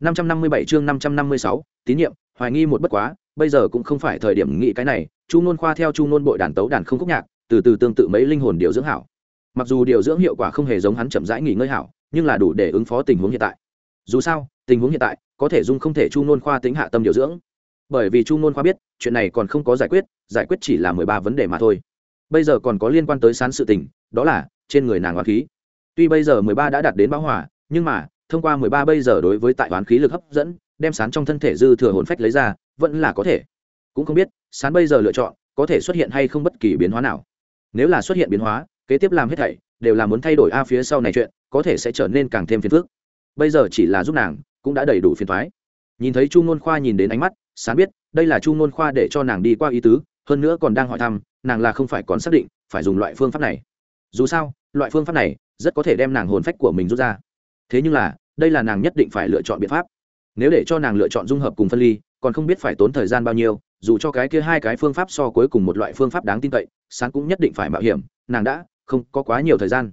557 chương 556, tín nhiệm, hoài nghi một bất quá, bây giờ cũng không phải thời điểm nghĩ cái này, Chu Nôn Khoa theo Chu Nôn bội đàn tấu đàn không khúc nhạc, từ từ tương tự mấy linh hồn điều dưỡng hảo. Mặc dù điều dưỡng hiệu quả không hề giống hắn chậm rãi nghỉ ngơi hảo, nhưng là đủ để ứng phó tình huống hiện tại. Dù sao, tình huống hiện tại, có thể dung không thể Chu Nôn Khoa tính hạ tâm điều dưỡng. Bởi vì Chu Nôn Khoa biết, chuyện này còn không có giải quyết, giải quyết chỉ là 13 vấn đề mà thôi. Bây giờ còn có liên quan tới sán sự tình, đó là trên người nàng oán khí. Tuy bây giờ 13 đã đạt đến bão hỏa, nhưng mà thông qua mười ba bây giờ đối với tại oán khí lực hấp dẫn, đem sán trong thân thể dư thừa hồn phách lấy ra, vẫn là có thể. Cũng không biết, sán bây giờ lựa chọn có thể xuất hiện hay không bất kỳ biến hóa nào. Nếu là xuất hiện biến hóa, kế tiếp làm hết thảy, đều là muốn thay đổi a phía sau này chuyện, có thể sẽ trở nên càng thêm phiền phức. Bây giờ chỉ là giúp nàng, cũng đã đầy đủ phiền thoái nhìn thấy chu ngôn khoa nhìn đến ánh mắt, sán biết, đây là chu ngôn khoa để cho nàng đi qua ý tứ, hơn nữa còn đang hỏi thăm, nàng là không phải còn xác định, phải dùng loại phương pháp này. Dù sao, loại phương pháp này rất có thể đem nàng hồn phách của mình rút ra. Thế nhưng là đây là nàng nhất định phải lựa chọn biện pháp. Nếu để cho nàng lựa chọn dung hợp cùng phân ly, còn không biết phải tốn thời gian bao nhiêu, dù cho cái kia hai cái phương pháp so cuối cùng một loại phương pháp đáng tin cậy, sáng cũng nhất định phải mạo hiểm, nàng đã không có quá nhiều thời gian.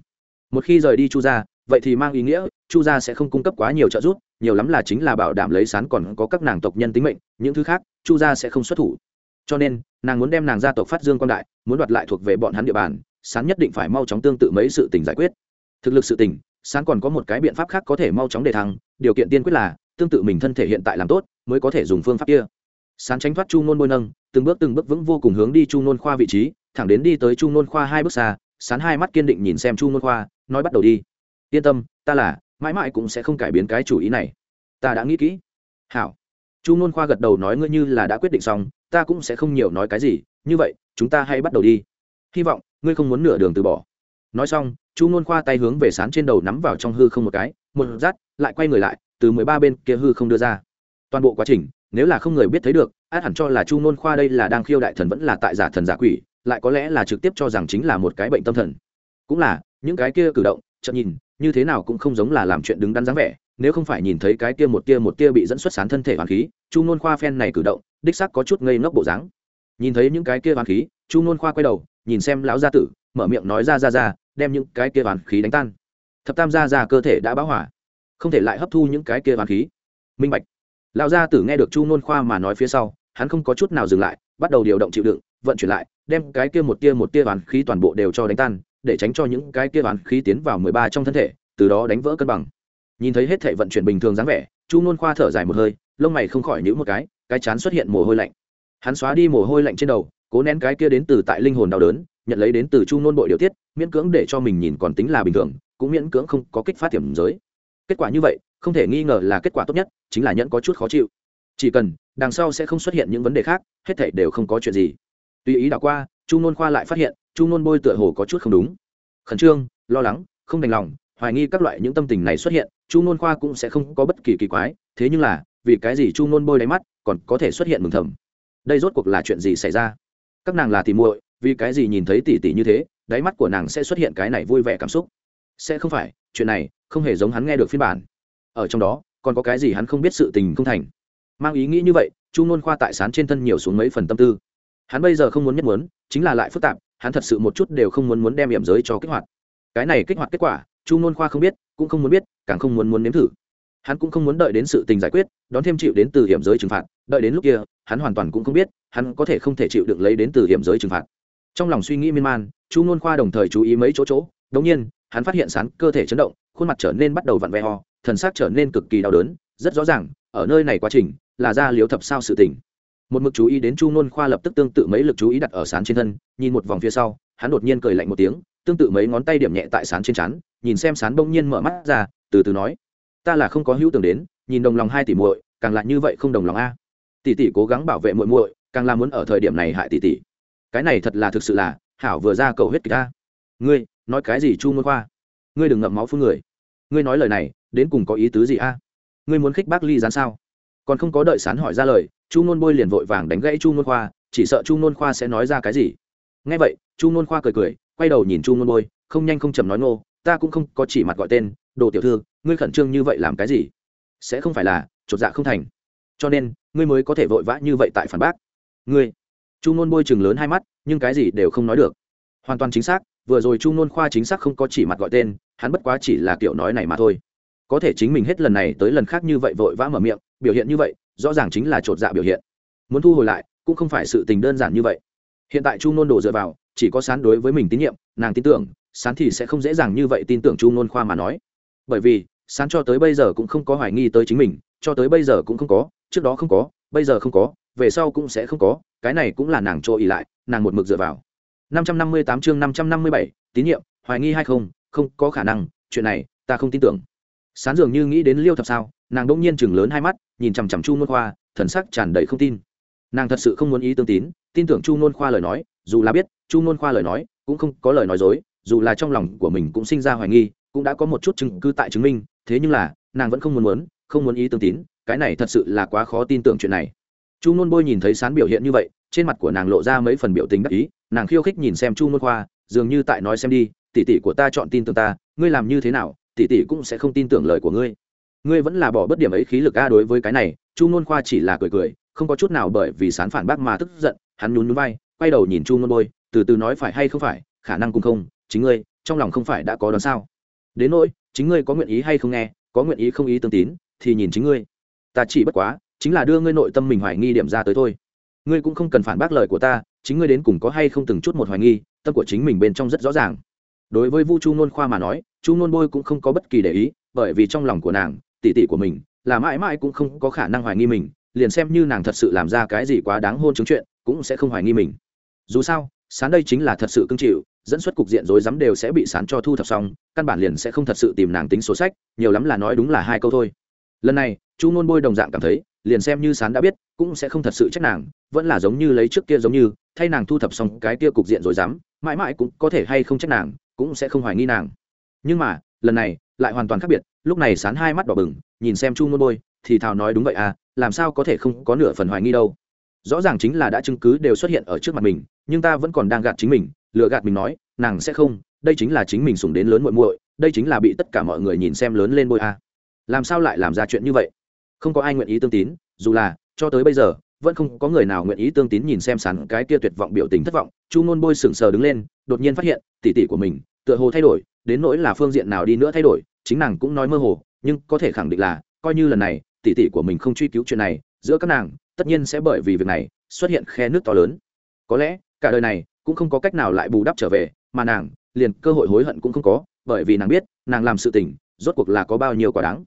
Một khi rời đi chu gia, vậy thì mang ý nghĩa, chu gia sẽ không cung cấp quá nhiều trợ giúp, nhiều lắm là chính là bảo đảm lấy sán còn có các nàng tộc nhân tính mệnh, những thứ khác, chu gia sẽ không xuất thủ. Cho nên, nàng muốn đem nàng gia tộc phát dương quan đại, muốn đoạt lại thuộc về bọn hắn địa bàn, sán nhất định phải mau chóng tương tự mấy sự tình giải quyết. Thực lực sự tình sáng còn có một cái biện pháp khác có thể mau chóng đề thăng, điều kiện tiên quyết là, tương tự mình thân thể hiện tại làm tốt, mới có thể dùng phương pháp kia. Sáng tránh thoát chu nôn bôi nâng, từng bước từng bước vững vô cùng hướng đi chu nôn khoa vị trí, thẳng đến đi tới chu nôn khoa hai bước xa, sán hai mắt kiên định nhìn xem chu nôn khoa, nói bắt đầu đi. Yên tâm, ta là, mãi mãi cũng sẽ không cải biến cái chủ ý này. Ta đã nghĩ kỹ. Hảo. Chu nôn khoa gật đầu nói ngươi như là đã quyết định xong, ta cũng sẽ không nhiều nói cái gì, như vậy, chúng ta hãy bắt đầu đi. Hy vọng, ngươi không muốn nửa đường từ bỏ. Nói xong chu ngôn khoa tay hướng về sán trên đầu nắm vào trong hư không một cái, một rát lại quay người lại, từ mười ba bên kia hư không đưa ra. Toàn bộ quá trình, nếu là không người biết thấy được, át hẳn cho là chu ngôn khoa đây là đang khiêu đại thần vẫn là tại giả thần giả quỷ, lại có lẽ là trực tiếp cho rằng chính là một cái bệnh tâm thần. Cũng là, những cái kia cử động chậm nhìn, như thế nào cũng không giống là làm chuyện đứng đắn dáng vẻ, nếu không phải nhìn thấy cái kia một tia một tia bị dẫn xuất sán thân thể hoàn khí, chu ngôn khoa phen này cử động, đích sắc có chút ngây ngốc bộ dáng. Nhìn thấy những cái kia hoàn khí, chu ngôn khoa quay đầu, nhìn xem lão gia tử, mở miệng nói ra ra ra đem những cái kia hoàn khí đánh tan. Thập tam gia ra cơ thể đã báo hỏa không thể lại hấp thu những cái kia hoàn khí. Minh bạch. Lão gia tử nghe được chu nôn khoa mà nói phía sau, hắn không có chút nào dừng lại, bắt đầu điều động chịu đựng, vận chuyển lại, đem cái kia một tia một tia hoàn khí toàn bộ đều cho đánh tan, để tránh cho những cái kia hoàn khí tiến vào mười ba trong thân thể, từ đó đánh vỡ cân bằng. Nhìn thấy hết thể vận chuyển bình thường dáng vẻ, chu nôn khoa thở dài một hơi, lông mày không khỏi nhữ một cái cái chán xuất hiện mồ hôi lạnh. Hắn xóa đi mồ hôi lạnh trên đầu, cố nén cái kia đến từ tại linh hồn đau đớn nhận lấy đến từ chu nôn bội điều tiết, miễn cưỡng để cho mình nhìn còn tính là bình thường, cũng miễn cưỡng không có kích phát tiềm giới. Kết quả như vậy, không thể nghi ngờ là kết quả tốt nhất, chính là nhẫn có chút khó chịu. Chỉ cần, đằng sau sẽ không xuất hiện những vấn đề khác, hết thảy đều không có chuyện gì. Tùy ý đảo qua, chu nôn khoa lại phát hiện, chu nôn bôi tựa hồ có chút không đúng. Khẩn trương, lo lắng, không đành lòng, hoài nghi các loại những tâm tình này xuất hiện, chu nôn khoa cũng sẽ không có bất kỳ kỳ quái, thế nhưng là, vì cái gì chu nôn bôi đáy mắt còn có thể xuất hiện mừng thầm? Đây rốt cuộc là chuyện gì xảy ra? Các nàng là tìm muội vì cái gì nhìn thấy tỷ tỷ như thế, đáy mắt của nàng sẽ xuất hiện cái này vui vẻ cảm xúc. Sẽ không phải, chuyện này không hề giống hắn nghe được phiên bản. Ở trong đó, còn có cái gì hắn không biết sự tình không thành. Mang ý nghĩ như vậy, chu nôn khoa tại sán trên thân nhiều xuống mấy phần tâm tư. Hắn bây giờ không muốn nhất muốn, chính là lại phức tạp, hắn thật sự một chút đều không muốn muốn đem hiểm giới cho kích hoạt. Cái này kích hoạt kết quả, chu nôn khoa không biết, cũng không muốn biết, càng không muốn muốn nếm thử. Hắn cũng không muốn đợi đến sự tình giải quyết, đón thêm chịu đến từ hiểm giới trừng phạt, đợi đến lúc kia, hắn hoàn toàn cũng không biết, hắn có thể không thể chịu được lấy đến từ hiểm giới trừng phạt trong lòng suy nghĩ miên man chu nôn khoa đồng thời chú ý mấy chỗ chỗ. Đống nhiên hắn phát hiện sán cơ thể chấn động khuôn mặt trở nên bắt đầu vặn vẹo, ho thần xác trở nên cực kỳ đau đớn. Rất rõ ràng ở nơi này quá trình là ra liếu thập sao sự tình. Một mực chú ý đến chu nôn khoa lập tức tương tự mấy lực chú ý đặt ở sán trên thân nhìn một vòng phía sau hắn đột nhiên cười lạnh một tiếng tương tự mấy ngón tay điểm nhẹ tại sán trên chắn nhìn xem sán bỗng nhiên mở mắt ra từ từ nói ta là không có hữu tưởng đến nhìn đồng lòng hai tỷ muội càng lại như vậy không đồng lòng a. Tỷ tỷ cố gắng bảo vệ muội muội càng là muốn ở thời điểm này hại tỷ tỷ cái này thật là thực sự là hảo vừa ra cầu hết kịch ta ngươi, nói cái gì chu môn khoa? Ngươi đừng ngậm máu phương người. Ngươi nói lời này, đến cùng có ý tứ gì a? Ngươi muốn khích bác ly gián sao? Còn không có đợi sán hỏi ra lời, chu nôn bôi liền vội vàng đánh gãy chu nôn khoa, chỉ sợ chu nôn khoa sẽ nói ra cái gì. Ngay vậy, chu nôn khoa cười cười, quay đầu nhìn chu nôn bôi, không nhanh không chầm nói ngô, ta cũng không có chỉ mặt gọi tên, đồ tiểu thư, ngươi khẩn trương như vậy làm cái gì? Sẽ không phải là chột dạ không thành. Cho nên, ngươi mới có thể vội vã như vậy tại phản bác. Ngươi chu ngôn bôi chừng lớn hai mắt, nhưng cái gì đều không nói được. Hoàn toàn chính xác, vừa rồi chu ngôn khoa chính xác không có chỉ mặt gọi tên, hắn bất quá chỉ là kiểu nói này mà thôi. Có thể chính mình hết lần này tới lần khác như vậy vội vã mở miệng, biểu hiện như vậy, rõ ràng chính là chột dạ biểu hiện. Muốn thu hồi lại, cũng không phải sự tình đơn giản như vậy. Hiện tại chu ngôn đổ dựa vào, chỉ có sán đối với mình tín nhiệm, nàng tin tưởng, sán thì sẽ không dễ dàng như vậy tin tưởng chu ngôn khoa mà nói. Bởi vì, sán cho tới bây giờ cũng không có hoài nghi tới chính mình, cho tới bây giờ cũng không có, trước đó không có, bây giờ không có, về sau cũng sẽ không có cái này cũng là nàng trôi ỉ lại nàng một mực dựa vào. 558 chương 557, tín nhiệm hoài nghi hay không không có khả năng chuyện này ta không tin tưởng. Sán dường như nghĩ đến liêu thập sao nàng đông nhiên chừng lớn hai mắt nhìn chằm chằm chu nôn khoa thần sắc tràn đầy không tin. Nàng thật sự không muốn ý tương tín tin tưởng chu nôn khoa lời nói dù là biết chu nôn khoa lời nói cũng không có lời nói dối dù là trong lòng của mình cũng sinh ra hoài nghi cũng đã có một chút chứng cứ tại chứng minh thế nhưng là nàng vẫn không muốn muốn không muốn ý tương tín cái này thật sự là quá khó tin tưởng chuyện này chu nôn bôi nhìn thấy sán biểu hiện như vậy, trên mặt của nàng lộ ra mấy phần biểu tình đắc ý, nàng khiêu khích nhìn xem chu nôn khoa, dường như tại nói xem đi, tỷ tỷ của ta chọn tin tưởng ta, ngươi làm như thế nào, tỷ tỷ cũng sẽ không tin tưởng lời của ngươi. Ngươi vẫn là bỏ bất điểm ấy khí lực a đối với cái này, chu nôn khoa chỉ là cười cười, không có chút nào bởi vì sán phản bác mà tức giận, hắn nhún nhún vai, quay đầu nhìn chu nôn bôi, từ từ nói phải hay không phải, khả năng cũng không, chính ngươi, trong lòng không phải đã có đoán sao? Đến nỗi, chính ngươi có nguyện ý hay không nghe, có nguyện ý không ý tương tín, thì nhìn chính ngươi. Ta chỉ bất quá chính là đưa ngươi nội tâm mình hoài nghi điểm ra tới thôi. Ngươi cũng không cần phản bác lời của ta, chính ngươi đến cùng có hay không từng chút một hoài nghi, tâm của chính mình bên trong rất rõ ràng. Đối với vu chu nôn khoa mà nói, chu nôn bôi cũng không có bất kỳ để ý, bởi vì trong lòng của nàng, tỷ tỷ của mình là mãi mãi cũng không có khả năng hoài nghi mình, liền xem như nàng thật sự làm ra cái gì quá đáng hôn chứng chuyện, cũng sẽ không hoài nghi mình. Dù sao, sán đây chính là thật sự cưng chịu, dẫn xuất cục diện rối rắm đều sẽ bị sán cho thu thập xong, căn bản liền sẽ không thật sự tìm nàng tính số sách, nhiều lắm là nói đúng là hai câu thôi. Lần này, chu nôn bôi đồng dạng cảm thấy liền xem như sán đã biết, cũng sẽ không thật sự trách nàng, vẫn là giống như lấy trước kia giống như, thay nàng thu thập xong cái kia cục diện rồi dám, mãi mãi cũng có thể hay không trách nàng, cũng sẽ không hoài nghi nàng. Nhưng mà, lần này, lại hoàn toàn khác biệt, lúc này sán hai mắt đỏ bừng, nhìn xem chu ngôn bôi, thì thào nói đúng vậy à làm sao có thể không có nửa phần hoài nghi đâu. Rõ ràng chính là đã chứng cứ đều xuất hiện ở trước mặt mình, nhưng ta vẫn còn đang gạt chính mình, lừa gạt mình nói, nàng sẽ không, đây chính là chính mình sùng đến lớn muội muội, đây chính là bị tất cả mọi người nhìn xem lớn lên bôi a làm sao lại làm ra chuyện như vậy? Không có ai nguyện ý tương tín, dù là, cho tới bây giờ, vẫn không có người nào nguyện ý tương tín nhìn xem sàn cái kia tuyệt vọng biểu tình thất vọng. Chu ngôn bôi sừng sờ đứng lên, đột nhiên phát hiện, tỉ tỉ của mình, tựa hồ thay đổi, đến nỗi là phương diện nào đi nữa thay đổi, chính nàng cũng nói mơ hồ, nhưng có thể khẳng định là, coi như lần này, tỉ tỉ của mình không truy cứu chuyện này, giữa các nàng, tất nhiên sẽ bởi vì việc này, xuất hiện khe nước to lớn. Có lẽ, cả đời này, cũng không có cách nào lại bù đắp trở về, mà nàng, liền cơ hội hối hận cũng không có, bởi vì nàng biết, nàng làm sự tình, rốt cuộc là có bao nhiêu quả đáng.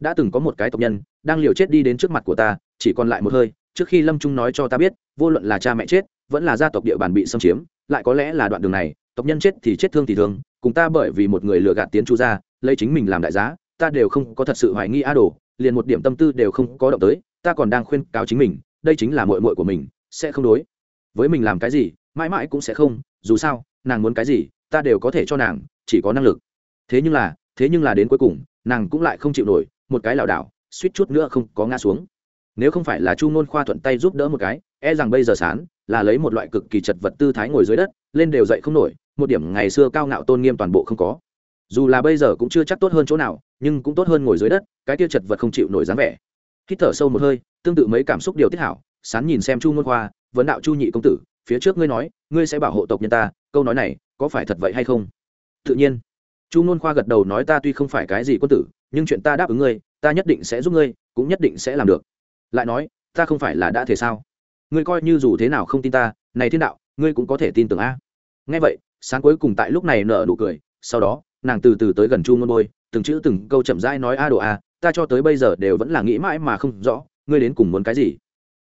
Đã từng có một cái tộc nhân đang liều chết đi đến trước mặt của ta, chỉ còn lại một hơi, trước khi lâm trung nói cho ta biết, vô luận là cha mẹ chết, vẫn là gia tộc địa bàn bị xâm chiếm, lại có lẽ là đoạn đường này, tộc nhân chết thì chết thương thì thương, cùng ta bởi vì một người lừa gạt tiến chu ra lấy chính mình làm đại giá, ta đều không có thật sự hoài nghi a đồ, liền một điểm tâm tư đều không có động tới, ta còn đang khuyên cáo chính mình, đây chính là mội mội của mình, sẽ không đối với mình làm cái gì, mãi mãi cũng sẽ không, dù sao, nàng muốn cái gì, ta đều có thể cho nàng, chỉ có năng lực. Thế nhưng là, thế nhưng là đến cuối cùng, nàng cũng lại không chịu nổi, một cái lảo đảo suýt chút nữa không có ngã xuống. Nếu không phải là chu nôn khoa thuận tay giúp đỡ một cái e rằng bây giờ sán là lấy một loại cực kỳ chật vật tư thái ngồi dưới đất, lên đều dậy không nổi, một điểm ngày xưa cao ngạo tôn nghiêm toàn bộ không có. Dù là bây giờ cũng chưa chắc tốt hơn chỗ nào, nhưng cũng tốt hơn ngồi dưới đất, cái tiêu chật vật không chịu nổi dáng vẻ. Hít thở sâu một hơi, tương tự mấy cảm xúc điều tiết hảo, sán nhìn xem chu nôn khoa, vấn đạo chu nhị công tử, phía trước ngươi nói, ngươi sẽ bảo hộ tộc nhân ta, câu nói này có phải thật vậy hay không? Tự nhiên. Chu nôn khoa gật đầu nói, ta tuy không phải cái gì quân tử, nhưng chuyện ta đáp ứng ngươi ta nhất định sẽ giúp ngươi, cũng nhất định sẽ làm được. Lại nói, ta không phải là đã thể sao? Ngươi coi như dù thế nào không tin ta, này thiên đạo, ngươi cũng có thể tin tưởng a. Nghe vậy, sáng cuối cùng tại lúc này nở nụ cười, sau đó, nàng từ từ tới gần chu ngôn bôi, từng chữ từng câu chậm rãi nói a đồ a, ta cho tới bây giờ đều vẫn là nghĩ mãi mà không rõ, ngươi đến cùng muốn cái gì?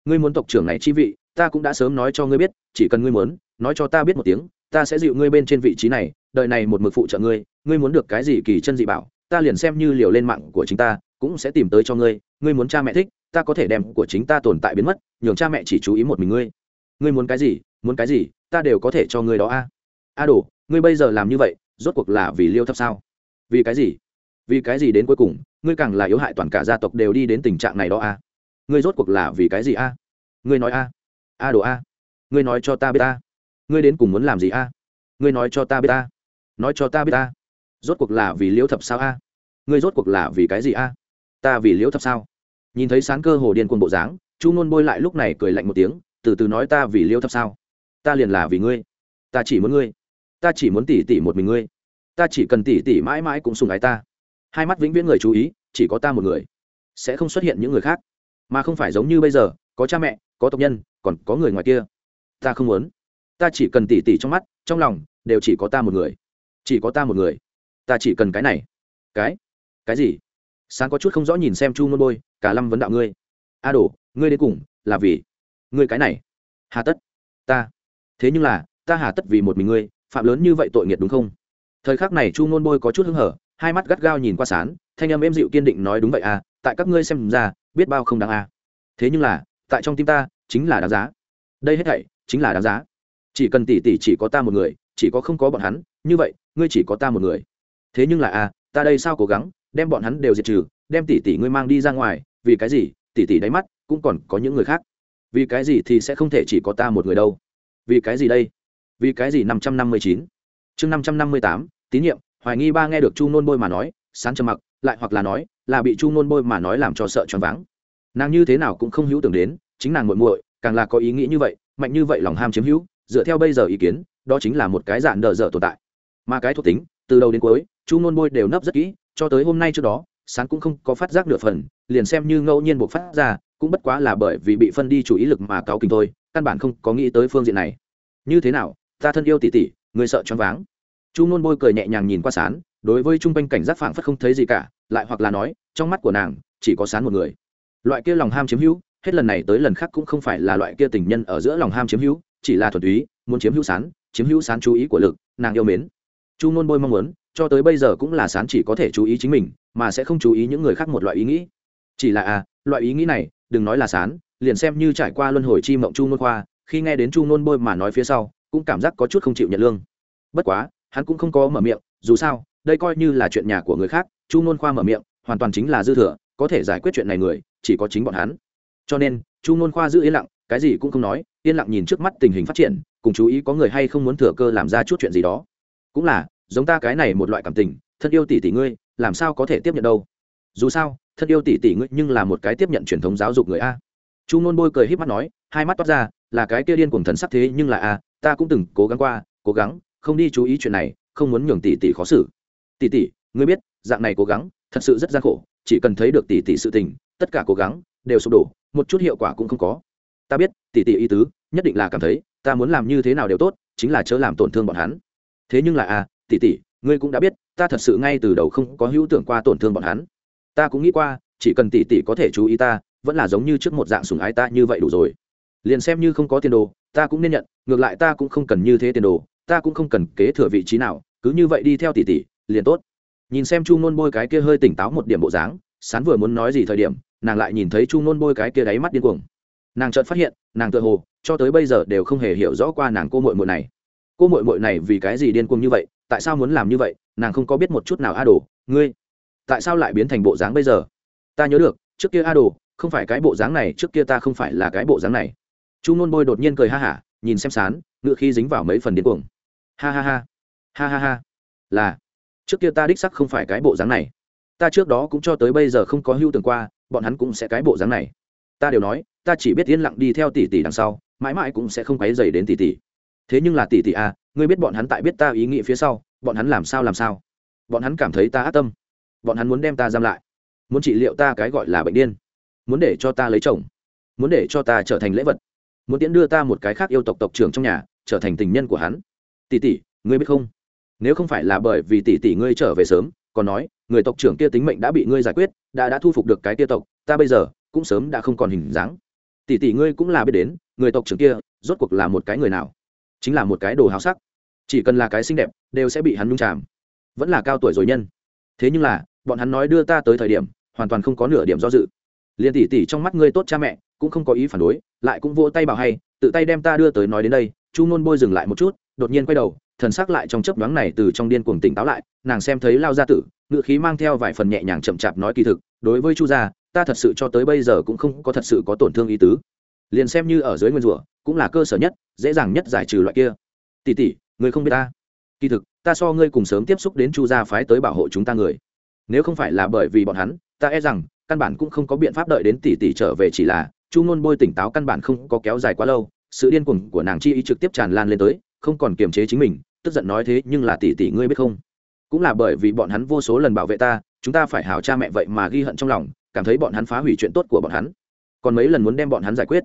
Ngươi muốn tộc trưởng này chi vị, ta cũng đã sớm nói cho ngươi biết, chỉ cần ngươi muốn, nói cho ta biết một tiếng, ta sẽ dịu ngươi bên trên vị trí này đợi này một mực phụ trợ ngươi ngươi muốn được cái gì kỳ chân dị bảo, ta liền xem như liều lên mạng của chính ta cũng sẽ tìm tới cho ngươi ngươi muốn cha mẹ thích, ta có thể đem của chính ta tồn tại biến mất, nhường cha mẹ chỉ chú ý một mình ngươi. Ngươi muốn cái gì, muốn cái gì, ta đều có thể cho ngươi đó a. A đồ, ngươi bây giờ làm như vậy, rốt cuộc là vì liêu thấp sao? Vì cái gì? Vì cái gì đến cuối cùng, ngươi càng là yếu hại toàn cả gia tộc đều đi đến tình trạng này đó a? Ngươi rốt cuộc là vì cái gì a? Ngươi nói a. A đồ a. Ngươi nói cho ta biết a. Ngươi đến cùng muốn làm gì a? Ngươi nói cho ta biết a. Nói cho ta biết a. Rốt cuộc là vì liêu thập sao a? Ngươi rốt cuộc là vì cái gì a? Ta vì liễu thập sao? Nhìn thấy sán cơ hồ điên cuồng bộ dáng, chu ngôn bôi lại lúc này cười lạnh một tiếng, từ từ nói ta vì liễu thập sao? Ta liền là vì ngươi. Ta chỉ muốn ngươi. Ta chỉ muốn tỉ tỉ một mình ngươi. Ta chỉ cần tỉ tỉ mãi mãi cũng sùng ái ta. Hai mắt vĩnh viễn người chú ý, chỉ có ta một người. Sẽ không xuất hiện những người khác. Mà không phải giống như bây giờ, có cha mẹ, có tộc nhân, còn có người ngoài kia. Ta không muốn. Ta chỉ cần tỉ tỉ trong mắt, trong lòng, đều chỉ có ta một người. Chỉ có ta một người. Ta chỉ cần cái này. Cái? Cái gì? Sáng có chút không rõ nhìn xem chu nôn bôi, cả lâm vấn đạo ngươi. A à đổ ngươi đến cùng là vì ngươi cái này? Hà tất, ta. Thế nhưng là, ta hà tất vì một mình ngươi, phạm lớn như vậy tội nghiệt đúng không? Thời khắc này chu nôn bôi có chút hứng hở, hai mắt gắt gao nhìn qua sán, thanh âm êm dịu kiên định nói đúng vậy à tại các ngươi xem ra, biết bao không đáng à. Thế nhưng là, tại trong tim ta, chính là đáng giá. Đây hết thảy, chính là đáng giá. Chỉ cần tỷ tỷ chỉ có ta một người, chỉ có không có bọn hắn, như vậy, ngươi chỉ có ta một người. Thế nhưng là à ta đây sao cố gắng đem bọn hắn đều diệt trừ, đem tỷ tỷ ngươi mang đi ra ngoài, vì cái gì? Tỷ tỷ đáy mắt cũng còn có những người khác. Vì cái gì thì sẽ không thể chỉ có ta một người đâu? Vì cái gì đây? Vì cái gì năm trăm năm mươi chín? Chương năm trăm năm mươi tám, tín nhiệm, hoài nghi ba nghe được chu nôn bôi mà nói, sán trầm mặc, lại hoặc là nói là bị chu nôn bôi mà nói làm cho sợ choáng váng. Nàng như thế nào cũng không hữu tưởng đến, chính nàng muội muội, càng là có ý nghĩ như vậy, mạnh như vậy lòng ham chiếm hữu, dựa theo bây giờ ý kiến, đó chính là một cái dạng đờ dở tồn tại. Mà cái thuộc tính, từ đầu đến cuối, chu nôn bôi đều nấp rất kỹ cho tới hôm nay trước đó, sáng cũng không có phát giác nửa phần, liền xem như ngẫu nhiên buộc phát ra, cũng bất quá là bởi vì bị phân đi chủ ý lực mà cáo kinh thôi, căn bản không có nghĩ tới phương diện này. Như thế nào, ta thân yêu tỉ tỉ người sợ choáng váng. Chu nôn bôi cười nhẹ nhàng nhìn qua sán, đối với trung quanh cảnh giác phảng phất không thấy gì cả, lại hoặc là nói, trong mắt của nàng, chỉ có sán một người. Loại kia lòng ham chiếm hữu, hết lần này tới lần khác cũng không phải là loại kia tình nhân ở giữa lòng ham chiếm hữu, chỉ là thuần túy, muốn chiếm hữu sán, chiếm hữu sán chú ý của lực, nàng yêu mến. Chu nôn bôi mong muốn cho tới bây giờ cũng là sán chỉ có thể chú ý chính mình, mà sẽ không chú ý những người khác một loại ý nghĩ. Chỉ là à loại ý nghĩ này, đừng nói là sán, liền xem như trải qua luân hồi chi mộng chu nôn khoa, khi nghe đến chu nôn bôi mà nói phía sau, cũng cảm giác có chút không chịu nhận lương. Bất quá, hắn cũng không có mở miệng, dù sao, đây coi như là chuyện nhà của người khác, chu nôn khoa mở miệng, hoàn toàn chính là dư thừa, có thể giải quyết chuyện này người, chỉ có chính bọn hắn. Cho nên, chu nôn khoa giữ yên lặng, cái gì cũng không nói, yên lặng nhìn trước mắt tình hình phát triển, cùng chú ý có người hay không muốn thừa cơ làm ra chút chuyện gì đó. Cũng là giống ta cái này một loại cảm tình, thân yêu tỷ tỷ ngươi, làm sao có thể tiếp nhận đâu? Dù sao, thân yêu tỷ tỷ ngươi nhưng là một cái tiếp nhận truyền thống giáo dục người a. Chu nôn bôi cười h í p mắt nói, hai mắt toát ra, là cái kia điên cùng thần sắc thế nhưng là a, ta cũng từng cố gắng qua, cố gắng, không đi chú ý chuyện này, không muốn nhường tỷ tỷ khó xử. Tỷ tỷ, ngươi biết, dạng này cố gắng, thật sự rất gian khổ, chỉ cần thấy được tỷ tỷ sự tình, tất cả cố gắng, đều sụp đổ, một chút hiệu quả cũng không có. Ta biết, tỷ tỷ ý tứ, nhất định là cảm thấy, ta muốn làm như thế nào đều tốt, chính là chớ làm tổn thương bọn hắn. Thế nhưng là à tỷ tỷ, ngươi cũng đã biết, ta thật sự ngay từ đầu không có hữu tưởng qua tổn thương bọn hắn. Ta cũng nghĩ qua, chỉ cần tỷ tỷ có thể chú ý ta, vẫn là giống như trước một dạng sùng ái ta như vậy đủ rồi. Liền xem như không có tiền đồ, ta cũng nên nhận, ngược lại ta cũng không cần như thế tiền đồ, ta cũng không cần kế thừa vị trí nào, cứ như vậy đi theo tỷ tỷ, liền tốt. Nhìn xem chu nôn bôi cái kia hơi tỉnh táo một điểm bộ dáng, sán vừa muốn nói gì thời điểm, nàng lại nhìn thấy chu nôn bôi cái kia đáy mắt điên cuồng. Nàng chợt phát hiện, nàng tự hồ, cho tới bây giờ đều không hề hiểu rõ qua nàng cô mội mội này. Cô mội mội này vì cái gì điên cuồng như vậy tại sao muốn làm như vậy, nàng không có biết một chút nào a đồ, ngươi, tại sao lại biến thành bộ dáng bây giờ? Ta nhớ được, trước kia a đồ, không phải cái bộ dáng này, trước kia ta không phải là cái bộ dáng này. Chu nôn bôi đột nhiên cười ha hả, nhìn xem sán, ngựa khi dính vào mấy phần điên cuồng. Ha ha ha ha ha ha, là, trước kia ta đích sắc không phải cái bộ dáng này. Ta trước đó cũng cho tới bây giờ không có hưu tưởng qua, bọn hắn cũng sẽ cái bộ dáng này. Ta đều nói, ta chỉ biết yên lặng đi theo tỷ tỷ đằng sau, mãi mãi cũng sẽ không quấy dày đến tỷ tỷ. Thế nhưng là tỷ tỷ à ngươi biết bọn hắn tại biết ta ý nghĩ phía sau, bọn hắn làm sao làm sao? Bọn hắn cảm thấy ta ác tâm. Bọn hắn muốn đem ta giam lại. Muốn trị liệu ta cái gọi là bệnh điên. Muốn để cho ta lấy chồng. Muốn để cho ta trở thành lễ vật. Muốn tiễn đưa ta một cái khác yêu tộc tộc trưởng trong nhà, trở thành tình nhân của hắn. Tỷ tỷ, ngươi biết không? Nếu không phải là bởi vì tỷ tỷ ngươi trở về sớm, còn nói, người tộc trưởng kia tính mệnh đã bị ngươi giải quyết, đã đã thu phục được cái kia tộc, ta bây giờ cũng sớm đã không còn hình dáng. Tỷ tỷ ngươi cũng là biết đến, người tộc trưởng kia rốt cuộc là một cái người nào? Chính là một cái đồ háo sắc. Chỉ cần là cái xinh đẹp, đều sẽ bị hắn nhung chàm. Vẫn là cao tuổi rồi nhân. Thế nhưng là, bọn hắn nói đưa ta tới thời điểm, hoàn toàn không có nửa điểm do dự. Liền tỷ tỷ trong mắt ngươi tốt cha mẹ, cũng không có ý phản đối, lại cũng vỗ tay bảo hay, tự tay đem ta đưa tới nói đến đây, chu nôn bôi dừng lại một chút, đột nhiên quay đầu, thần sắc lại trong chớp nhoáng này từ trong điên cuồng tỉnh táo lại, nàng xem thấy lao gia tử ngự khí mang theo vài phần nhẹ nhàng chậm chạp nói kỳ thực, đối với chu gia, ta thật sự cho tới bây giờ cũng không có thật sự có tổn thương ý tứ liền xem như ở dưới nguyên rủa, cũng là cơ sở nhất, dễ dàng nhất giải trừ loại kia. Tỷ tỷ, người không biết ta. Kỳ thực, ta so ngươi cùng sớm tiếp xúc đến chu gia phái tới bảo hộ chúng ta người. Nếu không phải là bởi vì bọn hắn, ta e rằng, căn bản cũng không có biện pháp đợi đến tỷ tỷ trở về chỉ là, chu ngôn bôi tỉnh táo căn bản không có kéo dài quá lâu, sự điên cuồng của nàng chi ý trực tiếp tràn lan lên tới, không còn kiềm chế chính mình, tức giận nói thế nhưng là tỷ tỷ ngươi biết không? Cũng là bởi vì bọn hắn vô số lần bảo vệ ta, chúng ta phải hào cha mẹ vậy mà ghi hận trong lòng, cảm thấy bọn hắn phá hủy chuyện tốt của bọn hắn. Còn mấy lần muốn đem bọn hắn giải quyết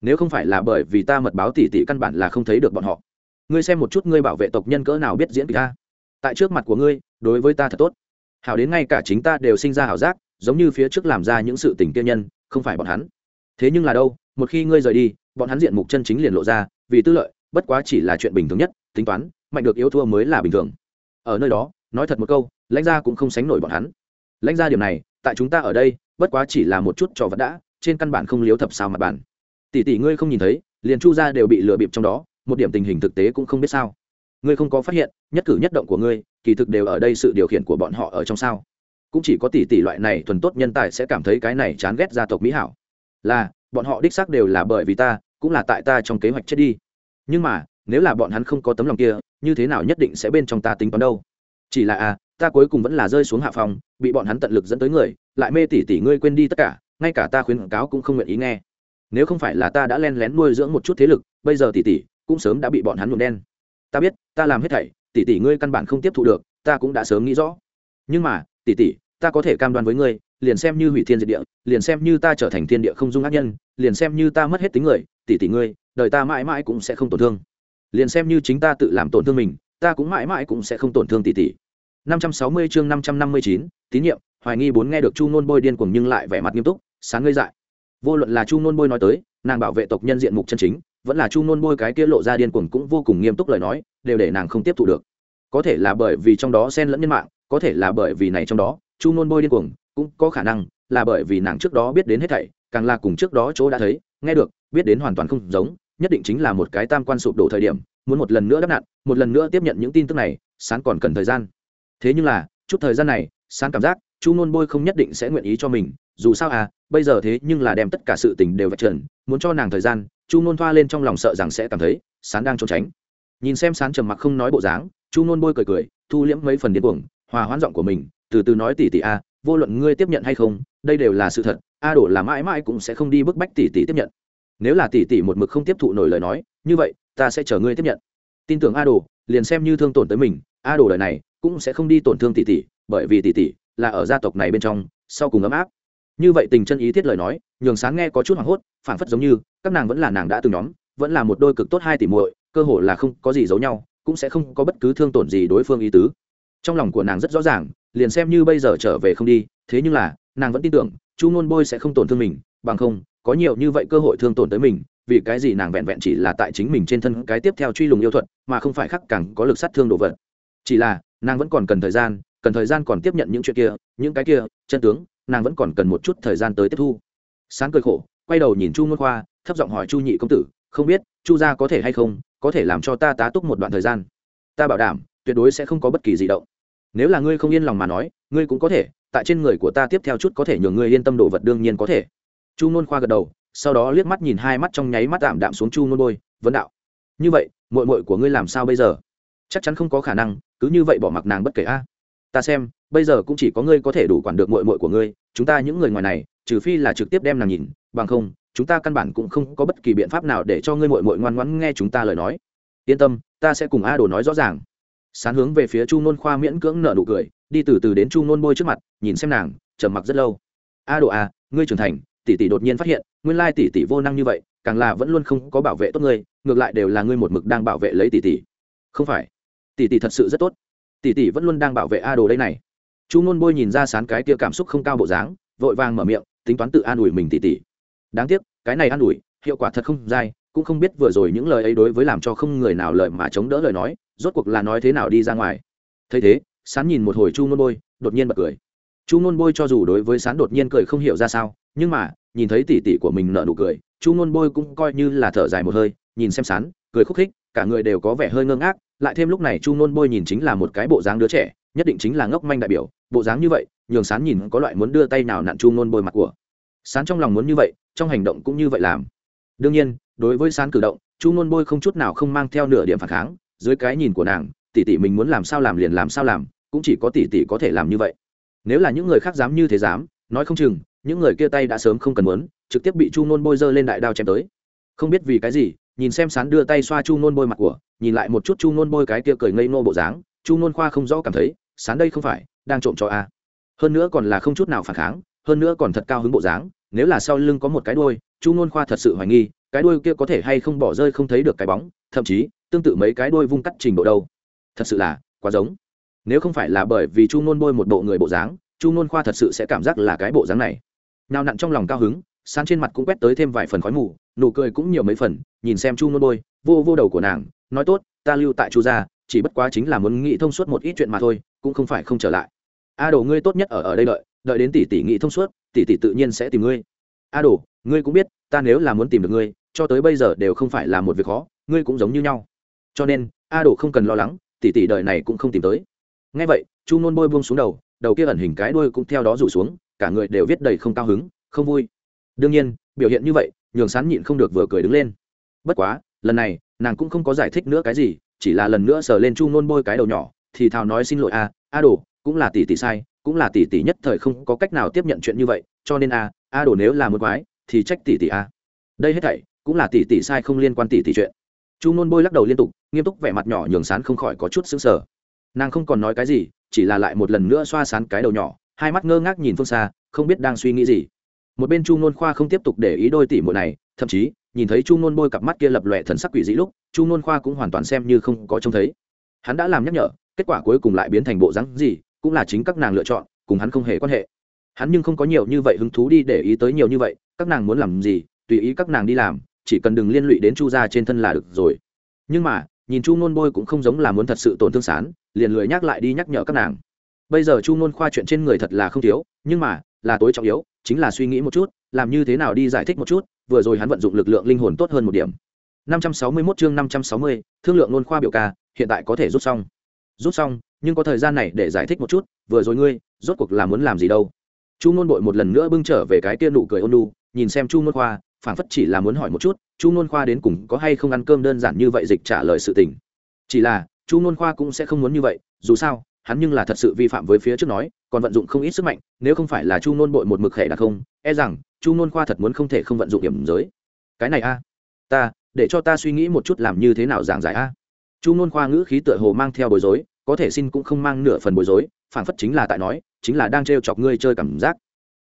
nếu không phải là bởi vì ta mật báo tỉ tỉ căn bản là không thấy được bọn họ. Ngươi xem một chút ngươi bảo vệ tộc nhân cỡ nào biết diễn kịch ta. Tại trước mặt của ngươi, đối với ta thật tốt. Hảo đến ngay cả chính ta đều sinh ra hảo giác, giống như phía trước làm ra những sự tình kia nhân, không phải bọn hắn. Thế nhưng là đâu, một khi ngươi rời đi, bọn hắn diện mục chân chính liền lộ ra, vì tư lợi, bất quá chỉ là chuyện bình thường nhất, tính toán, mạnh được yếu thua mới là bình thường. Ở nơi đó, nói thật một câu, lãnh gia cũng không sánh nổi bọn hắn. Lãnh gia điểm này, tại chúng ta ở đây, bất quá chỉ là một chút trò vật đã, trên căn bản không liếu thập sao mặt bản tỷ tỷ ngươi không nhìn thấy, liền chu gia đều bị lừa bịp trong đó, một điểm tình hình thực tế cũng không biết sao. Ngươi không có phát hiện, nhất cử nhất động của ngươi, kỳ thực đều ở đây sự điều khiển của bọn họ ở trong sao. Cũng chỉ có tỷ tỷ loại này thuần tốt nhân tài sẽ cảm thấy cái này chán ghét gia tộc mỹ hảo. Là, bọn họ đích xác đều là bởi vì ta, cũng là tại ta trong kế hoạch chết đi. Nhưng mà, nếu là bọn hắn không có tấm lòng kia, như thế nào nhất định sẽ bên trong ta tính toán đâu? Chỉ là à ta cuối cùng vẫn là rơi xuống hạ phòng, bị bọn hắn tận lực dẫn tới người, lại mê tỷ tỷ ngươi quên đi tất cả, ngay cả ta khuyến cáo cũng không nguyện ý nghe nếu không phải là ta đã len lén nuôi dưỡng một chút thế lực bây giờ tỷ tỷ cũng sớm đã bị bọn hắn nhuộm đen. Ta biết ta làm hết thảy tỷ tỷ ngươi căn bản không tiếp thu được ta cũng đã sớm nghĩ rõ. Nhưng mà tỷ tỷ ta có thể cam đoan với ngươi liền xem như hủy thiên diệt địa liền xem như ta trở thành thiên địa không dung ác nhân liền xem như ta mất hết tính người tỷ tỷ ngươi đời ta mãi mãi cũng sẽ không tổn thương. Liền xem như chính ta tự làm tổn thương mình ta cũng mãi mãi cũng sẽ không tổn thương tỷ tỷ. 560 chương 559, tín nhiệm hoài nghi bốn nghe được chu ngôn bôi điên cuồng nhưng lại vẻ mặt nghiêm túc sáng ngây dại vô luận là chu nôn bôi nói tới nàng bảo vệ tộc nhân diện mục chân chính vẫn là chu nôn bôi cái kia lộ ra điên cuồng cũng vô cùng nghiêm túc lời nói đều để nàng không tiếp thu được. Có thể là bởi vì trong đó xen lẫn nhân mạng có thể là bởi vì này trong đó chu nôn bôi điên cuồng cũng có khả năng là bởi vì nàng trước đó biết đến hết thảy càng là cùng trước đó chỗ đã thấy nghe được biết đến hoàn toàn không giống nhất định chính là một cái tam quan sụp đổ thời điểm muốn một lần nữa đắp nạn, một lần nữa tiếp nhận những tin tức này sán còn cần thời gian. Thế nhưng là chút thời gian này sán cảm giác chu nôn bôi không nhất định sẽ nguyện ý cho mình dù sao à bây giờ thế nhưng là đem tất cả sự tình đều vạch trần, muốn cho nàng thời gian, chu nôn thoa lên trong lòng sợ rằng sẽ cảm thấy, sán đang trốn tránh. Nhìn xem sán trầm mặc không nói bộ dáng, chu nôn bôi cười cười, thu liễm mấy phần điên cuồng, hòa hoãn giọng của mình, từ từ nói tỉ tỉ a, vô luận ngươi tiếp nhận hay không, đây đều là sự thật, a đổ là mãi mãi cũng sẽ không đi bức bách tỷ tỷ tiếp nhận. Nếu là tỷ tỷ một mực không tiếp thụ nổi lời nói, như vậy, ta sẽ chờ ngươi tiếp nhận. Tin tưởng a đồ liền xem như thương tổn tới mình, a đồ đời này cũng sẽ không đi tổn thương tỷ tỷ bởi vì tỷ tỷ là ở gia tộc này bên trong, sau cùng ấm áp như vậy tình chân ý thiết lời nói, nhường sáng nghe có chút hoảng hốt, phảng phất giống như, các nàng vẫn là nàng đã từng nhóm, vẫn là một đôi cực tốt hai tỷ muội, cơ hồ là không có gì giấu nhau, cũng sẽ không có bất cứ thương tổn gì đối phương ý tứ. Trong lòng của nàng rất rõ ràng, liền xem như bây giờ trở về không đi, thế nhưng là, nàng vẫn tin tưởng, chu ngôn bôi sẽ không tổn thương mình, bằng không, có nhiều như vậy cơ hội thương tổn tới mình, vì cái gì nàng vẹn vẹn chỉ là tại chính mình trên thân cái tiếp theo truy lùng yêu thuật, mà không phải khắc càng có lực sát thương đồ vật. Chỉ là, nàng vẫn còn cần thời gian, cần thời gian còn tiếp nhận những chuyện kia, những cái kia, chân tướng nàng vẫn còn cần một chút thời gian tới tiếp thu. Sáng cười khổ, quay đầu nhìn chu ngôn khoa, thấp giọng hỏi chu nhị công tử, không biết, chu gia có thể hay không, có thể làm cho ta tá túc một đoạn thời gian? Ta bảo đảm, tuyệt đối sẽ không có bất kỳ gì động. Nếu là ngươi không yên lòng mà nói, ngươi cũng có thể, tại trên người của ta tiếp theo chút có thể nhường ngươi yên tâm đồ vật đương nhiên có thể. Chu nôn khoa gật đầu, sau đó liếc mắt nhìn hai mắt trong nháy mắt tạm đạm xuống chu nôn bôi, vấn đạo, như vậy mội mội của ngươi làm sao bây giờ? Chắc chắn không có khả năng, cứ như vậy bỏ mặc nàng bất kể a. Ta xem bây giờ cũng chỉ có ngươi có thể đủ quản được mội mội của ngươi, chúng ta những người ngoài này, trừ phi là trực tiếp đem nàng nhìn, bằng không, chúng ta căn bản cũng không có bất kỳ biện pháp nào để cho ngươi mội mội ngoan ngoãn nghe chúng ta lời nói. Yên tâm, ta sẽ cùng a đồ nói rõ ràng. Sán hướng về phía chu nôn khoa miễn cưỡng nợ nụ cười, đi từ từ đến chu nôn bôi trước mặt, nhìn xem nàng, trầm mặc rất lâu. A đồ a ngươi trưởng thành, tỷ tỷ đột nhiên phát hiện, nguyên lai tỷ tỷ vô năng như vậy, càng là vẫn luôn không có bảo vệ tốt ngươi, ngược lại đều là ngươi một mực đang bảo vệ lấy tỷ tỷ. Không phải, tỷ tỷ thật sự rất tốt. Tỷ tỷ vẫn luôn đang bảo vệ a đồ đây này chu nôn bôi nhìn ra sán cái kia cảm xúc không cao bộ dáng, vội vàng mở miệng, tính toán tự an ủi mình tỉ tỉ. đáng tiếc, cái này an ủi, hiệu quả thật không dai, cũng không biết vừa rồi những lời ấy đối với làm cho không người nào lời mà chống đỡ lời nói, rốt cuộc là nói thế nào đi ra ngoài thấy thế, sán nhìn một hồi chu nôn bôi, đột nhiên bật cười chu nôn bôi cho dù đối với sán đột nhiên cười không hiểu ra sao, nhưng mà, nhìn thấy tỉ tỉ của mình nợ nụ cười, chu nôn bôi cũng coi như là thở dài một hơi, nhìn xem sán, cười khúc khích, cả người đều có vẻ hơi ngơ ngác, lại thêm lúc này chu nôn bôi nhìn chính là một cái bộ dáng đứa trẻ, nhất định chính là ngốc manh đại biểu bộ dáng như vậy, nhường sán nhìn có loại muốn đưa tay nào nặn chu ngôn bôi mặt của. Sán trong lòng muốn như vậy, trong hành động cũng như vậy làm. Đương nhiên, đối với sán cử động, chu ngôn bôi không chút nào không mang theo nửa điểm phản kháng. Dưới cái nhìn của nàng, tỷ tỷ mình muốn làm sao làm liền làm sao làm, cũng chỉ có tỷ tỷ có thể làm như vậy. Nếu là những người khác dám như thế dám, nói không chừng, những người kia tay đã sớm không cần muốn, trực tiếp bị chu ngôn bôi dơ lên đại đao chém tới. Không biết vì cái gì, nhìn xem sán đưa tay xoa chu ngôn bôi mặt của, nhìn lại một chút chu ngôn bôi cái kia cười ngây nô bộ dáng, chu ngôn khoa không rõ cảm thấy, sán đây không phải đang trộm cho a. Hơn nữa còn là không chút nào phản kháng, hơn nữa còn thật cao hứng bộ dáng, nếu là sau lưng có một cái đuôi, chu nôn khoa thật sự hoài nghi, cái đuôi kia có thể hay không bỏ rơi không thấy được cái bóng, thậm chí, tương tự mấy cái đuôi vung cắt trình độ đâu. Thật sự là quá giống. Nếu không phải là bởi vì chu nôn bôi một bộ người bộ dáng, chu nôn khoa thật sự sẽ cảm giác là cái bộ dáng này. Nào nặn trong lòng cao hứng, sán trên mặt cũng quét tới thêm vài phần khói mù, nụ cười cũng nhiều mấy phần, nhìn xem chu nôn bôi, vô vô đầu của nàng, nói tốt, ta lưu tại chu gia, chỉ bất quá chính là muốn nghĩ thông suốt một ít chuyện mà thôi, cũng không phải không trở lại a đồ, ngươi tốt nhất ở ở đây đợi đợi đến tỷ tỷ nghị thông suốt, tỷ tỷ tự nhiên sẽ tìm ngươi. A đồ, ngươi cũng biết, ta nếu là muốn tìm được ngươi, cho tới bây giờ đều không phải là một việc khó, ngươi cũng giống như nhau. Cho nên, a đồ không cần lo lắng, tỷ tỷ đợi này cũng không tìm tới. Ngay vậy, chu nôn bôi buông xuống đầu đầu kia ẩn hình cái đuôi cũng theo đó rủ xuống, cả người đều viết đầy không cao hứng, không vui. Đương nhiên, biểu hiện như vậy, nhường sán nhịn không được vừa cười đứng lên. Bất quá, lần này, nàng cũng không có giải thích nữa cái gì, chỉ là lần nữa sờ lên chu nôn bôi cái đầu nhỏ, thì thào nói xin lỗi, a a đồ cũng là tỷ tỷ sai, cũng là tỷ tỷ nhất thời không có cách nào tiếp nhận chuyện như vậy, cho nên a a đồ nếu là một quái, thì trách tỷ tỷ a. Đây hết thảy cũng là tỷ tỷ sai không liên quan tỷ tỷ chuyện. Chu nôn bôi lắc đầu liên tục, nghiêm túc vẻ mặt nhỏ nhường sán không khỏi có chút xứng sở nàng không còn nói cái gì, chỉ là lại một lần nữa xoa sán cái đầu nhỏ, hai mắt ngơ ngác nhìn phương xa, không biết đang suy nghĩ gì. Một bên chu nôn khoa không tiếp tục để ý đôi tỷ muội này, thậm chí, nhìn thấy chu nôn bôi cặp mắt kia lập lòe thần sắc quỷ dĩ lúc, chu nôn khoa cũng hoàn toàn xem như không có trông thấy. Hắn đã làm nhắc nhở, kết quả cuối cùng lại biến thành bộ rắn gì cũng là chính các nàng lựa chọn cùng hắn không hề quan hệ. Hắn nhưng không có nhiều như vậy hứng thú đi để ý tới nhiều như vậy các nàng muốn làm gì tùy ý các nàng đi làm chỉ cần đừng liên lụy đến chu gia trên thân là được rồi. Nhưng mà nhìn chu nôn bôi cũng không giống là muốn thật sự tổn thương sán liền lười nhắc lại đi nhắc nhở các nàng. Bây giờ chu nôn khoa chuyện trên người thật là không thiếu nhưng mà là tối trọng yếu chính là suy nghĩ một chút làm như thế nào đi giải thích một chút vừa rồi hắn vận dụng lực lượng linh hồn tốt hơn một điểm. 561 chương 560, thương lượng nôn khoa biểu ca hiện tại có thể rút xong. Rút xong nhưng có thời gian này để giải thích một chút, vừa rồi ngươi, rốt cuộc là muốn làm gì đâu? Chu nôn bội một lần nữa bưng trở về cái kia nụ cười ôn nu nhìn xem chu nôn khoa, phảng phất chỉ là muốn hỏi một chút, chu nôn khoa đến cùng có hay không ăn cơm đơn giản như vậy dịch trả lời sự tình. Chỉ là, chu nôn khoa cũng sẽ không muốn như vậy, dù sao, hắn nhưng là thật sự vi phạm với phía trước nói, còn vận dụng không ít sức mạnh, nếu không phải là chu nôn bội một mực khẽ đặc không e rằng, chu nôn khoa thật muốn không thể không vận dụng điểm giới. Cái này a, ta, để cho ta suy nghĩ một chút làm như thế nào giảng giải a. Chu nôn khoa ngữ khí tựa hồ mang theo bối rối có thể xin cũng không mang nửa phần bối rối phản phất chính là tại nói, chính là đang trêu chọc ngươi chơi cảm giác.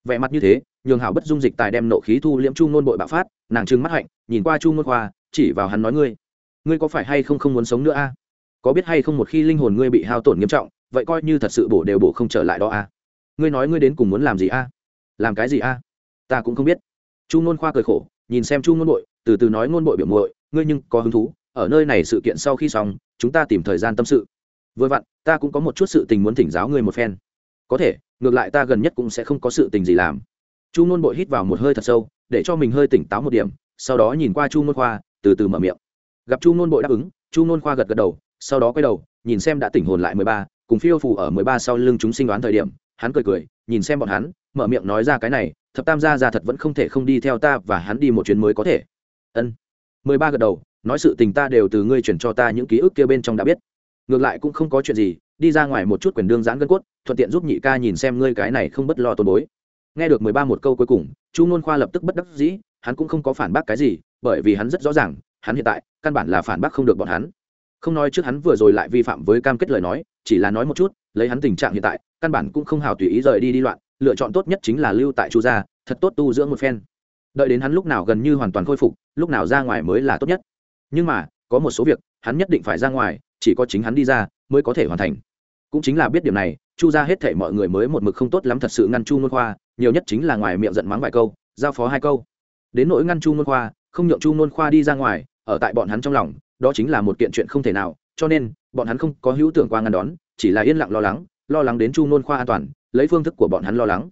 Vẻ mặt như thế, nhường hảo bất dung dịch tài đem nộ khí thu liễm chu ngôn bội bạo phát, nàng trưng mắt hạnh, nhìn qua chu ngôn khoa, chỉ vào hắn nói ngươi ngươi có phải hay không không muốn sống nữa a? Có biết hay không một khi linh hồn ngươi bị hao tổn nghiêm trọng, vậy coi như thật sự bổ đều bổ không trở lại đó a. Ngươi nói ngươi đến cùng muốn làm gì a? Làm cái gì a? Ta cũng không biết. Chu ngôn khoa cười khổ, nhìn xem chu ngôn bội, từ từ nói ngôn bội biểu muội, ngươi nhưng có hứng thú, ở nơi này sự kiện sau khi xong, chúng ta tìm thời gian tâm sự vừa vặn, ta cũng có một chút sự tình muốn thỉnh giáo ngươi một phen. Có thể, ngược lại ta gần nhất cũng sẽ không có sự tình gì làm. Chu nôn bội hít vào một hơi thật sâu, để cho mình hơi tỉnh táo một điểm, sau đó nhìn qua chu nôn khoa, từ từ mở miệng. Gặp chu nôn bội đáp ứng, chu nôn khoa gật gật đầu, sau đó quay đầu, nhìn xem đã tỉnh hồn lại mười ba, cùng phiêu phù ở mười ba sau lưng chúng sinh đoán thời điểm, hắn cười cười, nhìn xem bọn hắn, mở miệng nói ra cái này, thập tam gia ra thật vẫn không thể không đi theo ta và hắn đi một chuyến mới có thể. Ân. Mười ba gật đầu, nói sự tình ta đều từ ngươi chuyển cho ta những ký ức kia bên trong đã biết ngược lại cũng không có chuyện gì, đi ra ngoài một chút quyền đương giãn gân cốt, thuận tiện giúp nhị ca nhìn xem ngươi cái này không bất lo tôn bối. Nghe được mười ba một câu cuối cùng, chu nôn khoa lập tức bất đắc dĩ, hắn cũng không có phản bác cái gì, bởi vì hắn rất rõ ràng, hắn hiện tại, căn bản là phản bác không được bọn hắn. Không nói trước hắn vừa rồi lại vi phạm với cam kết lời nói, chỉ là nói một chút, lấy hắn tình trạng hiện tại, căn bản cũng không hào tùy ý rời đi đi loạn, lựa chọn tốt nhất chính là lưu tại chu gia, thật tốt tu dưỡng một phen. Đợi đến hắn lúc nào gần như hoàn toàn khôi phục, lúc nào ra ngoài mới là tốt nhất. Nhưng mà, có một số việc, hắn nhất định phải ra ngoài chỉ có chính hắn đi ra, mới có thể hoàn thành. Cũng chính là biết điểm này, chu ra hết thể mọi người mới một mực không tốt lắm thật sự ngăn chu ngôn khoa, nhiều nhất chính là ngoài miệng giận mắng vài câu, giao phó hai câu. Đến nỗi ngăn chu ngôn khoa, không nhượng chu ngôn khoa đi ra ngoài, ở tại bọn hắn trong lòng, đó chính là một kiện chuyện không thể nào, cho nên, bọn hắn không có hữu tưởng qua ngăn đón, chỉ là yên lặng lo lắng lo lắng đến chu ngôn khoa an toàn, lấy phương thức của bọn hắn lo lắng.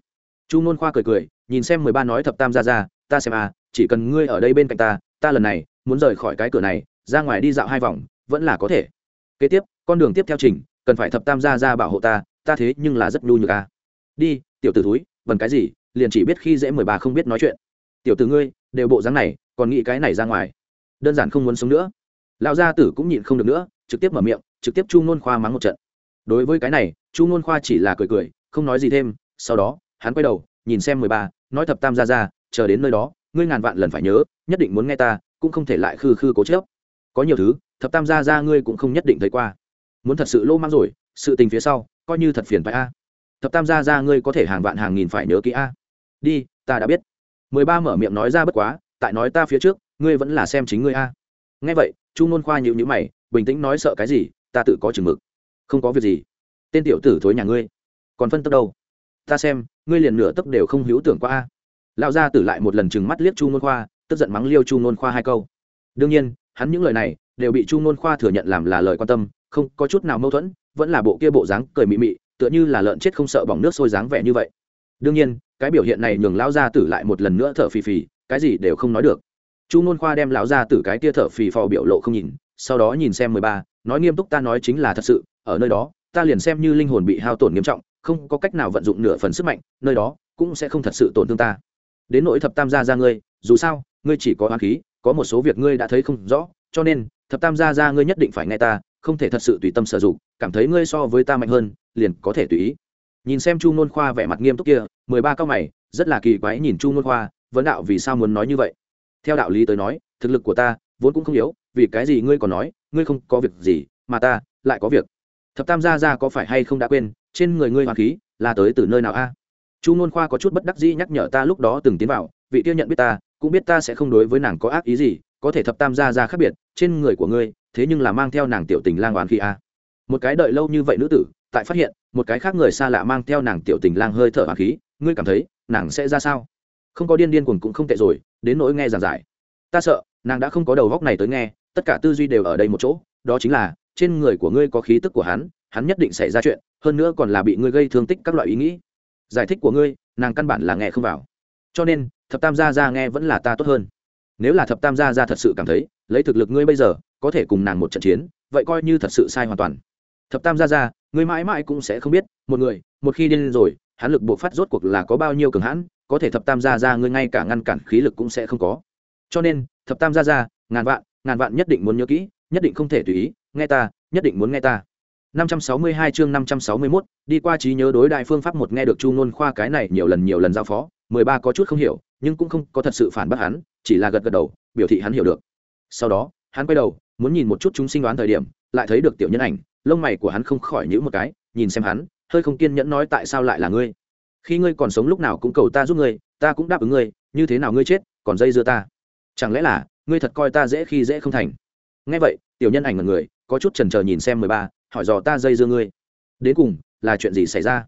Chu ngôn khoa cười cười, nhìn xem mười ba nói thập tam ra ra, ta xem à chỉ cần ngươi ở đây bên cạnh ta ta lần này, muốn rời khỏi cái cửa này, ra ngoài đi dạo hai vòng, vẫn là có thể kế tiếp, con đường tiếp theo trình, cần phải thập tam gia ra bảo hộ ta ta thế nhưng là rất nhu nhược à. đi, tiểu t ử túi vần cái gì, liền chỉ biết khi dễ mười bà không biết nói chuyện. Tiểu t ử ngươi, đều bộ dáng này, còn nghĩ cái này ra ngoài. Đơn giản không muốn sống nữa. Lão gia tử cũng nhịn không được nữa, trực tiếp mở miệng, trực tiếp chu nôn khoa mắng một trận. Đối với cái này, chu nôn khoa chỉ là cười cười, không nói gì thêm, sau đó, hắn quay đầu, nhìn xem mười ba nói thập tam ra ra chờ đến nơi đó, ngươi ngàn vạn lần phải nhớ, nhất định muốn nghe ta, cũng không thể lại khư khư cố chớp có nhiều thứ thập tam gia gia ngươi cũng không nhất định thấy qua. Muốn thật sự lô mang rồi, sự tình phía sau, coi như thật phiền phải a. Thập tam gia gia ngươi có thể hàng vạn hàng nghìn phải nhớ kỹ a. Đi, ta đã biết. Mười ba mở miệng nói ra bất quá, tại nói ta phía trước, ngươi vẫn là xem chính ngươi a. Nghe vậy, chu Nôn khoa nhịu nhữ mày, bình tĩnh nói sợ cái gì, ta tự có chừng mực. Không có việc gì. Tên tiểu tử thối nhà ngươi, còn phân tốc đâu? Ta xem, ngươi liền nửa tốc đều không hữu tưởng qua a. Lão gia tử lại một lần chừng mắt liếc chu Nôn khoa, tức giận mắng liêu chu Nôn khoa hai câu. Đương nhiên, hắn những lời này đều bị chu ngôn khoa thừa nhận làm là lời quan tâm, không có chút nào mâu thuẫn, vẫn là bộ kia bộ dáng cười mị mị, tựa như là lợn chết không sợ bỏng nước sôi dáng vẻ như vậy. Đương nhiên, cái biểu hiện này nhường lão gia tử lại một lần nữa thở phì phì, cái gì đều không nói được. Chu ngôn khoa đem lão gia tử cái tia thở phì phò biểu lộ không nhìn, sau đó nhìn xem mười ba, nói nghiêm túc ta nói chính là thật sự, ở nơi đó, ta liền xem như linh hồn bị hao tổn nghiêm trọng, không có cách nào vận dụng nửa phần sức mạnh, nơi đó cũng sẽ không thật sự tổn thương ta. Đến nỗi thập tam gia ra ngươi, dù sao, ngươi chỉ có hoa khí, có một số việc ngươi đã thấy không rõ, cho nên thập tam gia Gia, ngươi nhất định phải nghe ta không thể thật sự tùy tâm sử dụng cảm thấy ngươi so với ta mạnh hơn liền có thể tùy ý. Nhìn xem chu nôn khoa vẻ mặt nghiêm túc kia mười ba cao mày rất là kỳ quái nhìn chu nôn khoa vấn đạo vì sao muốn nói như vậy? Theo đạo lý tới nói thực lực của ta vốn cũng không yếu vì cái gì ngươi còn nói ngươi không có việc gì mà ta lại có việc. Thập tam gia Gia có phải hay không đã quên trên người ngươi hoàng khí là tới từ nơi nào a? Chu Nôn khoa có chút bất đắc dĩ nhắc nhở ta lúc đó từng tiến vào vị tiêu nhận biết ta cũng biết ta sẽ không đối với nàng có ác ý gì có thể thập tam gia ra khác biệt, trên người của ngươi, thế nhưng là mang theo nàng tiểu tình lang oán khí a. Một cái đợi lâu như vậy nữ tử, tại phát hiện, một cái khác người xa lạ mang theo nàng tiểu tình lang hơi thở oán khí, ngươi cảm thấy, nàng sẽ ra sao? Không có điên điên cuồng cũng không tệ rồi, đến nỗi nghe giảng giải. Ta sợ, nàng đã không có đầu góc này tới nghe, tất cả tư duy đều ở đây một chỗ, đó chính là, trên người của ngươi có khí tức của hắn hắn nhất định xảy ra chuyện, hơn nữa còn là bị ngươi gây thương tích các loại ý nghĩ. Giải thích của ngươi, nàng căn bản là nghe không vào. Cho nên, thập tam gia ra nghe vẫn là ta tốt hơn nếu là thập tam gia ra thật sự cảm thấy lấy thực lực ngươi bây giờ có thể cùng nàng một trận chiến vậy coi như thật sự sai hoàn toàn. Thập tam gia ra ngươi mãi mãi cũng sẽ không biết một người một khi điên rồi hắn lực buộc phát rốt cuộc là có bao nhiêu cường hãn có thể thập tam gia ra ngươi ngay cả ngăn cản khí lực cũng sẽ không có. Cho nên thập tam gia ra ngàn vạn ngàn vạn nhất định muốn nhớ kỹ nhất định không thể tùy ý nghe ta nhất định muốn nghe ta. 562 chương 561, đi qua trí nhớ đối đại phương pháp một nghe được Chu Nôn Khoa cái này nhiều lần nhiều lần giao phó, 13 có chút không hiểu, nhưng cũng không có thật sự phản bác hắn, chỉ là gật gật đầu, biểu thị hắn hiểu được. Sau đó, hắn quay đầu, muốn nhìn một chút chúng sinh đoán thời điểm, lại thấy được tiểu nhân ảnh, lông mày của hắn không khỏi nhíu một cái, nhìn xem hắn, hơi không kiên nhẫn nói tại sao lại là ngươi? Khi ngươi còn sống lúc nào cũng cầu ta giúp ngươi, ta cũng đáp ứng ngươi, như thế nào ngươi chết, còn dây dưa ta? Chẳng lẽ là, ngươi thật coi ta dễ khi dễ không thành? Nghe vậy, tiểu nhân ảnh ngẩn người, có chút chần chờ nhìn xem 13, hỏi dò ta dây dưa ngươi đến cùng là chuyện gì xảy ra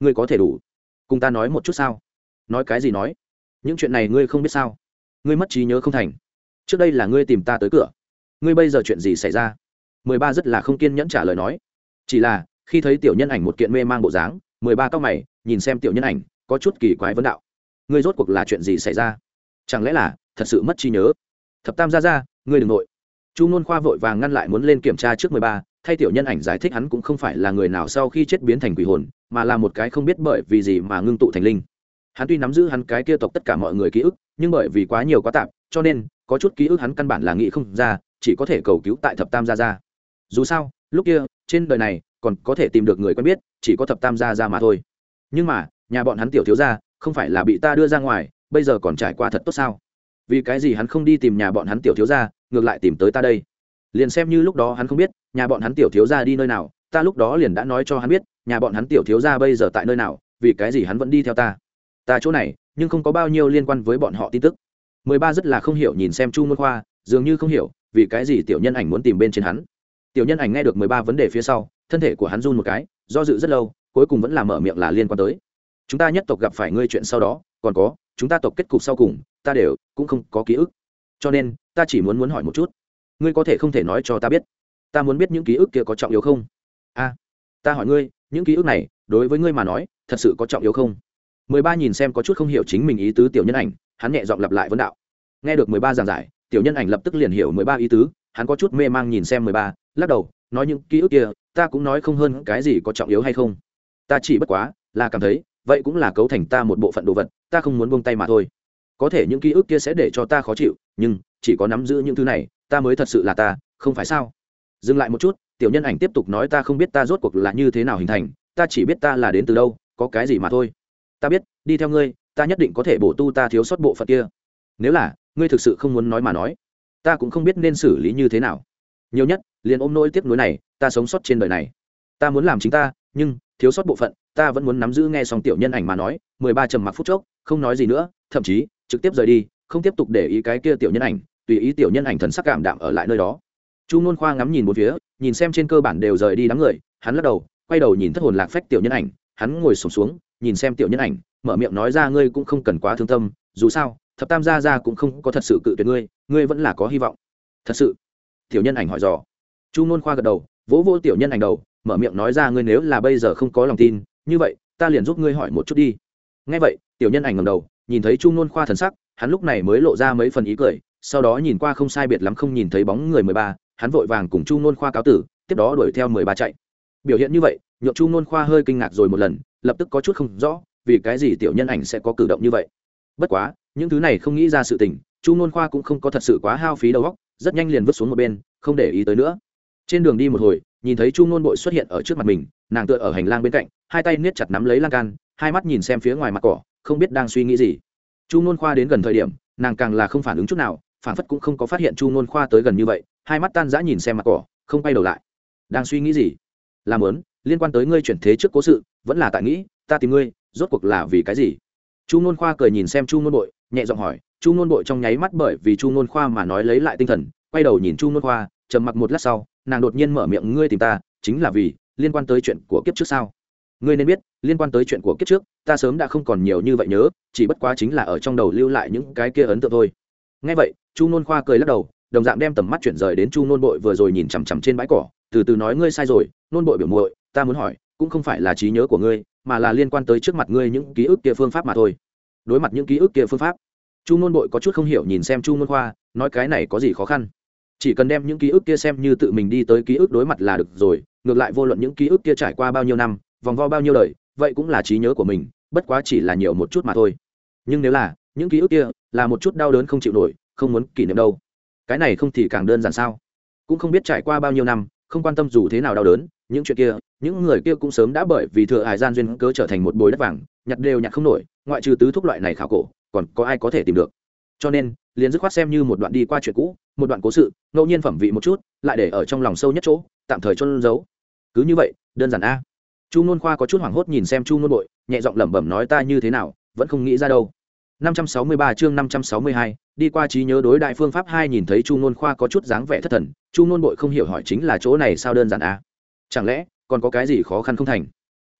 ngươi có thể đủ cùng ta nói một chút sao nói cái gì nói những chuyện này ngươi không biết sao? Ngươi mất trí nhớ không thành. Trước đây là ngươi tìm ta tới cửa. Ngươi bây giờ chuyện gì xảy ra? Mười ba rất là không kiên nhẫn trả lời nói. Chỉ là, khi thấy tiểu nhân ảnh một kiện mê mang bộ dáng, mười ba tóc mày, nhìn xem tiểu nhân ảnh, có chút kỳ quái vấn đạo. Ngươi rốt cuộc là chuyện gì xảy ra? Chẳng lẽ là thật sự mất trí nhớ? Thập tam ra ra ngươi đừng nội. Chu nôn khoa vội vàng ngăn lại muốn lên kiểm tra trước mười ba, thay tiểu nhân ảnh giải thích hắn cũng không phải là người nào sau khi chết biến thành quỷ hồn, mà là một cái không biết bởi vì gì mà ngưng tụ thành linh hắn tuy nắm giữ hắn cái kia tộc tất cả mọi người ký ức, nhưng bởi vì quá nhiều quá tạp, cho nên, có chút ký ức hắn căn bản là nghĩ không ra, chỉ có thể cầu cứu tại thập tam gia gia. Dù sao, lúc kia, trên đời này, còn có thể tìm được người quen biết, chỉ có thập tam gia gia mà thôi. Nhưng mà, nhà bọn hắn tiểu thiếu gia, không phải là bị ta đưa ra ngoài, bây giờ còn trải qua thật tốt sao? Vì cái gì hắn không đi tìm nhà bọn hắn tiểu thiếu gia, ngược lại tìm tới ta đây? Liền xem như lúc đó hắn không biết, nhà bọn hắn tiểu thiếu gia đi nơi nào, ta lúc đó liền đã nói cho hắn biết, nhà bọn hắn tiểu thiếu gia bây giờ tại nơi nào, vì cái gì hắn vẫn đi theo ta? Ta chỗ này, nhưng không có bao nhiêu liên quan với bọn họ tin tức. Mười ba rất là không hiểu nhìn xem chu môn khoa, dường như không hiểu vì cái gì tiểu nhân ảnh muốn tìm bên trên hắn. Tiểu nhân ảnh nghe được mười ba vấn đề phía sau, thân thể của hắn run một cái, do dự rất lâu, cuối cùng vẫn là mở miệng là liên quan tới. Chúng ta nhất tộc gặp phải ngươi chuyện sau đó, còn có, chúng ta tộc kết cục sau cùng, ta đều cũng không có ký ức. Cho nên, ta chỉ muốn muốn hỏi một chút. Ngươi có thể không thể nói cho ta biết. Ta muốn biết những ký ức kia có trọng yếu không? A ta hỏi ngươi, những ký ức này, đối với ngươi mà nói, thật sự có trọng yếu không? Mười ba nhìn xem có chút không hiểu chính mình ý tứ tiểu nhân ảnh, hắn nhẹ giọng lặp lại vấn đạo. Nghe được mười ba giảng giải, tiểu nhân ảnh lập tức liền hiểu mười ba ý tứ, hắn có chút mê mang nhìn xem mười ba, lắc đầu, nói những ký ức kia, ta cũng nói không hơn cái gì có trọng yếu hay không. Ta chỉ bất quá là cảm thấy, vậy cũng là cấu thành ta một bộ phận đồ vật, ta không muốn buông tay mà thôi. Có thể những ký ức kia sẽ để cho ta khó chịu, nhưng chỉ có nắm giữ những thứ này, ta mới thật sự là ta, không phải sao? Dừng lại một chút, tiểu nhân ảnh tiếp tục nói ta không biết ta rốt cuộc là như thế nào hình thành, ta chỉ biết ta là đến từ đâu, có cái gì mà thôi ta biết đi theo ngươi ta nhất định có thể bổ tu ta thiếu sót bộ phận kia. Nếu là ngươi thực sự không muốn nói mà nói ta cũng không biết nên xử lý như thế nào. Nhiều nhất liền ôm nỗi tiếp nối này ta sống sót trên đời này. Ta muốn làm chính ta nhưng thiếu sót bộ phận ta vẫn muốn nắm giữ nghe xong tiểu nhân ảnh mà nói mười ba trầm mặc phút chốc không nói gì nữa thậm chí trực tiếp rời đi không tiếp tục để ý cái kia tiểu nhân ảnh tùy ý tiểu nhân ảnh thần sắc cảm đạm ở lại nơi đó. Chu nôn khoa ngắm nhìn một phía nhìn xem trên cơ bản đều rời đi đám người hắn lắc đầu quay đầu nhìn thất hồn lạc phách tiểu nhân ảnh hắn ngồi sổm xuống, xuống nhìn xem tiểu nhân ảnh, mở miệng nói ra ngươi cũng không cần quá thương tâm, dù sao, thập tam gia gia cũng không có thật sự cự tuyệt ngươi ngươi vẫn là có hy vọng. Thật sự. Tiểu nhân ảnh hỏi dò. Chu nôn khoa gật đầu, vỗ vỗ tiểu nhân ảnh đầu, mở miệng nói ra ngươi nếu là bây giờ không có lòng tin, như vậy, ta liền giúp ngươi hỏi một chút đi. Ngay vậy, tiểu nhân ảnh ngầm đầu, nhìn thấy chu nôn khoa thần sắc, hắn lúc này mới lộ ra mấy phần ý cười, sau đó nhìn qua không sai biệt lắm không nhìn thấy bóng người mười ba, hắn vội vàng cùng chu nôn khoa cáo tử, tiếp đó đuổi theo mười ba chạy. Biểu hiện như vậy nhộn chu nôn khoa hơi kinh ngạc rồi một lần lập tức có chút không rõ, vì cái gì tiểu nhân ảnh sẽ có cử động như vậy. Bất quá, những thứ này không nghĩ ra sự tình, chu n khoa cũng không có thật sự quá hao phí đầu óc, rất nhanh liền vứt xuống một bên, không để ý tới nữa. Trên đường đi một hồi, nhìn thấy chu n bội xuất hiện ở trước mặt mình, nàng tựa ở hành lang bên cạnh, hai tay niết chặt nắm lấy lan can, hai mắt nhìn xem phía ngoài mặt cỏ, không biết đang suy nghĩ gì. Chu n khoa đến gần thời điểm, nàng càng là không phản ứng chút nào, phản phất cũng không có phát hiện chu n khoa tới gần như vậy, hai mắt tan rã nhìn xem mặt cỏ, không quay đầu lại. Đang suy nghĩ gì? Làm ớn liên quan tới ngươi chuyển thế trước cố sự, vẫn là tại nghĩ, ta tìm ngươi, rốt cuộc là vì cái gì? Chu nôn khoa cười nhìn xem chu nôn bội, nhẹ giọng hỏi, chu nôn bội trong nháy mắt bởi vì chu nôn khoa mà nói lấy lại tinh thần, quay đầu nhìn chu nôn khoa, trầm mặc một lát sau, nàng đột nhiên mở miệng, ngươi tìm ta, chính là vì liên quan tới chuyện của kiếp trước sao? Ngươi nên biết, liên quan tới chuyện của kiếp trước, ta sớm đã không còn nhiều như vậy nhớ, chỉ bất quá chính là ở trong đầu lưu lại những cái kia ấn tượng thôi. Ngay vậy, chu nôn khoa cười lắc đầu, đồng dạng đem tầm mắt chuyển rời đến chu nôn bội vừa rồi nhìn chằm chằm trên bãi cỏ, từ từ nói, ngươi sai rồi, nôn bội biểu muội ta muốn hỏi, cũng không phải là trí nhớ của ngươi, mà là liên quan tới trước mặt ngươi những ký ức kia phương pháp mà thôi. Đối mặt những ký ức kia phương pháp, chu nôn bội có chút không hiểu nhìn xem chu nôn khoa, nói cái này có gì khó khăn? Chỉ cần đem những ký ức kia xem như tự mình đi tới ký ức đối mặt là được rồi, ngược lại vô luận những ký ức kia trải qua bao nhiêu năm, vòng vo bao nhiêu đời, vậy cũng là trí nhớ của mình, bất quá chỉ là nhiều một chút mà thôi. Nhưng nếu là, những ký ức kia là một chút đau đớn không chịu nổi, không muốn kỷ niệm đâu. Cái này không thì càng đơn giản sao? Cũng không biết trải qua bao nhiêu năm, không quan tâm dù thế nào đau đớn những chuyện kia những người kia cũng sớm đã bởi vì thừa hải gian duyên cớ trở thành một bồi đất vàng nhặt đều nhặt không nổi ngoại trừ tứ thúc loại này khảo cổ còn có ai có thể tìm được? Cho nên liền dứt khoát xem như một đoạn đi qua chuyện cũ một đoạn cố sự ngẫu nhiên phẩm vị một chút lại để ở trong lòng sâu nhất chỗ tạm thời trôn giấu. Cứ như vậy đơn giản a. Chu nôn khoa có chút hoảng hốt nhìn xem chu nôn bội nhẹ giọng lẩm bẩm nói ta như thế nào vẫn không nghĩ ra đâu. 563 chương 562, đi qua trí nhớ đối đại phương pháp hai nhìn thấy chu nôn khoa có chút dáng vẻ thất thần chu nôn bội không hiểu hỏi chính là chỗ này sao đơn giản a chẳng lẽ, còn có cái gì khó khăn không thành?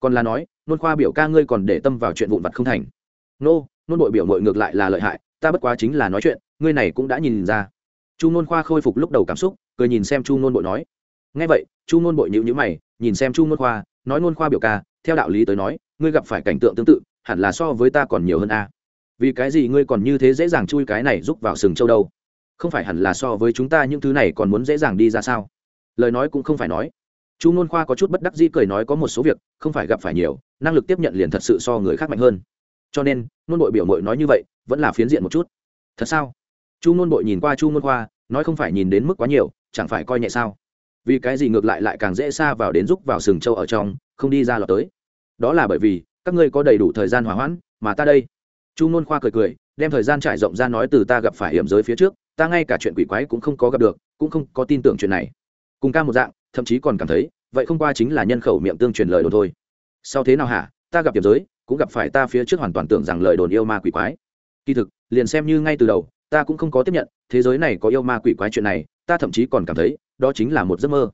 Còn là nói, nôn khoa biểu ca ngươi còn để tâm vào chuyện vụn vặt không thành. Nô, nôn bội biểu mội ngược lại là lợi hại, ta bất quá chính là nói chuyện, ngươi này cũng đã nhìn ra. Chu nôn khoa khôi phục lúc đầu cảm xúc, cười nhìn xem chu nôn bội nói. Ngay vậy, chu nôn bội nhịu nhữ mày, nhìn xem chu nôn khoa, nói nôn khoa biểu ca, theo đạo lý tới nói, ngươi gặp phải cảnh tượng tương tự, hẳn là so với ta còn nhiều hơn a. Vì cái gì ngươi còn như thế dễ dàng chui cái này rúc vào sừng châu đâu? Không phải hẳn là so với chúng ta những thứ này còn muốn dễ dàng đi ra sao? Lời nói cũng không phải nói chu n khoa có chút bất đắc dĩ cười nói có một số việc không phải gặp phải nhiều, năng lực tiếp nhận liền thật sự so người khác mạnh hơn. Cho nên, nôn bội biểu mội nói như vậy, vẫn là phiến diện một chút. Thật sao? Chu nôn bội nhìn qua chu nôn khoa, nói không phải nhìn đến mức quá nhiều, chẳng phải coi nhẹ sao? Vì cái gì ngược lại lại càng dễ xa vào đến rúc vào sừng châu ở trong, không đi ra lọt tới? Đó là bởi vì, các ngươi có đầy đủ thời gian hỏa hoãn, mà ta đây. Chu nôn khoa cười cười, đem thời gian trải rộng ra nói từ ta gặp phải hiểm giới phía trước, ta ngay cả chuyện quỷ quái cũng không có gặp được, cũng không có tin tưởng chuyện này. Cùng ca một dạng thậm chí còn cảm thấy, vậy không qua chính là nhân khẩu miệng tương truyền lời đồn thôi. Sau thế nào hả? Ta gặp hiểm giới, cũng gặp phải ta phía trước hoàn toàn tưởng rằng lời đồn yêu ma quỷ quái. Kỳ thực, liền xem như ngay từ đầu, ta cũng không có tiếp nhận, thế giới này có yêu ma quỷ quái chuyện này, ta thậm chí còn cảm thấy, đó chính là một giấc mơ.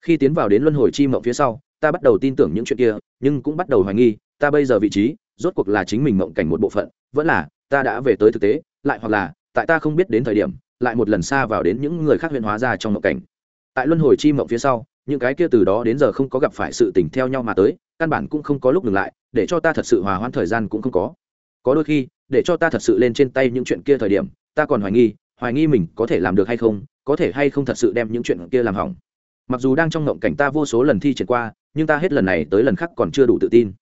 Khi tiến vào đến luân hồi chi mộng phía sau, ta bắt đầu tin tưởng những chuyện kia, nhưng cũng bắt đầu hoài nghi, ta bây giờ vị trí, rốt cuộc là chính mình mộng cảnh một bộ phận, vẫn là, ta đã về tới thực tế, lại hoặc là, tại ta không biết đến thời điểm, lại một lần xa vào đến những người khác huyện hóa ra trong mộng cảnh tại luân hồi chi mộng phía sau, những cái kia từ đó đến giờ không có gặp phải sự tình theo nhau mà tới, căn bản cũng không có lúc dừng lại, để cho ta thật sự hòa hoãn thời gian cũng không có. Có đôi khi, để cho ta thật sự lên trên tay những chuyện kia thời điểm, ta còn hoài nghi hoài nghi mình có thể làm được hay không, có thể hay không thật sự đem những chuyện kia làm hỏng. Mặc dù đang trong ngộng cảnh ta vô số lần thi triển qua, nhưng ta hết lần này tới lần khác còn chưa đủ tự tin.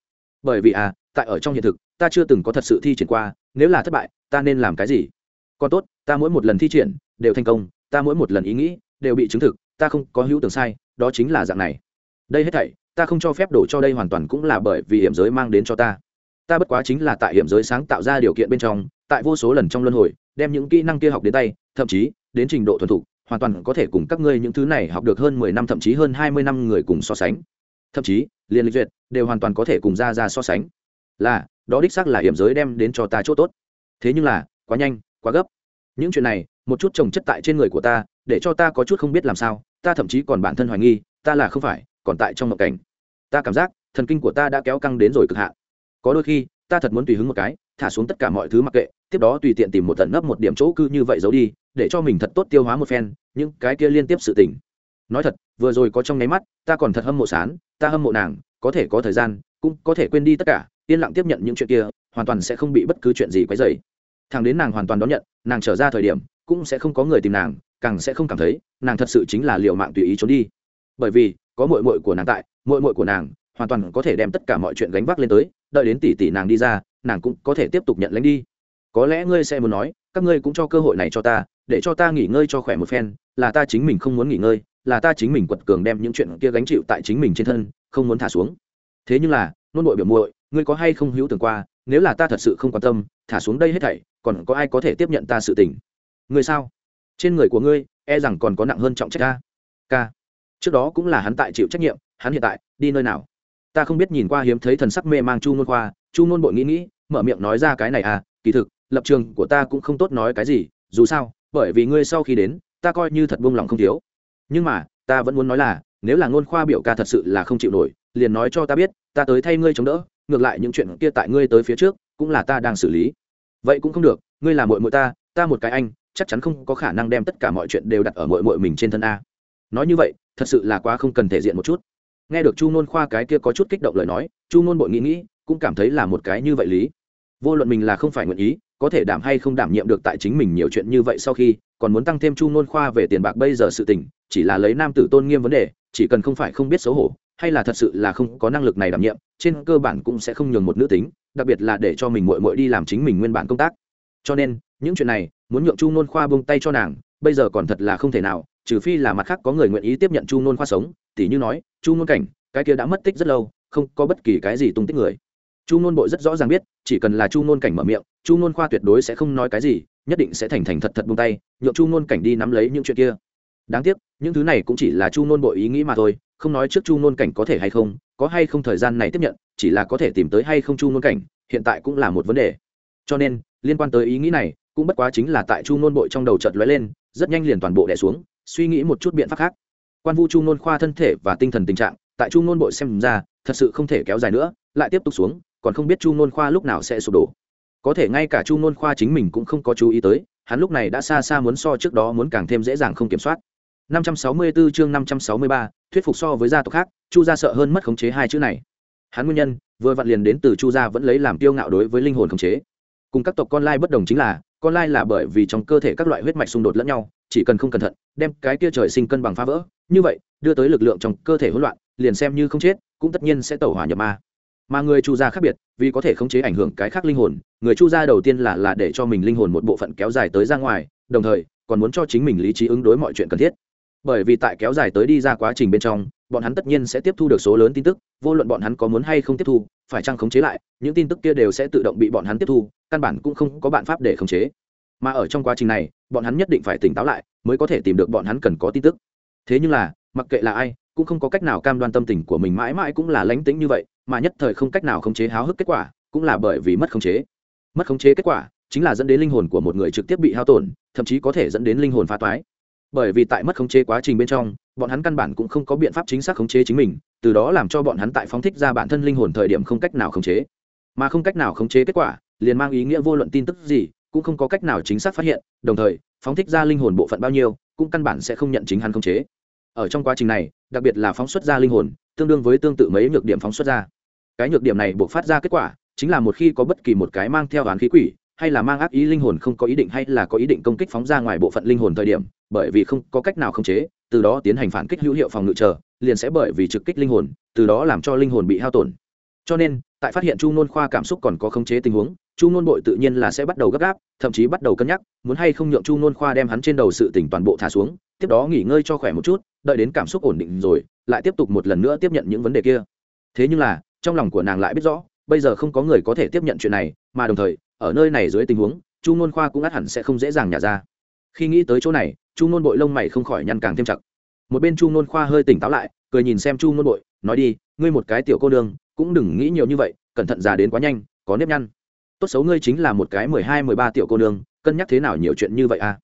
Bởi vì à tại ở trong hiện thực, ta chưa từng có thật sự thi triển qua, nếu là thất bại, ta nên làm cái gì? Còn tốt, ta mỗi một lần thi triển đều thành công, ta mỗi một lần ý nghĩ đều bị chứng thực ta không có hữu tưởng sai, đó chính là dạng này. Đây hết thảy, ta không cho phép đổ cho đây hoàn toàn cũng là bởi vì hiểm giới mang đến cho ta. Ta bất quá chính là tại hiểm giới sáng tạo ra điều kiện bên trong, tại vô số lần trong luân hồi, đem những kỹ năng kia học đến tay, thậm chí, đến trình độ thuần thục, hoàn toàn có thể cùng các ngươi những thứ này học được hơn mười năm, thậm chí hơn hai mươi năm người cùng so sánh. Thậm chí, liền lịch duyệt, đều hoàn toàn có thể cùng ra ra so sánh. Là, đó đích xác là hiểm giới đem đến cho ta chỗ tốt. Thế nhưng là, quá nhanh, quá gấp. Những chuyện này, một chút trồng chất tại trên người của ta để cho ta có chút không biết làm sao, ta thậm chí còn bản thân hoài nghi, ta là không phải, còn tại trong mộng cảnh. Ta cảm giác, thần kinh của ta đã kéo căng đến rồi cực hạn. Có đôi khi, ta thật muốn tùy hứng một cái, thả xuống tất cả mọi thứ mặc kệ, tiếp đó tùy tiện tìm một tận nấp một điểm chỗ cư như vậy giấu đi, để cho mình thật tốt tiêu hóa một phen, những cái kia liên tiếp sự tình. Nói thật, vừa rồi có trong nháy mắt, ta còn thật hâm mộ sán, ta hâm mộ nàng, có thể có thời gian, cũng có thể quên đi tất cả, yên lặng tiếp nhận những chuyện kia, hoàn toàn sẽ không bị bất cứ chuyện gì quấy dày thằng đến nàng hoàn toàn đón nhận, nàng trở ra thời điểm, cũng sẽ không có người tìm nàng càng sẽ không cảm thấy nàng thật sự chính là liệu mạng tùy ý trốn đi. Bởi vì, có mội mội của nàng tại mội mội của nàng hoàn toàn có thể đem tất cả mọi chuyện gánh vác lên tới, đợi đến tỷ tỷ nàng đi ra, nàng cũng có thể tiếp tục nhận lãnh đi. Có lẽ ngươi sẽ muốn nói, các ngươi cũng cho cơ hội này cho ta, để cho ta nghỉ ngơi cho khỏe một phen, là ta chính mình không muốn nghỉ ngơi, là ta chính mình quật cường đem những chuyện kia gánh chịu tại chính mình trên thân, không muốn thả xuống. Thế nhưng là, nôn nội biểu muội, ngươi có hay không hữu tưởng qua, nếu là ta thật sự không quan tâm, thả xuống đây hết thảy, còn có ai có thể tiếp nhận ta sự tình? Ngươi sao? Trên người của ngươi e rằng còn có nặng hơn trọng trách ca ca trước đó cũng là hắn tại chịu trách nhiệm, hắn hiện tại, đi nơi nào? Ta không biết nhìn qua hiếm thấy thần sắc mê mang chu nôn khoa, chu nôn bội nghĩ nghĩ, mở miệng nói ra cái này à kỳ thực, lập trường của ta cũng không tốt nói cái gì, dù sao, bởi vì ngươi sau khi đến, ta coi như thật buông lòng không thiếu. Nhưng mà, ta vẫn muốn nói là, nếu là ngôn khoa biểu ca thật sự là không chịu nổi, liền nói cho ta biết, ta tới thay ngươi chống đỡ, ngược lại những chuyện kia tại ngươi tới phía trước, cũng là ta đang xử lý. Vậy cũng không được, ngươi là mội mội ta ta một cái anh chắc chắn không có khả năng đem tất cả mọi chuyện đều đặt ở mội mội mình trên thân a. Nói như vậy, thật sự là quá không cần thể diện một chút. Nghe được chu nôn khoa cái kia có chút kích động lời nói, chu nôn bội nghĩ nghĩ, cũng cảm thấy là một cái như vậy lý. Vô luận mình là không phải nguyện ý, có thể đảm hay không đảm nhiệm được tại chính mình nhiều chuyện như vậy sau khi, còn muốn tăng thêm chu nôn khoa về tiền bạc bây giờ sự tình, chỉ là lấy nam tử tôn nghiêm vấn đề, chỉ cần không phải không biết xấu hổ, hay là thật sự là không có năng lực này đảm nhiệm, trên cơ bản cũng sẽ không nhường một nữ tính, đặc biệt là để cho mình mội mội đi làm chính mình nguyên bản công tác. Cho nên, những chuyện này muốn nhượng chu nôn khoa bông tay cho nàng bây giờ còn thật là không thể nào trừ phi là mặt khác có người nguyện ý tiếp nhận chu nôn khoa sống tỉ như nói chu nôn cảnh cái kia đã mất tích rất lâu không có bất kỳ cái gì tung tích người chu nôn bội rất rõ ràng biết chỉ cần là chu nôn cảnh mở miệng chu nôn khoa tuyệt đối sẽ không nói cái gì nhất định sẽ thành thành thật thật buông tay nhượng chu nôn cảnh đi nắm lấy những chuyện kia đáng tiếc những thứ này cũng chỉ là chu nôn bội ý nghĩ mà thôi không nói trước chu nôn cảnh có thể hay không có hay không thời gian này tiếp nhận chỉ là có thể tìm tới hay không chu nôn cảnh hiện tại cũng là một vấn đề cho nên liên quan tới ý nghĩ này cũng bất quá chính là tại chu nôn bội trong đầu chợt lóe lên rất nhanh liền toàn bộ đẻ xuống suy nghĩ một chút biện pháp khác. Quan vu chu nôn khoa thân thể và tinh thần tình trạng tại chu nôn bội xem ra thật sự không thể kéo dài nữa lại tiếp tục xuống còn không biết chu nôn khoa lúc nào sẽ sụp đổ. Có thể ngay cả chu nôn khoa chính mình cũng không có chú ý tới hắn lúc này đã xa xa muốn so trước đó muốn càng thêm dễ dàng không kiểm soát. 564 chương 563, thuyết phục so với gia tộc khác chu gia sợ hơn mất khống chế hai chữ này. Hắn nguyên nhân vừa vặn liền đến từ chu gia vẫn lấy làm tiêu ngạo đối với linh hồn khống chế. Cùng các tộc con lai bất đồng chính là con lai là bởi vì trong cơ thể các loại huyết mạch xung đột lẫn nhau, chỉ cần không cẩn thận, đem cái kia trời sinh cân bằng phá vỡ. Như vậy, đưa tới lực lượng trong cơ thể hỗn loạn, liền xem như không chết, cũng tất nhiên sẽ tẩu hỏa nhập ma. Mà người chu gia khác biệt, vì có thể khống chế ảnh hưởng cái khác linh hồn, người chu gia đầu tiên là là để cho mình linh hồn một bộ phận kéo dài tới ra ngoài, đồng thời, còn muốn cho chính mình lý trí ứng đối mọi chuyện cần thiết. Bởi vì tại kéo dài tới đi ra quá trình bên trong bọn hắn tất nhiên sẽ tiếp thu được số lớn tin tức, vô luận bọn hắn có muốn hay không tiếp thu, phải chăng khống chế lại, những tin tức kia đều sẽ tự động bị bọn hắn tiếp thu, căn bản cũng không có biện pháp để khống chế. Mà ở trong quá trình này, bọn hắn nhất định phải tỉnh táo lại, mới có thể tìm được bọn hắn cần có tin tức. Thế nhưng là, mặc kệ là ai, cũng không có cách nào cam đoan tâm tình của mình mãi mãi cũng là lánh tính như vậy, mà nhất thời không cách nào khống chế háo hức kết quả, cũng là bởi vì mất khống chế. Mất khống chế kết quả, chính là dẫn đến linh hồn của một người trực tiếp bị hao tổn, thậm chí có thể dẫn đến linh hồn phá toái bởi vì tại mất khống chế quá trình bên trong, bọn hắn căn bản cũng không có biện pháp chính xác khống chế chính mình, từ đó làm cho bọn hắn tại phóng thích ra bản thân linh hồn thời điểm không cách nào khống chế. Mà không cách nào khống chế kết quả, liền mang ý nghĩa vô luận tin tức gì, cũng không có cách nào chính xác phát hiện, đồng thời, phóng thích ra linh hồn bộ phận bao nhiêu, cũng căn bản sẽ không nhận chính hắn khống chế. Ở trong quá trình này, đặc biệt là phóng xuất ra linh hồn, tương đương với tương tự mấy nhược điểm phóng xuất ra. Cái nhược điểm này buộc phát ra kết quả, chính là một khi có bất kỳ một cái mang theo đoán khí quỷ hay là mang ác ý linh hồn không có ý định hay là có ý định công kích phóng ra ngoài bộ phận linh hồn thời điểm, bởi vì không có cách nào khống chế, từ đó tiến hành phản kích hữu hiệu phòng ngự chờ, liền sẽ bởi vì trực kích linh hồn, từ đó làm cho linh hồn bị hao tổn. Cho nên, tại phát hiện chu nôn khoa cảm xúc còn có khống chế tình huống, chu nôn bội tự nhiên là sẽ bắt đầu gấp gáp, thậm chí bắt đầu cân nhắc, muốn hay không nhượng chu nôn khoa đem hắn trên đầu sự tỉnh toàn bộ thả xuống, tiếp đó nghỉ ngơi cho khỏe một chút, đợi đến cảm xúc ổn định rồi, lại tiếp tục một lần nữa tiếp nhận những vấn đề kia. Thế nhưng là, trong lòng của nàng lại biết rõ, bây giờ không có người có thể tiếp nhận chuyện này, mà đồng thời ở nơi này dưới tình huống, chu nôn khoa cũng ắt hẳn sẽ không dễ dàng nhả ra. Khi nghĩ tới chỗ này, chu nôn bội lông mày không khỏi nhăn càng thêm chặt. Một bên chu nôn khoa hơi tỉnh táo lại, cười nhìn xem chu nôn bội, nói đi, ngươi một cái tiểu cô nương, cũng đừng nghĩ nhiều như vậy, cẩn thận già đến quá nhanh, có nếp nhăn. Tốt xấu ngươi chính là một cái mười hai, mười ba tiểu cô nương, cân nhắc thế nào nhiều chuyện như vậy à?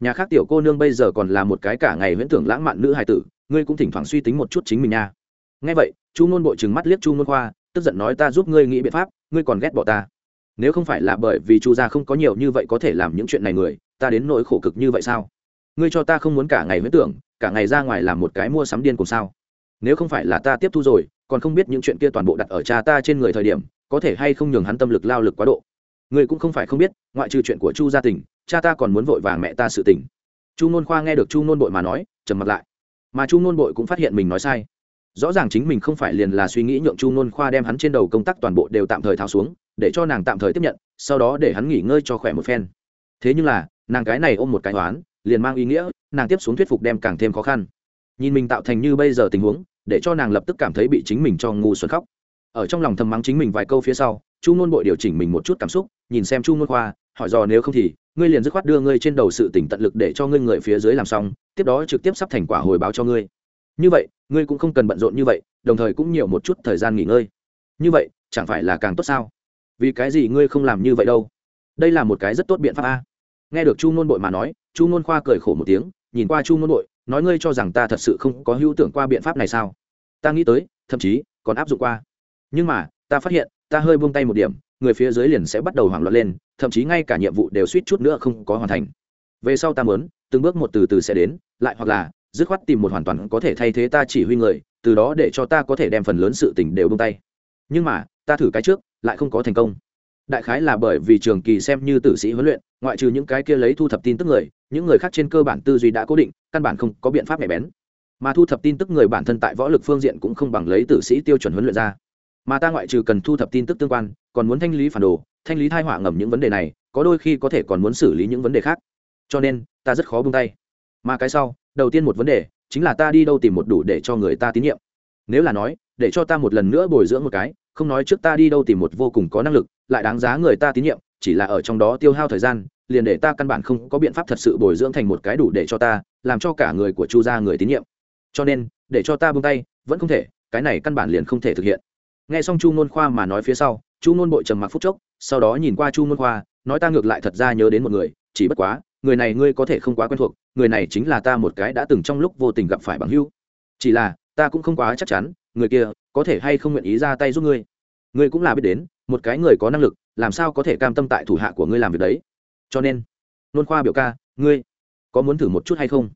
Nhà khác tiểu cô nương bây giờ còn là một cái cả ngày huyễn tưởng lãng mạn nữ hài tử, ngươi cũng thỉnh thoảng suy tính một chút chính mình nha. Nghe vậy, chu nôn bội trừng mắt liếc chu nôn khoa, tức giận nói ta giúp ngươi nghĩ biện pháp, ngươi còn ghét bỏ ta nếu không phải là bởi vì chu gia không có nhiều như vậy có thể làm những chuyện này người, ta đến nỗi khổ cực như vậy sao? Ngươi cho ta không muốn cả ngày huyết tưởng, cả ngày ra ngoài làm một cái mua sắm điên cùng sao? Nếu không phải là ta tiếp thu rồi, còn không biết những chuyện kia toàn bộ đặt ở cha ta trên người thời điểm, có thể hay không nhường hắn tâm lực lao lực quá độ. Ngươi cũng không phải không biết, ngoại trừ chuyện của chu gia tình, cha ta còn muốn vội vàng mẹ ta sự tình. Chu nôn khoa nghe được chu nôn bội mà nói, trầm mặt lại. Mà chu nôn bội cũng phát hiện mình nói sai. Rõ ràng chính mình không phải liền là suy nghĩ nhượng chu nôn khoa đem hắn trên đầu công tác toàn bộ đều tạm thời tháo xuống để cho nàng tạm thời tiếp nhận, sau đó để hắn nghỉ ngơi cho khỏe một phen. Thế nhưng là, nàng cái này ôm một cái toán liền mang ý nghĩa, nàng tiếp xuống thuyết phục đem càng thêm khó khăn. Nhìn mình tạo thành như bây giờ tình huống, để cho nàng lập tức cảm thấy bị chính mình cho ngu xuẩn khóc. Ở trong lòng thầm mắng chính mình vài câu phía sau, chu nôn bội điều chỉnh mình một chút cảm xúc, nhìn xem chu nôn khoa, hỏi dò nếu không thì, ngươi liền dứt khoát đưa ngươi trên đầu sự tỉnh tận lực để cho ngươi người phía dưới làm xong, tiếp đó trực tiếp sắp thành quả hồi báo cho ngươi. Như vậy, ngươi cũng không cần bận rộn như vậy, đồng thời cũng nhiều một chút thời gian nghỉ ngơi. Như vậy, chẳng phải là càng tốt sao? Vì cái gì ngươi không làm như vậy đâu? Đây là một cái rất tốt biện pháp a. Nghe được chu ngôn bội mà nói, chu ngôn khoa cười khổ một tiếng, nhìn qua chu ngôn bội, nói ngươi cho rằng ta thật sự không có hữu tưởng qua biện pháp này sao? Ta nghĩ tới, thậm chí, còn áp dụng qua. Nhưng mà, ta phát hiện, ta hơi buông tay một điểm, người phía dưới liền sẽ bắt đầu hoảng loạn lên, thậm chí ngay cả nhiệm vụ đều suýt chút nữa không có hoàn thành. Về sau ta muốn, từng bước một từ từ sẽ đến, lại hoặc là, dứt khoát tìm một hoàn toàn có thể thay thế ta chỉ huy người, từ đó để cho ta có thể đem phần lớn sự tình đều buông tay. Nhưng mà, ta thử cái trước lại không có thành công. Đại khái là bởi vì trường kỳ xem như tử sĩ huấn luyện, ngoại trừ những cái kia lấy thu thập tin tức người, những người khác trên cơ bản tư duy đã cố định, căn bản không có biện pháp nhạy bén. Mà thu thập tin tức người bản thân tại võ lực phương diện cũng không bằng lấy tử sĩ tiêu chuẩn huấn luyện ra. Mà ta ngoại trừ cần thu thập tin tức tương quan, còn muốn thanh lý phản đồ, thanh lý thai họa ngầm những vấn đề này, có đôi khi có thể còn muốn xử lý những vấn đề khác. Cho nên, ta rất khó bung tay. Mà cái sau, đầu tiên một vấn đề, chính là ta đi đâu tìm một đủ để cho người ta tín nhiệm. Nếu là nói, để cho ta một lần nữa bồi dưỡng một cái không nói trước ta đi đâu tìm một vô cùng có năng lực, lại đáng giá người ta tín nhiệm, chỉ là ở trong đó tiêu hao thời gian, liền để ta căn bản không có biện pháp thật sự bồi dưỡng thành một cái đủ để cho ta, làm cho cả người của chu gia người tín nhiệm. Cho nên, để cho ta buông tay, vẫn không thể, cái này căn bản liền không thể thực hiện. Nghe xong chu nôn khoa mà nói phía sau, chu nôn bội trầm mặc phút chốc, sau đó nhìn qua chu nôn khoa, nói ta ngược lại thật ra nhớ đến một người, chỉ bất quá, người này ngươi có thể không quá quen thuộc, người này chính là ta một cái đã từng trong lúc vô tình gặp phải bằng hưu chỉ là, ta cũng không quá chắc chắn người kia có thể hay không nguyện ý ra tay giúp ngươi? Ngươi cũng là biết đến, một cái người có năng lực, làm sao có thể cam tâm tại thủ hạ của ngươi làm việc đấy? Cho nên, nôn khoa biểu ca, ngươi có muốn thử một chút hay không?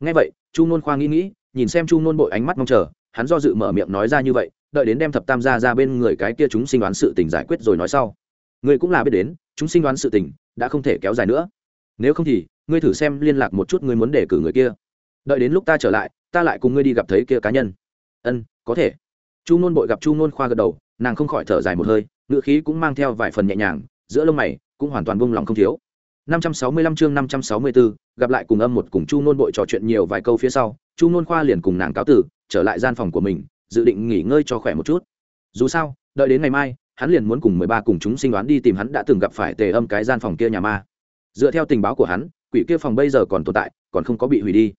Nghe vậy, chu nôn khoa nghĩ nghĩ, nhìn xem chu nôn bội ánh mắt mong chờ, hắn do dự mở miệng nói ra như vậy, đợi đến đem thập tam gia ra bên người cái kia chúng sinh đoán sự tình giải quyết rồi nói sau. Ngươi cũng là biết đến, chúng sinh đoán sự tình đã không thể kéo dài nữa. Nếu không thì, ngươi thử xem liên lạc một chút ngươi muốn đề cử người kia. Đợi đến lúc ta trở lại, ta lại cùng ngươi đi gặp thấy kia cá nhân. Ân có thể. Chu nôn bội gặp chu nôn khoa gật đầu nàng không khỏi thở dài một hơi ngựa khí cũng mang theo vài phần nhẹ nhàng giữa lông mày cũng hoàn toàn buông lòng không thiếu. 565 chương 564, gặp lại cùng âm một cùng chu nôn bội trò chuyện nhiều vài câu phía sau chu nôn khoa liền cùng nàng cáo tử trở lại gian phòng của mình dự định nghỉ ngơi cho khỏe một chút. Dù sao đợi đến ngày mai hắn liền muốn cùng mười ba cùng chúng sinh đoán đi tìm hắn đã từng gặp phải tề âm cái gian phòng kia nhà ma. Dựa theo tình báo của hắn quỷ kia phòng bây giờ còn tồn tại còn không có bị hủy đi.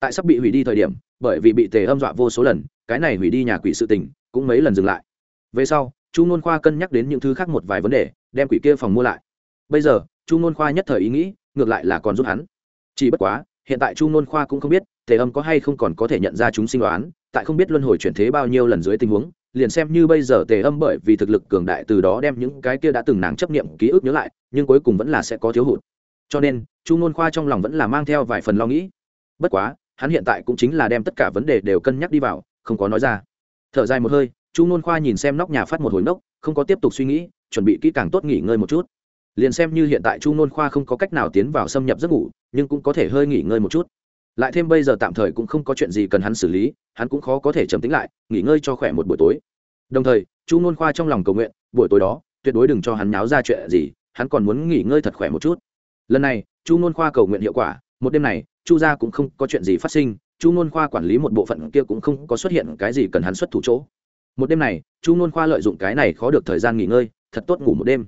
Tại sắp bị hủy đi thời điểm bởi vì bị tề âm dọa vô số lần, cái này hủy đi nhà quỷ sự tình cũng mấy lần dừng lại. Về sau, chu nôn khoa cân nhắc đến những thứ khác một vài vấn đề, đem quỷ kia phòng mua lại. Bây giờ, chu nôn khoa nhất thời ý nghĩ, ngược lại là còn giúp hắn. Chỉ bất quá, hiện tại chu nôn khoa cũng không biết, tề âm có hay không còn có thể nhận ra chúng sinh đoán, tại không biết luân hồi chuyển thế bao nhiêu lần dưới tình huống, liền xem như bây giờ tề âm bởi vì thực lực cường đại từ đó đem những cái kia đã từng nàng chấp niệm ký ức nhớ lại, nhưng cuối cùng vẫn là sẽ có thiếu hụt. Cho nên, chu ngôn khoa trong lòng vẫn là mang theo vài phần lo nghĩ. Bất quá hắn hiện tại cũng chính là đem tất cả vấn đề đều cân nhắc đi vào, không có nói ra. Thở dài một hơi, chu Nôn khoa nhìn xem nóc nhà phát một hồi nốc, không có tiếp tục suy nghĩ, chuẩn bị kỹ càng tốt nghỉ ngơi một chút. Liền xem như hiện tại chu Nôn khoa không có cách nào tiến vào xâm nhập giấc ngủ, nhưng cũng có thể hơi nghỉ ngơi một chút. Lại thêm bây giờ tạm thời cũng không có chuyện gì cần hắn xử lý, hắn cũng khó có thể trầm tính lại, nghỉ ngơi cho khỏe một buổi tối. Đồng thời, chu nôn khoa trong lòng cầu nguyện, buổi tối đó, tuyệt đối đừng cho hắn nháo ra chuyện gì, hắn còn muốn nghỉ ngơi thật khỏe một chút. Lần này, chu nôn khoa cầu nguyện hiệu quả một đêm này, chu gia cũng không có chuyện gì phát sinh, chu nôn khoa quản lý một bộ phận kia cũng không có xuất hiện cái gì cần hắn xuất thủ chỗ. Một đêm này, chu nôn khoa lợi dụng cái này khó được thời gian nghỉ ngơi, thật tốt ngủ một đêm.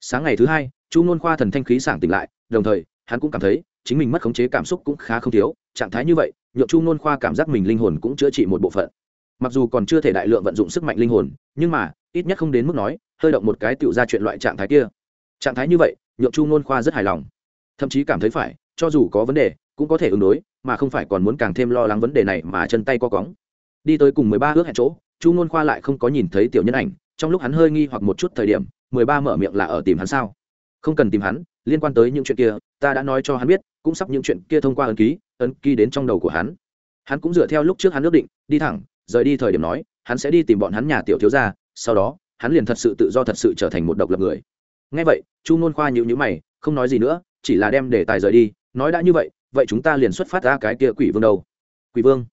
Sáng ngày thứ hai, chu nôn khoa thần thanh khí sảng tỉnh lại, đồng thời, hắn cũng cảm thấy chính mình mất khống chế cảm xúc cũng khá không thiếu, trạng thái như vậy, nhượng chu nôn khoa cảm giác mình linh hồn cũng chữa trị một bộ phận. Mặc dù còn chưa thể đại lượng vận dụng sức mạnh linh hồn, nhưng mà, ít nhất không đến mức nói, hơi động một cái tựu ra chuyện loại trạng thái kia. Trạng thái như vậy, nhượng chu nôn khoa rất hài lòng. Thậm chí cảm thấy phải cho dù có vấn đề, cũng có thể ứng đối, mà không phải còn muốn càng thêm lo lắng vấn đề này mà chân tay co cóng. Đi tới cùng mười ba ước hẹn chỗ, chu nôn khoa lại không có nhìn thấy tiểu nhân ảnh, trong lúc hắn hơi nghi hoặc một chút thời điểm, mười ba mở miệng là ở tìm hắn sao? Không cần tìm hắn, liên quan tới những chuyện kia, ta đã nói cho hắn biết, cũng sắp những chuyện kia thông qua ấn ký ấn ký đến trong đầu của hắn. Hắn cũng dựa theo lúc trước hắn ước định, đi thẳng, rời đi thời điểm nói, hắn sẽ đi tìm bọn hắn nhà tiểu thiếu gia, sau đó, hắn liền thật sự tự do thật sự trở thành một độc lập người. Ngay vậy, chu nôn khoa nhịu nhữ mày, không nói gì nữa, chỉ là đem đề tài rời đi nói đã như vậy vậy chúng ta liền xuất phát ra cái kia quỷ vương đâu? Quỷ vương?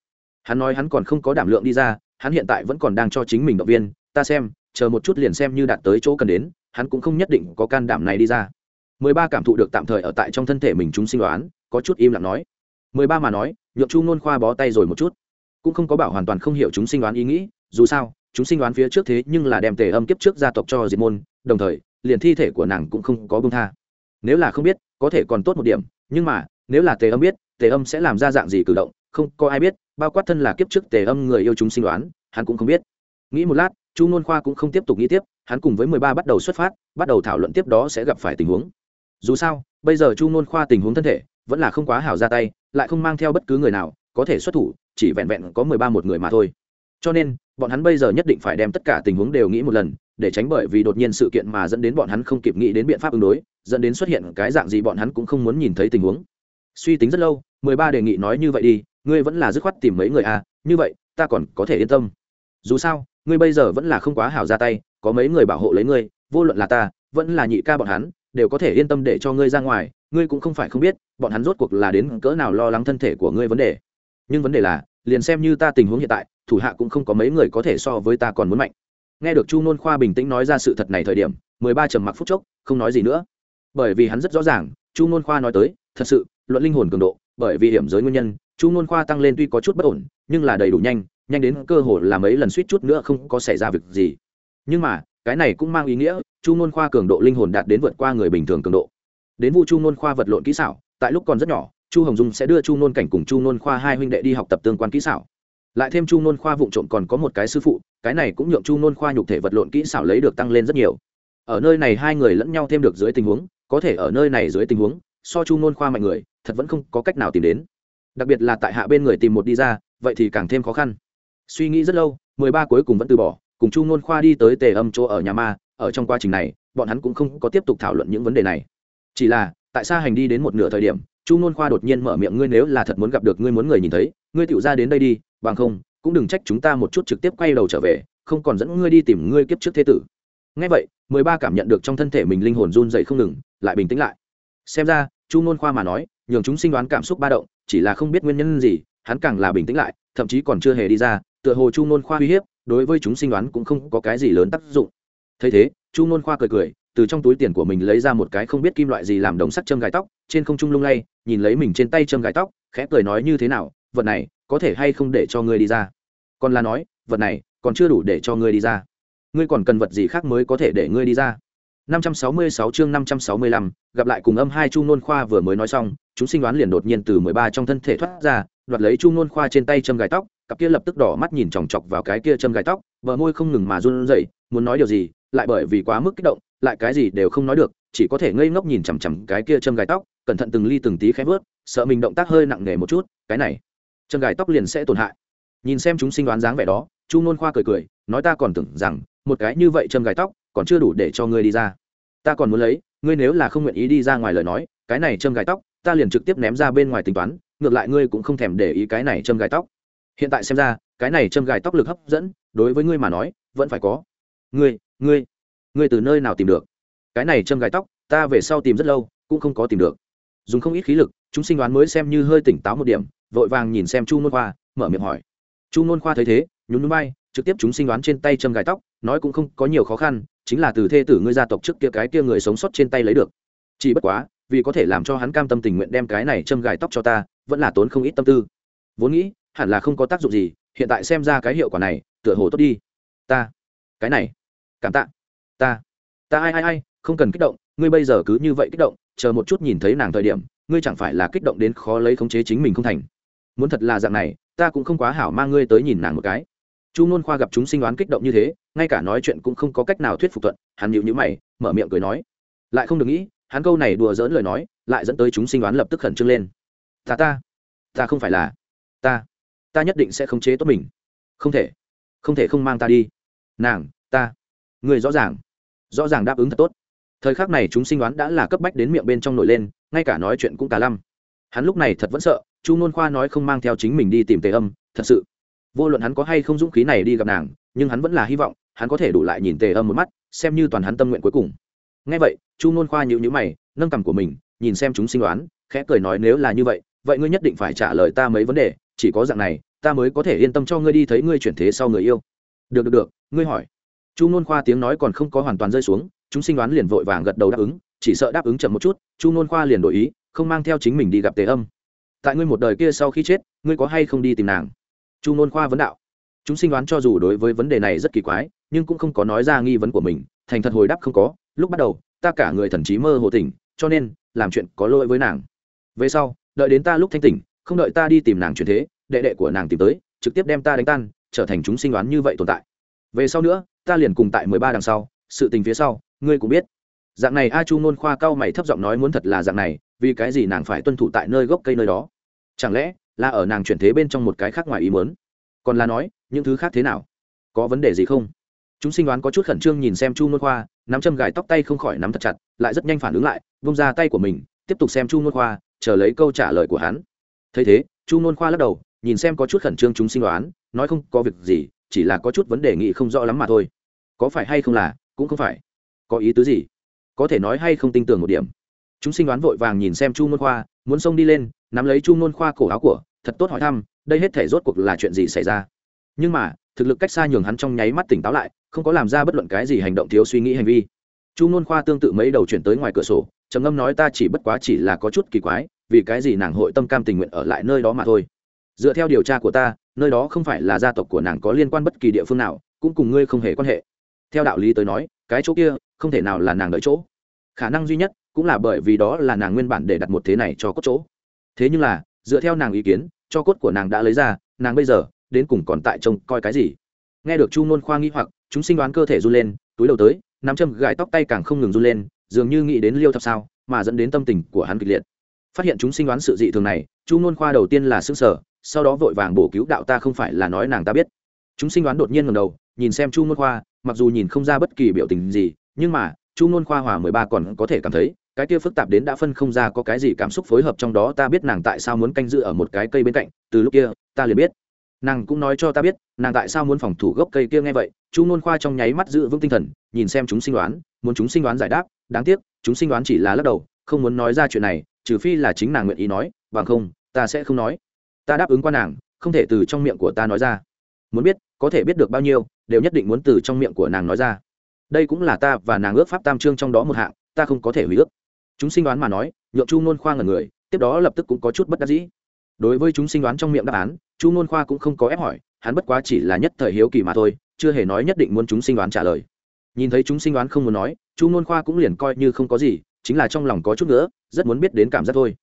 Hắn nói hắn còn không có đảm lượng đi ra, hắn hiện tại vẫn còn đang cho chính mình động viên, ta xem, chờ một chút liền xem như đạt tới chỗ cần đến, hắn cũng không nhất định có can đảm này đi ra. Mười ba cảm thụ được tạm thời ở tại trong thân thể mình chúng sinh đoán, có chút im lặng nói. Mười ba mà nói, nhượng chu nôn khoa bó tay rồi một chút. Cũng không có bảo hoàn toàn không hiểu chúng sinh đoán ý nghĩ, dù sao, chúng sinh đoán phía trước thế nhưng là đem tề âm kiếp trước gia tộc cho diệt môn, đồng thời, liền thi thể của nàng cũng không có bông tha nếu là không biết, có thể còn tốt một điểm, nhưng mà, nếu là tề âm biết, tề âm sẽ làm ra dạng gì cử động, không có ai biết, bao quát thân là kiếp trước tề âm người yêu chúng sinh đoán, hắn cũng không biết. Nghĩ một lát, chu nôn khoa cũng không tiếp tục nghĩ tiếp, hắn cùng với mười ba bắt đầu xuất phát, bắt đầu thảo luận tiếp đó sẽ gặp phải tình huống. Dù sao, bây giờ chu nôn khoa tình huống thân thể, vẫn là không quá hảo ra tay, lại không mang theo bất cứ người nào, có thể xuất thủ, chỉ vẹn vẹn có mười ba một người mà thôi. Cho nên, bọn hắn bây giờ nhất định phải đem tất cả tình huống đều nghĩ một lần để tránh bởi vì đột nhiên sự kiện mà dẫn đến bọn hắn không kịp nghĩ đến biện pháp ứng đối, dẫn đến xuất hiện cái dạng gì bọn hắn cũng không muốn nhìn thấy tình huống. Suy tính rất lâu, mười ba đề nghị nói như vậy đi, ngươi vẫn là dứt khoát tìm mấy người à như vậy, ta còn có thể yên tâm. Dù sao, ngươi bây giờ vẫn là không quá hảo ra tay, có mấy người bảo hộ lấy ngươi, vô luận là ta, vẫn là nhị ca bọn hắn, đều có thể yên tâm để cho ngươi ra ngoài, ngươi cũng không phải không biết, bọn hắn rốt cuộc là đến cỡ nào lo lắng thân thể của ngươi vấn đề. Nhưng vấn đề là, liền xem như ta tình huống hiện tại, thủ hạ cũng không có mấy người có thể so với ta còn muốn mạnh nghe được chu nôn khoa bình tĩnh nói ra sự thật này thời điểm, mười ba trầm mặc phút chốc, không nói gì nữa. Bởi vì hắn rất rõ ràng, chu nôn khoa nói tới, thật sự, luận linh hồn cường độ, bởi vì hiểm giới nguyên nhân, chu nôn khoa tăng lên tuy có chút bất ổn, nhưng là đầy đủ nhanh nhanh đến cơ hội là mấy lần suýt chút nữa không có xảy ra việc gì. Nhưng mà, cái này cũng mang ý nghĩa, chu nôn khoa cường độ linh hồn đạt đến vượt qua người bình thường cường độ. Đến vụ chu nôn khoa vật lộn kỹ xảo, tại lúc còn rất nhỏ, chu hồng dung sẽ đưa chu nôn cảnh cùng chu nôn khoa hai huynh đệ đi học tập tương quan kỹ xảo lại thêm chu nôn khoa vụ trộm còn có một cái sư phụ, cái này cũng nhượng chu nôn khoa nhục thể vật lộn kỹ xảo lấy được tăng lên rất nhiều. Ở nơi này hai người lẫn nhau thêm được dưới tình huống, có thể ở nơi này dưới tình huống, so chu nôn khoa mạnh người, thật vẫn không có cách nào tìm đến. Đặc biệt là tại hạ bên người tìm một đi ra, vậy thì càng thêm khó khăn. Suy nghĩ rất lâu, mười ba cuối cùng vẫn từ bỏ, cùng chu nôn khoa đi tới tề âm chỗ ở nhà ma, ở trong quá trình này, bọn hắn cũng không có tiếp tục thảo luận những vấn đề này. Chỉ là, tại sao hành đi đến một nửa thời điểm, chu nôn khoa đột nhiên mở miệng, ngươi nếu là thật muốn gặp được, ngươi muốn người nhìn thấy, ngươi tựu ra đến đây đi bằng không, cũng đừng trách chúng ta một chút trực tiếp quay đầu trở về, không còn dẫn ngươi đi tìm ngươi kiếp trước thế tử. Ngay vậy, mười ba cảm nhận được trong thân thể mình linh hồn run dậy không ngừng, lại bình tĩnh lại. Xem ra, chu ngôn khoa mà nói, nhường chúng sinh đoán cảm xúc ba động, chỉ là không biết nguyên nhân gì, hắn càng là bình tĩnh lại, thậm chí còn chưa hề đi ra, tựa hồ chu ngôn khoa uy hiếp, đối với chúng sinh đoán cũng không có cái gì lớn tác dụng. Thấy thế, chu ngôn khoa cười cười, từ trong túi tiền của mình lấy ra một cái không biết kim loại gì làm đồng sắt châm gài tóc, trên không trung lung lay, nhìn lấy mình trên tay châm gài tóc, khẽ cười nói như thế nào vật này có thể hay không để cho ngươi đi ra? Còn là nói vật này còn chưa đủ để cho ngươi đi ra. Ngươi còn cần vật gì khác mới có thể để ngươi đi ra? 566 chương 565, gặp lại cùng âm hai Chu Nôn Khoa vừa mới nói xong, chúng sinh đoán liền đột nhiên từ 13 trong thân thể thoát ra, đoạt lấy Chu Nôn Khoa trên tay châm gài tóc, cặp kia lập tức đỏ mắt nhìn chòng chọc vào cái kia châm gài tóc, bờ môi không ngừng mà run rẩy, muốn nói điều gì, lại bởi vì quá mức kích động, lại cái gì đều không nói được, chỉ có thể ngây ngốc nhìn chằm chằm cái kia châm gài tóc, cẩn thận từng ly từng tí khẽ bước, sợ mình động tác hơi nặng nề một chút, cái này, chân gài tóc liền sẽ tổn hại. Nhìn xem chúng sinh đoán dáng vẻ đó, Chu Nôn Khoa cười cười, nói ta còn tưởng rằng, một cái như vậy châm gài tóc, còn chưa đủ để cho ngươi đi ra. Ta còn muốn lấy ngươi nếu là không nguyện ý đi ra ngoài lời nói cái này châm gài tóc ta liền trực tiếp ném ra bên ngoài tính toán ngược lại ngươi cũng không thèm để ý cái này châm gài tóc. Hiện tại xem ra cái này châm gài tóc lực hấp dẫn đối với ngươi mà nói vẫn phải có. Ngươi ngươi ngươi từ nơi nào tìm được? Cái này châm gài tóc ta về sau tìm rất lâu cũng không có tìm được. Dùng không ít khí lực chúng sinh đoán mới xem như hơi tỉnh táo một điểm vội vàng nhìn xem chu nôn khoa, mở miệng hỏi. Chu nôn khoa thấy thế, nhún núi bay trực tiếp chúng sinh đoán trên tay châm gài tóc, nói cũng không có nhiều khó khăn, chính là từ thê tử ngươi gia tộc trước kia cái kia người sống sót trên tay lấy được. Chỉ bất quá, vì có thể làm cho hắn cam tâm tình nguyện đem cái này châm gài tóc cho ta, vẫn là tốn không ít tâm tư. Vốn nghĩ, hẳn là không có tác dụng gì, hiện tại xem ra cái hiệu quả này, tựa hồ tốt đi. Ta, cái này, cảm tạ. Ta ta ai ai ai, không cần kích động, ngươi bây giờ cứ như vậy kích động, chờ một chút nhìn thấy nàng thời điểm, ngươi chẳng phải là kích động đến khó lấy khống chế chính mình không thành muốn thật là dạng này, ta cũng không quá hảo mang ngươi tới nhìn nàng một cái. Chu nôn khoa gặp chúng sinh đoán kích động như thế, ngay cả nói chuyện cũng không có cách nào thuyết phục thuận, hắn nhịu nhữ mày, mở miệng cười nói. Lại không được nghĩ, hắn câu này đùa dỡn lời nói, lại dẫn tới chúng sinh đoán lập tức khẩn trương lên. Ta ta ta không phải là, ta ta nhất định sẽ khống chế tốt mình. Không thể không thể không mang ta đi. Nàng, ta người rõ ràng rõ ràng đáp ứng thật tốt. Thời khắc này chúng sinh đoán đã là cấp bách đến miệng bên trong nổi lên, ngay cả nói chuyện cũng cả lăm. Hắn lúc này thật vẫn sợ chu nôn khoa nói không mang theo chính mình đi tìm tề âm, thật sự. Vô luận hắn có hay không dũng khí này đi gặp nàng, nhưng hắn vẫn là hy vọng, hắn có thể đủ lại nhìn tề âm một mắt, xem như toàn hắn tâm nguyện cuối cùng. Ngay vậy, chu nôn khoa nhịu nhữ mày, nâng cằm của mình, nhìn xem chúng sinh đoán, khẽ cười nói nếu là như vậy vậy ngươi nhất định phải trả lời ta mấy vấn đề, chỉ có dạng này, ta mới có thể yên tâm cho ngươi đi thấy ngươi chuyển thế sau người yêu. Được được được, ngươi hỏi. Chu nôn khoa tiếng nói còn không có hoàn toàn rơi xuống, chúng sinh đoán liền vội vàng gật đầu đáp ứng, chỉ sợ đáp ứng chậm một chút, chu nôn khoa liền đổi ý, không mang theo chính mình đi gặp tề âm tại ngươi một đời kia sau khi chết, ngươi có hay không đi tìm nàng? Chu nôn khoa vấn đạo. Chúng sinh đoán cho dù đối với vấn đề này rất kỳ quái, nhưng cũng không có nói ra nghi vấn của mình, thành thật hồi đáp không có. Lúc bắt đầu, ta cả người thần trí mơ hồ tỉnh, cho nên, làm chuyện có lỗi với nàng. Về sau, đợi đến ta lúc thanh tỉnh, không đợi ta đi tìm nàng chuyển thế, đệ đệ của nàng tìm tới, trực tiếp đem ta đánh tan, trở thành chúng sinh đoán như vậy tồn tại. Về sau nữa, ta liền cùng tại mười ba đằng sau, sự tình phía sau, ngươi cũng biết. Dạng này a chu nôn khoa cao mày thấp giọng nói muốn thật là dạng này, vì cái gì nàng phải tuân thủ tại nơi gốc cây nơi đó? Chẳng lẽ là ở nàng chuyển thế bên trong một cái khác ngoài ý muốn? Còn là nói, những thứ khác thế nào? Có vấn đề gì không? Chúng sinh đoán có chút khẩn trương nhìn xem chu nôn khoa, nắm châm gài tóc tay không khỏi nắm thật chặt, lại rất nhanh phản ứng lại, vung ra tay của mình, tiếp tục xem chu nôn khoa, chờ lấy câu trả lời của hắn. Thấy thế, chu nôn khoa lắc đầu, nhìn xem có chút khẩn trương chúng sinh đoán, nói không có việc gì, chỉ là có chút vấn đề nghị không rõ lắm mà thôi. Có phải hay không là, cũng không phải. Có ý tứ gì? Có thể nói hay không tin tưởng một điểm. Chúng sinh đoán vội vàng nhìn xem chu nôn khoa, muốn xông đi lên nắm lấy chu ngôn khoa cổ áo của, thật tốt hỏi thăm, đây hết thể rốt cuộc là chuyện gì xảy ra? Nhưng mà, thực lực cách xa nhường hắn trong nháy mắt tỉnh táo lại, không có làm ra bất luận cái gì hành động thiếu suy nghĩ hành vi. Chu ngôn khoa tương tự mấy đầu chuyển tới ngoài cửa sổ, trầm ngâm nói ta chỉ bất quá chỉ là có chút kỳ quái, vì cái gì nàng hội tâm cam tình nguyện ở lại nơi đó mà thôi. Dựa theo điều tra của ta, nơi đó không phải là gia tộc của nàng có liên quan bất kỳ địa phương nào, cũng cùng ngươi không hề quan hệ. Theo đạo lý tới nói, cái chỗ kia, không thể nào là nàng đợi chỗ. Khả năng duy nhất cũng là bởi vì đó là nàng nguyên bản để đặt một thế này cho cốt chỗ thế nhưng là, dựa theo nàng ý kiến, cho cốt của nàng đã lấy ra, nàng bây giờ, đến cùng còn tại trông coi cái gì? Nghe được chu nôn khoa nghĩ hoặc, chúng sinh đoán cơ thể run lên, túi đầu tới, nắm châm gài tóc tay càng không ngừng run lên, dường như nghĩ đến liêu thập sao, mà dẫn đến tâm tình của hắn kịch liệt. Phát hiện chúng sinh đoán sự dị thường này, chu nôn khoa đầu tiên là xương sở sau đó vội vàng bổ cứu đạo ta không phải là nói nàng ta biết. Chúng sinh đoán đột nhiên ngầm đầu, nhìn xem chu nôn khoa, mặc dù nhìn không ra bất kỳ biểu tình gì, nhưng mà, chu nôn khoa hòa mười ba còn có thể cảm thấy cái kia phức tạp đến đã phân không ra có cái gì cảm xúc phối hợp trong đó, ta biết nàng tại sao muốn canh giữ ở một cái cây bên cạnh, từ lúc kia, ta liền biết. Nàng cũng nói cho ta biết, nàng tại sao muốn phòng thủ gốc cây kia nghe vậy, chu nôn khoa trong nháy mắt giữ vững tinh thần, nhìn xem chúng sinh đoán, muốn chúng sinh đoán giải đáp, đáng tiếc, chúng sinh đoán chỉ là lắc đầu, không muốn nói ra chuyện này, trừ phi là chính nàng nguyện ý nói, bằng không, ta sẽ không nói. Ta đáp ứng qua nàng, không thể từ trong miệng của ta nói ra. Muốn biết, có thể biết được bao nhiêu, đều nhất định muốn từ trong miệng của nàng nói ra. Đây cũng là ta và nàng ước pháp tam trương trong đó một hạng, ta không có thể hủy ước chúng sinh đoán mà nói, nhượng chu nôn khoa ngẩn người, tiếp đó lập tức cũng có chút bất đắc dĩ. Đối với chúng sinh đoán trong miệng đáp án, chu nôn khoa cũng không có ép hỏi, hắn bất quá chỉ là nhất thời hiếu kỳ mà thôi, chưa hề nói nhất định muốn chúng sinh đoán trả lời. Nhìn thấy chúng sinh đoán không muốn nói, chu nôn khoa cũng liền coi như không có gì, chính là trong lòng có chút nữa rất muốn biết đến cảm giác thôi.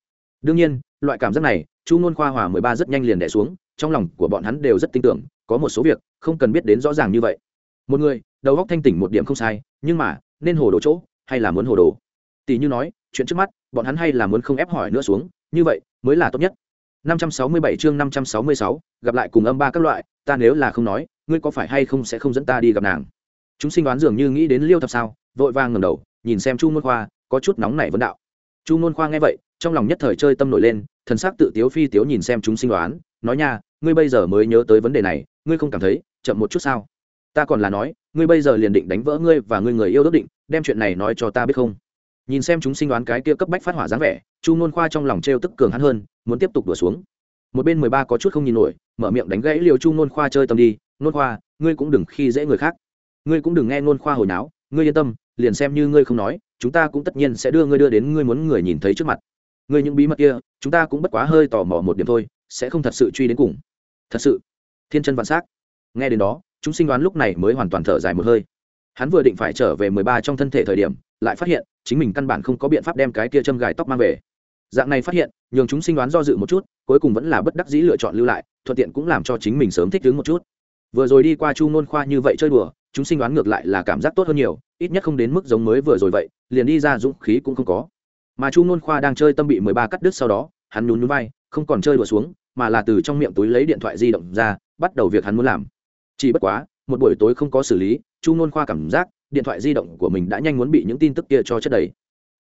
Đương nhiên, loại cảm giác này, chu nôn khoa hòa mười ba rất nhanh liền đẻ xuống, trong lòng của bọn hắn đều rất tin tưởng, có một số việc, không cần biết đến rõ ràng như vậy. Một người, đầu góc thanh tỉnh một điểm không sai, nhưng mà, nên hồ đồ chỗ, hay là muốn hồ đồ? Tỷ như nói chuyện trước mắt bọn hắn hay là muốn không ép hỏi nữa xuống như vậy mới là tốt nhất. 567 chương 566, gặp lại cùng âm ba các loại ta nếu là không nói ngươi có phải hay không sẽ không dẫn ta đi gặp nàng? Chúng sinh đoán dường như nghĩ đến liêu thập sao vội vàng ngẩng đầu nhìn xem chu môn khoa có chút nóng nảy vấn đạo. Chu môn khoa nghe vậy trong lòng nhất thời chơi tâm nổi lên thần sắc tự tiếu phi tiếu nhìn xem chúng sinh đoán nói nha ngươi bây giờ mới nhớ tới vấn đề này ngươi không cảm thấy chậm một chút sao? Ta còn là nói ngươi bây giờ liền định đánh vỡ ngươi và ngươi người yêu ước định đem chuyện này nói cho ta biết không? Nhìn xem chúng sinh đoán cái kia cấp bách phát hỏa dáng vẻ, chu nôn khoa trong lòng t r e o tức cường hắn hơn, muốn tiếp tục đổ xuống. Một bên mười ba có chút không nhìn nổi, mở miệng đánh gãy liều chu nôn khoa chơi tâm đi, nôn khoa, ngươi cũng đừng khi dễ người khác. Ngươi cũng đừng nghe nôn khoa hồi náo, ngươi yên tâm, liền xem như ngươi không nói, chúng ta cũng tất nhiên sẽ đưa ngươi đưa đến ngươi muốn người nhìn thấy trước mặt. Ngươi những bí mật kia, chúng ta cũng bất quá hơi tò mò một điểm thôi, sẽ không thật sự truy đến cùng. Thật sự? Thiên chân vạn s á c nghe đến đó, chúng sinh đoán lúc này mới hoàn toàn thở dài một hơi. Hắn vừa định phải trở về mười ba trong thân thể thời điểm lại phát hiện, chính mình căn bản không có biện pháp đem cái kia châm gài tóc mang về. Dạng này phát hiện, nhường chúng sinh đoán do dự một chút, cuối cùng vẫn là bất đắc dĩ lựa chọn lưu lại, thuận tiện cũng làm cho chính mình sớm thích ứng một chút. Vừa rồi đi qua chu nôn khoa như vậy chơi đùa, chúng sinh đoán ngược lại là cảm giác tốt hơn nhiều, ít nhất không đến mức giống mới vừa rồi vậy, liền đi ra dũng khí cũng không có. Mà chu nôn khoa đang chơi tâm bị mười ba cắt đứt sau đó, hắn nhún nhún vai, không còn chơi đùa xuống, mà là từ trong miệng túi lấy điện thoại di động ra, bắt đầu việc hắn muốn làm. Chỉ bất quá, một buổi tối không có xử lý, chu nôn khoa cảm giác điện thoại di động của mình đã nhanh muốn bị những tin tức kia cho chất đầy.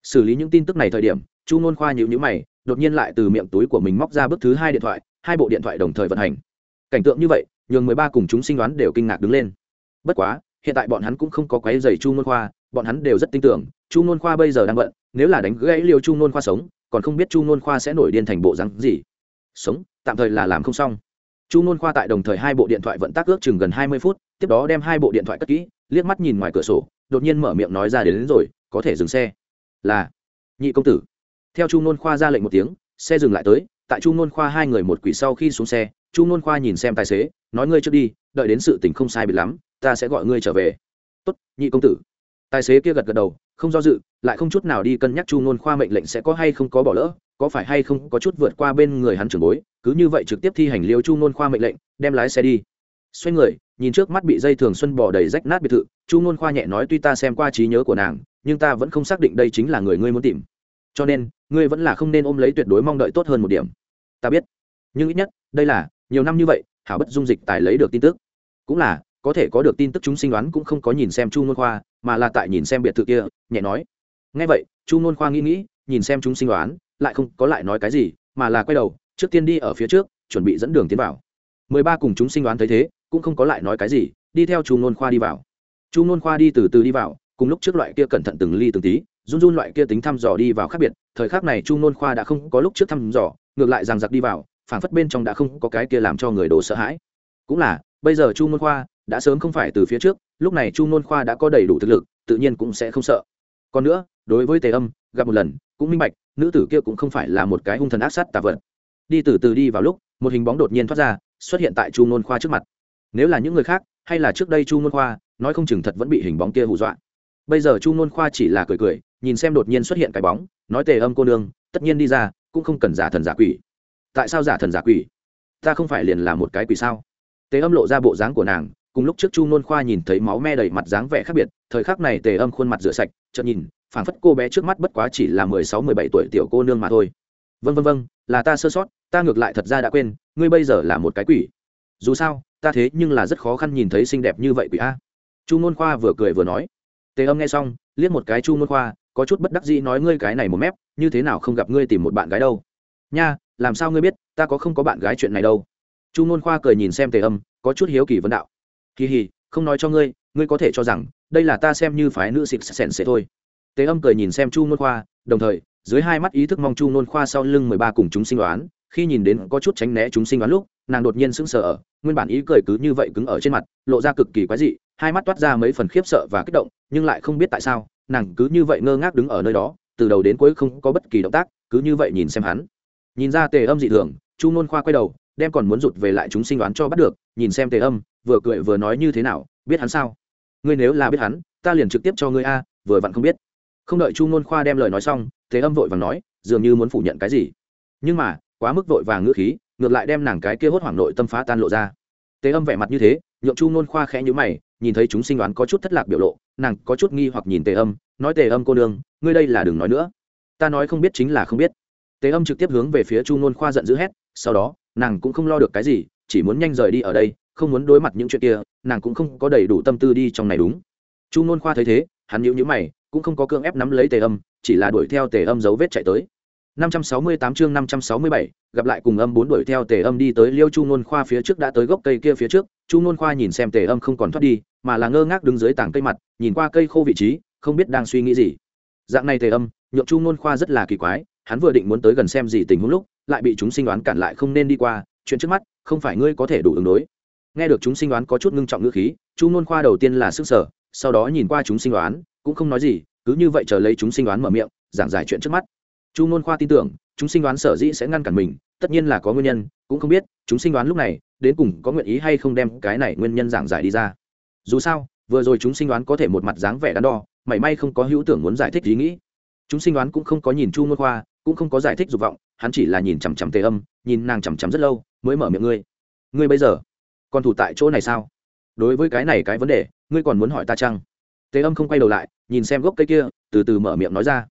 Xử lý những tin tức này thời điểm, chu nôn khoa nhịu nhữ mày, đột nhiên lại từ miệng túi của mình móc ra bức thứ hai điện thoại, hai bộ điện thoại đồng thời vận hành. Cảnh tượng như vậy, nhường mười ba cùng chúng sinh đoán đều kinh ngạc đứng lên. Bất quá, hiện tại bọn hắn cũng không có quái dày chu nôn khoa, bọn hắn đều rất tin tưởng, chu nôn khoa bây giờ đang bận, nếu là đánh gãy liều chu nôn khoa sống, còn không biết chu nôn khoa sẽ nổi điên thành bộ rắn gì. Sống, tạm thời là làm không xong. Chu nôn khoa tại đồng thời hai bộ điện thoại vận tác ước chừng gần hai mươi phút, tiếp đó đem hai bộ điện thoại cất kỹ liếc mắt nhìn ngoài cửa sổ đột nhiên mở miệng nói ra đến, đến rồi có thể dừng xe. Là nhị công tử. Theo chu nôn khoa ra lệnh một tiếng xe dừng lại tới tại chu nôn khoa hai người một quỷ sau khi xuống xe chu nôn khoa nhìn xem tài xế nói ngươi trước đi đợi đến sự tình không sai biệt lắm ta sẽ gọi ngươi trở về. Tốt nhị công tử. Tài xế kia gật gật đầu không do dự lại không chút nào đi cân nhắc chu nôn khoa mệnh lệnh sẽ có hay không có bỏ lỡ có phải hay không có chút vượt qua bên người hắn trưởng bối cứ như vậy trực tiếp thi hành liêu chu nôn khoa mệnh lệnh đem lái xe đi. Xoay người nhìn trước mắt bị dây thường xuân bỏ đầy rách nát biệt thự, chu nôn khoa nhẹ nói tuy ta xem qua trí nhớ của nàng, nhưng ta vẫn không xác định đây chính là người ngươi muốn tìm. Cho nên, ngươi vẫn là không nên ôm lấy tuyệt đối mong đợi tốt hơn một điểm. Ta biết. Nhưng ít nhất, đây là, nhiều năm như vậy, hảo bất dung dịch tài lấy được tin tức. Cũng là, có thể có được tin tức chúng sinh đoán cũng không có nhìn xem chu nôn khoa, mà là tại nhìn xem biệt thự kia, nhẹ nói. Ngay vậy, chu nôn khoa nghĩ nghĩ, nhìn xem chúng sinh đoán, lại không có lại nói cái gì, mà là quay đầu, trước tiên đi ở phía trước, chuẩn bị dẫn đường tiến vào. Mười ba cùng chúng sinh đoán thấy thế cũng không có lại nói cái gì, đi theo chu nôn khoa đi vào. Chu nôn khoa đi từ từ đi vào, cùng lúc trước loại kia cẩn thận từng ly từng tí, run run loại kia tính thăm dò đi vào khác biệt, thời khắc này chu nôn khoa đã không có lúc trước thăm dò, ngược lại rằng giặc đi vào, phảng phất bên trong đã không có cái kia làm cho người đồ sợ hãi. Cũng là, bây giờ chu nôn khoa đã sớm không phải từ phía trước, lúc này chu nôn khoa đã có đầy đủ thực lực, tự nhiên cũng sẽ không sợ. Còn nữa, đối với tề âm, gặp một lần, cũng minh bạch, nữ tử kia cũng không phải là một cái hung thần ác sát tà vật. Đi từ từ đi vào lúc, một hình bóng đột nhiên thoát ra, xuất hiện tại chu nôn khoa trước mặt nếu là những người khác, hay là trước đây chu nôn khoa, nói không chừng thật vẫn bị hình bóng kia hù dọa. Bây giờ chu nôn khoa chỉ là cười cười, nhìn xem đột nhiên xuất hiện cái bóng, nói tề âm cô nương, tất nhiên đi ra, cũng không cần giả thần giả quỷ. Tại sao giả thần giả quỷ? Ta không phải liền là một cái quỷ sao? Tề âm lộ ra bộ dáng của nàng, cùng lúc trước chu nôn khoa nhìn thấy máu me đầy mặt dáng vẻ khác biệt, thời khắc này tề âm khuôn mặt rửa sạch, chợt nhìn, phảng phất cô bé trước mắt bất quá chỉ là mười sáu, mười bảy tuổi tiểu cô nương mà thôi. Vân vân vân là ta sơ sót, ta ngược lại thật ra đã quên, ngươi bây giờ là một cái quỷ. Dù sao ta thế nhưng là rất khó khăn nhìn thấy xinh đẹp như vậy quỷ a. Chu nôn khoa vừa cười vừa nói. Tề âm nghe xong, liếc một cái chu nôn khoa, có chút bất đắc dĩ nói ngươi cái này một mép, như thế nào không gặp ngươi tìm một bạn gái đâu. Nha, làm sao ngươi biết, ta có không có bạn gái chuyện này đâu. Chu nôn khoa cười nhìn xem tề âm, có chút hiếu kỳ vấn đạo. Kỳ hì, không nói cho ngươi ngươi có thể cho rằng, đây là ta xem như phái nữ xịt sèn xệ thôi. Tề âm cười nhìn xem chu nôn khoa, đồng thời, dưới hai mắt ý thức mong chu nôn khoa sau lưng mười ba cùng chúng sinh đoán, khi nhìn đến có chút tránh né chúng sinh đoán lúc nàng đột nhiên sững sờ ở, nguyên bản ý cười cứ như vậy cứng ở trên mặt, lộ ra cực kỳ quái dị, hai mắt toát ra mấy phần khiếp sợ và kích động, nhưng lại không biết tại sao, nàng cứ như vậy ngơ ngác đứng ở nơi đó, từ đầu đến cuối không có bất kỳ động tác, cứ như vậy nhìn xem hắn. Nhìn ra tề âm dị thường, chu nôn khoa quay đầu, đem còn muốn rụt về lại chúng sinh đoán cho bắt được, nhìn xem tề âm, vừa cười vừa nói như thế nào, biết hắn sao? Ngươi nếu là biết hắn, ta liền trực tiếp cho ngươi a, vừa vặn không biết. Không đợi chu nôn khoa đem lời nói xong, tề âm vội vàng nói, dường như muốn phủ nhận cái gì. Nhưng mà, quá mức vội vàng ngữ khí ngược lại đem nàng cái kia hốt hoảng nội tâm phá tan lộ ra. Tề âm vẻ mặt như thế, nhượng chu nôn khoa khẽ nhữ mày, nhìn thấy chúng sinh đoán có chút thất lạc biểu lộ, nàng có chút nghi hoặc nhìn tề âm, nói tề âm cô nương, ngươi đây là đừng nói nữa. Ta nói không biết chính là không biết. Tề âm trực tiếp hướng về phía chu nôn khoa giận dữ hét, sau đó, nàng cũng không lo được cái gì, chỉ muốn nhanh rời đi ở đây, không muốn đối mặt những chuyện kia, nàng cũng không có đầy đủ tâm tư đi trong này đúng. Chu nôn khoa thấy thế, hắn nhíu nhíu mày, cũng không có cưỡng ép nắm lấy tề âm, chỉ là đuổi theo tề âm dấu vết chạy tới. 568 chương 567, gặp lại cùng âm bốn đuổi theo tề âm đi tới liêu chu nôn khoa phía trước đã tới gốc cây kia phía trước. Chu nôn khoa nhìn xem tề âm không còn thoát đi mà là ngơ ngác đứng dưới tảng cây mặt nhìn qua cây khô vị trí không biết đang suy nghĩ gì. Dạng này tề âm nhượng chu nôn khoa rất là kỳ quái hắn vừa định muốn tới gần xem gì tình huống lúc lại bị chúng sinh đoán cản lại không nên đi qua chuyện trước mắt không phải ngươi có thể đủ ứng đối. Nghe được chúng sinh đoán có chút ngưng trọng ngữ khí chu nôn khoa đầu tiên là sức sở sau đó nhìn qua chúng sinh đoán cũng không nói gì cứ như vậy chờ lấy chúng sinh đoán mở miệng giảng giải chuyện trước mắt chu nôn khoa tin tưởng, chúng sinh đoán sở dĩ sẽ ngăn cản mình, tất nhiên là có nguyên nhân, cũng không biết, chúng sinh đoán lúc này, đến cùng có nguyện ý hay không đem cái này nguyên nhân giảng giải đi ra. Dù sao, vừa rồi chúng sinh đoán có thể một mặt dáng vẻ đắn đo, mảy may không có hữu tưởng muốn giải thích ý nghĩ. Chúng sinh đoán cũng không có nhìn chu nôn khoa, cũng không có giải thích dục vọng, hắn chỉ là nhìn chằm chằm tề âm, nhìn nàng chằm chằm rất lâu, mới mở miệng ngươi. Ngươi bây giờ, còn thủ tại chỗ này sao? Đối với cái này cái vấn đề, ngươi còn muốn hỏi ta chăng? Tề âm không quay đầu lại, nhìn xem gốc cây kia, từ từ mở miệng nói ra.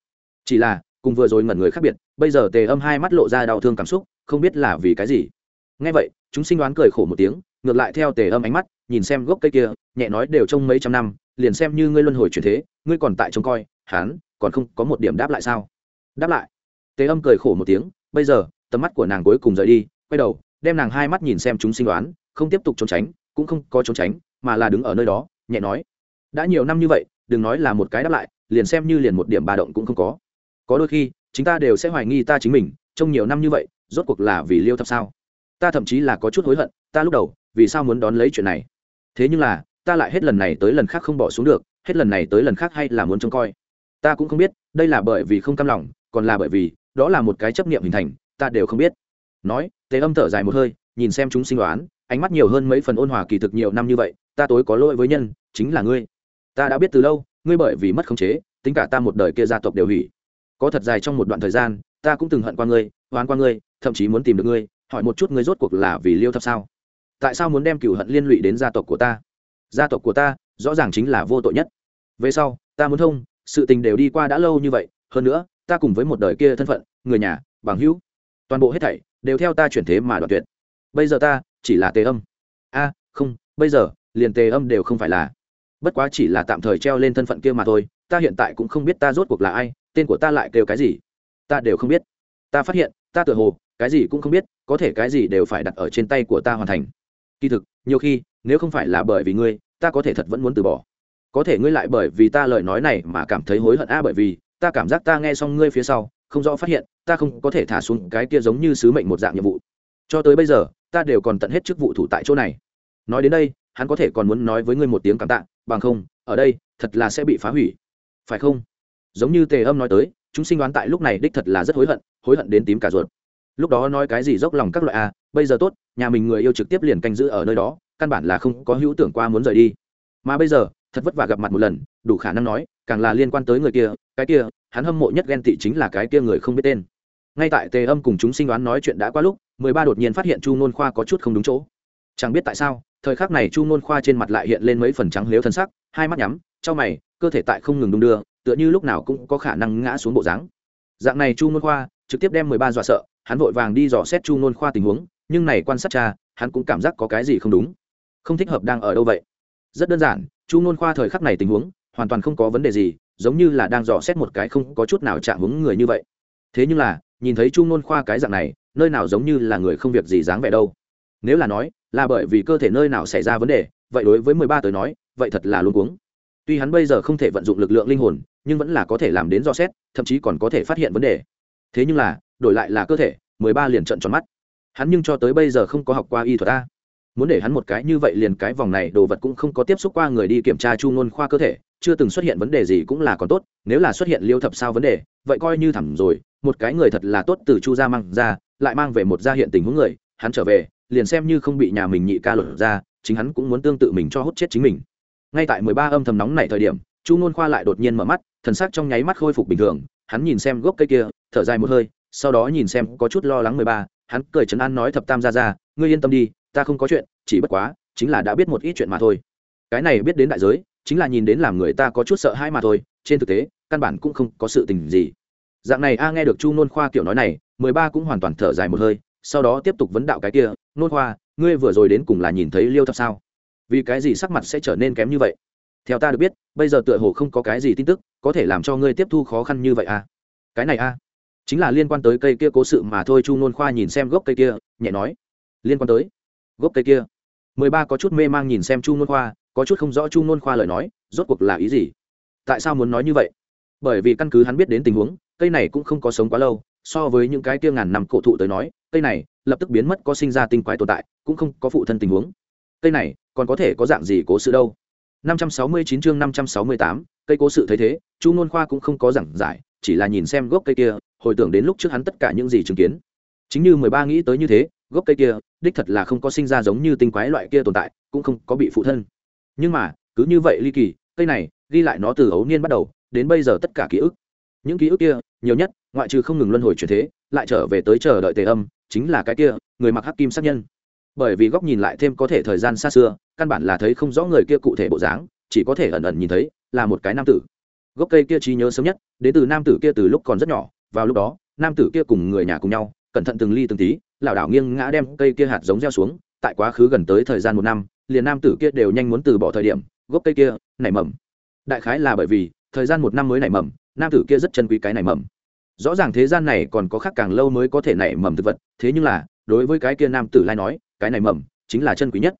Chỉ là cùng vừa rồi ngẩn người khác biệt, bây giờ tề âm hai mắt lộ ra đau thương cảm xúc, không biết là vì cái gì. Ngay vậy, chúng sinh đoán cười khổ một tiếng, ngược lại theo tề âm ánh mắt, nhìn xem gốc cây kia, nhẹ nói đều trong mấy trăm năm, liền xem như ngươi luân hồi chuyển thế, ngươi còn tại trông coi, hán, còn không có một điểm đáp lại sao? Đáp lại. Tề âm cười khổ một tiếng, bây giờ, tầm mắt của nàng cuối cùng rời đi, quay đầu, đem nàng hai mắt nhìn xem chúng sinh đoán, không tiếp tục trốn tránh, cũng không có trốn tránh, mà là đứng ở nơi đó, nhẹ nói. Đã nhiều năm như vậy, đừng nói là một cái đáp lại, liền xem như liền một điểm ba động cũng không có có đôi khi chúng ta đều sẽ hoài nghi ta chính mình trong nhiều năm như vậy, rốt cuộc là vì liêu thập sao? Ta thậm chí là có chút hối hận, ta lúc đầu, vì sao muốn đón lấy chuyện này? Thế nhưng là, ta lại hết lần này tới lần khác không bỏ xuống được, hết lần này tới lần khác hay là muốn trông coi. Ta cũng không biết, đây là bởi vì không cam lòng, còn là bởi vì, đó là một cái chấp niệm hình thành, ta đều không biết. Nói, tề âm thở dài một hơi, nhìn xem chúng sinh đoán, ánh mắt nhiều hơn mấy phần ôn hòa kỳ thực nhiều năm như vậy, ta tối có lỗi với nhân, chính là ngươi. Ta đã biết từ lâu, ngươi bởi vì mất khống chế, tính cả ta một đời kia gia tộc đều hủy có thật dài trong một đoạn thời gian, ta cũng từng hận qua ngươi, oán qua ngươi, thậm chí muốn tìm được ngươi, hỏi một chút ngươi rốt cuộc là vì liêu thập sao? Tại sao muốn đem cửu hận liên lụy đến gia tộc của ta? Gia tộc của ta rõ ràng chính là vô tội nhất. Về sau, ta muốn thông, sự tình đều đi qua đã lâu như vậy, hơn nữa, ta cùng với một đời kia thân phận, người nhà, bằng hữu, toàn bộ hết thảy đều theo ta chuyển thế mà đoạn tuyệt. Bây giờ ta chỉ là tề âm. A, không, bây giờ, liền tề âm đều không phải là. Bất quá chỉ là tạm thời treo lên thân phận kia mà thôi, ta hiện tại cũng không biết ta rốt cuộc là ai tên của ta lại kêu cái gì? Ta đều không biết. Ta phát hiện, ta tự hồ, cái gì cũng không biết, có thể cái gì đều phải đặt ở trên tay của ta hoàn thành. Kỳ thực, nhiều khi, nếu không phải là bởi vì ngươi, ta có thể thật vẫn muốn từ bỏ. Có thể ngươi lại bởi vì ta lời nói này mà cảm thấy hối hận a, bởi vì, ta cảm giác ta nghe xong ngươi phía sau, không rõ phát hiện, ta không có thể thả xuống cái kia giống như sứ mệnh một dạng nhiệm vụ. Cho tới bây giờ, ta đều còn tận hết chức vụ thủ tại chỗ này. Nói đến đây, hắn có thể còn muốn nói với ngươi một tiếng cảm tạ, bằng không, ở đây, thật là sẽ bị phá hủy. Phải không? Giống như tề âm nói tới, chúng sinh đoán tại lúc này đích thật là rất hối hận hối hận đến tím cả ruột. Lúc đó nói cái gì dốc lòng các loại a bây giờ tốt, nhà mình người yêu trực tiếp liền canh giữ ở nơi đó, căn bản là không có hữu tưởng qua muốn rời đi. Mà bây giờ, thật vất vả gặp mặt một lần, đủ khả năng nói, càng là liên quan tới người kia, cái kia, hắn hâm mộ nhất ghen tị chính là cái kia người không biết tên. Ngay tại tề âm cùng chúng sinh đoán nói chuyện đã qua lúc, mười ba đột nhiên phát hiện chu nôn khoa có chút không đúng chỗ. Chẳng biết tại sao, thời khắc này chu nôn khoa trên mặt lại hiện lên mấy phần trắng lếu thân sắc, hai mắt nhắm trong mày, cơ thể tại không ngừng đung đưa tựa như lúc nào cũng có khả năng ngã xuống bộ dáng. Dạng này chu nôn khoa trực tiếp đem mười ba dọa sợ, hắn vội vàng đi dò xét chu nôn khoa tình huống, nhưng này quan sát cha, hắn cũng cảm giác có cái gì không đúng. Không thích hợp đang ở đâu vậy? Rất đơn giản, chu nôn khoa thời khắc này tình huống, hoàn toàn không có vấn đề gì, giống như là đang dò xét một cái không có chút nào chạm hướng người như vậy. Thế nhưng là, nhìn thấy chu nôn khoa cái dạng này, nơi nào giống như là người không việc gì dáng vẻ đâu. Nếu là nói, là bởi vì cơ thể nơi nào xảy ra vấn đề, vậy đối với mười ba tới nói, vậy thật là luôn cuống tuy hắn bây giờ không thể vận dụng lực lượng linh hồn, nhưng vẫn là có thể làm đến do xét, thậm chí còn có thể phát hiện vấn đề. Thế nhưng là, đổi lại là cơ thể, mười ba liền trận tròn mắt. Hắn nhưng cho tới bây giờ không có học qua y thuật ta muốn để hắn một cái như vậy liền cái vòng này, đồ vật cũng không có tiếp xúc qua người đi kiểm tra chu ngôn khoa cơ thể, chưa từng xuất hiện vấn đề gì cũng là còn tốt, nếu là xuất hiện liêu thập sao vấn đề, vậy coi như thẳm rồi, một cái người thật là tốt từ chu gia mang ra, lại mang về một gia hiện tình huống người, hắn trở về, liền xem như không bị nhà mình nhị ca lột ra, chính hắn cũng muốn tương tự mình cho hút chết chính mình ngay tại mười ba âm thầm nóng này thời điểm, chu nôn khoa lại đột nhiên mở mắt, thần sắc trong nháy mắt khôi phục bình thường, hắn nhìn xem gốc cây kia, thở dài một hơi, sau đó nhìn xem có chút lo lắng mười ba, hắn cười chấn an nói thập tam ra ra ngươi yên tâm đi, ta không có chuyện, chỉ bất quá, chính là đã biết một ít chuyện mà thôi. Cái này biết đến đại giới, chính là nhìn đến làm người ta có chút sợ hãi mà thôi, trên thực tế, căn bản cũng không có sự tình gì. Dạng này a nghe được chu nôn khoa kiểu nói này, mười ba cũng hoàn toàn thở dài một hơi, sau đó tiếp tục vấn đạo cái kia, nôn khoa, ngươi vừa rồi đến cùng là nhìn thấy liêu thập sao? Vì cái gì sắc mặt sẽ trở nên kém như vậy? Theo ta được biết, bây giờ tựa hồ không có cái gì tin tức có thể làm cho ngươi tiếp thu khó khăn như vậy à? Cái này à? Chính là liên quan tới cây kia cố sự mà thôi, chu nôn khoa nhìn xem gốc cây kia, nhẹ nói. Liên quan tới gốc cây kia. Mười ba có chút mê mang nhìn xem chu nôn khoa, có chút không rõ chu nôn khoa lời nói, rốt cuộc là ý gì? Tại sao muốn nói như vậy? Bởi vì căn cứ hắn biết đến tình huống, cây này cũng không có sống quá lâu, so với những cái kia ngàn năm cổ thụ tới nói, cây này lập tức biến mất có sinh ra tinh quái tồn tại, cũng không có phụ thân tình huống. Cây này còn có thể có dạng gì cố sự đâu? 569 chương 568, cây cố sự thấy thế chu nôn khoa cũng không có giảng giải chỉ là nhìn xem gốc cây kia hồi tưởng đến lúc trước hắn tất cả những gì chứng kiến. Chính như mười ba nghĩ tới như thế gốc cây kia đích thật là không có sinh ra giống như tinh quái loại kia tồn tại cũng không có bị phụ thân. Nhưng mà cứ như vậy ly kỳ cây này ghi lại nó từ ấu niên bắt đầu đến bây giờ tất cả ký ức. Những ký ức kia nhiều nhất ngoại trừ không ngừng luân hồi chuyển thế lại trở về tới chờ đợi tề âm chính là cái kia người mặc hắc kim sát nhân. Bởi vì góc nhìn lại thêm có thể thời gian xa xưa căn bản là thấy không rõ người kia cụ thể bộ dáng, chỉ có thể ẩn ẩn nhìn thấy, là một cái nam tử. Gốc cây kia trí nhớ sớm nhất, đến từ nam tử kia từ lúc còn rất nhỏ, vào lúc đó, nam tử kia cùng người nhà cùng nhau, cẩn thận từng ly từng tí, lảo đảo nghiêng ngã đem cây kia hạt giống gieo xuống, tại quá khứ gần tới thời gian một năm, liền nam tử kia đều nhanh muốn từ bỏ thời điểm, gốc cây kia nảy mầm. Đại khái là bởi vì, thời gian một năm mới nảy mầm, nam tử kia rất chân quý cái nảy mầm. Rõ ràng thế gian này còn có khác càng lâu mới có thể nảy mầm thực vật, thế nhưng là, đối với cái kia nam tử lai nói, cái này mầm chính là chân quý nhất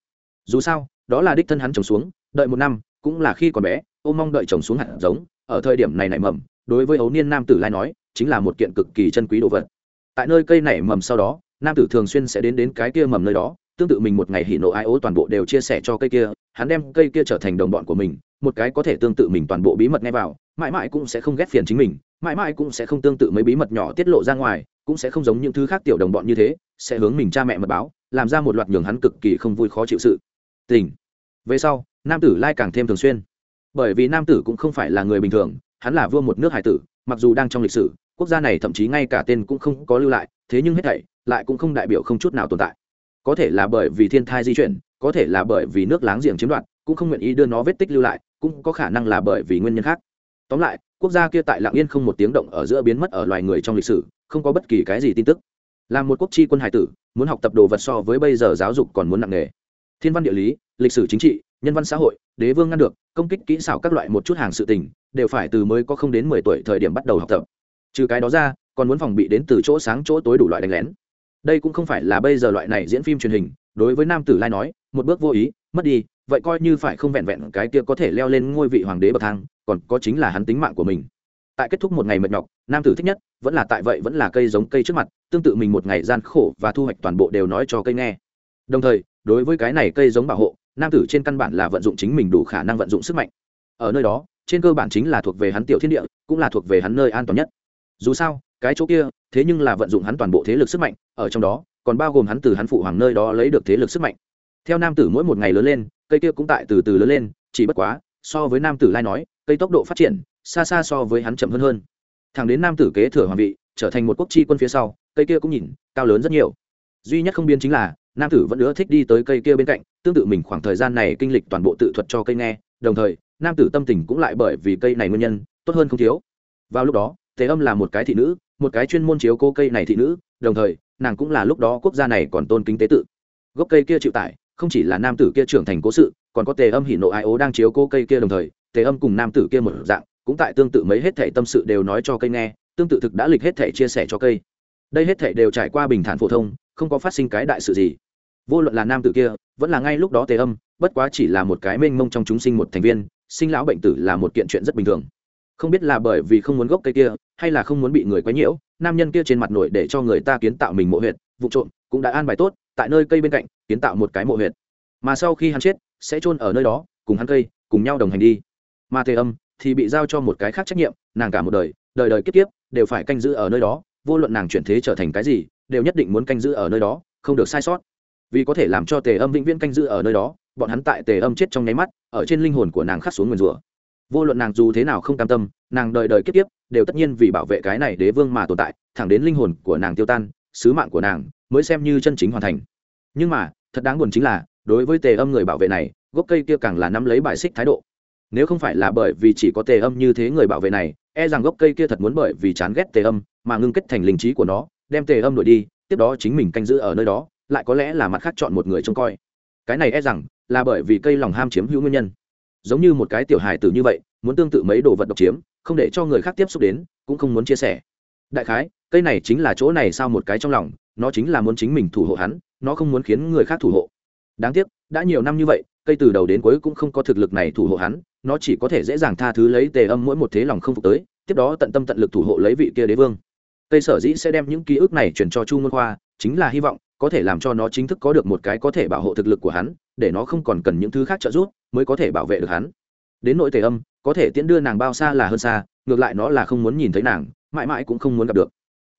dù sao, đó là đích thân hắn trồng xuống, đợi một năm, cũng là khi còn bé ôm mong đợi trồng xuống hạt giống, ở thời điểm này nảy mầm, đối với ấu niên nam tử lai nói, chính là một kiện cực kỳ chân quý đồ vật. Tại nơi cây nảy mầm sau đó, nam tử thường xuyên sẽ đến đến cái kia mầm nơi đó, tương tự mình một ngày hỉ nộ ai ố toàn bộ đều chia sẻ cho cây kia, hắn đem cây kia trở thành đồng bọn của mình, một cái có thể tương tự mình toàn bộ bí mật nghe vào, mãi mãi cũng sẽ không ghét phiền chính mình, mãi mãi cũng sẽ không tương tự mấy bí mật nhỏ tiết lộ ra ngoài, cũng sẽ không giống những thứ khác tiểu đồng bọn như thế, sẽ hướng mình cha mẹ mật báo, làm ra một loạt nhường hắn cực kỳ không vui khó chịu sự tình. Về sau, nam tử lai càng thêm thường xuyên. Bởi vì nam tử cũng không phải là người bình thường, hắn là vua một nước hải tử, mặc dù đang trong lịch sử, quốc gia này thậm chí ngay cả tên cũng không có lưu lại, thế nhưng hết thảy lại cũng không đại biểu không chút nào tồn tại. Có thể là bởi vì thiên thai di chuyển, có thể là bởi vì nước láng giềng chiếm đoạt, cũng không nguyện ý đưa nó vết tích lưu lại, cũng có khả năng là bởi vì nguyên nhân khác. Tóm lại, quốc gia kia tại lạng yên không một tiếng động ở giữa biến mất ở loài người trong lịch sử, không có bất kỳ cái gì tin tức. Là một quốc tri quân hải tử, muốn học tập đồ vật so với bây giờ giáo dục còn muốn nặng nghề thiên văn địa lý, lịch sử chính trị, nhân văn xã hội, đế vương ngăn được, công kích kỹ xảo các loại một chút hàng sự tình, đều phải từ mới có không đến mười tuổi thời điểm bắt đầu học tập. Trừ cái đó ra, còn muốn phòng bị đến từ chỗ sáng chỗ tối đủ loại đánh lén. Đây cũng không phải là bây giờ loại này diễn phim truyền hình, đối với nam tử lai nói, một bước vô ý, mất đi, vậy coi như phải không vẹn vẹn cái kia có thể leo lên ngôi vị hoàng đế bậc thang, còn có chính là hắn tính mạng của mình. Tại kết thúc một ngày mệt nhọc, nam tử thích nhất, vẫn là tại vậy vẫn là cây giống cây trước mặt, tương tự mình một ngày gian khổ và thu hoạch toàn bộ đều nói cho cây nghe. Đồng thời đối với cái này cây giống bảo hộ, nam tử trên căn bản là vận dụng chính mình đủ khả năng vận dụng sức mạnh. Ở nơi đó, trên cơ bản chính là thuộc về hắn tiểu thiên địa, cũng là thuộc về hắn nơi an toàn nhất. Dù sao, cái chỗ kia, thế nhưng là vận dụng hắn toàn bộ thế lực sức mạnh, ở trong đó, còn bao gồm hắn từ hắn phụ hoàng nơi đó lấy được thế lực sức mạnh. Theo nam tử mỗi một ngày lớn lên, cây kia cũng tại từ từ lớn lên, chỉ bất quá, so với nam tử lai nói, cây tốc độ phát triển, xa xa so với hắn chậm hơn hơn. Thẳng đến nam tử kế thừa hoàng vị, trở thành một quốc chi quân phía sau, cây kia cũng nhìn, cao lớn rất nhiều. Duy nhất không biến chính là nam tử vẫn ưa thích đi tới cây kia bên cạnh, tương tự mình khoảng thời gian này kinh lịch toàn bộ tự thuật cho cây nghe, đồng thời, nam tử tâm tình cũng lại bởi vì cây này nguyên nhân, tốt hơn không thiếu. Vào lúc đó, tề âm là một cái thị nữ, một cái chuyên môn chiếu cô cây này thị nữ, đồng thời, nàng cũng là lúc đó quốc gia này còn tôn kính tế tự. Gốc cây kia chịu tải, không chỉ là nam tử kia trưởng thành cố sự, còn có tề âm hỉ nộ ai ố đang chiếu cô cây kia đồng thời, tề âm cùng nam tử kia một dạng, cũng tại tương tự mấy hết thể tâm sự đều nói cho cây nghe, tương tự thực đã lịch hết thể chia sẻ cho cây. Đây hết thể đều trải qua bình thản phổ thông, không có phát sinh cái đại sự gì vô luận là nam tử kia, vẫn là ngay lúc đó tề âm, bất quá chỉ là một cái mênh mông trong chúng sinh một thành viên, sinh lão bệnh tử là một kiện chuyện rất bình thường. Không biết là bởi vì không muốn gốc cây kia, hay là không muốn bị người quấy nhiễu, nam nhân kia trên mặt nổi để cho người ta kiến tạo mình mộ huyệt, vụ trộm, cũng đã an bài tốt, tại nơi cây bên cạnh, kiến tạo một cái mộ huyệt. Mà sau khi hắn chết, sẽ chôn ở nơi đó, cùng hắn cây, cùng nhau đồng hành đi. Mà tề âm thì bị giao cho một cái khác trách nhiệm, nàng cả một đời đời đời kiếp kiếp, đều phải canh giữ ở nơi đó, vô luận nàng chuyển thế trở thành cái gì, đều nhất định muốn canh giữ ở nơi đó, không được sai sót vì có thể làm cho tề âm vĩnh viễn canh giữ ở nơi đó, bọn hắn tại tề âm chết trong nháy mắt, ở trên linh hồn của nàng khắc xuống nguyền rủa. Vô luận nàng dù thế nào không cam tâm, nàng đời đời kiếp kiếp, đều tất nhiên vì bảo vệ cái này đế vương mà tồn tại, thẳng đến linh hồn của nàng tiêu tan, sứ mạng của nàng mới xem như chân chính hoàn thành. Nhưng mà, thật đáng buồn chính là, đối với tề âm người bảo vệ này, gốc cây kia càng là nắm lấy bài xích thái độ. Nếu không phải là bởi vì chỉ có tề âm như thế người bảo vệ này e rằng gốc cây kia thật muốn bởi vì chán ghét tề âm, mà ngưng kết thành linh trí của nó, đem tề âm đổi đi, tiếp đó chính mình canh giữ ở nơi đó lại có lẽ là mặt khác chọn một người trông coi. Cái này e rằng là bởi vì cây lòng ham chiếm hữu nguyên nhân. Giống như một cái tiểu hài tử như vậy, muốn tương tự mấy đồ vật độc chiếm, không để cho người khác tiếp xúc đến, cũng không muốn chia sẻ. Đại khái, cây này chính là chỗ này sao một cái trong lòng, nó chính là muốn chính mình thủ hộ hắn, nó không muốn khiến người khác thủ hộ. Đáng tiếc, đã nhiều năm như vậy, cây từ đầu đến cuối cũng không có thực lực này thủ hộ hắn, nó chỉ có thể dễ dàng tha thứ lấy tề âm mỗi một thế lòng không phục tới, tiếp đó tận tâm tận lực thủ hộ lấy vị kia đế vương. Cây sở dĩ sẽ đem những ký ức này truyền cho chu môn khoa, chính là hy vọng có thể làm cho nó chính thức có được một cái có thể bảo hộ thực lực của hắn để nó không còn cần những thứ khác trợ giúp mới có thể bảo vệ được hắn. Đến nội tề âm có thể tiễn đưa nàng bao xa là hơn xa ngược lại nó là không muốn nhìn thấy nàng mãi mãi cũng không muốn gặp được.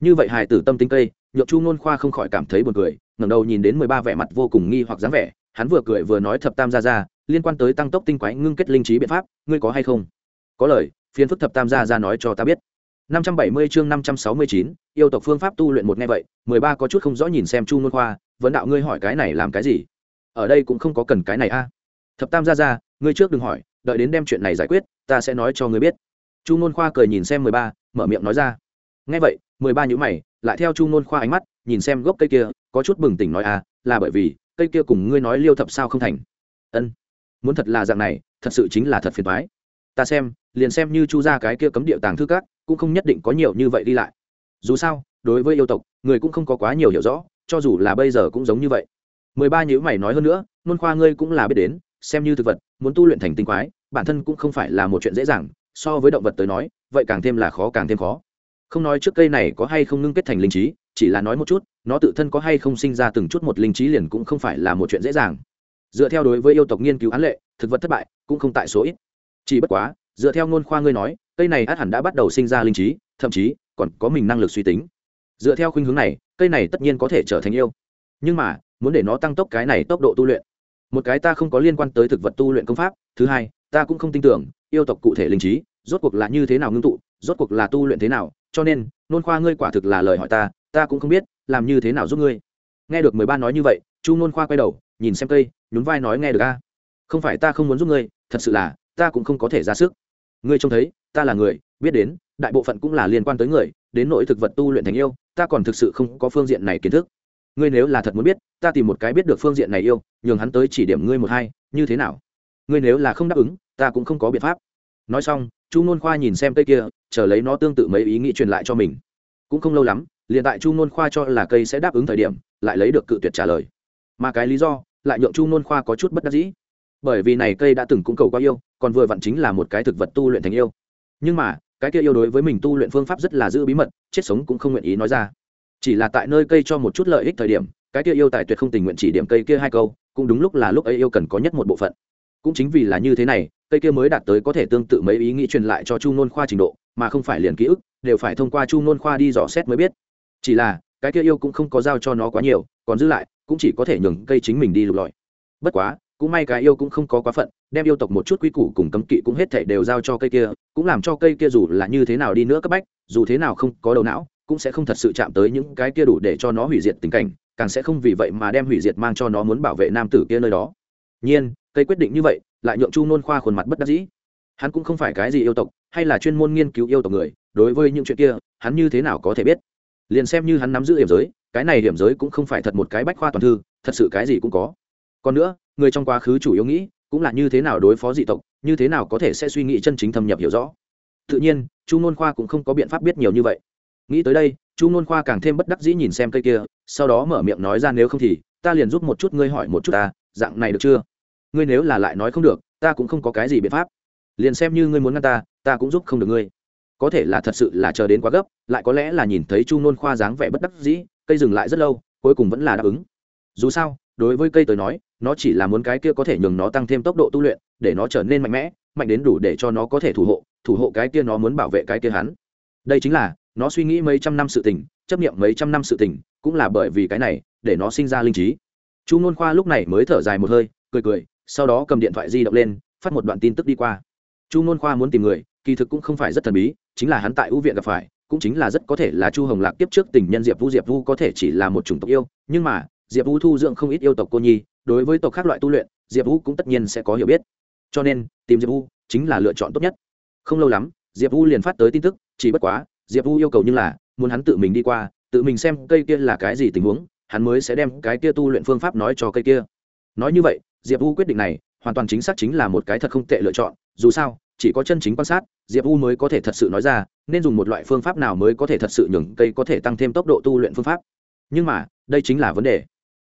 Như vậy hài tử tâm tính cây nhược chu nôn khoa không khỏi cảm thấy buồn cười ngẩng đầu nhìn đến mười ba vẻ mặt vô cùng nghi hoặc dáng vẻ hắn vừa cười vừa nói thập tam gia gia, liên quan tới tăng tốc tinh quái ngưng kết linh trí biện pháp ngươi có hay không? Có lời phiên phức thập tam gia gia nói cho ta biết. 570 chương 569, yêu tộc phương pháp tu luyện một nghe vậy, 13 có chút không rõ nhìn xem Chu Nôn Khoa, vấn đạo ngươi hỏi cái này làm cái gì? Ở đây cũng không có cần cái này a. thập tam ra ra ngươi trước đừng hỏi đợi đến đem chuyện này giải quyết ta sẽ nói cho ngươi biết chu nôn khoa cười nhìn xem mười ba mở miệng nói ra nghe vậy mười ba mày lại theo chu nôn khoa ánh mắt nhìn xem gốc cây kia có chút bừng tỉnh nói à là bởi vì cây kia cùng ngươi nói liêu thập sao không thành ân muốn thật là dạng này thật sự chính là thật phiền toái ta xem liền xem như chu ra cái kia cấm địa tàng thư các, cũng không nhất định có nhiều như vậy đi lại. Dù sao, đối với yêu tộc, người cũng không có quá nhiều hiểu rõ, cho dù là bây giờ cũng giống như vậy. Mười ba nhữ mày nói hơn nữa, nôn khoa ngươi cũng là biết đến, xem như thực vật, muốn tu luyện thành tinh quái, bản thân cũng không phải là một chuyện dễ dàng, so với động vật tới nói, vậy càng thêm là khó, càng thêm khó. Không nói trước cây này có hay không ngưng kết thành linh trí, chỉ là nói một chút, nó tự thân có hay không sinh ra từng chút một linh trí liền cũng không phải là một chuyện dễ dàng. Dựa theo đối với yêu tộc nghiên cứu án lệ, thực vật thất bại cũng không tại số ít. Chỉ bất quá dựa theo ngôn khoa ngươi nói, cây này át hẳn đã bắt đầu sinh ra linh trí, thậm chí còn có mình năng lực suy tính. Dựa theo khuynh hướng này, cây này tất nhiên có thể trở thành yêu. Nhưng mà, muốn để nó tăng tốc cái này tốc độ tu luyện. Một cái ta không có liên quan tới thực vật tu luyện công pháp, thứ hai, ta cũng không tin tưởng, yêu tộc cụ thể linh trí, rốt cuộc là như thế nào ngưng tụ, rốt cuộc là tu luyện thế nào, cho nên nôn khoa ngươi quả thực là lời hỏi ta ta cũng không biết, làm như thế nào giúp ngươi. Nghe được mười ba nói như vậy, chu nôn khoa quay đầu, nhìn xem cây, nhún vai nói nghe được a. Không phải ta không muốn giúp ngươi, thật sự là, ta cũng không có thể ra sức ngươi trông thấy, ta là người, biết đến, đại bộ phận cũng là liên quan tới người, đến nội thực vật tu luyện thành yêu, ta còn thực sự không có phương diện này kiến thức. Ngươi nếu là thật muốn biết, ta tìm một cái biết được phương diện này yêu, nhường hắn tới chỉ điểm ngươi một hai, như thế nào? Ngươi nếu là không đáp ứng, ta cũng không có biện pháp. Nói xong, chu nôn khoa nhìn xem cây kia, chờ lấy nó tương tự mấy ý nghĩ truyền lại cho mình. Cũng không lâu lắm, liền tại chu nôn khoa cho là cây sẽ đáp ứng thời điểm, lại lấy được cự tuyệt trả lời. Mà cái lý do, lại nhượng chu nôn khoa có chút bất đắc dĩ bởi vì này cây đã từng cũng cầu qua yêu, còn vừa vặn chính là một cái thực vật tu luyện thành yêu. Nhưng mà, cái kia yêu đối với mình tu luyện phương pháp rất là giữ bí mật, chết sống cũng không nguyện ý nói ra. Chỉ là tại nơi cây cho một chút lợi ích thời điểm, cái kia yêu tài tuyệt không tình nguyện chỉ điểm cây kia hai câu, cũng đúng lúc là lúc ấy yêu cần có nhất một bộ phận. Cũng chính vì là như thế này, cây kia mới đạt tới có thể tương tự mấy ý nghĩ truyền lại cho chu nôn khoa trình độ, mà không phải liền ký ức, đều phải thông qua chu nôn khoa đi dò xét mới biết. Chỉ là, cái kia yêu cũng không có giao cho nó quá nhiều, còn giữ lại, cũng chỉ có thể nhường cây chính mình đi lục lọi. Bất quá cũng may cái yêu cũng không có quá phận, đem yêu tộc một chút quy củ cùng cấm kỵ cũng hết thể đều giao cho cây kia, cũng làm cho cây kia dù là như thế nào đi nữa cấp bách, dù thế nào không có đầu não, cũng sẽ không thật sự chạm tới những cái kia đủ để cho nó hủy diệt tình cảnh, càng sẽ không vì vậy mà đem hủy diệt mang cho nó muốn bảo vệ nam tử kia nơi đó. Nhiên, cây quyết định như vậy, lại nhượng chu nôn khoa khuôn mặt bất đắc dĩ. Hắn cũng không phải cái gì yêu tộc, hay là chuyên môn nghiên cứu yêu tộc người, đối với những chuyện kia, hắn như thế nào có thể biết? Liền xem như hắn nắm giữ hiểm giới, cái này hiểm giới cũng không phải thật một cái bách khoa toàn thư, thật sự cái gì cũng có. Còn nữa người trong quá khứ chủ yếu nghĩ, cũng là như thế nào đối phó dị tộc, như thế nào có thể sẽ suy nghĩ chân chính thâm nhập hiểu rõ. Tự nhiên, chu n khoa cũng không có biện pháp biết nhiều như vậy. Nghĩ tới đây, chu n khoa càng thêm bất đắc dĩ nhìn xem cây kia, sau đó mở miệng nói ra nếu không thì, ta liền giúp một chút ngươi hỏi một chút ta, dạng này được chưa? Ngươi nếu là lại nói không được, ta cũng không có cái gì biện pháp. Liền xem như ngươi muốn ngăn ta ta cũng giúp không được ngươi. Có thể là thật sự là chờ đến quá gấp, lại có lẽ là nhìn thấy chu n khoa dáng vẻ bất đắc dĩ, cây dừng lại rất lâu, cuối cùng vẫn là đáp ứng. Dù sao, đối với cây tới nói nó chỉ là muốn cái kia có thể nhường nó tăng thêm tốc độ tu luyện, để nó trở nên mạnh mẽ, mạnh đến đủ để cho nó có thể thủ hộ thủ hộ cái kia nó muốn bảo vệ cái kia hắn. Đây chính là, nó suy nghĩ mấy trăm năm sự tình, chấp nghiệm mấy trăm năm sự tình, cũng là bởi vì cái này, để nó sinh ra linh trí. Chu nôn khoa lúc này mới thở dài một hơi, cười cười, sau đó cầm điện thoại di động lên, phát một đoạn tin tức đi qua. Chu nôn khoa muốn tìm người, kỳ thực cũng không phải rất thần bí, chính là hắn tại ưu viện gặp phải, cũng chính là rất có thể là chu hồng lạc tiếp trước tình nhân diệp vu. Diệp vu có thể chỉ là một chủng tộc yêu, nhưng mà, diệp vu thu dưỡng không ít yêu tộc cô nhi đối với tộc khác loại tu luyện, diệp U cũng tất nhiên sẽ có hiểu biết. Cho nên, tìm diệp U chính là lựa chọn tốt nhất. Không lâu lắm, diệp U liền phát tới tin tức, chỉ bất quá, diệp U yêu cầu như là muốn hắn tự mình đi qua, tự mình xem cây kia là cái gì tình huống, hắn mới sẽ đem cái kia tu luyện phương pháp nói cho cây kia. Nói như vậy, diệp U quyết định này hoàn toàn chính xác chính là một cái thật không tệ lựa chọn, dù sao, chỉ có chân chính quan sát, diệp u mới có thể thật sự nói ra, nên dùng một loại phương pháp nào mới có thể thật sự nhường cây có thể tăng thêm tốc độ tu luyện phương pháp. Nhưng mà, đây chính là vấn đề.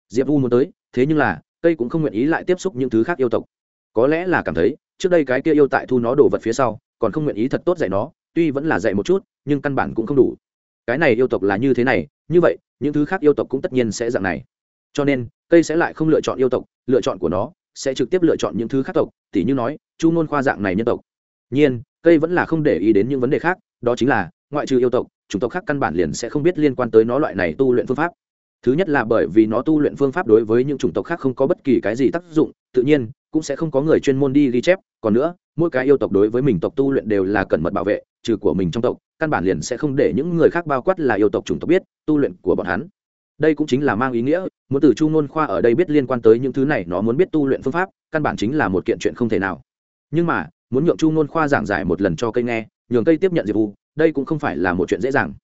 Diệp u muốn tới thế nhưng là cây cũng không nguyện ý lại tiếp xúc những thứ khác yêu tộc. Có lẽ là cảm thấy, trước đây cái kia yêu tại thu nó đồ vật phía sau, còn không nguyện ý thật tốt dạy nó, tuy vẫn là dạy một chút, nhưng căn bản cũng không đủ. Cái này yêu tộc là như thế này, như vậy, những thứ khác yêu tộc cũng tất nhiên sẽ dạng này. Cho nên cây sẽ lại không lựa chọn yêu tộc, lựa chọn của nó, sẽ trực tiếp lựa chọn những thứ khác tộc, tỉ như nói, chu ngôn khoa dạng này nhân tộc. Nhiên cây vẫn là không để ý đến những vấn đề khác, đó chính là, ngoại trừ yêu tộc, chủng tộc khác căn bản liền sẽ không biết liên quan tới nó loại này tu luyện phương pháp thứ nhất là bởi vì nó tu luyện phương pháp đối với những chủng tộc khác không có bất kỳ cái gì tác dụng, tự nhiên, cũng sẽ không có người chuyên môn đi ghi chép. Còn nữa, mỗi cái yêu tộc đối với mình tộc tu luyện đều là cẩn mật bảo vệ, trừ của mình trong tộc, căn bản liền sẽ không để những người khác bao quát là yêu tộc chủng tộc biết tu luyện của bọn hắn. Đây cũng chính là mang ý nghĩa, muốn từ chu ngôn khoa ở đây biết liên quan tới những thứ này, nó muốn biết tu luyện phương pháp, căn bản chính là một kiện chuyện không thể nào. Nhưng mà, muốn nhượng chu ngôn khoa giảng giải một lần cho cây nghe, nhường cây tiếp nhận diệp u, đây cũng không phải là một chuyện dễ dàng.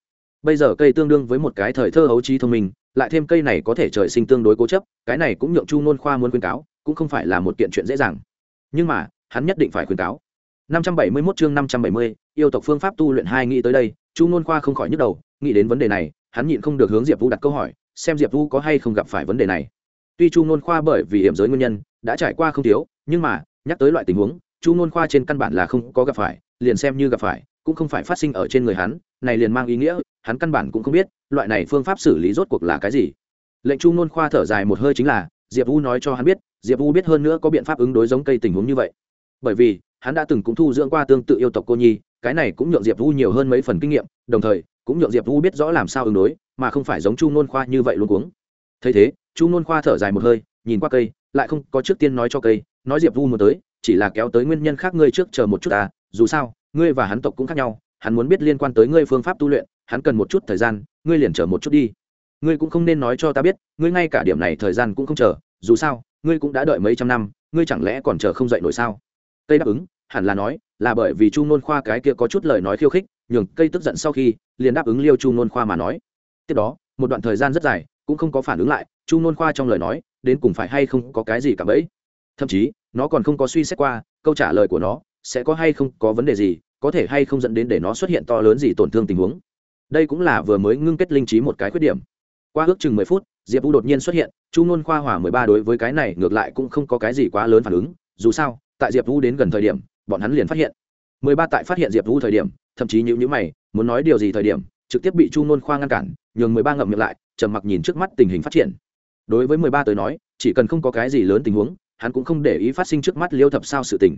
Bây giờ cây tương đương với một cái thời thơ hấu trí thông minh lại thêm cây này có thể trời sinh tương đối cố chấp cái này cũng nhượng chu nôn khoa muốn khuyên cáo cũng không phải là một kiện chuyện dễ dàng. Nhưng mà hắn nhất định phải khuyên cáo. 571 chương 570, yêu tộc phương pháp tu luyện hai nghĩ tới đây chu nôn khoa không khỏi nhức đầu nghĩ đến vấn đề này hắn nhịn không được hướng diệp vũ đặt câu hỏi xem diệp vũ có hay không gặp phải vấn đề này. Tuy chu nôn khoa bởi vì hiểm giới nguyên nhân đã trải qua không thiếu nhưng mà nhắc tới loại tình huống chu nôn khoa trên căn bản là không có gặp phải liền xem như gặp phải cũng không phải phát sinh ở trên người hắn này liền mang ý nghĩa hắn căn bản cũng không biết, loại này phương pháp xử lý rốt cuộc là cái gì. Lệnh chu nôn khoa thở dài một hơi chính là, diệp u nói cho hắn biết, diệp u biết hơn nữa có biện pháp ứng đối giống cây tình huống như vậy. Bởi vì, hắn đã từng cũng thu dưỡng qua tương tự yêu tộc cô nhi, cái này cũng nhượng diệp u nhiều hơn mấy phần kinh nghiệm, đồng thời, cũng nhượng diệp u biết rõ làm sao ứng đối, mà không phải giống chu nôn khoa như vậy luôn cuống. Thấy thế, chu nôn khoa thở dài một hơi, nhìn qua cây, lại không có trước tiên nói cho cây, nói diệp u muốn tới, chỉ là kéo tới nguyên nhân khác ngươi trước chờ một chút à dù sao, ngươi và hắn tộc cũng khác nhau, hắn muốn biết liên quan tới ngươi phương pháp tu luyện hắn cần một chút thời gian, ngươi liền chờ một chút đi. Ngươi cũng không nên nói cho ta biết, ngươi ngay cả điểm này thời gian cũng không chờ, dù sao, ngươi cũng đã đợi mấy trăm năm, ngươi chẳng lẽ còn chờ không dậy nổi sao? Cây đáp ứng, hẳn là nói, là bởi vì chu nôn khoa cái kia có chút lời nói khiêu khích, nhường cây tức giận sau khi, liền đáp ứng liêu chu nôn khoa mà nói. Tiếp đó, một đoạn thời gian rất dài, cũng không có phản ứng lại, chu nôn khoa trong lời nói, đến cùng phải hay không có cái gì cả bấy thậm chí, nó còn không có suy xét qua, câu trả lời của nó sẽ có hay không có vấn đề gì, có thể hay không dẫn đến để nó xuất hiện to lớn gì tổn thương tình huống đây cũng là vừa mới ngưng kết linh trí một cái khuyết điểm. Qua ước chừng mười phút, diệp u đột nhiên xuất hiện, chu ngôn khoa hỏa mười ba đối với cái này ngược lại cũng không có cái gì quá lớn phản ứng, dù sao, tại diệp u đến gần thời điểm, bọn hắn liền phát hiện. Mười ba tại phát hiện diệp u thời điểm, thậm chí nhữ nhữ mày, muốn nói điều gì thời điểm, trực tiếp bị chu ngôn khoa ngăn cản, nhường mười ba ngậm miệng lại, trầm mặc nhìn trước mắt tình hình phát triển. Đối với mười ba tới nói, chỉ cần không có cái gì lớn tình huống, hắn cũng không để ý phát sinh trước mắt liêu thập sao sự tình.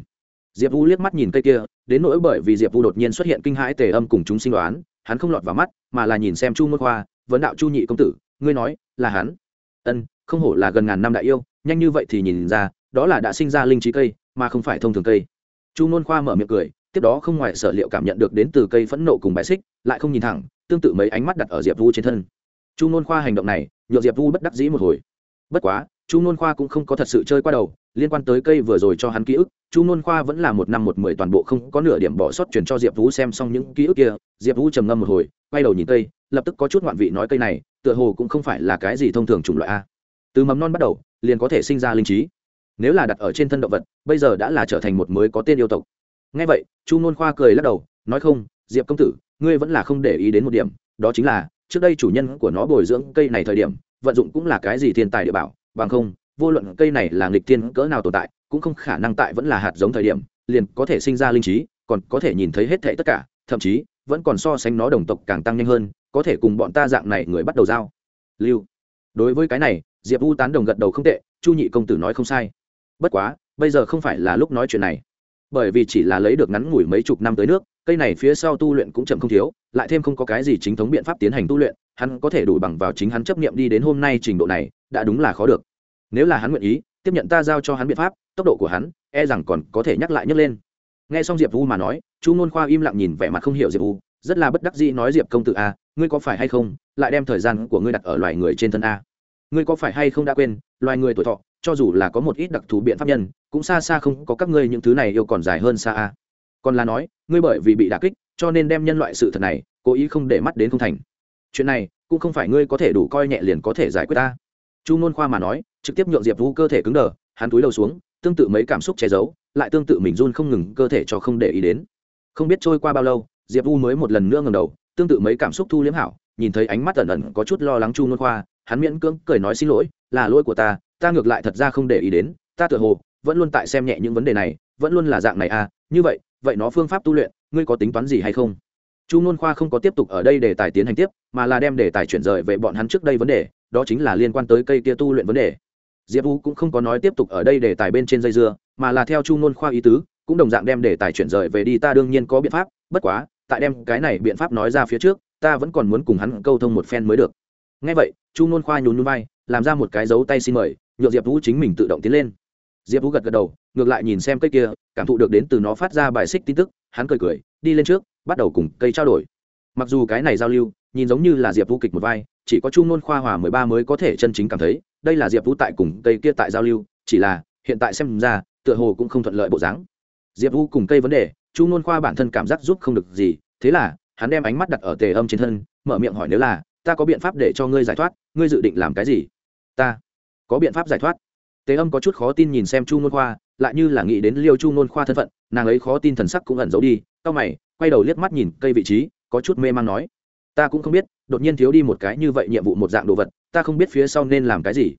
Diệp u liếc mắt nhìn cây kia, đến nỗi bởi vì diệp u đột nhiên xuất hiện kinh hãi tề âm cùng chúng sinh đoán hắn không lọt vào mắt, mà là nhìn xem chu môn khoa, vấn đạo chu nhị công tử, ngươi nói, là hắn? Ân, không hổ là gần ngàn năm đại yêu, nhanh như vậy thì nhìn ra, đó là đã sinh ra linh trí cây, mà không phải thông thường cây. Chu môn khoa mở miệng cười, tiếp đó không ngoài sở liệu cảm nhận được đến từ cây phẫn nộ cùng bài xích, lại không nhìn thẳng, tương tự mấy ánh mắt đặt ở diệp vu trên thân. Chu môn khoa hành động này nhựa diệp vu bất đắc dĩ một hồi. Bất quá chu nôn khoa cũng không có thật sự chơi qua đầu, liên quan tới cây vừa rồi cho hắn ký ức, chu nôn khoa vẫn là một năm một mười toàn bộ không có nửa điểm bỏ sót chuyển cho diệp vũ xem xong những ký ức kia, diệp vũ trầm ngâm một hồi, quay đầu nhìn cây, lập tức có chút ngoạn vị nói cây này, tựa hồ cũng không phải là cái gì thông thường chủng loại a. Từ mầm non bắt đầu, liền có thể sinh ra linh trí. Nếu là đặt ở trên thân động vật, bây giờ đã là trở thành một mới có tên yêu tộc. Ngay vậy, chu nôn khoa cười lắc đầu, nói không, diệp công tử, ngươi vẫn là không để ý đến một điểm, đó chính là, trước đây chủ nhân của nó bồi dưỡng cây này thời điểm, vận dụng cũng là cái gì thiên tài địa bảo bằng không, vô luận cây này là nghịch thiên cỡ nào tồn tại, cũng không khả năng tại vẫn là hạt giống thời điểm, liền có thể sinh ra linh trí, còn có thể nhìn thấy hết thảy tất cả, thậm chí, vẫn còn so sánh nó đồng tộc càng tăng nhanh hơn, có thể cùng bọn ta dạng này người bắt đầu giao. Lưu. Đối với cái này, diệp u tán đồng gật đầu không tệ, chu nhị công tử nói không sai. Bất quá, bây giờ không phải là lúc nói chuyện này bởi vì chỉ là lấy được ngắn ngủi mấy chục năm tới nước, cây này phía sau tu luyện cũng chậm không thiếu, lại thêm không có cái gì chính thống biện pháp tiến hành tu luyện, hắn có thể đủ bằng vào chính hắn chấp nghiệm đi đến hôm nay trình độ này, đã đúng là khó được. Nếu là hắn nguyện ý, tiếp nhận ta giao cho hắn biện pháp, tốc độ của hắn e rằng còn có thể nhắc lại nhấc lên. Nghe xong diệp u mà nói, chu ngôn khoa im lặng nhìn vẻ mặt không hiểu diệp u rất là bất đắc dĩ nói, diệp công tử a ngươi có phải hay không, lại đem thời gian của ngươi đặt ở loài người trên thân a? Ngươi có phải hay không đã quên, loài người tuổi thọ cho dù là có một ít đặc thù biện pháp nhân, cũng xa xa không có các ngươi những thứ này yêu còn dài hơn xa a. Còn là nói, ngươi bởi vì bị đà kích, cho nên đem nhân loại sự thật này, cố ý không để mắt đến không thành. Chuyện này, cũng không phải ngươi có thể đủ coi nhẹ liền có thể giải quyết ta. Chu nôn khoa mà nói, trực tiếp nhượng diệp vũ cơ thể cứng đờ, hắn túi đầu xuống, tương tự mấy cảm xúc che giấu, lại tương tự mình run không ngừng, cơ thể cho không để ý đến. Không biết trôi qua bao lâu, diệp vũ mới một lần nữa ngầm đầu, tương tự mấy cảm xúc thu liếm hảo, nhìn thấy ánh mắt ẩn ẩn có chút lo lắng chu nôn khoa, hắn miễn cưỡng cười nói xin lỗi, là lỗi của ta ta ngược lại thật ra không để ý đến, ta tự hồ vẫn luôn tại xem nhẹ những vấn đề này, vẫn luôn là dạng này à như vậy vậy nó phương pháp tu luyện, ngươi có tính toán gì hay không? Chu n khoa không có tiếp tục ở đây để tài tiến hành tiếp, mà là đem đề tài chuyển rời về bọn hắn trước đây vấn đề, đó chính là liên quan tới cây kia tu luyện vấn đề. Diệp vũ cũng không có nói tiếp tục ở đây để tài bên trên dây dưa, mà là theo chu n khoa ý tứ, cũng đồng dạng đem đề tài chuyển rời về đi, ta đương nhiên có biện pháp, bất quá, tại đem cái này biện pháp nói ra phía trước, ta vẫn còn muốn cùng hắn câu thông một phen mới được. Ngay vậy, chu n khoa nhún nhún vai, làm ra một cái dấu tay xin mời nhựa diệp vũ chính mình tự động tiến lên. Diệp vũ gật gật đầu, ngược lại nhìn xem cây kia, cảm thụ được đến từ nó phát ra bài xích tin tức, hắn cười cười, đi lên trước, bắt đầu cùng cây trao đổi. Mặc dù cái này giao lưu, nhìn giống như là diệp vũ kịch một vai, chỉ có chu nôn khoa hòa mười ba mới có thể chân chính cảm thấy, đây là diệp vũ tại cùng cây kia tại giao lưu, chỉ là, hiện tại xem ra, tựa hồ cũng không thuận lợi bộ dáng. Diệp vũ cùng cây vấn đề, chu nôn khoa bản thân cảm giác giúp không được gì, thế là, hắn đem ánh mắt đặt ở tề âm trên thân, mở miệng hỏi nếu là, ta có biện pháp để cho ngươi giải thoát, ngươi dự định làm cái gì? Ta có biện pháp giải thoát. Tế âm có chút khó tin nhìn xem chu nôn khoa, lại như là nghĩ đến liêu chu nôn khoa thân phận, nàng ấy khó tin thần sắc cũng ẩn giấu đi c mày, quay đầu liếc mắt nhìn cây vị trí, có chút mê man nói, ta cũng không biết, đột nhiên thiếu đi một cái như vậy nhiệm vụ một dạng đồ vật, ta không biết phía sau nên làm cái gì.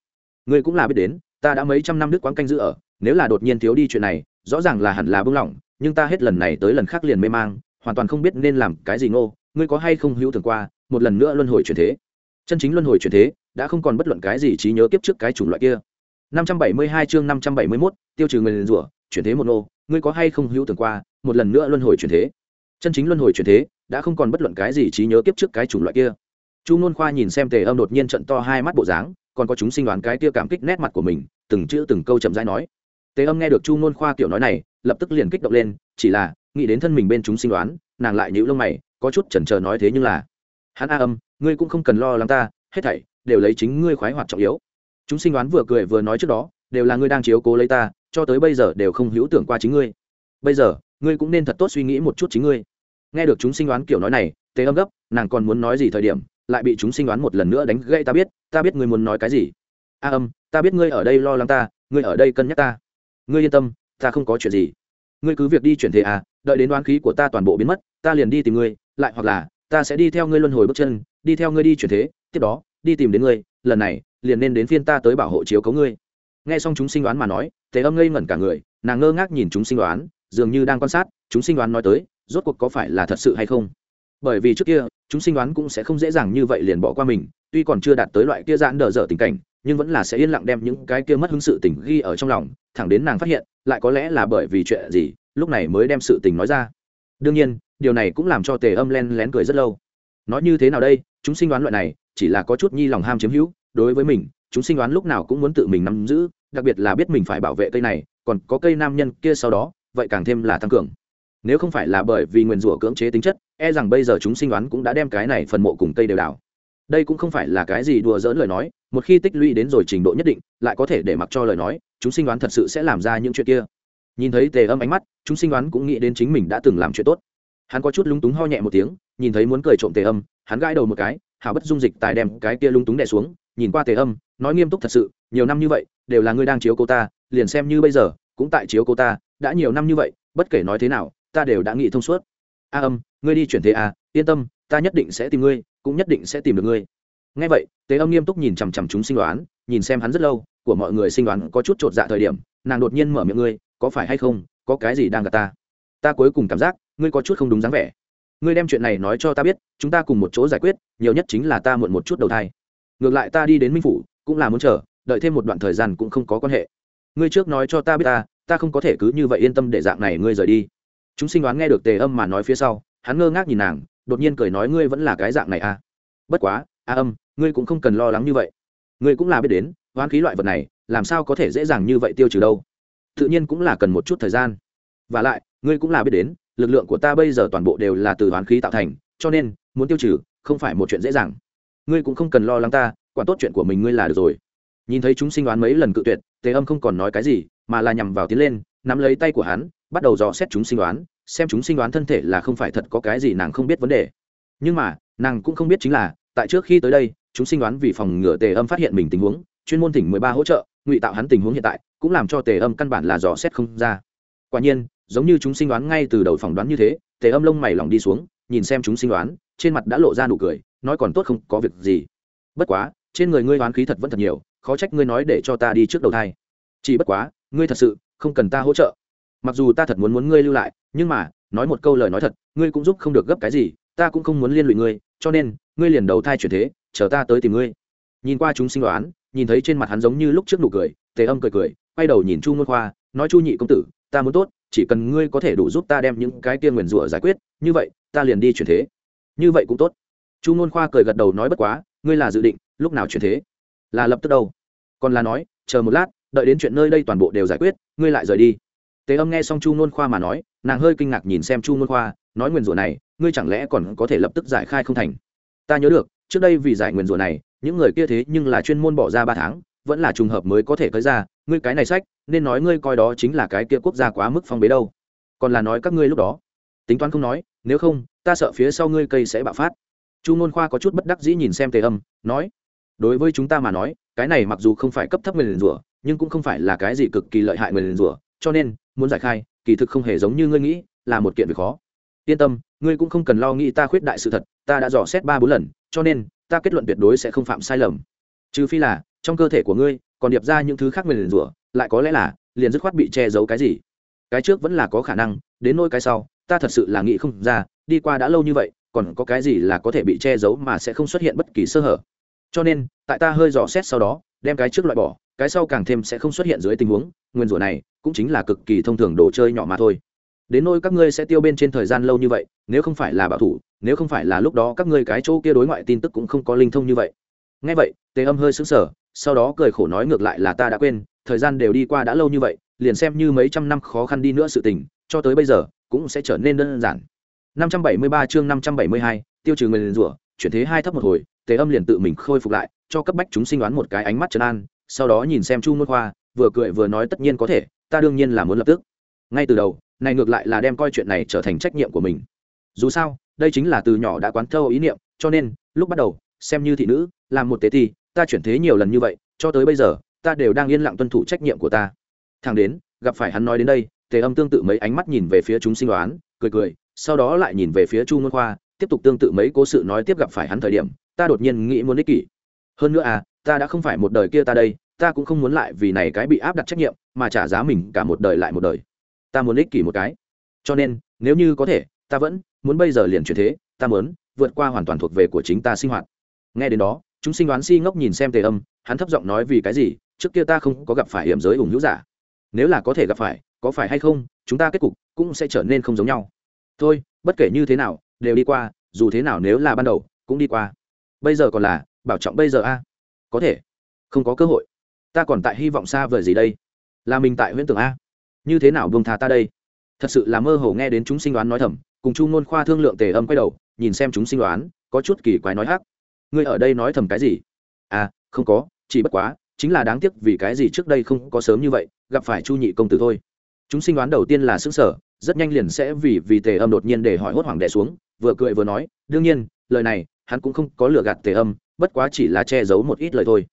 Ngươi cũng là biết đến, ta đã mấy trăm năm đức quán canh giữ ở, nếu là đột nhiên thiếu đi chuyện này, rõ ràng là hẳn là bưng lỏng, nhưng ta hết lần này tới lần khác liền mê mang, hoàn toàn không biết nên làm cái gì ngô, ngươi có hay không hữu thường qua, một lần nữa luân hồi chuyển thế? Chân chính luân hồi chuyển thế đã không còn bất luận cái gì trí nhớ kiếp trước cái chủng loại kia. 572 chương 571, tiêu trừ người rủa chuyển thế một nô ngươi có hay không hữu tưởng qua một lần nữa luân hồi chuyển thế? Chân chính luân hồi chuyển thế đã không còn bất luận cái gì trí nhớ kiếp trước cái chủng loại kia. Chu nôn khoa nhìn xem tề âm đột nhiên trận to hai mắt bộ dáng còn có chúng sinh đoán cái kia cảm kích nét mặt của mình từng chữ từng câu chậm rãi nói. Tề âm nghe được chu nôn khoa kiểu nói này lập tức liền kích động lên chỉ là nghĩ đến thân mình bên chúng sinh đoán nàng lại nhữ lông mày có chút chần chờ nói thế nhưng là hắn a âm ngươi cũng không cần lo lắng ta, hết thảy đều lấy chính ngươi khoái hoạt trọng yếu. Chúng sinh đoán vừa cười vừa nói trước đó, đều là ngươi đang chiếu cố lấy ta, cho tới bây giờ đều không hữu tưởng qua chính ngươi. Bây giờ, ngươi cũng nên thật tốt suy nghĩ một chút chính ngươi. Nghe được chúng sinh đoán kiểu nói này tế âm gấp, nàng còn muốn nói gì thời điểm, lại bị chúng sinh đoán một lần nữa đánh gây ta biết ta biết ngươi muốn nói cái gì. A âm, ta biết ngươi ở đây lo lắng ta, ngươi ở đây cân nhắc ta. Ngươi yên tâm, ta không có chuyện gì. Ngươi cứ việc đi chuyển thế à đợi đến đoán khí của ta toàn bộ biến mất, ta liền đi tìm ngươi, lại hoặc là, ta sẽ đi theo ngươi luân hồi bước chân đi theo ngươi đi chuyển thế, tiếp đó, đi tìm đến ngươi, lần này, liền nên đến phiên ta tới bảo hộ chiếu cấu ngươi. Nghe xong chúng sinh đoán mà nói, tề âm ngây ngẩn cả người, nàng ngơ ngác nhìn chúng sinh đoán dường như đang quan sát, chúng sinh đoán nói tới, rốt cuộc có phải là thật sự hay không? Bởi vì trước kia, chúng sinh đoán cũng sẽ không dễ dàng như vậy liền bỏ qua mình, tuy còn chưa đạt tới loại kia giãn đờ dở tình cảnh, nhưng vẫn là sẽ yên lặng đem những cái kia mất hứng sự tình ghi ở trong lòng, thẳng đến nàng phát hiện, lại có lẽ là bởi vì chuyện gì, lúc này mới đem sự tình nói ra. Đương nhiên, điều này cũng làm cho tề âm len lén cười rất lâu nói như thế nào đây, chúng sinh đoán loại này, chỉ là có chút nhi lòng ham chiếm hữu, đối với mình, chúng sinh đoán lúc nào cũng muốn tự mình nắm giữ, đặc biệt là biết mình phải bảo vệ cây này, còn có cây nam nhân kia sau đó, vậy càng thêm là tăng cường. Nếu không phải là bởi vì nguyền rủa cưỡng chế tính chất e rằng bây giờ chúng sinh đoán cũng đã đem cái này phần mộ cùng cây đều đảo đây cũng không phải là cái gì đùa dỡn lời nói, một khi tích lũy đến rồi trình độ nhất định, lại có thể để mặc cho lời nói, chúng sinh đoán thật sự sẽ làm ra những chuyện kia. Nhìn thấy tề âm ánh mắt, chúng sinh đoán cũng nghĩ đến chính mình đã từng làm chuyện tốt. Hắn có chút lúng túng ho nhẹ một tiếng nhìn thấy muốn cười trộm tề âm, hắn gãi đầu một cái hảo bất dung dịch tài đem cái kia lung túng đè xuống, nhìn qua tề âm, nói nghiêm túc thật sự, nhiều năm như vậy, đều là ngươi đang chiếu cô ta, liền xem như bây giờ, cũng tại chiếu cô ta, đã nhiều năm như vậy, bất kể nói thế nào, ta đều đã nghĩ thông suốt. A âm, ngươi đi chuyển thế à yên tâm, ta nhất định sẽ tìm ngươi, cũng nhất định sẽ tìm được ngươi. Ngay vậy tế âm nghiêm túc nhìn chằm chằm chúng sinh đoán, nhìn xem hắn rất lâu, của mọi người sinh đoán có chút chột dạ thời điểm, nàng đột nhiên mở miệng ngươi, có phải hay không, có cái gì đang gặp ta? Ta cuối cùng cảm giác, ngươi có chút không đúng dáng vẻ ngươi đem chuyện này nói cho ta biết, chúng ta cùng một chỗ giải quyết, nhiều nhất chính là ta muộn một chút đầu thai. Ngược lại ta đi đến minh phủ, cũng là muốn chờ, đợi thêm một đoạn thời gian cũng không có quan hệ. Ngươi trước nói cho ta biết ta ta không có thể cứ như vậy yên tâm để dạng này ngươi rời đi. Chúng sinh đoán nghe được tề âm mà nói phía sau, hắn ngơ ngác nhìn nàng, đột nhiên cười nói ngươi vẫn là cái dạng này à. Bất quá, a âm, ngươi cũng không cần lo lắng như vậy. Ngươi cũng là biết đến, hoán khí loại vật này, làm sao có thể dễ dàng như vậy tiêu trừ đâu. Tự nhiên cũng là cần một chút thời gian. Và lại, ngươi cũng là biết đến lực lượng của ta bây giờ toàn bộ đều là từ hoán khí tạo thành, cho nên, muốn tiêu trừ, không phải một chuyện dễ dàng. Ngươi cũng không cần lo lắng ta, quản tốt chuyện của mình ngươi là được rồi. Nhìn thấy chúng sinh đoán mấy lần cự tuyệt, tề âm không còn nói cái gì, mà là nhằm vào tiến lên, nắm lấy tay của hắn, bắt đầu dò xét chúng sinh đoán xem chúng sinh đoán thân thể là không phải thật có cái gì nàng không biết vấn đề. Nhưng mà, nàng cũng không biết chính là, tại trước khi tới đây, chúng sinh đoán vì phòng ngừa tề âm phát hiện mình tình huống, chuyên môn tỉnh mười ba hỗ trợ, ngụy tạo hắn tình huống hiện tại, cũng làm cho tề âm căn bản là dò xét không ra. Quả nhiên giống như chúng sinh đoán ngay từ đầu phỏng đoán như thế, tề âm lông mày lỏng đi xuống, nhìn xem chúng sinh đoán, trên mặt đã lộ ra nụ cười, nói còn tốt không có việc gì. Bất quá, trên người ngươi đoán khí thật vẫn thật nhiều, khó trách ngươi nói để cho ta đi trước đầu thai. Chỉ bất quá, ngươi thật sự không cần ta hỗ trợ. Mặc dù ta thật muốn muốn ngươi lưu lại, nhưng mà, nói một câu lời nói thật, ngươi cũng giúp không được gấp cái gì, ta cũng không muốn liên lụy ngươi, cho nên, ngươi liền đầu thai chuyển thế, chờ ta tới tìm ngươi. Nhìn qua chúng sinh đoán, nhìn thấy trên mặt hắn giống như lúc trước nụ cười, tề âm cười cười, quay đầu nhìn chu ngôn khoa, nói, chu nhị công tử, ta muốn tốt chỉ cần ngươi có thể đủ giúp ta đem những cái tiên nguyền rủa giải quyết, như vậy, ta liền đi chuyển thế. Như vậy cũng tốt. Chu ngôn khoa cười gật đầu nói bất quá, ngươi là dự định, lúc nào chuyển thế? Là lập tức đâu? Còn là nói, chờ một lát, đợi đến chuyện nơi đây toàn bộ đều giải quyết, ngươi lại rời đi. Tế âm nghe xong chu ngôn khoa mà nói, nàng hơi kinh ngạc nhìn xem chu ngôn khoa, nói nguyền rủa này, ngươi chẳng lẽ còn có thể lập tức giải khai không thành? Ta nhớ được, trước đây vì giải nguyền rủa này, những người kia thế nhưng là chuyên môn bỏ ra ba tháng vẫn là trùng hợp mới có thể cởi ra, ngươi cái này sách, nên nói ngươi coi đó chính là cái kia quốc gia quá mức phong bế đâu. Còn là nói các ngươi lúc đó. Tính toán không nói, nếu không, ta sợ phía sau ngươi cây sẽ bạo phát. Chu ngôn khoa có chút bất đắc dĩ nhìn xem tề âm, nói, đối với chúng ta mà nói, cái này mặc dù không phải cấp thấp nguyền rủa, nhưng cũng không phải là cái gì cực kỳ lợi hại nguyền rủa, cho nên, muốn giải khai, kỳ thực không hề giống như ngươi nghĩ, là một kiện việc khó. Yên tâm, ngươi cũng không cần lo nghĩ ta khuyết đại sự thật, ta đã dò xét ba bốn lần, cho nên, ta kết luận tuyệt đối sẽ không phạm sai lầm. Trừ phi là trong cơ thể của ngươi, còn điệp ra những thứ khác nguyền rủa, lại có lẽ là, liền dứt khoát bị che giấu cái gì. Cái trước vẫn là có khả năng, đến nỗi cái sau, ta thật sự là nghĩ không ra, đi qua đã lâu như vậy, còn có cái gì là có thể bị che giấu mà sẽ không xuất hiện bất kỳ sơ hở. Cho nên, tại ta hơi dò xét sau đó, đem cái trước loại bỏ, cái sau càng thêm sẽ không xuất hiện dưới tình huống, nguyên rủa này cũng chính là cực kỳ thông thường đồ chơi nhỏ mà thôi. Đến nỗi các ngươi sẽ tiêu bên trên thời gian lâu như vậy, nếu không phải là bảo thủ, nếu không phải là lúc đó các ngươi cái chỗ kia đối ngoại tin tức cũng không có linh thông như vậy. Ngay vậy, tề âm hơi sững sờ sau đó cười khổ nói ngược lại là ta đã quên thời gian đều đi qua đã lâu như vậy liền xem như mấy trăm năm khó khăn đi nữa sự tình cho tới bây giờ cũng sẽ trở nên đơn giản. 573 chương 572, tiêu trừ người liền rủa chuyển thế hai thấp một hồi tề âm liền tự mình khôi phục lại cho cấp bách chúng sinh đoán một cái ánh mắt trấn an sau đó nhìn xem chu môn khoa vừa cười vừa nói tất nhiên có thể ta đương nhiên là muốn lập tức. Ngay từ đầu này ngược lại là đem coi chuyện này trở thành trách nhiệm của mình. Dù sao đây chính là từ nhỏ đã quán thâu ý niệm cho nên lúc bắt đầu xem như thị nữ làm một tế thi ta chuyển thế nhiều lần như vậy, cho tới bây giờ, ta đều đang yên lặng tuân thủ trách nhiệm của ta. Thằng đến, gặp phải hắn nói đến đây, tề âm tương tự mấy ánh mắt nhìn về phía chúng sinh đoán, cười cười, sau đó lại nhìn về phía chu môn khoa, tiếp tục tương tự mấy cố sự nói tiếp gặp phải hắn thời điểm, ta đột nhiên nghĩ muốn ích kỷ. Hơn nữa à ta đã không phải một đời kia ta đây, ta cũng không muốn lại vì này cái bị áp đặt trách nhiệm, mà trả giá mình cả một đời lại một đời. Ta muốn ích kỷ một cái. Cho nên, nếu như có thể, ta vẫn muốn bây giờ liền chuyển thế, ta muốn vượt qua hoàn toàn thuộc về của chính ta sinh hoạt. Nghe đến đó chúng sinh đoán si ngốc nhìn xem tề âm, hắn thấp giọng nói vì cái gì, trước kia ta không có gặp phải hiểm giới ủng hữu giả. Nếu là có thể gặp phải, có phải hay không, chúng ta kết cục cũng sẽ trở nên không giống nhau. Thôi, bất kể như thế nào, đều đi qua, dù thế nào nếu là ban đầu, cũng đi qua. Bây giờ còn là, bảo trọng bây giờ a. Có thể. Không có cơ hội. Ta còn tại hy vọng xa vời gì đây? Là mình tại huyễn tưởng a. Như thế nào buông thà ta đây? Thật sự là mơ hồ nghe đến chúng sinh đoán nói thầm, cùng chu ngôn khoa thương lượng tề âm quay đầu, nhìn xem chúng sinh đoán, có chút kỳ quái nói hắc ngươi ở đây nói thầm cái gì? À không có, chỉ bất quá, chính là đáng tiếc vì cái gì trước đây không có sớm như vậy, gặp phải chu nhị công tử thôi. Chúng sinh đoán đầu tiên là xứng sở rất nhanh liền sẽ vì vì tề âm đột nhiên để hỏi hốt hoảng đẻ xuống, vừa cười vừa nói, đương nhiên, lời này, hắn cũng không có lừa gạt tề âm, bất quá chỉ là che giấu một ít lời thôi.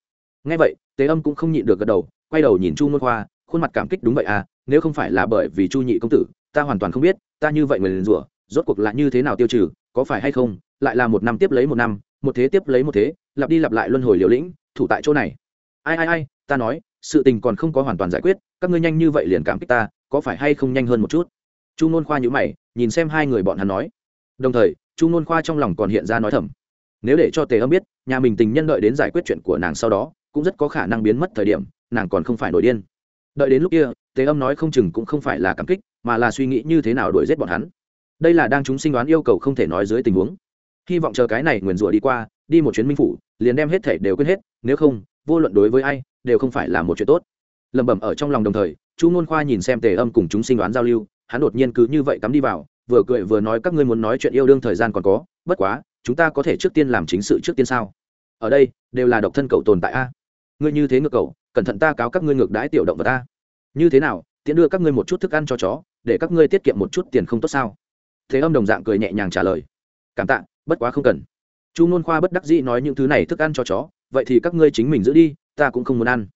Ngay vậy, tề âm cũng không nhịn được gật đầu, quay đầu nhìn chu môn khoa, khuôn mặt cảm kích đúng vậy à nếu không phải là bởi vì chu nhị công tử, ta hoàn toàn không biết, ta như vậy người liền rủa, rốt cuộc là như thế nào tiêu trừ, có phải hay không, lại là một năm tiếp lấy một năm một thế tiếp lấy một thế, lặp đi lặp lại luân hồi liều lĩnh, thủ tại chỗ này. Ai ai ai, ta nói, sự tình còn không có hoàn toàn giải quyết, các ngươi nhanh như vậy liền cảm kích ta, có phải hay không nhanh hơn một chút? Chu nôn khoa nhữ mày, nhìn xem hai người bọn hắn nói. Đồng thời, chu nôn khoa trong lòng còn hiện ra nói thầm. Nếu để cho tề âm biết, nhà mình tình nhân đợi đến giải quyết chuyện của nàng sau đó, cũng rất có khả năng biến mất thời điểm, nàng còn không phải nổi điên. Đợi đến lúc kia, tề âm nói không chừng cũng không phải là cảm kích, mà là suy nghĩ như thế nào đuổi giết bọn hắn. Đây là đang chúng sinh đoán yêu cầu không thể nói dưới tình huống hy vọng chờ cái này nguyền rủa đi qua, đi một chuyến minh phủ, liền đem hết thể đều quên hết, nếu không, vô luận đối với ai, đều không phải là một chuyện tốt. Lẩm bẩm ở trong lòng đồng thời, chu ngôn khoa nhìn xem tề âm cùng chúng sinh đoán giao lưu, hắn đột nhiên cứ như vậy cắm đi vào, vừa cười vừa nói các ngươi muốn nói chuyện yêu đương thời gian còn có, bất quá, chúng ta có thể trước tiên làm chính sự trước tiên sao? Ở đây, đều là độc thân cậu tồn tại a. Ngươi như thế ngược cậu, cẩn thận ta cáo các ngươi ngược đãi tiểu động vật ta như thế nào tiện đưa các ngươi một chút thức ăn cho chó, để các ngươi tiết kiệm một chút tiền không tốt sao? Thế âm đồng dạng cười nhẹ nhàng trả lời. Cảm tạ bất quá không cần. Chu nôn khoa bất đắc dĩ nói những thứ này thức ăn cho chó, vậy thì các ngươi chính mình giữ đi, ta cũng không muốn ăn.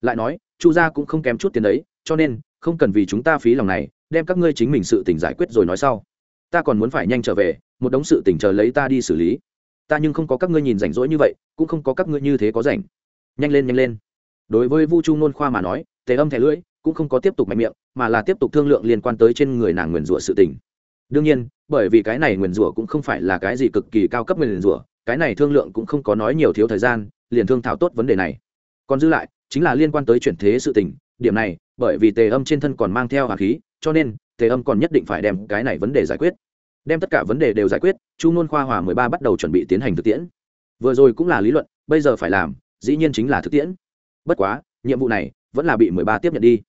Lại nói, chu gia cũng không kém chút tiền đấy, cho nên, không cần vì chúng ta phí lòng này, đem các ngươi chính mình sự tình giải quyết rồi nói sau. Ta còn muốn phải nhanh trở về, một đống sự tình chờ lấy ta đi xử lý. Ta nhưng không có các ngươi nhìn rảnh rỗi như vậy, cũng không có các ngươi như thế có rảnh. Nhanh lên nhanh lên. Đối với vu chu nôn khoa mà nói tề âm thẻ lưỡi, cũng không có tiếp tục mạnh miệng, mà là tiếp tục thương lượng liên quan tới trên người nàng nguyền rủa sự tình đương nhiên, bởi vì cái này nguyền rủa cũng không phải là cái gì cực kỳ cao cấp nguyền rủa, cái này thương lượng cũng không có nói nhiều thiếu thời gian, liền thương thảo tốt vấn đề này. Còn dư lại, chính là liên quan tới chuyển thế sự tình, điểm này, bởi vì tề âm trên thân còn mang theo hạt khí, cho nên, tề âm còn nhất định phải đem cái này vấn đề giải quyết. Đem tất cả vấn đề đều giải quyết, chu nôn khoa hòa mười ba bắt đầu chuẩn bị tiến hành thực tiễn. Vừa rồi cũng là lý luận, bây giờ phải làm, dĩ nhiên chính là thực tiễn. Bất quá, nhiệm vụ này vẫn là bị mười ba tiếp nhận đi.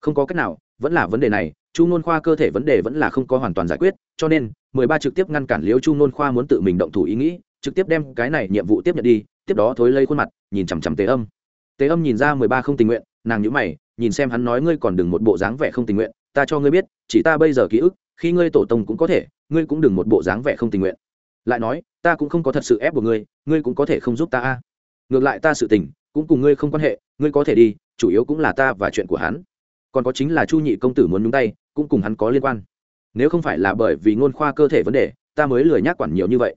Không có cách nào, vẫn là vấn đề này chu nôn khoa cơ thể vấn đề vẫn là không có hoàn toàn giải quyết, cho nên, mười ba trực tiếp ngăn cản liễu chu nôn khoa muốn tự mình động thủ ý nghĩ, trực tiếp đem cái này nhiệm vụ tiếp nhận đi, tiếp đó thối lây khuôn mặt, nhìn chằm chằm tế âm. Tế âm nhìn ra mười ba không tình nguyện, nàng nhữ mày, nhìn xem hắn nói ngươi còn đừng một bộ dáng vẻ không tình nguyện, ta cho ngươi biết, chỉ ta bây giờ ký ức, khi ngươi tổ tông cũng có thể, ngươi cũng đừng một bộ dáng vẻ không tình nguyện. Lại nói, ta cũng không có thật sự ép buộc ngươi ngươi cũng có thể không giúp ta a. Ngược lại ta sự tình, cũng cùng ngươi không quan hệ, ngươi có thể đi, chủ yếu cũng là ta và chuyện của hắn. Còn có chính là chu nhị công tử muốn nhúng tay cũng cùng hắn có liên quan. Nếu không phải là bởi vì ngôn khoa cơ thể vấn đề, ta mới lười nhác quản nhiều như vậy.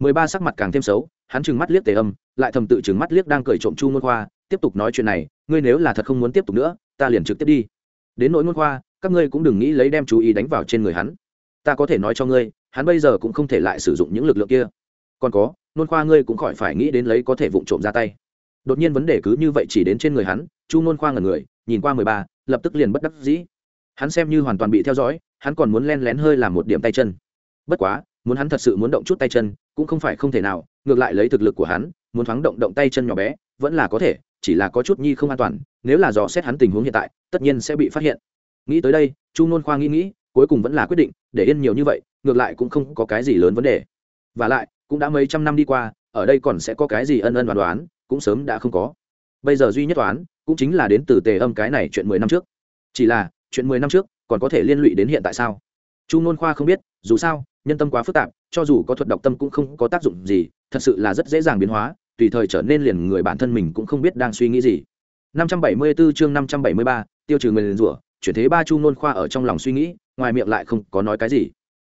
Mười ba sắc mặt càng thêm xấu, hắn trừng mắt liếc tề âm, lại thầm tự trừng mắt liếc đang cười trộm chu ngôn khoa, tiếp tục nói chuyện này, ngươi nếu là thật không muốn tiếp tục nữa, ta liền trực tiếp đi. Đến nỗi ngôn khoa, các ngươi cũng đừng nghĩ lấy đem chú ý đánh vào trên người hắn. Ta có thể nói cho ngươi, hắn bây giờ cũng không thể lại sử dụng những lực lượng kia. Còn có nôn khoa ngươi cũng khỏi phải nghĩ đến lấy có thể vụng trộm ra tay. Đột nhiên vấn đề cứ như vậy chỉ đến trên người hắn, chu nôn khoa ngần người, nhìn qua mười ba, lập tức liền bất đắc dĩ hắn xem như hoàn toàn bị theo dõi, hắn còn muốn len lén hơi làm một điểm tay chân. Bất quá, muốn hắn thật sự muốn động chút tay chân, cũng không phải không thể nào, ngược lại lấy thực lực của hắn, muốn thoáng động động tay chân nhỏ bé, vẫn là có thể, chỉ là có chút nhi không an toàn, nếu là dò xét hắn tình huống hiện tại, tất nhiên sẽ bị phát hiện. Nghĩ tới đây, chu nôn khoa nghĩ nghĩ, cuối cùng vẫn là quyết định, để yên nhiều như vậy, ngược lại cũng không có cái gì lớn vấn đề. Và lại, cũng đã mấy trăm năm đi qua, ở đây còn sẽ có cái gì ân ân đoán đoán, cũng sớm đã không có. Bây giờ duy nhất toán cũng chính là đến từ tề âm cái này chuyện mười năm trước. Chỉ là chuyện mười năm trước còn có thể liên lụy đến hiện tại sao? Chu nôn khoa không biết dù sao nhân tâm quá phức tạp cho dù có thuật đọc tâm cũng không có tác dụng gì thật sự là rất dễ dàng biến hóa tùy thời trở nên liền người bản thân mình cũng không biết đang suy nghĩ gì. 574 chương 573, tiêu trừ người liền rủa chuyển thế ba chu nôn khoa ở trong lòng suy nghĩ ngoài miệng lại không có nói cái gì.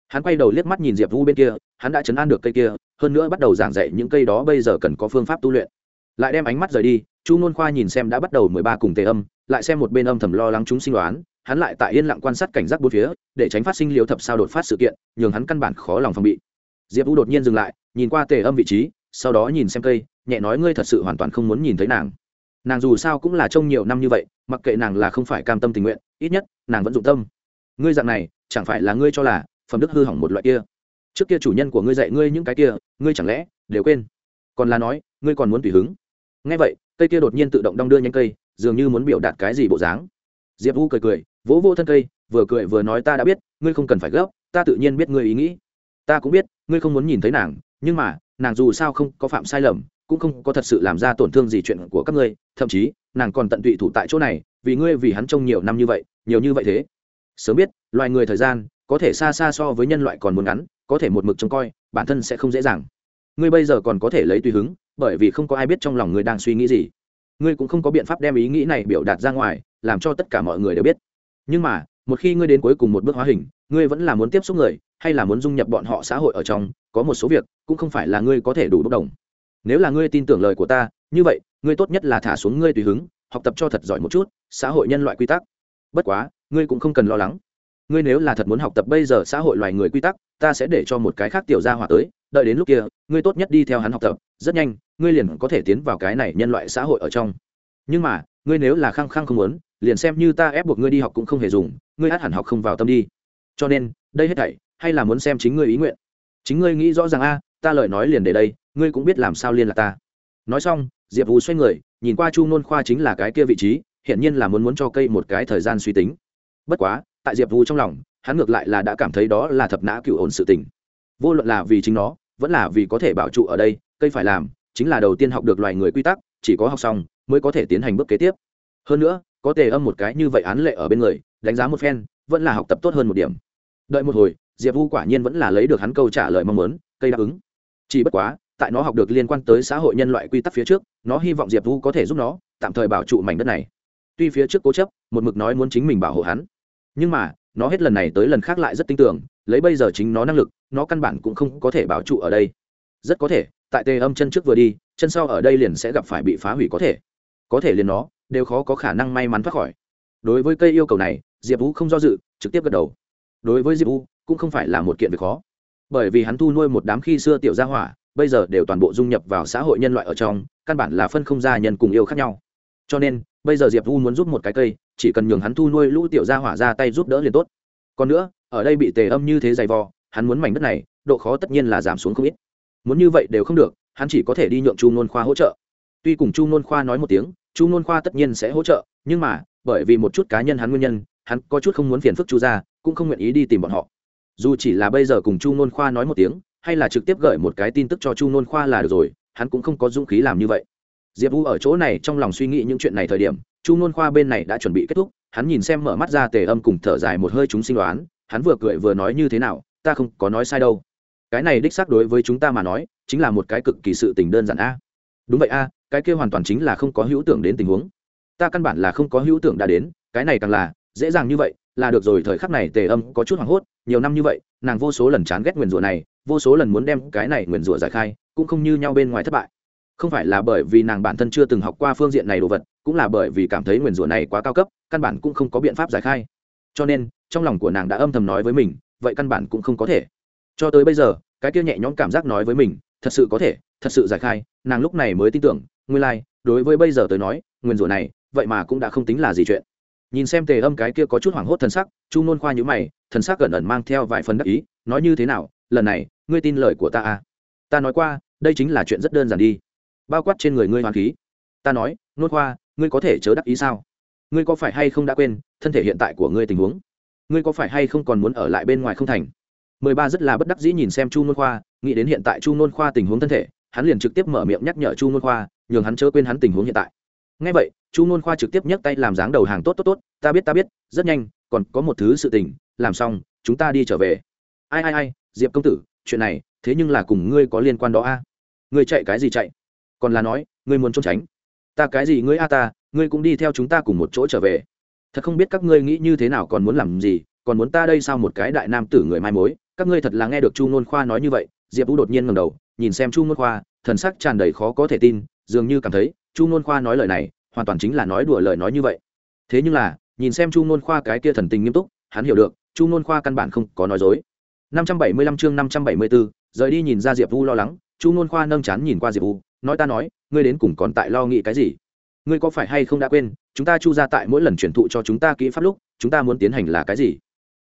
Hắn quay đầu liếc mắt nhìn diệp vũ bên kia hắn đã chấn an được cây kia hơn nữa bắt đầu giảng dạy những cây đó bây giờ cần có phương pháp tu luyện. Lại đem ánh mắt rời đi chu nôn khoa nhìn xem đã bắt đầu mười ba cùng tề âm lại xem một bên âm thầm lo lắng chúng sinh đoán hắn lại tại yên lặng quan sát cảnh giác bốn phía, để tránh phát sinh liều thập sao đột phát sự kiện, nhường hắn căn bản khó lòng phòng bị. Diệp vũ đột nhiên dừng lại, nhìn qua tề âm vị trí, sau đó nhìn xem cây, nhẹ nói ngươi thật sự hoàn toàn không muốn nhìn thấy nàng. Nàng dù sao cũng là trông nhiều năm như vậy, mặc kệ nàng là không phải cam tâm tình nguyện, ít nhất, nàng vẫn dụng tâm. Ngươi dạng này, chẳng phải là ngươi cho là, phẩm đức hư hỏng một loại kia. Trước kia chủ nhân của ngươi dạy ngươi những cái kia, ngươi chẳng lẽ, đều quên. Còn là nói, ngươi còn muốn tùy hứng. Ngay vậy, cây kia đột nhiên tự động đong đưa nhanh cây, dường như muốn biểu đạt cái gì bộ dáng. Diệp vũ cười cười vỗ vỗ thân cây, vừa cười vừa nói ta đã biết, ngươi không cần phải gấp, ta tự nhiên biết ngươi ý nghĩ. Ta cũng biết, ngươi không muốn nhìn thấy nàng, nhưng mà, nàng dù sao không có phạm sai lầm, cũng không có thật sự làm ra tổn thương gì chuyện của các ngươi, thậm chí, nàng còn tận tụy thủ tại chỗ này, vì ngươi vì hắn trông nhiều năm như vậy, nhiều như vậy thế. Sớm biết, loài người thời gian, có thể xa xa so với nhân loại còn muốn ngắn, có thể một mực trông coi, bản thân sẽ không dễ dàng. Ngươi bây giờ còn có thể lấy tùy hứng, bởi vì không có ai biết trong lòng ngươi đang suy nghĩ gì. Ngươi cũng không có biện pháp đem ý nghĩ này biểu đạt ra ngoài, làm cho tất cả mọi người đều biết nhưng mà, một khi ngươi đến cuối cùng một bước hóa hình, ngươi vẫn là muốn tiếp xúc người, hay là muốn dung nhập bọn họ xã hội ở trong, có một số việc, cũng không phải là ngươi có thể đủ bốc đồng. Nếu là ngươi tin tưởng lời của ta, như vậy, ngươi tốt nhất là thả xuống ngươi tùy hứng, học tập cho thật giỏi một chút, xã hội nhân loại quy tắc. Bất quá, ngươi cũng không cần lo lắng. Ngươi nếu là thật muốn học tập bây giờ xã hội loài người quy tắc, ta sẽ để cho một cái khác tiểu gia hỏa tới, đợi đến lúc kia, ngươi tốt nhất đi theo hắn học tập, rất nhanh, ngươi liền có thể tiến vào cái này nhân loại xã hội ở trong. Nhưng mà, ngươi nếu là khăng khăng không muốn liền xem như ta ép buộc ngươi đi học cũng không hề dùng, ngươi hát hẳn học không vào tâm đi. Cho nên, đây hết thảy, hay là muốn xem chính ngươi ý nguyện. Chính ngươi nghĩ rõ ràng a, ta lời nói liền để đây, ngươi cũng biết làm sao liên lạc ta. Nói xong, diệp vũ xoay người, nhìn qua chu nôn khoa chính là cái kia vị trí hiện nhiên là muốn muốn cho cây một cái thời gian suy tính. Bất quá, tại diệp vũ trong lòng, hắn ngược lại là đã cảm thấy đó là thập nã cựu ổn sự tình. Vô luận là vì chính nó, vẫn là vì có thể bảo trụ ở đây, cây phải làm, chính là đầu tiên học được loài người quy tắc, chỉ có học xong, mới có thể tiến hành bước kế tiếp. Hơn nữa có thể âm một cái như vậy án lệ ở bên người, đánh giá một phen, vẫn là học tập tốt hơn một điểm. Đợi một hồi, diệp vu quả nhiên vẫn là lấy được hắn câu trả lời mong muốn, cây đáp ứng. Chỉ bất quá, tại nó học được liên quan tới xã hội nhân loại quy tắc phía trước, nó hy vọng diệp vu có thể giúp nó, tạm thời bảo trụ mảnh đất này. Tuy phía trước cố chấp, một mực nói muốn chính mình bảo hộ hắn, nhưng mà, nó hết lần này tới lần khác lại rất tin tưởng, lấy bây giờ chính nó năng lực, nó căn bản cũng không có thể bảo trụ ở đây. Rất có thể, tại tề âm chân trước vừa đi, chân sau ở đây liền sẽ gặp phải bị phá hủy có thể. Có thể liền nó đều khó có khả năng may mắn thoát khỏi. Đối với cây yêu cầu này, diệp vũ không do dự, trực tiếp gật đầu. Đối với diệp vũ, cũng không phải là một kiện việc khó. Bởi vì hắn thu nuôi một đám khi xưa tiểu gia hỏa, bây giờ đều toàn bộ dung nhập vào xã hội nhân loại ở trong, căn bản là phân không ra nhân cùng yêu khác nhau. Cho nên, bây giờ diệp vũ muốn giúp một cái cây, chỉ cần nhường hắn thu nuôi lũ tiểu gia hỏa ra tay giúp đỡ liền tốt. Còn nữa, ở đây bị tề âm như thế dày vò, hắn muốn mảnh đất này, độ khó tất nhiên là giảm xuống không ít. Muốn như vậy đều không được, hắn chỉ có thể đi nhượng chu nôn khoa hỗ trợ. Tuy cùng chu nôn khoa nói một tiếng chu nôn khoa tất nhiên sẽ hỗ trợ, nhưng mà, bởi vì một chút cá nhân hắn nguyên nhân, hắn có chút không muốn phiền phức chu ra cũng không nguyện ý đi tìm bọn họ. Dù chỉ là bây giờ cùng chu nôn khoa nói một tiếng, hay là trực tiếp gửi một cái tin tức cho chu nôn khoa là được rồi, hắn cũng không có dũng khí làm như vậy. Diệp vũ ở chỗ này trong lòng suy nghĩ những chuyện này thời điểm, chu nôn khoa bên này đã chuẩn bị kết thúc, hắn nhìn xem mở mắt ra tề âm cùng thở dài một hơi chúng sinh đoán, hắn vừa cười vừa nói như thế nào, ta không có nói sai đâu. Cái này đích xác đối với chúng ta mà nói, chính là một cái cực kỳ sự tình đơn giản a. Đúng vậy a cái kia hoàn toàn chính là không có hữu tưởng đến tình huống. Ta căn bản là không có hữu tưởng đã đến, cái này càng là, dễ dàng như vậy, là được rồi, thời khắc này tề âm có chút hoảng hốt, nhiều năm như vậy, nàng vô số lần chán ghét nguyền rủa này, vô số lần muốn đem cái này nguyền rủa giải khai, cũng không như nhau bên ngoài thất bại. Không phải là bởi vì nàng bản thân chưa từng học qua phương diện này đồ vật, cũng là bởi vì cảm thấy nguyền rủa này quá cao cấp, căn bản cũng không có biện pháp giải khai. Cho nên, trong lòng của nàng đã âm thầm nói với mình, vậy căn bản cũng không có thể. Cho tới bây giờ, cái kia nhẹ nhõm cảm giác nói với mình, thật sự có thể, thật sự giải khai, nàng lúc này mới tin tưởng nguyên lai、like, đối với bây giờ tới nói nguyên rủa này vậy mà cũng đã không tính là gì chuyện. Nhìn xem tề âm cái kia có chút hoảng hốt thần sắc chu nôn khoa nhữ mày thần sắc gần ẩn mang theo vài phần đắc ý nói như thế nào lần này ngươi tin lời của ta à? Ta nói qua đây chính là chuyện rất đơn giản đi. Bao quát trên người ngươi hoàn khí. Ta nói nôn khoa ngươi có thể chớ đắc ý sao? Ngươi có phải hay không đã quên thân thể hiện tại của ngươi tình huống? Ngươi có phải hay không còn muốn ở lại bên ngoài không thành? Mười ba rất là bất đắc dĩ nhìn xem chu nôn khoa nghĩ đến hiện tại chu nôn khoa tình huống thân thể hắn liền trực tiếp mở miệng nhắc nhở chu nôn khoa nhường hắn chớ quên hắn tình huống hiện tại. Ngay vậy, chu nôn khoa trực tiếp nhấc tay làm dáng đầu hàng tốt tốt tốt, ta biết ta biết, rất nhanh, còn có một thứ sự tình, làm xong, chúng ta đi trở về. Ai ai ai, diệp công tử, chuyện này, thế nhưng là cùng ngươi có liên quan đó a. Ngươi chạy cái gì chạy? Còn là nói, ngươi muốn trốn tránh. Ta cái gì, ngươi a ta, ngươi cũng đi theo chúng ta cùng một chỗ trở về. Thật không biết các ngươi nghĩ như thế nào còn muốn làm gì, còn muốn ta đây sao một cái đại nam tử người mai mối? Các ngươi thật là nghe được chu ngôn khoa nói như vậy. Diệp vũ đột nhiên ngầm đầu, nhìn xem chu ngôn khoa, thần sắc tràn đầy khó có thể tin dường như cảm thấy chu ngôn khoa nói lời này hoàn toàn chính là nói đùa lời nói như vậy. Thế nhưng là nhìn xem chu ngôn khoa cái kia thần tình nghiêm túc hắn hiểu được chu ngôn khoa căn bản không có nói dối. 575 chương 574, rời đi nhìn ra diệp vu lo lắng chu ngôn khoa nâng chán nhìn qua diệp vu nói ta nói ngươi đến cùng còn tại lo nghĩ cái gì? Ngươi có phải hay không đã quên chúng ta chu ra tại mỗi lần truyền thụ cho chúng ta kỹ pháp lúc chúng ta muốn tiến hành là cái gì?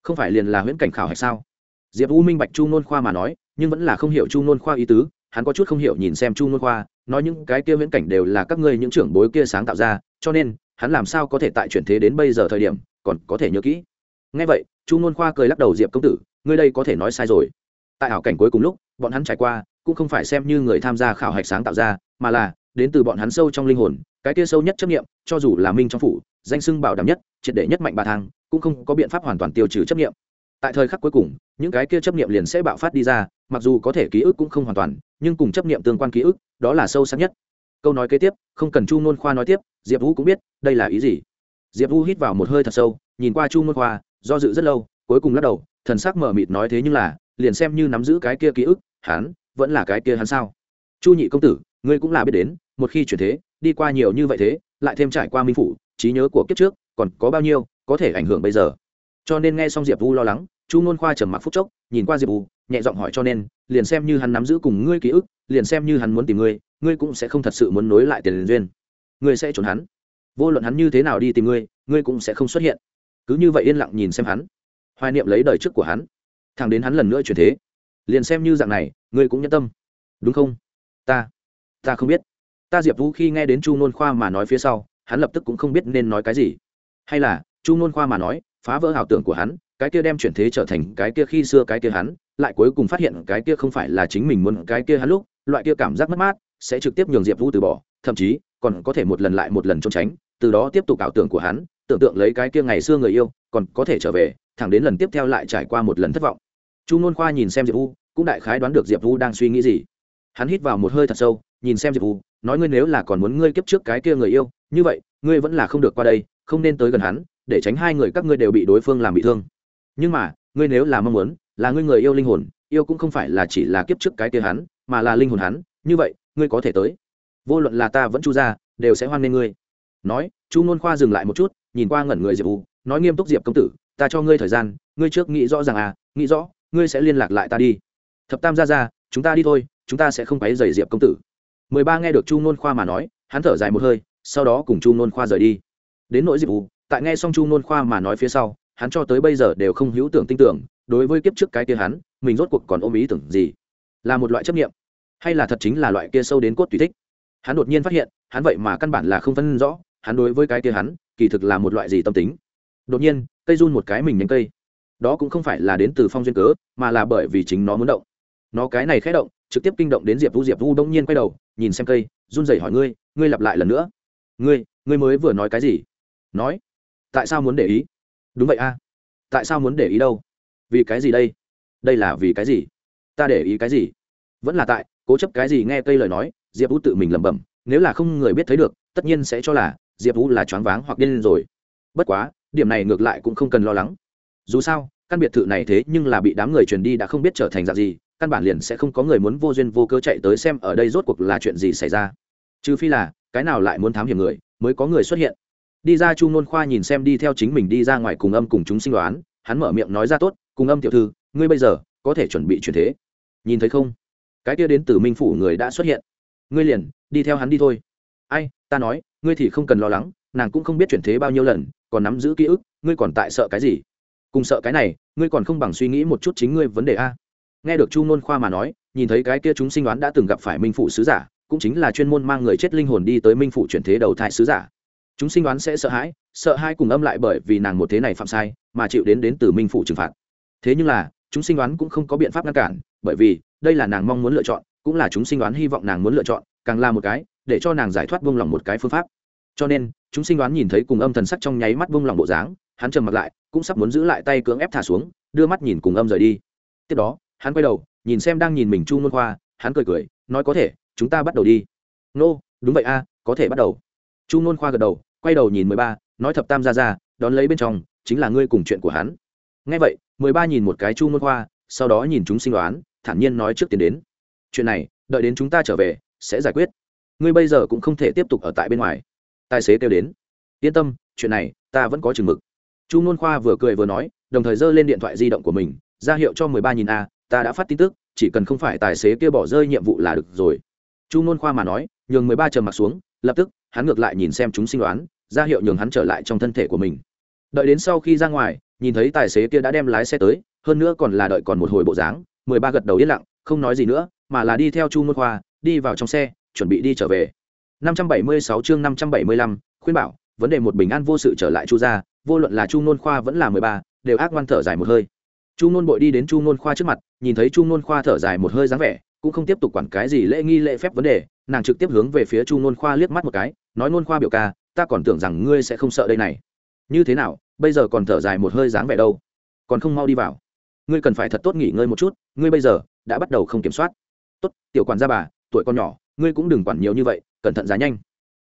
Không phải liền là huyễn cảnh khảo hay sao? Diệp u minh bạch chu nôn khoa mà nói nhưng vẫn là không hiểu chu nôn khoa ý tứ hắn có chút không hiểu nhìn xem chu nôn khoa nói những cái kia viễn cảnh đều là các ngươi những trưởng bối kia sáng tạo ra, cho nên, hắn làm sao có thể tại chuyển thế đến bây giờ thời điểm, còn có thể nhớ kỹ. Ngay vậy, chu nôn khoa cười lắc đầu diệp công tử, ngươi đây có thể nói sai rồi. Tại ảo cảnh cuối cùng lúc, bọn hắn trải qua, cũng không phải xem như người tham gia khảo hạch sáng tạo ra, mà là, đến từ bọn hắn sâu trong linh hồn, cái kia sâu nhất chấp nghiệm cho dù là minh trong phủ, danh sưng bảo đảm nhất, triệt để nhất mạnh bà thang, cũng không có biện pháp hoàn toàn tiêu trừ chấp nghiệm tại thời khắc cuối cùng, những cái kia chấp nghiệm liền sẽ bạo phát đi ra, mặc dù có thể ký ức cũng không hoàn toàn, nhưng cùng chấp nghiệm tương quan ký ức, đó là sâu sắc nhất. Câu nói kế tiếp, không cần chu nôn khoa nói tiếp, diệp vũ cũng biết, đây là ý gì. Diệp vũ hít vào một hơi thật sâu, nhìn qua chu nôn khoa, do dự rất lâu, cuối cùng lắc đầu, thần sắc mở mịt nói thế nhưng là, liền xem như nắm giữ cái kia ký ức, hắn vẫn là cái kia hắn sao? Chu nhị công tử, ngươi cũng là biết đến, một khi chuyển thế, đi qua nhiều như vậy thế, lại thêm trải qua minh phủ, trí nhớ của kiếp trước, còn có bao nhiêu, có thể ảnh hưởng bây giờ? Cho nên nghe xong diệp vu lo lắng, chu nôn khoa trầm mặc phúc chốc, nhìn qua diệp vu nhẹ giọng hỏi cho nên, liền xem như hắn nắm giữ cùng ngươi ký ức, liền xem như hắn muốn tìm ngươi ngươi cũng sẽ không thật sự muốn nối lại tiền liền duyên. Ngươi sẽ trốn hắn. Vô luận hắn như thế nào đi tìm ngươi ngươi cũng sẽ không xuất hiện. Cứ như vậy yên lặng nhìn xem hắn. Hoài niệm lấy đời trước của hắn. Thằng đến hắn lần nữa chuyển thế, liền xem như dạng này, ngươi cũng nhẫn tâm. Đúng không? Ta ta không biết. Ta diệp vũ khi nghe đến chu nôn khoa mà nói phía sau, hắn lập tức cũng không biết nên nói cái gì. Hay là, chu nôn khoa mà nói phá vỡ ảo tưởng của hắn, cái kia đem chuyển thế trở thành cái kia khi xưa cái kia hắn, lại cuối cùng phát hiện cái kia không phải là chính mình muốn cái kia hắn lúc, loại kia cảm giác mất mát sẽ trực tiếp nhường diệp vũ từ bỏ, thậm chí còn có thể một lần lại một lần trốn tránh, từ đó tiếp tục ảo tưởng của hắn, tưởng tượng lấy cái kia ngày xưa người yêu, còn có thể trở về, thẳng đến lần tiếp theo lại trải qua một lần thất vọng. Chu nôn khoa nhìn xem diệp vũ, cũng đại khái đoán được diệp vũ đang suy nghĩ gì. Hắn hít vào một hơi thật sâu, nhìn xem diệp vũ, nói ngươi nếu là còn muốn ngươi kiếp trước cái kia người yêu, như vậy, ngươi vẫn là không được qua đây, không nên tới gần hắn để tránh hai người các ngươi đều bị đối phương làm bị thương. Nhưng mà, ngươi nếu là mong muốn, là ngươi người yêu linh hồn, yêu cũng không phải là chỉ là kiếp trước cái kia hắn, mà là linh hồn hắn, như vậy, ngươi có thể tới. Vô luận là ta vẫn chu ra, đều sẽ hoan nghênh ngươi. Nói, chu ngôn khoa dừng lại một chút, nhìn qua ngẩn người diệp u, nói nghiêm túc diệp công tử, ta cho ngươi thời gian, ngươi trước nghĩ rõ ràng à nghĩ rõ, ngươi sẽ liên lạc lại ta đi. Thập tam ra ra, chúng ta đi thôi, chúng ta sẽ không quấy dày diệp công tử. Mười ba nghe được chu nôn khoa mà nói, hắn thở dài một hơi, sau đó cùng chu nôn khoa rời đi. Đến nỗi diệp u tại nghe xong chu nôn khoa mà nói phía sau, hắn cho tới bây giờ đều không hữu tưởng tin tưởng, đối với kiếp trước cái kia hắn, mình rốt cuộc còn ôm ý tưởng gì? Là một loại chấp nghiệm hay là thật chính là loại kia sâu đến cốt tùy thích? Hắn đột nhiên phát hiện, hắn vậy mà căn bản là không phân rõ, hắn đối với cái kia hắn, kỳ thực là một loại gì tâm tính. Đột nhiên, cây run một cái mình nhánh cây. Đó cũng không phải là đến từ phong duyên cớ, mà là bởi vì chính nó muốn động. Nó cái này khé động, trực tiếp kinh động đến diệp vu diệp vu đông nhiên quay đầu, nhìn xem cây, run rẩy hỏi ngươi ngươi lặp lại lần nữa. Ngươi ngươi mới vừa nói cái gì? Nói tại sao muốn để ý? Đúng vậy a. Tại sao muốn để ý đâu? Vì cái gì đây? Đây là vì cái gì? Ta để ý cái gì? Vẫn là tại, cố chấp cái gì nghe cây lời nói, diệp vũ tự mình lẩm bẩm, nếu là không người biết thấy được, tất nhiên sẽ cho là diệp vũ là choáng váng hoặc điên rồi. Bất quá, điểm này ngược lại cũng không cần lo lắng. Dù sao, căn biệt thự này thế nhưng là bị đám người truyền đi đã không biết trở thành dạng gì, căn bản liền sẽ không có người muốn vô duyên vô cớ chạy tới xem ở đây rốt cuộc là chuyện gì xảy ra. Trừ phi là, cái nào lại muốn thám hiểm người, mới có người xuất hiện đi ra chu nôn khoa nhìn xem đi theo chính mình đi ra ngoài cùng âm cùng chúng sinh đoán, hắn mở miệng nói ra tốt, cùng âm tiểu thư, ngươi bây giờ có thể chuẩn bị chuyển thế. Nhìn thấy không? Cái kia đến từ minh phủ người đã xuất hiện. Ngươi liền, đi theo hắn đi thôi. Ai, ta nói, ngươi thì không cần lo lắng, nàng cũng không biết chuyển thế bao nhiêu lần, còn nắm giữ ký ức, ngươi còn tại sợ cái gì? Cùng sợ cái này, ngươi còn không bằng suy nghĩ một chút chính ngươi vấn đề a. Nghe được chu nôn khoa mà nói, nhìn thấy cái kia chúng sinh đoán đã từng gặp phải minh phụ sứ giả, cũng chính là chuyên môn mang người chết linh hồn đi tới minh phụ chuyển thế đầu thai sứ giả chúng sinh đoán sẽ sợ hãi sợ hai cùng âm lại bởi vì nàng một thế này phạm sai mà chịu đến đến từ minh phụ trừng phạt. Thế nhưng là chúng sinh đoán cũng không có biện pháp ngăn cản bởi vì đây là nàng mong muốn lựa chọn cũng là chúng sinh đoán hy vọng nàng muốn lựa chọn càng là một cái để cho nàng giải thoát vung lòng một cái phương pháp. Cho nên chúng sinh đoán nhìn thấy cùng âm thần sắc trong nháy mắt vung lòng bộ dáng hắn trầm mặt lại cũng sắp muốn giữ lại tay cưỡng ép thả xuống đưa mắt nhìn cùng âm rời đi. Tiếp đó hắn quay đầu nhìn xem đang nhìn mình chu môn khoa hắn cười cười nói có thể chúng ta bắt đầu đi. Nô、no, đúng vậy a có thể bắt đầu chu môn khoa gật đầu, quay đầu nhìn mười ba, nói thập tam ra ra đón lấy bên trong, chính là ngươi cùng chuyện của hắn. Ngay vậy, mười ba nhìn một cái chu môn khoa, sau đó nhìn chúng sinh đoán, thản nhiên nói trước tiến đến. Chuyện này, đợi đến chúng ta trở về, sẽ giải quyết. Ngươi bây giờ cũng không thể tiếp tục ở tại bên ngoài. Tài xế kêu đến. Yên tâm, chuyện này, ta vẫn có chừng mực. Chu nôn khoa vừa cười vừa nói, đồng thời giơ lên điện thoại di động của mình, ra hiệu cho mười ba nhìn a, ta đã phát tin tức, chỉ cần không phải tài xế kia bỏ rơi nhiệm vụ là được rồi. Chu nôn khoa mà nói, nhường mười ba trầm mặt xuống, lập tức hắn ngược lại nhìn xem chúng sinh đoán ra hiệu nhường hắn trở lại trong thân thể của mình. Đợi đến sau khi ra ngoài nhìn thấy tài xế kia đã đem lái xe tới hơn nữa còn là đợi còn một hồi bộ dáng mười ba gật đầu yên lặng không nói gì nữa mà là đi theo chu nôn khoa đi vào trong xe chuẩn bị đi trở về. 576 chương 575, khuyên bảo vấn đề một bình an vô sự trở lại chu gia vô luận là chu nôn khoa vẫn là mười ba đều ác ngoan thở dài một hơi. Chu nôn bội đi đến chu nôn khoa trước mặt nhìn thấy chu nôn khoa thở dài một hơi dáng vẻ cũng không tiếp tục quản cái gì lễ nghi lễ phép vấn đề nàng trực tiếp hướng về phía chu nôn khoa liếc mắt một cái, nói, nôn khoa biểu ca, ta còn tưởng rằng ngươi sẽ không sợ đây này. Như thế nào, bây giờ còn thở dài một hơi dáng vẻ đâu? Còn không mau đi vào. Ngươi cần phải thật tốt nghỉ ngơi một chút, ngươi bây giờ đã bắt đầu không kiểm soát. Tốt, tiểu quản gia bà, tuổi con nhỏ, ngươi cũng đừng quản nhiều như vậy, cẩn thận giá nhanh.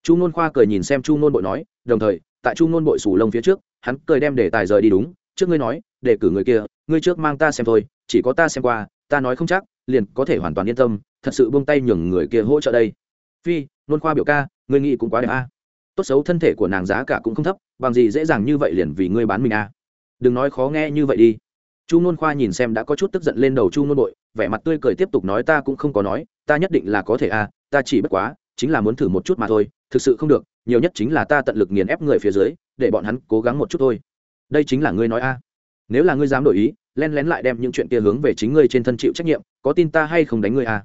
Chu nôn khoa cười nhìn xem chu nôn bội nói, đồng thời, tại chu nôn bội sủ lông phía trước, hắn cười đem để tài rời đi đúng, trước ngươi nói để cử người kia, ngươi trước mang ta xem thôi, chỉ có ta xem qua, ta nói không chắc liền có thể hoàn toàn yên tâm, thật sự buông tay nhường người kia hỗ trợ đây. Phi, nôn khoa biểu ca, ngươi nghĩ cũng quá đẹp a. Tốt xấu thân thể của nàng giá cả cũng không thấp, bằng gì dễ dàng như vậy liền vì ngươi bán mình a. Đừng nói khó nghe như vậy đi. Chu nôn khoa nhìn xem đã có chút tức giận lên đầu chu nôn bội, vẻ mặt tươi cười tiếp tục nói ta cũng không có nói, ta nhất định là có thể a, ta chỉ bất quá, chính là muốn thử một chút mà thôi, thực sự không được, nhiều nhất chính là ta tận lực nghiền ép người phía dưới, để bọn hắn cố gắng một chút thôi. Đây chính là ngươi nói a nếu là ngươi dám đổi ý, len lén lại đem những chuyện kia hướng về chính ngươi trên thân chịu trách nhiệm, có tin ta hay không đánh ngươi à?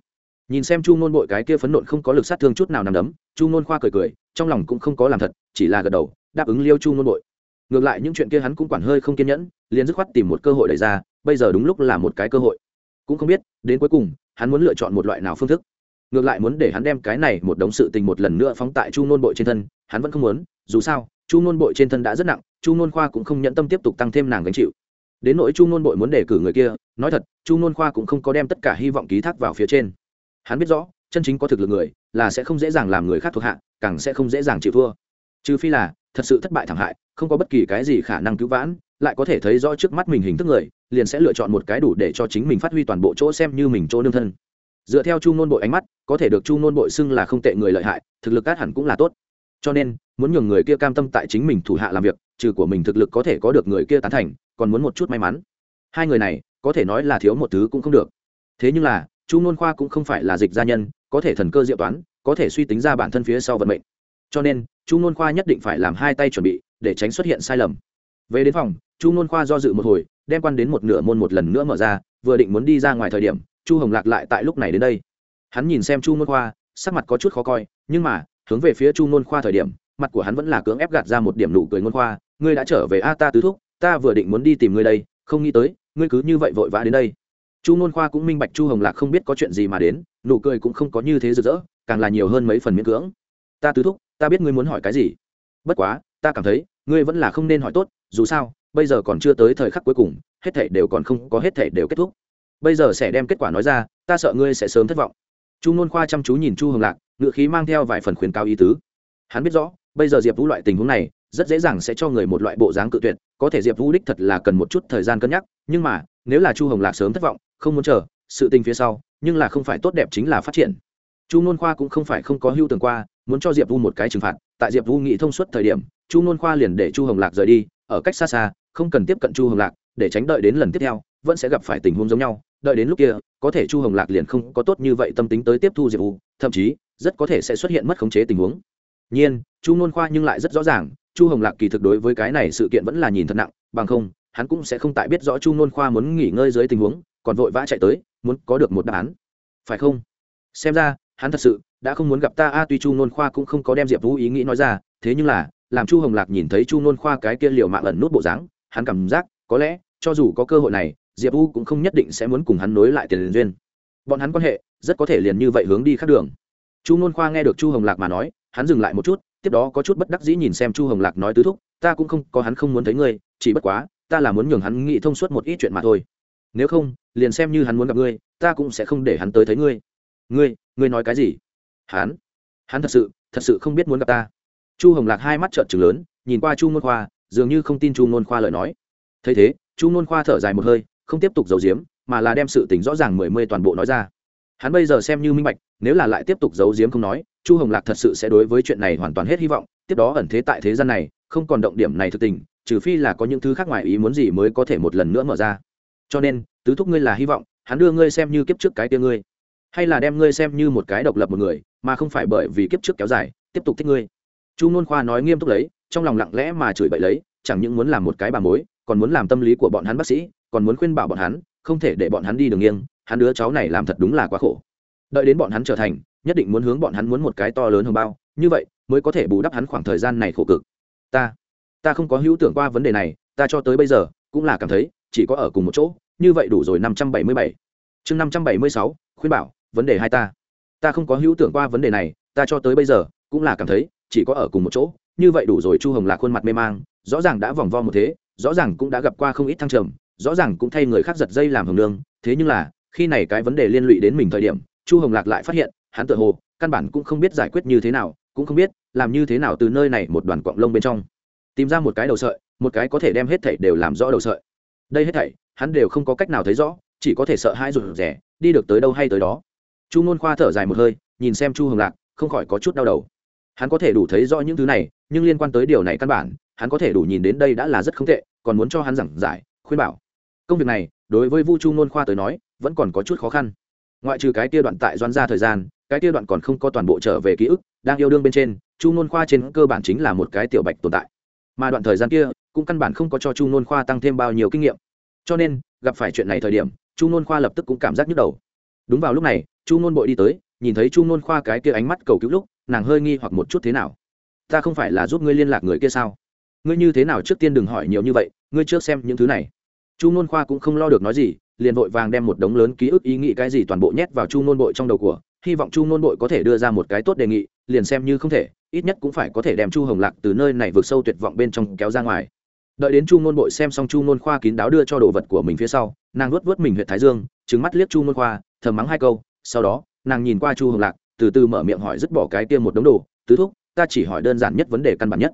nhìn xem chu ngôn bội cái kia phấn nộn không có lực sát thương chút nào nằm đấm, chu ngôn khoa cười cười, trong lòng cũng không có làm thật, chỉ là gật đầu, đáp ứng liêu chu ngôn bội. Ngược lại những chuyện kia hắn cũng quản hơi không kiên nhẫn, liền dứt khoát tìm một cơ hội đẩy ra, bây giờ đúng lúc là một cái cơ hội. Cũng không biết, đến cuối cùng, hắn muốn lựa chọn một loại nào phương thức. Ngược lại muốn để hắn đem cái này một đống sự tình một lần nữa phóng tại chu nôn bội trên thân, hắn vẫn không muốn, dù sao, chu nôn bội trên thân đã rất nặng, chu nôn khoa cũng không nhận tâm tiếp tục tăng thêm nàng gánh chịu đến nỗi chu ngôn bội muốn đề cử người kia, nói thật, chu ngôn khoa cũng không có đem tất cả hy vọng ký thác vào phía trên. Hắn biết rõ, chân chính có thực lực người là sẽ không dễ dàng làm người khác thuộc hạ, càng sẽ không dễ dàng chịu thua. Trừ phi là, thật sự thất bại thảm hại, không có bất kỳ cái gì khả năng cứu vãn, lại có thể thấy rõ trước mắt mình hình thức người, liền sẽ lựa chọn một cái đủ để cho chính mình phát huy toàn bộ chỗ xem như mình chỗ nương thân. Dựa theo chu ngôn bội ánh mắt, có thể được chu ngôn bội xưng là không tệ người lợi hại, thực lực cát hẳn cũng là tốt. Cho nên, muốn nhường người kia cam tâm tại chính mình thủ hạ làm việc, trừ của mình thực lực có thể có được người kia tán thành còn muốn một chút may mắn. Hai người này, có thể nói là thiếu một thứ cũng không được. Thế nhưng là, chu nôn khoa cũng không phải là dịch gia nhân, có thể thần cơ diệu toán, có thể suy tính ra bản thân phía sau vận mệnh. Cho nên, chu nôn khoa nhất định phải làm hai tay chuẩn bị, để tránh xuất hiện sai lầm. Về đến phòng, chu nôn khoa do dự một hồi, đem quan đến một nửa môn một lần nữa mở ra, vừa định muốn đi ra ngoài thời điểm, chu hồng lạc lại tại lúc này đến đây. Hắn nhìn xem chu nôn khoa, sắc mặt có chút khó coi, nhưng mà, hướng về phía chu nôn khoa thời điểm, mặt của hắn vẫn là cưỡng ép gạt ra một điểm nụ cười nôn khoa, ngươi đã trở về a ta tứ thúc ta vừa định muốn đi tìm ngươi đây, không nghĩ tới, ngươi cứ như vậy vội vã đến đây. Chu nôn khoa cũng minh bạch chu hồng lạc không biết có chuyện gì mà đến, nụ cười cũng không có như thế rực rỡ, càng là nhiều hơn mấy phần miễn cưỡng. Ta tứ thúc, ta biết ngươi muốn hỏi cái gì. Bất quá, ta cảm thấy, ngươi vẫn là không nên hỏi tốt, dù sao, bây giờ còn chưa tới thời khắc cuối cùng, hết thể đều còn không có hết thể đều kết thúc. Bây giờ sẽ đem kết quả nói ra, ta sợ ngươi sẽ sớm thất vọng. Chu nôn khoa chăm chú nhìn chu hồng lạc ngự khí mang theo vài phần khuyến cao ý tứ. Hắn biết rõ, bây giờ diệp vũ loại tình huống này, rất dễ dàng sẽ cho người một loại bộ dáng cự tuyệt có thể diệp vũ đích thật là cần một chút thời gian cân nhắc, nhưng mà, nếu là chu hồng lạc sớm thất vọng, không muốn chờ, sự tình phía sau, nhưng là không phải tốt đẹp chính là phát triển. Chu n khoa cũng không phải không có hưu tường qua, muốn cho diệp vu một cái trừng phạt. Tại diệp vu nghĩ thông suốt thời điểm, chu n khoa liền để chu hồng lạc rời đi, ở cách xa xa, không cần tiếp cận chu hồng lạc, để tránh đợi đến lần tiếp theo, vẫn sẽ gặp phải tình huống giống nhau. Đợi đến lúc kia, có thể chu hồng lạc liền không có tốt như vậy tâm tính tới tiếp thu diệp vu thậm chí, rất có thể sẽ xuất hiện mất khống chế tình huống. Nhiên, chu n khoa nhưng lại rất rõ ràng chu hồng lạc kỳ thực đối với cái này sự kiện vẫn là nhìn thật nặng, bằng không, hắn cũng sẽ không tại biết rõ chu nôn khoa muốn nghỉ ngơi dưới tình huống, còn vội vã chạy tới, muốn có được một đáp án. Phải không? Xem ra, hắn thật sự đã không muốn gặp ta. A, tuy chu nôn khoa cũng không có đem diệp vũ ý nghĩ nói ra, thế nhưng là, làm chu hồng lạc nhìn thấy chu nôn khoa cái kia liều mạng ẩn nút bộ dáng, hắn cảm giác, có lẽ, cho dù có cơ hội này, diệp vũ cũng không nhất định sẽ muốn cùng hắn nối lại tiền duyên. Bọn hắn quan hệ, rất có thể liền như vậy hướng đi khác đường. Chu nôn khoa nghe được chu hồng lạc mà nói, hắn dừng lại một chút tiếp đó có chút bất đắc dĩ nhìn xem chu hồng lạc nói tứ thúc, ta cũng không, có hắn không muốn thấy ngươi, chỉ bất quá, ta là muốn nhường hắn nghĩ thông suốt một ít chuyện mà thôi. Nếu không, liền xem như hắn muốn gặp ngươi, ta cũng sẽ không để hắn tới thấy ngươi. Ngươi ngươi nói cái gì? Hắn? Hắn thật sự thật sự không biết muốn gặp ta. Chu hồng lạc hai mắt trợn trừng lớn, nhìn qua chu ngôn khoa, dường như không tin chu ngôn khoa lời nói. Thấy thế, chu ngôn khoa thở dài một hơi, không tiếp tục giấu giếm, mà là đem sự tình rõ ràng mười mươi toàn bộ nói ra hắn bây giờ xem như minh bạch, nếu là lại tiếp tục giấu giếm không nói, chu hồng lạc thật sự sẽ đối với chuyện này hoàn toàn hết hy vọng, tiếp đó ẩn thế tại thế gian này, không còn động điểm này thực tình, trừ phi là có những thứ khác ngoài ý muốn gì mới có thể một lần nữa mở ra. Cho nên, tứ thúc ngươi là hy vọng, hắn đưa ngươi xem như kiếp trước cái tia ngươi. Hay là đem ngươi xem như một cái độc lập một người, mà không phải bởi vì kiếp trước kéo dài, tiếp tục thích ngươi. Chu nôn khoa nói nghiêm túc lấy, trong lòng lặng lẽ mà chửi bậy lấy, chẳng những muốn làm một cái bà mối, còn muốn làm tâm lý của bọn hắn bác sĩ, còn muốn khuyên bảo bọn hắn, không thể để bọn hắn đi đường nghiêng hắn đứa cháu này làm thật đúng là quá khổ. Đợi đến bọn hắn trở thành, nhất định muốn hướng bọn hắn muốn một cái to lớn hơn bao, như vậy mới có thể bù đắp hắn khoảng thời gian này khổ cực. Ta ta không có hữu tưởng qua vấn đề này, ta cho tới bây giờ cũng là cảm thấy chỉ có ở cùng một chỗ, như vậy đủ rồi năm trăm bảy mươi bảy. Chương năm trăm bảy mươi sáu, khuyên bảo, vấn đề hai ta. Ta không có hữu tưởng qua vấn đề này, ta cho tới bây giờ cũng là cảm thấy chỉ có ở cùng một chỗ, như vậy đủ rồi chu hồng lạc khuôn mặt mê mang, rõ ràng đã vòng vo một thế, rõ ràng cũng đã gặp qua không ít thăng trầm, rõ ràng cũng thay người khác giật dây làm hồng nương, thế nhưng là khi này cái vấn đề liên lụy đến mình thời điểm, chu hồng lạc lại phát hiện, hắn tự hồ, căn bản cũng không biết giải quyết như thế nào, cũng không biết, làm như thế nào từ nơi này một đoàn quạng lông bên trong. Tìm ra một cái đầu sợi, một cái có thể đem hết thảy đều làm rõ đầu sợi. Đây hết thảy, hắn đều không có cách nào thấy rõ, chỉ có thể sợ hãi rụt rẻ đi được tới đâu hay tới đó. Chu ngôn khoa thở dài một hơi, nhìn xem chu hồng lạc, không khỏi có chút đau đầu. Hắn có thể đủ thấy rõ những thứ này, nhưng liên quan tới điều này căn bản, hắn có thể đủ nhìn đến đây đã là rất không tệ, còn muốn cho hắn giảng giải, khuyên bảo. Công việc này, đối với vu chu ngôn khoa tới nói vẫn còn có chút khó khăn. Ngoại trừ cái kia đoạn tại doan ra thời gian, cái kia đoạn còn không có toàn bộ trở về ký ức, đang yêu đương bên trên, chu Nôn khoa trên cơ bản chính là một cái tiểu bạch tồn tại. Mà đoạn thời gian kia, cũng căn bản không có cho chu Nôn khoa tăng thêm bao nhiêu kinh nghiệm. Cho nên, gặp phải chuyện này thời điểm, chu Nôn khoa lập tức cũng cảm giác nhức đầu. Đúng vào lúc này, chu Nôn bội đi tới, nhìn thấy chu Nôn khoa cái kia ánh mắt cầu cứu lúc, nàng hơi nghi hoặc một chút thế nào. Ta không phải là giúp ngươi liên lạc người kia sao? Ngươi như thế nào trước tiên đừng hỏi nhiều như vậy, ngươi trước xem những thứ này. Chu Nôn khoa cũng không lo được nói gì liền vội vàng đem một đống lớn ký ức ý nghĩ cái gì toàn bộ nhét vào chu ngôn bội trong đầu của, hy vọng chu ngôn bội có thể đưa ra một cái tốt đề nghị, liền xem như không thể, ít nhất cũng phải có thể đem chu hồng lạc từ nơi này vượt sâu tuyệt vọng bên trong kéo ra ngoài. Đợi đến chu ngôn bội xem xong chu ngôn khoa kín đáo đưa cho đồ vật của mình phía sau, nàng luất vớt mình huyện thái dương trứng mắt liếc chu ngôn khoa, thầm mắng hai câu, sau đó, nàng nhìn qua chu hồng lạc, từ từ mở miệng hỏi dứt bỏ cái kia một đống đồ, tứ thúc, ta chỉ hỏi đơn giản nhất vấn đề căn bản nhất.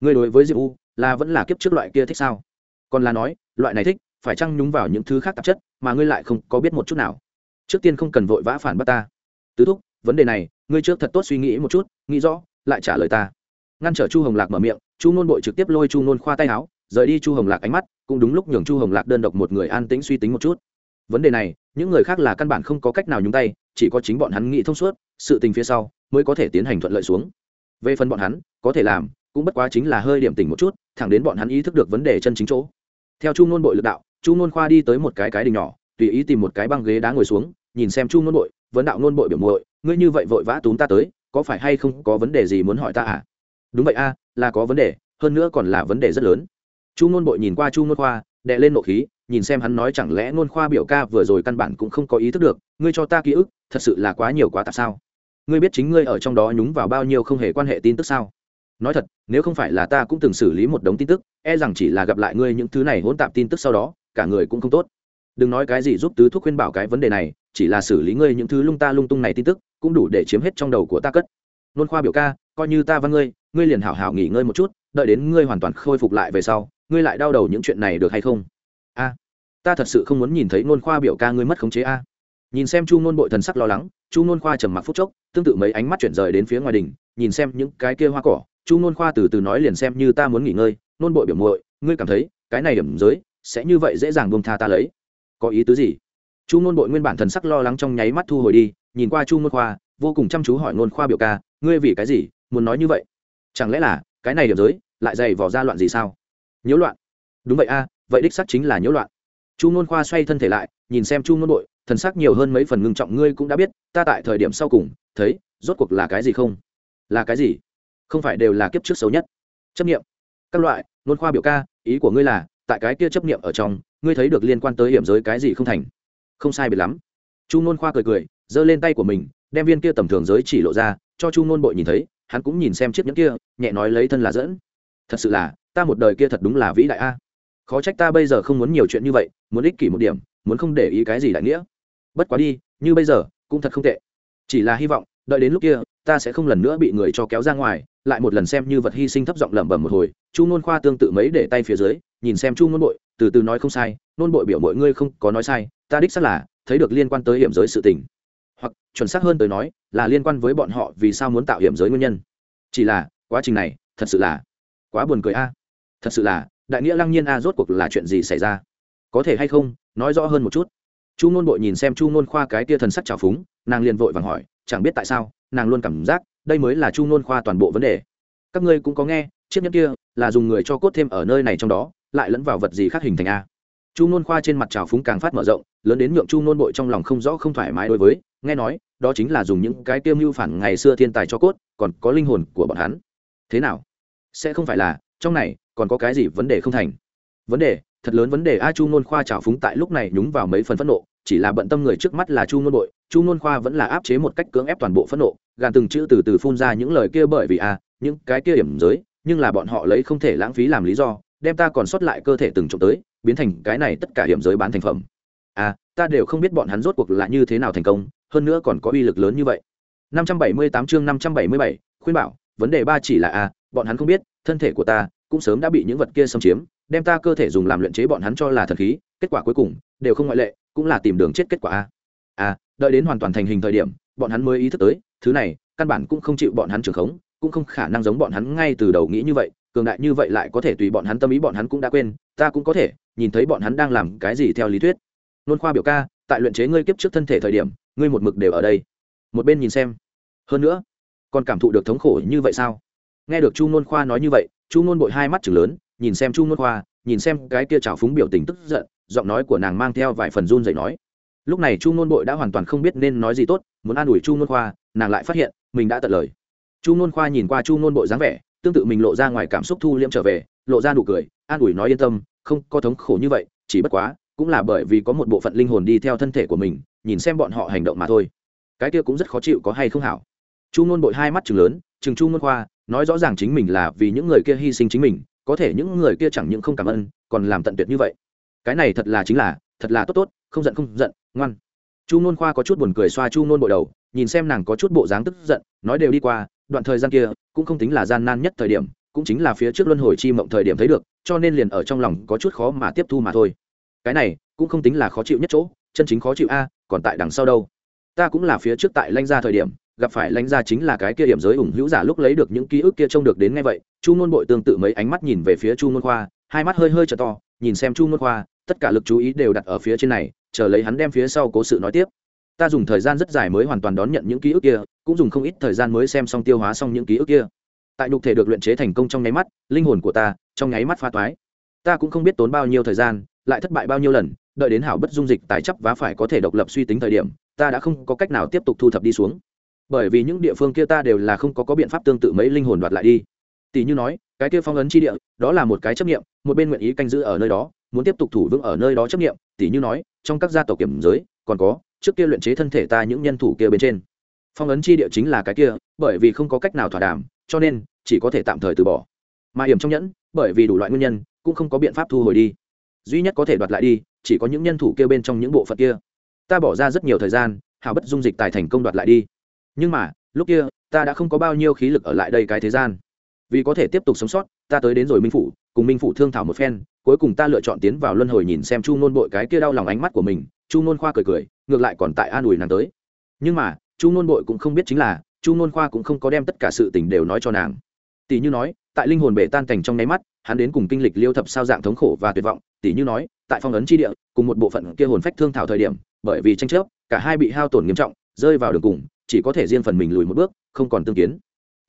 Ngươi đối với diệp u, là vẫn là kiếp trước loại kia thích sao? Còn là nói, loại này thích, phải chăng nhúng vào những thứ khác tạp chất mà ngươi lại không có biết một chút nào. Trước tiên không cần vội vã phản bác ta. Tứ thúc, vấn đề này, ngươi trước thật tốt suy nghĩ một chút, nghĩ rõ, lại trả lời ta. Ngăn trở chu hồng lạc mở miệng, chu nôn bội trực tiếp lôi chu nôn khoa tay áo, rời đi chu hồng lạc ánh mắt, cũng đúng lúc nhường chu hồng lạc đơn độc một người an tĩnh suy tính một chút. Vấn đề này, những người khác là căn bản không có cách nào nhúng tay, chỉ có chính bọn hắn nghĩ thông suốt, sự tình phía sau mới có thể tiến hành thuận lợi xuống. Về phần bọn hắn, có thể làm, cũng bất quá chính là hơi điểm tỉnh một chút, thẳng đến bọn hắn ý thức được vấn đề chân chính chỗ. Theo chu nôn bội lực đạo chu nôn khoa đi tới một cái cái đình nhỏ, tùy ý tìm một cái băng ghế đá ngồi xuống, nhìn xem chu nôn bội, vấn đạo nôn bội biểu muội, ngươi như vậy vội vã túm ta tới, có phải hay không có vấn đề gì muốn hỏi ta à? Đúng vậy a, là có vấn đề, hơn nữa còn là vấn đề rất lớn. Chu nôn bội nhìn qua chu nôn khoa đệ lên nộ khí, nhìn xem hắn nói chẳng lẽ nôn khoa biểu ca vừa rồi căn bản cũng không có ý thức được, ngươi cho ta ký ức, thật sự là quá nhiều quá tạp sao? Ngươi biết chính ngươi ở trong đó nhúng vào bao nhiêu không hề quan hệ tin tức sao? Nói thật, nếu không phải là ta cũng từng xử lý một đống tin tức e rằng chỉ là gặp lại ngươi những thứ này hỗn tạp tin tức sau đó cả người cũng không tốt. Đừng nói cái gì giúp tứ thuốc khuyên bảo cái vấn đề này, chỉ là xử lý ngươi những thứ lung ta lung tung này tin tức, cũng đủ để chiếm hết trong đầu của ta cất. Nôn khoa biểu ca, coi như ta văn ngươi ngươi liền hảo hảo nghỉ ngơi một chút, đợi đến ngươi hoàn toàn khôi phục lại về sau, ngươi lại đau đầu những chuyện này được hay không? A, ta thật sự không muốn nhìn thấy nôn khoa biểu ca ngươi mất khống chế a. Nhìn xem chu nôn bội thần sắc lo lắng, chu nôn khoa trầm mặc phút chốc, tương tự mấy ánh mắt chuyển rời đến phía ngoài đình, nhìn xem những cái kia hoa cỏ, chu nôn khoa từ từ nói liền xem như ta muốn nghỉ ngơi, nôn bội biểu muội, ngươi cảm thấy, cái này điểm giới sẽ như vậy dễ dàng buông tha ta lấy. Có ý tứ gì? Chu nôn bội nguyên bản thần sắc lo lắng trong nháy mắt thu hồi đi, nhìn qua chu nôn khoa, vô cùng chăm chú hỏi nôn khoa biểu ca, ngươi vì cái gì muốn nói như vậy? Chẳng lẽ là cái này điểm giới lại dày vỏ ra loạn gì sao? Nhiễu loạn. Đúng vậy a, vậy đích sắc chính là nhiễu loạn. Chu nôn khoa xoay thân thể lại, nhìn xem chu nôn bội, thần sắc nhiều hơn mấy phần ngưng trọng, ngươi cũng đã biết, ta tại thời điểm sau cùng thấy rốt cuộc là cái gì không? Là cái gì? Không phải đều là kiếp trước xấu nhất. Chấp nghiệm. Các loại, nôn khoa biểu ca, ý của ngươi là tại cái kia chấp niệm ở trong, ngươi thấy được liên quan tới hiểm giới cái gì không thành? Không sai biệt lắm. Chu nôn khoa cười cười, giơ lên tay của mình, đem viên kia tầm thường giới chỉ lộ ra, cho chu nôn bội nhìn thấy, hắn cũng nhìn xem chiếc nhẫn kia, nhẹ nói lấy thân là dẫn. Thật sự là, ta một đời kia thật đúng là vĩ đại a. Khó trách ta bây giờ không muốn nhiều chuyện như vậy, muốn ích kỷ một điểm, muốn không để ý cái gì đại nghĩa. Bất quá đi, như bây giờ, cũng thật không tệ. Chỉ là hy vọng, đợi đến lúc kia, ta sẽ không lần nữa bị người cho kéo ra ngoài, lại một lần xem như vật hy sinh thấp giọng lẩm bẩm một hồi, chu nôn khoa tương tự mấy để tay phía dưới nhìn xem chu nôn bội, từ từ nói không sai nôn bội biểu mọi ngươi không có nói sai, ta đích xác là thấy được liên quan tới hiểm giới sự tình. Hoặc, chuẩn xác hơn tới nói, là liên quan với bọn họ vì sao muốn tạo hiểm giới nguyên nhân. Chỉ là, quá trình này, thật sự là quá buồn cười a. Thật sự là, đại nghĩa lăng nhiên a rốt cuộc là chuyện gì xảy ra? Có thể hay không, nói rõ hơn một chút. Chu nôn bội nhìn xem chu nôn khoa cái tia thần sắc trào phúng, nàng liền vội vàng hỏi, chẳng biết tại sao, nàng luôn cảm giác, đây mới là chu nôn khoa toàn bộ vấn đề. Các ngươi cũng có nghe, chiếc nhẫn kia là dùng người cho cốt thêm ở nơi này trong đó lại lẫn vào vật gì khác hình thành a? Chu nôn khoa trên mặt trào phúng càng phát mở rộng, lớn đến nhượng chu nôn bội trong lòng không rõ không thoải mái đối với, nghe nói, đó chính là dùng những cái tiêu mưu phản ngày xưa thiên tài cho cốt, còn có linh hồn của bọn hắn. Thế nào? Sẽ không phải là, trong này, còn có cái gì vấn đề không thành? Vấn đề, thật lớn vấn đề a, chu nôn khoa trào phúng tại lúc này nhúng vào mấy phần phẫn nộ, chỉ là bận tâm người trước mắt là chu nôn bội, chu nôn khoa vẫn là áp chế một cách cưỡng ép toàn bộ phẫn nộ, gàn từng chữ từ từ phun ra những lời kia bởi vì a, những cái kia điểm giới, nhưng là bọn họ lấy không thể lãng phí làm lý do đem ta còn sót lại cơ thể từng trộm tới biến thành cái này tất cả hiểm giới bán thành phẩm. À ta đều không biết bọn hắn rốt cuộc là như thế nào thành công hơn nữa còn có uy lực lớn như vậy. 578 chương 577, khuyên bảo vấn đề ba chỉ là a bọn hắn không biết thân thể của ta cũng sớm đã bị những vật kia xâm chiếm đem ta cơ thể dùng làm luyện chế bọn hắn cho là thần khí kết quả cuối cùng đều không ngoại lệ cũng là tìm đường chết kết quả a. À đợi đến hoàn toàn thành hình thời điểm bọn hắn mới ý thức tới thứ này căn bản cũng không chịu bọn hắn trưởng khống cũng không khả năng giống bọn hắn ngay từ đầu nghĩ như vậy cường đại như vậy lại có thể tùy bọn hắn tâm ý bọn hắn cũng đã quên, ta cũng có thể nhìn thấy bọn hắn đang làm cái gì theo lý thuyết. Nôn khoa biểu ca, tại luyện chế ngươi kiếp trước thân thể thời điểm, ngươi một mực đều ở đây. Một bên nhìn xem. Hơn nữa, còn cảm thụ được thống khổ như vậy sao? Nghe được chu nôn khoa nói như vậy, chu nôn bội hai mắt chừng lớn, nhìn xem chu nôn khoa, nhìn xem cái kia trào phúng biểu tình tức giận, giọng nói của nàng mang theo vài phần run dậy nói. Lúc này chu nôn bội đã hoàn toàn không biết nên nói gì tốt, muốn an ủi chu nôn khoa, nàng lại phát hiện mình đã tận lời. Chu nôn khoa nhìn qua chu nôn bội dáng vẻ tương tự mình lộ ra ngoài cảm xúc thu liễm trở về, lộ ra nụ cười, an ủi nói yên tâm, không có thống khổ như vậy, chỉ bất quá, cũng là bởi vì có một bộ phận linh hồn đi theo thân thể của mình, nhìn xem bọn họ hành động mà thôi. Cái kia cũng rất khó chịu có hay không hảo. Chu nôn bội hai mắt chừng lớn chừng chu nôn khoa, nói rõ ràng chính mình là vì những người kia hy sinh chính mình, có thể những người kia chẳng những không cảm ơn, còn làm tận tuyệt như vậy. Cái này thật là chính là, thật là tốt tốt, không giận không giận, ngoan. Chu nôn khoa có chút buồn cười xoa chu nôn bội đầu, nhìn xem nàng có chút bộ dáng tức giận, nói đều đi qua đoạn thời gian kia cũng không tính là gian nan nhất thời điểm, cũng chính là phía trước luân hồi chi mộng thời điểm thấy được, cho nên liền ở trong lòng có chút khó mà tiếp thu mà thôi. Cái này cũng không tính là khó chịu nhất chỗ, chân chính khó chịu a, còn tại đằng sau đâu. Ta cũng là phía trước tại lãnh gia thời điểm, gặp phải lãnh gia chính là cái kia điểm giới ủng hữu giả lúc lấy được những ký ức kia trông được đến ngay vậy, chu ngôn bội tương tự mấy ánh mắt nhìn về phía chu ngôn khoa, hai mắt hơi hơi trở to, nhìn xem chu ngôn khoa, tất cả lực chú ý đều đặt ở phía trên này, chờ lấy hắn đem phía sau cố sự nói tiếp. Ta dùng thời gian rất dài mới hoàn toàn đón nhận những ký ức kia cũng dùng không ít thời gian mới xem xong tiêu hóa xong những ký ức kia. Tại nhục thể được luyện chế thành công trong nháy mắt, linh hồn của ta trong nháy mắt pha toái. Ta cũng không biết tốn bao nhiêu thời gian, lại thất bại bao nhiêu lần, đợi đến hảo bất dung dịch tài chấp vá phải có thể độc lập suy tính thời điểm, ta đã không có cách nào tiếp tục thu thập đi xuống. Bởi vì những địa phương kia ta đều là không có có biện pháp tương tự mấy linh hồn đoạt lại đi. Tỷ như nói, cái kia phong ấn chi địa, đó là một cái chấp nghiệm một bên nguyện ý canh giữ ở nơi đó, muốn tiếp tục thủ vững ở nơi đó chấp nghiệm tỉ như nói, trong các gia tộc kiểm giới, còn có, trước kia luyện chế thân thể ta những nhân thủ kia bên trên phong ấn chi địa chính là cái kia, bởi vì không có cách nào thỏa đàm, cho nên chỉ có thể tạm thời từ bỏ. Mà hiểm trong nhẫn, bởi vì đủ loại nguyên nhân, cũng không có biện pháp thu hồi đi. Duy nhất có thể đoạt lại đi, chỉ có những nhân thủ kia bên trong những bộ phận kia. Ta bỏ ra rất nhiều thời gian hào bất dung dịch tài thành công đoạt lại đi. Nhưng mà, lúc kia, ta đã không có bao nhiêu khí lực ở lại đây cái thế gian. Vì có thể tiếp tục sống sót, ta tới đến rồi minh phủ, cùng minh phủ thương thảo một phen, cuối cùng ta lựa chọn tiến vào luân hồi nhìn xem chu nôn bội cái kia đau lòng ánh mắt của mình. Chu nôn khoa cười cười, ngược lại còn tại an ủi nàng tới. Nhưng mà chu nôn bội cũng không biết chính là, chu nôn khoa cũng không có đem tất cả sự tình đều nói cho nàng. Tỷ như nói, tại linh hồn bể tan cảnh trong nháy mắt, hắn đến cùng kinh lịch liêu thập sao dạng thống khổ và tuyệt vọng. Tỷ như nói, tại phong ấn tri địa, cùng một bộ phận kia hồn phách thương thảo thời điểm, bởi vì tranh chấp, cả hai bị hao tổn nghiêm trọng, rơi vào đường cùng, chỉ có thể riêng phần mình lùi một bước, không còn tương kiến.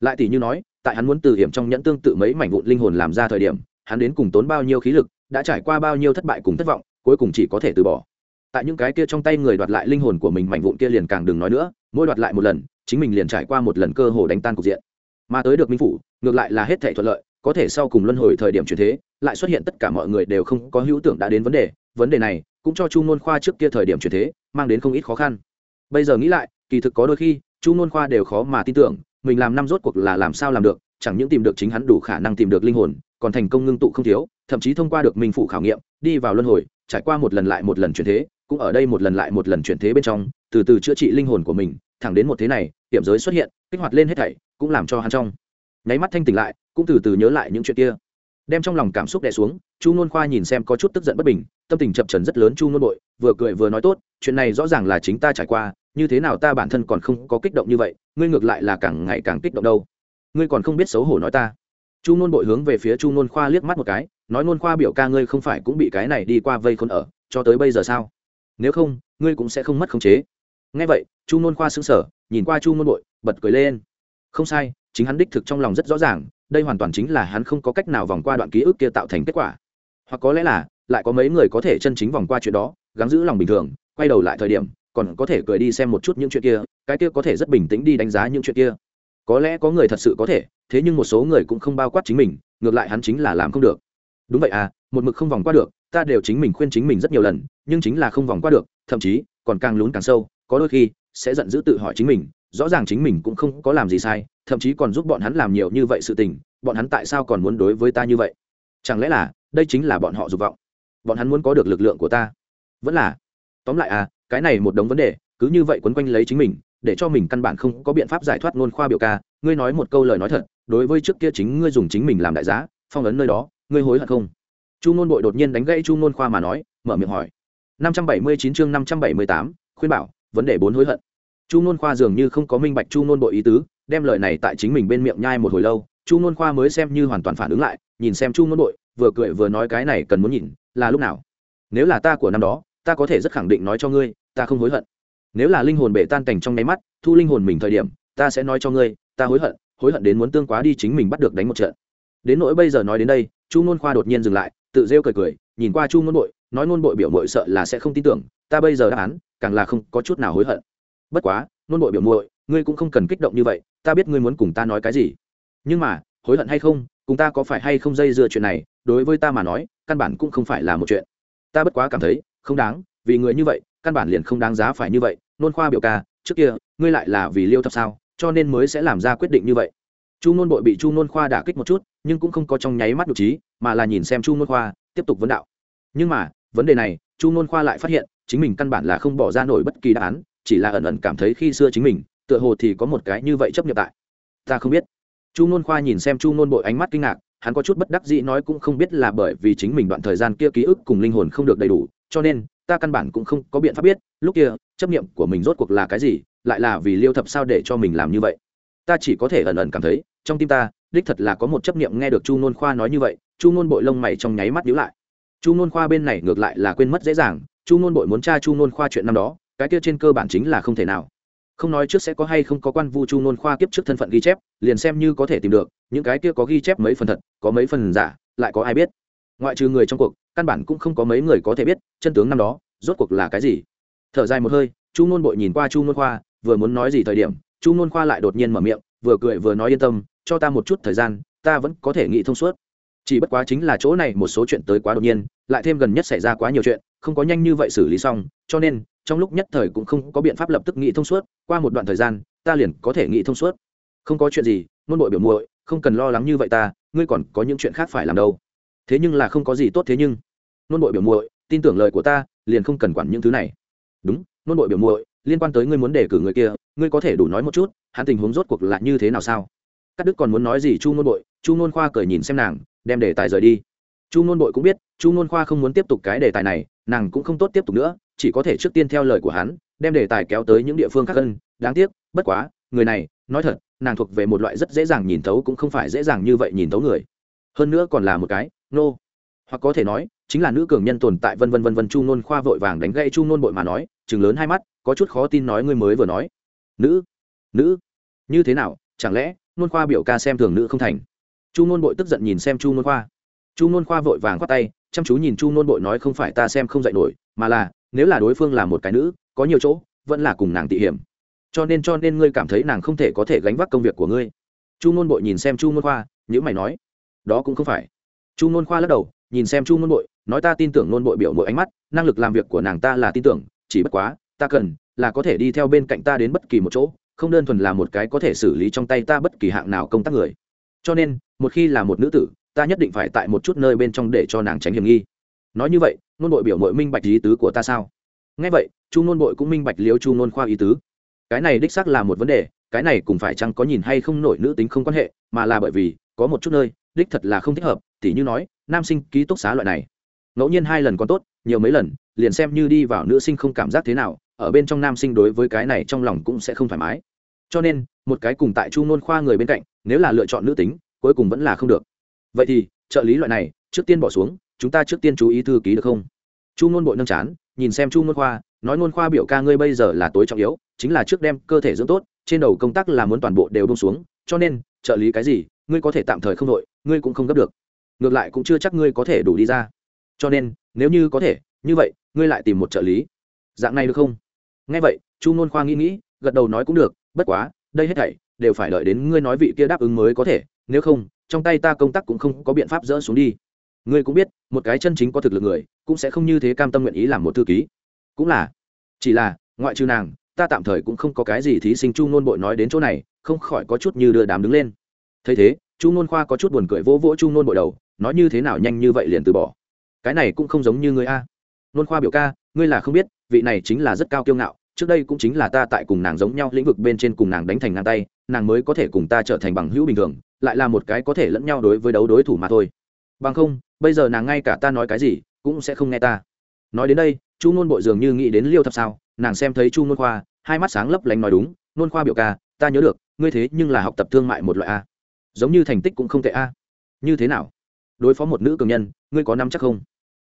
Lại tỷ như nói, tại hắn muốn từ hiểm trong nhẫn tương tự mấy mảnh vụn linh hồn làm ra thời điểm, hắn đến cùng tốn bao nhiêu khí lực, đã trải qua bao nhiêu thất bại cùng thất vọng, cuối cùng chỉ có thể từ bỏ. Tại những cái kia trong tay người đoạt lại linh hồn của mình mảnh vụn kia liền càng đừng nói nữa mỗi đoạt lại một lần, chính mình liền trải qua một lần cơ hồ đánh tan cục diện. Mà tới được minh phủ, ngược lại là hết thể thuận lợi, có thể sau cùng luân hồi thời điểm chuyển thế, lại xuất hiện tất cả mọi người đều không có hữu tưởng đã đến vấn đề. Vấn đề này cũng cho chu nôn khoa trước kia thời điểm chuyển thế, mang đến không ít khó khăn. Bây giờ nghĩ lại, kỳ thực có đôi khi, chu nôn khoa đều khó mà tin tưởng, mình làm năm rốt cuộc là làm sao làm được, chẳng những tìm được chính hắn đủ khả năng tìm được linh hồn, còn thành công ngưng tụ không thiếu, thậm chí thông qua được minh phủ khảo nghiệm, đi vào luân hồi, trải qua một lần lại một lần chuyển thế cũng ở đây một lần lại một lần chuyển thế bên trong, từ từ chữa trị linh hồn của mình, thẳng đến một thế này, hiểm giới xuất hiện, kích hoạt lên hết thảy, cũng làm cho hắn trong nháy mắt thanh tỉnh lại, cũng từ từ nhớ lại những chuyện kia. Đem trong lòng cảm xúc đè xuống, chu nôn khoa nhìn xem có chút tức giận bất bình, tâm tình chập trần rất lớn chu nôn bội, vừa cười vừa nói tốt, chuyện này rõ ràng là chính ta trải qua, như thế nào ta bản thân còn không có kích động như vậy, ngươi ngược lại là càng ngày càng kích động đâu. Ngươi còn không biết xấu hổ nói ta. Chu nôn bội hướng về phía chu nôn khoa liếc mắt một cái, nói nôn khoa biểu ca ngươi không phải cũng bị cái này đi qua vây khốn ở, cho tới bây giờ sao? Nếu không, ngươi cũng sẽ không mất khống chế. Ngay vậy, chu nôn khoa xứng sở nhìn qua chu nôn bội, bật cười lên. Không sai, chính hắn đích thực trong lòng rất rõ ràng, đây hoàn toàn chính là hắn không có cách nào vòng qua đoạn ký ức kia tạo thành kết quả. Hoặc có lẽ là, lại có mấy người có thể chân chính vòng qua chuyện đó, gắng giữ lòng bình thường, quay đầu lại thời điểm, còn có thể cười đi xem một chút những chuyện kia, cái kia có thể rất bình tĩnh đi đánh giá những chuyện kia. Có lẽ có người thật sự có thể, thế nhưng một số người cũng không bao quát chính mình, ngược lại hắn chính là làm không được. Đúng vậy à một mực không vòng qua được ta đều chính mình khuyên chính mình rất nhiều lần, nhưng chính là không vòng qua được, thậm chí, còn càng lún càng sâu, có đôi khi, sẽ giận dữ tự hỏi chính mình, rõ ràng chính mình cũng không có làm gì sai, thậm chí còn giúp bọn hắn làm nhiều như vậy sự tình, bọn hắn tại sao còn muốn đối với ta như vậy? Chẳng lẽ là, đây chính là bọn họ dục vọng? Bọn hắn muốn có được lực lượng của ta? Vẫn là. Tóm lại à cái này một đống vấn đề, cứ như vậy quấn quanh lấy chính mình, để cho mình căn bản không có biện pháp giải thoát ngôn khoa biểu ca, ngươi nói một câu lời nói thật, đối với trước kia chính ngươi dùng chính mình làm đại giá, phong ấn nơi đó, ngươi hối hận không? Chu ngôn bội đột nhiên đánh gãy chu ngôn khoa mà nói, mở miệng hỏi. năm trăm bảy mươi chín chương năm trăm bảy mươi tám, khuyên bảo, vấn đề bốn hối hận. Chu ngôn khoa dường như không có minh bạch chu ngôn bội ý tứ, đem lời này tại chính mình bên miệng nhai một hồi lâu, chu ngôn khoa mới xem như hoàn toàn phản ứng lại, nhìn xem chu ngôn bội, vừa cười vừa nói cái này cần muốn nhìn, là lúc nào? Nếu là ta của năm đó, ta có thể rất khẳng định nói cho ngươi, ta không hối hận. Nếu là linh hồn bể tan cảnh trong nháy mắt, thu linh hồn mình thời điểm, ta sẽ nói cho ngươi, ta hối hận hối hận đến muốn tương quá đi chính mình bắt được đánh một trận. Đến nỗi bây giờ nói đến đây, chu ngôn khoa đột nhiên dừng lại tự rêu cười cười, nhìn qua chu ngôn bội, nói ngôn bội biểu mội sợ là sẽ không tin tưởng, ta bây giờ đáp án, càng là không có chút nào hối hận. Bất quá, ngôn bội biểu mội ngươi cũng không cần kích động như vậy, ta biết ngươi muốn cùng ta nói cái gì. Nhưng mà, hối hận hay không, cùng ta có phải hay không dây dưa chuyện này, đối với ta mà nói, căn bản cũng không phải là một chuyện. Ta bất quá cảm thấy, không đáng, vì người như vậy, căn bản liền không đáng giá phải như vậy, nôn khoa biểu ca, trước kia, ngươi lại là vì liêu thập sao, cho nên mới sẽ làm ra quyết định như vậy. Chu nôn bội bị chu nôn khoa đả kích một chút, nhưng cũng không có trong nháy mắt đ trí mà là nhìn xem chu nôn khoa, tiếp tục vấn đạo. Nhưng mà, vấn đề này, chu nôn khoa lại phát hiện, chính mình căn bản là không bỏ ra nổi bất kỳ đáp án, chỉ là ẩn ẩn cảm thấy khi xưa chính mình, tựa hồ thì có một cái như vậy chấp nhận tại. Ta không biết. Chu nôn khoa nhìn xem chu nôn bội ánh mắt kinh ngạc, hắn có chút bất đắc dĩ nói cũng không biết là bởi vì chính mình đoạn thời gian kia ký ức cùng linh hồn không được đầy đủ, cho nên, ta căn bản cũng không có biện pháp biết, lúc kia, chấp nghiệm của mình rốt cuộc là cái gì, lại là vì liêu thập sao để cho mình làm như vậy. Ta chỉ có thể ẩn ẩn cảm thấy, trong tim ta đích thật là có một chấp niệm nghe được chu nôn khoa nói như vậy, chu nôn bội lông mày trong nháy mắt nhíu lại. Chu nôn khoa bên này ngược lại là quên mất dễ dàng, chu nôn bội muốn tra chu nôn khoa chuyện năm đó, cái kia trên cơ bản chính là không thể nào. Không nói trước sẽ có hay không có quan vu chu nôn khoa kiếp trước thân phận ghi chép, liền xem như có thể tìm được, những cái kia có ghi chép mấy phần thật, có mấy phần giả, lại có ai biết. Ngoại trừ người trong cuộc, căn bản cũng không có mấy người có thể biết, chân tướng năm đó, rốt cuộc là cái gì. Thở dài một hơi, chu nôn bội nhìn qua chu nôn khoa, vừa muốn nói gì thời điểm, chu nôn khoa lại đột nhiên mở miệng, vừa cười vừa nói yên tâm cho ta một chút thời gian, ta vẫn có thể nghĩ thông suốt. Chỉ bất quá chính là chỗ này một số chuyện tới quá đột nhiên, lại thêm gần nhất xảy ra quá nhiều chuyện, không có nhanh như vậy xử lý xong, cho nên, trong lúc nhất thời cũng không có biện pháp lập tức nghĩ thông suốt, qua một đoạn thời gian, ta liền có thể nghĩ thông suốt. Không có chuyện gì nôn bội biểu muội, không cần lo lắng như vậy ta, ngươi còn có những chuyện khác phải làm đâu. Thế nhưng là không có gì tốt thế nhưng nôn bội biểu muội, tin tưởng lời của ta, liền không cần quản những thứ này. Đúng nôn bội biểu muội, liên quan tới ngươi muốn đề cử người kia, ngươi có thể đủ nói một chút, hắn tình huống rốt cuộc là như thế nào sao? Cắt đức còn muốn nói gì chu nôn bội, chu nôn khoa cười nhìn xem nàng, đem đề tài rời đi. Chu nôn bội cũng biết, chu nôn khoa không muốn tiếp tục cái đề tài này, nàng cũng không tốt tiếp tục nữa, chỉ có thể trước tiên theo lời của hắn, đem đề tài kéo tới những địa phương khác hơn. Đáng tiếc, bất quá, người này, nói thật, nàng thuộc về một loại rất dễ dàng nhìn thấu cũng không phải dễ dàng như vậy nhìn thấu người. Hơn nữa còn là một cái nô、no. hoặc có thể nói, chính là nữ cường nhân tồn tại vân vân vân vân chu nôn khoa vội vàng đánh gây chu nôn bội mà nói chừng lớn hai mắt, có chút khó tin nói ngươi mới vừa nói. Nữ nữ, như thế nào, chẳng lẽ nôn khoa biểu ca xem thường nữ không thành. Chu nôn bội tức giận nhìn xem chu nôn khoa. Chu nôn khoa vội vàng khoát tay, chăm chú nhìn chu nôn bội nói không phải ta xem không dạy nổi, mà là, nếu là đối phương là một cái nữ, có nhiều chỗ, vẫn là cùng nàng tị hiểm. Cho nên cho nên ngươi cảm thấy nàng không thể có thể gánh vác công việc của ngươi. Chu nôn bội nhìn xem chu nôn khoa nhữ mày nói, đó cũng không phải. Chu nôn khoa lắc đầu, nhìn xem chu nôn bội, nói ta tin tưởng nôn bội biểu mỗi ánh mắt, năng lực làm việc của nàng ta là tin tưởng, chỉ bất quá, ta cần là có thể đi theo bên cạnh ta đến bất kỳ một chỗ không đơn thuần là một cái có thể xử lý trong tay ta bất kỳ hạng nào công tác người. Cho nên, một khi là một nữ tử, ta nhất định phải tại một chút nơi bên trong để cho nàng tránh hiểm nghi. Nói như vậy, nôn bội biểu mội minh bạch ý tứ của ta sao? Ngay vậy, chu nôn bội cũng minh bạch liếu chu nôn khoa ý tứ. Cái này đích xác là một vấn đề, cái này cũng phải chăng có nhìn hay không nổi nữ tính không quan hệ, mà là bởi vì, có một chút nơi, đích thật là không thích hợp, tỉ như nói, nam sinh ký túc xá loại này. Ngẫu nhiên hai lần còn tốt, nhiều mấy lần, liền xem như đi vào nữ sinh không cảm giác thế nào, ở bên trong nam sinh đối với cái này trong lòng cũng sẽ không thoải mái cho nên, một cái cùng tại chu nôn khoa người bên cạnh, nếu là lựa chọn nữ tính, cuối cùng vẫn là không được. Vậy thì, trợ lý loại này, trước tiên bỏ xuống, chúng ta trước tiên chú ý thư ký được không? Chu nôn bội nâng chán, nhìn xem chu nôn khoa, nói nôn khoa biểu ca ngươi bây giờ là tối trọng yếu, chính là trước đem cơ thể dưỡng tốt, trên đầu công tác là muốn toàn bộ đều bông xuống, cho nên, trợ lý cái gì, ngươi có thể tạm thời không đội ngươi cũng không gấp được. Ngược lại cũng chưa chắc ngươi có thể đủ đi ra. Cho nên, nếu như có thể, như vậy, ngươi lại tìm một trợ lý. Dạng này được không? Nghe vậy, chu nôn khoa nghĩ nghĩ, gật đầu nói cũng được bất quá, đây hết thảy đều phải đợi đến ngươi nói vị kia đáp ứng mới có thể, nếu không, trong tay ta công tác cũng không có biện pháp dỡ xuống đi. Ngươi cũng biết, một cái chân chính có thực lực người, cũng sẽ không như thế cam tâm nguyện ý làm một thư ký. Cũng là, chỉ là, ngoại trừ nàng, ta tạm thời cũng không có cái gì thí sinh chu nôn bội nói đến chỗ này, không khỏi có chút như đưa đám đứng lên. Thấy thế, chu nôn khoa có chút buồn cười vỗ vỗ chu nôn bội đầu, nói như thế nào nhanh như vậy liền từ bỏ. Cái này cũng không giống như ngươi a. Nôn khoa biểu ca, ngươi là không biết, vị này chính là rất cao kiêu ngạo trước đây cũng chính là ta tại cùng nàng giống nhau lĩnh vực bên trên cùng nàng đánh thành ngang tay, nàng mới có thể cùng ta trở thành bằng hữu bình thường, lại là một cái có thể lẫn nhau đối với đấu đối thủ mà thôi. Bằng không, bây giờ nàng ngay cả ta nói cái gì, cũng sẽ không nghe ta. Nói đến đây, chu nôn bội dường như nghĩ đến liêu thập sao, nàng xem thấy chu nôn khoa, hai mắt sáng lấp lánh nói đúng, nôn khoa biểu ca, ta nhớ được, ngươi thế nhưng là học tập thương mại một loại a. Giống như thành tích cũng không tệ a. Như thế nào? Đối phó một nữ cường nhân, ngươi có năm chắc không?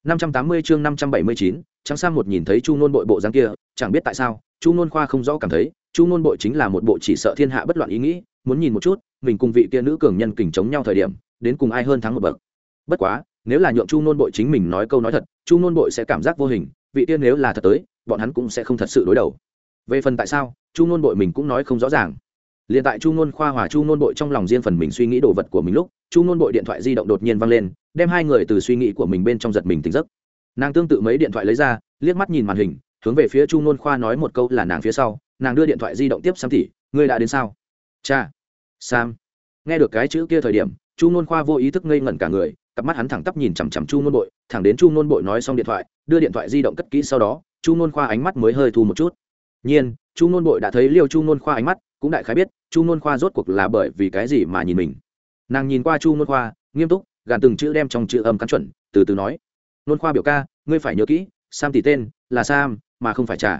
Năm trăm tám mươi chương năm trăm bảy mươi chín, trắng sang một nhìn thấy chu nôn bội bộ dáng kia, chẳng biết tại sao, chu nôn khoa không rõ cảm thấy, chu nôn bội chính là một bộ chỉ sợ thiên hạ bất loạn ý nghĩ, muốn nhìn một chút, mình cùng vị kia nữ cường nhân kình chống nhau thời điểm, đến cùng ai hơn thắng một bậc. Bất quá, nếu là nhượng chu nôn bội chính mình nói câu nói thật, chu nôn bội sẽ cảm giác vô hình, vị tiên nếu là thật tới, bọn hắn cũng sẽ không thật sự đối đầu. Về phần tại sao, chu nôn bội mình cũng nói không rõ ràng liền tại chu nôn khoa hòa chu nôn bội trong lòng riêng phần mình suy nghĩ đồ vật của mình lúc chu nôn bội điện thoại di động đột nhiên văng lên đem hai người từ suy nghĩ của mình bên trong giật mình tỉnh giấc nàng tương tự mấy điện thoại lấy ra liếc mắt nhìn màn hình hướng về phía chu nôn khoa nói một câu là nàng phía sau nàng đưa điện thoại di động tiếp sam tỷ ngươi đã đến sao cha sam nghe được cái chữ kia thời điểm chu nôn khoa vô ý thức ngây ngẩn cả người cặp mắt hắn thẳng tắp nhìn chằm chằm chu nôn bội thẳng đến chu nôn bội nói xong điện thoại đưa điện thoại di động cất kỹ sau đó chu nôn khoa ánh mắt mới hơi thu một chút nhiên chu nôn bội đã thấy liêu chu nôn khoa ánh mắt cũng đại khái biết, chu nôn khoa rốt cuộc là bởi vì cái gì mà nhìn mình. Nàng nhìn qua chu nôn khoa, nghiêm túc, gàn từng chữ đem trong chữ âm cắn chuẩn, từ từ nói. Nôn khoa biểu ca, ngươi phải nhớ kỹ, sam tỷ tên là sam, mà không phải trả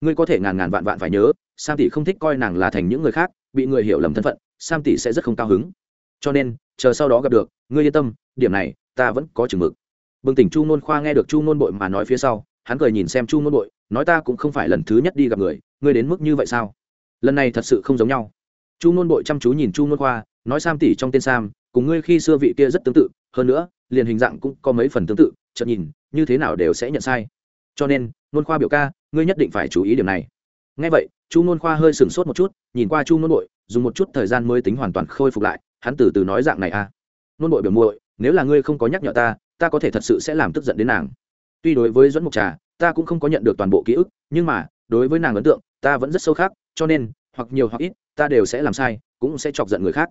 ngươi có thể ngàn ngàn vạn vạn phải nhớ, sam tỷ không thích coi nàng là thành những người khác, bị người hiểu lầm thân phận, sam tỷ sẽ rất không cao hứng. Cho nên, chờ sau đó gặp được, ngươi yên tâm, điểm này, ta vẫn có chừng mực. Bừng tỉnh chu nôn khoa nghe được chu nôn bội mà nói phía sau, hắn cười nhìn xem chu nôn bội, nói ta cũng không phải lần thứ nhất đi gặp người, ngươi đến mức như vậy sao? Lần này thật sự không giống nhau. Chu nôn bội chăm chú nhìn chu nôn khoa, nói sam tỷ trong tên sam, cùng ngươi khi xưa vị kia rất tương tự, hơn nữa, liền hình dạng cũng có mấy phần tương tự, chợt nhìn, như thế nào đều sẽ nhận sai. Cho nên, nôn khoa biểu ca, ngươi nhất định phải chú ý điểm này. Ngay vậy, chu nôn khoa hơi sửng sốt một chút, nhìn qua chu nôn bội, dùng một chút thời gian mới tính hoàn toàn khôi phục lại, hắn từ từ nói dạng này à. Nôn bội biểu muội, nếu là ngươi không có nhắc nhở ta ta có thể thật sự sẽ làm tức giận đến nàng. Tuy đối với dẫn mục trà, ta cũng không có nhận được toàn bộ ký ức, nhưng mà, đối với nàng ấn tượng, ta vẫn rất sâu khác cho nên, hoặc nhiều hoặc ít, ta đều sẽ làm sai, cũng sẽ chọc giận người khác.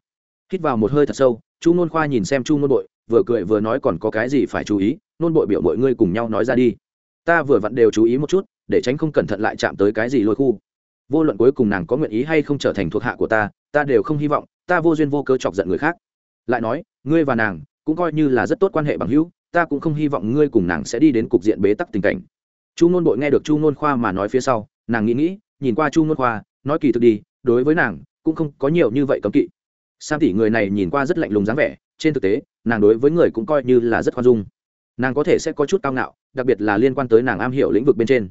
Hít vào một hơi thật sâu, chu nôn khoa nhìn xem chu nôn bội, vừa cười vừa nói còn có cái gì phải chú ý, nôn bội biểu mọi ngươi cùng nhau nói ra đi. Ta vừa vặn đều chú ý một chút, để tránh không cẩn thận lại chạm tới cái gì lôi khu. Vô luận cuối cùng nàng có nguyện ý hay không trở thành thuộc hạ của ta ta đều không hy vọng, ta vô duyên vô cớ chọc giận người khác. Lại nói, ngươi và nàng cũng coi như là rất tốt quan hệ bằng hữu, ta cũng không hy vọng ngươi cùng nàng sẽ đi đến cục diện bế tắc tình cảnh. Chu nôn bội nghe được chu nôn khoa mà nói phía sau, nàng nghĩ nghĩ, nhìn qua chu nôn khoa nói kỳ thực đi, đối với nàng, cũng không có nhiều như vậy cấm kỵ. Sam tỷ người này nhìn qua rất lạnh lùng dáng vẻ, trên thực tế, nàng đối với người cũng coi như là rất khoan dung. Nàng có thể sẽ có chút cao ngạo, đặc biệt là liên quan tới nàng am hiểu lĩnh vực bên trên.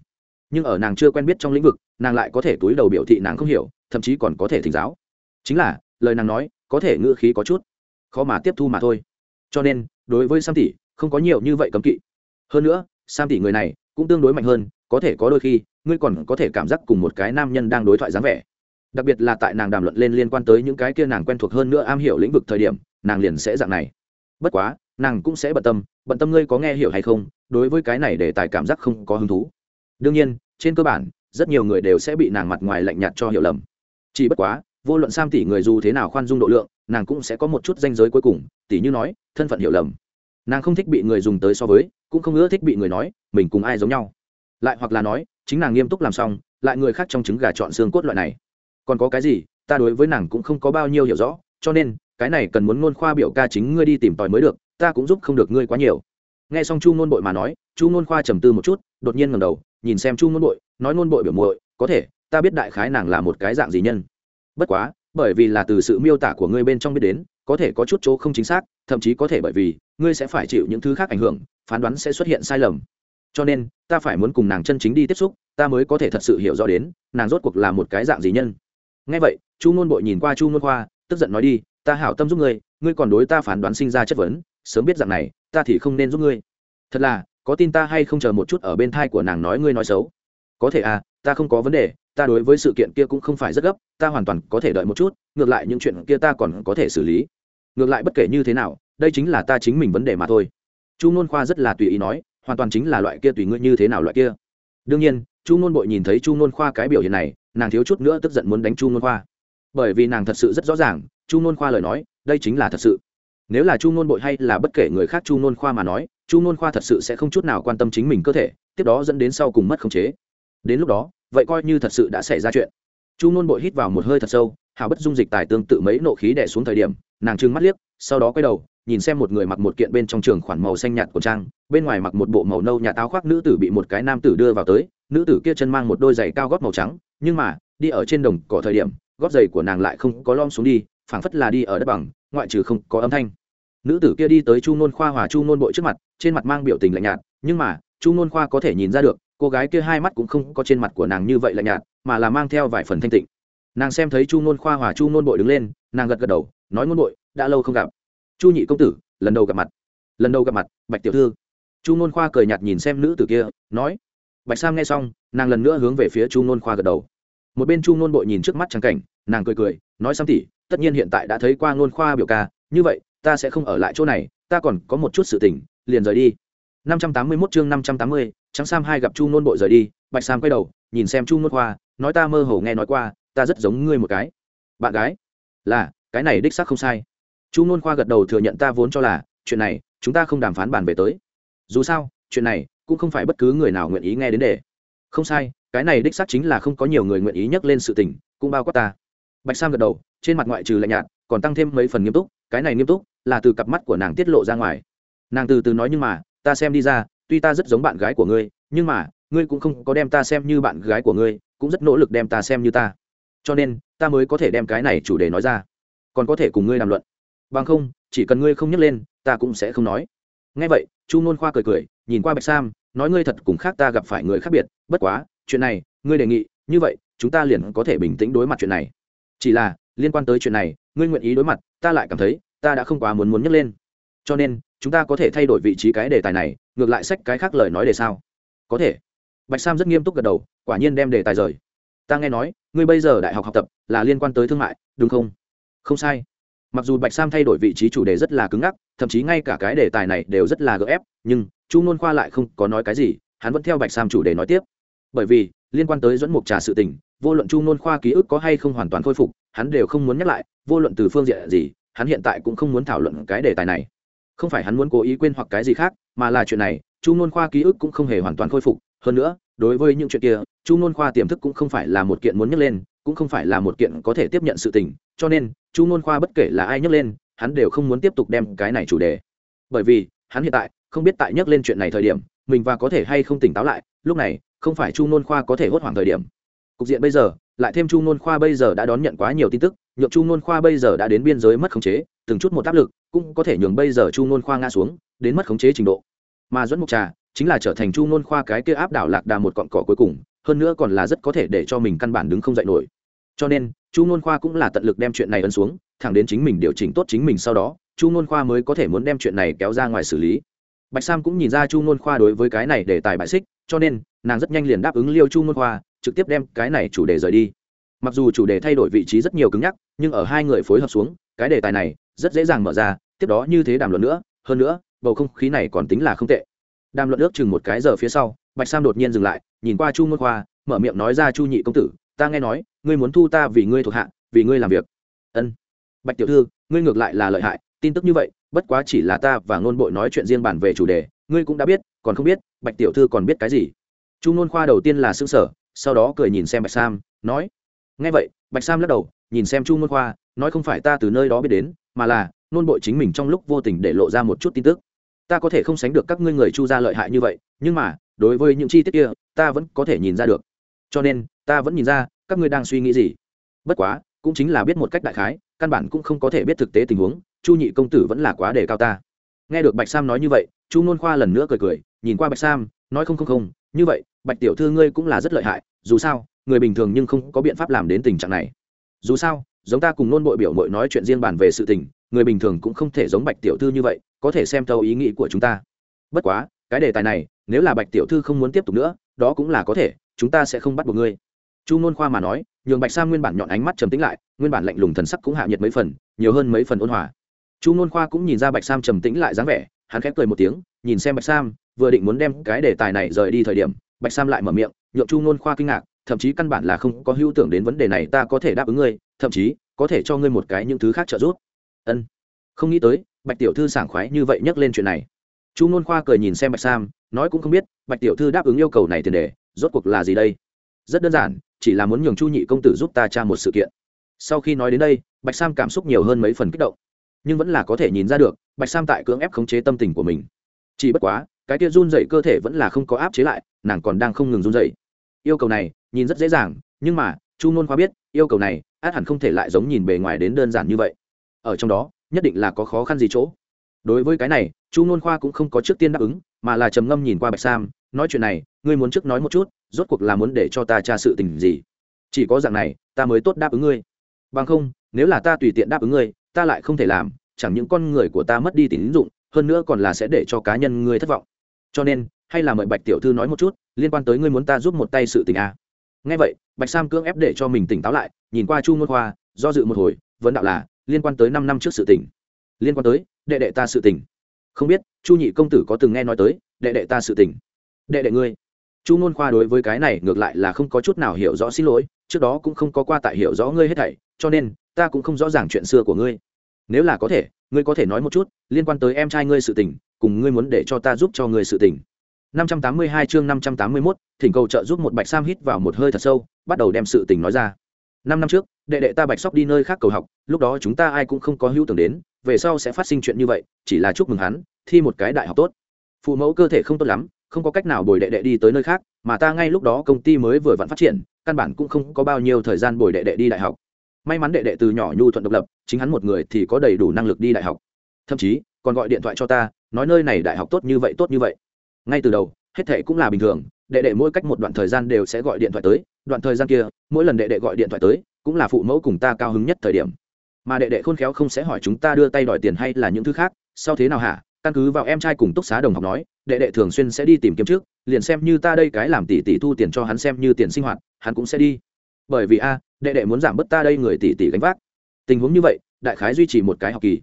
Nhưng ở nàng chưa quen biết trong lĩnh vực, nàng lại có thể túi đầu biểu thị nàng không hiểu, thậm chí còn có thể thỉnh giáo. Chính là, lời nàng nói, có thể ngữ khí có chút, khó mà tiếp thu mà thôi. Cho nên, đối với sam tỷ, không có nhiều như vậy cấm kỵ. Hơn nữa, sam tỷ người này cũng tương đối mạnh hơn, có thể có đôi khi ngươi còn có thể cảm giác cùng một cái nam nhân đang đối thoại dáng vẻ. Đặc biệt là tại nàng đàm luận lên liên quan tới những cái kia nàng quen thuộc hơn nữa am hiểu lĩnh vực thời điểm, nàng liền sẽ dạng này. Bất quá, nàng cũng sẽ bận tâm bận tâm ngươi có nghe hiểu hay không, đối với cái này để tài cảm giác không có hứng thú. Đương nhiên, trên cơ bản, rất nhiều người đều sẽ bị nàng mặt ngoài lạnh nhạt cho hiểu lầm. Chỉ bất quá, vô luận sam tỷ người dù thế nào khoan dung độ lượng, nàng cũng sẽ có một chút danh giới cuối cùng tỷ như nói, thân phận hiểu lầm. Nàng không thích bị người dùng tới so với, cũng không ưa thích bị người nói, mình cùng ai giống nhau. Lại hoặc là nói chính nàng nghiêm túc làm xong, lại người khác trong trứng gà chọn xương cốt loại này. Còn có cái gì, ta đối với nàng cũng không có bao nhiêu hiểu rõ, cho nên, cái này cần muốn ngôn khoa biểu ca chính ngươi đi tìm tòi mới được, ta cũng giúp không được ngươi quá nhiều. Nghe xong chu ngôn bội mà nói, chu ngôn khoa trầm tư một chút, đột nhiên ngầm đầu, nhìn xem chu ngôn bội, nói ngôn bội biểu muội, có thể, ta biết đại khái nàng là một cái dạng gì nhân. Bất quá, bởi vì là từ sự miêu tả của ngươi bên trong biết đến, có thể có chút chỗ không chính xác, thậm chí có thể bởi vì, ngươi sẽ phải chịu những thứ khác ảnh hưởng, phán đoán sẽ xuất hiện sai lầm cho nên, ta phải muốn cùng nàng chân chính đi tiếp xúc, ta mới có thể thật sự hiểu rõ đến, nàng rốt cuộc là một cái dạng gì nhân. Ngay vậy, chu ngôn bội nhìn qua chu ngôn khoa, tức giận nói đi, ta hảo tâm giúp ngươi ngươi còn đối ta phán đoán sinh ra chất vấn, sớm biết dạng này, ta thì không nên giúp ngươi. Thật là, có tin ta hay không chờ một chút ở bên thai của nàng nói ngươi nói xấu? Có thể à ta không có vấn đề, ta đối với sự kiện kia cũng không phải rất gấp, ta hoàn toàn có thể đợi một chút, ngược lại những chuyện kia ta còn có thể xử lý. Ngược lại bất kể như thế nào, đây chính là ta chính mình vấn đề mà thôi. Chu n khoa rất là tùy ý nói hoàn toàn chính là loại kia tùy ngươi như thế nào loại kia. Đương nhiên, chu nôn bội nhìn thấy chu nôn khoa cái biểu hiện này, nàng thiếu chút nữa tức giận muốn đánh chu nôn khoa. Bởi vì nàng thật sự rất rõ ràng, chu nôn khoa lời nói, đây chính là thật sự. Nếu là chu nôn bội hay là bất kể người khác chu nôn khoa mà nói, chu nôn khoa thật sự sẽ không chút nào quan tâm chính mình cơ thể, tiếp đó dẫn đến sau cùng mất khống chế. Đến lúc đó, vậy coi như thật sự đã xảy ra chuyện. Chu nôn bội hít vào một hơi thật sâu, hào bất dung dịch tài tương tự mấy nộ khí đẻ xuống thời điểm, nàng trưng mắt liếc, sau đó quay đầu nhìn xem một người mặc một kiện bên trong trường khoản màu xanh nhạt của trang, bên ngoài mặc một bộ màu nâu nhà táo khoác nữ tử bị một cái nam tử đưa vào tới. Nữ tử kia chân mang một đôi giày cao gót màu trắng, nhưng mà, đi ở trên đồng cỏ thời điểm, gót giày của nàng lại không có lom xuống đi, phảng phất là đi ở đất bằng, ngoại trừ không có âm thanh. Nữ tử kia đi tới chu nôn khoa hòa chu nôn bội trước mặt, trên mặt mang biểu tình lạnh nhạt, nhưng mà, chu nôn khoa có thể nhìn ra được, cô gái kia hai mắt cũng không có trên mặt của nàng như vậy lạnh nhạt, mà là mang theo vài phần thanh tịnh. Nàng xem thấy chu nôn khoa hòa chu nôn bội đứng lên, nàng gật gật đầu, nói nôn bội, đã lâu không gặp chu nhị công tử lần đầu gặp mặt. Lần đầu gặp mặt bạch tiểu thư. Chu nôn khoa cười nhạt nhìn xem nữ tử kia nói bạch sam nghe xong nàng lần nữa hướng về phía chu nôn khoa gật đầu. Một bên chu nôn bội nhìn trước mắt trắng cảnh nàng cười cười nói sam tỉ tất nhiên hiện tại đã thấy qua nôn khoa biểu ca như vậy ta sẽ không ở lại chỗ này ta còn có một chút sự tỉnh, liền rời đi. 581 chương 580, trắng sam hai gặp chu nôn bội rời đi bạch sam quay đầu nhìn xem chu nôn khoa nói ta mơ hồ nghe nói qua ta rất giống ngươi một cái. Bạn gái? Là cái này đích xác không sai chu nôn khoa gật đầu thừa nhận ta vốn cho là, chuyện này, chúng ta không đàm phán bàn về tới. Dù sao, chuyện này, cũng không phải bất cứ người nào nguyện ý nghe đến để. Không sai, cái này đích xác chính là không có nhiều người nguyện ý nhắc lên sự tình, cũng bao quát ta. Bạch sam gật đầu, trên mặt ngoại trừ lạnh nhạt, còn tăng thêm mấy phần nghiêm túc, cái này nghiêm túc, là từ cặp mắt của nàng tiết lộ ra ngoài. Nàng từ từ nói nhưng mà, ta xem đi ra, tuy ta rất giống bạn gái của ngươi, nhưng mà, ngươi cũng không có đem ta xem như bạn gái của ngươi, cũng rất nỗ lực đem ta xem như ta. Cho nên, ta mới có thể đem cái này chủ đề nói ra. Còn có thể cùng ngươi đàm luận bằng không, chỉ cần ngươi không nhắc lên, ta cũng sẽ không nói. Ngay vậy, chu nôn khoa cười cười, nhìn qua bạch sam, nói ngươi thật cùng khác ta gặp phải người khác biệt, bất quá, chuyện này, ngươi đề nghị, như vậy, chúng ta liền có thể bình tĩnh đối mặt chuyện này. Chỉ là, liên quan tới chuyện này, ngươi nguyện ý đối mặt, ta lại cảm thấy, ta đã không quá muốn muốn nhắc lên. Cho nên, chúng ta có thể thay đổi vị trí cái đề tài này, ngược lại sách cái khác lời nói để sao? Có thể. Bạch sam rất nghiêm túc gật đầu, quả nhiên đem đề tài rời. Ta nghe nói, ngươi bây giờ đại học học tập là liên quan tới thương mại, đúng không? Không sai mặc dù bạch sam thay đổi vị trí chủ đề rất là cứng ngắc, thậm chí ngay cả cái đề tài này đều rất là gợ ép, nhưng chu nôn khoa lại không có nói cái gì, hắn vẫn theo bạch sam chủ đề nói tiếp. Bởi vì, liên quan tới dẫn mục trà sự tình, vô luận chu nôn khoa ký ức có hay không hoàn toàn khôi phục, hắn đều không muốn nhắc lại, vô luận từ phương diện gì, hắn hiện tại cũng không muốn thảo luận cái đề tài này. Không phải hắn muốn cố ý quên hoặc cái gì khác, mà là chuyện này, chu nôn khoa ký ức cũng không hề hoàn toàn khôi phục. Hơn nữa, đối với những chuyện kia, chu nôn khoa tiềm thức cũng không phải là một kiện muốn nhắc lên, cũng không phải là một kiện có thể tiếp nhận sự tình, cho nên chu nôn khoa bất kể là ai nhắc lên, hắn đều không muốn tiếp tục đem cái này chủ đề. Bởi vì, hắn hiện tại không biết tại nhắc lên chuyện này thời điểm, mình và có thể hay không tỉnh táo lại, lúc này, không phải chu nôn khoa có thể hốt hoảng thời điểm. Cục diện bây giờ, lại thêm chu nôn khoa bây giờ đã đón nhận quá nhiều tin tức, nhượng chu nôn khoa bây giờ đã đến biên giới mất khống chế, từng chút một áp lực cũng có thể nhường bây giờ chu nôn khoa ngã xuống, đến mất khống chế trình độ. Mà dẫn mục trà chính là trở thành chu nôn khoa cái kia áp đảo lạc đà một cọn cỏ cuối cùng, hơn nữa còn là rất có thể để cho mình căn bản đứng không dậy nổi. Cho nên chu n khoa cũng là tận lực đem chuyện này ấn xuống, thẳng đến chính mình điều chỉnh tốt chính mình sau đó, chu n khoa mới có thể muốn đem chuyện này kéo ra ngoài xử lý. Bạch sam cũng nhìn ra chu n khoa đối với cái này để tài bại xích, cho nên nàng rất nhanh liền đáp ứng liêu chu n khoa, trực tiếp đem cái này chủ đề rời đi. Mặc dù chủ đề thay đổi vị trí rất nhiều cứng nhắc, nhưng ở hai người phối hợp xuống, cái đề tài này rất dễ dàng mở ra, tiếp đó như thế đàm luận nữa, hơn nữa, bầu không khí này còn tính là không tệ. Đàm luận ước chừng một cái giờ phía sau, bạch sam đột nhiên dừng lại, nhìn qua chu môn khoa, mở miệng nói ra chu nhị công tử ta nghe nói, ngươi muốn thu ta vì ngươi thuộc hạ, vì ngươi làm việc. Ân. Bạch tiểu thư, ngươi ngược lại là lợi hại, tin tức như vậy, bất quá chỉ là ta và ngôn bội nói chuyện riêng bản về chủ đề, ngươi cũng đã biết, còn không biết, bạch tiểu thư còn biết cái gì? Chu ngôn khoa đầu tiên là xương sở sau đó cười nhìn xem bạch sam, nói, nghe vậy, bạch sam lắc đầu, nhìn xem chu ngôn khoa, nói không phải ta từ nơi đó biết đến, mà là nôn bội chính mình trong lúc vô tình để lộ ra một chút tin tức. Ta có thể không sánh được các ngươi người chu gia lợi hại như vậy, nhưng mà, đối với những chi tiết kia, ta vẫn có thể nhìn ra được. Cho nên ta vẫn nhìn ra, các ngươi đang suy nghĩ gì? Bất quá, cũng chính là biết một cách đại khái, căn bản cũng không có thể biết thực tế tình huống, chu nhị công tử vẫn là quá đề cao ta. Nghe được bạch sam nói như vậy, chu nôn khoa lần nữa cười cười, nhìn qua bạch sam, nói không không không, như vậy, bạch tiểu thư ngươi cũng là rất lợi hại, dù sao, người bình thường nhưng không có biện pháp làm đến tình trạng này. Dù sao, giống ta cùng nôn bội biểu mội nói chuyện riêng bàn về sự tình, người bình thường cũng không thể giống bạch tiểu thư như vậy, có thể xem thấu ý nghĩ của chúng ta. Bất quá, cái đề tài này, nếu là bạch tiểu thư không muốn tiếp tục nữa, đó cũng là có thể, chúng ta sẽ không bắt buộc ngươi chu nôn khoa mà nói, nhường bạch sam nguyên bản nhọn ánh mắt trầm tĩnh lại, nguyên bản lạnh lùng thần sắc cũng hạ nhiệt mấy phần, nhiều hơn mấy phần ôn hòa. Chu nôn khoa cũng nhìn ra bạch sam trầm tĩnh lại dáng vẻ, hắn khép cười một tiếng, nhìn xem bạch sam, vừa định muốn đem cái đề tài này rời đi thời điểm, bạch sam lại mở miệng, nhượng chu nôn khoa kinh ngạc, thậm chí căn bản là không có hữu tưởng đến vấn đề này ta có thể đáp ứng ngươi, thậm chí có thể cho ngươi một cái những thứ khác trợ giúp. Ân. Không nghĩ tới, bạch tiểu thư sảng khoái như vậy nhắc lên chuyện này. Chu nôn khoa cười nhìn xem bạch sam, nói cũng không biết, bạch tiểu thư đáp ứng yêu cầu này tiền đề, rốt cuộc là gì đây? Rất đơn giản chỉ là muốn nhường chu nhị công tử giúp ta tra một sự kiện. Sau khi nói đến đây, bạch sam cảm xúc nhiều hơn mấy phần kích động. Nhưng vẫn là có thể nhìn ra được, bạch sam tại cưỡng ép khống chế tâm tình của mình. Chỉ bất quá, cái kia run dậy cơ thể vẫn là không có áp chế lại, nàng còn đang không ngừng run dậy yêu cầu này, nhìn rất dễ dàng, nhưng mà, chu nôn khoa biết, yêu cầu này, át hẳn không thể lại giống nhìn bề ngoài đến đơn giản như vậy. Ở trong đó, nhất định là có khó khăn gì chỗ. Đối với cái này, chu nôn khoa cũng không có trước tiên đáp ứng, mà là trầm ngâm nhìn qua bạch sam, nói chuyện này ngươi muốn trước nói một chút, rốt cuộc là muốn để cho ta tra sự tình gì? Chỉ có dạng này, ta mới tốt đáp ứng ngươi. Bằng không, nếu là ta tùy tiện đáp ứng ngươi, ta lại không thể làm, chẳng những con người của ta mất đi tín dụng, hơn nữa còn là sẽ để cho cá nhân ngươi thất vọng. Cho nên, hay là mời bạch tiểu thư nói một chút, liên quan tới ngươi muốn ta giúp một tay sự tình à. ngay vậy, bạch sam cưỡng ép để cho mình tỉnh táo lại, nhìn qua chu ngôn khoa, do dự một hồi, vấn đạo là, liên quan tới năm năm trước sự tình. Liên quan tới, đệ đệ ta sự tình. Không biết, chu nhị công tử có từng nghe nói tới, đệ đệ ta sự tình. Đệ đệ ngươi chu ngôn khoa đối với cái này ngược lại là không có chút nào hiểu rõ xin lỗi trước đó cũng không có qua tại hiểu rõ ngươi hết thảy cho nên ta cũng không rõ ràng chuyện xưa của ngươi. Nếu là có thể ngươi có thể nói một chút liên quan tới em trai ngươi sự tình cùng ngươi muốn để cho ta giúp cho ngươi sự tình. 582 chương 581, thỉnh cầu trợ giúp một bạch sam hít vào một hơi thật sâu bắt đầu đem sự tình nói ra. Năm năm trước đệ đệ ta bạch sóc đi nơi khác cầu học lúc đó chúng ta ai cũng không có hữu tưởng đến về sau sẽ phát sinh chuyện như vậy chỉ là chúc mừng hắn thi một cái đại học tốt. Phụ mẫu cơ thể không tốt lắm không có cách nào bồi đệ đệ đi tới nơi khác, mà ta ngay lúc đó công ty mới vừa vặn phát triển, căn bản cũng không có bao nhiêu thời gian bồi đệ đệ đi đại học. May mắn đệ đệ từ nhỏ nhu thuận độc lập, chính hắn một người thì có đầy đủ năng lực đi đại học. Thậm chí, còn gọi điện thoại cho ta, nói nơi này đại học tốt như vậy, tốt như vậy. Ngay từ đầu, hết thệ cũng là bình thường, đệ đệ mỗi cách một đoạn thời gian đều sẽ gọi điện thoại tới, đoạn thời gian kia, mỗi lần đệ đệ gọi điện thoại tới, cũng là phụ mẫu cùng ta cao hứng nhất thời điểm. Mà đệ đệ khôn khéo không sẽ hỏi chúng ta đưa tay đòi tiền hay là những thứ khác, sau thế nào hả? Căn cứ vào em trai cùng túc xá đồng học nói, đệ đệ thường xuyên sẽ đi tìm kiếm trước, liền xem như ta đây cái làm tỷ tỷ thu tiền cho hắn xem như tiền sinh hoạt, hắn cũng sẽ đi. Bởi vì a, đệ đệ muốn giảm bớt ta đây người tỷ tỷ gánh vác. Tình huống như vậy, đại khái duy trì một cái học kỳ.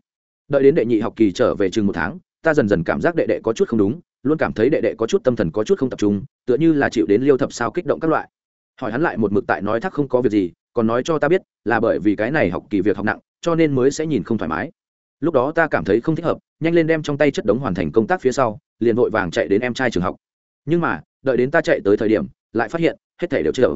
Đợi đến đệ nhị học kỳ trở về chừng một tháng, ta dần dần cảm giác đệ đệ có chút không đúng, luôn cảm thấy đệ đệ có chút tâm thần có chút không tập trung, tựa như là chịu đến liêu thập sao kích động các loại. Hỏi hắn lại một mực tại nói thắc không có việc gì, còn nói cho ta biết là bởi vì cái này học kỳ việc học nặng, cho nên mới sẽ nhìn không thoải mái lúc đó ta cảm thấy không thích hợp, nhanh lên đem trong tay chất đống hoàn thành công tác phía sau, liền vội vàng chạy đến em trai trường học. Nhưng mà, đợi đến ta chạy tới thời điểm, lại phát hiện, hết thể đều chưa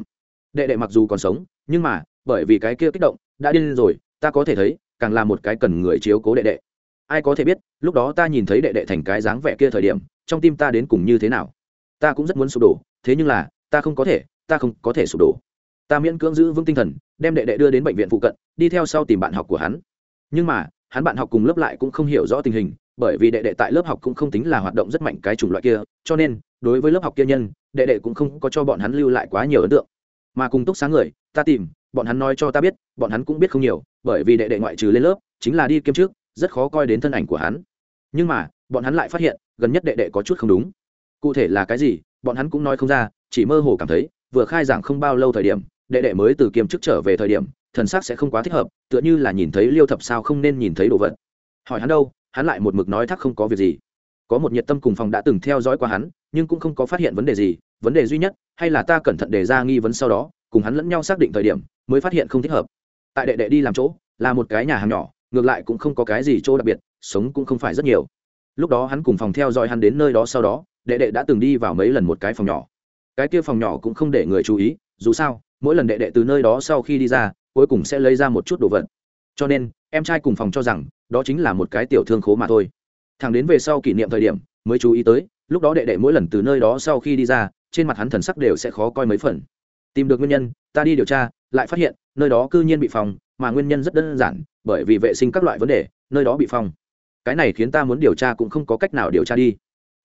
đệ đệ mặc dù còn sống, nhưng mà, bởi vì cái kia kích động, đã điên rồi, ta có thể thấy, càng là một cái cần người chiếu cố đệ đệ. Ai có thể biết, lúc đó ta nhìn thấy đệ đệ thành cái dáng vẻ kia thời điểm, trong tim ta đến cùng như thế nào? Ta cũng rất muốn sụp đổ, thế nhưng là, ta không có thể, ta không có thể sụp đổ. Ta miễn cưỡng giữ vững tinh thần, đem đệ đệ đưa đến bệnh viện phụ cận, đi theo sau tìm bạn học của hắn. Nhưng mà hắn bạn học cùng lớp lại cũng không hiểu rõ tình hình, bởi vì đệ đệ tại lớp học cũng không tính là hoạt động rất mạnh cái chủng loại kia, cho nên, đối với lớp học kia nhân, đệ đệ cũng không có cho bọn hắn lưu lại quá nhiều ấn tượng. Mà cùng túc sáng người, ta tìm, bọn hắn nói cho ta biết, bọn hắn cũng biết không nhiều, bởi vì đệ đệ ngoại trừ lên lớp, chính là đi kiêm trước, rất khó coi đến thân ảnh của hắn. Nhưng mà, bọn hắn lại phát hiện, gần nhất đệ đệ có chút không đúng. Cụ thể là cái gì, bọn hắn cũng nói không ra, chỉ mơ hồ cảm thấy, vừa khai giảng không bao lâu thời điểm, đệ đệ mới từ kiêm chức trở về thời điểm thần sắc sẽ không quá thích hợp, tựa như là nhìn thấy liêu thập sao không nên nhìn thấy đồ vật. Hỏi hắn đâu, hắn lại một mực nói thắc không có việc gì. Có một nhiệt tâm cùng phòng đã từng theo dõi qua hắn, nhưng cũng không có phát hiện vấn đề gì, vấn đề duy nhất, hay là ta cẩn thận đề ra nghi vấn sau đó, cùng hắn lẫn nhau xác định thời điểm, mới phát hiện không thích hợp. Tại đệ đệ đi làm chỗ, là một cái nhà hàng nhỏ, ngược lại cũng không có cái gì chỗ đặc biệt, sống cũng không phải rất nhiều. Lúc đó hắn cùng phòng theo dõi hắn đến nơi đó sau đó, đệ đệ đã từng đi vào mấy lần một cái phòng nhỏ. Cái kia phòng nhỏ cũng không để người chú ý, dù sao, mỗi lần đệ đệ từ nơi đó sau khi đi ra cuối cùng sẽ lấy ra một chút đồ vật. Cho nên, em trai cùng phòng cho rằng, đó chính là một cái tiểu thương khố mà thôi. Thằng đến về sau kỷ niệm thời điểm, mới chú ý tới, lúc đó đệ đệ mỗi lần từ nơi đó sau khi đi ra, trên mặt hắn thần sắc đều sẽ khó coi mấy phần. Tìm được nguyên nhân, ta đi điều tra, lại phát hiện, nơi đó cư nhiên bị phòng, mà nguyên nhân rất đơn giản, bởi vì vệ sinh các loại vấn đề, nơi đó bị phong cái này khiến ta muốn điều tra cũng không có cách nào điều tra đi.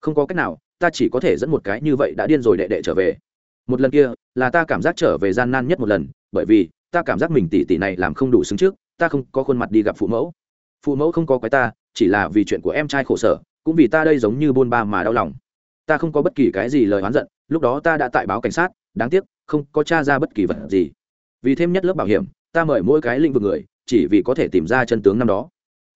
Không có cách nào, ta chỉ có thể dẫn một cái như vậy đã điên rồi đệ đệ trở về. Một lần kia, là ta cảm giác trở về gian nan nhất một lần, bởi vì ta cảm giác mình tỷ tỷ này làm không đủ xứng trước, ta không có khuôn mặt đi gặp phụ mẫu. Phụ mẫu không có quái ta, chỉ là vì chuyện của em trai khổ sở, cũng vì ta đây giống như buôn ba mà đau lòng. Ta không có bất kỳ cái gì lời oán giận, lúc đó ta đã tại báo cảnh sát, đáng tiếc, không có t r a ra bất kỳ vật gì. Vì thêm nhất lớp bảo hiểm, ta mời mỗi cái lĩnh vực người, chỉ vì có thể tìm ra chân tướng năm đó.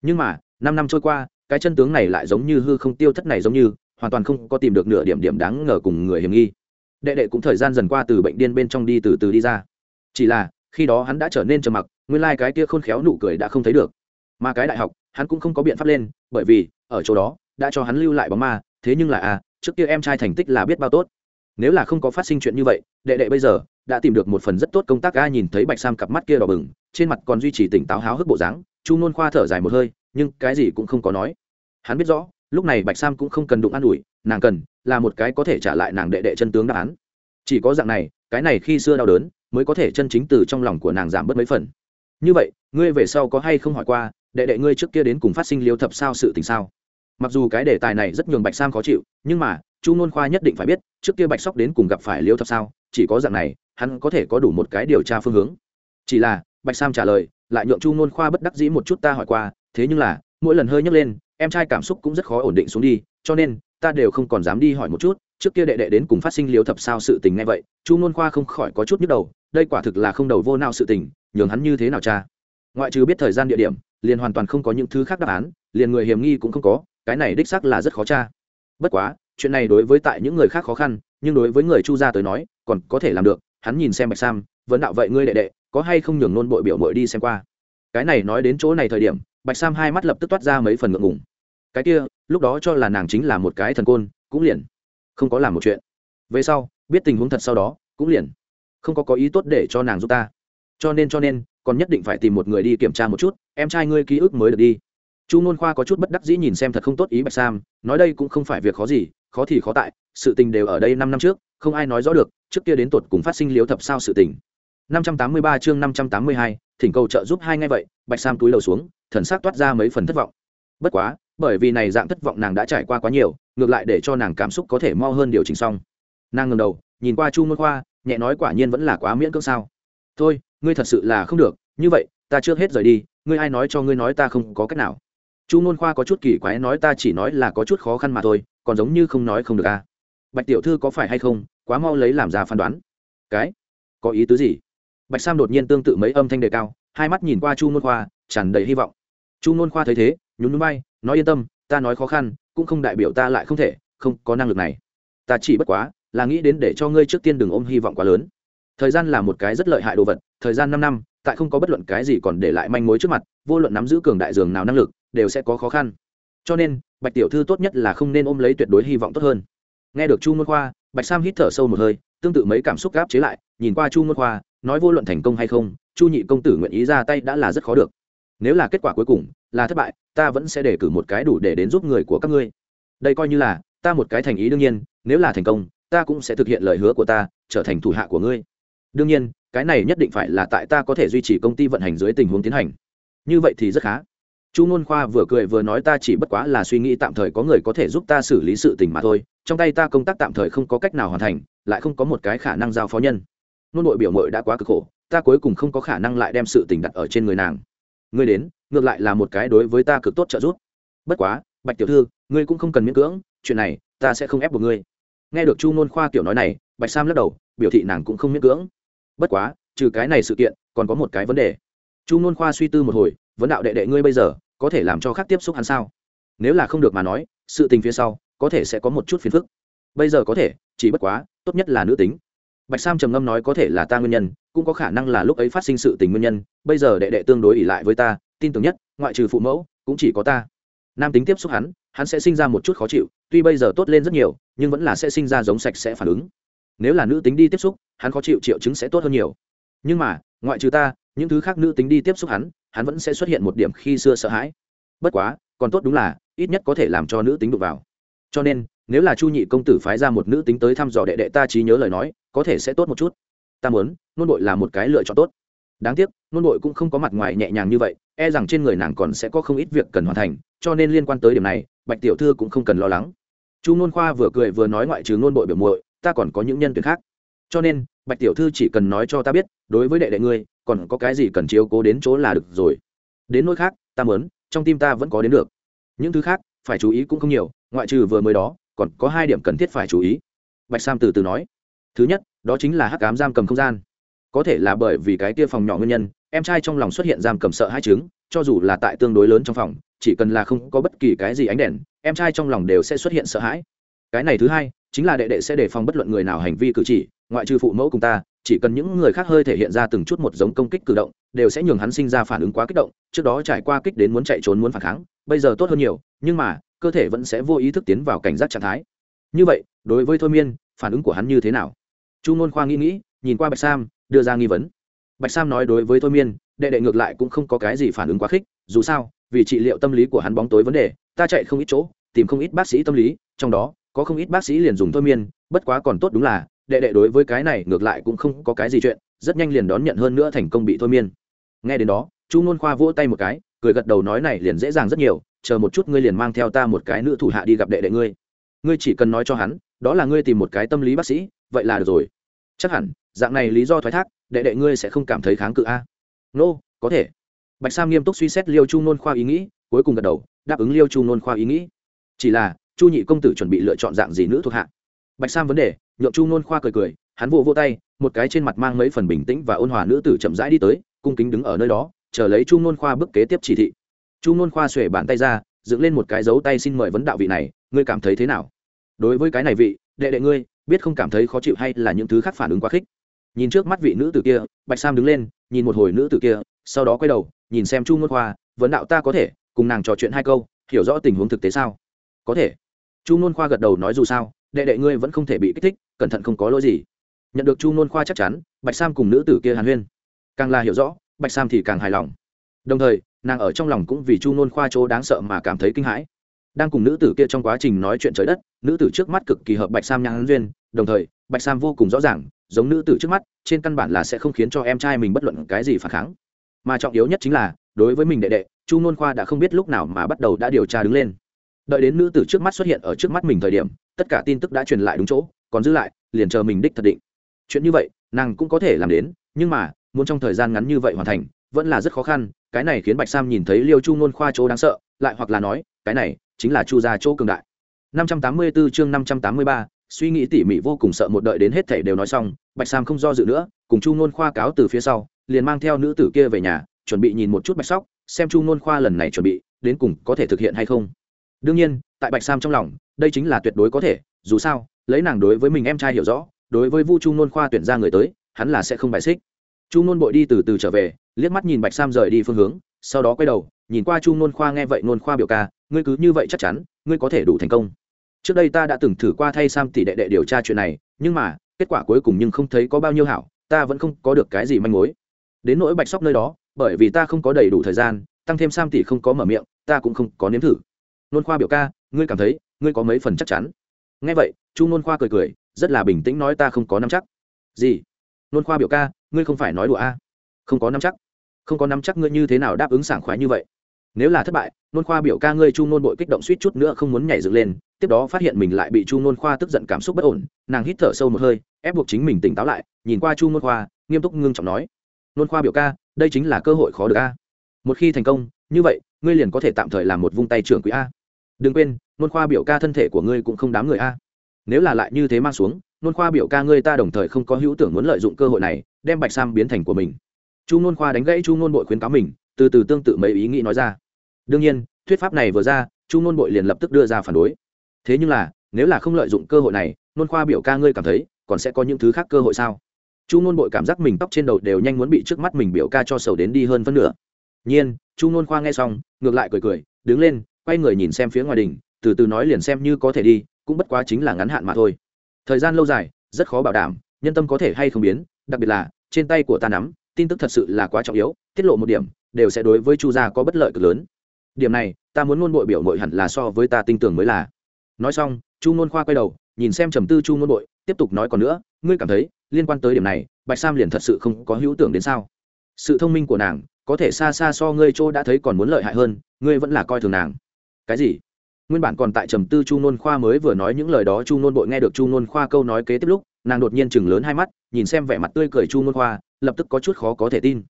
Nhưng mà, năm năm trôi qua, cái chân tướng này lại giống như hư không tiêu thất này giống như, hoàn toàn không có tìm được nửa điểm điểm đáng ngờ cùng người hiểm nghi. Đệ đệ cũng thời gian dần qua từ bệnh điên bên trong đi từ từ đi ra. Chỉ là khi đó hắn đã trở nên trầm mặc, nguyên lai、like、cái kia khôn khéo nụ cười đã không thấy được. Mà cái đại học, hắn cũng không có biện pháp lên, bởi vì, ở chỗ đó, đã cho hắn lưu lại bóng ma, thế nhưng là à trước kia em trai thành tích là biết bao tốt. Nếu là không có phát sinh chuyện như vậy, đệ đệ bây giờ, đã tìm được một phần rất tốt công tác ga nhìn thấy bạch sam cặp mắt kia đỏ bừng, trên mặt còn duy trì tỉnh táo háo hức bộ dáng, chu nôn khoa thở dài một hơi, nhưng cái gì cũng không có nói. Hắn biết rõ, lúc này bạch sam cũng không cần đụng an ủi, nàng cần là một cái có thể trả lại nàng đệ đệ chân tướng đáp án. Chỉ có dạng này, cái này khi xưa đau đớn mới có thể chân chính từ trong lòng của nàng giảm bớt mấy phần. Như vậy, ngươi về sau có hay không hỏi qua, đệ đệ ngươi trước kia đến cùng phát sinh liêu thập sao sự tình sao? Mặc dù cái đề tài này rất nhường bạch sam khó chịu, nhưng mà, chu n khoa nhất định phải biết, trước kia bạch sóc đến cùng gặp phải liêu thập sao, chỉ có dạng này, hắn có thể có đủ một cái điều tra phương hướng. Chỉ là, bạch sam trả lời, lại nhượng chu n khoa bất đắc dĩ một chút ta hỏi qua, thế nhưng là, mỗi lần hơi nhấc lên, em trai cảm xúc cũng rất khó ổn định xuống đi, cho nên ta đều không còn dám đi hỏi một chút, trước kia đệ đệ đến cùng phát sinh liếu thập sao sự tình ngay vậy, chu nôn khoa không khỏi có chút nhức đầu, đây quả thực là không đầu vô nào sự tình, nhường hắn như thế nào cha? Ngoại trừ biết thời gian địa điểm, liền hoàn toàn không có những thứ khác đáp án, liền người hiểm nghi cũng không có, cái này đích xác là rất khó cha. Bất quá, chuyện này đối với tại những người khác khó khăn, nhưng đối với người chu gia tới nói, còn có thể làm được, hắn nhìn xem bạch sam vẫn đạo vậy ngươi đệ đệ, có hay không nhường nôn bội biểu mội đi xem qua? Cái này nói đến chỗ này thời điểm, bạch sam hai mắt lập tức toát ra mấy phần ngượng ngùng. Cái kia lúc đó cho là nàng chính là một cái thần côn cũng liền. Không có làm một chuyện. Về sau biết tình huống thật sau đó cũng liền. Không có có ý tốt để cho nàng giúp ta. Cho nên cho nên còn nhất định phải tìm một người đi kiểm tra một chút em trai ngươi ký ức mới được đi. Chu nôn khoa có chút bất đắc dĩ nhìn xem thật không tốt ý bạch sam nói đây cũng không phải việc khó gì khó thì khó tại sự tình đều ở đây năm năm trước không ai nói rõ được trước kia đến tột cùng phát sinh liếu thập sao sự tình. 583 chương 582, thỉnh cầu trợ giúp hai ngay vậy bạch sam túi lầu xuống thần sắc toát ra mấy phần thất vọng. Bất quá bởi vì này dạng thất vọng nàng đã trải qua quá nhiều, ngược lại để cho nàng cảm xúc có thể mo hơn điều chỉnh xong. Nàng ngầm đầu, nhìn qua chu môn khoa, nhẹ nói quả nhiên vẫn là quá miễn cưỡng sao. Thôi, ngươi thật sự là không được, như vậy, ta trước hết rời đi, ngươi ai nói cho ngươi nói ta không có cách nào. Chu môn khoa có chút kỳ quái nói ta chỉ nói là có chút khó khăn mà thôi, còn giống như không nói không được à. Bạch tiểu thư có phải hay không, quá mau lấy làm ra phán đoán. Cái? Có ý tứ gì? Bạch sam đột nhiên tương tự mấy âm thanh đề cao, hai mắt nhìn qua chu môn khoa, tràn đầy hy vọng. Chu nôn khoa thấy thế nhún núi bay, nói yên tâm, ta nói khó khăn, cũng không đại biểu ta lại không thể, không có năng lực này. Ta chỉ bất quá, là nghĩ đến để cho ngươi trước tiên đừng ôm hy vọng quá lớn. Thời gian là một cái rất lợi hại đồ vật, thời gian năm năm, tại không có bất luận cái gì còn để lại manh mối trước mặt, vô luận nắm giữ cường đại dường nào năng lực, đều sẽ có khó khăn. Cho nên, bạch tiểu thư tốt nhất là không nên ôm lấy tuyệt đối hy vọng tốt hơn. Nghe được chu môn khoa, bạch sam hít thở sâu một hơi, tương tự mấy cảm xúc gáp chế lại, nhìn qua chu môn khoa, nói vô luận thành công hay không, chu nhị công tử nguyện ý ra tay đã là rất khó được. Nếu là kết quả cuối cùng là thất bại ta vẫn sẽ để cử một cái đủ để đến giúp người của các ngươi. Đây coi như là, ta một cái thành ý đương nhiên, nếu là thành công, ta cũng sẽ thực hiện lời hứa của ta, trở thành thủ hạ của ngươi. Đương nhiên, cái này nhất định phải là tại ta có thể duy trì công ty vận hành dưới tình huống tiến hành. Như vậy thì rất khá. Chu nôn khoa vừa cười vừa nói ta chỉ bất quá là suy nghĩ tạm thời có người có thể giúp ta xử lý sự tình mà thôi, trong tay ta công tác tạm thời không có cách nào hoàn thành, lại không có một cái khả năng giao phó nhân. Nôn nội biểu mội đã quá cực khổ, ta cuối cùng không có khả năng lại đem sự tình đặt ở trên người nàng. Ngươi đến ngược lại là một cái đối với ta cực tốt trợ giúp. Bất quá, bạch tiểu thư, ngươi cũng không cần miễn cưỡng, chuyện này, ta sẽ không ép buộc ngươi. Nghe được chu ngôn khoa kiểu nói này, bạch sam lắc đầu, biểu thị nàng cũng không miễn cưỡng. Bất quá, trừ cái này sự kiện, còn có một cái vấn đề. Chu ngôn khoa suy tư một hồi, vấn đạo đệ đệ ngươi bây giờ, có thể làm cho khác tiếp xúc hắn sao? Nếu là không được mà nói, sự tình phía sau, có thể sẽ có một chút phiền phức. Bây giờ có thể, chỉ bất quá, tốt nhất là nữ tính. Bạch sam trầm ngâm nói, có thể là ta nguyên nhân, cũng có khả năng là lúc ấy phát sinh sự tình nguyên nhân, bây giờ đệ đệ tương đối ỉ lại với ta tin tưởng nhất, ngoại trừ phụ mẫu, cũng chỉ có ta. Nam tính tiếp xúc hắn hắn sẽ sinh ra một chút khó chịu, tuy bây giờ tốt lên rất nhiều, nhưng vẫn là sẽ sinh ra giống sạch sẽ phản ứng. Nếu là nữ tính đi tiếp xúc, hắn khó chịu triệu chứng sẽ tốt hơn nhiều. Nhưng mà, ngoại trừ ta, những thứ khác nữ tính đi tiếp xúc hắn hắn vẫn sẽ xuất hiện một điểm khi xưa sợ hãi. Bất quá, còn tốt đúng là, ít nhất có thể làm cho nữ tính đụng vào. Cho nên, nếu là chu nhị công tử phái ra một nữ tính tới thăm dò đệ đệ ta trí nhớ lời nói, có thể sẽ tốt một chút. Ta muốn nôn bội là một cái lựa chọn tốt đáng tiếc, nôn bội cũng không có mặt ngoài nhẹ nhàng như vậy e rằng trên người nàng còn sẽ có không ít việc cần hoàn thành, cho nên liên quan tới điểm này, bạch tiểu thư cũng không cần lo lắng. Chu nôn khoa vừa cười vừa nói ngoại trừ nôn bội biểu muội, ta còn có những nhân tuyển khác. Cho nên, bạch tiểu thư chỉ cần nói cho ta biết, đối với đệ đệ ngươi, còn có cái gì cần chiếu cố đến chỗ là được rồi. Đến nỗi khác, ta mớn trong tim ta vẫn có đến được. Những thứ khác, phải chú ý cũng không nhiều, ngoại trừ vừa mới đó, còn có hai điểm cần thiết phải chú ý. Bạch sam từ từ nói. Thứ nhất, đó chính là hắc cám giam cầm không gian có thể là bởi vì cái kia phòng nhỏ nguyên nhân, em trai trong lòng xuất hiện giam cầm sợ hai chứng, cho dù là tại tương đối lớn trong phòng, chỉ cần là không có bất kỳ cái gì ánh đèn, em trai trong lòng đều sẽ xuất hiện sợ hãi. Cái này thứ hai, chính là đệ đệ sẽ đề phòng bất luận người nào hành vi cử chỉ, ngoại trừ phụ mẫu cùng ta, chỉ cần những người khác hơi thể hiện ra từng chút một giống công kích cử động, đều sẽ nhường hắn sinh ra phản ứng quá kích động, trước đó trải qua kích đến muốn chạy trốn muốn phản kháng, bây giờ tốt hơn nhiều, nhưng mà, cơ thể vẫn sẽ vô ý thức tiến vào cảnh giác trạng thái. Như vậy, đối với thôi miên, phản ứng của hắn như thế nào? Chu ngôn khoa nghĩ nghĩ, nhìn qua bạch sam đưa ra nghi vấn. Bạch sam nói đối với thôi miên, đệ đệ ngược lại cũng không có cái gì phản ứng quá khích, dù sao, vì trị liệu tâm lý của hắn bóng tối vấn đề, ta chạy không ít chỗ, tìm không ít bác sĩ tâm lý, trong đó, có không ít bác sĩ liền dùng thôi miên, bất quá còn tốt đúng là, đệ đệ đối với cái này ngược lại cũng không có cái gì chuyện, rất nhanh liền đón nhận hơn nữa thành công bị thôi miên. Nghe đến đó, chu ngôn khoa vỗ tay một cái, cười gật đầu nói này liền dễ dàng rất nhiều, chờ một chút ngươi liền mang theo ta một cái nữ thủ hạ đi gặp đệ đệ ngươi. Ngươi chỉ cần nói cho hắn, đó là ngươi tìm một cái tâm lý bác sĩ, vậy là được rồi. Chắc hẳn dạng này lý do thoái thác đệ đệ ngươi sẽ không cảm thấy kháng cự a. Nô、no, có thể. Bạch sam nghiêm túc suy xét liêu chu nôn khoa ý nghĩ cuối cùng gật đầu đáp ứng liêu chu nôn khoa ý nghĩ. Chỉ là chu nhị công tử chuẩn bị lựa chọn dạng gì nữ thuộc hạ? Bạch sam vấn đề nhượng chu nôn khoa cười cười hắn vỗ vô tay một cái trên mặt mang mấy phần bình tĩnh và ôn hòa nữ tử chậm rãi đi tới cung kính đứng ở nơi đó chờ lấy chu nôn khoa bước kế tiếp chỉ thị. Chu nôn khoa xuể bàn tay ra dựng lên một cái dấu tay xin mời vấn đạo vị này ngươi cảm thấy thế nào? Đối với cái này vị đệ đệ ngươi biết không cảm thấy khó chịu hay là những thứ khác phản ứng quá khích? Nhìn trước mắt vị nữ tử kia, bạch sam đứng lên, nhìn một hồi nữ tử kia, sau đó quay đầu, nhìn xem chu ngôn khoa, vấn đạo ta có thể cùng nàng trò chuyện hai câu, hiểu rõ tình huống thực tế sao? Có thể. Chu ngôn khoa gật đầu nói dù sao, đệ đệ ngươi vẫn không thể bị kích thích, cẩn thận không có lỗi gì. Nhận được chu ngôn khoa chắc chắn, bạch sam cùng nữ tử kia hàn huyên. Càng là hiểu rõ, bạch sam thì càng hài lòng. Đồng thời, nàng ở trong lòng cũng vì chu ngôn khoa chỗ đáng sợ mà cảm thấy kinh hãi. Đang cùng nữ tử kia trong quá trình nói chuyện trời đất, nữ tử trước mắt cực kỳ hợp bạch sam nhãn duyên, đồng thời, bạch sam vô cùng rõ ràng giống nữ tử trước mắt trên căn bản là sẽ không khiến cho em trai mình bất luận cái gì phản kháng. Mà trọng yếu nhất chính là đối với mình đệ đệ chu nôn khoa đã không biết lúc nào mà bắt đầu đã điều tra đứng lên. Đợi đến nữ tử trước mắt xuất hiện ở trước mắt mình thời điểm tất cả tin tức đã truyền lại đúng chỗ còn giữ lại liền chờ mình đích thật định. Chuyện như vậy nàng cũng có thể làm đến nhưng mà muốn trong thời gian ngắn như vậy hoàn thành vẫn là rất khó khăn cái này khiến bạch sam nhìn thấy liêu chu nôn khoa chỗ đáng sợ lại hoặc là nói cái này chính là chu gia chỗ cường đại. 584 chương 583, suy nghĩ tỉ mỉ vô cùng sợ một đợi đến hết thảy đều nói xong, bạch sam không do dự nữa, cùng chu ngôn khoa cáo từ phía sau, liền mang theo nữ tử kia về nhà, chuẩn bị nhìn một chút bạch sóc, xem chu nôn khoa lần này chuẩn bị, đến cùng có thể thực hiện hay không. Đương nhiên, tại bạch sam trong lòng, đây chính là tuyệt đối có thể, dù sao, lấy nàng đối với mình em trai hiểu rõ, đối với vu chu nôn khoa tuyển ra người tới, hắn là sẽ không bài xích. Chu nôn bội đi từ từ trở về, liếc mắt nhìn bạch sam rời đi phương hướng, sau đó quay đầu, nhìn qua chu nôn khoa nghe vậy nôn khoa biểu ca, ngươi cứ như vậy chắc chắn, ngươi có thể đủ thành công trước đây ta đã từng thử qua thay sam tỷ đệ đệ điều tra chuyện này, nhưng mà, kết quả cuối cùng nhưng không thấy có bao nhiêu hảo, ta vẫn không có được cái gì manh mối. Đến nỗi bạch sóc nơi đó, bởi vì ta không có đầy đủ thời gian, tăng thêm sam tỷ không có mở miệng, ta cũng không có nếm thử. Nôn khoa biểu ca, ngươi cảm thấy, ngươi có mấy phần chắc chắn? Nghe vậy, chu nôn khoa cười cười, rất là bình tĩnh nói ta không có nắm chắc. Gì? Nôn khoa biểu ca, ngươi không phải nói đùa a? Không có nắm chắc. Không có nắm chắc ngươi như thế nào đáp ứng sảng khoái như vậy? Nếu là thất bại, nôn khoa biểu ca ngươi chu nôn bội kích động suýt chút nữa không muốn nhảy dựng lên, tiếp đó phát hiện mình lại bị chu nôn khoa tức giận cảm xúc bất ổn, nàng hít thở sâu một hơi, ép buộc chính mình tỉnh táo lại, nhìn qua chu nôn khoa, nghiêm túc ngưng trọng nói, nôn khoa biểu ca, đây chính là cơ hội khó được a. Một khi thành công, như vậy, ngươi liền có thể tạm thời làm một vung tay trưởng quỹ a. Đừng quên, nôn khoa biểu ca thân thể của ngươi cũng không đám người a. Nếu là lại như thế mang xuống, nôn khoa biểu ca ngươi ta đồng thời không có hữu tưởng muốn lợi dụng cơ hội này, đem bạch sam biến thành của mình. Chu nôn khoa đánh gãy chu nôn bội khuyến cáo mình, từ từ tương tự mấy ý nghĩ nói ra đương nhiên, thuyết pháp này vừa ra, chu nôn bội liền lập tức đưa ra phản đối. Thế nhưng là, nếu là không lợi dụng cơ hội này, nôn khoa biểu ca ngươi cảm thấy, còn sẽ có những thứ khác cơ hội sao? Chu nôn bội cảm giác mình tóc trên đầu đều nhanh muốn bị trước mắt mình biểu ca cho sầu đến đi hơn phân nửa. Nhiên, chu nôn khoa nghe xong, ngược lại cười cười, đứng lên, quay người nhìn xem phía ngoài đình, từ từ nói liền xem như có thể đi, cũng bất quá chính là ngắn hạn mà thôi. Thời gian lâu dài, rất khó bảo đảm, nhân tâm có thể hay không biến, đặc biệt là, trên tay của ta nắm, tin tức thật sự là quá trọng yếu, tiết lộ một điểm, đều sẽ đối với chu gia có bất lợi cực lớn điểm này, ta muốn ngôn bội biểu mội hẳn là so với ta tin tưởng mới là. Nói xong, chu ngôn khoa quay đầu, nhìn xem trầm tư chu ngôn bội, tiếp tục nói còn nữa, ngươi cảm thấy, liên quan tới điểm này, bạch sam liền thật sự không có hữu tưởng đến sao? Sự thông minh của nàng, có thể xa xa so ngươi chỗ đã thấy còn muốn lợi hại hơn, ngươi vẫn là coi thường nàng. Cái gì? Nguyên bản còn tại trầm tư chu nôn khoa mới vừa nói những lời đó, chu nôn bội nghe được chu nôn khoa câu nói kế tiếp lúc, nàng đột nhiên chừng lớn hai mắt, nhìn xem vẻ mặt tươi cười chu nôn khoa, lập tức có chút khó có thể tin.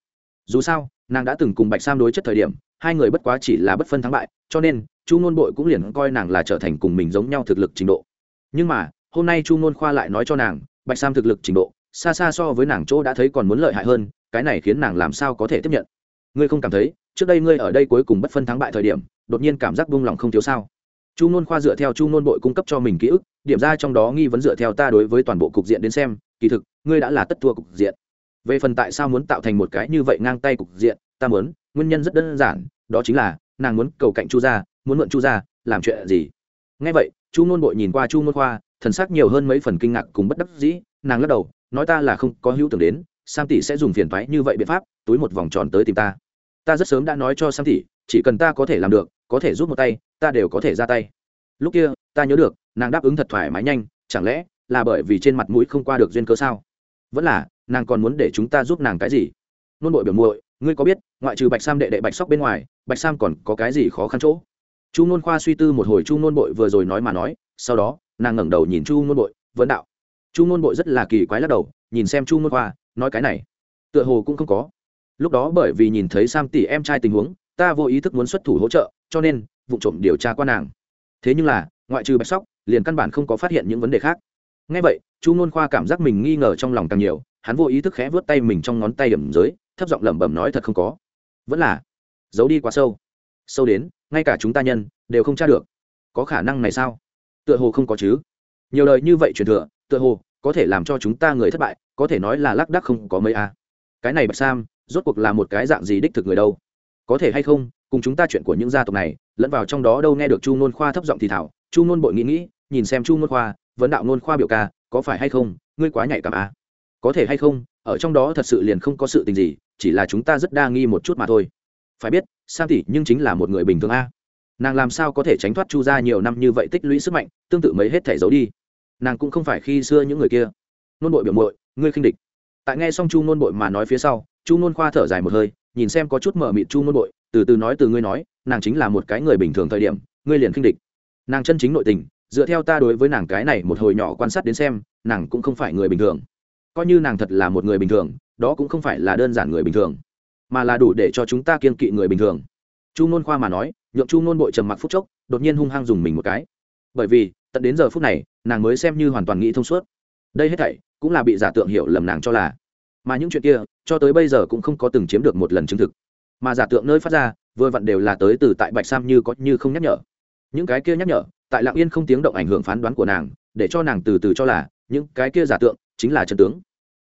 Dù sao, nàng đã từng cùng bạch sam đối chất thời điểm hai người bất quá chỉ là bất phân thắng bại, cho nên, chu nôn bội cũng liền coi nàng là trở thành cùng mình giống nhau thực lực trình độ. Nhưng mà, hôm nay chu nôn khoa lại nói cho nàng, bạch sam thực lực trình độ, xa xa so với nàng chỗ đã thấy còn muốn lợi hại hơn, cái này khiến nàng làm sao có thể tiếp nhận? Ngươi không cảm thấy, trước đây ngươi ở đây cuối cùng bất phân thắng bại thời điểm, đột nhiên cảm giác buông lòng không thiếu sao? Chu nôn khoa dựa theo chu nôn bội cung cấp cho mình ký ức, điểm ra trong đó nghi vấn dựa theo ta đối với toàn bộ cục diện đến xem, kỳ thực, ngươi đã là tất thua cục diện. Về phần tại sao muốn tạo thành một cái như vậy ngang tay cục diện ta muốn, nguyên nhân rất đơn giản, đó chính là nàng muốn cầu cạnh chu gia, muốn mượn chu gia, làm chuyện gì? Ngay vậy, chu nôn bội nhìn qua chu ngôn khoa, thần sắc nhiều hơn mấy phần kinh ngạc cùng bất đắc dĩ, nàng lắc đầu, nói ta là không có hữu tưởng đến, sam tỷ sẽ dùng phiền thoái như vậy biện pháp, túi một vòng tròn tới tìm ta. Ta rất sớm đã nói cho sam tỷ, chỉ cần ta có thể làm được, có thể giúp một tay, ta đều có thể ra tay. Lúc kia, ta nhớ được, nàng đáp ứng thật thoải mái nhanh, chẳng lẽ là bởi vì trên mặt mũi không qua được duyên cớ sao? Vẫn là, nàng còn muốn để chúng ta giúp nàng cái gì? Nôn bội biểu muội ngươi có biết, ngoại trừ bạch sam đệ đệ bạch sóc bên ngoài, bạch sam còn có cái gì khó khăn chỗ? Chu nôn khoa suy tư một hồi chu nôn bội vừa rồi nói mà nói, sau đó, nàng ngẩng đầu nhìn chu nôn bội, vấn đạo. Chu nôn bội rất là kỳ quái lắc đầu, nhìn xem chu nôn khoa, nói cái này. Tựa hồ cũng không có. Lúc đó bởi vì nhìn thấy sam tỷ em trai tình huống, ta vô ý thức muốn xuất thủ hỗ trợ, cho nên, vụ trộm điều tra qua nàng. Thế nhưng là, ngoại trừ bạch sóc, liền căn bản không có phát hiện những vấn đề khác. Ngay vậy, chu nôn khoa cảm giác mình nghi ngờ trong lòng càng nhiều, hắn vô ý thức khẽ vớt tay mình trong ngón tay điểm dưới thấp giọng lẩm bẩm nói thật không có. Vẫn là, giấu đi quá sâu. Sâu đến, ngay cả chúng ta nhân, đều không tra được. Có khả năng này sao? Tựa hồ không có chứ. Nhiều lời như vậy truyền thừa, tựa hồ, có thể làm cho chúng ta người thất bại, có thể nói là lác đắc không có mấy a. Cái này bạch sam, rốt cuộc là một cái dạng gì đích thực người đâu? Có thể hay không, cùng chúng ta chuyện của những gia tộc này, lẫn vào trong đó đâu nghe được chu nôn khoa thấp giọng thì thảo. Chu nôn bội nghĩ nghĩ, nhìn xem chu nôn khoa, vấn đạo nôn khoa biểu ca, có phải hay không, ngươi quá nhạy cảm à? có thể hay không, ở trong đó thật sự liền không có sự tình gì chỉ là chúng ta rất đa nghi một chút mà thôi. Phải biết, sam tỷ nhưng chính là một người bình thường a. Nàng làm sao có thể tránh thoát chu ra nhiều năm như vậy tích lũy sức mạnh, tương tự mấy hết thể giấu đi. Nàng cũng không phải khi xưa những người kia. Nôn bội biểu mội ngươi khinh địch. Tại nghe xong chu nôn bội mà nói phía sau, chu nôn khoa thở dài một hơi, nhìn xem có chút mở mịt chu nôn bội, từ từ nói từ ngươi nói, nàng chính là một cái người bình thường thời điểm, ngươi liền khinh địch. Nàng chân chính nội tình, dựa theo ta đối với nàng cái này một hồi nhỏ quan sát đến xem, nàng cũng không phải người bình thường coi như nàng thật là một người bình thường, đó cũng không phải là đơn giản người bình thường, mà là đủ để cho chúng ta kiên kỵ người bình thường. Chu nôn khoa mà nói, nhượng chu nôn bội trầm mặc phút chốc, đột nhiên hung hăng dùng mình một cái. Bởi vì, tận đến giờ phút này, nàng mới xem như hoàn toàn nghĩ thông suốt. Đây hết thảy, cũng là bị giả tượng hiểu lầm nàng cho là. Mà những chuyện kia, cho tới bây giờ cũng không có từng chiếm được một lần chứng thực. Mà giả tượng nơi phát ra, vừa vặn đều là tới từ tại bạch sam như có như không nhắc nhở. Những cái kia nhắc nhở, tại lạng yên không tiếng động ảnh hưởng phán đoán của nàng, để cho nàng từ từ cho là, những cái kia giả tượng chính là chân tướng.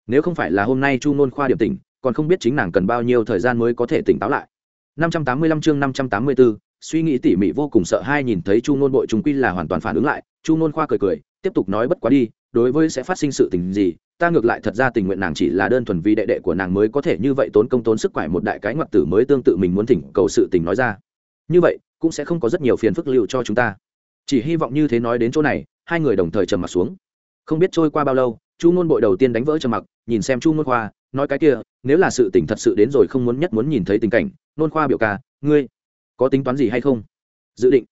Nếu không phải là hôm nay chu nôn khoa điểm tỉnh còn không biết chính nàng cần bao nhiêu thời gian mới có thể tỉnh táo lại. 585 chương 584, suy nghĩ tỉ mỉ vô cùng sợ hai nhìn thấy chu nôn bội chúng quy là hoàn toàn phản ứng lại. Chu nôn khoa cười cười tiếp tục nói bất quá đi đối với sẽ phát sinh sự tình gì ta ngược lại thật ra tình nguyện nàng chỉ là đơn thuần vì đệ đệ của nàng mới có thể như vậy tốn công tốn sức quải một đại cái ngoặc tử mới tương tự mình muốn thỉnh cầu sự tình nói ra. Như vậy cũng sẽ không có rất nhiều phiền phức liệu cho chúng ta. Chỉ hy vọng như thế nói đến chỗ này hai người đồng thời trầm mặt xuống. Không biết trôi qua bao lâu chu ngôn bội đầu tiên đánh vỡ trầm mặc, nhìn xem chu ngôn khoa, nói cái kia, nếu là sự tình thật sự đến rồi không muốn nhất muốn nhìn thấy tình cảnh nôn khoa biểu ca, ngươi có tính toán gì hay không dự định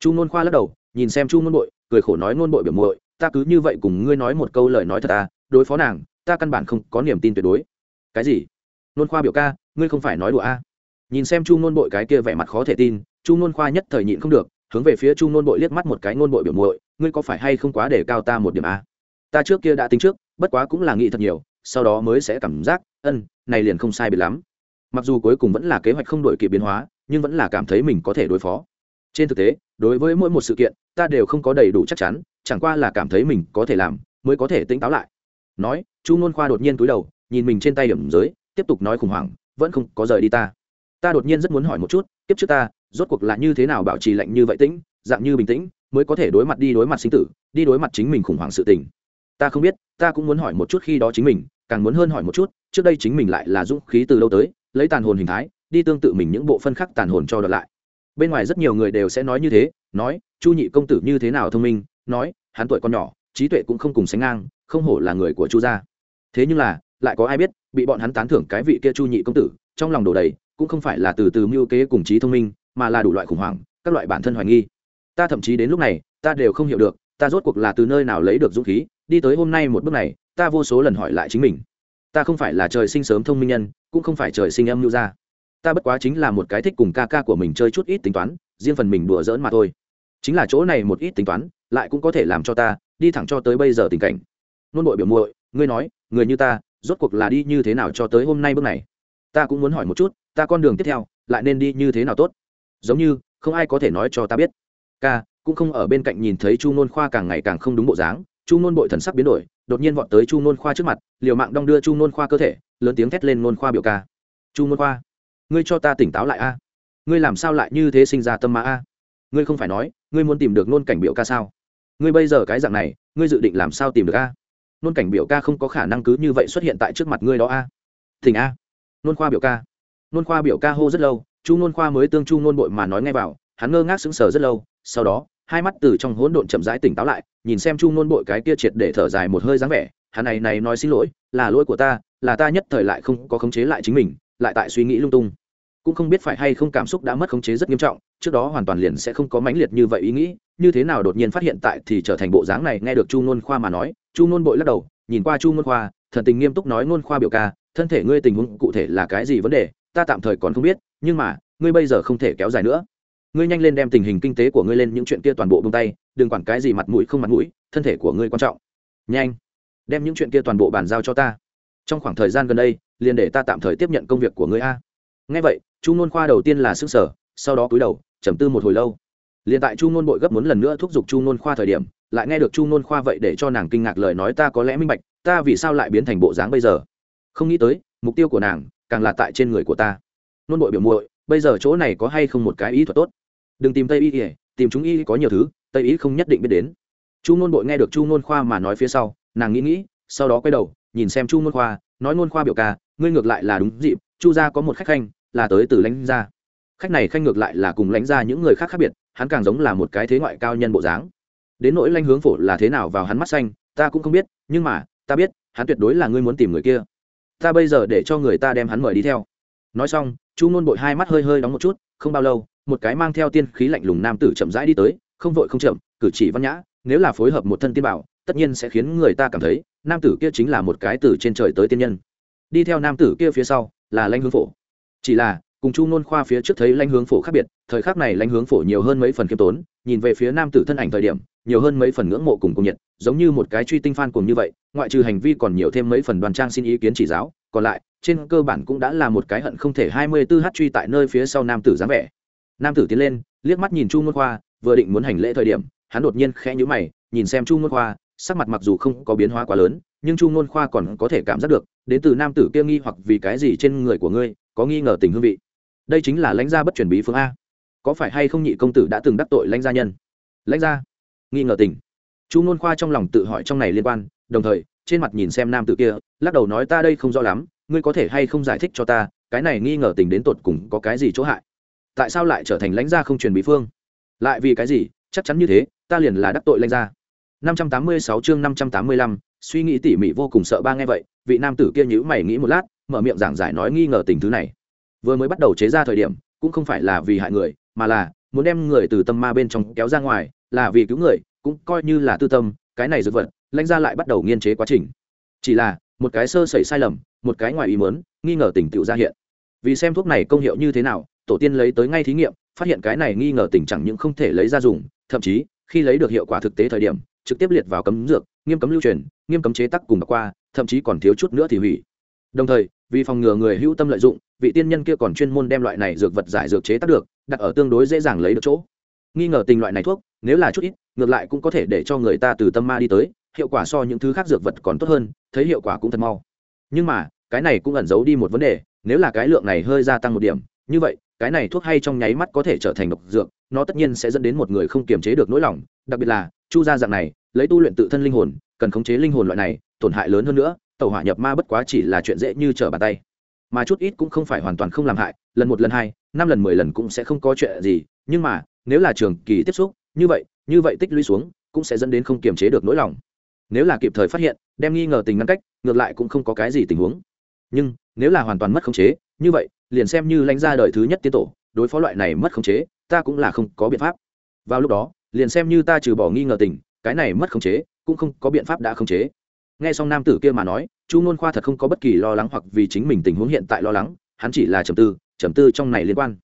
chu ngôn khoa lắc đầu, nhìn xem chu ngôn bội, cười khổ nói, ngôn bội biểu muội, ta cứ như vậy cùng ngươi nói một câu lời nói thật à đối phó nàng, ta căn bản không có niềm tin tuyệt đối cái gì nôn khoa biểu ca, ngươi không phải nói đùa a à? nhìn xem chu ngôn bội cái kia vẻ mặt khó thể tin, chu ngôn khoa nhất thời nhịn không được, hướng về phía chu ngôn bội liếc mắt một cái, ngôn bội biểu muội, ngươi có phải hay không quá để cao ta một điểm a à? Ta trước kia đã tính trước, bất quá cũng là nghĩ thật nhiều, sau đó mới sẽ cảm giác, ân, này liền không sai biệt lắm. Mặc dù cuối cùng vẫn là kế hoạch không đổi kịp biến hóa, nhưng vẫn là cảm thấy mình có thể đối phó. Trên thực tế, đối với mỗi một sự kiện, ta đều không có đầy đủ chắc chắn, chẳng qua là cảm thấy mình có thể làm, mới có thể tỉnh táo lại. Nói, chu nôn khoa đột nhiên túi đầu, nhìn mình trên tay điểm giới, tiếp tục nói khủng hoảng, vẫn không có rời đi ta. Ta đột nhiên rất muốn hỏi một chút tiếp trước ta, rốt cuộc là như thế nào bảo trì lạnh như vậy tĩnh, dạng như bình tĩnh, mới có thể đối mặt đi đối mặt sinh tử, đi đối mặt chính mình khủng hoảng sự tình ta không biết, ta cũng muốn hỏi một chút khi đó chính mình, càng muốn hơn hỏi một chút, trước đây chính mình lại là dũng khí từ lâu tới, lấy tàn hồn hình thái, đi tương tự mình những bộ phân khắc tàn hồn cho đợt lại. Bên ngoài rất nhiều người đều sẽ nói như thế, nói, chu nhị công tử như thế nào thông minh? Nói, hắn tuổi còn nhỏ, trí tuệ cũng không cùng sánh ngang, không hổ là người của chu gia. Thế nhưng là, lại có ai biết, bị bọn hắn tán thưởng cái vị kia chu nhị công tử, trong lòng đổ đầy, cũng không phải là từ từ mưu kế cùng trí thông minh, mà là đủ loại khủng hoảng, các loại bản thân hoài nghi. Ta thậm chí đến lúc này, ta đều không hiểu được ta rốt cuộc là từ nơi nào lấy được dũng khí, đi tới hôm nay một bước này, ta vô số lần hỏi lại chính mình. Ta không phải là trời sinh sớm thông minh nhân, cũng không phải trời sinh âm mưu ra ta bất quá chính là một cái thích cùng ca ca của mình chơi chút ít tính toán, riêng phần mình đùa giỡn mà thôi. Chính là chỗ này một ít tính toán, lại cũng có thể làm cho ta đi thẳng cho tới bây giờ tình cảnh. Nôn bội biểu muội, ngươi nói, người như ta, rốt cuộc là đi như thế nào cho tới hôm nay bước này? Ta cũng muốn hỏi một chút, ta con đường tiếp theo, lại nên đi như thế nào tốt? Giống như, không ai có thể nói cho ta biết. Ca cũng không ở bên cạnh nhìn thấy chu nôn khoa càng ngày càng không đúng bộ dáng. Chu nôn bội thần sắc biến đổi, đột nhiên vọt tới chu nôn khoa trước mặt, liều mạng đong đưa chu nôn khoa cơ thể, lớn tiếng thét lên nôn khoa biểu ca. Chu nôn khoa, ngươi cho ta tỉnh táo lại a. Ngươi làm sao lại như thế sinh ra tâm ma a? Ngươi không phải nói, ngươi muốn tìm được nôn cảnh biểu ca sao? Ngươi bây giờ cái dạng này, ngươi dự định làm sao tìm được a? Nôn cảnh biểu ca không có khả năng cứ như vậy xuất hiện tại trước mặt ngươi đó a. Thỉnh a. Nôn khoa biểu ca. Nôn khoa biểu ca hô rất lâu, chu nôn khoa mới tương chu nôn bội mà nói ngay vào, hắn ngơ ngác sững sờ rất lâu, sau đó hai mắt từ trong hỗn độn chậm rãi tỉnh táo lại, nhìn xem chu nôn bội cái kia triệt để thở dài một hơi dáng vẻ, hắn này này nói xin lỗi, là lỗi của ta, là ta nhất thời lại không có khống chế lại chính mình, lại tại suy nghĩ lung tung. Cũng không biết phải hay không cảm xúc đã mất khống chế rất nghiêm trọng, trước đó hoàn toàn liền sẽ không có mãnh liệt như vậy ý nghĩ, như thế nào đột nhiên phát hiện tại thì trở thành bộ dáng này, nghe được chu nôn khoa mà nói, chu nôn bội lắc đầu, nhìn qua chu nôn khoa, thần tình nghiêm túc nói nôn khoa biểu ca, thân thể ngươi tình huống cụ thể là cái gì vấn đề, ta tạm thời còn không biết, nhưng mà, ngươi bây giờ không thể kéo dài nữa ngươi nhanh lên đem tình hình kinh tế của ngươi lên những chuyện kia toàn bộ bông tay, đừng quản cái gì mặt mũi không mặt mũi, thân thể của ngươi quan trọng. Nhanh, đem những chuyện kia toàn bộ bàn giao cho ta. Trong khoảng thời gian gần đây, liền để ta tạm thời tiếp nhận công việc của ngươi a. Ngay vậy, chu nôn khoa đầu tiên là sức sở sau đó cúi đầu, trầm tư một hồi lâu. Liền tại chu nôn bội gấp muốn lần nữa thúc giục chu nôn khoa thời điểm, lại nghe được chu nôn khoa vậy để cho nàng kinh ngạc lời nói ta có lẽ minh bạch, ta vì sao lại biến thành bộ dáng bây giờ? Không nghĩ tới, mục tiêu của nàng càng là tại trên người của ta. Nôn bội biểu muội, bây giờ chỗ này có hay không một cái ý thuật tốt? Đừng tìm tây y ỉa tìm chúng y có nhiều thứ, tây y không nhất định biết đến. Chu nôn bội nghe được chu nôn khoa mà nói phía sau, nàng nghĩ nghĩ, sau đó quay đầu, nhìn xem chu nôn khoa, nói nôn khoa biểu ca, ngươi ngược lại là đúng dịp, chu gia có một khách khanh, là tới từ lãnh gia. Khách này khanh ngược lại là cùng lãnh gia những người khác khác biệt, hắn càng giống là một cái thế ngoại cao nhân bộ dáng. Đến nỗi lãnh hướng phổ là thế nào vào hắn mắt xanh, ta cũng không biết, nhưng mà, ta biết, hắn tuyệt đối là ngươi muốn tìm người kia. Ta bây giờ để cho người ta đem hắn mời đi theo. Nói xong, chu ngôn bội hai mắt hơi hơi đóng một chút, không bao lâu một cái mang theo tiên khí lạnh lùng nam tử chậm rãi đi tới, không vội không chậm, cử chỉ văn nhã, nếu là phối hợp một thân tiên bảo, tất nhiên sẽ khiến người ta cảm thấy, nam tử kia chính là một cái từ trên trời tới tiên nhân. Đi theo nam tử kia phía sau, là lãnh hướng phổ. Chỉ là, cùng chu nôn khoa phía trước thấy lãnh hướng phổ khác biệt, thời khắc này lãnh hướng phổ nhiều hơn mấy phần khiêm tốn, nhìn về phía nam tử thân ảnh thời điểm, nhiều hơn mấy phần ngưỡng mộ cùng cung nhiệt, giống như một cái truy tinh phan cùng như vậy, ngoại trừ hành vi còn nhiều thêm mấy phần đoàn trang xin ý kiến chỉ giáo, còn lại, trên cơ bản cũng đã là một cái hận không thể hai mươi 24 h truy tại nơi phía sau nam tử dáng vẻ nam tử tiến lên, liếc mắt nhìn chu ngôn khoa, vừa định muốn hành lễ thời điểm, hắn đột nhiên khẽ nhíu mày, nhìn xem chu ngôn khoa, sắc mặt mặc dù không có biến hóa quá lớn, nhưng chu ngôn khoa còn có thể cảm giác được, đến từ nam tử kia nghi hoặc vì cái gì trên người của ngươi có nghi ngờ tình hương vị. Đây chính là lãnh gia bất chuyển bí phương a. Có phải hay không nhị công tử đã từng đắc tội lãnh gia nhân? Lãnh gia, nghi ngờ tình. Chu ngôn khoa trong lòng tự hỏi trong này liên quan, đồng thời, trên mặt nhìn xem nam tử kia, lắc đầu nói ta đây không rõ lắm, ngươi có thể hay không giải thích cho ta, cái này nghi ngờ tình đến tột cùng có cái gì chỗ hại? Tại sao lại trở thành lãnh gia không truyền bí phương? Lại vì cái gì? Chắc chắn như thế ta liền là đắc tội lãnh gia. 586 chương 585, suy nghĩ tỉ mỉ vô cùng sợ ba nghe vậy vị nam tử kia nhíu mày nghĩ một lát mở miệng giảng giải nói nghi ngờ tình thứ này. Vừa mới bắt đầu chế ra thời điểm cũng không phải là vì hại người mà là muốn đem người từ tâm ma bên trong kéo ra ngoài là vì cứu người cũng coi như là tư tâm cái này dược vật lãnh gia lại bắt đầu nghiên chế quá trình. Chỉ là một cái sơ sẩy sai lầm một cái ngoài ý muốn nghi ngờ tình tựu ra hiện. Vì xem thuốc này công hiệu như thế nào tổ tiên lấy tới ngay thí nghiệm, phát hiện cái này nghi ngờ tình chẳng những không thể lấy ra dùng, thậm chí, khi lấy được hiệu quả thực tế thời điểm, trực tiếp liệt vào cấm dược, nghiêm cấm lưu truyền, nghiêm cấm chế tắc cùng qua, thậm chí còn thiếu chút nữa thì hủy. Đồng thời, vì phòng ngừa người hữu tâm lợi dụng, vị tiên nhân kia còn chuyên môn đem loại này dược vật giải dược chế tác được, đặt ở tương đối dễ dàng lấy được chỗ. Nghi ngờ tình loại này thuốc, nếu là chút ít, ngược lại cũng có thể để cho người ta từ tâm ma đi tới, hiệu quả so những thứ khác dược vật còn tốt hơn, thấy hiệu quả cũng thật mau. Nhưng mà, cái này cũng ẩn giấu đi một vấn đề, nếu là cái lượng này hơi gia tăng một điểm như vậy, cái này thuốc hay trong nháy mắt có thể trở thành độc dược, nó tất nhiên sẽ dẫn đến một người không kiềm chế được nỗi lòng, đặc biệt là, chu gia dạng này, lấy tu luyện tự thân linh hồn, cần khống chế linh hồn loại này, tổn hại lớn hơn nữa tàu hỏa nhập ma bất quá chỉ là chuyện dễ như trở bàn tay. Mà chút ít cũng không phải hoàn toàn không làm hại, lần một lần hai, năm lần mười lần cũng sẽ không có chuyện gì, nhưng mà, nếu là trường kỳ tiếp xúc, như vậy như vậy tích lũy xuống, cũng sẽ dẫn đến không kiềm chế được nỗi lòng. Nếu là kịp thời phát hiện, đem nghi ngờ tình ngăn cách, ngược lại cũng không có cái gì tình huống. Nhưng, nếu là hoàn toàn mất khống chế như vậy, liền xem như lãnh ra đời thứ nhất tiến tổ, đối phó loại này mất khống chế, ta cũng là không có biện pháp. Vào lúc đó, liền xem như ta trừ bỏ nghi ngờ tình, cái này mất khống chế, cũng không có biện pháp đã khống chế. Nghe xong nam tử kia mà nói, chu ngôn khoa thật không có bất kỳ lo lắng hoặc vì chính mình tình huống hiện tại lo lắng, hắn chỉ là trầm tư trầm tư trong này liên quan.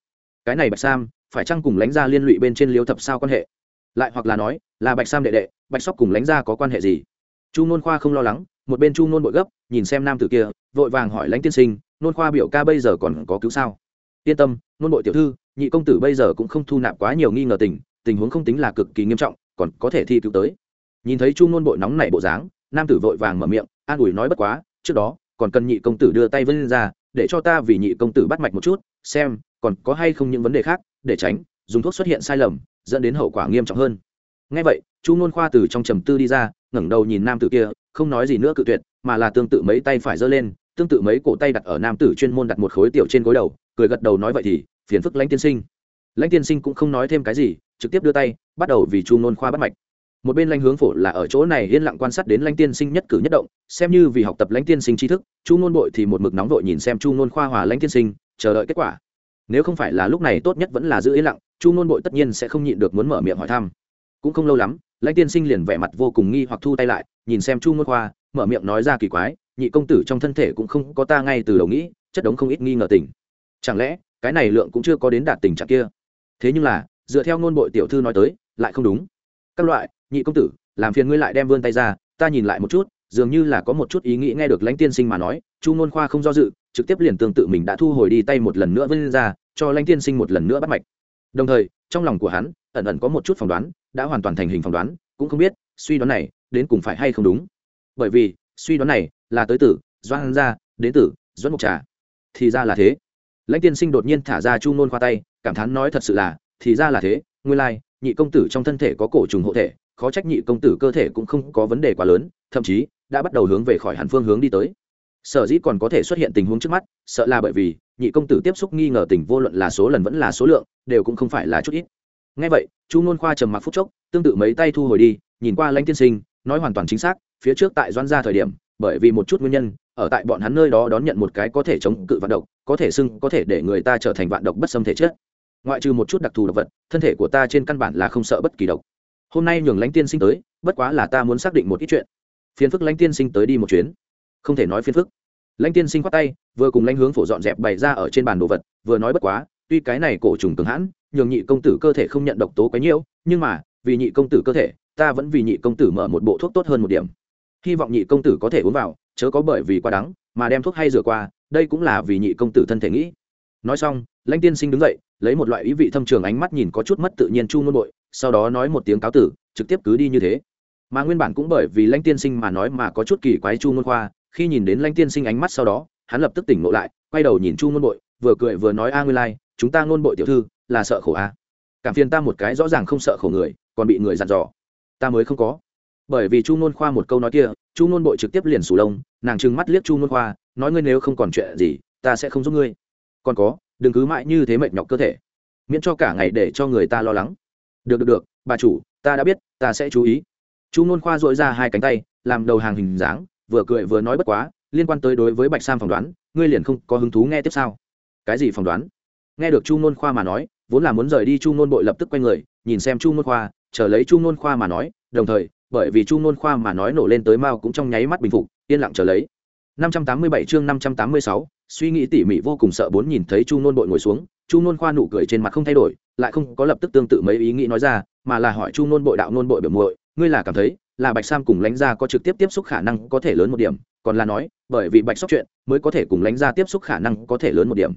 Cái này bạch sam, phải chăng cùng lãnh gia liên lụy bên trên liêu thập sao quan hệ? Lại hoặc là nói, là bạch sam đệ đệ, bạch sóc cùng lãnh gia có quan hệ gì? Chu ngôn khoa không lo lắng, một bên chu ngôn bội gấp, nhìn xem nam tử kia, vội vàng hỏi lãnh tiên sinh nôn khoa biểu ca bây giờ còn có cứu sao? Yên tâm, nôn bội tiểu thư, nhị công tử bây giờ cũng không thu nạp quá nhiều nghi ngờ tình tình huống không tính là cực kỳ nghiêm trọng, còn có thể thi cứu tới. Nhìn thấy chu nôn bội nóng nảy bộ dáng, nam tử vội vàng mở miệng, an ủi nói bất quá, trước đó, còn cần nhị công tử đưa tay vân ra, để cho ta vì nhị công tử bắt mạch một chút, xem, còn có hay không những vấn đề khác, để tránh, dùng thuốc xuất hiện sai lầm, dẫn đến hậu quả nghiêm trọng hơn. Ngay vậy, chu nôn khoa từ trong trầm tư đi ra, ngẩng đầu nhìn nam tử kia, không nói gì nữa cự tuyệt, mà là tương tự mấy tay phải giơ lên tương tự mấy cổ tay đặt ở nam tử chuyên môn đặt một khối tiểu trên gối đầu, cười gật đầu nói vậy thì, phiền phức lãnh tiên sinh. Lãnh tiên sinh cũng không nói thêm cái gì, trực tiếp đưa tay, bắt đầu vì chu ngôn khoa bắt mạch. Một bên lãnh hướng phổ là ở chỗ này yên lặng quan sát đến lãnh tiên sinh nhất cử nhất động, xem như vì học tập lãnh tiên sinh tri thức, chu ngôn bội thì một mực nóng vội nhìn xem chu ngôn khoa hòa lãnh tiên sinh, chờ đợi kết quả. Nếu không phải là lúc này tốt nhất vẫn là giữ yên lặng, chu ngôn bội tất nhiên sẽ không nhịn được muốn mở miệng hỏi thăm. Cũng không lâu lắm, lãnh tiên sinh liền vẻ mặt vô cùng nghi hoặc thu tay lại, nhìn xem chu ngôn khoa, mở miệng nói ra kỳ quái nhị công tử trong thân thể cũng không có ta ngay từ đầu nghĩ, chất đống không ít nghi ngờ tình. Chẳng lẽ, cái này lượng cũng chưa có đến đạt tình trạng kia? Thế nhưng là, dựa theo ngôn bội tiểu thư nói tới, lại không đúng. Các loại, nhị công tử, làm phiền ngươi lại đem vươn tay ra, ta nhìn lại một chút, dường như là có một chút ý nghĩ nghe được lãnh tiên sinh mà nói, chu ngôn khoa không do dự, trực tiếp liền tương tự mình đã thu hồi đi tay một lần nữa vươn ra, cho lãnh tiên sinh một lần nữa bắt mạch. Đồng thời, trong lòng của hắn, ẩn ẩn có một chút phỏng đoán, đã hoàn toàn thành hình phỏng đoán, cũng không biết, suy đoán này đến cùng phải hay không đúng. Bởi vì, suy đoán này là tới tử, doan gia đến tử, doãn mục trà. Thì ra là thế. Lãnh tiên sinh đột nhiên thả ra chu nôn khoa tay cảm thán nói thật sự là thì ra là thế nguyên lai nhị công tử trong thân thể có cổ trùng hộ thể khó trách nhị công tử cơ thể cũng không có vấn đề quá lớn thậm chí đã bắt đầu hướng về khỏi hàn phương hướng đi tới. Sở dĩ còn có thể xuất hiện tình huống trước mắt sợ là bởi vì nhị công tử tiếp xúc nghi ngờ tình vô luận là số lần vẫn là số lượng đều cũng không phải là chút ít. Ngay vậy chu nôn khoa trầm mặc phút chốc tương tự mấy tay thu hồi đi nhìn qua lãnh tiên sinh nói hoàn toàn chính xác phía trước tại doan gia thời điểm bởi vì một chút nguyên nhân, ở tại bọn hắn nơi đó đón nhận một cái có thể chống cự vạn độc, có thể xưng có thể để người ta trở thành vạn độc bất xâm thể chất. Ngoại trừ một chút đặc thù độc vật, thân thể của ta trên căn bản là không sợ bất kỳ độc. Hôm nay nhường lãnh tiên sinh tới, bất quá là ta muốn xác định một ít chuyện. Phiền phức lãnh tiên sinh tới đi một chuyến. Không thể nói phiền phức. Lãnh tiên sinh khoát tay, vừa cùng lãnh hướng phổ dọn dẹp bày ra ở trên bàn đồ vật, vừa nói bất quá, tuy cái này cổ trùng cường hãn, nhường nhị công tử cơ thể không nhận độc tố quá nhiễu nhưng mà, vì nhị công tử cơ thể, ta vẫn vì nhị công tử mở một bộ thuốc tốt hơn một điểm hy vọng nhị công tử có thể uống vào chớ có bởi vì quá đắng mà đem thuốc hay rửa qua đây cũng là vì nhị công tử thân thể nghĩ. Nói xong lãnh tiên sinh đứng dậy lấy một loại ý vị thâm trường ánh mắt nhìn có chút mất tự nhiên chu ngôn bội sau đó nói một tiếng cáo tử trực tiếp cứ đi như thế. Mà nguyên bản cũng bởi vì lãnh tiên sinh mà nói mà có chút kỳ quái chu ngôn khoa khi nhìn đến lãnh tiên sinh ánh mắt sau đó hắn lập tức tỉnh ngộ lại quay đầu nhìn chu ngôn bội vừa cười vừa nói a nguyên lai、like, chúng ta ngôn bội tiểu thư là sợ khổ a. Cảm phiền ta một cái rõ ràng không sợ khổ người còn bị người dặn dò. Ta mới không có bởi vì chu n khoa một câu nói kia, chu n bội trực tiếp liền sủ lông, nàng trừng mắt liếc chu n khoa, nói ngươi nếu không còn chuyện gì, ta sẽ không giúp ngươi. Còn có, đừng cứ mãi như thế mệt nhọc cơ thể, miễn cho cả ngày để cho người ta lo lắng. Được được được, bà chủ, ta đã biết, ta sẽ chú ý. Chu n khoa dội ra hai cánh tay, làm đầu hàng hình dáng, vừa cười vừa nói bất quá, liên quan tới đối với bạch sam phỏng đoán, ngươi liền không có hứng thú nghe tiếp sao cái gì phỏng đoán? Nghe được chu n khoa mà nói, vốn là muốn rời đi chu n bội lập tức quay người, nhìn xem chu n khoa, chờ lấy chu n khoa mà nói, đồng thời bởi vì chu Nôn khoa mà nói nổ lên tới mao cũng trong nháy mắt bình phục yên lặng chờ lấy. 587 chương 586, suy nghĩ tỉ mỉ vô cùng sợ bốn nhìn thấy chu Nôn bội ngồi xuống chu Nôn khoa nụ cười trên mặt không thay đổi lại không có lập tức tương tự mấy ý nghĩ nói ra mà là hỏi chu Nôn bội đạo Nôn bội biểu muội ngươi là cảm thấy là bạch sam cùng lãnh gia có trực tiếp tiếp xúc khả năng có thể lớn một điểm còn là nói bởi vì bạch sóc chuyện mới có thể cùng lãnh gia tiếp xúc khả năng có thể lớn một điểm.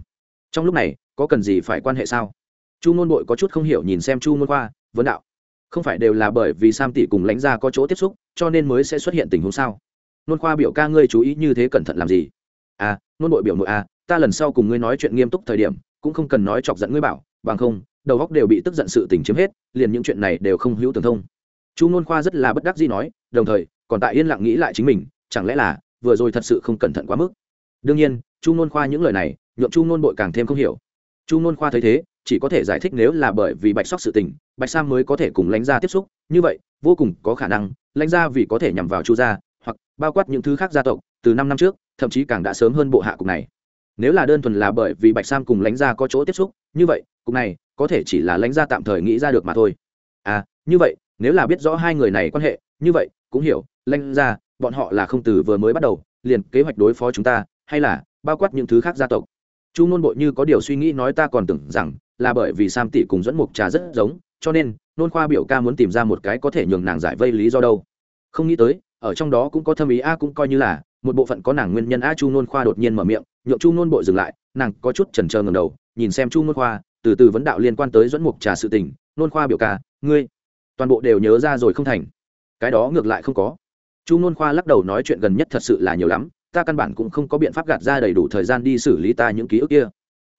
Trong lúc này có cần gì phải quan hệ sao? Chu Nôn bội có chút không hiểu nhìn xem chu Nôn khoa vấn đạo không phải đều là bởi vì sam tỷ cùng lãnh gia có chỗ tiếp xúc, cho nên mới sẽ xuất hiện tình huống sao? Nôn khoa biểu ca ngươi chú ý như thế cẩn thận làm gì? À nôn bội biểu nội à ta lần sau cùng ngươi nói chuyện nghiêm túc thời điểm, cũng không cần nói chọc giận ngươi bảo, bằng không, đầu góc đều bị tức giận sự tình chiếm hết, liền những chuyện này đều không hữu tường thông. Chú nôn khoa rất là bất đắc dĩ nói, đồng thời, còn tại yên lặng nghĩ lại chính mình, chẳng lẽ là, vừa rồi thật sự không cẩn thận quá mức? Đương nhiên, chu nôn khoa những lời này, nhượng chu nôn bội càng thêm không hiểu. Chu nôn khoa thấy thế chỉ có thể giải thích nếu là bởi vì bạch sóc sự tình, bạch sam mới có thể cùng lãnh gia tiếp xúc. Như vậy, vô cùng có khả năng, lãnh gia vì có thể nhằm vào chu gia, hoặc bao quát những thứ khác gia tộc, từ năm năm trước, thậm chí càng đã sớm hơn bộ hạ cục này. Nếu là đơn thuần là bởi vì bạch sam cùng lãnh gia có chỗ tiếp xúc, như vậy, cục này có thể chỉ là lãnh gia tạm thời nghĩ ra được mà thôi. À như vậy, nếu là biết rõ hai người này quan hệ, như vậy, cũng hiểu, lãnh gia, bọn họ là không từ vừa mới bắt đầu, liền kế hoạch đối phó chúng ta, hay là bao quát những thứ khác gia tộc. Chu nôn bội như có điều suy nghĩ nói ta còn tưởng rằng là bởi vì sam tỷ cùng dẫn mục trà rất giống, cho nên, nôn khoa biểu ca muốn tìm ra một cái có thể nhường nàng giải vây lý do đâu. Không nghĩ tới, ở trong đó cũng có thâm ý a cũng coi như là, một bộ phận có nàng nguyên nhân a chu nôn khoa đột nhiên mở miệng, nhượng chu nôn bội dừng lại, nàng có chút chần chờ ngầm đầu, nhìn xem chu nôn khoa, từ từ vấn đạo liên quan tới dẫn mục trà sự tình. Nôn khoa biểu ca, ngươi, toàn bộ đều nhớ ra rồi không thành? Cái đó ngược lại không có. Chu nôn khoa lắc đầu nói chuyện gần nhất thật sự là nhiều lắm, ta căn bản cũng không có biện pháp gạt ra đầy đủ thời gian đi xử lý ta những ký ức kia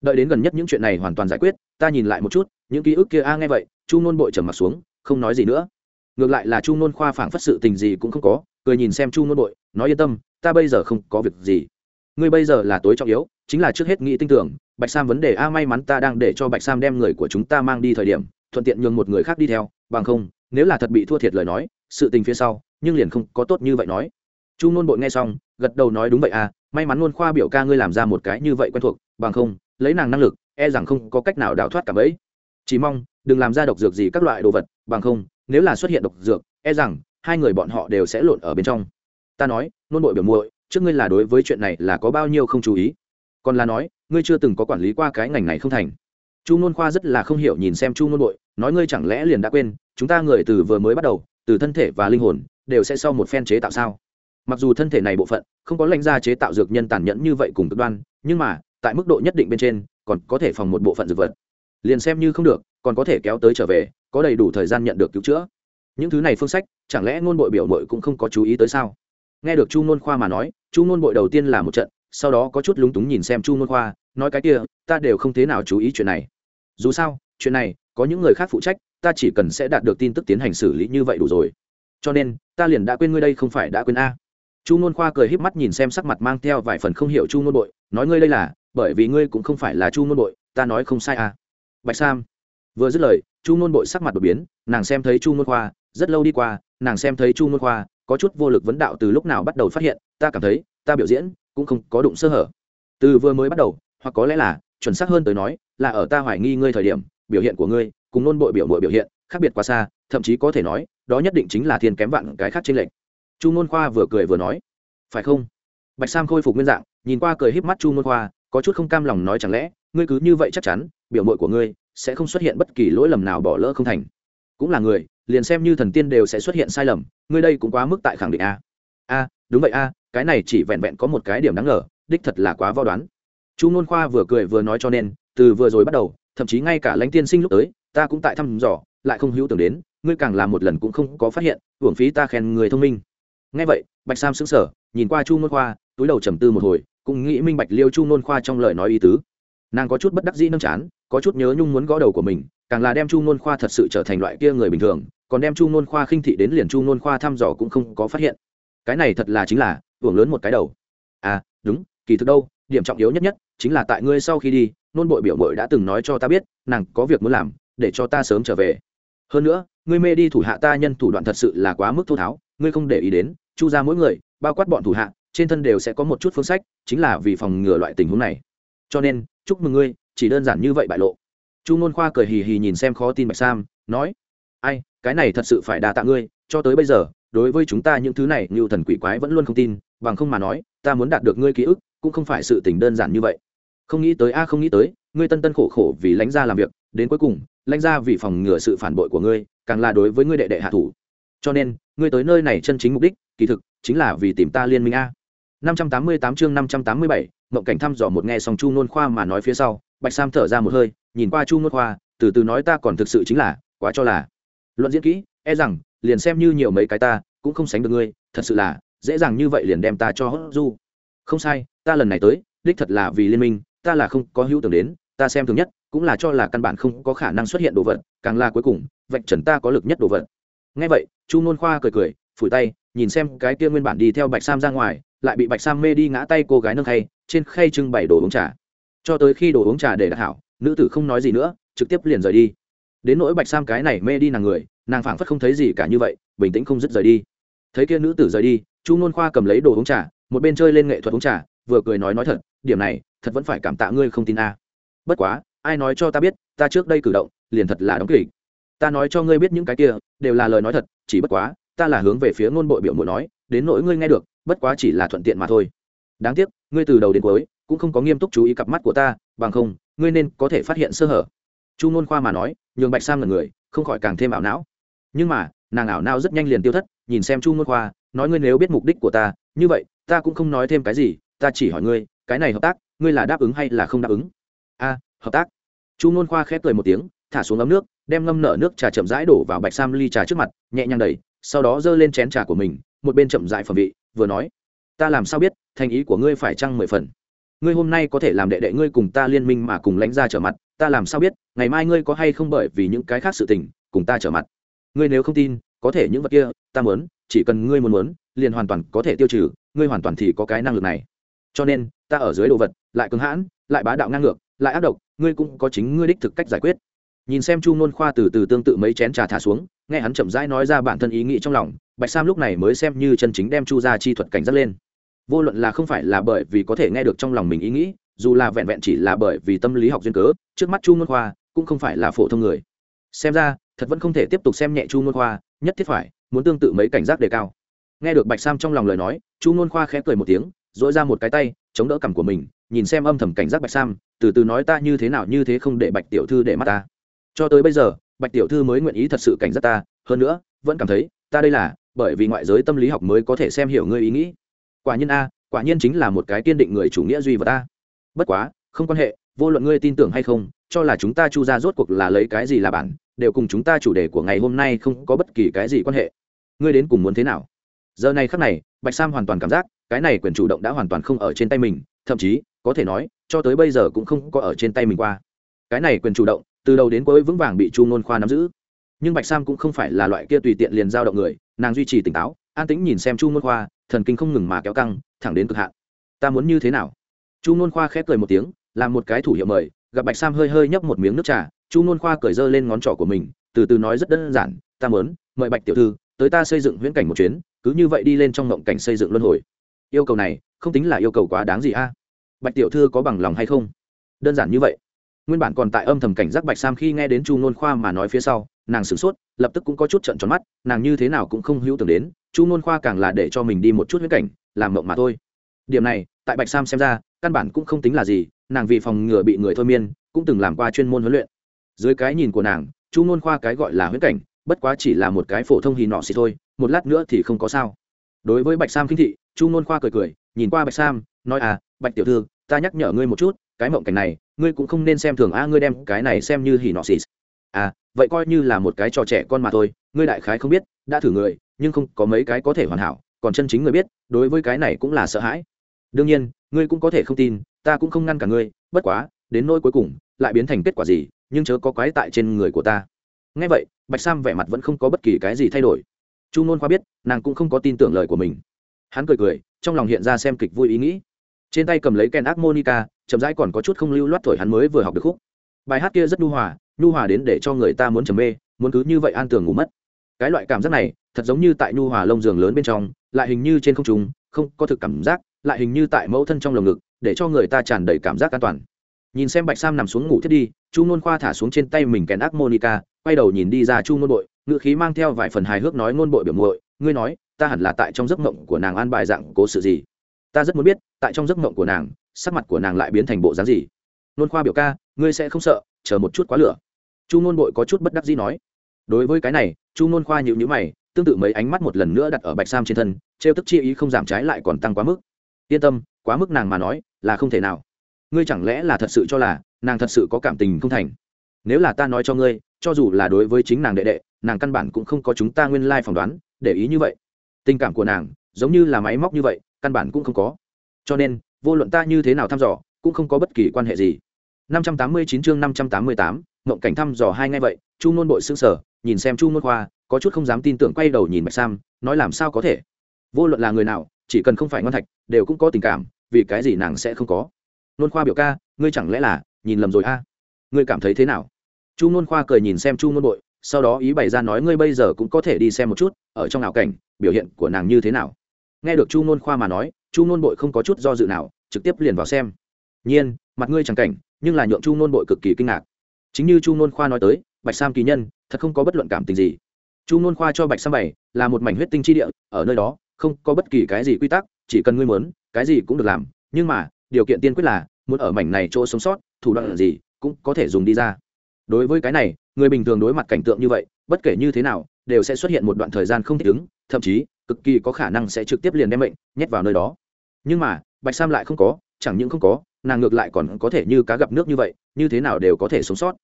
đợi đến gần nhất những chuyện này hoàn toàn giải quyết, ta nhìn lại một chút, những ký ức kia, a, nghe vậy, chu nôn bội trầm mặt xuống, không nói gì nữa. Ngược lại là chu nôn khoa phảng phất sự tình gì cũng không có, cười nhìn xem chu nôn bội, nói yên tâm, ta bây giờ không có việc gì. Ngươi bây giờ là tối trọng yếu, chính là trước hết nghĩ tin tưởng, bạch sam vấn đề, a, may mắn ta đang để cho bạch sam đem người của chúng ta mang đi thời điểm, thuận tiện nhường một người khác đi theo, bằng không, nếu là thật bị thua thiệt lời nói, sự tình phía sau, nhưng liền không có tốt như vậy nói. Chu nôn bội nghe xong, gật đầu nói đúng vậy à may mắn luôn khoa biểu ca ngươi làm ra một cái như vậy quen thuộc, bằng không lấy nàng năng lực e rằng không có cách nào đào thoát cả bẫy chỉ mong, đừng làm ra độc dược gì các loại đồ vật, bằng không, nếu là xuất hiện độc dược e rằng hai người bọn họ đều sẽ lộn ở bên trong. Ta nói, nôn bội biểu muội, trước ngươi là đối với chuyện này là có bao nhiêu không chú ý? Còn là nói, ngươi chưa từng có quản lý qua cái ngành này không thành. Chu nôn khoa rất là không hiểu nhìn xem chu nôn bội, nói ngươi chẳng lẽ liền đã quên, chúng ta người từ vừa mới bắt đầu, từ thân thể và linh hồn, đều sẽ sau một phen chế tạo sao? Mặc dù thân thể này bộ phận, không có lãnh gia chế tạo dược nhân tàn nhẫn như vậy cùng cực đoan, nhưng mà tại mức độ nhất định bên trên, còn có thể phòng một bộ phận dược vật. Liền xem như không được, còn có thể kéo tới trở về, có đầy đủ thời gian nhận được cứu chữa. Những thứ này phương sách, chẳng lẽ ngôn bội biểu mội cũng không có chú ý tới sao? Nghe được chu ngôn khoa mà nói, chu ngôn bội đầu tiên là một trận, sau đó có chút lúng túng nhìn xem chu ngôn khoa, nói cái kia, ta đều không thế nào chú ý chuyện này. Dù sao, chuyện này, có những người khác phụ trách, ta chỉ cần sẽ đạt được tin tức tiến hành xử lý như vậy đủ rồi. Cho nên, ta liền đã quên ngươi đây không phải đã quên a. Chu ngôn khoa cười híp mắt nhìn xem sắc mặt mang theo vài phần không hiểu chu ngôn bội, nói ngươi đây là bởi vì ngươi cũng không phải là chu ngôn bội, ta nói không sai à. Bạch sam, vừa dứt lời, chu ngôn bội sắc mặt đột biến, nàng xem thấy chu ngôn khoa, rất lâu đi qua, nàng xem thấy chu ngôn khoa, có chút vô lực vấn đạo từ lúc nào bắt đầu phát hiện, ta cảm thấy, ta biểu diễn cũng không có đụng sơ hở. Từ vừa mới bắt đầu, hoặc có lẽ là, chuẩn xác hơn tới nói, là ở ta hoài nghi ngươi thời điểm, biểu hiện của ngươi, cùng nôn bội biểu mội biểu hiện, khác biệt quá xa, thậm chí có thể nói, đó nhất định chính là thiên kém vạn cái khác trên lệnh chu ngôn khoa vừa cười vừa nói, phải không? Bạch sam khôi phục nguyên dạng, nhìn qua cười híp mắt chu ngôn khoa có chút không cam lòng nói chẳng lẽ, ngươi cứ như vậy chắc chắn, biểu mội của ngươi sẽ không xuất hiện bất kỳ lỗi lầm nào bỏ lỡ không thành. Cũng là người, liền xem như thần tiên đều sẽ xuất hiện sai lầm, ngươi đây cũng quá mức tại khẳng định a. A, đúng vậy a, cái này chỉ vẹn vẹn có một cái điểm đáng ngờ, đích thật là quá vo đoán. Chu ngôn khoa vừa cười vừa nói cho nên, từ vừa rồi bắt đầu, thậm chí ngay cả lãnh tiên sinh lúc tới, ta cũng tại thăm dò, lại không hữu tưởng đến, ngươi càng làm một lần cũng không có phát hiện, hưởng phí ta khen người thông minh. Ngay vậy, bạch sam sững sở nhìn qua chu ngôn khoa, túi đầu trầm tư một hồi cũng nghĩ minh bạch liêu chu nôn khoa trong lời nói ý tứ. Nàng có chút bất đắc dĩ nâng chán, có chút nhớ nhung muốn gõ đầu của mình, càng là đem chu nôn khoa thật sự trở thành loại kia người bình thường, còn đem chu nôn khoa khinh thị đến liền chu nôn khoa thăm dò cũng không có phát hiện. Cái này thật là chính là, hưởng lớn một cái đầu. À đúng, kỳ thực đâu, điểm trọng yếu nhất nhất chính là tại ngươi sau khi đi, nôn bội biểu bội đã từng nói cho ta biết, nàng có việc muốn làm, để cho ta sớm trở về. Hơn nữa, ngươi mê đi thủ hạ ta nhân thủ đoạn thật sự là quá mức thô tháo, ngươi không để ý đến, chu ra mỗi người, bao quát bọn thủ hạ trên thân đều sẽ có một chút phương sách, chính là vì phòng ngừa loại tình huống này. Cho nên, chúc mừng ngươi, chỉ đơn giản như vậy bại lộ. Chu nôn khoa cười hì hì nhìn xem khó tin bạch sam, nói, ai, cái này thật sự phải đà tạ ngươi, cho tới bây giờ, đối với chúng ta những thứ này như thần quỷ quái vẫn luôn không tin, bằng không mà nói, ta muốn đạt được ngươi ký ức, cũng không phải sự tình đơn giản như vậy. Không nghĩ tới a, không nghĩ tới, ngươi tân tân khổ khổ vì lãnh gia làm việc, đến cuối cùng, lãnh gia vì phòng ngừa sự phản bội của ngươi, càng là đối với ngươi đệ đệ hạ thủ. Cho nên, ngươi tới nơi này chân chính mục đích, kỳ thực, chính là vì tìm ta liên minh a. 588 chương 587, mộng cảnh thăm dò một nghe xong chu nôn khoa mà nói phía sau bạch sam thở ra một hơi nhìn qua chu nôn khoa từ từ nói ta còn thực sự chính là quá cho là. Luận diễn kỹ e rằng liền xem như nhiều mấy cái ta cũng không sánh được ngươi thật sự là dễ dàng như vậy liền đem ta cho hốt du. Không sai ta lần này tới đích thật là vì liên minh ta là không có hữu tưởng đến ta xem thường nhất cũng là cho là căn bản không có khả năng xuất hiện đồ vật càng là cuối cùng vạch trần ta có lực nhất đồ vật. Nghe vậy chu nôn khoa cười cười phủi tay nhìn xem cái kia nguyên bản đi theo bạch sam ra ngoài lại bị bạch sam mê đi ngã tay cô gái nâng khay, trên khay trưng bày đồ uống trà. Cho tới khi đồ uống trà để đặt hảo, nữ tử không nói gì nữa, trực tiếp liền rời đi. Đến nỗi bạch sam cái này mê đi nàng người, nàng phảng phất không thấy gì cả như vậy, bình tĩnh không dứt rời đi. Thấy kia nữ tử rời đi, chu nôn khoa cầm lấy đồ uống trà, một bên chơi lên nghệ thuật uống trà, vừa cười nói nói thật, điểm này, thật vẫn phải cảm tạ ngươi không tin a. Bất quá, ai nói cho ta biết, ta trước đây cử động, liền thật là đóng kịch. Ta nói cho ngươi biết những cái kia, đều là lời nói thật, chỉ bất quá, ta là hướng về phía ngôn bội biểu mũi nói đến nỗi ngươi nghe được, bất quá chỉ là thuận tiện mà thôi. Đáng tiếc, ngươi từ đầu đến cuối cũng không có nghiêm túc chú ý cặp mắt của ta, bằng không, ngươi nên có thể phát hiện sơ hở. Chu ngôn khoa mà nói, nhường bạch sam là người, không khỏi càng thêm ảo não. Nhưng mà, nàng ảo não rất nhanh liền tiêu thất, nhìn xem chu ngôn khoa, nói ngươi nếu biết mục đích của ta, như vậy, ta cũng không nói thêm cái gì, ta chỉ hỏi ngươi, cái này hợp tác, ngươi là đáp ứng hay là không đáp ứng? A, hợp tác. Chu ngôn khoa khép cười một tiếng, thả xuống ấm nước, đem ngâm nở nước trà chậm rãi đổ vào bạch sam ly trà trước mặt, nhẹ nhàng đẩy, sau đó giơ lên chén trà của mình một bên chậm dại phẩm vị, vừa nói, ta làm sao biết, thành ý của ngươi phải trăng mười phần? Ngươi hôm nay có thể làm đệ đệ ngươi cùng ta liên minh mà cùng lãnh ra trở mặt, ta làm sao biết, ngày mai ngươi có hay không bởi vì những cái khác sự tình, cùng ta trở mặt? Ngươi nếu không tin, có thể những vật kia, ta muốn, chỉ cần ngươi muốn muốn, liền hoàn toàn có thể tiêu trừ, ngươi hoàn toàn thì có cái năng lực này. Cho nên, ta ở dưới đồ vật, lại cứng hãn, lại bá đạo ngang ngược, lại ác độc, ngươi cũng có chính ngươi đích thực cách giải quyết nhìn xem chu nôn khoa từ từ tương tự mấy chén trà thả xuống, nghe hắn chậm rãi nói ra bản thân ý nghĩ trong lòng, bạch sam lúc này mới xem như chân chính đem chu ra chi thuật cảnh giác lên. Vô luận là không phải là bởi vì có thể nghe được trong lòng mình ý nghĩ, dù là vẹn vẹn chỉ là bởi vì tâm lý học duyên cớ, trước mắt chu nôn khoa cũng không phải là phổ thông người. Xem ra, thật vẫn không thể tiếp tục xem nhẹ chu nôn khoa, nhất thiết phải muốn tương tự mấy cảnh giác đề cao. Nghe được bạch sam trong lòng lời nói, chu nôn khoa khẽ cười một tiếng dỗi ra một cái tay, chống đỡ cằm của mình, nhìn xem âm thầm cảnh giác bạch sam, từ từ nói ta như thế nào như thế không để bạch tiểu thư để mắt ta cho tới bây giờ, bạch tiểu thư mới nguyện ý thật sự cảnh giác ta, hơn nữa, vẫn cảm thấy, ta đây là, bởi vì ngoại giới tâm lý học mới có thể xem hiểu ngươi ý nghĩ. Quả nhiên a, quả nhiên chính là một cái kiên định người chủ nghĩa duy vật ta bất quá, không quan hệ, vô luận ngươi tin tưởng hay không, cho là chúng ta chu ra rốt cuộc là lấy cái gì là bản, đều cùng chúng ta chủ đề của ngày hôm nay không có bất kỳ cái gì quan hệ. Ngươi đến cùng muốn thế nào? Giờ này khắc này, bạch sam hoàn toàn cảm giác, cái này quyền chủ động đã hoàn toàn không ở trên tay mình, thậm chí, có thể nói, cho tới bây giờ cũng không có ở trên tay mình qua. Cái này quyền chủ động từ đầu đến cuối vững vàng bị chu ngôn khoa nắm giữ. Nhưng bạch sam cũng không phải là loại kia tùy tiện liền giao động người, nàng duy trì tỉnh táo, an tĩnh nhìn xem chu ngôn khoa, thần kinh không ngừng mà kéo căng, thẳng đến cực hạn. Ta muốn như thế nào? Chu ngôn khoa khép cười một tiếng, làm một cái thủ hiệu mời, gặp bạch sam hơi hơi nhấp một miếng nước trà, chu ngôn khoa cởi dơ lên ngón trỏ của mình, từ từ nói rất đơn giản, ta muốn mời bạch tiểu thư tới ta xây dựng huyễn cảnh một chuyến, cứ như vậy đi lên trong ngộng cảnh xây dựng luân hồi. Yêu cầu này không tính là yêu cầu quá đáng gì a. Bạch tiểu thư có bằng lòng hay không? Đơn giản như vậy nguyên bản còn tại âm thầm cảnh giác bạch sam khi nghe đến chu nôn khoa mà nói phía sau, nàng sửng sốt, lập tức cũng có chút trận tròn mắt, nàng như thế nào cũng không hữu tưởng đến, chu nôn khoa càng là để cho mình đi một chút huyết cảnh, làm mộng mà thôi. Điểm này, tại bạch sam xem ra, căn bản cũng không tính là gì, nàng vì phòng ngừa bị người thôi miên, cũng từng làm qua chuyên môn huấn luyện. Dưới cái nhìn của nàng, chu nôn khoa cái gọi là huyết cảnh, bất quá chỉ là một cái phổ thông hì nọ xì thôi, một lát nữa thì không có sao. Đối với bạch sam khinh thị, chu nôn khoa cười cười, nhìn qua bạch sam, nói à bạch tiểu thư, ta nhắc nhở ngươi một chút, cái mộng cảnh này ngươi cũng không nên xem thường a, ngươi đem cái này xem như hỉ nọ xì. À vậy coi như là một cái trò trẻ con mà thôi, ngươi đại khái không biết, đã thử người, nhưng không có mấy cái có thể hoàn hảo, còn chân chính người biết, đối với cái này cũng là sợ hãi. Đương nhiên, ngươi cũng có thể không tin, ta cũng không ngăn cả ngươi, bất quá, đến nỗi cuối cùng, lại biến thành kết quả gì, nhưng chớ có quái tại trên người của ta. Ngay vậy, bạch sam vẻ mặt vẫn không có bất kỳ cái gì thay đổi. Chu nôn khoa biết, nàng cũng không có tin tưởng lời của mình. Hắn cười cười, trong lòng hiện ra xem kịch vui ý nghĩ. Trên tay cầm lấy ken ác monica chậm rãi còn có chút không lưu loát thổi hắn mới vừa học được khúc. Bài hát kia rất nhu hòa nhu hòa đến để cho người ta muốn trầm mê, muốn cứ như vậy an tường ngủ mất. Cái loại cảm giác này, thật giống như tại nhu hòa lông giường lớn bên trong, lại hình như trên không trung, không có thực cảm giác, lại hình như tại mẫu thân trong lồng ngực, để cho người ta tràn đầy cảm giác an toàn. Nhìn xem bạch sam nằm xuống ngủ thiết đi, chu nôn khoa thả xuống trên tay mình kèn ác monica, quay đầu nhìn đi ra chu nôn bội, ngữ khí mang theo vài phần hài hước nói nôn bội biểu muội, ngươi nói, ta hẳn là tại trong giấc mộng của nàng an bài dạng cố sự gì? Ta rất muốn biết, tại trong giấc mộng của nàng sắc mặt của nàng lại biến thành bộ dáng gì? Nôn khoa biểu ca, ngươi sẽ không sợ, chờ một chút quá lửa. Chu nôn bội có chút bất đắc dĩ nói. Đối với cái này, chu nôn khoa nhịu nhữ mày, tương tự mấy ánh mắt một lần nữa đặt ở bạch sam trên thân, trêu tức chi ý không giảm trái lại còn tăng quá mức. Yên tâm, quá mức nàng mà nói, là không thể nào. Ngươi chẳng lẽ là thật sự cho là, nàng thật sự có cảm tình không thành? Nếu là ta nói cho ngươi, cho dù là đối với chính nàng đệ đệ, nàng căn bản cũng không có chúng ta nguyên lai phỏng đoán, để ý như vậy. Tình cảm của nàng, giống như là máy móc như vậy, căn bản cũng không có. Cho nên vô luận ta như thế nào thăm dò cũng không có bất kỳ quan hệ gì. 589 chương 588, ngộng cảnh thăm dò hai ngay vậy chu nôn bội sững sờ nhìn xem chu nôn khoa có chút không dám tin tưởng quay đầu nhìn bạch sam nói làm sao có thể? Vô luận là người nào chỉ cần không phải ngon thạch đều cũng có tình cảm vì cái gì nàng sẽ không có? Nôn khoa biểu ca ngươi chẳng lẽ là nhìn lầm rồi a? Ngươi cảm thấy thế nào? Chu nôn khoa cười nhìn xem chu nôn bội sau đó ý bày ra nói ngươi bây giờ cũng có thể đi xem một chút ở trong ảo cảnh biểu hiện của nàng như thế nào? Nghe được chu nôn khoa mà nói chu nôn bội không có chút do dự nào, trực tiếp liền vào xem. Nhiên, mặt ngươi chẳng cảnh, nhưng là nhượng chu nôn bội cực kỳ kinh ngạc. Chính như chu nôn khoa nói tới, bạch sam kỳ nhân, thật không có bất luận cảm tình gì. Chu nôn khoa cho bạch sam bảy là một mảnh huyết tinh chi địa, ở nơi đó, không có bất kỳ cái gì quy tắc, chỉ cần ngươi muốn, cái gì cũng được làm. Nhưng mà, điều kiện tiên quyết là, muốn ở mảnh này chỗ sống sót, thủ đoạn gì, cũng có thể dùng đi ra. Đối với cái này, người bình thường đối mặt cảnh tượng như vậy, bất kể như thế nào, đều sẽ xuất hiện một đoạn thời gian không thích ứng, thậm chí cực kỳ có khả năng sẽ trực tiếp liền đem bệnh nhét vào nơi đó. Nhưng mà, bạch sam lại không có, chẳng những không có, nàng ngược lại còn có thể như cá gặp nước như vậy, như thế nào đều có thể sống sót.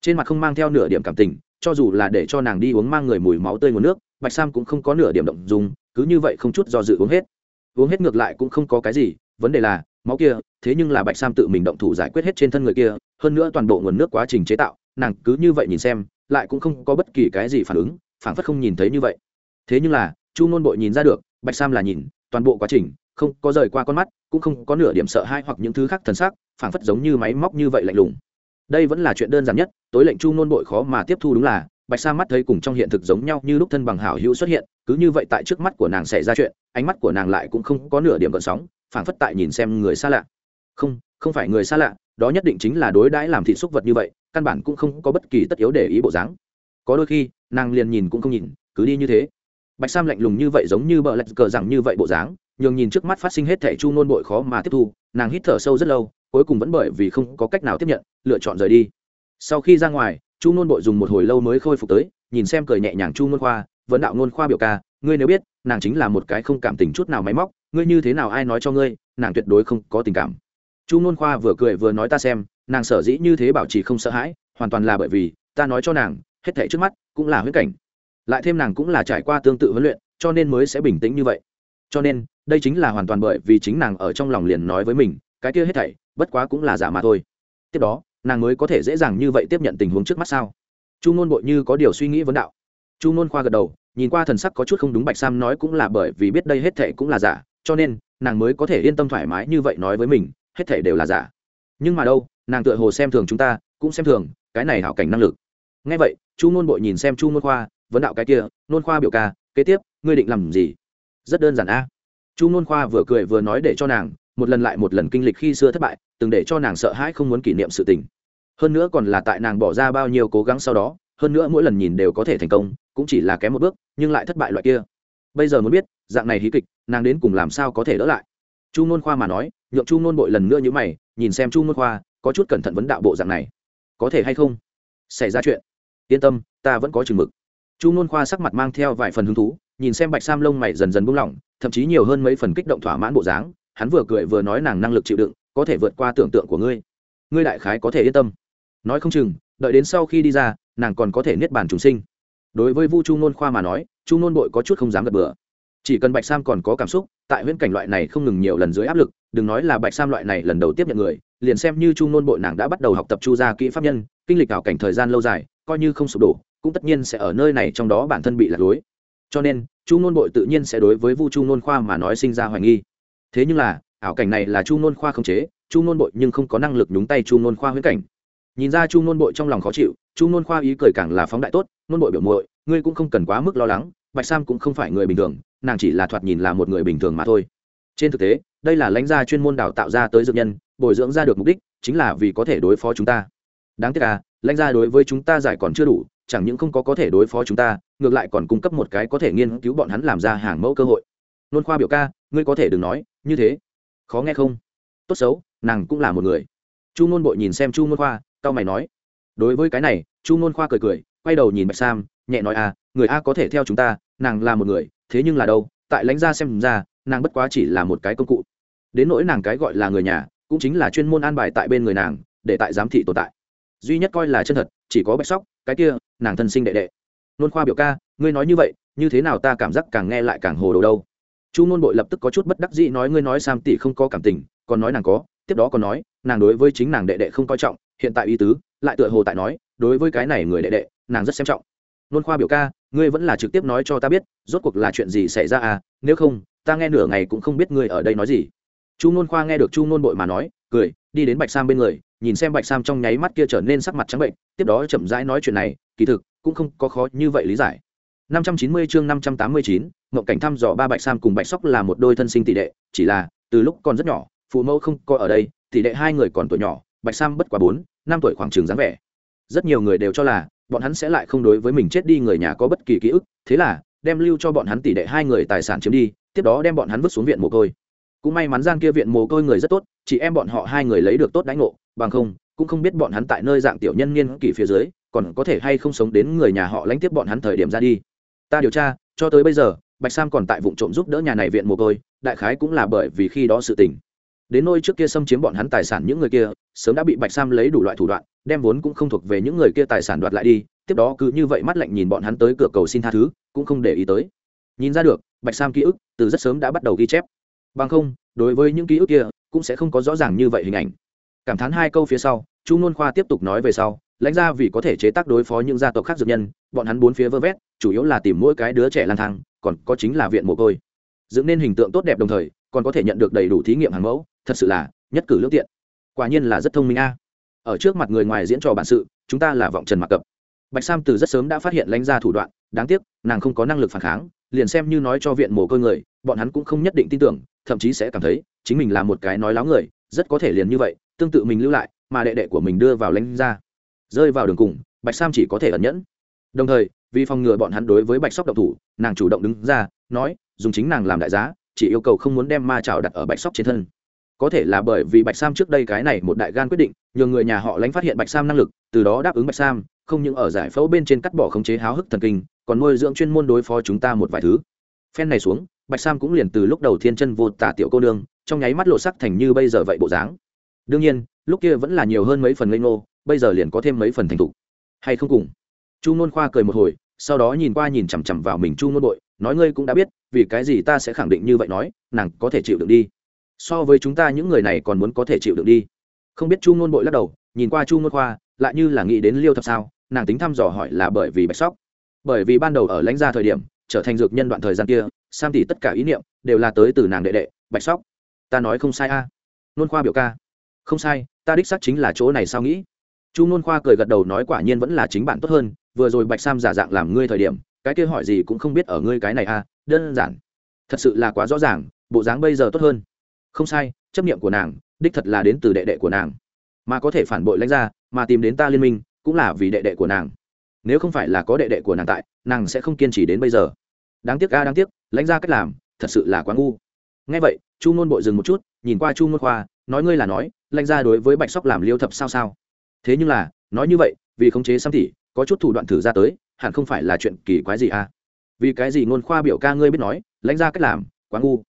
Trên mặt không mang theo nửa điểm cảm tình, cho dù là để cho nàng đi uống mang người mùi máu tươi nguồn nước, bạch sam cũng không có nửa điểm động dùng cứ như vậy không chút do dự uống hết. Uống hết ngược lại cũng không có cái gì, vấn đề là, máu kia, thế nhưng là bạch sam tự mình động thủ giải quyết hết trên thân người kia, hơn nữa toàn bộ nguồn nước quá trình chế tạo, nàng cứ như vậy nhìn xem, lại cũng không có bất kỳ cái gì phản ứng phản phất không nhìn thấy như vậy. Thế nhưng là chu ngôn bội nhìn ra được, bạch sam là nhìn, toàn bộ quá trình, không có rời qua con mắt, cũng không có nửa điểm sợ hãi hoặc những thứ khác thần sắc, phảng phất giống như máy móc như vậy lạnh lùng. Đây vẫn là chuyện đơn giản nhất, tối lệnh chu ngôn bội khó mà tiếp thu đúng là, bạch sa mắt thấy cùng trong hiện thực giống nhau như lúc thân bằng hảo hữu xuất hiện, cứ như vậy tại trước mắt của nàng xảy ra chuyện, ánh mắt của nàng lại cũng không có nửa điểm gợn sóng, phảng phất tại nhìn xem người xa lạ. Không không phải người xa lạ, đó nhất định chính là đối đãi làm thị xúc vật như vậy, căn bản cũng không có bất kỳ tất yếu để ý bộ dáng. Có đôi khi, nàng liền nhìn cũng không nhìn, cứ đi như thế bạch sam lạnh lùng như vậy giống như bờ lạch cờ rằng như vậy bộ dáng, nhường nhìn trước mắt phát sinh hết thẻ chu nôn bội khó mà tiếp thu, nàng hít thở sâu rất lâu, cuối cùng vẫn bởi vì không có cách nào tiếp nhận, lựa chọn rời đi. Sau khi ra ngoài, chu nôn bội dùng một hồi lâu mới khôi phục tới, nhìn xem cười nhẹ nhàng chu nôn khoa, vấn đạo nôn khoa biểu ca, ngươi nếu biết, nàng chính là một cái không cảm tình chút nào máy móc, ngươi như thế nào ai nói cho ngươi, nàng tuyệt đối không có tình cảm. Chu nôn khoa vừa cười vừa nói ta xem, nàng sở dĩ như thế bảo trì không sợ hãi, hoàn toàn là bởi vì ta nói cho nàng, hết thảy trước mắt cũng là huyết cảnh lại thêm nàng cũng là trải qua tương tự huấn luyện, cho nên mới sẽ bình tĩnh như vậy. Cho nên, đây chính là hoàn toàn bởi vì chính nàng ở trong lòng liền nói với mình, cái kia hết thảy, bất quá cũng là giả mà thôi. Tiếp đó, nàng mới có thể dễ dàng như vậy tiếp nhận tình huống trước mắt sao? Chu nôn bội như có điều suy nghĩ vấn đạo. Chu nôn khoa gật đầu, nhìn qua thần sắc có chút không đúng bạch sam nói cũng là bởi vì biết đây hết thảy cũng là giả, cho nên, nàng mới có thể yên tâm thoải mái như vậy nói với mình, hết thảy đều là giả. Nhưng mà đâu, nàng tựa hồ xem thường chúng ta, cũng xem thường, cái này hảo cảnh năng lực. Ngay vậy, chu nôn bội nhìn xem chu nôn khoa vấn đạo cái kia, nôn khoa biểu ca, kế tiếp, ngươi định làm gì? Rất đơn giản a. Chu nôn khoa vừa cười vừa nói để cho nàng, một lần lại một lần kinh lịch khi xưa thất bại, từng để cho nàng sợ hãi không muốn kỷ niệm sự tình. Hơn nữa còn là tại nàng bỏ ra bao nhiêu cố gắng sau đó, hơn nữa mỗi lần nhìn đều có thể thành công, cũng chỉ là kém một bước, nhưng lại thất bại loại kia. Bây giờ muốn biết, dạng này hí kịch, nàng đến cùng làm sao có thể đỡ lại? Chu nôn khoa mà nói, nhượng chu nôn bội lần nữa như mày, nhìn xem chu nôn khoa, có chút cẩn thận vấn đạo bộ dạng này. Có thể hay không? Xảy ra chuyện. Yên tâm, ta vẫn có chừng mực chu n khoa sắc mặt mang theo vài phần hứng thú, nhìn xem bạch sam lông mày dần dần buông lỏng, thậm chí nhiều hơn mấy phần kích động thỏa mãn bộ dáng, hắn vừa cười vừa nói nàng năng lực chịu đựng, có thể vượt qua tưởng tượng của ngươi. Ngươi đại khái có thể yên tâm. Nói không chừng, đợi đến sau khi đi ra, nàng còn có thể niết bàn trùng sinh. Đối với vu chu n khoa mà nói, chu n bội có chút không dám gật bừa. Chỉ cần bạch sam còn có cảm xúc, tại huyễn cảnh loại này không ngừng nhiều lần dưới áp lực, đừng nói là bạch sam loại này lần đầu tiếp nhận người, liền xem như chu n bội nàng đã bắt đầu học tập chu gia kỹ pháp nhân, kinh lịch ảo cảnh thời gian lâu dài, coi như không sụp đổ cũng tất nhiên sẽ ở nơi này trong đó bản thân bị lạc lối. Cho nên, chu nôn bội tự nhiên sẽ đối với vu chu nôn khoa mà nói sinh ra hoài nghi. Thế nhưng là, ảo cảnh này là chu nôn khoa không chế, chu nôn bội nhưng không có năng lực nhúng tay chu nôn khoa huyễn cảnh. Nhìn ra chu nôn bội trong lòng khó chịu, chu nôn khoa ý cười càng là phóng đại tốt, nôn bội biểu muội, ngươi cũng không cần quá mức lo lắng, bạch sam cũng không phải người bình thường, nàng chỉ là thoạt nhìn là một người bình thường mà thôi. Trên thực tế, đây là lãnh gia chuyên môn đào tạo ra tới dược nhân, bồi dưỡng ra được mục đích chính là vì có thể đối phó chúng ta. Đáng tiếc à lãnh gia đối với chúng ta giải còn chưa đủ chẳng những không có có thể đối phó chúng ta, ngược lại còn cung cấp một cái có thể nghiên cứu bọn hắn làm ra hàng mẫu cơ hội. Nôn khoa biểu ca, ngươi có thể đừng nói, như thế. Khó nghe không? Tốt xấu, nàng cũng là một người. Chu nôn bội nhìn xem chu nôn khoa tao mày nói. Đối với cái này, chu nôn khoa cười cười, quay đầu nhìn bạch sam, nhẹ nói à người a có thể theo chúng ta, nàng là một người, thế nhưng là đâu, tại lãnh gia xem ra, nàng bất quá chỉ là một cái công cụ. Đến nỗi nàng cái gọi là người nhà, cũng chính là chuyên môn an bài tại bên người nàng, để tại giám thị tồn tại duy nhất coi là chân thật, chỉ có bạch sóc, cái kia, nàng thân sinh đệ đệ. Nôn khoa biểu ca, ngươi nói như vậy, như thế nào ta cảm giác càng nghe lại càng hồ đồ đâu? Chu nôn bội lập tức có chút bất đắc dĩ nói, ngươi nói sam tỷ không có cảm tình, còn nói nàng có, tiếp đó còn nói, nàng đối với chính nàng đệ đệ không coi trọng, hiện tại ý tứ, lại tựa hồ tại nói, đối với cái này người đệ đệ, nàng rất xem trọng. Nôn khoa biểu ca, ngươi vẫn là trực tiếp nói cho ta biết, rốt cuộc là chuyện gì xảy ra à nếu không, ta nghe nửa ngày cũng không biết ngươi ở đây nói gì. Chu nôn khoa nghe được chu nôn bội mà nói, cười, đi đến bạch sam bên người nhìn xem bạch sam trong nháy mắt kia trở nên sắc mặt trắng bệnh tiếp đó chậm rãi nói chuyện này kỳ thực cũng không có khó như vậy lý giải 590 chương 589, Ngộng cảnh thăm dò ba Bạch Sam cùng Bạch Sóc là một đôi thân sinh tỷ đệ, chỉ là từ lúc còn rất nhỏ, phụ mẫu không có ở đây, tỷ đệ hai người còn tuổi nhỏ, Bạch Sam bất quá 4, năm tuổi khoảng trường dáng vẻ. Rất nhiều người đều cho là bọn hắn sẽ lại không đối với mình chết đi người nhà có bất kỳ ký ức, thế là đem lưu cho bọn hắn tỷ đệ hai người tài sản chiếm đi, tiếp đó đem bọn hắn vứt xuống viện mồ côi. Cũng may mắn gian kia viện mồ côi người rất tốt, chỉ em bọn họ hai người lấy được tốt đánh ngộ, bằng không, cũng không biết bọn hắn tại nơi dạng tiểu nhân niên kỷ phía dưới, còn có thể hay không sống đến người nhà họ lãnh tiếp bọn hắn thời điểm ra đi. Ta điều tra cho tới bây giờ bạch sam còn tại vụ trộm giúp đỡ nhà này viện mồ côi đại khái cũng là bởi vì khi đó sự tình. Đến nôi trước kia xâm chiếm bọn hắn tài sản những người kia sớm đã bị bạch sam lấy đủ loại thủ đoạn đem vốn cũng không thuộc về những người kia tài sản đoạt lại đi tiếp đó cứ như vậy mắt lạnh nhìn bọn hắn tới cửa cầu xin tha thứ cũng không để ý tới. Nhìn ra được bạch sam ký ức từ rất sớm đã bắt đầu ghi chép. Bằng không đối với những ký ức kia cũng sẽ không có rõ ràng như vậy hình ảnh cảm thán hai câu phía sau, chu nôn khoa tiếp tục nói về sau, lãnh ra vì có thể chế tác đối phó những gia tộc khác dược nhân, bọn hắn bốn phía vơ vét, chủ yếu là tìm mỗi cái đứa trẻ lang thang, còn có chính là viện mồ côi. Dựng nên hình tượng tốt đẹp đồng thời, còn có thể nhận được đầy đủ thí nghiệm hàng mẫu, thật sự là nhất cử lương tiện. Quả nhiên là rất thông minh a. Ở trước mặt người ngoài diễn trò bản sự, chúng ta là vọng trần mặc cập. Bạch sam từ rất sớm đã phát hiện lãnh ra thủ đoạn, đáng tiếc, nàng không có năng lực phản kháng, liền xem như nói cho viện mồ côi người, bọn hắn cũng không nhất định tin tưởng, thậm chí sẽ cảm thấy, chính mình là một cái nói láo người rất có thể liền như vậy, tương tự mình lưu lại, mà đệ đệ của mình đưa vào lãnh ra rơi vào đường cùng, bạch sam chỉ có thể ẩn nhẫn. Đồng thời, vì phòng ngừa bọn hắn đối với bạch sóc độc thủ, nàng chủ động đứng ra, nói, dùng chính nàng làm đại giá, chỉ yêu cầu không muốn đem ma trào đặt ở bạch sóc trên thân. Có thể là bởi vì bạch sam trước đây cái này một đại gan quyết định, nhờ người nhà họ lãnh phát hiện bạch sam năng lực, từ đó đáp ứng bạch sam, không những ở giải phẫu bên trên cắt bỏ khống chế háo hức thần kinh, còn nuôi dưỡng chuyên môn đối phó chúng ta một vài thứ. Phen này xuống, bạch sam cũng liền từ lúc đầu thiên chân vô tả tiểu cô nương trong nháy mắt lộ sắc thành như bây giờ vậy bộ dáng. Đương nhiên, lúc kia vẫn là nhiều hơn mấy phần ngây ngô, bây giờ liền có thêm mấy phần thành thục. Hay không cùng? Chu nôn khoa cười một hồi, sau đó nhìn qua nhìn chằm chằm vào mình chu nôn bội, nói ngươi cũng đã biết, vì cái gì ta sẽ khẳng định như vậy nói, nàng có thể chịu đựng đi. So với chúng ta những người này còn muốn có thể chịu đựng đi. Không biết chu nôn bội lắc đầu, nhìn qua chu nôn khoa, lại như là nghĩ đến liêu thập sao, nàng tính thăm dò hỏi là bởi vì bạch sóc. Bởi vì ban đầu ở lãnh gia thời điểm, trở thành dược nhân đoạn thời gian kia, sam tỷ tất cả ý niệm đều là tới từ nàng đệ đệ, bạch sóc ta nói không sai a. À. nôn khoa biểu ca. Không sai, ta đích xác chính là chỗ này sao nghĩ. Chu nôn khoa cười gật đầu nói quả nhiên vẫn là chính bạn tốt hơn, vừa rồi bạch sam giả dạng làm ngươi thời điểm, cái kia hỏi gì cũng không biết ở ngươi cái này à đơn giản. Thật sự là quá rõ ràng, bộ dáng bây giờ tốt hơn. Không sai, chấp nghiệm của nàng, đích thật là đến từ đệ đệ của nàng. Mà có thể phản bội lãnh ra mà tìm đến ta liên minh, cũng là vì đệ đệ của nàng. Nếu không phải là có đệ đệ của nàng tại, nàng sẽ không kiên trì đến bây giờ. Đáng tiếc a, đáng tiếc, lãnh ra cách làm, thật sự là quá ngu ngay vậy chu nôn bội dừng một chút nhìn qua chu nôn khoa nói ngươi là nói lãnh ra đối với bạch sóc làm liêu thập sao sao. Thế nhưng là nói như vậy vì khống chế xăm tỉ, có chút thủ đoạn thử ra tới hẳn không phải là chuyện kỳ quái gì à? Vì cái gì ngôn khoa biểu ca ngươi biết nói lãnh ra cách làm quá ngu.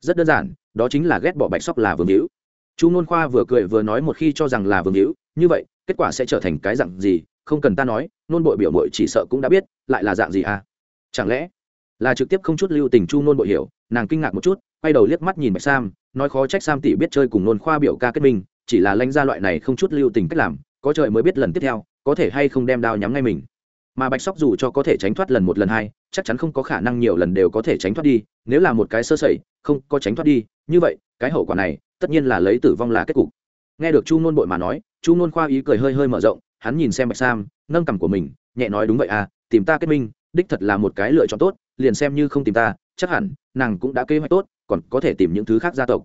Rất đơn giản đó chính là ghét bỏ bạch sóc là vương hữu. Chu nôn khoa vừa cười vừa nói một khi cho rằng là vương hữu như vậy kết quả sẽ trở thành cái dạng gì không cần ta nói nôn bội biểu mội chỉ sợ cũng đã biết lại là dạng gì à? Chẳng lẽ là trực tiếp không chút lưu tình chu nôn bội hiểu nàng kinh ngạc một chút quay đầu liếc mắt nhìn bạch sam, nói khó trách sam tỷ biết chơi cùng nôn khoa biểu ca kết minh, chỉ là lãnh ra loại này không chút lưu tình cách làm, có trời mới biết lần tiếp theo, có thể hay không đem đao nhắm ngay mình. Mà bạch sóc dù cho có thể tránh thoát lần một lần hai, chắc chắn không có khả năng nhiều lần đều có thể tránh thoát đi, nếu là một cái sơ sẩy, không có tránh thoát đi, như vậy, cái hậu quả này, tất nhiên là lấy tử vong là kết cục. Nghe được chu nôn bội mà nói, chu nôn khoa ý cười hơi hơi mở rộng, hắn nhìn xem bạch sam, nâng cằm của mình, nhẹ nói đúng vậy à tìm ta kết minh, đích thật là một cái lựa chọn tốt, liền xem như không tìm ta, chắc hẳn, nàng cũng đã kế hoạch tốt còn có thể tìm những thứ khác gia tộc.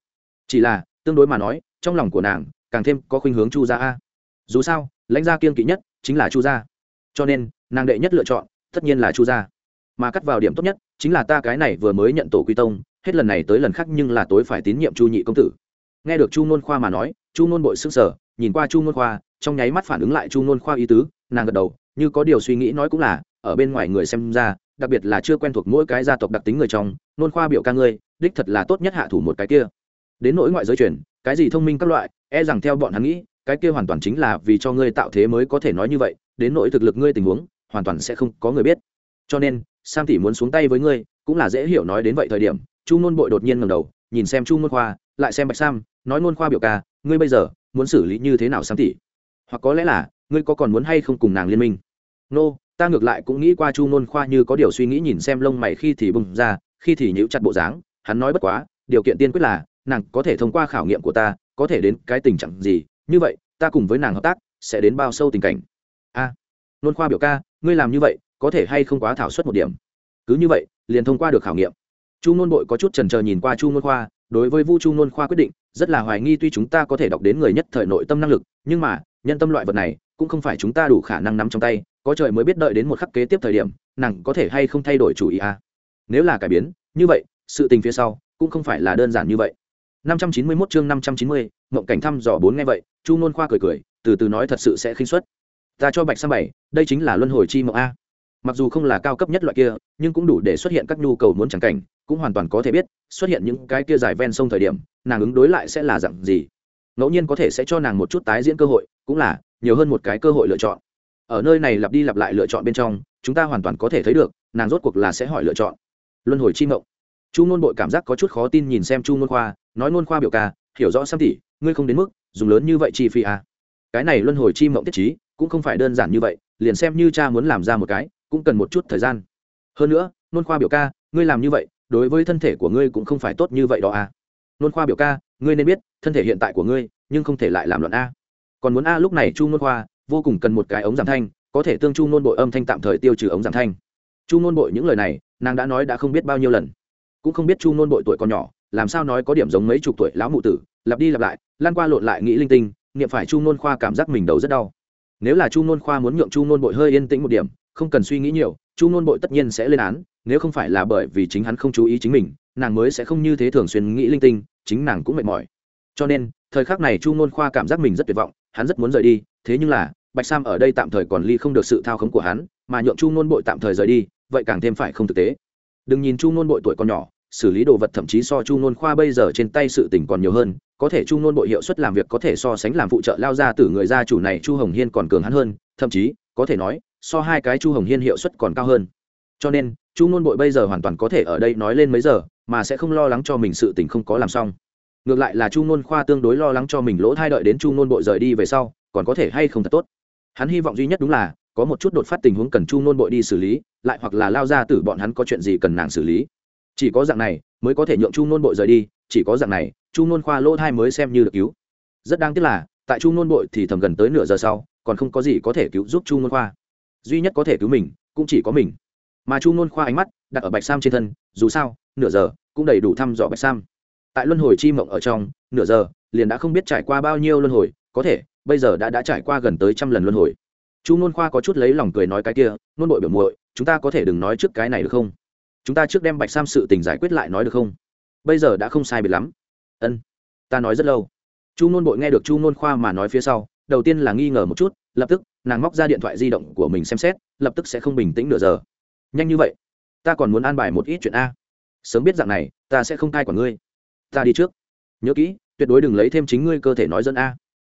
Chỉ là, tương đối mà nói, trong lòng của nàng, càng thêm có khuynh hướng chu gia a. Dù sao, lãnh gia kiên kỵ nhất chính là chu gia. Cho nên, nàng đệ nhất lựa chọn, tất nhiên là chu gia. Mà cắt vào điểm tốt nhất, chính là ta cái này vừa mới nhận tổ quy tông, hết lần này tới lần khác nhưng là tối phải tín nhiệm chu nhị công tử. Nghe được chu nôn khoa mà nói, chu nôn bội s ư n g sở, nhìn qua chu nôn khoa, trong nháy mắt phản ứng lại chu nôn khoa ý tứ, nàng gật đầu, như có điều suy nghĩ nói cũng là, ở bên ngoài người xem ra, đặc biệt là chưa quen thuộc mỗi cái gia tộc đặc tính người trong, nôn khoa biểu ca ngươi đích thật là tốt nhất hạ thủ một cái kia. Đến nỗi ngoại giới truyền cái gì thông minh các loại e rằng theo bọn hắn nghĩ cái kia hoàn toàn chính là vì cho ngươi tạo thế mới có thể nói như vậy đến nỗi thực lực ngươi tình huống hoàn toàn sẽ không có người biết. Cho nên sam tỷ muốn xuống tay với ngươi cũng là dễ hiểu nói đến vậy thời điểm chu nôn bội đột nhiên ngầm đầu nhìn xem chu nôn khoa lại xem bạch sam nói nôn khoa biểu ca ngươi bây giờ muốn xử lý như thế nào sam tỷ? Hoặc có lẽ là ngươi có còn muốn hay không cùng nàng liên minh? Nô、no, ta ngược lại cũng nghĩ qua chu nôn khoa như có điều suy nghĩ nhìn xem lông mày khi thì bừng ra khi thì nhíu chặt bộ dáng hắn nói bất quá, điều kiện tiên quyết là, nàng có thể thông qua khảo nghiệm của ta, có thể đến cái tình trạng gì, như vậy, ta cùng với nàng hợp tác, sẽ đến bao sâu tình cảnh. A, nôn khoa biểu ca, ngươi làm như vậy, có thể hay không quá thảo suất một điểm? Cứ như vậy, liền thông qua được khảo nghiệm. Chu nôn bội có chút trần trờ nhìn qua chu nôn khoa, đối với vu chu nôn khoa quyết định, rất là hoài nghi tuy chúng ta có thể đọc đến người nhất thời nội tâm năng lực, nhưng mà, nhân tâm loại vật này, cũng không phải chúng ta đủ khả năng nắm trong tay, có trời mới biết đợi đến một khắc kế tiếp thời điểm, nàng có thể hay không thay đổi chủ ý a nếu là cải biến, như vậy sự tình phía sau cũng không phải là đơn giản như vậy. 591 chương 590, ngộng cảnh thăm dò bốn nghe vậy chu nôn khoa cười cười từ từ nói thật sự sẽ khinh suất. Ta cho bạch Sam bảy đây chính là luân hồi chi mộng a. Mặc dù không là cao cấp nhất loại kia nhưng cũng đủ để xuất hiện các nhu cầu muốn chẳng cảnh cũng hoàn toàn có thể biết xuất hiện những cái kia dài ven sông thời điểm nàng ứng đối lại sẽ là dạng gì. Ngẫu nhiên có thể sẽ cho nàng một chút tái diễn cơ hội cũng là nhiều hơn một cái cơ hội lựa chọn. Ở nơi này lặp đi lặp lại lựa chọn bên trong chúng ta hoàn toàn có thể thấy được nàng rốt cuộc là sẽ hỏi lựa chọn. Luân hồi chi mộng chu nôn bội cảm giác có chút khó tin nhìn xem chu nôn khoa, nói nôn khoa biểu ca, hiểu rõ xăm tỷ, ngươi không đến mức dùng lớn như vậy chi phí à. cái này luân hồi chi mộng tiết trí cũng không phải đơn giản như vậy, liền xem như cha muốn làm ra một cái, cũng cần một chút thời gian. Hơn nữa, nôn khoa biểu ca, ngươi làm như vậy, đối với thân thể của ngươi cũng không phải tốt như vậy đó à? Nôn khoa biểu ca, ngươi nên biết, thân thể hiện tại của ngươi, nhưng không thể lại làm luận a. Còn muốn a, lúc này chu nôn khoa vô cùng cần một cái ống giảm thanh, có thể tương chu nôn bội âm thanh tạm thời tiêu trừ ống giảm thanh. Chu nôn bội những lời này, nàng đã nói đã không biết bao nhiêu lần cũng không biết chu nôn bội tuổi còn nhỏ, làm sao nói có điểm giống mấy chục tuổi lão mụ tử, lặp đi lặp lại lan qua lộn lại nghĩ linh tinh, niệm phải chu nôn khoa cảm giác mình đầu rất đau. Nếu là chu nôn khoa muốn nhượng chu nôn bội hơi yên tĩnh một điểm, không cần suy nghĩ nhiều, chu nôn bội tất nhiên sẽ lên án, nếu không phải là bởi vì chính hắn không chú ý chính mình, nàng mới sẽ không như thế thường xuyên nghĩ linh tinh, chính nàng cũng mệt mỏi. Cho nên, thời khắc này chu nôn khoa cảm giác mình rất tuyệt vọng, hắn rất muốn rời đi, thế nhưng là, bạch sam ở đây tạm thời còn ly không được sự thao khống của hắn, mà nhượng chu nôn bội tạm thời rời đi, vậy càng thêm phải không thực tế đừng nhìn chu ngôn bội tuổi còn nhỏ, xử lý đồ vật thậm chí so chu ngôn khoa bây giờ trên tay sự tình còn nhiều hơn, có thể chu ngôn bội hiệu suất làm việc có thể so sánh làm phụ trợ lao ra từ người gia chủ này chu hồng hiên còn cường hắn hơn, thậm chí, có thể nói, so hai cái chu hồng hiên hiệu suất còn cao hơn. Cho nên, chu ngôn bội bây giờ hoàn toàn có thể ở đây nói lên mấy giờ, mà sẽ không lo lắng cho mình sự tình không có làm xong. Ngược lại là chu ngôn khoa tương đối lo lắng cho mình lỗ thai đợi đến chu ngôn bội rời đi về sau, còn có thể hay không thật tốt. Hắn hy vọng duy nhất đúng là có một chút đột phát tình huống cần chu nôn bội đi xử lý, lại hoặc là lao ra từ bọn hắn có chuyện gì cần nàng xử lý. Chỉ có dạng này mới có thể nhượng chu nôn bội rời đi, chỉ có dạng này, chu nôn khoa lỗ thai mới xem như được cứu. Rất đáng tiếc là, tại chu nôn bội thì thầm gần tới nửa giờ sau, còn không có gì có thể cứu giúp chu nôn khoa. Duy nhất có thể cứu mình, cũng chỉ có mình. Mà chu nôn khoa ánh mắt đặt ở bạch sam trên thân, dù sao, nửa giờ cũng đầy đủ thăm dò bạch sam. Tại luân hồi chi mộng ở trong, nửa giờ liền đã không biết trải qua bao nhiêu luân hồi, có thể, bây giờ đã đã trải qua gần tới trăm lần luân hồi chu nôn khoa có chút lấy lòng cười nói cái kia, nôn bội biểu muội, chúng ta có thể đừng nói trước cái này được không? Chúng ta trước đem bạch sam sự tình giải quyết lại nói được không? Bây giờ đã không sai biệt lắm. Ân, ta nói rất lâu. Chu nôn bội nghe được chu nôn khoa mà nói phía sau, đầu tiên là nghi ngờ một chút, lập tức, nàng móc ra điện thoại di động của mình xem xét, lập tức sẽ không bình tĩnh nửa giờ. Nhanh như vậy, ta còn muốn an bài một ít chuyện a. Sớm biết dạng này, ta sẽ không thai quản ngươi. Ta đi trước. Nhớ kỹ, tuyệt đối đừng lấy thêm chính ngươi cơ thể nói dân a.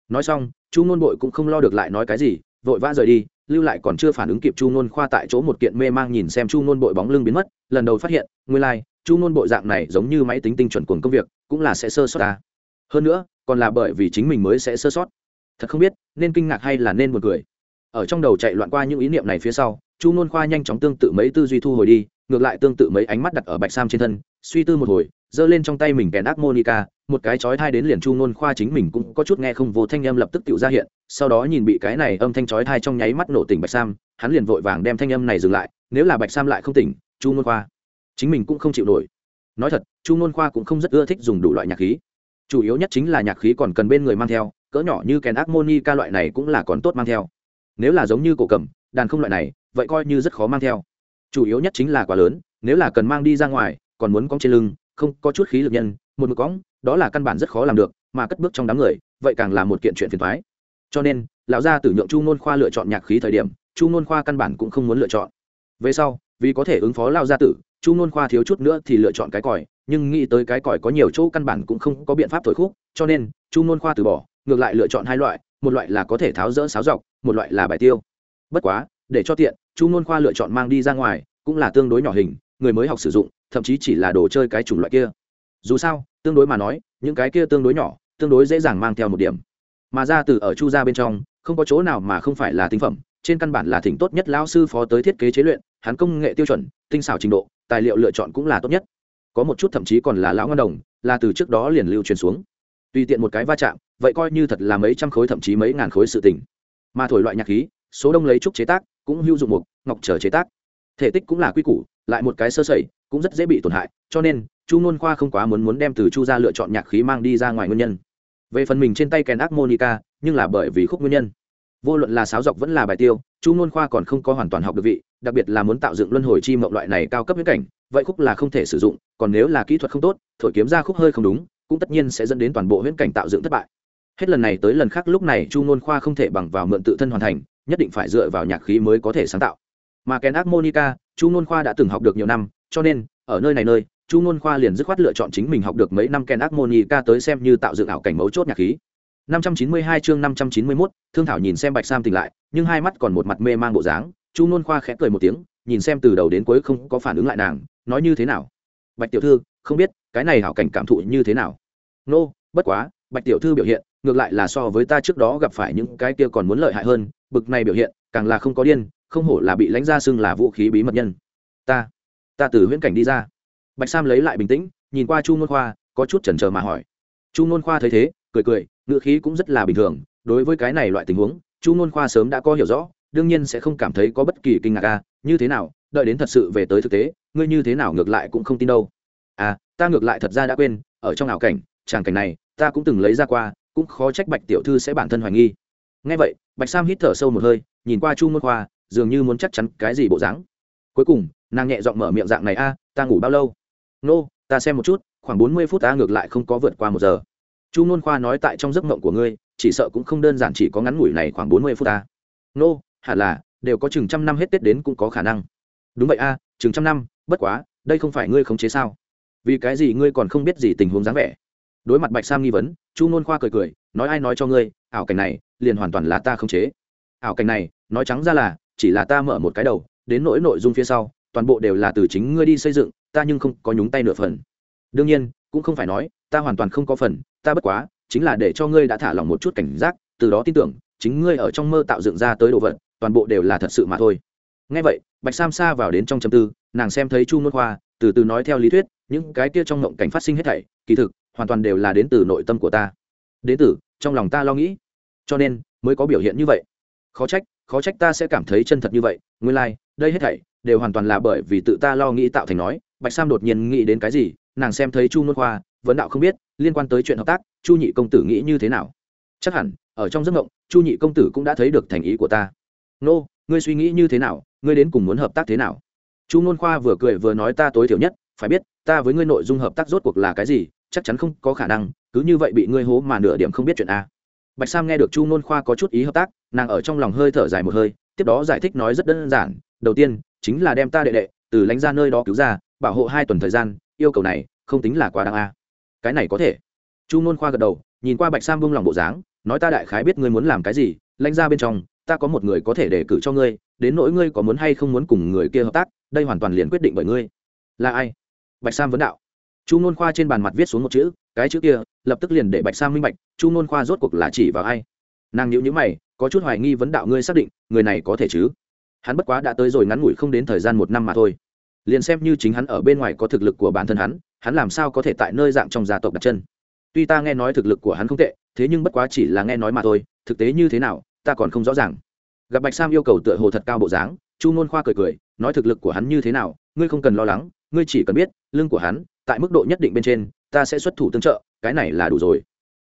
Nói xong chu ngôn bội cũng không lo được lại nói cái gì vội vã rời đi lưu lại còn chưa phản ứng kịp chu Nôn khoa tại chỗ một kiện mê mang nhìn xem chu Nôn bội bóng lưng biến mất lần đầu phát hiện nguyên lai、like, chu Nôn bội dạng này giống như máy tính tinh chuẩn cuồng công việc cũng là sẽ sơ sót ta. Hơn nữa còn là bởi vì chính mình mới sẽ sơ sót. Thật không biết nên kinh ngạc hay là nên buồn cười. Ở trong đầu chạy loạn qua những ý niệm này phía sau chu Nôn khoa nhanh chóng tương tự mấy tư duy thu hồi đi ngược lại tương tự mấy ánh mắt đặt ở bạch sam trên thân suy tư một hồi giơ lên trong tay mình kèn ác monica, một cái chói thai đến liền chu ngôn khoa chính mình cũng có chút nghe không vô thanh âm lập tức tự ra hiện, sau đó nhìn bị cái này âm thanh chói thai trong nháy mắt nổ tỉnh bạch sam, hắn liền vội vàng đem thanh âm này dừng lại, nếu là bạch sam lại không tỉnh, chu ngôn khoa chính mình cũng không chịu nổi. Nói thật, chu ngôn khoa cũng không rất ưa thích dùng đủ loại nhạc khí. Chủ yếu nhất chính là nhạc khí còn cần bên người mang theo, cỡ nhỏ như kèn ác monica loại này cũng là còn tốt mang theo. Nếu là giống như cổ cầm, đàn không loại này, vậy coi như rất khó mang theo. Chủ yếu nhất chính là quá lớn, nếu là cần mang đi ra ngoài, còn muốn cong trên lưng không có chút khí lực nhân, một mực cóng đó là căn bản rất khó làm được, mà cất bước trong đám người, vậy càng là một kiện chuyện phiền thoái. Cho nên, lão gia tử nhượng chu nôn khoa lựa chọn nhạc khí thời điểm, chu nôn khoa căn bản cũng không muốn lựa chọn. Về sau, vì có thể ứng phó lao gia tử, chu nôn khoa thiếu chút nữa thì lựa chọn cái còi, nhưng nghĩ tới cái còi có nhiều chỗ căn bản cũng không có biện pháp thổi khúc, cho nên, chu nôn khoa từ bỏ, ngược lại lựa chọn hai loại, một loại là có thể tháo rỡ sáo dọc, một loại là bài tiêu. Bất quá, để cho tiện, chu nôn khoa lựa chọn mang đi ra ngoài, cũng là tương đối nhỏ hình người mới học sử dụng, thậm chí chỉ là đồ chơi cái chủng loại kia. Dù sao, tương đối mà nói, những cái kia tương đối nhỏ, tương đối dễ dàng mang theo một điểm. Mà ra từ ở chu gia bên trong, không có chỗ nào mà không phải là tinh phẩm, trên căn bản là thỉnh tốt nhất lão sư phó tới thiết kế chế luyện, hắn công nghệ tiêu chuẩn, tinh xảo trình độ, tài liệu lựa chọn cũng là tốt nhất. Có một chút thậm chí còn là lão ngân đồng, là từ trước đó liền lưu truyền xuống. Tùy tiện một cái va chạm, vậy coi như thật là mấy trăm khối thậm chí mấy ngàn khối sự tình. Mà thổi loại nhạc khí, số đông lấy trúc chế tác, cũng hữu dụng mục, ngọc trở chế tác. Thể tích cũng là quy củ lại một cái sơ sẩy, cũng rất dễ bị tổn hại, cho nên, chu n khoa không quá muốn muốn đem từ chu ra lựa chọn nhạc khí mang đi ra ngoài nguyên nhân. Về phần mình trên tay kèn ác monica, nhưng là bởi vì khúc nguyên nhân. Vô luận là sáo dọc vẫn là bài tiêu, chu n khoa còn không có hoàn toàn học được vị, đặc biệt là muốn tạo dựng luân hồi chi mộng loại này cao cấp viễn cảnh, vậy khúc là không thể sử dụng, còn nếu là kỹ thuật không tốt, thổi kiếm ra khúc hơi không đúng, cũng tất nhiên sẽ dẫn đến toàn bộ viễn cảnh tạo dựng thất bại. Hết lần này tới lần khác, lúc này chu n khoa không thể bằng vào mượn tự thân hoàn thành, nhất định phải dựa vào nhạc khí mới có thể sáng tạo mà kèn ác monica chu nôn khoa đã từng học được nhiều năm cho nên ở nơi này nơi chu nôn khoa liền dứt khoát lựa chọn chính mình học được mấy năm kèn ác monica tới xem như tạo dựng ảo cảnh mấu chốt nhạc khí. 592 chương 591, thương thảo nhìn xem bạch sam tỉnh lại nhưng hai mắt còn một mặt mê mang bộ dáng chu nôn khoa khẽ cười một tiếng nhìn xem từ đầu đến cuối không có phản ứng lại nàng nói như thế nào? Bạch tiểu thư không biết cái này hảo cảnh cảm thụ như thế nào? Nô、no, bất quá bạch tiểu thư biểu hiện ngược lại là so với ta trước đó gặp phải những cái kia còn muốn lợi hại hơn bực này biểu hiện càng là không có điên, không hổ là bị lãnh ra xưng là vũ khí bí mật nhân. Ta ta từ huyễn cảnh đi ra. Bạch sam lấy lại bình tĩnh, nhìn qua chu ngôn khoa, có chút chần chờ mà hỏi. Chu ngôn khoa thấy thế, cười cười ngựa khí cũng rất là bình thường, đối với cái này loại tình huống, chu ngôn khoa sớm đã có hiểu rõ, đương nhiên sẽ không cảm thấy có bất kỳ kinh ngạc à như thế nào, đợi đến thật sự về tới thực tế, ngươi như thế nào ngược lại cũng không tin đâu. À ta ngược lại thật ra đã quên, ở trong ảo cảnh, tràng cảnh này, ta cũng từng lấy ra qua, cũng khó trách bạch tiểu thư sẽ bản thân hoài nghi. Ngay vậy, bạch sam hít thở sâu một hơi nhìn qua chu môn khoa dường như muốn chắc chắn cái gì bộ dáng. Cuối cùng nàng nhẹ giọng mở miệng dạng này a ta ngủ bao lâu? Nô、no, ta xem một chút khoảng bốn mươi phút ta ngược lại không có vượt qua một giờ. Chu môn khoa nói tại trong giấc mộng của ngươi chỉ sợ cũng không đơn giản chỉ có ngắn ngủi này khoảng bốn mươi phút ta nô、no, hẳn là đều có chừng trăm năm hết tết đến cũng có khả năng. Đúng vậy a chừng trăm năm bất quá đây không phải ngươi khống chế sao? Vì cái gì ngươi còn không biết gì tình huống dáng vẻ? Đối mặt bạch sam nghi vấn chu nôn khoa cười cười nói ai nói cho ngươi ảo cảnh này liền hoàn toàn là ta khống chế ảo cảnh này, nói trắng ra là, chỉ là ta mở một cái đầu, đến nỗi nội dung phía sau, toàn bộ đều là từ chính ngươi đi xây dựng, ta nhưng không có nhúng tay nửa phần. Đương nhiên, cũng không phải nói, ta hoàn toàn không có phần, ta bất quá, chính là để cho ngươi đã thả lỏng một chút cảnh giác, từ đó tin tưởng, chính ngươi ở trong mơ tạo dựng ra tới đồ vật, toàn bộ đều là thật sự mà thôi. Ngay vậy, bạch sam Sa vào đến trong châm tư, nàng xem thấy chu nôn khoa, từ từ nói theo lý thuyết, những cái kia trong ngộng cảnh phát sinh hết thảy, kỳ thực, hoàn toàn đều là đến từ nội tâm của ta. Đến từ, trong lòng ta lo nghĩ. Cho nên, mới có biểu hiện như vậy khó trách khó trách ta sẽ cảm thấy chân thật như vậy nguyên lai、like, đây hết thảy đều hoàn toàn là bởi vì tự ta lo nghĩ tạo thành nói bạch sam đột nhiên nghĩ đến cái gì nàng xem thấy chu nôn khoa vấn đạo không biết liên quan tới chuyện hợp tác chu nhị công tử nghĩ như thế nào? Chắc hẳn ở trong giấc mộng chu nhị công tử cũng đã thấy được thành ý của ta. Nô、no, ngươi suy nghĩ như thế nào ngươi đến cùng muốn hợp tác thế nào? Chu nôn khoa vừa cười vừa nói ta tối thiểu nhất phải biết ta với ngươi nội dung hợp tác rốt cuộc là cái gì chắc chắn không có khả năng cứ như vậy bị ngươi hố mà nửa điểm không biết chuyện a bạch sam nghe được chu nôn khoa có chút ý hợp tác, nàng ở trong lòng hơi thở dài một hơi, tiếp đó giải thích nói rất đơn giản, đầu tiên, chính là đem ta đệ đệ từ lánh ra nơi đó cứu ra, bảo hộ hai tuần thời gian, yêu cầu này không tính là quá đáng a. Cái này có thể. Chu nôn khoa gật đầu, nhìn qua bạch sam buông lòng bộ dáng, nói ta đại khái biết ngươi muốn làm cái gì, lãnh ra bên trong, ta có một người có thể đề cử cho ngươi, đến nỗi ngươi có muốn hay không muốn cùng người kia hợp tác, đây hoàn toàn liền quyết định bởi ngươi. Là ai? Bạch sam vấn đạo. Chu nôn khoa trên bàn mặt viết xuống một chữ cái chữ kia, lập tức liền để bạch sam minh bạch, chu nôn khoa rốt cuộc là chỉ vào ai. Nàng nhữ nhữ mày, có chút hoài nghi vấn đạo ngươi xác định, người này có thể chứ? Hắn bất quá đã tới rồi ngắn ngủi không đến thời gian một năm mà thôi. Liền xem như chính hắn ở bên ngoài có thực lực của bản thân hắn hắn làm sao có thể tại nơi dạng trong gia tộc đặt chân? Tuy ta nghe nói thực lực của hắn không tệ, thế nhưng bất quá chỉ là nghe nói mà thôi, thực tế như thế nào, ta còn không rõ ràng. Gặp bạch sam yêu cầu tựa hồ thật cao bộ dáng, chu ngôn khoa cười cười, nói thực lực của hắn như thế nào, ngươi không cần lo lắng, ngươi chỉ cần biết, lưng của hắn, tại mức độ nhất định bên trên ta sẽ xuất thủ tương trợ, cái này là đủ rồi.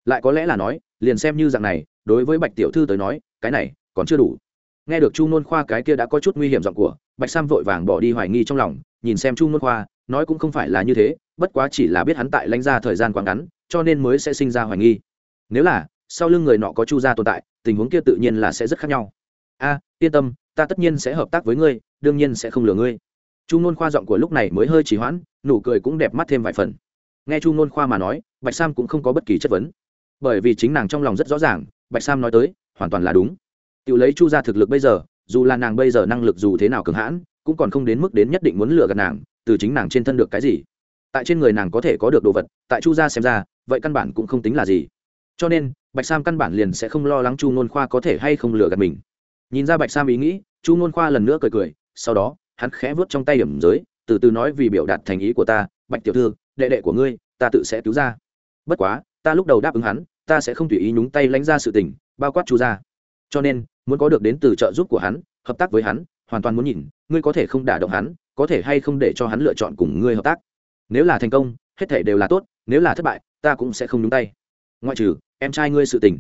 Lại có lẽ là nói, liền xem như dạng này, đối với bạch tiểu thư tới nói, cái này còn chưa đủ. Nghe được chu nôn khoa cái kia đã có chút nguy hiểm giọng của, bạch sam vội vàng bỏ đi hoài nghi trong lòng, nhìn xem chu nôn khoa, nói cũng không phải là như thế, bất quá chỉ là biết hắn tại lãnh ra thời gian quá ngắn, cho nên mới sẽ sinh ra hoài nghi. Nếu là, sau lưng người nọ có chu gia tồn tại, tình huống kia tự nhiên là sẽ rất khác nhau. A, yên tâm, ta tất nhiên sẽ hợp tác với ngươi, đương nhiên sẽ không lừa ngươi. Chu nôn khoa giọng của lúc này mới hơi trì hoãn, nụ cười cũng đẹp mắt thêm vài phần nghe chu nôn khoa mà nói, bạch sam cũng không có bất kỳ chất vấn. Bởi vì chính nàng trong lòng rất rõ ràng, bạch sam nói tới, hoàn toàn là đúng. Tự lấy chu ra thực lực bây giờ, dù là nàng bây giờ năng lực dù thế nào cường hãn, cũng còn không đến mức đến nhất định muốn lừa gạt nàng, từ chính nàng trên thân được cái gì. Tại trên người nàng có thể có được đồ vật, tại chu gia xem ra, vậy căn bản cũng không tính là gì. Cho nên, bạch sam căn bản liền sẽ không lo lắng chu nôn khoa có thể hay không lừa gạt mình. Nhìn ra bạch sam ý nghĩ, chu nôn khoa lần nữa cười cười, sau đó, hắn khẽ vớt trong tay hiểm giới, từ từ nói vì biểu đạt thành ý của ta, bạch tiểu thư đệ đệ của ngươi, ta tự sẽ cứu ra. Bất quá, ta lúc đầu đáp ứng hắn, ta sẽ không tùy ý nhúng tay lánh ra sự tình, bao quát chu ra cho nên, muốn có được đến từ trợ giúp của hắn, hợp tác với hắn, hoàn toàn muốn nhìn, ngươi có thể không đả động hắn, có thể hay không để cho hắn lựa chọn cùng ngươi hợp tác. Nếu là thành công, hết thể đều là tốt, nếu là thất bại, ta cũng sẽ không nhúng tay. Ngoại trừ, em trai ngươi sự tình.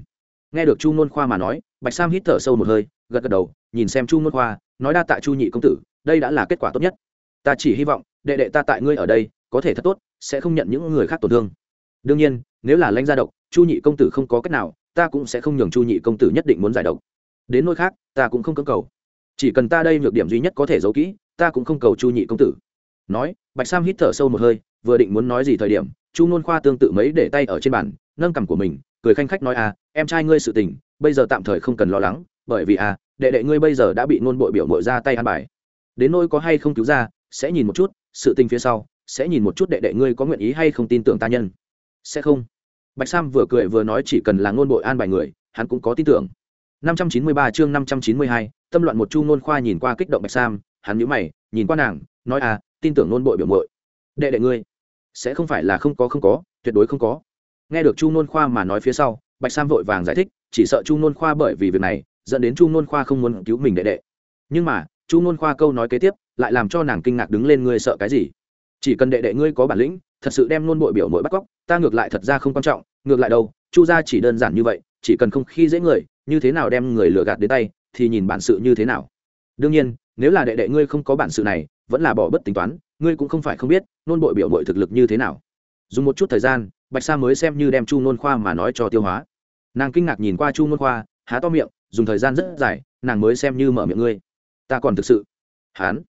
Nghe được chu nôn khoa mà nói, bạch sam hít thở sâu một hơi, gật gật đầu, nhìn xem chu nôn khoa, nói đa tạ chu nhị công tử, đây đã là kết quả tốt nhất. Ta chỉ hy vọng, đệ đệ ta tại ngươi ở đây, có thể thật tốt sẽ không nhận những người khác tổn thương. Đương nhiên, nếu là lãnh gia độc, chu nhị công tử không có cách nào, ta cũng sẽ không nhường chu nhị công tử nhất định muốn giải độc. Đến nơi khác, ta cũng không cơ cầu. Chỉ cần ta đây nhược điểm duy nhất có thể giấu kỹ, ta cũng không cầu chu nhị công tử. Nói, bạch sam hít thở sâu một hơi, vừa định muốn nói gì thời điểm, chu nôn khoa tương tự mấy để tay ở trên bàn, nâng cằm của mình, cười khanh khách nói à em trai ngươi sự tình, bây giờ tạm thời không cần lo lắng, bởi vì à đệ đệ ngươi bây giờ đã bị nôn bội biểu mội ra tay ăn bài. Đến nôi có hay không cứu ra, sẽ nhìn một chút, sự tình phía sau sẽ nhìn một chút đệ đệ ngươi có nguyện ý hay không tin tưởng ta nhân. Sẽ không. Bạch sam vừa cười vừa nói chỉ cần là ngôn bội an bài người hắn cũng có tin tưởng. 593 chương 592, tâm loạn một chu ngôn khoa nhìn qua kích động bạch sam hắn nhíu mày nhìn qua nàng nói à tin tưởng ngôn bội biểu muội. Đệ đệ ngươi sẽ không phải là không có không có tuyệt đối không có. Nghe được chu ngôn khoa mà nói phía sau bạch sam vội vàng giải thích chỉ sợ chu ngôn khoa bởi vì việc này dẫn đến chu ngôn khoa không muốn cứu mình đệ đệ. Nhưng mà chu ngôn khoa câu nói kế tiếp lại làm cho nàng kinh ngạc đứng lên ngươi sợ cái gì? Chỉ cần đệ đệ ngươi có bản lĩnh, thật sự đem nôn bội biểu mội bắt cóc, ta ngược lại thật ra không quan trọng, ngược lại đâu, chu gia chỉ đơn giản như vậy, chỉ cần không khi dễ người, như thế nào đem người lừa gạt đến tay, thì nhìn bản sự như thế nào. Đương nhiên, nếu là đệ đệ ngươi không có bản sự này, vẫn là bỏ bất tính toán, ngươi cũng không phải không biết, nôn bội biểu mội thực lực như thế nào. Dùng một chút thời gian, bạch sa mới xem như đem chu nôn khoa mà nói cho tiêu hóa. Nàng kinh ngạc nhìn qua chu nôn khoa, há to miệng, dùng thời gian rất dài, nàng mới xem như mở miệng ngươi. Ta còn thực sự. Hán.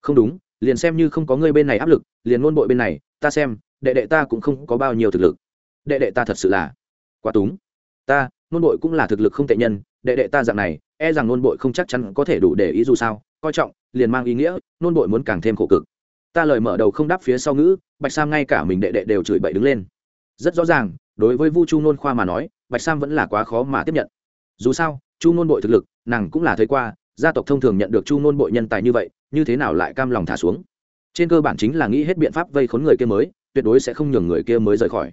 Không đúng liền xem như không có ngươi bên này áp lực, liền ngôn bội bên này, ta xem, đệ đệ ta cũng không có bao nhiêu thực lực. Đệ đệ ta thật sự là quá túng. Ta, ngôn bội cũng là thực lực không tệ nhân, đệ đệ ta dạng này e rằng ngôn bội không chắc chắn có thể đủ để ý dù sao, coi trọng, liền mang ý nghĩa, ngôn bội muốn càng thêm khổ cực. Ta lời mở đầu không đáp phía sau ngữ, bạch sam ngay cả mình đệ đệ đều chửi bậy đứng lên. Rất rõ ràng, đối với vu chu nôn khoa mà nói, bạch sam vẫn là quá khó mà tiếp nhận. Dù sao, chu nôn bội thực lực, nàng cũng là thấy qua, gia tộc thông thường nhận được chu nôn bội nhân tài như vậy như thế nào lại cam lòng thả xuống? Trên cơ bản chính là nghĩ hết biện pháp vây khốn người kia mới, tuyệt đối sẽ không nhường người kia mới rời khỏi.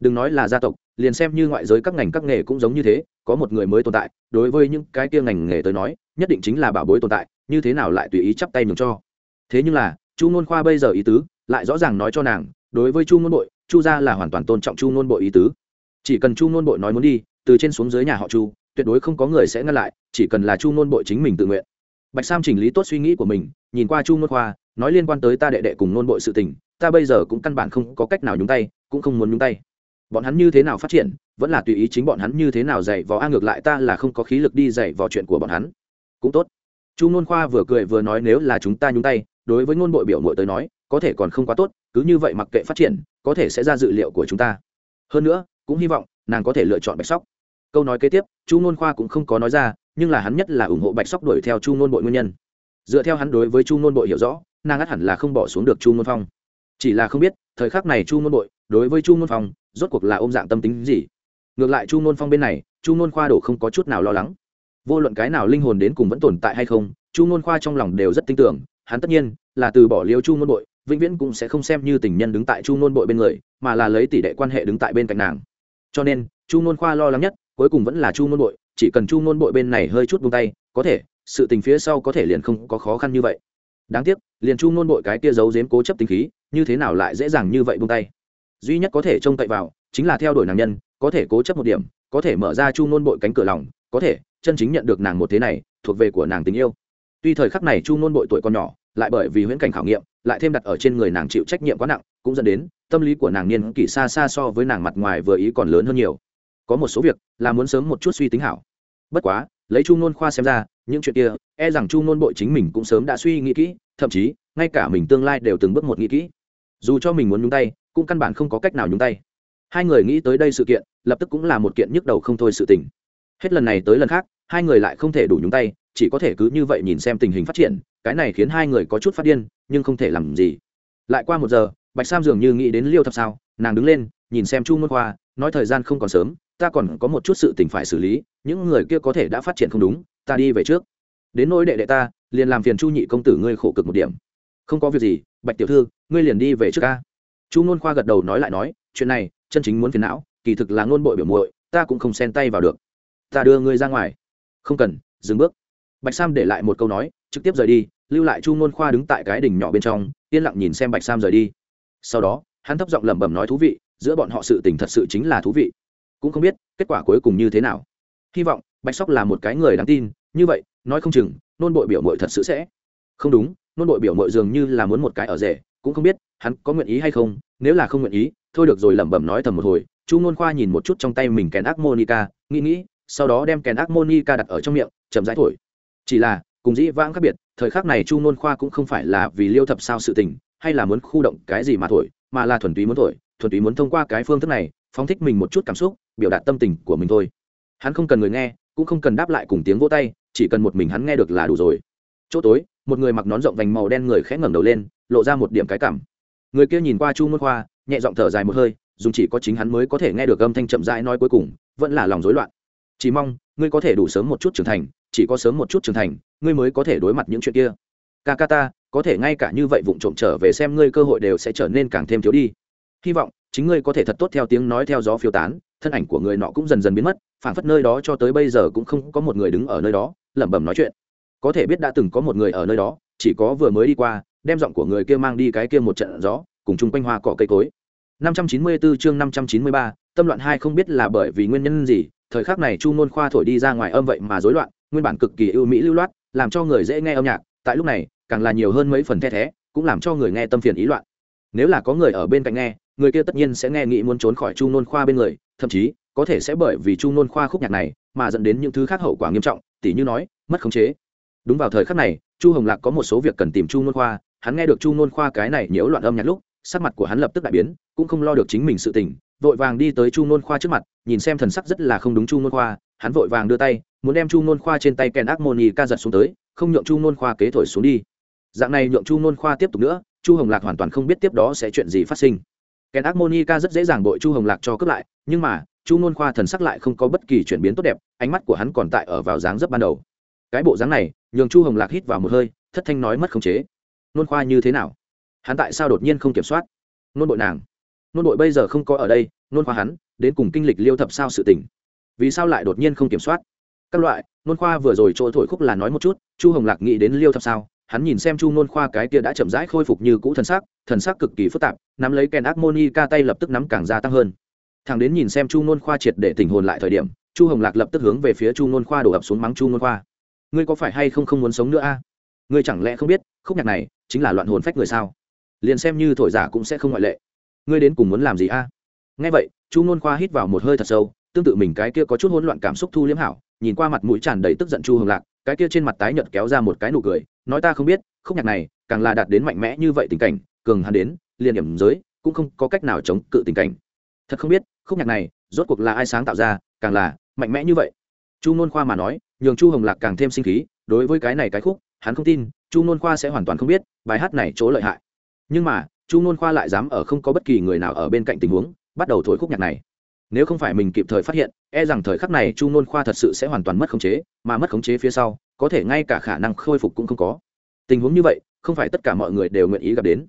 Đừng nói là gia tộc, liền xem như ngoại giới các ngành các nghề cũng giống như thế, có một người mới tồn tại, đối với những cái kia ngành nghề tới nói, nhất định chính là bảo bối tồn tại, như thế nào lại tùy ý chắp tay nhường cho? Thế nhưng là, chu nôn khoa bây giờ ý tứ, lại rõ ràng nói cho nàng, đối với chu nôn bội, chu gia là hoàn toàn tôn trọng chu nôn bội ý tứ. Chỉ cần chu nôn bội nói muốn đi, từ trên xuống dưới nhà họ chu, tuyệt đối không có người sẽ ngăn lại, chỉ cần là chu nôn bội chính mình tự nguyện bạch sam chỉnh lý tốt suy nghĩ của mình, nhìn qua chu nôn khoa, nói liên quan tới ta đệ đệ cùng nôn bội sự tình, ta bây giờ cũng căn bản không có cách nào nhúng tay, cũng không muốn nhúng tay. Bọn hắn như thế nào phát triển, vẫn là tùy ý chính bọn hắn như thế nào dạy vò, a ngược lại ta là không có khí lực đi dạy vò chuyện của bọn hắn. Cũng tốt. Chu nôn khoa vừa cười vừa nói nếu là chúng ta nhúng tay, đối với ngôn bội biểu mội tới nói, có thể còn không quá tốt, cứ như vậy mặc kệ phát triển, có thể sẽ ra dự liệu của chúng ta. Hơn nữa, cũng hy vọng nàng có thể lựa chọn bạch sóc câu nói kế tiếp chu nôn khoa cũng không có nói ra nhưng là hắn nhất là ủng hộ bạch sóc đuổi theo chu nôn bội nguyên nhân dựa theo hắn đối với chu nôn bội hiểu rõ nàng ắt hẳn là không bỏ xuống được chu nôn phong chỉ là không biết thời khắc này chu nôn bội đối với chu nôn phong rốt cuộc là ôm dạng tâm tính gì ngược lại chu nôn phong bên này chu nôn khoa đổ không có chút nào lo lắng vô luận cái nào linh hồn đến cùng vẫn tồn tại hay không chu nôn khoa trong lòng đều rất tin tưởng hắn tất nhiên là từ bỏ liêu chu nôn bội vĩnh viễn cũng sẽ không xem như tình nhân đứng tại chu nôn bội bên người mà là lấy tỷ đệ quan hệ đứng tại bên cạnh nàng cho nên chu nôn khoa lo lắng nhất cuối cùng vẫn là chu nôn bội, chỉ cần chu nôn bội bên này hơi chút buông tay, có thể, sự tình phía sau có thể liền không có khó khăn như vậy. Đáng tiếc, liền chu nôn bội cái kia giấu giếm cố chấp tính khí, như thế nào lại dễ dàng như vậy buông tay? Duy nhất có thể trông cậy vào, chính là theo đuổi nàng nhân, có thể cố chấp một điểm, có thể mở ra chu nôn bội cánh cửa lòng, có thể chân chính nhận được nàng một thế này, thuộc về của nàng tình yêu. Tuy thời khắc này chu nôn bội tuổi còn nhỏ, lại bởi vì huyễn cảnh khảo nghiệm, lại thêm đặt ở trên người nàng chịu trách nhiệm quá nặng, cũng dẫn đến tâm lý của nàng niên kỷ xa xa so với nàng mặt ngoài vừa ý còn lớn hơn nhiều có một số việc là muốn sớm một chút suy tính hảo. Bất quá, lấy chu nôn khoa xem ra, những chuyện kia e rằng chu nôn bội chính mình cũng sớm đã suy nghĩ kỹ, thậm chí, ngay cả mình tương lai đều từng bước một nghĩ kỹ. Dù cho mình muốn nhúng tay, cũng căn bản không có cách nào nhúng tay. Hai người nghĩ tới đây sự kiện, lập tức cũng là một kiện nhức đầu không thôi sự tình. Hết lần này tới lần khác, hai người lại không thể đủ nhúng tay, chỉ có thể cứ như vậy nhìn xem tình hình phát triển, cái này khiến hai người có chút phát điên, nhưng không thể làm gì. Lại qua một giờ, bạch sam dường như nghĩ đến liêu thập sao, nàng đứng lên nhìn xem chu môn khoa, nói thời gian không còn sớm, ta còn có một chút sự tình phải xử lý, những người kia có thể đã phát triển không đúng, ta đi về trước. Đến nỗi đệ đệ ta, liền làm phiền chu nhị công tử ngươi khổ cực một điểm. Không có việc gì, bạch tiểu thư, ngươi liền đi về trước ca. Chu ngôn khoa gật đầu nói lại nói, chuyện này, chân chính muốn phiền não, kỳ thực là ngôn bội biểu muội, ta cũng không xen tay vào được. Ta đưa ngươi ra ngoài. Không cần, dừng bước. Bạch sam để lại một câu nói, trực tiếp rời đi, lưu lại chu ngôn khoa đứng tại cái đỉnh nhỏ bên trong, yên lặng nhìn xem bạch sam rời đi. Sau đó, hắn thấp giọng lẩm bẩm nói thú vị giữa bọn họ sự tình thật sự chính là thú vị. Cũng không biết, kết quả cuối cùng như thế nào. Hy vọng, bạch sóc là một cái người đáng tin, như vậy, nói không chừng, nôn bội biểu mội thật sự sẽ không đúng, nôn bội biểu mội dường như là muốn một cái ở rể, cũng không biết, hắn có nguyện ý hay không, nếu là không nguyện ý, thôi được rồi lẩm bẩm nói thầm một hồi, chu nôn khoa nhìn một chút trong tay mình kèn ác monica, nghĩ nghĩ, sau đó đem kèn ác monica đặt ở trong miệng, chậm rãi thổi. Chỉ là, cùng dĩ vãng khác biệt, thời khắc này chu nôn khoa cũng không phải là vì liêu thập sao sự tình, hay là muốn khu động cái gì mà thổi, mà là thuần túy muốn thổi thuần túy muốn thông qua cái phương thức này, phóng thích mình một chút cảm xúc, biểu đạt tâm tình của mình thôi. Hắn không cần người nghe, cũng không cần đáp lại cùng tiếng vỗ tay, chỉ cần một mình hắn nghe được là đủ rồi. Chỗ tối, một người mặc nón rộng vành màu đen người khẽ ngẩng đầu lên, lộ ra một điểm cái cảm. Người kia nhìn qua chu môn khoa, nhẹ giọng thở dài một hơi dùng chỉ có chính hắn mới có thể nghe được âm thanh chậm rãi nói cuối cùng, vẫn là lòng rối loạn. Chỉ mong, ngươi có thể đủ sớm một chút trưởng thành, chỉ có sớm một chút trưởng thành, ngươi mới có thể đối mặt những chuyện kia. Kakata có thể ngay cả như vậy vụng trộm trở về xem ngươi cơ hội đều sẽ trở nên càng thêm thiếu đi hy vọng chính ngươi có thể thật tốt theo tiếng nói theo gió phiêu tán thân ảnh của người nọ cũng dần dần biến mất phảng phất nơi đó cho tới bây giờ cũng không có một người đứng ở nơi đó lẩm bẩm nói chuyện. Có thể biết đã từng có một người ở nơi đó chỉ có vừa mới đi qua đem giọng của người kia mang đi cái kia một trận gió cùng chung quanh hoa cỏ cây cối. 594 chương 593, tâm loạn hai không biết là bởi vì nguyên nhân gì thời khắc này chu ngôn khoa thổi đi ra ngoài âm vậy mà rối loạn nguyên bản cực kỳ ưu mỹ lưu loát làm cho người dễ nghe âm nhạc tại lúc này càng là nhiều hơn mấy phần the thé cũng làm cho người nghe tâm phiền ý loạn. Nếu là có người ở bên cạnh nghe người kia tất nhiên sẽ nghe nghĩ muốn trốn khỏi chu nôn khoa bên người, thậm chí, có thể sẽ bởi vì chu nôn khoa khúc nhạc này mà dẫn đến những thứ khác hậu quả nghiêm trọng, tỉ như nói, mất khống chế. Đúng vào thời khắc này, chu hồng lạc có một số việc cần tìm chu nôn khoa, hắn nghe được chu nôn khoa cái này nhiễu loạn âm nhạc lúc, sắc mặt của hắn lập tức đại biến, cũng không lo được chính mình sự tình, vội vàng đi tới chu nôn khoa trước mặt, nhìn xem thần sắc rất là không đúng chu nôn khoa, hắn vội vàng đưa tay, muốn đem chu nôn khoa trên tay kèn ác moni ca giật xuống tới, không nhượng chu nôn khoa kế thổi xuống đi. Dạng này nhượng chu nôn khoa tiếp tục nữa, chu hồng lạc hoàn toàn không biết tiếp đó sẽ chuyện gì phát sinh kèn ác monica rất dễ dàng bội chu hồng lạc cho cướp lại, nhưng mà, chu nôn khoa thần sắc lại không có bất kỳ chuyển biến tốt đẹp, ánh mắt của hắn còn tại ở vào dáng rất ban đầu. Cái bộ dáng này, nhường chu hồng lạc hít vào một hơi, thất thanh nói mất khống chế. Nôn khoa như thế nào? Hắn tại sao đột nhiên không kiểm soát? Nôn bội nàng. Nôn bội bây giờ không có ở đây, nôn khoa hắn, đến cùng kinh lịch liêu thập sao sự tình. Vì sao lại đột nhiên không kiểm soát? Các loại, nôn khoa vừa rồi chỗ thổi khúc là nói một chút, chu hồng lạc nghĩ đến liêu thập sao hắn nhìn xem chu nôn khoa cái kia đã chậm rãi khôi phục như cũ thần sắc thần sắc cực kỳ phức tạp, nắm lấy kèn ác moni ca tay lập tức nắm càng gia tăng hơn. Thằng đến nhìn xem chu nôn khoa triệt để tình hồn lại thời điểm, chu hồng lạc lập tức hướng về phía chu nôn khoa đổ ập xuống mắng chu nôn khoa. Ngươi có phải hay không không muốn sống nữa a? À? Ngươi chẳng lẽ không biết, khúc nhạc này chính là loạn hồn phách người sao? Liền xem như thổi giả cũng sẽ không ngoại lệ. Ngươi đến cùng muốn làm gì a? À? Nghe vậy, chu nôn khoa hít vào một hơi thật sâu, tương tự mình cái kia có chút hỗn loạn cảm xúc thu liếm hảo, nhìn qua mặt mũi tràn đầy tức giận chu hồng lạc, cái kia trên mặt tái nhợt kéo ra một cái nụ cười nói ta không biết, khúc nhạc này càng là đạt đến mạnh mẽ như vậy tình cảnh, cường hắn đến, liền điểm giới cũng không có cách nào chống cự tình cảnh. Thật không biết, khúc nhạc này rốt cuộc là ai sáng tạo ra, càng là mạnh mẽ như vậy. Chu nôn khoa mà nói, nhường chu hồng lạc càng thêm sinh khí, đối với cái này cái khúc, hắn không tin, chu nôn khoa sẽ hoàn toàn không biết bài hát này chỗ lợi hại. Nhưng mà, chu nôn khoa lại dám ở không có bất kỳ người nào ở bên cạnh tình huống, bắt đầu thổi khúc nhạc này. Nếu không phải mình kịp thời phát hiện e rằng thời khắc này chu nôn khoa thật sự sẽ hoàn toàn mất khống chế, mà mất khống chế phía sau có thể ngay cả khả năng khôi phục cũng không có. Tình huống như vậy, không phải tất cả mọi người đều nguyện ý gặp đến.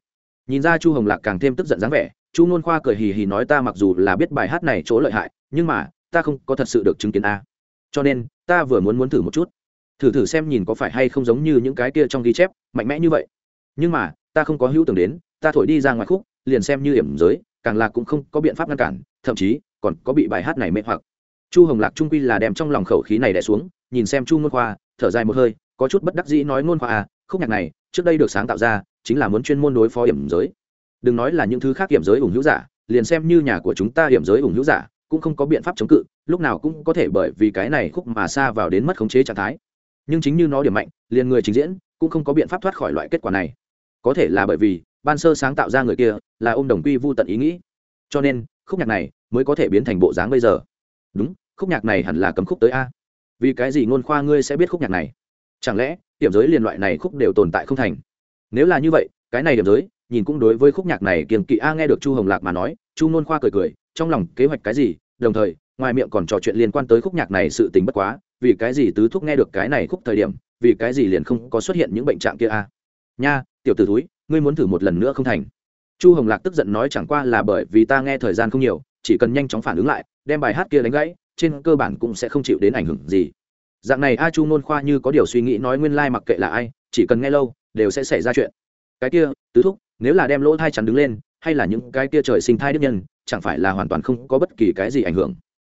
Nhìn ra chu hồng lạc càng thêm tức giận dáng vẻ, chu nôn khoa cười hì hì nói ta mặc dù là biết bài hát này chỗ lợi hại, nhưng mà, ta không có thật sự được chứng kiến a. Cho nên, ta vừa muốn muốn thử một chút. Thử thử xem nhìn có phải hay không giống như những cái kia trong ghi chép, mạnh mẽ như vậy. Nhưng mà, ta không có hữu tưởng đến, ta thổi đi ra ngoài khúc, liền xem như hiểm giới, càng là cũng không có biện pháp ngăn cản, thậm chí, còn có bị bài hát này mê hoặc. Chu hồng lạc trung quy là đem trong lòng khẩu khí này đẻ xuống nhìn xem chu ngôn khoa, thở dài một hơi, có chút bất đắc dĩ nói, ngôn khoa à khúc nhạc này, trước đây được sáng tạo ra, chính là muốn chuyên môn đối phó hiểm giới. Đừng nói là những thứ khác hiểm giới ủng hữu giả, liền xem như nhà của chúng ta hiểm giới ủng hữu giả, cũng không có biện pháp chống cự, lúc nào cũng có thể bởi vì cái này khúc mà xa vào đến mất khống chế trạng thái. Nhưng chính như nó điểm mạnh, liền người trình diễn cũng không có biện pháp thoát khỏi loại kết quả này. Có thể là bởi vì, ban sơ sáng tạo ra người kia là ôm đồng quy vô tận ý nghĩ. Cho nên, khúc nhạc này mới có thể biến thành bộ dáng bây giờ. Đúng, khúc nhạc này hẳn là cấm khúc tới a vì cái gì ngôn khoa ngươi sẽ biết khúc nhạc này? Chẳng lẽ điểm giới liên loại này khúc đều tồn tại không thành? Nếu là như vậy, cái này điểm giới, nhìn cũng đối với khúc nhạc này kiềm kỵ. A, nghe được chu hồng lạc mà nói, chu ngôn khoa cười cười, trong lòng kế hoạch cái gì? Đồng thời, ngoài miệng còn trò chuyện liên quan tới khúc nhạc này sự tình bất quá, vì cái gì tứ thúc nghe được cái này khúc thời điểm, vì cái gì liền không có xuất hiện những bệnh trạng kia a? Nha, tiểu t ử túi ngươi muốn thử một lần nữa không thành? Chu hồng lạc tức giận nói chẳng qua là bởi vì ta nghe thời gian không nhiều, chỉ cần nhanh chóng phản ứng lại, đem bài hát kia đánh gãy trên cơ bản cũng sẽ không chịu đến ảnh hưởng gì. Dạng này a chu nôn khoa như có điều suy nghĩ nói nguyên lai、like、mặc kệ là ai, chỉ cần nghe lâu, đều sẽ xảy ra chuyện. Cái kia, tứ thúc, nếu là đem lỗ thai chắn đứng lên, hay là những cái kia trời sinh thai đức nhân, chẳng phải là hoàn toàn không có bất kỳ cái gì ảnh hưởng.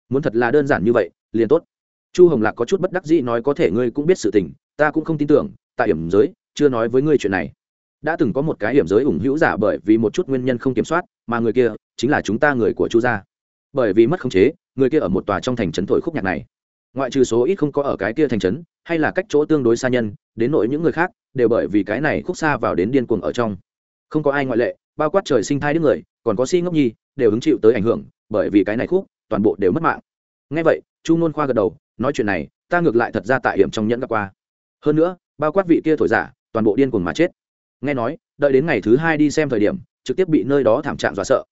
Muốn thật là đơn giản như vậy, liền tốt. Chu hồng lạc có chút bất đắc dĩ nói có thể ngươi cũng biết sự tình, ta cũng không tin tưởng, tại hiểm giới, chưa nói với ngươi chuyện này. Đã từng có một cái hiểm giới ủng hữu giả bởi vì một chút nguyên nhân không kiểm soát, mà người kia chính là chúng ta người của chu gia bởi vì mất khống chế, người kia ở một tòa trong thành trấn thổi khúc nhạc này. Ngoại trừ số ít không có ở cái kia thành trấn, hay là cách chỗ tương đối xa nhân, đến nội những người khác, đều bởi vì cái này khúc xa vào đến điên cuồng ở trong. Không có ai ngoại lệ, bao quát trời sinh thai đứa người, còn có si ngốc nhi, đều hứng chịu tới ảnh hưởng, bởi vì cái này khúc, toàn bộ đều mất mạng. Ngay vậy, chu nôn khoa gật đầu, nói chuyện này, ta ngược lại thật ra tại hiểm trong nhẫn gặp qua. Hơn nữa, bao quát vị kia thổi giả, toàn bộ điên cuồng mà chết. Nghe nói, đợi đến ngày thứ hai đi xem thời điểm, trực tiếp bị nơi đó thảm trạng dọa sợ.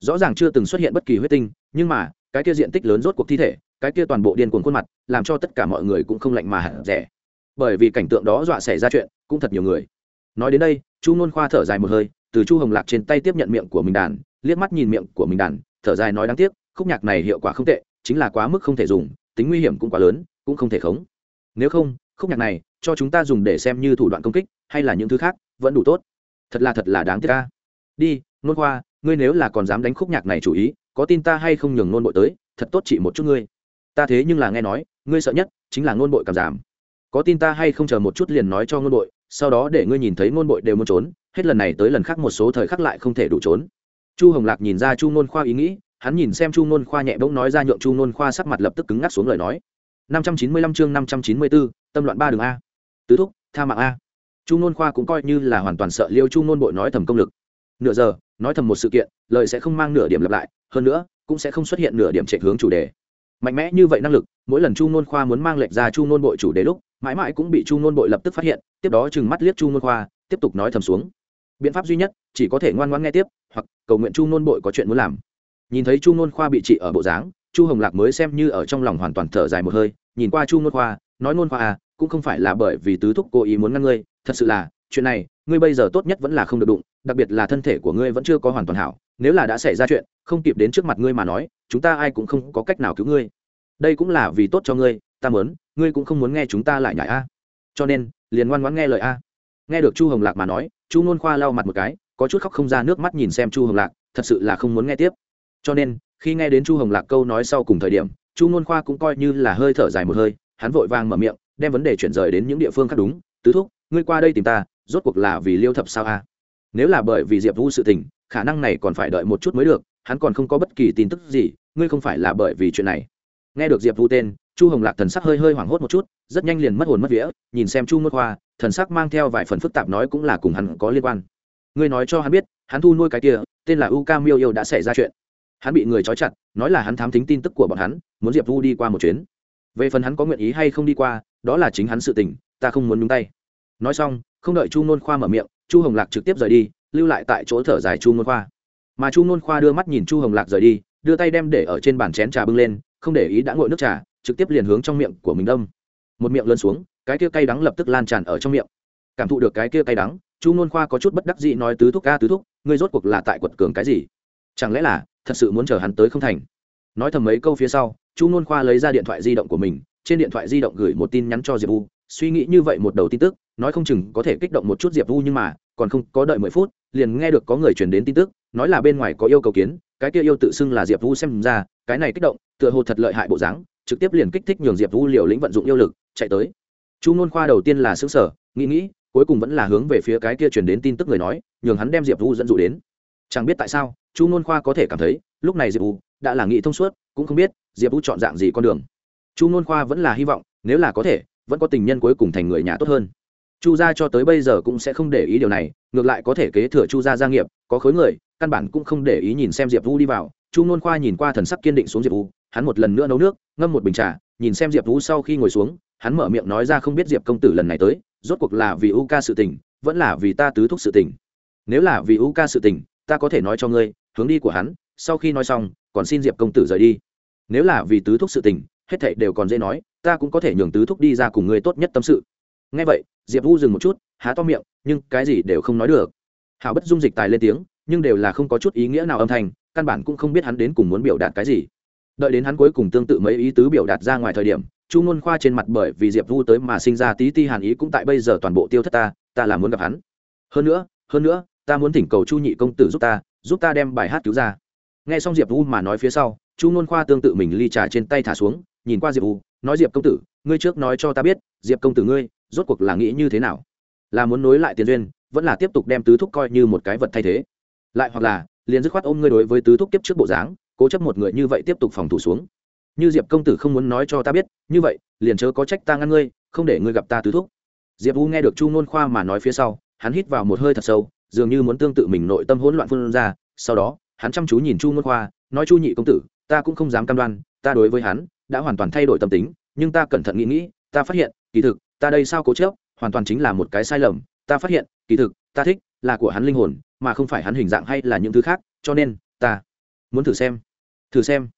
Rõ ràng chưa từng xuất hiện bất kỳ huyết tinh nhưng mà, cái kia diện tích lớn rốt cuộc thi thể, cái kia toàn bộ điên cuồng khuôn mặt, làm cho tất cả mọi người cũng không lạnh mà hẳn rẻ. Bởi vì cảnh tượng đó dọa xảy ra chuyện, cũng thật nhiều người. Nói đến đây, chu nôn khoa thở dài một hơi, từ chu hồng lạc trên tay tiếp nhận miệng của mình đàn, liếc mắt nhìn miệng của mình đàn, thở dài nói đáng tiếc, khúc nhạc này hiệu quả không tệ, chính là quá mức không thể dùng, tính nguy hiểm cũng quá lớn, cũng không thể khống. Nếu không, khúc nhạc này, cho chúng ta dùng để xem như thủ đoạn công kích, hay là những thứ khác, vẫn đủ tốt. Thật là thật là đáng tiếc ca đi, nôn khoa, ngươi nếu là còn dám đánh khúc nhạc này chủ ý có tin ta hay không nhường nôn bội tới, thật tốt chỉ một chút ngươi. Ta thế nhưng là nghe nói, ngươi sợ nhất chính là nôn bội cảm giảm. Có tin ta hay không chờ một chút liền nói cho nôn bội, sau đó để ngươi nhìn thấy nôn bội đều muốn trốn, hết lần này tới lần khác một số thời khắc lại không thể đủ trốn. Chu hồng lạc nhìn ra chu nôn khoa ý nghĩ, hắn nhìn xem chu nôn khoa nhẹ bỗng nói ra nhượng chu nôn khoa sắc mặt lập tức cứng ngắc xuống lời nói. năm trăm chín mươi lăm chương năm trăm chín mươi bốn tâm loạn ba đường a. Tứ thúc, tha mạng a. Chu nôn khoa cũng coi như là hoàn toàn sợ liêu chu nôn bội nói thầm công lực. Nửa giờ, nói thầm một sự kiện, lời sẽ không mang nửa điểm lặp lại hơn nữa, cũng sẽ không xuất hiện nửa điểm trệ hướng chủ đề. Mạnh mẽ như vậy năng lực, mỗi lần chu nôn khoa muốn mang lệnh ra chu nôn bội chủ đề lúc, mãi mãi cũng bị chu nôn bội lập tức phát hiện, tiếp đó chừng mắt liếc chu nôn khoa, tiếp tục nói thầm xuống. Biện pháp duy nhất, chỉ có thể ngoan ngoan nghe tiếp, hoặc cầu nguyện chu nôn bội có chuyện muốn làm. Nhìn thấy chu nôn khoa bị trị ở bộ dáng, chu hồng lạc mới xem như ở trong lòng hoàn toàn thở dài một hơi, nhìn qua chu nôn khoa, nói nôn khoa à cũng không phải là bởi vì tứ thúc cố ý muốn ngăn ngươi, thật sự là, chuyện này, ngươi bây giờ tốt nhất vẫn là không được đụng, đặc biệt là thân thể của ngươi vẫn chưa có hoàn toàn hảo nếu là đã xảy ra chuyện, không kịp đến trước mặt ngươi mà nói, chúng ta ai cũng không có cách nào cứu ngươi. Đây cũng là vì tốt cho ngươi, ta muốn, ngươi cũng không muốn nghe chúng ta lại nhải a. Cho nên, liền ngoan ngoãn nghe lời a. Nghe được chu hồng lạc mà nói, chu nôn khoa lau mặt một cái, có chút khóc không ra nước mắt nhìn xem chu hồng lạc, thật sự là không muốn nghe tiếp. Cho nên, khi nghe đến chu hồng lạc câu nói sau cùng thời điểm, chu nôn khoa cũng coi như là hơi thở dài một hơi, hắn vội vàng mở miệng, đem vấn đề chuyển rời đến những địa phương khác đúng. Tứ thúc, ngươi qua đây tìm ta, rốt cuộc là vì liêu thập sao a? Nếu là bởi vì diệp vu sự tình khả năng này còn phải đợi một chút mới được, hắn còn không có bất kỳ tin tức gì, ngươi không phải là bởi vì chuyện này. Nghe được diệp vũ tên, chu hồng lạc thần sắc hơi hơi hoảng hốt một chút, rất nhanh liền mất hồn mất vía, nhìn xem chu mất khoa, thần sắc mang theo vài phần phức tạp nói cũng là cùng hắn có liên quan. Ngươi nói cho hắn biết, hắn thu nuôi cái kia, tên là u ca miêu yêu đã xảy ra chuyện. Hắn bị người trói chặt, nói là hắn thám thính tin tức của bọn hắn, muốn diệp vu đi qua một chuyến. Về phần hắn có nguyện ý hay không đi qua, đó là chính hắn sự tình, ta không muốn nhúng tay. Nói xong, không đợi chu nôn khoa mở miệng, chu hồng lạc trực tiếp rời đi lưu lại tại chỗ thở dài chu nôn khoa. Mà chu nôn khoa đưa mắt nhìn chu hồng lạc rời đi, đưa tay đem để ở trên bàn chén trà bưng lên, không để ý đã ngội nước trà, trực tiếp liền hướng trong miệng của mình đâm. Một miệng lớn xuống, cái kia cay đắng lập tức lan tràn ở trong miệng. Cảm thụ được cái kia cay đắng, chu nôn khoa có chút bất đắc dĩ nói tứ thúc ca tứ thúc, ngươi rốt cuộc là tại quật cường cái gì? Chẳng lẽ là thật sự muốn chờ hắn tới không thành? Nói thầm mấy câu phía sau, chu nôn khoa lấy ra điện thoại di động của mình, trên điện thoại di động gửi một tin nhắn cho diệp u, suy nghĩ như vậy một đầu tin tức, nói không chừng có thể kích động một chút diệp u nhưng mà, còn không, có đợi mười phút liền nghe được có người truyền đến tin tức, nói là bên ngoài có yêu cầu kiến, cái kia yêu tự xưng là diệp Vu xem ra, cái này kích động, tựa hồ thật lợi hại bộ dáng, trực tiếp liền kích thích nhường diệp Vu liều lĩnh vận dụng yêu lực, chạy tới. Chu nôn khoa đầu tiên là xứng sở nghĩ nghĩ, cuối cùng vẫn là hướng về phía cái kia truyền đến tin tức người nói, nhường hắn đem diệp Vu dẫn dụ đến. Chẳng biết tại sao, chu nôn khoa có thể cảm thấy, lúc này diệp Vu đã là nghĩ thông suốt, cũng không biết diệp vũ chọn dạng gì con đường. Chu nôn khoa vẫn là hy vọng, nếu là có thể, vẫn có tình nhân cuối cùng thành người nhà tốt hơn chu gia cho tới bây giờ cũng sẽ không để ý điều này ngược lại có thể kế thừa chu gia gia nghiệp có khối người căn bản cũng không để ý nhìn xem diệp Vu đi vào. Chu nôn khoa nhìn qua thần sắc kiên định xuống diệp Vu, hắn một lần nữa nấu nước ngâm một bình trà nhìn xem diệp Vu sau khi ngồi xuống hắn mở miệng nói ra không biết diệp công tử lần này tới rốt cuộc là vì u ca sự tình vẫn là vì ta tứ thúc sự tình. Nếu là vì u ca sự tình ta có thể nói cho ngươi hướng đi của hắn sau khi nói xong còn xin diệp công tử rời đi. Nếu là vì tứ thúc sự tình hết thảy đều còn dễ nói ta cũng có thể nhường tứ thúc đi ra cùng ngươi tốt nhất tâm sự ngay vậy, diệp vũ dừng một chút, há to miệng, nhưng cái gì đều không nói được. Hảo bất dung dịch tài lên tiếng, nhưng đều là không có chút ý nghĩa nào âm thanh, căn bản cũng không biết hắn đến cùng muốn biểu đạt cái gì. Đợi đến hắn cuối cùng tương tự mấy ý tứ biểu đạt ra ngoài thời điểm, chu ngôn khoa trên mặt bởi vì diệp vu tới mà sinh ra tí ti hàn ý cũng tại bây giờ toàn bộ tiêu thất ta ta là muốn gặp hắn. Hơn nữa hơn nữa, ta muốn thỉnh cầu chu nhị công tử giúp ta giúp ta đem bài hát cứu ra. Nghe xong diệp vu mà nói phía sau, chu ngôn khoa tương tự mình ly trà trên tay thả xuống, nhìn qua diệp vu nói diệp công tử ngươi trước nói cho ta biết, diệp công tử ngươi, rốt cuộc là nghĩ như thế nào? Là muốn nối lại tiền duyên, vẫn là tiếp tục đem tứ thúc coi như một cái vật thay thế? Lại hoặc là, liền dứt khoát ôm ngươi đối với tứ thúc tiếp trước bộ dáng, cố chấp một người như vậy tiếp tục phòng thủ xuống. Như diệp công tử không muốn nói cho ta biết, như vậy, liền chớ có trách ta ngăn ngươi, không để ngươi gặp ta tứ thúc. Diệp u nghe được chu ngôn khoa mà nói phía sau, hắn hít vào một hơi thật sâu, dường như muốn tương tự mình nội tâm hỗn loạn phun ra, sau đó, hắn chăm chú nhìn chu ngôn khoa, nói, chu nhị công tử, ta cũng không dám cam đoan, ta đối với hắn, đã hoàn toàn thay đổi tâm tính nhưng ta cẩn thận nghĩ nghĩ, ta phát hiện, kỳ thực, ta đây sao cố chớp hoàn toàn chính là một cái sai lầm. Ta phát hiện, kỳ thực, ta thích là của hắn linh hồn, mà không phải hắn hình dạng hay là những thứ khác, cho nên, ta muốn thử xem. Thử xem.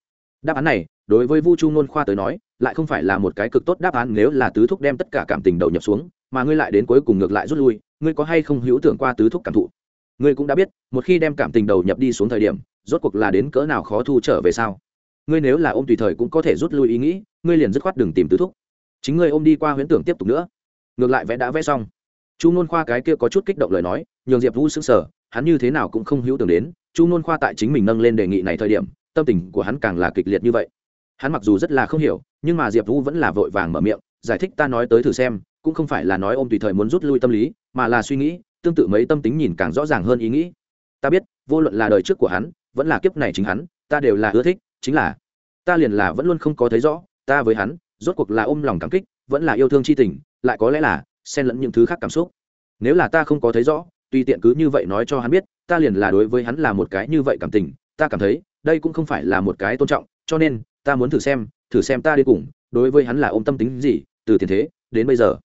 Đáp án này, đối với vu chu ngôn khoa tới nói, lại không phải là một cái cực tốt đáp án nếu là tứ thúc đem tất cả cảm tình đầu nhập xuống, mà ngươi lại đến cuối cùng ngược lại rút lui, ngươi có hay không hữu tưởng qua tứ thúc cảm thụ? Ngươi cũng đã biết, một khi đem cảm tình đầu nhập đi xuống thời điểm, rốt cuộc là đến cỡ nào khó thu trở về sao? Ngươi nếu là ôm tùy thời cũng có thể rút lui ý nghĩ, ngươi liền dứt khoát đừng tìm tứ thúc. Chính ngươi ôm đi qua huyễn tưởng tiếp tục nữa. Ngược lại vẽ đã vẽ xong. Chu nôn khoa cái kia có chút kích động lời nói, nhường diệp vũ xứng sở hắn như thế nào cũng không hữu tưởng đến, chu nôn khoa tại chính mình nâng lên đề nghị này thời điểm, tâm tình của hắn càng là kịch liệt như vậy. Hắn mặc dù rất là không hiểu, nhưng mà diệp vũ vẫn là vội vàng mở miệng, giải thích ta nói tới thử xem, cũng không phải là nói ôm tùy thời muốn rút lui tâm lý, mà là suy nghĩ, tương tự mấy tâm tính nhìn càng rõ ràng hơn ý nghĩ. Ta biết, vô luận là đời trước của hắn, vẫn là kiếp này chính hắn, ta đều là ưa thích chính là ta liền là vẫn luôn không có thấy rõ ta với hắn rốt cuộc là ôm lòng cảm kích vẫn là yêu thương c h i tình lại có lẽ là xen lẫn những thứ khác cảm xúc. Nếu là ta không có thấy rõ tùy tiện cứ như vậy nói cho hắn biết ta liền là đối với hắn là một cái như vậy cảm tình ta cảm thấy đây cũng không phải là một cái tôn trọng cho nên ta muốn thử xem thử xem ta đi cùng đối với hắn là ôm tâm tính gì từ tiền thế đến bây giờ.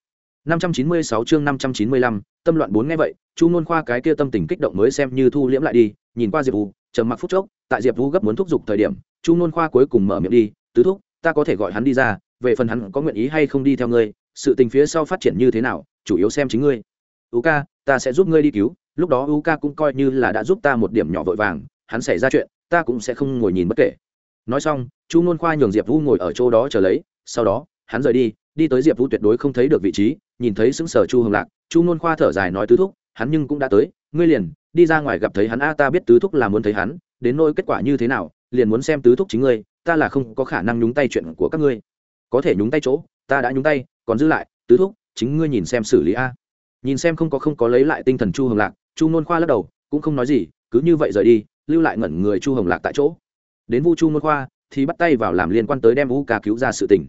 596 chương 595, tâm loạn bốn nghe vậy chu ngôn khoa cái kia tâm tình kích động mới xem như thu liễm lại đi nhìn qua diệp u trầm mặc phút chốc tại diệp u gấp muốn thúc giục thời điểm chu ngôn khoa cuối cùng mở miệng đi, tứ thúc, ta có thể gọi hắn đi ra, về phần hắn có nguyện ý hay không đi theo ngươi, sự tình phía sau phát triển như thế nào, chủ yếu xem chính ngươi. U ca, ta sẽ giúp ngươi đi cứu, lúc đó u ca cũng coi như là đã giúp ta một điểm nhỏ vội vàng, hắn xảy ra chuyện, ta cũng sẽ không ngồi nhìn bất kể. Nói xong, chu ngôn khoa nhường diệp vũ ngồi ở chỗ đó chờ lấy, sau đó, hắn rời đi đi tới diệp vũ tuyệt đối không thấy được vị trí, nhìn thấy sững sờ chu hồng lạc, chu ngôn khoa thở dài nói, tứ thúc, hắn nhưng cũng đã tới, ngươi liền, đi ra ngoài gặp thấy hắn, a, ta biết tứ thúc là muốn thấy hắn, đến nỗi kết quả như thế nào liền muốn xem tứ thúc chính ngươi, ta là không có khả năng nhúng tay chuyện của các ngươi. Có thể nhúng tay chỗ, ta đã nhúng tay, còn giữ lại, tứ thúc, chính ngươi nhìn xem xử lý a. Nhìn xem không có không có lấy lại tinh thần chu hồng lạc, chu nôn khoa lắc đầu, cũng không nói gì, cứ như vậy rời đi, lưu lại ngẩn người chu hồng lạc tại chỗ. Đến vu chu nôn khoa, thì bắt tay vào làm liên quan tới đem vũ ca cứu ra sự tình.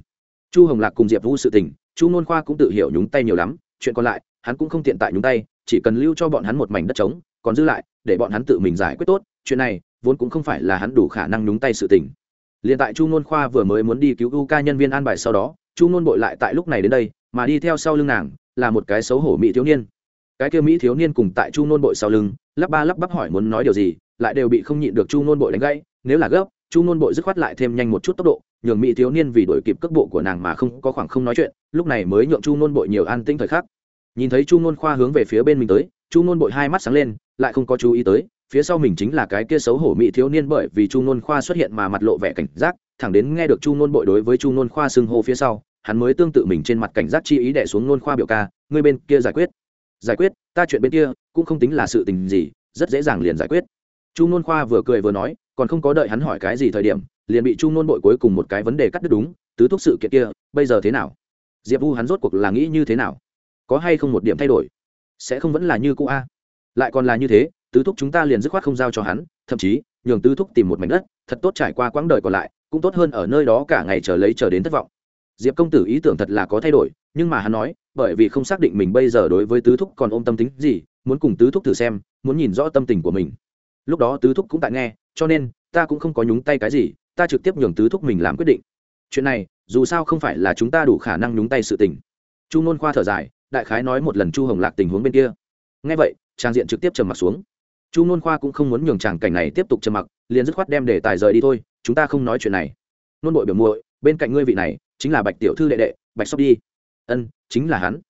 Chu hồng lạc cùng diệp vũ sự tình, chu nôn khoa cũng tự hiểu nhúng tay nhiều lắm, chuyện còn lại, hắn cũng không tiện tại nhúng tay, chỉ cần lưu cho bọn hắn một mảnh đất trống, còn giữ lại, để bọn hắn tự mình giải quyết tốt, chuyện này vốn cũng không phải là hắn đủ khả năng nhúng tay sự tình. Liền tại chu nôn khoa vừa mới muốn đi cứu u ca nhân viên an bài sau đó, chu nôn bội lại tại lúc này đến đây, mà đi theo sau lưng nàng là một cái xấu hổ mỹ thiếu niên. Cái kia mỹ thiếu niên cùng tại chu nôn bội sau lưng, lắp ba lắp bắp hỏi muốn nói điều gì, lại đều bị không nhịn được chu nôn bội đánh gãy. Nếu là gấp, chu nôn bội dứt khoát lại thêm nhanh một chút tốc độ, nhường mỹ thiếu niên vì đổi kịp cước bộ của nàng mà không có khoảng không nói chuyện, lúc này mới nhượng chu nôn bội nhiều an tĩnh thời khắc. Nhìn thấy chu nôn khoa hướng về phía bên mình tới, chu nôn bội hai mắt sáng lên, lại không có chú ý tới phía sau mình chính là cái kia xấu hổ mỹ thiếu niên bởi vì chu nôn khoa xuất hiện mà mặt lộ vẻ cảnh giác, thẳng đến nghe được chu nôn bội đối với chu nôn khoa xưng hô phía sau, hắn mới tương tự mình trên mặt cảnh giác chi ý đẻ xuống nôn khoa biểu ca, ngươi bên kia giải quyết. Giải quyết? Ta chuyện bên kia cũng không tính là sự tình gì, rất dễ dàng liền giải quyết. Chu nôn khoa vừa cười vừa nói, còn không có đợi hắn hỏi cái gì thời điểm, liền bị chu nôn bội cuối cùng một cái vấn đề cắt đứt đúng, tứ thúc sự kiện kia, bây giờ thế nào? Diệp vu hắn rốt cuộc là nghĩ như thế nào? Có hay không một điểm thay đổi? Sẽ không vẫn là như cũ a? Lại còn là như thế tứ thúc chúng ta liền dứt khoát không giao cho hắn, thậm chí, nhường tứ thúc tìm một mảnh đất, thật tốt trải qua quãng đời còn lại, cũng tốt hơn ở nơi đó cả ngày chờ lấy chờ đến thất vọng. Diệp công tử ý tưởng thật là có thay đổi, nhưng mà hắn nói, bởi vì không xác định mình bây giờ đối với tứ thúc còn ôm tâm tính gì, muốn cùng tứ thúc thử xem, muốn nhìn rõ tâm tình của mình. Lúc đó tứ thúc cũng tại nghe, cho nên, ta cũng không có nhúng tay cái gì, ta trực tiếp nhường tứ thúc mình làm quyết định. Chuyện này, dù sao không phải là chúng ta đủ khả năng nhúng tay sự tình. Chu nôn khoa thở dài, đại khái nói một lần chu hồng lạc tình huống bên kia. Nghe vậy, trang diện trực tiếp trầm mặc xuống chu nôn khoa cũng không muốn nhường tràng cảnh này tiếp tục trầm mặc, liền dứt khoát đem để tài rời đi thôi, chúng ta không nói chuyện này. Nôn bội biểu muội, bên cạnh ngươi vị này, chính là bạch tiểu thư đệ đệ, bạch sóc đi. Ân, chính là hắn.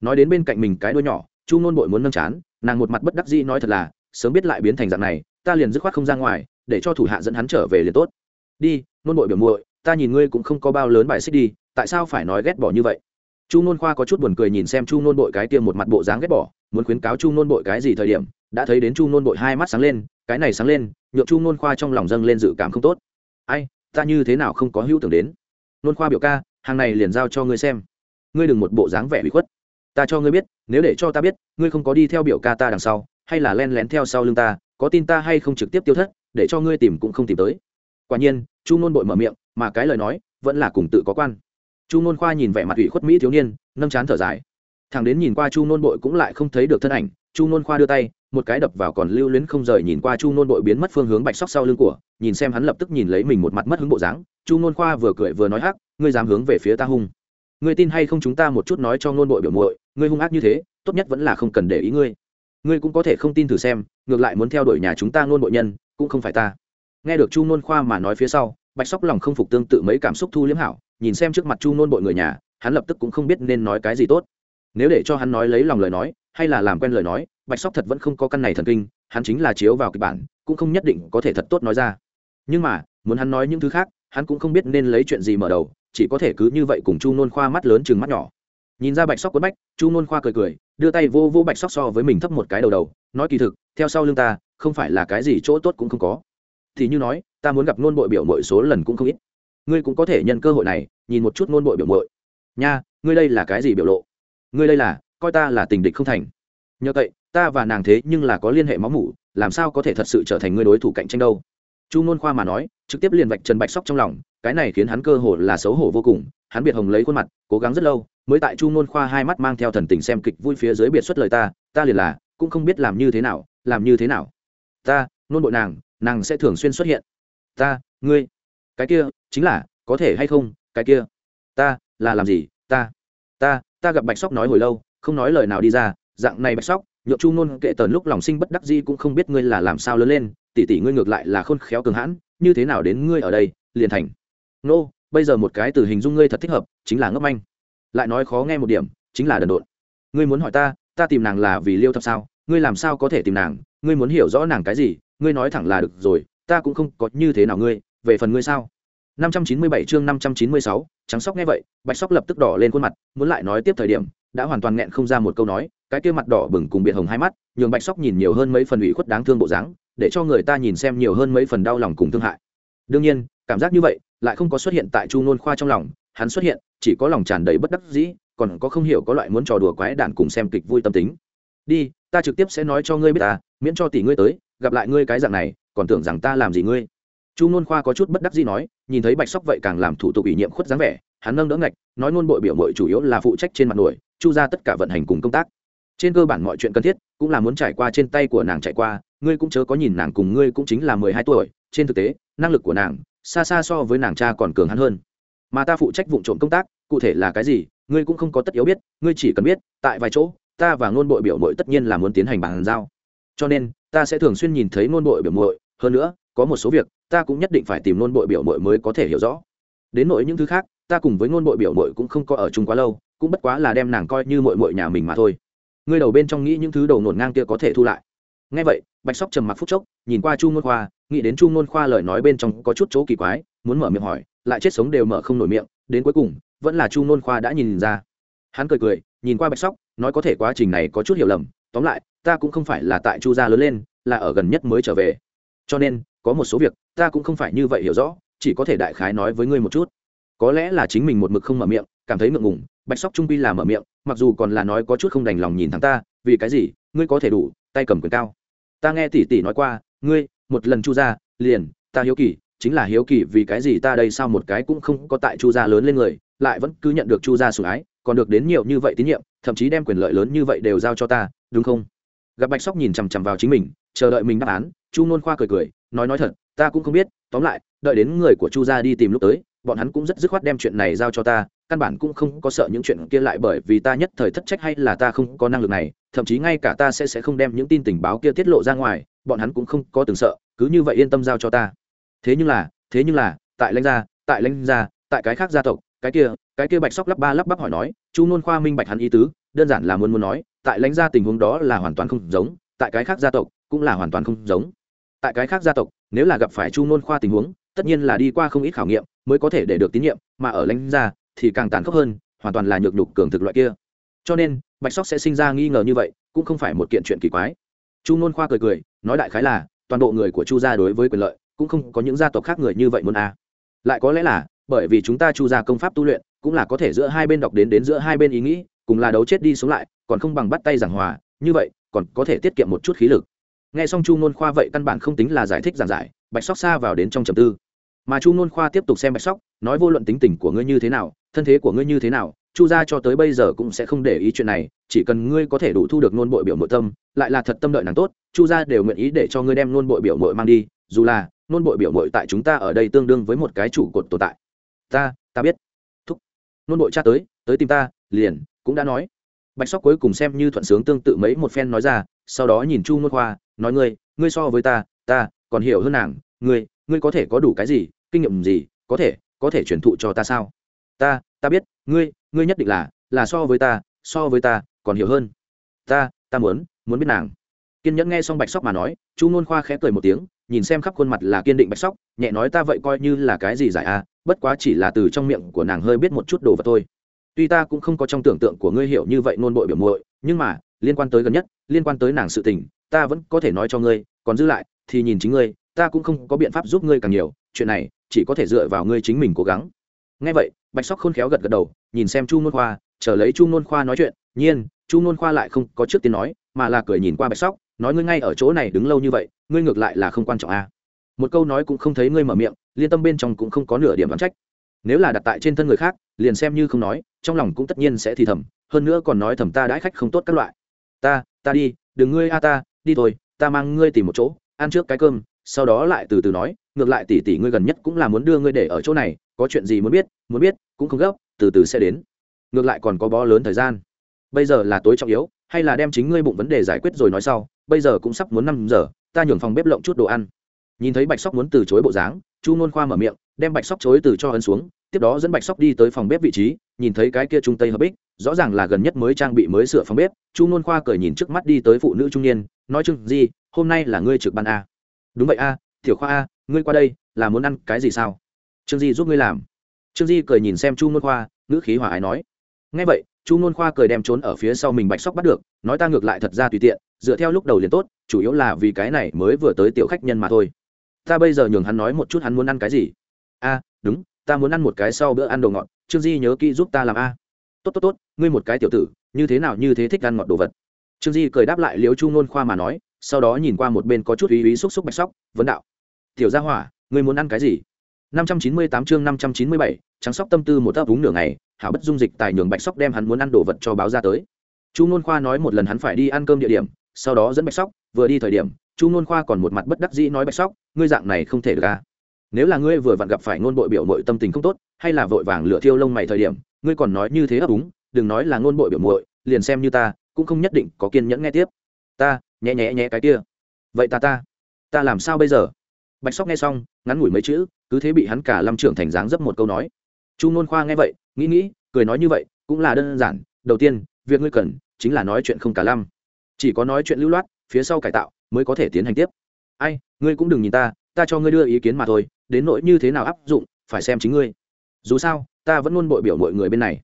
Nói đến bên cạnh mình cái đuôi nhỏ, chu nôn bội muốn nâng chán, nàng một mặt bất đắc dĩ nói thật là, sớm biết lại biến thành dạng này, ta liền dứt khoát không ra ngoài, để cho thủ hạ dẫn hắn trở về liền tốt. Đi, nôn bội biểu muội, ta nhìn ngươi cũng không có bao lớn bài xích đi, tại sao phải nói ghét bỏ như vậy? Chu nôn khoa có chút buồn cười nhìn xem chu nôn bội cái tiêm một mặt bộ dáng ghét bỏ, muốn khuyến cáo chu nôn bội cái gì thời điểm đã thấy đến chu nôn bội hai mắt sáng lên, cái này sáng lên, nhượng chu nôn khoa trong lòng dâng lên dự cảm không tốt. Ai, ta như thế nào không có hữu tưởng đến? Nôn khoa biểu ca, hàng này liền giao cho ngươi xem. Ngươi đừng một bộ dáng vẻ bị khuất. Ta cho ngươi biết, nếu để cho ta biết, ngươi không có đi theo biểu ca ta đằng sau, hay là len lén theo sau lưng ta, có tin ta hay không trực tiếp tiêu thất, để cho ngươi tìm cũng không tìm tới. Quả nhiên, chu nôn bội mở miệng, mà cái lời nói, vẫn là cùng tự có quan. Chu nôn khoa nhìn vẻ mặt ủy khuất mỹ thiếu niên, nâng chán thở dài. Thằng đến nhìn qua chu nôn bội cũng lại không thấy được thân ảnh, chu nôn khoa đưa tay một cái đập vào còn lưu luyến không rời nhìn qua chu nôn bội biến mất phương hướng bạch sóc sau lưng của, nhìn xem hắn lập tức nhìn lấy mình một mặt mất hứng bộ dáng. Chu nôn khoa vừa cười vừa nói hắc, ngươi dám hướng về phía ta hung. Ngươi tin hay không chúng ta một chút nói cho nôn bội biểu muội, ngươi hung ác như thế, tốt nhất vẫn là không cần để ý ngươi. Ngươi cũng có thể không tin thử xem, ngược lại muốn theo đuổi nhà chúng ta nôn bội nhân, cũng không phải ta. Nghe được chu nôn khoa mà nói phía sau, bạch sóc lòng không phục tương tự mấy cảm xúc thu liếm hảo, nhìn xem trước mặt chu nôn bội người nhà, hắn lập tức cũng không biết nên nói cái gì tốt. Nếu để cho hắn nói lấy lòng lời nói hay là làm quen lời nói, bạch sóc thật vẫn không có căn này thần kinh, hắn chính là chiếu vào kịch bản, cũng không nhất định có thể thật tốt nói ra. Nhưng mà, muốn hắn nói những thứ khác, hắn cũng không biết nên lấy chuyện gì mở đầu, chỉ có thể cứ như vậy cùng chu nôn khoa mắt lớn chừng mắt nhỏ. Nhìn ra bạch sóc quấn bách, chu nôn khoa cười cười, đưa tay vô vô bạch sóc so với mình thấp một cái đầu đầu, nói kỳ thực, theo sau lưng ta, không phải là cái gì chỗ tốt cũng không có. Thì như nói, ta muốn gặp nôn bội biểu mội số lần cũng không ít. Ngươi cũng có thể nhân cơ hội này, nhìn một chút nôn bội biểu mội nha, ngươi đây là cái gì biểu lộ? Ngươi đây là coi ta là tình địch không thành. Nhờ vậy, ta và nàng thế nhưng là có liên hệ máu mủ, làm sao có thể thật sự trở thành người đối thủ cạnh tranh đâu? Chu nôn khoa mà nói, trực tiếp liền vạch trần bạch sóc trong lòng, cái này khiến hắn cơ hồ là xấu hổ vô cùng, hắn biệt hồng lấy khuôn mặt, cố gắng rất lâu, mới tại chu nôn khoa hai mắt mang theo thần tình xem kịch vui phía dưới biệt xuất lời ta ta liền là, cũng không biết làm như thế nào, làm như thế nào. Ta, nôn bội nàng nàng sẽ thường xuyên xuất hiện. Ta, ngươi, cái kia, chính là, có thể hay không, cái kia. Ta, là làm gì? Ta ta ta gặp bạch sóc nói hồi lâu không nói lời nào đi ra, dạng này bạch sóc, nhượng chu nôn kệ tần lúc lòng sinh bất đắc di cũng không biết ngươi là làm sao lớn lên, tỷ tỷ ngươi ngược lại là khôn khéo cường hãn, như thế nào đến ngươi ở đây, liền thành. Nô, bây giờ một cái từ hình dung ngươi thật thích hợp, chính là ngốc anh lại nói khó nghe một điểm, chính là đần độn. Ngươi muốn hỏi ta ta tìm nàng là vì liêu thập sao? Ngươi làm sao có thể tìm nàng? Ngươi muốn hiểu rõ nàng cái gì? Ngươi nói thẳng là được rồi, ta cũng không có như thế nào ngươi, về phần ngươi sao? 597 chương 596, trắng sóc nghe vậy bạch sóc lập tức đỏ lên khuôn mặt muốn lại nói tiếp thời điểm đã hoàn toàn nghẹn không ra một câu nói cái kia mặt đỏ bừng cùng biệt hồng hai mắt nhường bạch sóc nhìn nhiều hơn mấy phần ủy khuất đáng thương bộ dáng để cho người ta nhìn xem nhiều hơn mấy phần đau lòng cùng thương hại. Đương nhiên cảm giác như vậy lại không có xuất hiện tại chu nôn khoa trong lòng hắn xuất hiện chỉ có lòng tràn đầy bất đắc dĩ còn có không hiểu có loại muốn trò đùa quái đản cùng xem kịch vui tâm tính. Đi ta trực tiếp sẽ nói cho ngươi biết ta miễn cho tỷ ngươi tới gặp lại ngươi cái dạng này còn tưởng rằng ta làm gì ngươi chu nôn khoa có chút bất đắc dĩ nói, nhìn thấy bạch sóc vậy càng làm thủ tục ủy nhiệm khuất dáng vẻ, hắn nâng đỡ ngạch, nói nôn bội biểu mội chủ yếu là phụ trách trên mặt nổi, chu ra tất cả vận hành cùng công tác. Trên cơ bản mọi chuyện cần thiết, cũng là muốn trải qua trên tay của nàng trải qua, ngươi cũng chớ có nhìn nàng cùng ngươi cũng chính là mười hai tuổi, trên thực tế, năng lực của nàng, xa xa so với nàng cha còn cường hắn hơn. Mà ta phụ trách vụ trộm công tác, cụ thể là cái gì, ngươi cũng không có tất yếu biết, ngươi chỉ cần biết, tại vài chỗ, ta và ngôn bội biểu mội tất nhiên là muốn tiến hành bàn giao. Cho nên, ta sẽ thường xuyên nhìn thấy ngôn bội biểu mội hơn nữa, có một số việc, ta cũng nhất định phải tìm Nôn bội biểu mội mới có thể hiểu rõ. Đến nỗi những thứ khác, ta cùng với Nôn bội biểu mội cũng không có ở chung quá lâu, cũng bất quá là đem nàng coi như mội mội nhà mình mà thôi. Ngươi đầu bên trong nghĩ những thứ đầu nổn ngang kia có thể thu lại. Ngay vậy, bạch sóc trầm mặc phúc chốc, nhìn qua chu ngôn khoa, nghĩ đến chu ngôn khoa lời nói bên trong có chút chỗ kỳ quái, muốn mở miệng hỏi, lại chết sống đều mở không nổi miệng, đến cuối cùng, vẫn là chu ngôn khoa đã nhìn ra. Hắn cười cười, nhìn qua bạch sóc, nói có thể quá trình này có chút hiểu lầm, tóm lại, ta cũng không phải là tại chu gia lớn lên, là ở gần nhất mới trở về cho nên, có một số việc, ta cũng không phải như vậy hiểu rõ, chỉ có thể đại khái nói với ngươi một chút. Có lẽ là chính mình một mực không mở miệng, cảm thấy ngượng ngùng, bạch sóc trung pi là mở miệng, mặc dù còn là nói có chút không đành lòng nhìn thằng ta, vì cái gì, ngươi có thể đủ, tay cầm quyền cao. Ta nghe tỷ tỷ nói qua, ngươi, một lần chu gia, liền, ta hiếu kỳ, chính là hiếu kỳ vì cái gì ta đây sao một cái cũng không có tại chu gia lớn lên người, lại vẫn cứ nhận được chu gia sủng ái, còn được đến nhiều như vậy tín nhiệm, thậm chí đem quyền lợi lớn như vậy đều giao cho ta, đúng không? Gặp bạch sóc nhìn chằm chằm vào chính mình chờ đợi mình đáp án, chu nôn khoa cười cười, nói nói thật, ta cũng không biết, tóm lại, đợi đến người của chu gia đi tìm lúc tới, bọn hắn cũng rất dứt khoát đem chuyện này giao cho ta, căn bản cũng không có sợ những chuyện kia lại bởi vì ta nhất thời thất trách hay là ta không có năng lực này, thậm chí ngay cả ta sẽ sẽ không đem những tin tình báo kia tiết lộ ra ngoài, bọn hắn cũng không có từng sợ, cứ như vậy yên tâm giao cho ta. Thế nhưng là, thế nhưng là, tại lãnh gia, tại lãnh gia, tại cái khác gia tộc, cái kia cái kia bạch sóc lắp ba lắp bắp hỏi nói, chu nôn khoa minh bạch hắn ý tứ, đơn giản là muốn muốn nói, tại lãnh gia tình huống đó là hoàn toàn không giống, tại cái khác gia tộc cũng là hoàn toàn không giống. Tại cái khác gia tộc, nếu là gặp phải chu nôn khoa tình huống, tất nhiên là đi qua không ít khảo nghiệm mới có thể để được tín nhiệm, mà ở lãnh gia thì càng tàn khốc hơn, hoàn toàn là nhược nhục cường thực loại kia. Cho nên, bạch sóc sẽ sinh ra nghi ngờ như vậy, cũng không phải một kiện chuyện kỳ quái. Chu nôn khoa cười cười, nói đại khái là, toàn bộ người của chu gia đối với quyền lợi, cũng không có những gia tộc khác người như vậy muốn a. À. lại có lẽ là, bởi vì chúng ta chu gia công pháp tu luyện, cũng là có thể giữa hai bên đọc đến đến giữa hai bên ý nghĩ, cùng là đấu chết đi xuống lại, còn không bằng bắt tay giảng hòa, như vậy, còn có thể tiết kiệm một chút khí lực nghe xong chu nôn khoa vậy căn bản không tính là giải thích giảng giải, bạch sóc xa vào đến trong trầm tư. Mà chu nôn khoa tiếp tục xem bạch sóc, nói vô luận tính tình của ngươi như thế nào, thân thế của ngươi như thế nào, chu gia cho tới bây giờ cũng sẽ không để ý chuyện này, chỉ cần ngươi có thể đủ thu được nôn bội biểu mội tâm, lại là thật tâm đợi nàng tốt, chu gia đều nguyện ý để cho ngươi đem nôn bội biểu mội mang đi, dù là nôn bội biểu mội tại chúng ta ở đây tương đương với một cái chủ cột tồn tại. Ta ta biết. Thúc. Nôn bội cha tới tới tìm ta, liền, cũng đã nói. Bạch sóc cuối cùng xem như thuận sướng tương tự mấy một phen nói ra, sau đó nhìn chu nôn khoa nói ngươi ngươi so với ta ta còn hiểu hơn nàng ngươi ngươi có thể có đủ cái gì kinh nghiệm gì có thể có thể truyền thụ cho ta sao? Ta ta biết ngươi ngươi nhất định là là so với ta so với ta còn hiểu hơn. Ta ta muốn muốn biết nàng. Kiên nhẫn nghe xong bạch sóc mà nói chu ngôn khoa khẽ cười một tiếng nhìn xem khắp khuôn mặt là kiên định bạch sóc nhẹ nói ta vậy coi như là cái gì giải a à, bất quá chỉ là từ trong miệng của nàng hơi biết một chút đồ vật thôi. Tuy ta cũng không có trong tưởng tượng của ngươi hiểu như vậy nôn bội biểu muội nhưng mà liên quan tới gần nhất liên quan tới nàng sự tình ta vẫn có thể nói cho ngươi, còn giữ lại thì nhìn chính ngươi, ta cũng không có biện pháp giúp ngươi càng nhiều, chuyện này chỉ có thể dựa vào ngươi chính mình cố gắng. Ngay vậy, bạch sóc khôn khéo gật gật đầu, nhìn xem chu nôn khoa, chờ lấy chu nôn khoa nói chuyện, nhiên, chu nôn khoa lại không có trước tiên nói, mà là cười nhìn qua bạch sóc, nói ngươi ngay ở chỗ này đứng lâu như vậy, ngươi ngược lại là không quan trọng a à. một câu nói cũng không thấy ngươi mở miệng, liên tâm bên trong cũng không có nửa điểm đoán trách. Nếu là đặt tại trên thân người khác, liền xem như không nói, trong lòng cũng tất nhiên sẽ thì thầm, hơn nữa còn nói thầm ta đãi khách không tốt các loại. Ta ta đi, đừng ngươi a ta đi thôi, ta mang ngươi tìm một chỗ, ăn trước cái cơm, sau đó lại từ từ nói, ngược lại tỷ tỷ ngươi gần nhất cũng là muốn đưa ngươi để ở chỗ này, có chuyện gì muốn biết muốn biết, cũng không gấp, từ từ sẽ đến. Ngược lại còn có bó lớn thời gian. Bây giờ là tối trọng yếu, hay là đem chính ngươi bụng vấn đề giải quyết rồi nói sau, bây giờ cũng sắp muốn năm giờ, ta nhường phòng bếp lộng chút đồ ăn. Nhìn thấy bạch sóc muốn từ chối bộ dáng, chu nôn khoa mở miệng, đem bạch sóc chối từ cho ấn xuống, tiếp đó dẫn bạch sóc đi tới phòng bếp vị trí, nhìn thấy cái kia trung tây hợp bích rõ ràng là gần nhất mới trang bị mới sửa phòng bếp, chu nôn khoa cười nhìn trước mắt đi tới phụ nữ trung niên, nói chừng gì hôm nay là ngươi trực ban a. Đúng vậy a, tiểu khoa a, ngươi qua đây, là muốn ăn cái gì sao? Trương di giúp ngươi làm. Trương di cười nhìn xem chu nôn khoa, ngữ khí hòa ái nói. Ngay vậy, chu nôn khoa cười đem trốn ở phía sau mình bạch sóc bắt được, nói ta ngược lại thật ra tùy tiện, dựa theo lúc đầu liền tốt, chủ yếu là vì cái này mới vừa tới tiểu khách nhân mà thôi. Ta bây giờ nhường hắn nói một chút hắn muốn ăn cái gì? A, đúng, ta muốn ăn một cái sau bữa ăn đồ ngọt, trương di nhớ kỹ giúp ta làm a tốt tốt tốt ngươi một cái tiểu tử như thế nào như thế thích ăn ngọt đồ vật. Trương di cười đáp lại liếu chu nôn khoa mà nói sau đó nhìn qua một bên có chút ý ý xúc xúc bạch sóc vấn đạo. Tiểu gia hỏa ngươi muốn ăn cái gì? 598 chương 597, trắng sóc tâm tư một ấp úng nửa ngày hảo bất dung dịch tài nhường bạch sóc đem hắn muốn ăn đồ vật cho báo ra tới. Chu nôn khoa nói một lần hắn phải đi ăn cơm địa điểm sau đó dẫn bạch sóc vừa đi thời điểm chu nôn khoa còn một mặt bất đắc dĩ nói bạch sóc ngươi dạng này không thể được à. nếu là ngươi vừa vặn gặp phải ngôn bội biểu mội tâm tình không tốt hay là vội vàng lửa thiêu lông mày thời điểm ngươi còn nói như thế ấp úng, đừng nói là ngôn bội biểu muội, liền xem như ta, cũng không nhất định có kiên nhẫn nghe tiếp. Ta, nhẹ nhẹ nhẹ cái kia. Vậy ta ta ta làm sao bây giờ? Bạch sóc nghe xong, ngắn ngủi mấy chữ, cứ thế bị hắn cả lâm trưởng thành dáng dấp một câu nói. Chu nôn khoa nghe vậy, nghĩ nghĩ, cười nói như vậy, cũng là đơn giản. Đầu tiên, việc ngươi cần chính là nói chuyện không cả lâm. Chỉ có nói chuyện lưu loát, phía sau cải tạo mới có thể tiến hành tiếp. Ai, ngươi cũng đừng nhìn ta ta cho ngươi đưa ý kiến mà thôi, đến nỗi như thế nào áp dụng, phải xem chính ngươi. Dù sao ta vẫn luôn bội biểu mọi người bên này.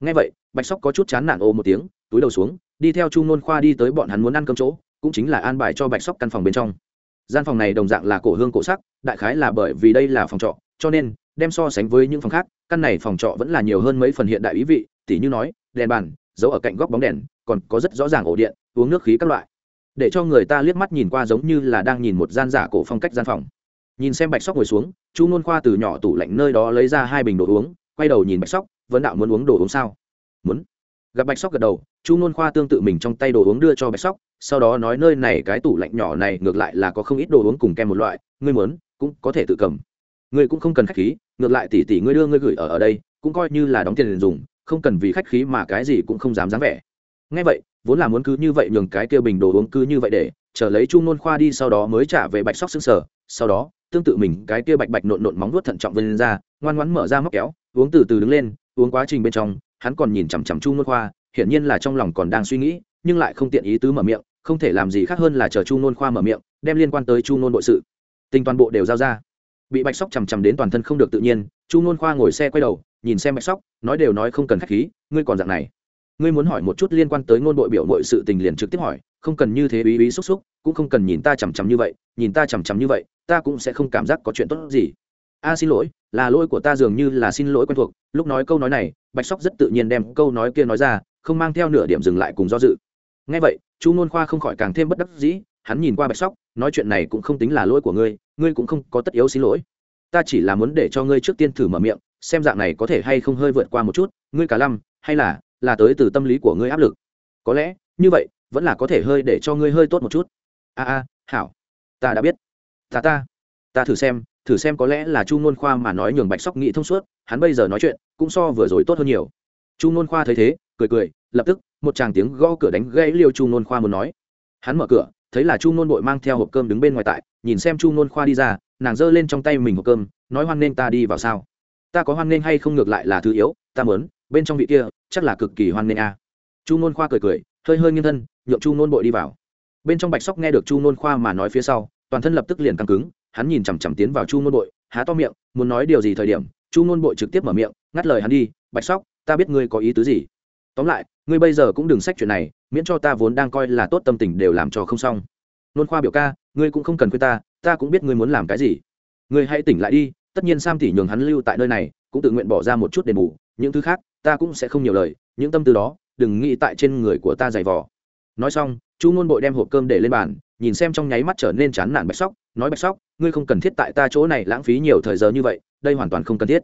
Ngay vậy, bạch sóc có chút chán nản ô một tiếng, túi đầu xuống, đi theo chu nôn khoa đi tới bọn hắn muốn ăn cơm chỗ, cũng chính là an bài cho bạch sóc căn phòng bên trong. Gian phòng này đồng dạng là cổ hương cổ sắc, đại khái là bởi vì đây là phòng trọ, cho nên, đem so sánh với những phòng khác, căn này phòng trọ vẫn là nhiều hơn mấy phần hiện đại ý vị, tỉ như nói, đèn bàn, giấu ở cạnh góc bóng đèn, còn có rất rõ ràng ổ điện, uống nước khí các loại. Để cho người ta liếc mắt nhìn qua giống như là đang nhìn một gian giả cổ phong cách gian phòng. Nhìn xem bạch sóc ngồi xuống, chu ngôn khoa từ nhỏ tủ lạnh nơi đó lấy ra hai bình đồ uống quay đầu nhìn bạch sóc, vấn đạo muốn uống đồ uống sao? Muốn. Gặp bạch sóc gật đầu, chu nôn khoa tương tự mình trong tay đồ uống đưa cho bạch sóc, sau đó nói nơi này cái tủ lạnh nhỏ này ngược lại là có không ít đồ uống cùng kem một loại, ngươi muốn, cũng có thể tự cầm. Ngươi cũng không cần khách khí, ngược lại tỷ tỷ ngươi đưa ngươi gửi ở ở đây, cũng coi như là đóng tiền dùng, không cần vì khách khí mà cái gì cũng không dám dám vẻ. Ngay vậy, vốn là muốn cứ như vậy nhường cái kia bình đồ uống cứ như vậy để, chờ lấy chu nôn khoa đi sau đó mới trả về bạch sóc xương sở sau đó, tương tự mình cái kia bạch bạch nộn nộn móng nuốt thận trọng vươn ra ngoan ngoãn mở ra móc kéo, uống từ từ đứng lên, uống quá trình bên trong, hắn còn nhìn chằm chằm chu nôn khoa, hiển nhiên là trong lòng còn đang suy nghĩ, nhưng lại không tiện ý tứ mở miệng, không thể làm gì khác hơn là chờ chu nôn khoa mở miệng, đem liên quan tới chu nôn nội sự, tình toàn bộ đều giao ra. Bị bạch sóc chằm chằm đến toàn thân không được tự nhiên, chu nôn khoa ngồi xe quay đầu, nhìn xem bạch sóc, nói đều nói không cần khách khí, ngươi còn dạng này. Ngươi muốn hỏi một chút liên quan tới ngôn đội biểu mọi sự tình liền trực tiếp hỏi, không cần như thế ý ý xúc xúc, cũng không cần nhìn ta chằm chằm như vậy, nhìn ta chằm chằm như vậy, ta cũng sẽ không cảm giác có chuyện tốt gì a, xin lỗi, là lỗi của ta dường như là xin lỗi quen thuộc. Lúc nói câu nói này, bạch sóc rất tự nhiên đem câu nói kia nói ra, không mang theo nửa điểm dừng lại cùng do dự. Ngay vậy, chu nôn khoa không khỏi càng thêm bất đắc dĩ, hắn nhìn qua bạch sóc, nói chuyện này cũng không tính là lỗi của ngươi ngươi cũng không có tất yếu xin lỗi. Ta chỉ là muốn để cho ngươi trước tiên thử mở miệng, xem dạng này có thể hay không hơi vượt qua một chút, ngươi cả lăm, hay là là tới từ tâm lý của ngươi áp lực. Có lẽ, như vậy, vẫn là có thể hơi để cho ngươi hơi tốt một chút. A a, hảo. Ta đã biết. Ta ta ta thử xem thử xem có lẽ là chu ngôn khoa mà nói nhường bạch sóc nghĩ thông suốt, hắn bây giờ nói chuyện cũng so vừa rồi tốt hơn nhiều. Chu ngôn khoa thấy thế, cười cười, lập tức, một chàng tiếng gõ cửa đánh gãy liêu chu ngôn khoa muốn nói. Hắn mở cửa, thấy là chu ngôn bội mang theo hộp cơm đứng bên ngoài tại, nhìn xem chu ngôn khoa đi ra, nàng giơ lên trong tay mình hộp cơm, nói hoan nghênh ta đi vào sao? Ta có hoan nghênh hay không ngược lại là thứ yếu, ta mớn bên trong vị kia, chắc là cực kỳ hoan nghênh a. Chu ngôn khoa cười cười, hơi hơi nghiêng thân, nhượng chu ngôn bội đi vào. Bên trong bạch sóc nghe được chu ngôn khoa mà nói phía sau, toàn thân lập tức liền căng cứng hắn nhìn chằm chằm tiến vào chu ngôn bội, há to miệng, muốn nói điều gì thời điểm, chu ngôn bội trực tiếp mở miệng, ngắt lời hắn đi, bạch sóc, ta biết ngươi có ý tứ gì. Tóm lại, ngươi bây giờ cũng đừng sách chuyện này, miễn cho ta vốn đang coi là tốt tâm tình đều làm cho không xong. Nôn khoa biểu ca, ngươi cũng không cần khuyên ta ta cũng biết ngươi muốn làm cái gì. Ngươi hãy tỉnh lại đi, tất nhiên sam tỷ nhường hắn lưu tại nơi này, cũng tự nguyện bỏ ra một chút đền bù, những thứ khác, ta cũng sẽ không nhiều lời, những tâm tư đó, đừng nghĩ tại trên người của ta giày vò. Nói xong, chu ngôn bội đem hộp cơm để lên bàn nhìn xem trong nháy mắt trở nên chán nản bạch sóc, nói bạch sóc, ngươi không cần thiết tại ta chỗ này lãng phí nhiều thời giờ như vậy, đây hoàn toàn không cần thiết.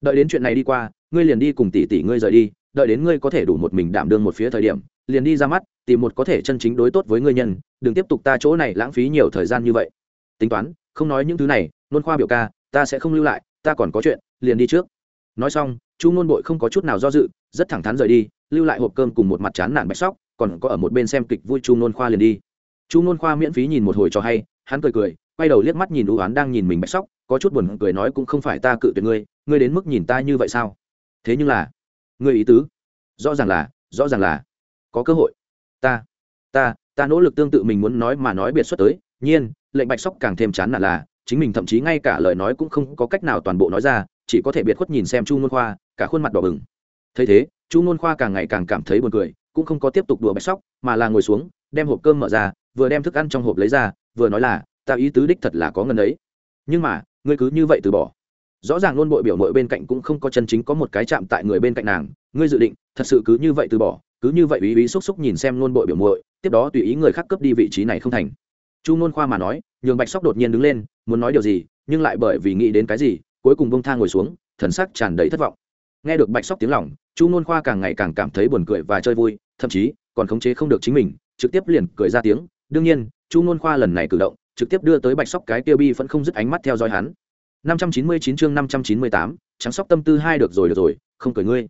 Đợi đến chuyện này đi qua, ngươi liền đi cùng tỷ tỷ ngươi rời đi, đợi đến ngươi có thể đủ một mình đảm đương một phía thời điểm, liền đi ra mắt, tìm một có thể chân chính đối tốt với ngươi nhân, đừng tiếp tục ta chỗ này lãng phí nhiều thời gian như vậy. Tính toán, không nói những thứ này, nôn khoa biểu ca, ta sẽ không lưu lại, ta còn có chuyện, liền đi trước. Nói xong, chu ngôn bội không có chút nào do dự, rất thẳng thắn rời đi, lưu lại hộp cơm cùng một mặt chán nản bạch sóc, còn có ở một bên xem kịch vui chu ngôn khoa liền đi chu n khoa miễn phí nhìn một hồi cho hay, hắn cười cười, quay đầu liếc mắt nhìn đũ oán đang nhìn mình bạch sóc, có chút buồn cười nói cũng không phải ta cự tuyệt ngươi ngươi đến mức nhìn ta như vậy sao? Thế nhưng là, ngươi ý tứ, rõ ràng là, rõ ràng là, có cơ hội. Ta ta ta nỗ lực tương tự mình muốn nói mà nói biệt xuất tới, nhiên, lệnh bạch sóc càng thêm chán nản là, chính mình thậm chí ngay cả lời nói cũng không có cách nào toàn bộ nói ra, chỉ có thể biệt khuất nhìn xem chu n khoa, cả khuôn mặt đỏ bừng. Thấy thế, chu n khoa càng ngày càng cảm thấy buồn cười, cũng không có tiếp tục đùa bạch sóc, mà là ngồi xuống, đem hộp cơm mở ra vừa đem thức ăn trong hộp lấy ra, vừa nói là, ta ý tứ đích thật là có ngần ấy. Nhưng mà, ngươi cứ như vậy từ bỏ. Rõ ràng luôn bội biểu mội bên cạnh cũng không có chân chính có một cái chạm tại người bên cạnh nàng, ngươi dự định, thật sự cứ như vậy từ bỏ, cứ như vậy ý ý xúc xúc nhìn xem luôn bội biểu mội tiếp đó tùy ý người khác cướp đi vị trí này không thành. Chu ngôn khoa mà nói, nhường bạch sóc đột nhiên đứng lên, muốn nói điều gì, nhưng lại bởi vì nghĩ đến cái gì, cuối cùng bông thang ngồi xuống, thần sắc tràn đầy thất vọng. Nghe được bạch sóc tiếng lòng, chu ngôn khoa càng ngày càng cảm thấy buồn cười và chơi vui, thậm chí còn khống chế không được chính mình, trực tiếp liền cười ra tiếng đương nhiên chu nôn khoa lần này cử động trực tiếp đưa tới bạch sóc cái tiêu bi vẫn không dứt ánh mắt theo dõi hắn. 599 chương 598, trắng sóc tâm tư hai được rồi được rồi không cười ngươi.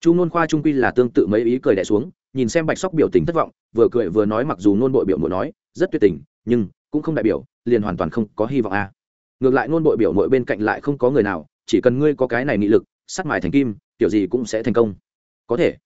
Chu nôn khoa trung quy là tương tự mấy ý cười đẻ xuống nhìn xem bạch sóc biểu tình thất vọng vừa cười vừa nói mặc dù nôn bội biểu mội nói rất tuyệt tình nhưng cũng không đại biểu liền hoàn toàn không có hy vọng a. À. ngược lại nôn bội biểu mội bên cạnh lại không có người nào chỉ cần ngươi có cái này nghị lực sắc mài thành kim kiểu gì cũng sẽ thành công. Có thể.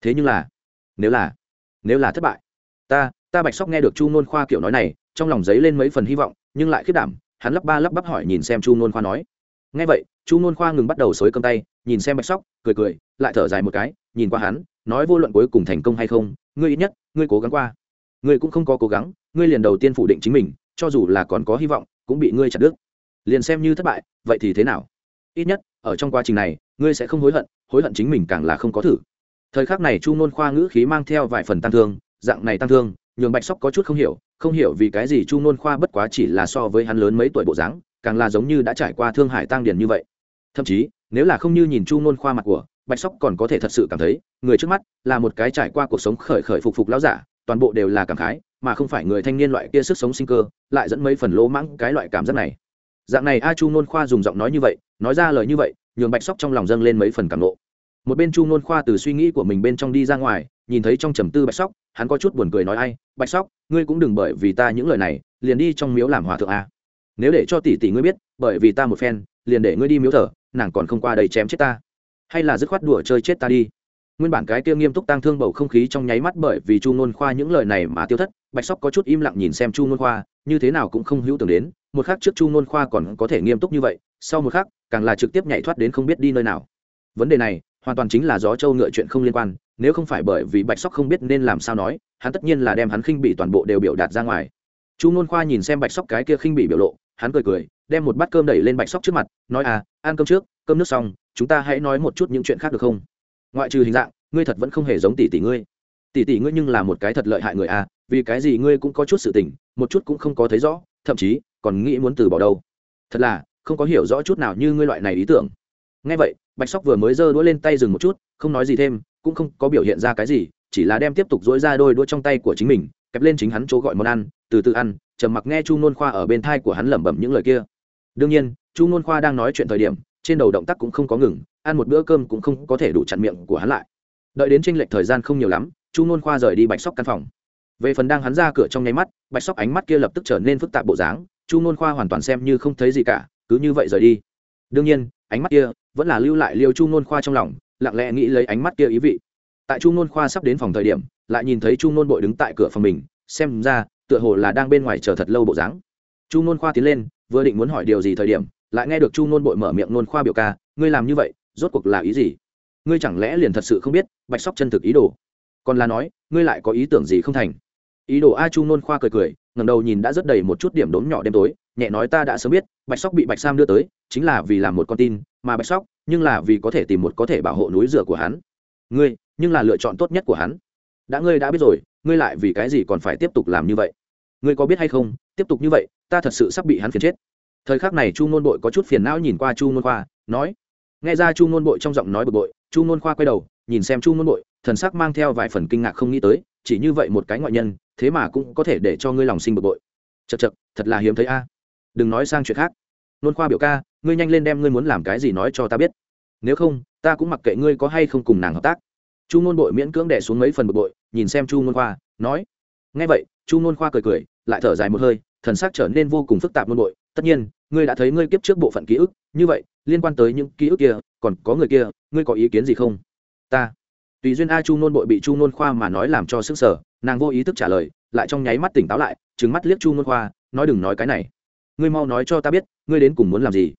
Thế nhưng là nếu là nếu là thất bại ta ta bạch sóc nghe được chu nôn khoa kiểu nói này, trong lòng giấy lên mấy phần hy vọng, nhưng lại khiết đảm, hắn lắp ba lắp bắp hỏi nhìn xem chu nôn khoa nói. Nghe vậy, chu nôn khoa ngừng bắt đầu xối cơm tay, nhìn xem bạch sóc, cười cười, lại thở dài một cái, nhìn qua hắn, nói vô luận cuối cùng thành công hay không, ngươi ít nhất, ngươi cố gắng qua. Ngươi cũng không có cố gắng, ngươi liền đầu tiên phủ định chính mình, cho dù là còn có hy vọng, cũng bị ngươi chặt đứt. Liền xem như thất bại, vậy thì thế nào? Ít nhất, ở trong quá trình này, ngươi sẽ không hối hận hối hận chính mình càng là không có thử. Thời khắc này chu nôn khoa ngữ khí mang theo vài phần tăng thương, dạng này tăng thương nhường bạch sóc có chút không hiểu không hiểu vì cái gì chu nôn khoa bất quá chỉ là so với hắn lớn mấy tuổi bộ dáng, càng là giống như đã trải qua thương hải tăng điển như vậy. Thậm chí, nếu là không như nhìn chu nôn khoa mặt của, bạch sóc còn có thể thật sự cảm thấy, người trước mắt là một cái trải qua cuộc sống khởi khởi phục phục lão giả, toàn bộ đều là cảm khái, mà không phải người thanh niên loại kia sức sống sinh cơ, lại dẫn mấy phần lỗ mãng cái loại cảm giác này. Dạng này a chu nôn khoa dùng giọng nói như vậy, nói ra lời như vậy, nhường bạch sóc trong lòng dâng lên mấy phần cảm nộ. Một bên chu nôn khoa từ suy nghĩ của mình bên trong đi ra ngoài, nhìn thấy trong trầm tư bạch sóc hắn có chút buồn cười nói ai, bạch sóc, ngươi cũng đừng bởi vì ta những lời này, liền đi trong miếu làm hòa thượng a nếu để cho tỷ tỷ ngươi biết, bởi vì ta một phen, liền để ngươi đi miếu thờ, nàng còn không qua đây chém chết ta. Hay là dứt khoát đùa chơi chết ta đi. Nguyên bản cái kia nghiêm túc tăng thương bầu không khí trong nháy mắt bởi vì chu nôn khoa những lời này mà tiêu thất, bạch sóc có chút im lặng nhìn xem chu nôn khoa, như thế nào cũng không hữu tưởng đến, một khắc trước chu nôn khoa còn có thể nghiêm túc như vậy, sau một khắc, càng là trực tiếp nhảy thoát đến không biết đi nơi nào. Vấn đề này hoàn toàn chính là gió châu ngựa chuyện không liên quan, nếu không phải bởi vì bạch sóc không biết nên làm sao nói, hắn tất nhiên là đem hắn khinh bị toàn bộ đều biểu đạt ra ngoài. Chu nôn khoa nhìn xem bạch sóc cái kia khinh bị biểu lộ, hắn cười cười, đem một bát cơm đẩy lên bạch sóc trước mặt, nói à ăn cơm trước, cơm nước xong, chúng ta hãy nói một chút những chuyện khác được không? Ngoại trừ hình dạng, ngươi thật vẫn không hề giống tỷ tỷ ngươi. Tỷ tỷ ngươi nhưng là một cái thật lợi hại người à vì cái gì ngươi cũng có chút sự tình, một chút cũng không có thấy rõ, thậm chí còn nghĩ muốn từ bỏ đâu. Thật là, không có hiểu rõ chút nào như ngươi loại này ý tưởng. Ngay vậy bạch sóc vừa mới giơ đũa lên tay dừng một chút, không nói gì thêm, cũng không có biểu hiện ra cái gì, chỉ là đem tiếp tục dỗi ra đôi đũa trong tay của chính mình, kẹp lên chính hắn chỗ gọi món ăn, từ từ ăn, trầm mặc nghe chu nôn khoa ở bên thai của hắn lẩm bẩm những lời kia. Đương nhiên, chu nôn khoa đang nói chuyện thời điểm, trên đầu động tác cũng không có ngừng, ăn một bữa cơm cũng không có thể đủ chặn miệng của hắn lại. Đợi đến tranh lệch thời gian không nhiều lắm, chu nôn khoa rời đi bạch sóc căn phòng. Về phần đang hắn ra cửa trong nháy mắt, bạch sóc ánh mắt kia lập tức trở nên phức tạp bộ dáng, chu nôn khoa hoàn toàn xem như không thấy gì cả, cứ như vậy rời đi. Đương nhiên, ánh mắt kia vẫn là lưu lại liêu chu nôn khoa trong lòng, lặng lẽ nghĩ lấy ánh mắt kia ý vị. Tại chu nôn khoa sắp đến phòng thời điểm, lại nhìn thấy chu nôn bội đứng tại cửa phòng mình, xem ra, tựa hồ là đang bên ngoài chờ thật lâu bộ dáng. Chu nôn khoa tiến lên, vừa định muốn hỏi điều gì thời điểm, lại nghe được chu nôn bội mở miệng nôn khoa biểu ca, ngươi làm như vậy, rốt cuộc là ý gì? Ngươi chẳng lẽ liền thật sự không biết, bạch sóc chân thực ý đồ? Còn là nói, ngươi lại có ý tưởng gì không thành? Ý đồ a chu nôn khoa cười cười ngầm đầu nhìn đã rất đầy một chút điểm đốm nhỏ đêm tối nhẹ nói ta đã sớm biết, bạch sóc bị bạch sam đưa tới, chính là vì làm một con tin, mà bạch sóc, nhưng là vì có thể tìm một có thể bảo hộ núi rửa của hắn. Ngươi, nhưng là lựa chọn tốt nhất của hắn. Đã ngươi đã biết rồi, ngươi lại vì cái gì còn phải tiếp tục làm như vậy? Ngươi có biết hay không, tiếp tục như vậy, ta thật sự sắp bị hắn phiền chết. Thời khắc này chu nôn bội có chút phiền não nhìn qua chu nôn khoa, nói, nghe ra chu nôn bội trong giọng nói bực bội, chu nôn khoa quay đầu, nhìn xem chu nôn bội, thần sắc mang theo vài phần kinh ngạc không nghĩ tới, chỉ như vậy một cái ngoại nhân, thế mà cũng có thể để cho ngươi lòng sinh bực bội. Chật chật thật là hiếm thấy a đừng nói sang chuyện khác. Nôn khoa biểu ca, ngươi nhanh lên đem ngươi muốn làm cái gì nói cho ta biết. Nếu không, ta cũng mặc kệ ngươi có hay không cùng nàng hợp tác. Chu nôn bội miễn cưỡng đẻ xuống mấy phần bực bội, nhìn xem chu nôn khoa, nói ngay vậy, chu nôn khoa cười cười, lại thở dài một hơi, thần sắc trở nên vô cùng phức tạp nôn bội. Tất nhiên, ngươi đã thấy ngươi kiếp trước bộ phận ký ức, như vậy, liên quan tới những ký ức kia, còn có người kia, ngươi có ý kiến gì không? Ta. Tùy duyên a chu nôn bội bị chu nôn khoa mà nói làm cho sức sở, nàng vô ý thức trả lời, lại trong nháy mắt tỉnh táo lại trứng mắt liếc chu nôn khoa, nói, đừng nói cái này ngươi mau nói cho ta biết, ngươi đến cùng muốn làm gì?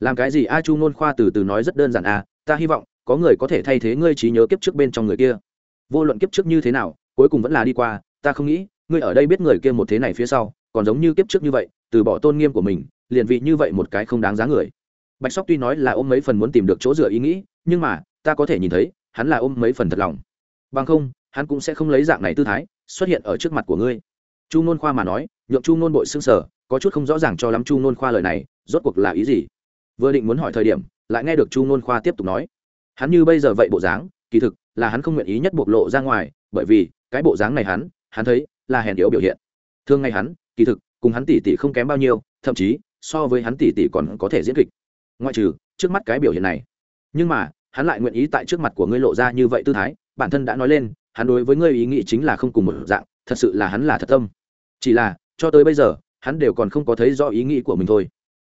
Làm cái gì? A chu nôn khoa từ từ nói rất đơn giản à? ta hy vọng có người có thể thay thế ngươi trí nhớ kiếp trước bên trong người kia. Vô luận kiếp trước như thế nào, cuối cùng vẫn là đi qua, ta không nghĩ, ngươi ở đây biết người kia một thế này phía sau, còn giống như kiếp trước như vậy, từ bỏ tôn nghiêm của mình, liền vị như vậy một cái không đáng giá người. Bạch sóc tuy nói là ôm mấy phần muốn tìm được chỗ dựa ý nghĩ, nhưng mà, ta có thể nhìn thấy, hắn là ôm mấy phần thật lòng. Bằng không, hắn cũng sẽ không lấy dạng này tư thái xuất hiện ở trước mặt của ngươi. Chu nôn khoa mà nói, nhượng chu nôn bội xương sở có chút không rõ ràng cho lắm chu nôn khoa lời này, rốt cuộc là ý gì? Vừa định muốn hỏi thời điểm, lại nghe được chu nôn khoa tiếp tục nói. Hắn như bây giờ vậy bộ dáng, kỳ thực là hắn không nguyện ý nhất bộc lộ ra ngoài, bởi vì cái bộ dáng này hắn hắn thấy là hèn yếu biểu hiện. Thường ngày hắn, kỳ thực, cùng hắn tỷ tỷ không kém bao nhiêu, thậm chí, so với hắn tỷ tỷ còn có thể diễn kịch. Ngoại trừ, trước mắt cái biểu hiện này. Nhưng mà, hắn lại nguyện ý tại trước mặt của ngươi lộ ra như vậy tư thái, bản thân đã nói lên, hắn đối với ngươi ý nghĩ chính là không cùng một dạng, thật sự là hắn là thật tâm. Chỉ là, cho tới bây giờ hắn đều còn không có thấy rõ ý nghĩ của mình thôi.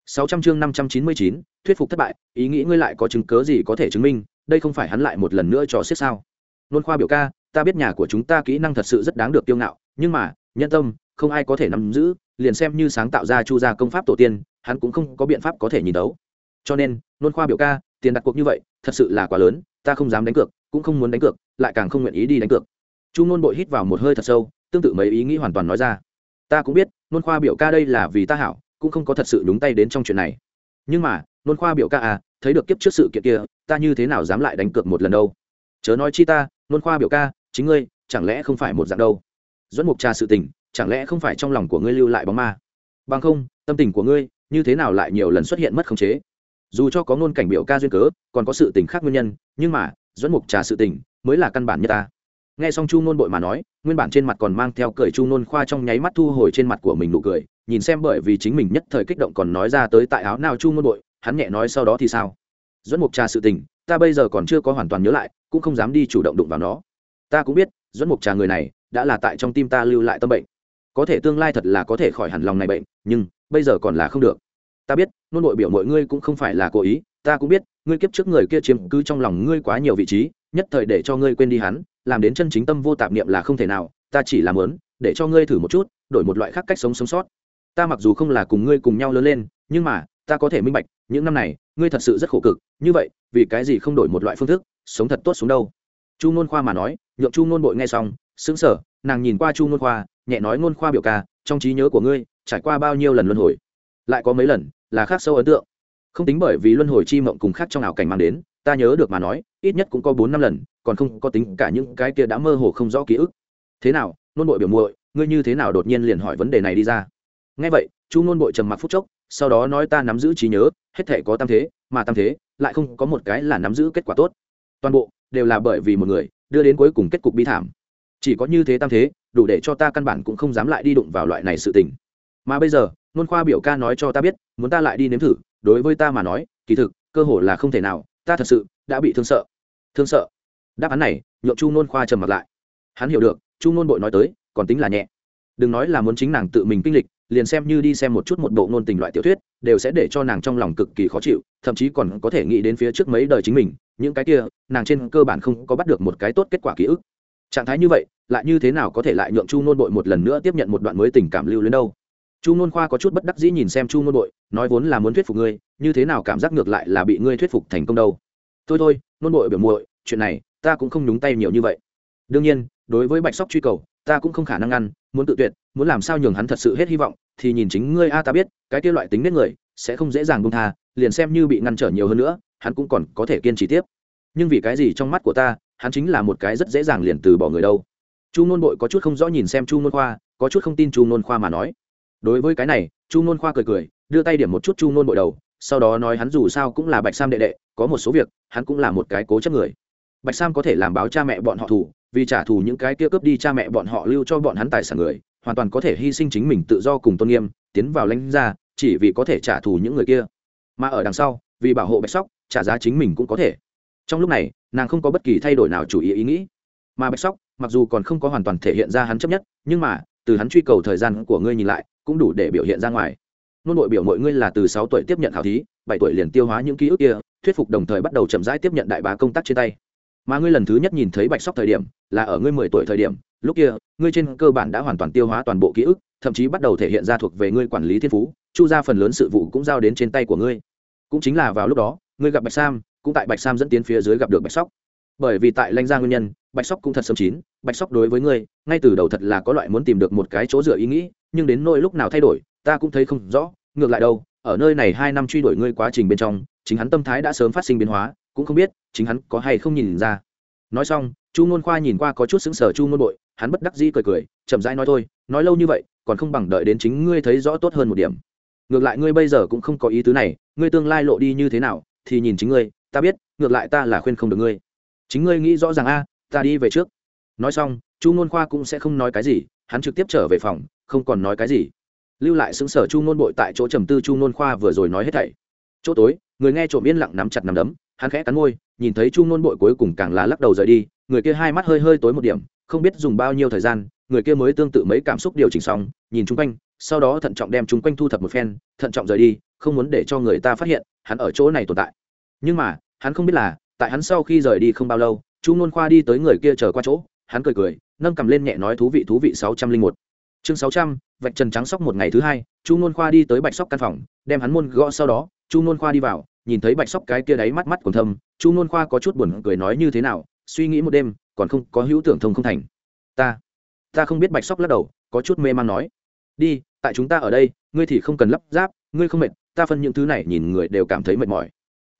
600 chương 599, thuyết phục thất bại ý nghĩ ngươi lại có chứng cớ gì có thể chứng minh đây không phải hắn lại một lần nữa cho xiết sao? Nôn khoa biểu ca ta biết nhà của chúng ta kỹ năng thật sự rất đáng được kiêu ngạo nhưng mà nhân tâm không ai có thể nắm giữ liền xem như sáng tạo ra chu gia công pháp tổ tiên hắn cũng không có biện pháp có thể nhìn đấu. Cho nên nôn khoa biểu ca tiền đặt cuộc như vậy thật sự là quá lớn ta không dám đánh cược cũng không muốn đánh cược lại càng không nguyện ý đi đánh cược. Chu nôn bội hít vào một hơi thật sâu tương tự mấy ý nghĩ hoàn toàn nói ra ta cũng biết, nôn khoa biểu ca đây là vì ta hảo, cũng không có thật sự đúng tay đến trong chuyện này. Nhưng mà, nôn khoa biểu ca à thấy được kiếp trước sự kiện kia, ta như thế nào dám lại đánh cược một lần đâu? Chớ nói chi ta, nôn khoa biểu ca, chính ngươi, chẳng lẽ không phải một dạng đâu? Dẫn mục trà sự tình, chẳng lẽ không phải trong lòng của ngươi lưu lại bóng ma? Bằng không, tâm tình của ngươi, như thế nào lại nhiều lần xuất hiện mất khống chế? Dù cho có ngôn cảnh biểu ca duyên cớ, còn có sự tình khác nguyên nhân, nhưng mà dẫn mục trà sự tình, mới là căn bản nhất ta nghe xong chu nôn bội mà nói, nguyên bản trên mặt còn mang theo cười chu nôn khoa trong nháy mắt thu hồi trên mặt của mình nụ cười, nhìn xem bởi vì chính mình nhất thời kích động còn nói ra tới tại áo nào chu nôn bội, hắn nhẹ nói sau đó thì sao? Dẫn mục trà sự tình, ta bây giờ còn chưa có hoàn toàn nhớ lại, cũng không dám đi chủ động đụng vào nó. Ta cũng biết dẫn mục trà người này, đã là tại trong tim ta lưu lại tâm bệnh. Có thể tương lai thật là có thể khỏi hẳn lòng này bệnh, nhưng, bây giờ còn là không được. Ta biết, nôn nội biểu mọi ngươi cũng không phải là cố ý, ta cũng biết, ngươi kiếp trước người kia chiếm cứ trong lòng ngươi quá nhiều vị trí, nhất thời để cho ngươi quên đi hắn làm đến chân chính tâm vô tạp niệm là không thể nào, ta chỉ làm lớn để cho ngươi thử một chút, đổi một loại khác cách sống sống sót. Ta mặc dù không là cùng ngươi cùng nhau lớn lên, nhưng mà, ta có thể minh bạch, những năm này, ngươi thật sự rất khổ cực. Như vậy, vì cái gì không đổi một loại phương thức, sống thật tốt xuống đâu? Chu nôn khoa mà nói, nhượng chu nôn bội nghe xong xứng sở nàng nhìn qua chu nôn khoa, nhẹ nói nôn khoa biểu ca, trong trí nhớ của ngươi, trải qua bao nhiêu lần luân hồi? Lại có mấy lần, là khác sâu ấn tượng. Không tính bởi vì luân hồi chi mộng cùng khác trong ảo cảnh mang đến, ta nhớ được mà nói, ít nhất cũng có bốn năm lần còn không có tính cả những cái kia đã mơ hồ không rõ ký ức. Thế nào, nôn bội biểu muội, ngươi như thế nào đột nhiên liền hỏi vấn đề này đi ra? Nghe vậy, chu nôn bội trầm mặc phút chốc, sau đó nói ta nắm giữ trí nhớ, hết thể có tam thế, mà tam thế lại không có một cái là nắm giữ kết quả tốt. Toàn bộ đều là bởi vì một người, đưa đến cuối cùng kết cục bi thảm. Chỉ có như thế tam thế, đủ để cho ta căn bản cũng không dám lại đi đụng vào loại này sự tình. Mà bây giờ, nôn khoa biểu ca nói cho ta biết, muốn ta lại đi nếm thử, đối với ta mà nói, kỳ thực, cơ hội là không thể nào, ta thật sự đã bị thương sợ. Thương sợ? Đáp án này, nhượng chu nôn khoa trầm mặt lại. Hắn hiểu được, chu nôn bội nói tới, còn tính là nhẹ. Đừng nói là muốn chính nàng tự mình kinh lịch, liền xem như đi xem một chút một bộ ngôn tình loại tiểu thuyết, đều sẽ để cho nàng trong lòng cực kỳ khó chịu, thậm chí còn có thể nghĩ đến phía trước mấy đời chính mình, những cái kia, nàng trên cơ bản không có bắt được một cái tốt kết quả ký ức. Trạng thái như vậy, lại như thế nào có thể lại nhượng chu nôn bội một lần nữa tiếp nhận một đoạn mới tình cảm lưu lên đâu? Chu nôn khoa có chút bất đắc dĩ nhìn xem chu nôn bội, nói vốn là muốn thuyết phục ngươi, như thế nào cảm giác ngược lại là bị ngươi thuyết phục thành công đâu? Thôi thôi, nôn bội biểu muội, chuyện này ta cũng không nhúng tay nhiều như vậy. Đương nhiên, đối với bạch sóc truy cầu, ta cũng không khả năng ngăn, muốn tự tuyệt, muốn làm sao nhường hắn thật sự hết hy vọng, thì nhìn chính ngươi a ta biết, cái kia loại tính nết người, sẽ không dễ dàng buông tha, liền xem như bị ngăn trở nhiều hơn nữa, hắn cũng còn có thể kiên trì tiếp. Nhưng vì cái gì trong mắt của ta, hắn chính là một cái rất dễ dàng liền từ bỏ người đâu. Chu nôn bội có chút không rõ nhìn xem chu nôn khoa, có chút không tin chu nôn khoa mà nói. Đối với cái này, chu nôn khoa cười cười, đưa tay điểm một chút chu nôn bội đầu, sau đó nói hắn dù sao cũng là bạch sam đệ đệ, có một số việc, hắn cũng là một cái cố chấp người bạch sam có thể làm báo cha mẹ bọn họ thủ, vì trả thù những cái kia cướp đi cha mẹ bọn họ lưu cho bọn hắn tài sản người, hoàn toàn có thể hy sinh chính mình tự do cùng tôn nghiêm, tiến vào lãnh ra chỉ vì có thể trả thù những người kia. Mà ở đằng sau, vì bảo hộ bạch sóc, trả giá chính mình cũng có thể. Trong lúc này, nàng không có bất kỳ thay đổi nào chủ ý ý nghĩ. Mà bạch sóc, mặc dù còn không có hoàn toàn thể hiện ra hắn chấp nhất, nhưng mà, từ hắn truy cầu thời gian của ngươi nhìn lại, cũng đủ để biểu hiện ra ngoài. Nôn nội biểu mọi ngươi là từ sáu tuổi tiếp nhận khảo thí, bảy tuổi liền tiêu hóa những ký ức kia, thuyết phục đồng thời bắt đầu chậm rãi tiếp nhận đại bá công tác trên tay mà ngươi lần thứ nhất nhìn thấy bạch sóc thời điểm, là ở ngươi mười tuổi thời điểm, lúc kia, ngươi trên cơ bản đã hoàn toàn tiêu hóa toàn bộ ký ức, thậm chí bắt đầu thể hiện ra thuộc về ngươi quản lý thiên phú, chu ra phần lớn sự vụ cũng giao đến trên tay của ngươi. Cũng chính là vào lúc đó, ngươi gặp bạch sam, cũng tại bạch sam dẫn tiến phía dưới gặp được bạch sóc. Bởi vì tại lanh gia nguyên nhân, bạch sóc cũng thật sớm chín, bạch sóc đối với ngươi, ngay từ đầu thật là có loại muốn tìm được một cái chỗ dựa ý nghĩ, nhưng đến nỗi lúc nào thay đổi, ta cũng thấy không rõ, ngược lại đâu, ở nơi này hai năm truy đuổi ngươi quá trình bên trong, chính hắn tâm thái đã sớm phát sinh biến hóa, cũng không biết chính hắn có hay không nhìn ra. Nói xong, chu ngôn khoa nhìn qua có chút xứng sở chu ngôn bội, hắn bất đắc dĩ cười cười, chậm rãi nói thôi, nói lâu như vậy, còn không bằng đợi đến chính ngươi thấy rõ tốt hơn một điểm. Ngược lại ngươi bây giờ cũng không có ý tứ này, ngươi tương lai lộ đi như thế nào, thì nhìn chính ngươi, ta biết, ngược lại ta là khuyên không được ngươi. Chính ngươi nghĩ rõ ràng a, ta đi về trước. Nói xong, chu ngôn khoa cũng sẽ không nói cái gì, hắn trực tiếp trở về phòng, không còn nói cái gì. Lưu lại xứng sở chu ngôn bội tại chỗ trầm tư chu ngôn khoa vừa rồi nói hết thảy. Chỗ tối, người nghe trộm yên lặng nắm chặt nắm đấm hắn khẽ cắn môi, nhìn thấy chu nôn bội cuối cùng càng là lắc đầu rời đi, người kia hai mắt hơi hơi tối một điểm, không biết dùng bao nhiêu thời gian, người kia mới tương tự mấy cảm xúc điều chỉnh xong, nhìn chung quanh, sau đó thận trọng đem chung quanh thu thập một phen, thận trọng rời đi, không muốn để cho người ta phát hiện, hắn ở chỗ này tồn tại. Nhưng mà, hắn không biết là, tại hắn sau khi rời đi không bao lâu, chu nôn khoa đi tới người kia chờ qua chỗ, hắn cười cười, nâng cầm lên nhẹ nói thú vị thú vị sáu trăm linh một. Chương sáu trăm, vạch trần trắng sóc một ngày thứ hai, chu nôn khoa đi tới bạch sóc căn phòng, đem hắn môn gõ sau đó, chu nôn khoa đi vào nhìn thấy bạch sóc cái kia đáy mắt mắt còn thâm, chu nôn khoa có chút buồn cười nói như thế nào, suy nghĩ một đêm, còn không, có hữu tưởng thông không thành. Ta ta không biết bạch sóc lắc đầu, có chút mê man nói. Đi, tại chúng ta ở đây, ngươi thì không cần lắp ráp, ngươi không mệt, ta phân những thứ này nhìn người đều cảm thấy mệt mỏi.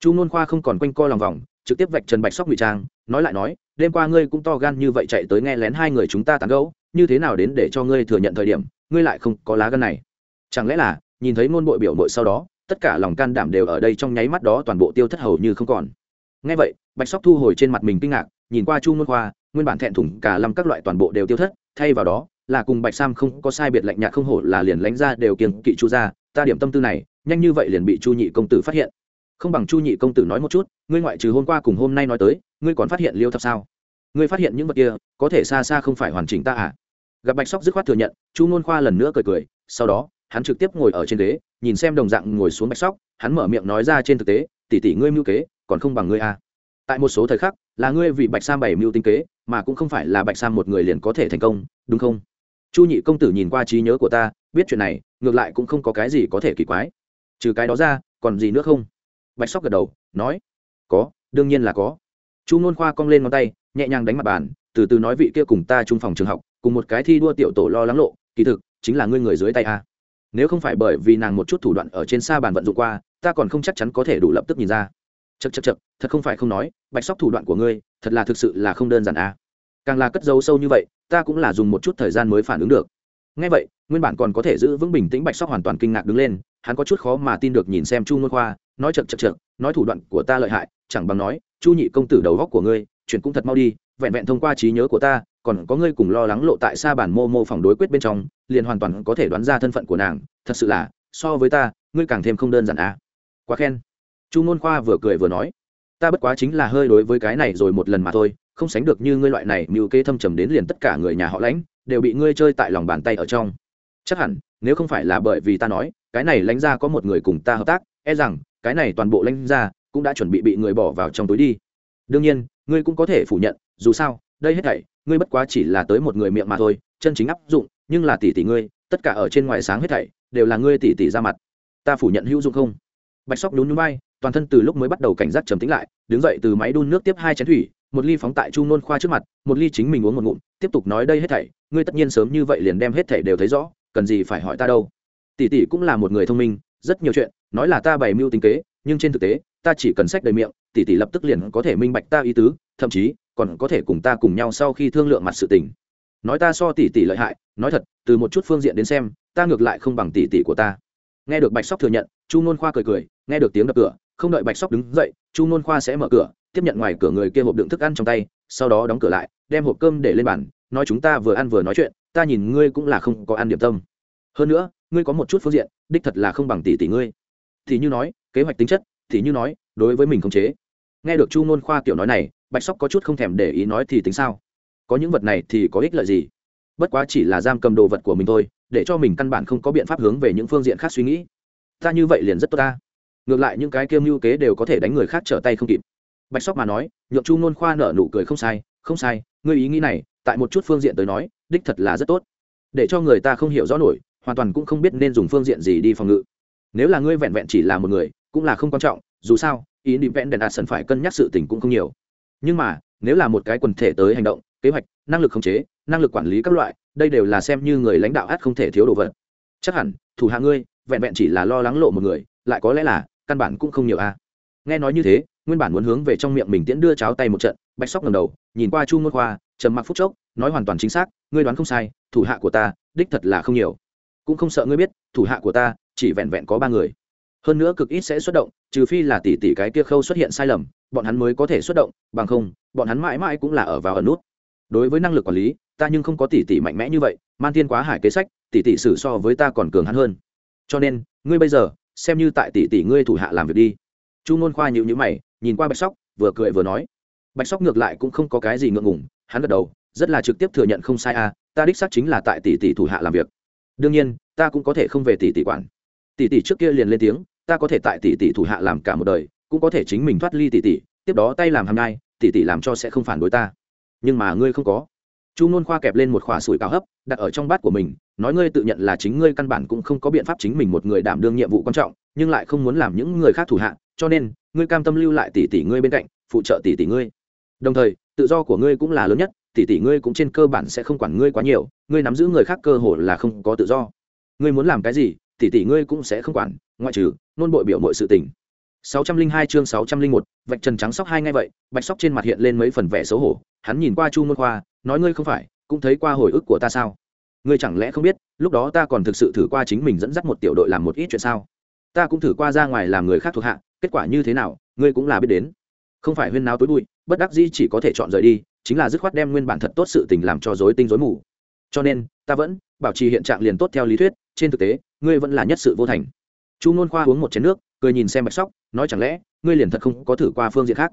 Chu nôn khoa không còn quanh co lòng vòng, trực tiếp vạch trần bạch sóc ngụy trang, nói lại nói, đêm qua ngươi cũng to gan như vậy chạy tới nghe lén hai người chúng ta tán gẫu, như thế nào đến để cho ngươi thừa nhận thời điểm, ngươi lại không có lá gan này. Chẳng lẽ là, nhìn thấy ngôn bội biểu mội sau đó tất cả lòng can đảm đều ở đây trong nháy mắt đó toàn bộ tiêu thất hầu như không còn. Ngay vậy, bạch sóc thu hồi trên mặt mình kinh ngạc, nhìn qua chu ngôn khoa, nguyên bản thẹn thùng cả lâm các loại toàn bộ đều tiêu thất, thay vào đó, là cùng bạch sam không có sai biệt lạnh nhạt không hổ là liền lánh ra đều kiềng kỵ chu ra ta điểm tâm tư này, nhanh như vậy liền bị chu nhị công tử phát hiện. Không bằng chu nhị công tử nói một chút, ngươi ngoại trừ hôm qua cùng hôm nay nói tới, ngươi còn phát hiện liêu thập sao? Ngươi phát hiện những vật kia, có thể xa xa không phải hoàn chỉnh ta à? Gặp bạch sóc dứt khoát thừa nhận, chu ngôn khoa lần nữa cười cười, sau đó, hắn trực tiếp ngồi ở trên ghế nhìn xem đồng dạng ngồi xuống bạch sóc, hắn mở miệng nói ra trên thực tế, tỷ tỷ ngươi mưu kế, còn không bằng ngươi à. tại một số thời khắc, là ngươi vì bạch sam bảy mưu tinh kế, mà cũng không phải là bạch sam một người liền có thể thành công, đúng không? Chu nhị công tử nhìn qua trí nhớ của ta, biết chuyện này, ngược lại cũng không có cái gì có thể kỳ quái. Trừ cái đó ra, còn gì nữa không? Bạch sóc gật đầu, nói, có, đương nhiên là có. Chu ngôn khoa cong lên ngón tay, nhẹ nhàng đánh mặt bàn, từ từ nói vị kia cùng ta trung phòng trường học, cùng một cái thi đua tiểu tổ lo lắng lộ, kỳ thực, chính là ngươi người dưới tay a nếu không phải bởi vì nàng một chút thủ đoạn ở trên xa bàn vận dụng qua, ta còn không chắc chắn có thể đủ lập tức nhìn ra chật chật chật thật không phải không nói, bạch sóc thủ đoạn của ngươi, thật là thực sự là không đơn giản à? càng là cất dấu sâu như vậy, ta cũng là dùng một chút thời gian mới phản ứng được ngay vậy, nguyên bản còn có thể giữ vững bình tĩnh bạch sóc hoàn toàn kinh ngạc đứng lên, hắn có chút khó mà tin được nhìn xem chu ngôn khoa, nói chật chật chật nói thủ đoạn của ta lợi hại, chẳng bằng nói, chu nhị công tử đầu góc của ngươi, chuyện cũng thật mau đi vẹn vẹn thông qua trí nhớ của ta, còn có ngươi cùng lo lắng lộ tại xa bản mô mô phòng đối quyết bên trong, liền hoàn toàn có thể đoán ra thân phận của nàng. Thật sự là, so với ta, ngươi càng thêm không đơn giản à? Quá khen. Chu ngôn khoa vừa cười vừa nói, ta bất quá chính là hơi đối với cái này rồi một lần mà thôi, không sánh được như ngươi loại này mưu kê thâm trầm đến liền tất cả người nhà họ lãnh, đều bị ngươi chơi tại lòng bàn tay ở trong. Chắc hẳn, nếu không phải là bởi vì ta nói, cái này lãnh ra có một người cùng ta hợp tác e rằng, cái này toàn bộ lãnh ra cũng đã chuẩn bị bị người bỏ vào trong túi đi. Đương nhiên, ngươi cũng có thể phủ nhận dù sao, đây hết thảy, ngươi bất quá chỉ là tới một người miệng mà thôi, chân chính áp dụng, nhưng là tỷ tỷ ngươi, tất cả ở trên ngoài sáng hết thảy, đều là ngươi tỷ tỷ ra mặt. Ta phủ nhận hữu dụng không? Bạch sóc nhún nhún bay toàn thân từ lúc mới bắt đầu cảnh giác trầm tĩnh lại, đứng dậy từ máy đun nước tiếp hai chén thủy, một ly phóng tại chu nôn khoa trước mặt, một ly chính mình uống một ngụm, tiếp tục nói đây hết thảy, ngươi tất nhiên sớm như vậy liền đem hết thảy đều thấy rõ, cần gì phải hỏi ta đâu? Tỷ tỷ cũng là một người thông minh, rất nhiều chuyện, nói là ta bày mưu tính kế, nhưng trên thực tế ta chỉ cần sách đầy miệng, tỷ tỷ lập tức liền có thể minh bạch ta ý tứ, thậm chí còn có thể cùng ta cùng nhau sau khi thương lượng mặt sự tình. Nói ta so tỷ tỷ lợi hại, nói thật, từ một chút phương diện đến xem, ta ngược lại không bằng tỷ tỷ của ta. Nghe được bạch sóc thừa nhận, chu nôn khoa cười cười, nghe được tiếng đập cửa, không đợi bạch sóc đứng dậy, chu nôn khoa sẽ mở cửa, tiếp nhận ngoài cửa người kia hộp đựng thức ăn trong tay, sau đó đóng cửa lại, đem hộp cơm để lên bàn, nói chúng ta vừa ăn vừa nói chuyện, ta nhìn ngươi cũng là không có ăn điểm tâm. Hơn nữa, ngươi có một chút phương diện, đích thật là không bằng tỷ tỷ ngươi. Thì như nói, kế hoạch tính chất thì như nói, đối với mình không chế. Nghe được chu ngôn khoa kiểu nói này, bạch sóc có chút không thèm để ý nói thì tính sao? Có những vật này thì có ích lợi gì? Bất quá chỉ là giam cầm đồ vật của mình thôi, để cho mình căn bản không có biện pháp hướng về những phương diện khác suy nghĩ. Ta như vậy liền rất tốt ta. Ngược lại những cái kiêm mưu kế đều có thể đánh người khác trở tay không kịp. Bạch sóc mà nói, nhượng chu ngôn khoa nở nụ cười không sai không sai, ngươi ý nghĩ này, tại một chút phương diện tới nói, đích thật là rất tốt. Để cho người ta không hiểu rõ nổi, hoàn toàn cũng không biết nên dùng phương diện gì đi phòng ngự. Nếu là ngươi vẹn vẹn chỉ là một người cũng là không quan trọng, dù sao, ý định vẹn đèn đạt sân phải cân nhắc sự tình cũng không nhiều. Nhưng mà, nếu là một cái quần thể tới hành động, kế hoạch, năng lực khống chế, năng lực quản lý các loại, đây đều là xem như người lãnh đạo át không thể thiếu đồ vật. Chắc hẳn, thủ hạ ngươi, vẹn vẹn chỉ là lo lắng lộ một người, lại có lẽ là, căn bản cũng không nhiều a. Nghe nói như thế, nguyên bản muốn hướng về trong miệng mình tiễn đưa cháo tay một trận, bạch sóc ngầm đầu, nhìn qua chu ngôn khoa, trầm mặc phút chốc, nói hoàn toàn chính xác, ngươi đoán không sai, thủ hạ của ta, đích thật là không nhiều. Cũng không sợ ngươi biết, thủ hạ của ta, chỉ vẹn vẹn có ba người hơn nữa cực ít sẽ xuất động, trừ phi là tỷ tỷ cái kia khâu xuất hiện sai lầm, bọn hắn mới có thể xuất động, bằng không, bọn hắn mãi mãi cũng là ở vào ở nút. Đối với năng lực quản lý, ta nhưng không có tỷ tỷ mạnh mẽ như vậy, man thiên quá hải kế sách, tỷ tỷ xử so với ta còn cường hắn hơn. Cho nên, ngươi bây giờ, xem như tại tỷ tỷ ngươi thủ hạ làm việc đi. Chu ngôn khoa nhịu nhữ mày, nhìn qua bạch sóc, vừa cười vừa nói. Bạch sóc ngược lại cũng không có cái gì ngượng ngủng hắn gật đầu, rất là trực tiếp thừa nhận không sai à ta đích xác chính là tại tỷ tỷ thủ hạ làm việc. Đương nhiên, ta cũng có thể không về tỷ tỷ quản. Tỷ tỷ trước kia liền lên tiếng ta có thể tại tỷ tỷ thủ hạ làm cả một đời, cũng có thể chính mình thoát ly tỷ tỷ, tiếp đó tay làm hàm nhai, tỷ tỷ làm cho sẽ không phản đối ta. Nhưng mà ngươi không có. Chu nôn khoa kẹp lên một khỏa sủi cao hấp, đặt ở trong bát của mình, nói ngươi tự nhận là chính ngươi căn bản cũng không có biện pháp chính mình một người đảm đương nhiệm vụ quan trọng, nhưng lại không muốn làm những người khác thủ hạ, cho nên, ngươi cam tâm lưu lại tỷ tỷ ngươi bên cạnh, phụ trợ tỷ tỷ ngươi. Đồng thời, tự do của ngươi cũng là lớn nhất, tỷ tỷ ngươi cũng trên cơ bản sẽ không quản ngươi quá nhiều, ngươi nắm giữ người khác cơ hội là không có tự do. Ngươi muốn làm cái gì tỷ tỷ ngươi cũng sẽ không quản ngoại trừ nôn bội biểu mọi sự tình 602 chương 601, vạch trần trắng sóc hai ngay vậy, bạch sóc trên mặt hiện lên mấy phần vẻ xấu hổ, hắn nhìn qua Chu Môn Khoa, nói ngươi không phải, cũng thấy qua hồi ức của ta sao? Ngươi chẳng lẽ không biết, lúc đó ta còn thực sự thử qua chính mình dẫn dắt một tiểu đội làm một ít chuyện sao? Ta cũng thử qua ra ngoài làm người khác thuộc hạ, kết quả như thế nào, ngươi cũng là biết đến. Không phải huyên náo tối bụi, bất đắc dĩ chỉ có thể chọn rời đi, chính là dứt khoát đem nguyên bản thật tốt sự tình làm cho rối tinh rối mù. Cho nên, ta vẫn bảo trì hiện trạng liền tốt theo lý thuyết, trên thực tế, ngươi vẫn là nhất sự vô thành. Chu Nôn Khoa uống một chén nước, cười nhìn xem bạch sóc nói chẳng lẽ ngươi liền thật không có thử qua phương diện khác?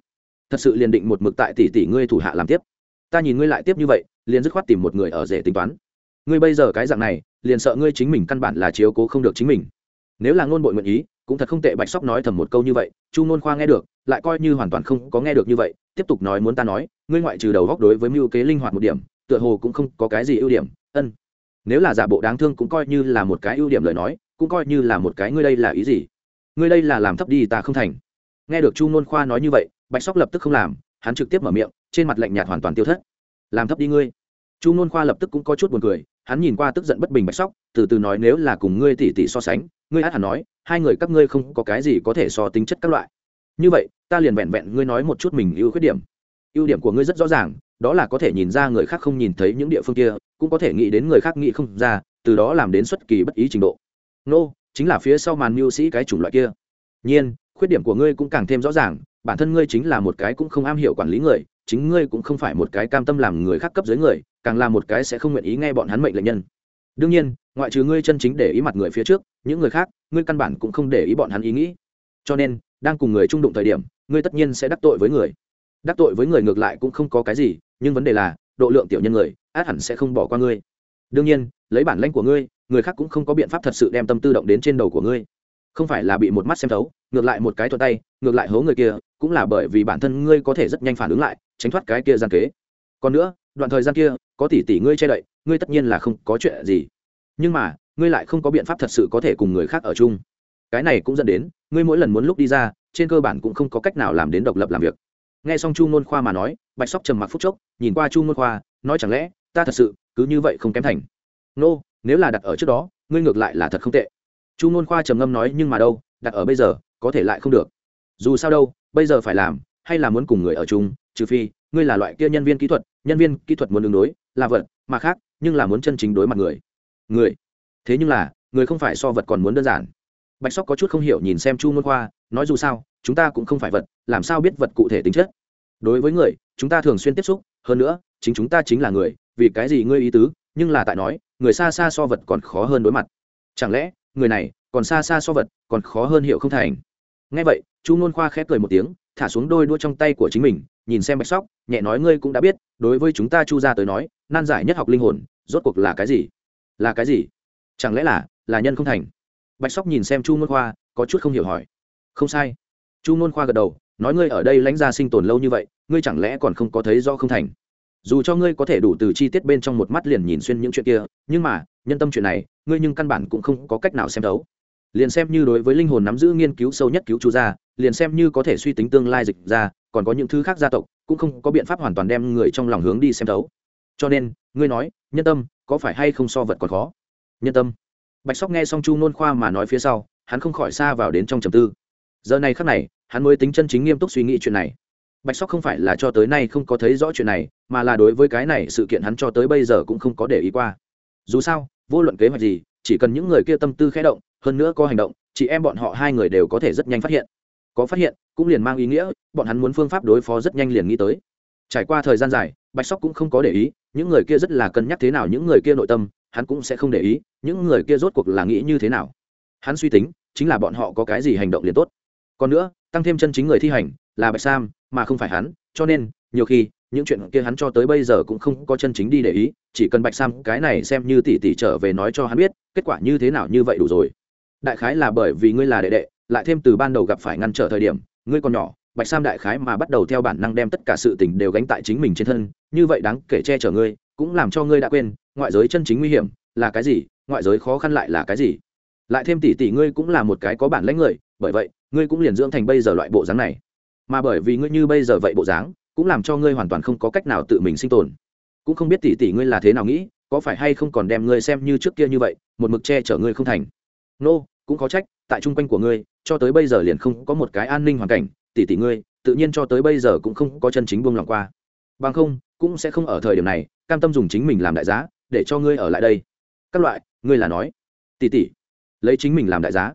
Thật sự liền định một mực tại tỷ tỷ ngươi thủ hạ làm tiếp. Ta nhìn ngươi lại tiếp như vậy liền dứt khoát tìm một người ở rể tính toán. Ngươi bây giờ cái dạng này liền sợ ngươi chính mình căn bản là chiếu cố không được chính mình. Nếu là ngôn bội nguyện ý cũng thật không tệ bạch sóc nói thầm một câu như vậy chu ngôn khoa nghe được lại coi như hoàn toàn không có nghe được như vậy tiếp tục nói muốn ta nói ngươi ngoại trừ đầu góc đối với mưu kế linh hoạt một điểm tựa hồ cũng không có cái gì ưu điểm ân nếu là giả bộ đáng thương cũng coi như là một cái ưu điểm lời nói, cũng coi như là một cái ngươi đây là ý gì? Ngươi đây là làm thấp đi ta không thành. Nghe được chu nôn khoa nói như vậy, bạch sóc lập tức không làm, hắn trực tiếp mở miệng, trên mặt lạnh nhạt hoàn toàn tiêu thất. Làm thấp đi ngươi. Chu nôn khoa lập tức cũng có chút buồn cười, hắn nhìn qua tức giận bất bình bạch sóc, từ từ nói nếu là cùng ngươi tỉ tỉ so sánh, ngươi hát hẳn nói, hai người các ngươi không có cái gì có thể so tính chất các loại. Như vậy, ta liền vẹn vẹn ngươi nói một chút mình ưu khuyết điểm. Ưu điểm của ngươi rất rõ ràng đó là có thể nhìn ra người khác không nhìn thấy những địa phương kia, cũng có thể nghĩ đến người khác nghĩ không ra, từ đó làm đến xuất kỳ bất ý trình độ. Nô, chính là phía sau màn mưu sĩ cái chủng loại kia. Nhiên, khuyết điểm của ngươi cũng càng thêm rõ ràng, bản thân ngươi chính là một cái cũng không am hiểu quản lý người, chính ngươi cũng không phải một cái cam tâm làm người khác cấp dưới người, càng là một cái sẽ không nguyện ý nghe bọn hắn mệnh lệnh nhân. Đương nhiên, ngoại trừ ngươi chân chính để ý mặt người phía trước, những người khác, ngươi căn bản cũng không để ý bọn hắn ý nghĩ. Cho nên, đang cùng người trung đụng thời điểm, ngươi tất nhiên sẽ đắc tội với người đắc tội với người ngược lại cũng không có cái gì, nhưng vấn đề là, độ lượng tiểu nhân người, át hẳn sẽ không bỏ qua ngươi. Đương nhiên, lấy bản lãnh của ngươi, người khác cũng không có biện pháp thật sự đem tâm tư động đến trên đầu của ngươi. Không phải là bị một mắt xem thấu, ngược lại một cái thuật tay, ngược lại hố người kia, cũng là bởi vì bản thân ngươi có thể rất nhanh phản ứng lại, tránh thoát cái kia gian kế. Còn nữa, đoạn thời gian kia, có tỷ tỷ ngươi che đậy, ngươi tất nhiên là không có chuyện gì. Nhưng mà, ngươi lại không có biện pháp thật sự có thể cùng người khác ở chung. Cái này cũng dẫn đến, ngươi mỗi lần muốn lúc đi ra, trên cơ bản cũng không có cách nào làm đến độc lập làm việc nghe xong chu ngôn khoa mà nói bạch sóc trầm mặc phút chốc nhìn qua chu ngôn khoa nói chẳng lẽ ta thật sự cứ như vậy không kém thành? Nô、no, nếu là đặt ở trước đó ngươi ngược lại là thật không tệ. Chu n khoa trầm ngâm nói nhưng mà đâu đặt ở bây giờ có thể lại không được. Dù sao đâu bây giờ phải làm hay là muốn cùng người ở chung trừ phi ngươi là loại kia nhân viên kỹ thuật nhân viên kỹ thuật muốn đường đối là vật mà khác nhưng là muốn chân chính đối mặt người. Người? Thế nhưng là người không phải so vật còn muốn đơn giản. Bạch sóc có chút không hiểu nhìn xem chu n khoa nói dù sao, chúng ta cũng không phải vật, làm sao biết vật cụ thể tính chất? Đối với người, chúng ta thường xuyên tiếp xúc, hơn nữa, chính chúng ta chính là người, vì cái gì ngươi ý tứ, nhưng là tại nói, người xa xa so vật còn khó hơn đối mặt. Chẳng lẽ, người này, còn xa xa so vật, còn khó hơn hiệu không thành? Ngay vậy, chu ngôn khoa khép cười một tiếng, thả xuống đôi đua trong tay của chính mình, nhìn xem bạch sóc, nhẹ nói ngươi cũng đã biết, đối với chúng ta chu ra tới nói, nan giải nhất học linh hồn, rốt cuộc là cái gì? Là cái gì? Chẳng lẽ là là nhân không thành? Bạch sóc nhìn xem chu ngôn khoa, có chút không hiểu hỏi không sai. Chu ngôn khoa gật đầu, nói ngươi ở đây lãnh gia sinh tồn lâu như vậy, ngươi chẳng lẽ còn không có thấy do không thành? Dù cho ngươi có thể đủ từ chi tiết bên trong một mắt liền nhìn xuyên những chuyện kia, nhưng mà, nhân tâm chuyện này, ngươi nhưng căn bản cũng không có cách nào xem thấu. Liền xem như đối với linh hồn nắm giữ nghiên cứu sâu nhất cứu chú ra, liền xem như có thể suy tính tương lai dịch ra, còn có những thứ khác gia tộc, cũng không có biện pháp hoàn toàn đem người trong lòng hướng đi xem thấu. Cho nên, ngươi nói, nhân tâm, có phải hay không so vật còn khó? Nhân tâm. Bạch sóc nghe xong chu nôn khoa mà nói phía sau, hắn không khỏi xa vào đến trong trầm tư giờ này khắc này, hắn mới tính chân chính nghiêm túc suy nghĩ chuyện này. Bạch sóc không phải là cho tới nay không có thấy rõ chuyện này, mà là đối với cái này sự kiện hắn cho tới bây giờ cũng không có để ý qua. Dù sao, vô luận kế hoạch gì, chỉ cần những người kia tâm tư khẽ động, hơn nữa có hành động, chị em bọn họ hai người đều có thể rất nhanh phát hiện. Có phát hiện, cũng liền mang ý nghĩa, bọn hắn muốn phương pháp đối phó rất nhanh liền nghĩ tới. Trải qua thời gian dài, bạch sóc cũng không có để ý, những người kia rất là cân nhắc thế nào những người kia nội tâm, hắn cũng sẽ không để ý, những người kia rốt cuộc là nghĩ như thế nào. Hắn suy tính, chính là bọn họ có cái gì hành động liền tốt còn nữa, tăng thêm chân chính người thi hành là bạch sam, mà không phải hắn, cho nên, nhiều khi, những chuyện kia hắn cho tới bây giờ cũng không có chân chính đi để ý, chỉ cần bạch sam cái này xem như tỷ tỷ trở về nói cho hắn biết, kết quả như thế nào như vậy đủ rồi. Đại khái là bởi vì ngươi là đệ đệ, lại thêm từ ban đầu gặp phải ngăn trở thời điểm, ngươi còn nhỏ, bạch sam đại khái mà bắt đầu theo bản năng đem tất cả sự tình đều gánh tại chính mình trên thân, như vậy đáng kể che chở ngươi, cũng làm cho ngươi đã quên, ngoại giới chân chính nguy hiểm là cái gì, ngoại giới khó khăn lại là cái gì. Lại thêm tỷ tỷ ngươi cũng là một cái có bản lãnh người, bởi vậy ngươi cũng liền dưỡng thành bây giờ loại bộ dáng này. Mà bởi vì ngươi như bây giờ vậy bộ dáng cũng làm cho ngươi hoàn toàn không có cách nào tự mình sinh tồn. Cũng không biết tỷ tỷ ngươi là thế nào nghĩ có phải hay không còn đem ngươi xem như trước kia như vậy một mực che chở ngươi không thành. Nô、no, cũng có trách tại chung quanh của ngươi cho tới bây giờ liền không có một cái an ninh hoàn cảnh tỷ tỷ ngươi tự nhiên cho tới bây giờ cũng không có chân chính buông lòng qua. Bằng không cũng sẽ không ở thời điểm này cam tâm dùng chính mình làm đại giá để cho ngươi ở lại đây. Các loại ngươi là nói tỷ tỷ lấy chính mình làm đại giá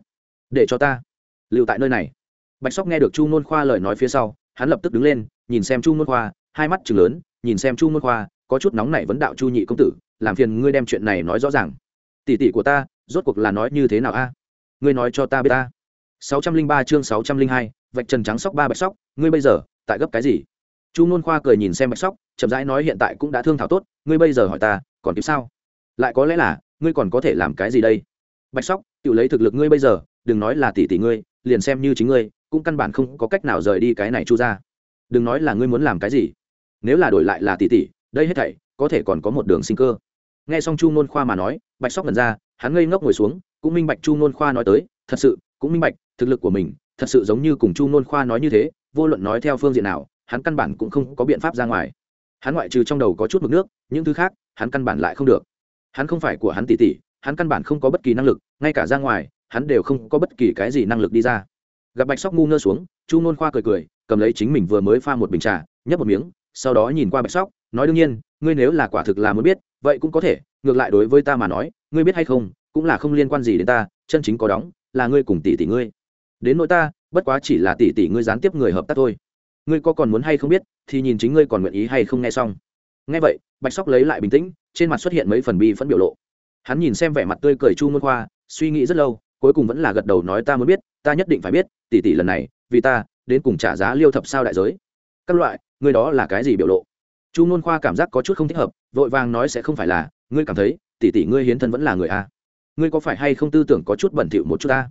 để cho ta lưu tại nơi này. Bạch sóc nghe được chu nôn khoa lời nói phía sau, hắn lập tức đứng lên, nhìn xem chu nôn khoa, hai mắt chừng lớn, nhìn xem chu nôn khoa, có chút nóng nảy vấn đạo chu nhị công tử, làm phiền ngươi đem chuyện này nói rõ ràng. Tỷ tỷ của ta, rốt cuộc là nói như thế nào a? Ngươi nói cho ta biết ta. Sáu trăm linh ba chương sáu trăm linh hai, vạch trần trắng sóc ba bạch sóc, ngươi bây giờ, tại gấp cái gì? Chu nôn khoa cười nhìn xem bạch sóc, chậm rãi nói hiện tại cũng đã thương thảo tốt, ngươi bây giờ hỏi ta, còn kịp sao? Lại có lẽ là, ngươi còn có thể làm cái gì đây? Bạch sóc, tự lấy thực lực ngươi bây giờ, đừng nói là tỷ tỷ ngươi liền xem như chính ngươi, cũng căn bản không có cách nào rời đi cái này chu ra đừng nói là ngươi muốn làm cái gì, nếu là đổi lại là tỷ tỷ, đây hết thảy, có thể còn có một đường sinh cơ. Nghe xong chu nôn khoa mà nói, bạch sóc lần ra, hắn ngây ngốc ngồi xuống, cũng minh bạch chu nôn khoa nói tới, thật sự, cũng minh bạch, thực lực của mình, thật sự giống như cùng chu nôn khoa nói như thế, vô luận nói theo phương diện nào, hắn căn bản cũng không có biện pháp ra ngoài. Hắn ngoại trừ trong đầu có chút mực nước, những thứ khác, hắn căn bản lại không được. Hắn không phải của hắn tỷ tỷ, hắn căn bản không có bất kỳ năng lực, ngay cả ra ngoài hắn đều không có bất kỳ cái gì năng lực đi ra. Gặp bạch sóc ngu ngơ xuống, chu nôn khoa cười cười, cầm lấy chính mình vừa mới pha một bình trà, nhấp một miếng, sau đó nhìn qua bạch sóc, nói đương nhiên, ngươi nếu là quả thực là muốn biết, vậy cũng có thể, ngược lại đối với ta mà nói, ngươi biết hay không, cũng là không liên quan gì đến ta, chân chính có đóng, là ngươi cùng tỷ tỷ ngươi. Đến nỗi ta, bất quá chỉ là tỷ tỷ ngươi gián tiếp người hợp tác thôi. Ngươi có còn muốn hay không biết, thì nhìn chính ngươi còn nguyện ý hay không nghe xong. Nghe vậy, bạch sóc lấy lại bình tĩnh, trên mặt xuất hiện mấy phần bi phẫn biểu lộ. Hắn nhìn xem vẻ mặt tươi cười chu môn khoa, suy nghĩ rất lâu cuối cùng vẫn là gật đầu nói ta muốn biết, ta nhất định phải biết, tỷ tỷ lần này, vì ta, đến cùng trả giá liêu thập sao đại giới. Các loại người đó là cái gì biểu lộ? Chu n khoa cảm giác có chút không thích hợp, vội vàng nói sẽ không phải là, ngươi cảm thấy, tỷ tỷ ngươi hiến thân vẫn là người a. Ngươi có phải hay không tư tưởng có chút bẩn thỉu một chút ta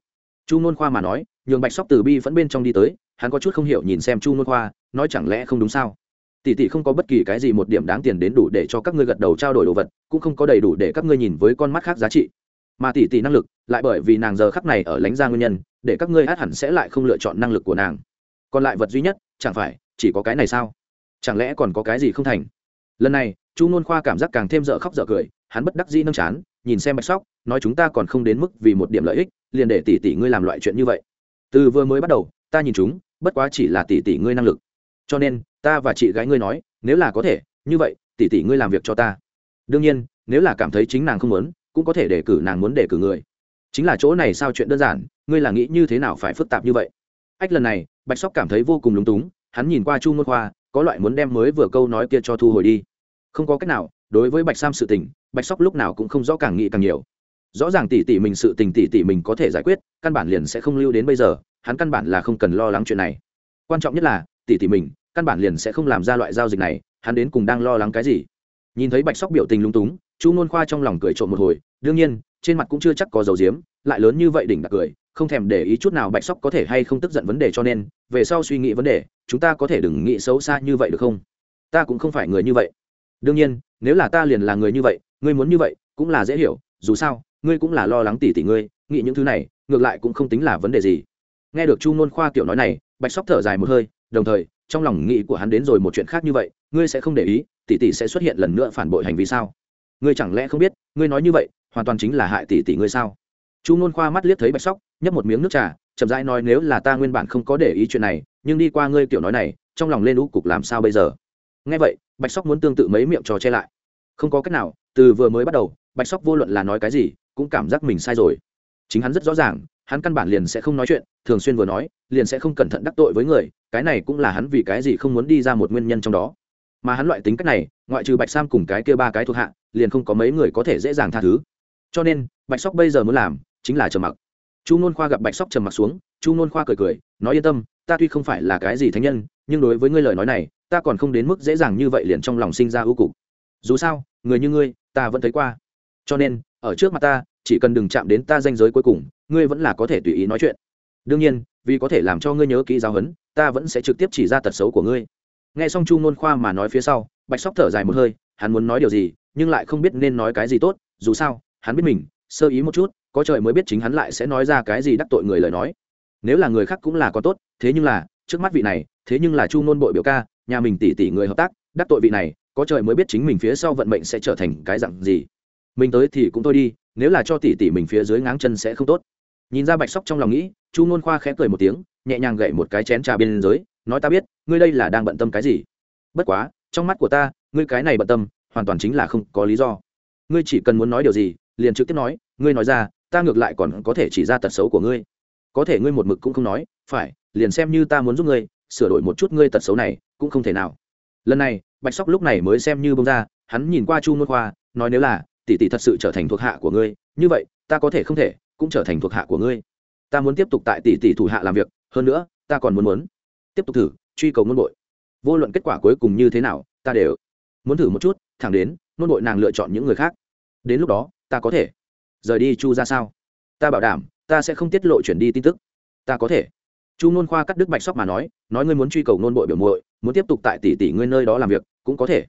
chu n khoa mà nói, nhường bạch sóc từ bi vẫn bên trong đi tới, hắn có chút không hiểu nhìn xem chu n khoa, nói chẳng lẽ không đúng sao? Tỷ tỷ không có bất kỳ cái gì một điểm đáng tiền đến đủ để cho các ngươi gật đầu trao đổi đồ vật, cũng không có đầy đủ để các ngươi nhìn với con mắt khác giá trị mà tỷ tỷ năng lực lại bởi vì nàng giờ khắc này ở lánh ra nguyên nhân, để các ngươi át hẳn sẽ lại không lựa chọn năng lực của nàng. Còn lại vật duy nhất, chẳng phải chỉ có cái này sao? Chẳng lẽ còn có cái gì không thành? Lần này, chu nôn khoa cảm giác càng thêm dở khóc dở cười, hắn bất đắc dĩ nâng chán, nhìn xem bạch sóc, nói chúng ta còn không đến mức vì một điểm lợi ích, liền để tỷ tỷ ngươi làm loại chuyện như vậy. Từ vừa mới bắt đầu, ta nhìn chúng, bất quá chỉ là tỷ tỷ ngươi năng lực. Cho nên, ta và chị gái ngươi nói, nếu là có thể, như vậy tỷ tỷ ngươi làm việc cho ta. Đương nhiên, nếu là cảm thấy chính nàng không muốn cũng có thể đề cử nàng muốn đề cử người. Chính là chỗ này sao chuyện đơn giản, ngươi là nghĩ như thế nào phải phức tạp như vậy? Ách, lần này, bạch sóc cảm thấy vô cùng lúng túng, hắn nhìn qua chu môn khoa, có loại muốn đem mới vừa câu nói kia cho thu hồi đi. Không có cách nào, đối với bạch sam sự tình, bạch sóc lúc nào cũng không rõ càng nghĩ càng nhiều. Rõ ràng tỷ tỷ mình sự tình tỷ tỷ mình có thể giải quyết, căn bản liền sẽ không lưu đến bây giờ, hắn căn bản là không cần lo lắng chuyện này. Quan trọng nhất là, tỷ tỷ mình, căn bản liền sẽ không làm ra loại giao dịch này, hắn đến cùng đang lo lắng cái gì? Nhìn thấy bạch sóc biểu tình lung túng, chu nôn khoa trong lòng cười trộm một hồi đương nhiên, trên mặt cũng chưa chắc có dầu diếm, lại lớn như vậy đỉnh đặc cười, không thèm để ý chút nào bạch sóc có thể hay không tức giận vấn đề cho nên, về sau suy nghĩ vấn đề, chúng ta có thể đừng nghĩ xấu xa như vậy được không? Ta cũng không phải người như vậy. Đương nhiên, nếu là ta liền là người như vậy, ngươi muốn như vậy, cũng là dễ hiểu, dù sao, ngươi cũng là lo lắng tỉ tỉ ngươi, nghĩ những thứ này, ngược lại cũng không tính là vấn đề gì. Nghe được chu nôn khoa kiểu nói này, bạch sóc thở dài một hơi, đồng thời, trong lòng nghĩ của hắn đến rồi một chuyện khác như vậy, ngươi sẽ không để ý tỷ tỷ sẽ xuất hiện lần nữa phản bội hành vi sao? Ngươi chẳng lẽ không biết, ngươi nói như vậy hoàn toàn chính là hại tỷ tỷ ngươi sao? Chu nôn khoa mắt liếc thấy bạch sóc, nhấp một miếng nước trà, chậm rãi nói, nếu là ta nguyên bản không có để ý chuyện này, nhưng đi qua ngươi kiểu nói này, trong lòng lên lũ cục làm sao bây giờ? Nghe vậy, bạch sóc muốn tương tự mấy miệng trò che lại. Không có cách nào, từ vừa mới bắt đầu, bạch sóc vô luận là nói cái gì, cũng cảm giác mình sai rồi. Chính hắn rất rõ ràng, hắn căn bản liền sẽ không nói chuyện, thường xuyên vừa nói, liền sẽ không cẩn thận đắc tội với người, cái này cũng là hắn vì cái gì không muốn đi ra một nguyên nhân trong đó. Mà hắn loại tính cách này, ngoại trừ bạch sam cùng cái kia ba cái thuộc hạ, liền không có mấy người có thể dễ dàng tha thứ cho nên, bạch sóc bây giờ muốn làm chính là trầm mặc. Chu nôn khoa gặp bạch sóc trầm mặc xuống, chu nôn khoa cười cười, nói yên tâm, ta tuy không phải là cái gì thánh nhân, nhưng đối với ngươi lời nói này, ta còn không đến mức dễ dàng như vậy liền trong lòng sinh ra ưu cục. Dù sao, người như ngươi, ta vẫn thấy qua. Cho nên, ở trước mặt ta, chỉ cần đừng chạm đến ta danh giới cuối cùng, ngươi vẫn là có thể tùy ý nói chuyện. Đương nhiên, vì có thể làm cho ngươi nhớ kỹ giáo huấn, ta vẫn sẽ trực tiếp chỉ ra tật xấu của ngươi. Nghe xong chu ngôn khoa mà nói phía sau, bạch sóc thở dài một hơi, hắn muốn nói điều gì, nhưng lại không biết nên nói cái gì tốt, dù sao hắn biết mình, sơ ý một chút, có trời mới biết chính hắn lại sẽ nói ra cái gì đắc tội người lời nói. Nếu là người khác cũng là có tốt, thế nhưng là, trước mắt vị này, thế nhưng là chu nôn bội biểu ca, nhà mình tỷ tỷ người hợp tác, đắc tội vị này, có trời mới biết chính mình phía sau vận mệnh sẽ trở thành cái dặn gì. Mình tới thì cũng thôi đi, nếu là cho tỷ tỷ mình phía dưới ngáng chân sẽ không tốt. Nhìn ra bạch sóc trong lòng nghĩ, chu nôn khoa khẽ cười một tiếng, nhẹ nhàng gậy một cái chén trà bên dưới, nói ta biết, ngươi đây là đang bận tâm cái gì? Bất quá, trong mắt của ta, ngươi cái này bận tâm, hoàn toàn chính là không có lý do. Ngươi chỉ cần muốn nói điều gì liền trực tiếp nói, ngươi nói ra, ta ngược lại còn có thể chỉ ra tật xấu của ngươi. Có thể ngươi một mực cũng không nói, phải, liền xem như ta muốn giúp ngươi, sửa đổi một chút ngươi tật xấu này, cũng không thể nào. Lần này, bạch sóc lúc này mới xem như bông ra, hắn nhìn qua chu nôn khoa, nói nếu là, tỷ tỷ thật sự trở thành thuộc hạ của ngươi, như vậy, ta có thể không thể, cũng trở thành thuộc hạ của ngươi. Ta muốn tiếp tục tại tỷ tỷ thủ hạ làm việc, hơn nữa, ta còn muốn muốn tiếp tục thử, truy cầu ngôn bội. Vô luận kết quả cuối cùng như thế nào, ta đều muốn thử một chút, thẳng đến ngôn bội nàng lựa chọn những người khác. Đến lúc đó ta có thể. Rời đi chu ra sao? Ta bảo đảm ta sẽ không tiết lộ chuyển đi tin tức. Ta có thể. Chu Nôn khoa cắt đứt bạch sóc mà nói nói ngươi muốn truy cầu Nôn bội biểu muội muốn tiếp tục tại tỷ tỷ ngươi nơi đó làm việc cũng có thể.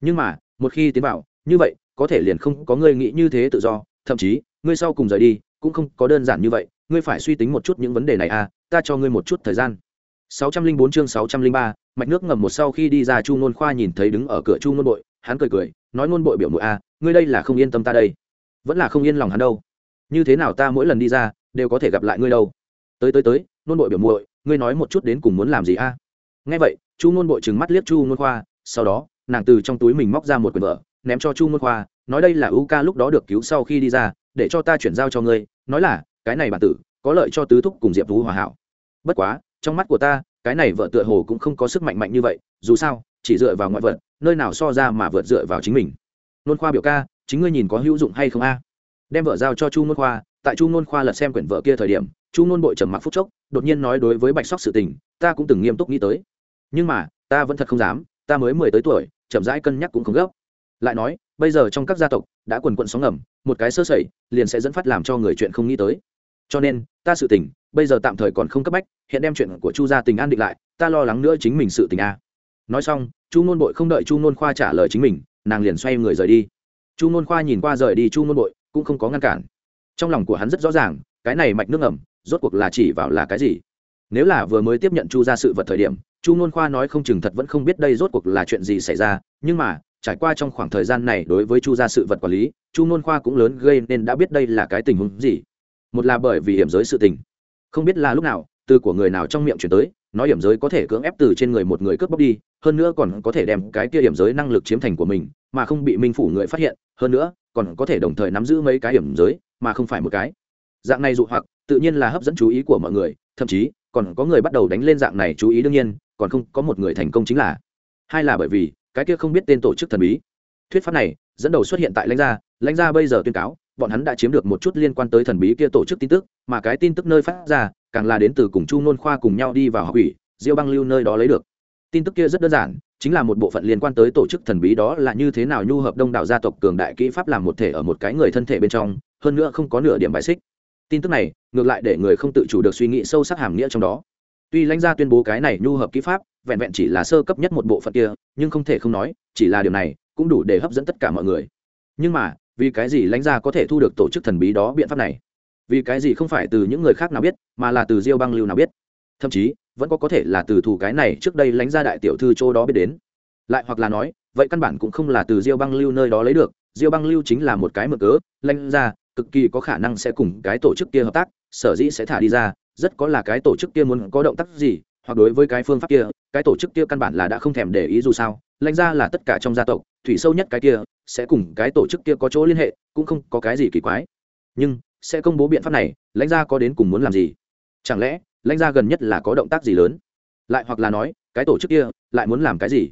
Nhưng mà một khi tiến vào như vậy có thể liền không có ngươi nghĩ như thế tự do thậm chí ngươi sau cùng rời đi cũng không có đơn giản như vậy ngươi phải suy tính một chút những vấn đề này à ta cho ngươi một chút thời gian. 604 chương 603, mạch nước ngầm một sau khi đi ra chu nôn khoa nhìn thấy đứng ở cửa chu nôn bội hắn cười cười nói nôn bội biểu muội à ngươi đây là không yên tâm ta đây vẫn là không yên lòng hắn đâu. Như thế nào ta mỗi lần đi ra, đều có thể gặp lại ngươi đâu. Tới tới tới, nôn bội biểu muội, ngươi nói một chút đến cùng muốn làm gì a? À? nghe vậy, chu nôn bội trừng mắt liếc chu nôn khoa, sau đó, nàng từ trong túi mình móc ra một quyển vở, ném cho chu nôn khoa, nói đây là u ca lúc đó được cứu sau khi đi ra, để cho ta chuyển giao cho ngươi, nói là, cái này bản tử, có lợi cho tứ thúc cùng diệp vũ hòa hảo. Bất quá, trong mắt của ta, cái này vợ tựa hồ cũng không có sức mạnh mạnh như vậy, dù sao, chỉ dựa vào ngoại vật, nơi nào so ra mà vượt dựa vào chính mình. Nôn khoa biểu ca chính ngươi nhìn có hữu dụng hay không a? Đem vợ giao cho chu nôn khoa, tại chu nôn khoa lật xem quyển vợ kia thời điểm, chu nôn bội trầm mặc phúc chốc, đột nhiên nói đối với bạch sóc sự tình, ta cũng từng nghiêm túc nghĩ tới. Nhưng mà, ta vẫn thật không dám, ta mới mười tới tuổi, chậm rãi cân nhắc cũng không gấp. Lại nói, bây giờ trong các gia tộc, đã quần quận sóng ngầm, một cái sơ sẩy, liền sẽ dẫn phát làm cho người chuyện không nghĩ tới. Cho nên, ta sự tình, bây giờ tạm thời còn không cấp bách, hiện đem chuyện của chu gia tình an định lại, ta lo lắng nữa chính mình sự tình a. Nói xong, chu nôn bội không đợi chu nôn khoa trả lời chính mình, nàng liền xoay người rời đi chu nôn khoa nhìn qua rời đi chu nôn bội, cũng không có ngăn cản. Trong lòng của hắn rất rõ ràng, cái này mạch nước ẩm rốt cuộc là chỉ vào là cái gì? Nếu là vừa mới tiếp nhận chu ra sự vật thời điểm, chu nôn khoa nói không chừng thật vẫn không biết đây rốt cuộc là chuyện gì xảy ra, nhưng mà, trải qua trong khoảng thời gian này đối với chu gia sự vật quản lý, chu nôn khoa cũng lớn gây nên đã biết đây là cái tình huống gì. Một là bởi vì hiểm giới sự tình. Không biết là lúc nào từ của người nào trong miệng chuyển tới, nói hiểm giới có thể cưỡng ép từ trên người một người cướp bóc đi, hơn nữa còn có thể đem cái kia hiểm giới năng lực chiếm thành của mình, mà không bị minh phủ người phát hiện, hơn nữa, còn có thể đồng thời nắm giữ mấy cái hiểm giới, mà không phải một cái. Dạng này dụ hoặc, tự nhiên là hấp dẫn chú ý của mọi người, thậm chí, còn có người bắt đầu đánh lên dạng này chú ý đương nhiên, còn không có một người thành công chính là. Hai là bởi vì, cái kia không biết tên tổ chức thần bí. Thuyết pháp này, dẫn đầu xuất hiện tại lãnh gia lãnh gia bây giờ tuyên cáo, bọn hắn đã chiếm được một chút liên quan tới thần bí kia tổ chức tin tức, mà cái tin tức nơi phát ra càng là đến từ cùng chu nôn khoa cùng nhau đi vào học ủy, diêu băng lưu nơi đó lấy được. Tin tức kia rất đơn giản, chính là một bộ phận liên quan tới tổ chức thần bí đó là như thế nào nhu hợp đông đảo gia tộc cường đại kỹ pháp làm một thể ở một cái người thân thể bên trong, hơn nữa không có nửa điểm bài xích. Tin tức này, ngược lại để người không tự chủ được suy nghĩ sâu sắc hàm nghĩa trong đó. Tuy lãnh gia tuyên bố cái này nhu hợp kỹ pháp, vẹn vẹn chỉ là sơ cấp nhất một bộ phận kia, nhưng không thể không nói, chỉ là điều này, cũng đủ để hấp dẫn tất cả mọi người. Nhưng mà, vì cái gì lãnh gia có thể thu được tổ chức thần bí đó biện pháp này? Vì cái gì không phải từ những người khác nào biết, mà là từ diêu băng lưu nào biết? Thậm chí, vẫn có có thể là từ thủ cái này trước đây lãnh gia đại tiểu thư châu đó biết đến. Lại hoặc là nói, vậy căn bản cũng không là từ diêu băng lưu nơi đó lấy được, diêu băng lưu chính là một cái mở cớ lãnh gia cực kỳ có khả năng sẽ cùng cái tổ chức kia hợp tác, sở dĩ sẽ thả đi ra, rất có là cái tổ chức kia muốn có động tác gì, hoặc đối với cái phương pháp kia, cái tổ chức kia căn bản là đã không thèm để ý dù sao lãnh ra là tất cả trong gia tộc, thủy sâu nhất cái kia, sẽ cùng cái tổ chức kia có chỗ liên hệ, cũng không có cái gì kỳ quái. Nhưng sẽ công bố biện pháp này, lãnh gia có đến cùng muốn làm gì? Chẳng lẽ, lãnh gia gần nhất là có động tác gì lớn? Lại hoặc là nói, cái tổ chức kia lại muốn làm cái gì?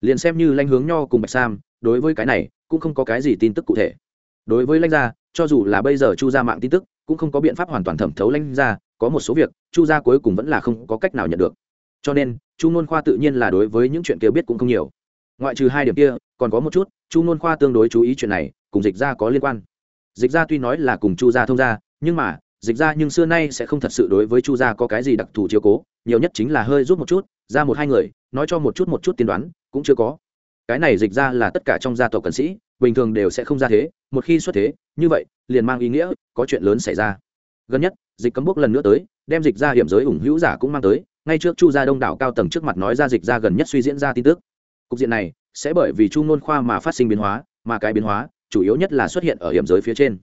Liền xem như lãnh hướng nho cùng bạch sam, đối với cái này cũng không có cái gì tin tức cụ thể. Đối với lãnh gia, cho dù là bây giờ chu ra mạng tin tức, cũng không có biện pháp hoàn toàn thẩm thấu lãnh gia, có một số việc, chu gia cuối cùng vẫn là không có cách nào nhận được. Cho nên, chu nôn khoa tự nhiên là đối với những chuyện kia biết cũng không nhiều. Ngoại trừ hai điểm kia, còn có một chút, chu nôn khoa tương đối chú ý chuyện này, cùng dịch gia có liên quan dịch gia tuy nói là cùng chu gia thông gia, nhưng mà, dịch gia nhưng xưa nay sẽ không thật sự đối với chu gia có cái gì đặc thù chiếu cố, nhiều nhất chính là hơi giúp một chút, ra một hai người, nói cho một chút một chút tiên đoán, cũng chưa có. Cái này dịch ra là tất cả trong gia tộc cận sĩ, bình thường đều sẽ không ra thế, một khi xuất thế, như vậy, liền mang ý nghĩa, có chuyện lớn xảy ra. Gần nhất, dịch cấm bốc lần nữa tới, đem dịch ra hiểm giới ủng hữu giả cũng mang tới, ngay trước chu gia đông đảo cao tầng trước mặt nói ra dịch ra gần nhất suy diễn ra tin tức. Cục diện này, sẽ bởi vì chu ngôn khoa mà phát sinh biến hóa, mà cái biến hóa chủ yếu nhất là xuất hiện ở hiểm giới phía trên.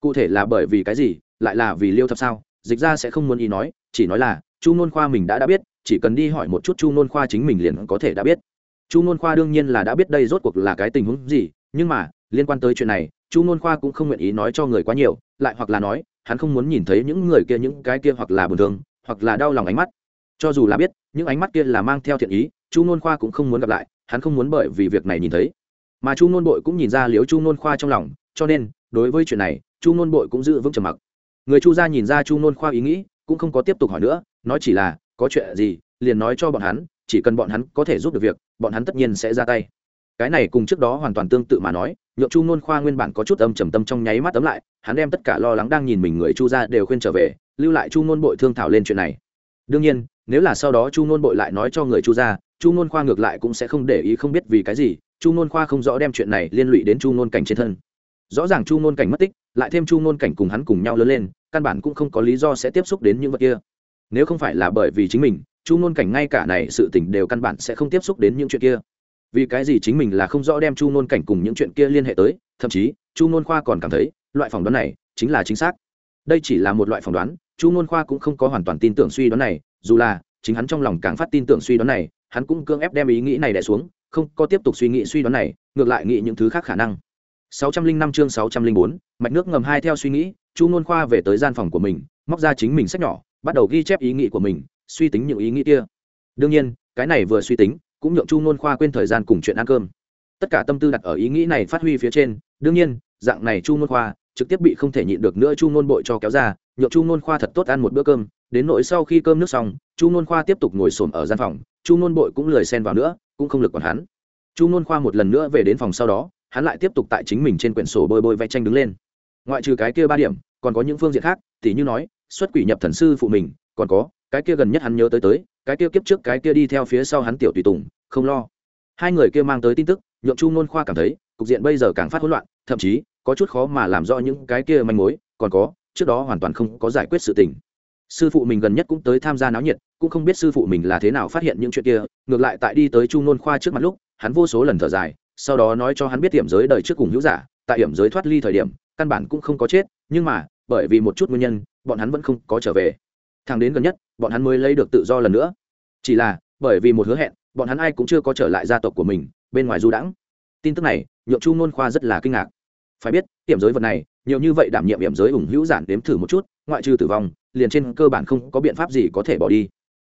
Cụ thể là bởi vì cái gì, lại là vì liêu thập sao? Dịch ra sẽ không muốn ý nói, chỉ nói là, chu Nôn khoa mình đã đã biết, chỉ cần đi hỏi một chút chu Nôn khoa chính mình liền có thể đã biết. Chu Nôn khoa đương nhiên là đã biết đây rốt cuộc là cái tình huống gì, nhưng mà, liên quan tới chuyện này, chu Nôn khoa cũng không nguyện ý nói cho người quá nhiều, lại hoặc là nói, hắn không muốn nhìn thấy những người kia những cái kia hoặc là buồn thương, hoặc là đau lòng ánh mắt. Cho dù là biết, những ánh mắt kia là mang theo thiện ý, chu Nôn khoa cũng không muốn gặp lại, hắn không muốn bởi vì việc này nhìn thấy mà chu ngôn bội cũng nhìn ra liếu chu ngôn khoa trong lòng, cho nên, đối với chuyện này, chu ngôn bội cũng giữ vững trầm mặc. Người chu gia nhìn ra chu ngôn khoa ý nghĩ, cũng không có tiếp tục hỏi nữa, nói chỉ là, có chuyện gì, liền nói cho bọn hắn, chỉ cần bọn hắn có thể giúp được việc, bọn hắn tất nhiên sẽ ra tay. Cái này cùng trước đó hoàn toàn tương tự mà nói, nhượng chu nôn khoa nguyên bản có chút âm trầm tâm trong nháy mắt tấm lại, hắn đem tất cả lo lắng đang nhìn mình người chu ra đều khuyên trở về, lưu lại chu nôn bội thương thảo lên chuyện này. Đương nhiên, nếu là sau đó chu nôn bội lại nói cho người chu ra chu nôn khoa ngược lại cũng sẽ không để ý không biết vì cái gì chu ngôn khoa không rõ đem chuyện này liên lụy đến chu ngôn cảnh trên thân. Rõ ràng chu ngôn cảnh mất tích, lại thêm chu ngôn cảnh cùng hắn cùng nhau lớn lên, căn bản cũng không có lý do sẽ tiếp xúc đến những vật kia. Nếu không phải là bởi vì chính mình, chu ngôn cảnh ngay cả này sự tình đều căn bản sẽ không tiếp xúc đến những chuyện kia. Vì cái gì chính mình là không rõ đem chu ngôn cảnh cùng những chuyện kia liên hệ tới, thậm chí, chu ngôn khoa còn cảm thấy, loại phỏng đoán này chính là chính xác. Đây chỉ là một loại phỏng đoán, chu ngôn khoa cũng không có hoàn toàn tin tưởng suy đoán này, dù là, chính hắn trong lòng càng phát tin tưởng suy đoán này, hắn cũng cưỡng ép đem ý nghĩ này đẻ xuống không có tiếp tục suy nghĩ suy đoán này ngược lại nghĩ những thứ khác khả năng. 605 chương 604, mạch nước ngầm hai theo suy nghĩ chu nôn khoa về tới gian phòng của mình móc ra chính mình sách nhỏ bắt đầu ghi chép ý nghĩ của mình suy tính những ý nghĩ kia. Đương nhiên cái này vừa suy tính cũng nhượng chu nôn khoa quên thời gian cùng chuyện ăn cơm. Tất cả tâm tư đặt ở ý nghĩ này phát huy phía trên đương nhiên dạng này chu nôn khoa trực tiếp bị không thể nhịn được nữa chu nôn bội cho kéo ra nhượng chu nôn khoa thật tốt ăn một bữa cơm. Đến nỗi sau khi cơm nước xong chu nôn khoa tiếp tục ngồi xổm ở gian phòng chu nôn bội cũng lười xen vào nữa cũng không lực còn hắn. Chu n khoa một lần nữa về đến phòng sau đó, hắn lại tiếp tục tại chính mình trên quyển sổ bôi bôi vẽ tranh đứng lên. Ngoại trừ cái kia ba điểm, còn có những phương diện khác t h như nói, xuất quỷ nhập thần sư phụ mình, còn có, cái kia gần nhất hắn nhớ tới tới, cái kia kiếp trước cái kia đi theo phía sau hắn tiểu tùy tùng, không lo. Hai người kia mang tới tin tức, nhượng chu n khoa cảm thấy, cục diện bây giờ càng phát hỗn loạn, thậm chí, có chút khó mà làm rõ những cái kia manh mối, còn có, trước đó hoàn toàn không có giải quyết sự tình sư phụ mình gần nhất cũng tới tham gia náo nhiệt, cũng không biết sư phụ mình là thế nào phát hiện những chuyện kia, ngược lại tại đi tới chu nôn khoa trước mặt lúc, hắn vô số lần thở dài, sau đó nói cho hắn biết hiểm giới đời trước cùng hữu giả, tại hiểm giới thoát ly thời điểm, căn bản cũng không có chết, nhưng mà, bởi vì một chút nguyên nhân, bọn hắn vẫn không có trở về. Thằng đến gần nhất, bọn hắn mới lấy được tự do lần nữa. Chỉ là, bởi vì một hứa hẹn, bọn hắn ai cũng chưa có trở lại gia tộc của mình, bên ngoài du đãng. Tin tức này, nhượng chu Nôn khoa rất là kinh ngạc. Phải biết hiểm giới vật này nhiều như vậy đảm nhiệm hiểm giới ủng hữu giản đếm thử một chút, ngoại trừ tử vong, liền trên cơ bản không có biện pháp gì có thể bỏ đi.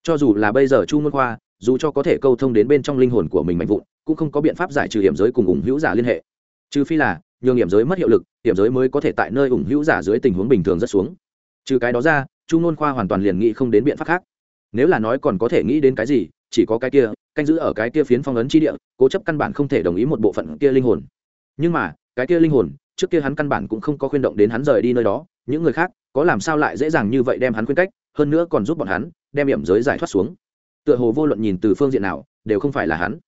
Cho dù là bây giờ chu ngôn khoa, dù cho có thể câu thông đến bên trong linh hồn của mình mạnh vụn, cũng không có biện pháp giải trừ hiểm giới cùng ủng hữu giả liên hệ. Trừ phi là, nhường hiểm giới mất hiệu lực, hiểm giới mới có thể tại nơi ủng hữu giả dưới tình huống bình thường rất xuống. Trừ cái đó ra, chu ngôn khoa hoàn toàn liền nghĩ không đến biện pháp khác. Nếu là nói còn có thể nghĩ đến cái gì, chỉ có cái kia, canh giữ ở cái kia phiến phong ấn chi địa, cố chấp căn bản không thể đồng ý một bộ phận kia linh hồn. Nhưng mà, cái kia linh hồn trước kia hắn căn bản cũng không có khuyên động đến hắn rời đi nơi đó, những người khác, có làm sao lại dễ dàng như vậy đem hắn khuyên cách, hơn nữa còn giúp bọn hắn, đem hiểm giới giải thoát xuống. Tựa hồ vô luận nhìn từ phương diện nào, đều không phải là hắn.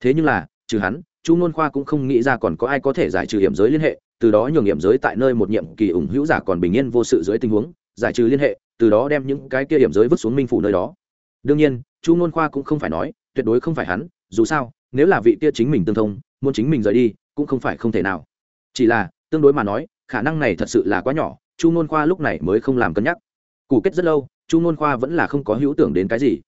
Thế nhưng là, trừ hắn, chu n khoa cũng không nghĩ ra còn có ai có thể giải trừ hiểm giới liên hệ, từ đó nhường hiểm giới tại nơi một nhiệm kỳ ủng hữu giả còn bình yên vô sự dưới tình huống, giải trừ liên hệ, từ đó đem những cái kia hiểm giới vứt xuống minh phủ nơi đó. Đương nhiên, chu n khoa cũng không phải nói, tuyệt đối không phải hắn, dù sao, nếu là vị kia chính mình tương thông, muốn chính mình rời đi, cũng không phải không thể nào. Chỉ là tương đối mà nói, khả năng này thật sự là quá nhỏ, chu ngôn khoa lúc này mới không làm cân nhắc. Cù kết rất lâu, chu ngôn khoa vẫn là không có hữu tưởng đến cái gì.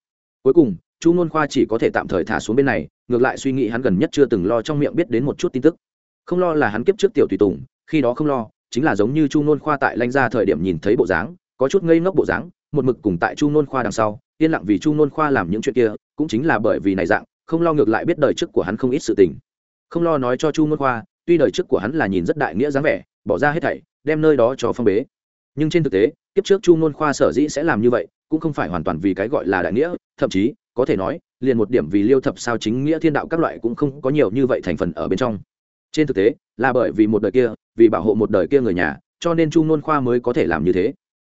Cuối cùng, chu ngôn khoa chỉ có thể tạm thời thả xuống bên này, ngược lại suy nghĩ hắn gần nhất chưa từng lo trong miệng biết đến một chút tin tức. Không lo là hắn kiếp trước tiểu tùy tùng, khi đó không lo, chính là giống như chu ngôn khoa tại lanh ra thời điểm nhìn thấy bộ dáng, có chút ngây ngốc bộ dáng, một mực cùng tại chu ngôn khoa đằng sau, yên lặng vì chu ngôn khoa làm những chuyện kia, cũng chính là bởi vì này dạng, không lo ngược lại biết đời trước của hắn không ít sự tình. Không lo nói cho chu ngôn khoa tuy đời trước của hắn là nhìn rất đại nghĩa dáng vẻ, bỏ ra hết thảy, đem nơi đó cho phong bế. Nhưng trên thực tế, kiếp trước chu ngôn khoa sở dĩ sẽ làm như vậy, cũng không phải hoàn toàn vì cái gọi là đại nghĩa, thậm chí, có thể nói, liền một điểm vì liêu thập sao chính nghĩa thiên đạo các loại cũng không có nhiều như vậy thành phần ở bên trong. Trên thực tế, là bởi vì một đời kia, vì bảo hộ một đời kia người nhà, cho nên chu ngôn khoa mới có thể làm như thế.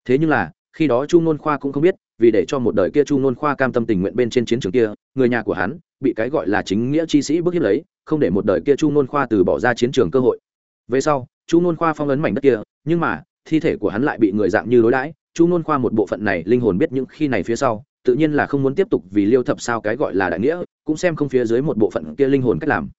Thế nhưng là, khi đó chu ngôn khoa cũng không biết vì để cho một đời kia chu nôn khoa cam tâm tình nguyện bên trên chiến trường kia, người nhà của hắn bị cái gọi là chính nghĩa chi sĩ bức hiếp lấy, không để một đời kia chu nôn khoa từ bỏ ra chiến trường cơ hội. Về sau, chu nôn khoa phong ấn mảnh đất kia, nhưng mà, thi thể của hắn lại bị người dạng như đối đãi. Chu nôn khoa một bộ phận này linh hồn biết những khi này phía sau, tự nhiên là không muốn tiếp tục vì liêu thập sao cái gọi là đại nghĩa, cũng xem không phía dưới một bộ phận kia linh hồn cách làm.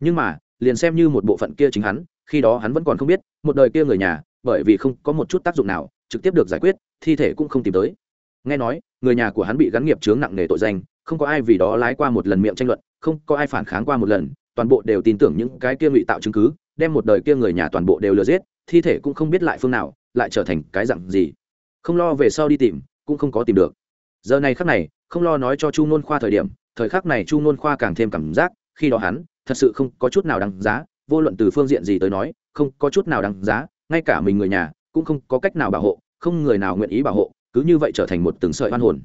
Nhưng mà, liền xem như một bộ phận kia chính hắn, khi đó hắn vẫn còn không biết, một đời kia người nhà, bởi vì không có một chút tác dụng nào, trực tiếp được giải quyết, thi thể cũng không tìm tới nghe nói, người nhà của hắn bị gắn nghiệp chướng nặng nề tội danh, không có ai vì đó lái qua một lần miệng tranh luận, không có ai phản kháng qua một lần, toàn bộ đều tin tưởng những cái kia ngụy tạo chứng cứ, đem một đời kia người nhà toàn bộ đều lừa giết, thi thể cũng không biết lại phương nào, lại trở thành cái dặn gì. Không lo về sau đi tìm, cũng không có tìm được. Giờ này khắc này, không lo nói cho chu nôn khoa thời điểm, thời khắc này chu nôn khoa càng thêm cảm giác, khi đó hắn, thật sự không có chút nào đáng giá, vô luận từ phương diện gì tới nói, không có chút nào đáng giá, ngay cả mình người nhà, cũng không có cách nào bảo hộ, không người nào nguyện ý bảo hộ cứ như vậy trở thành một từng sợi oan hồn.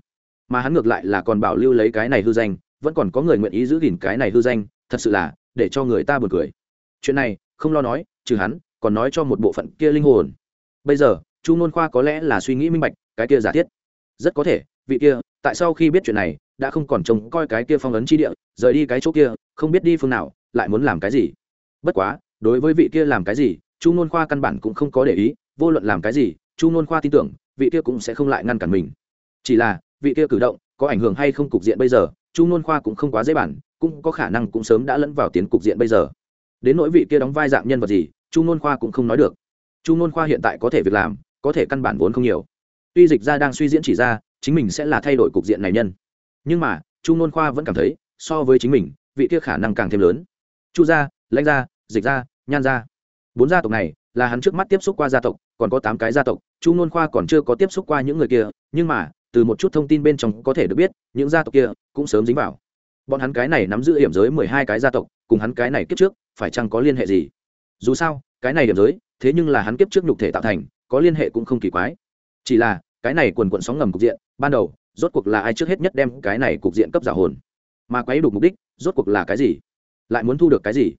Mà hắn ngược lại là còn bảo lưu lấy cái này hư danh, vẫn còn có người nguyện ý giữ gìn cái này hư danh, thật sự là để cho người ta buồn cười. Chuyện này, không lo nói, trừ hắn, còn nói cho một bộ phận kia linh hồn. Bây giờ, chu nôn khoa có lẽ là suy nghĩ minh bạch, cái kia giả thiết. Rất có thể, vị kia, tại sao khi biết chuyện này, đã không còn trông coi cái kia phong ấn chi địa, rời đi cái chỗ kia, không biết đi phương nào, lại muốn làm cái gì. Bất quá, đối với vị kia làm cái gì, chu nôn khoa căn bản cũng không có để ý, vô luận làm cái gì, chu nôn khoa tin tưởng vị kia cũng sẽ không lại ngăn cản mình. Chỉ là, vị kia cử động có ảnh hưởng hay không cục diện bây giờ, chu nôn khoa cũng không quá dễ bản cũng có khả năng cũng sớm đã lẫn vào tiến cục diện bây giờ. Đến nỗi vị kia đóng vai dạng nhân vật gì, chu nôn khoa cũng không nói được. Chu nôn khoa hiện tại có thể việc làm, có thể căn bản vốn không nhiều. Tuy dịch ra đang suy diễn chỉ ra, chính mình sẽ là thay đổi cục diện này nhân. Nhưng mà, chu nôn khoa vẫn cảm thấy, so với chính mình, vị kia khả năng càng thêm lớn. Chu gia, lãnh gia, dịch gia, nhan gia. Bốn gia tộc này là hắn trước mắt tiếp xúc qua gia tộc, còn có tám cái gia tộc, chu nôn khoa còn chưa có tiếp xúc qua những người kia, nhưng mà, từ một chút thông tin bên trong có thể được biết, những gia tộc kia cũng sớm dính vào. Bọn hắn cái này nắm giữ hiểm giới mười hai cái gia tộc, cùng hắn cái này kiếp trước, phải chăng có liên hệ gì? Dù sao, cái này hiểm giới, thế nhưng là hắn kiếp trước nhục thể tạo thành, có liên hệ cũng không kỳ quái. Chỉ là, cái này quần quận sóng ngầm cục diện, ban đầu, rốt cuộc là ai trước hết nhất đem cái này cục diện cấp giả hồn? Mà quấy đủ mục đích, rốt cuộc là cái gì? Lại muốn thu được cái gì?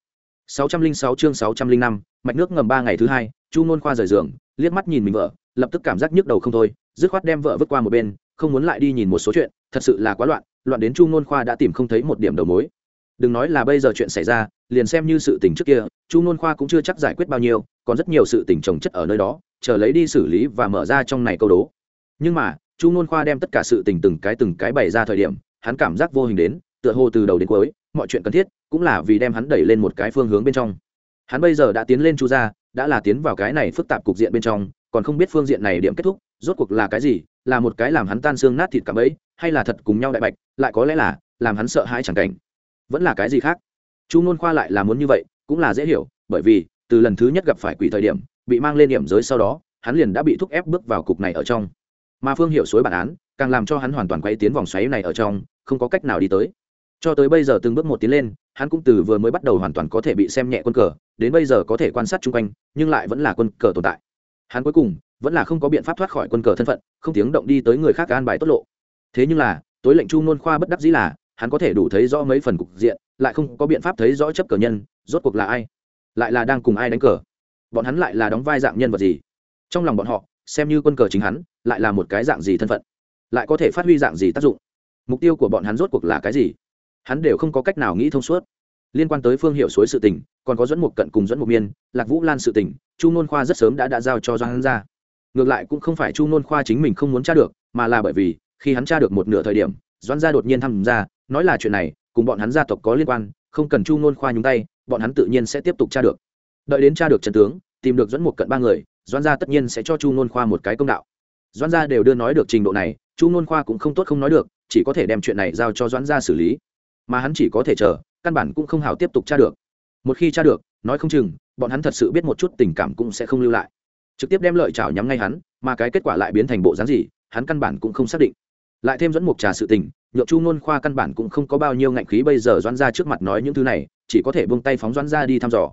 606 chương 605, mạch nước ngầm ba ngày thứ hai chu nôn khoa rời giường liếc mắt nhìn mình vợ lập tức cảm giác nhức đầu không thôi dứt khoát đem vợ vứt qua một bên không muốn lại đi nhìn một số chuyện thật sự là quá loạn loạn đến chu nôn khoa đã tìm không thấy một điểm đầu mối. Đừng nói là bây giờ chuyện xảy ra liền xem như sự tình trước kia chu nôn khoa cũng chưa chắc giải quyết bao nhiêu còn rất nhiều sự tình trồng chất ở nơi đó chờ lấy đi xử lý và mở ra trong này câu đố. Nhưng mà chu nôn khoa đem tất cả sự tình từng cái từng cái bày ra thời điểm hắn cảm giác vô hình đến tựa hồ từ đầu đến cuối mọi chuyện cần thiết, cũng là vì đem hắn đẩy lên một cái phương hướng bên trong. Hắn bây giờ đã tiến lên chu gia, đã là tiến vào cái này phức tạp cục diện bên trong, còn không biết phương diện này điểm kết thúc, rốt cuộc là cái gì, là một cái làm hắn tan xương nát thịt cả ấy hay là thật cùng nhau đại bạch, lại có lẽ là làm hắn sợ hãi chẳng cảnh. Vẫn là cái gì khác? Chu nôn khoa lại là muốn như vậy, cũng là dễ hiểu, bởi vì, từ lần thứ nhất gặp phải quỷ thời điểm, bị mang lên điểm giới sau đó, hắn liền đã bị thúc ép bước vào cục này ở trong. Mà phương hiệu suối bản án, càng làm cho hắn hoàn toàn quay tiến vòng xoáy này ở trong, không có cách nào đi tới cho tới bây giờ từng bước một tiến lên, hắn cũng từ vừa mới bắt đầu hoàn toàn có thể bị xem nhẹ quân cờ, đến bây giờ có thể quan sát chung quanh, nhưng lại vẫn là quân cờ tồn tại. Hắn cuối cùng vẫn là không có biện pháp thoát khỏi quân cờ thân phận, không tiếng động đi tới người khác an bài tốt lộ thế nhưng là, tối lệnh chu nôn khoa bất đắc dĩ là, hắn có thể đủ thấy rõ mấy phần cục diện, lại không có biện pháp thấy rõ chấp cờ nhân, rốt cuộc là ai? Lại là đang cùng ai đánh cờ? Bọn hắn lại là đóng vai dạng nhân vật gì? Trong lòng bọn họ, xem như quân cờ chính hắn, lại là một cái dạng gì thân phận? Lại có thể phát huy dạng gì tác dụng? Mục tiêu của bọn hắn rốt cuộc là cái gì? Hắn đều không có cách nào nghĩ thông suốt. Liên quan tới phương hiệu suối sự tình, còn có dẫn một cận cùng dẫn một miên, lạc vũ lan sự tình, chu nôn khoa rất sớm đã đã giao cho doan ra. Ngược lại cũng không phải chu nôn khoa chính mình không muốn tra được, mà là bởi vì, khi hắn tra được một nửa thời điểm doan gia đột nhiên tham gia, nói là chuyện này, cùng bọn hắn gia tộc có liên quan, không cần chu nôn khoa nhúng tay, bọn hắn tự nhiên sẽ tiếp tục tra được. Đợi đến tra được trần tướng, tìm được dẫn một cận ba người doan gia tất nhiên sẽ cho chu nôn khoa một cái công đạo. Doan gia đều đưa nói được trình độ này, chu nôn khoa cũng không tốt không nói được, chỉ có thể đem chuyện này giao cho doan gia xử lý mà hắn chỉ có thể chờ, căn bản cũng không hào tiếp tục tra được. Một khi tra được, nói không chừng, bọn hắn thật sự biết một chút tình cảm cũng sẽ không lưu lại. Trực tiếp đem lợi chảo nhắm ngay hắn, mà cái kết quả lại biến thành bộ dáng gì, hắn căn bản cũng không xác định. Lại thêm dẫn mục trà sự tình, nhượng chu nôn khoa căn bản cũng không có bao nhiêu ngạnh khí bây giờ doãn ra trước mặt nói những thứ này, chỉ có thể buông tay phóng doãn ra đi thăm dò.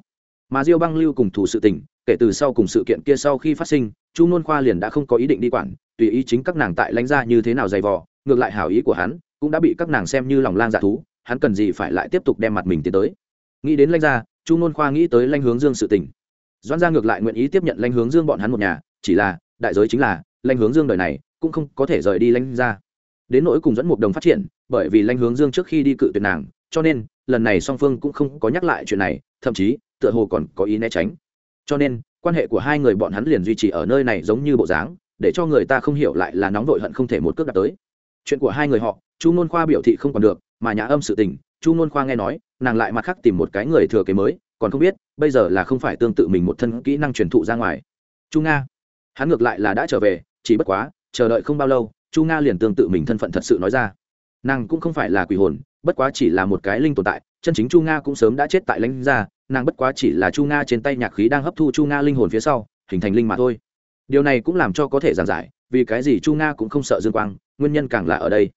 Mà diêu băng lưu cùng thủ sự tình, kể từ sau cùng sự kiện kia sau khi phát sinh, chu nôn khoa liền đã không có ý định đi quản, tùy ý chính các nàng tại lãnh gia như thế nào dày vò, ngược lại hảo ý của hắn, cũng đã bị các nàng xem như lòng lang dạ thú hắn cần gì phải lại tiếp tục đem mặt mình tiến tới. Nghĩ đến lanh gia, chu nôn khoa nghĩ tới lanh hướng dương sự tình. Doan gia ngược lại nguyện ý tiếp nhận lanh hướng dương bọn hắn một nhà, chỉ là, đại giới chính là, lanh hướng dương đời này cũng không có thể rời đi lanh gia. Đến nỗi cùng dẫn một đồng phát triển, bởi vì lanh hướng dương trước khi đi cự tuyệt nàng, cho nên, lần này song phương cũng không có nhắc lại chuyện này, thậm chí, tựa hồ còn có ý né tránh. Cho nên, quan hệ của hai người bọn hắn liền duy trì ở nơi này giống như bộ dáng, để cho người ta không hiểu lại là nóng vội hận không thể một cước đặt tới. Chuyện của hai người họ, chu nôn khoa biểu thị không còn được mà nhà âm sự tình, chu nôn khoa nghe nói, nàng lại mặt khác tìm một cái người thừa kế mới, còn không biết, bây giờ là không phải tương tự mình một thân kỹ năng truyền thụ ra ngoài. Chu nga. Hắn ngược lại là đã trở về, chỉ bất quá, chờ đợi không bao lâu, chu nga liền tương tự mình thân phận thật sự nói ra. Nàng cũng không phải là quỷ hồn, bất quá chỉ là một cái linh tồn tại, chân chính chu nga cũng sớm đã chết tại lãnh gia, nàng bất quá chỉ là chu nga trên tay nhạc khí đang hấp thu chu nga linh hồn phía sau, hình thành linh mà thôi. Điều này cũng làm cho có thể giảng giải, vì cái gì chu nga cũng không sợ dương quang, nguyên nhân càng là ở đây.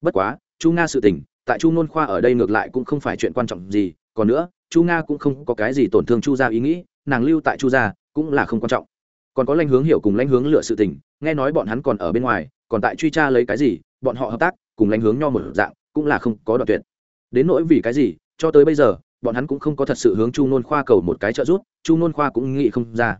Bất quá, chu nga sự tình tại chu nôn khoa ở đây ngược lại cũng không phải chuyện quan trọng gì, còn nữa, chu nga cũng không có cái gì tổn thương chu gia ý nghĩ, nàng lưu tại chu gia cũng là không quan trọng. Còn có lãnh hướng hiểu cùng lãnh hướng lựa sự tình, nghe nói bọn hắn còn ở bên ngoài, còn tại truy tra lấy cái gì, bọn họ hợp tác cùng lãnh hướng nho một dạng, cũng là không có đoạn tuyệt. Đến nỗi vì cái gì, cho tới bây giờ, bọn hắn cũng không có thật sự hướng chu nôn khoa cầu một cái trợ giúp, chu nôn khoa cũng nghĩ không ra.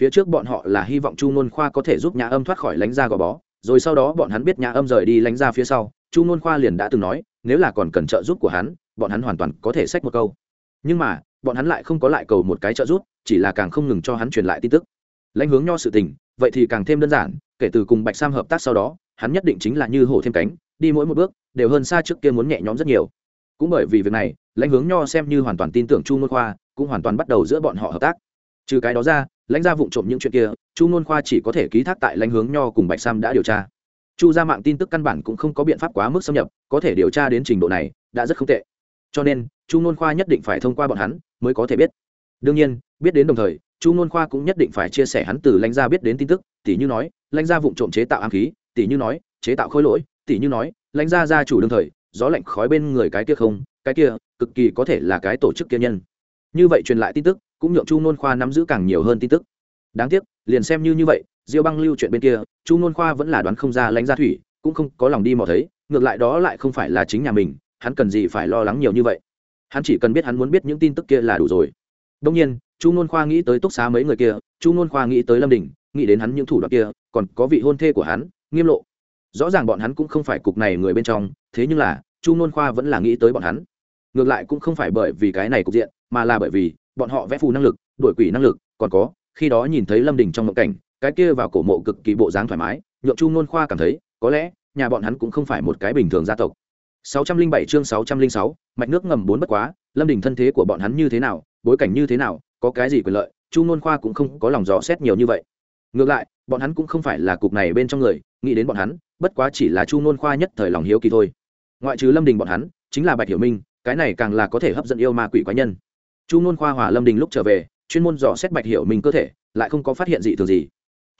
Phía trước bọn họ là hy vọng chu nôn khoa có thể giúp nhà âm thoát khỏi lãnh ra gò bó, rồi sau đó bọn hắn biết nhà âm rời đi lãnh ra phía sau chu ngôn khoa liền đã từng nói, nếu là còn cần trợ giúp của hắn, bọn hắn hoàn toàn có thể xách một câu. Nhưng mà, bọn hắn lại không có lại cầu một cái trợ giúp, chỉ là càng không ngừng cho hắn truyền lại tin tức. Lãnh hướng nho sự tình, vậy thì càng thêm đơn giản, kể từ cùng bạch sam hợp tác sau đó, hắn nhất định chính là như hổ thêm cánh, đi mỗi một bước, đều hơn xa trước kia muốn nhẹ nhõm rất nhiều. Cũng bởi vì việc này, lãnh hướng nho xem như hoàn toàn tin tưởng chu ngôn khoa, cũng hoàn toàn bắt đầu giữa bọn họ hợp tác. Trừ cái đó ra, lãnh gia vụng trộm những chuyện kia, chu ngôn khoa chỉ có thể ký thác tại lãnh hướng nho cùng bạch sam đã điều tra chu ra mạng tin tức căn bản cũng không có biện pháp quá mức xâm nhập, có thể điều tra đến trình độ này, đã rất không tệ. Cho nên, chu nôn khoa nhất định phải thông qua bọn hắn mới có thể biết. Đương nhiên, biết đến đồng thời, chu nôn khoa cũng nhất định phải chia sẻ hắn từ lãnh gia biết đến tin tức tỷ như nói, lãnh gia vụng trộm chế tạo ám khí tỷ như nói, chế tạo khối lỗi tỷ như nói, lãnh gia gia chủ đương thời, gió lạnh khói bên người cái kia không, cái kia, cực kỳ có thể là cái tổ chức kia nhân. Như vậy truyền lại tin tức, cũng nhượng chu nôn khoa nắm giữ càng nhiều hơn tin tức. Đáng tiếc, liền xem như như vậy diêu băng lưu chuyện bên kia, chu nôn khoa vẫn là đoán không ra lãnh gia thủy, cũng không có lòng đi mò thấy, ngược lại đó lại không phải là chính nhà mình, hắn cần gì phải lo lắng nhiều như vậy. Hắn chỉ cần biết hắn muốn biết những tin tức kia là đủ rồi. Đông nhiên, chu nôn khoa nghĩ tới túc xá mấy người kia, chu nôn khoa nghĩ tới lâm đình, nghĩ đến hắn những thủ đoạn kia, còn có vị hôn thê của hắn, nghiêm lộ. Rõ ràng bọn hắn cũng không phải cục này người bên trong, thế nhưng là, chu nôn khoa vẫn là nghĩ tới bọn hắn. Ngược lại cũng không phải bởi vì cái này cục diện, mà là bởi vì bọn họ vẽ phù năng lực đổi quỷ năng lực còn có, khi đó nhìn thấy lâm đình trong mộng cảnh cái kia vào cổ mộ cực kỳ bộ dáng thoải mái nhượng chu nôn khoa cảm thấy có lẽ nhà bọn hắn cũng không phải một cái bình thường gia tộc. 607 chương 606, mạch nước ngầm bốn bất quá lâm đình thân thế của bọn hắn như thế nào bối cảnh như thế nào có cái gì quyền lợi chu nôn khoa cũng không có lòng dò xét nhiều như vậy. Ngược lại bọn hắn cũng không phải là cục này bên trong người nghĩ đến bọn hắn bất quá chỉ là chu nôn khoa nhất thời lòng hiếu kỳ thôi. Ngoại trừ lâm đình bọn hắn chính là bạch hiểu minh cái này càng là có thể hấp dẫn yêu ma quỷ quái nhân. Chu nôn khoa hòa lâm đình lúc trở về chuyên môn dò xét bạch hiểu minh cơ thể lại không có phát hiện gì thường gì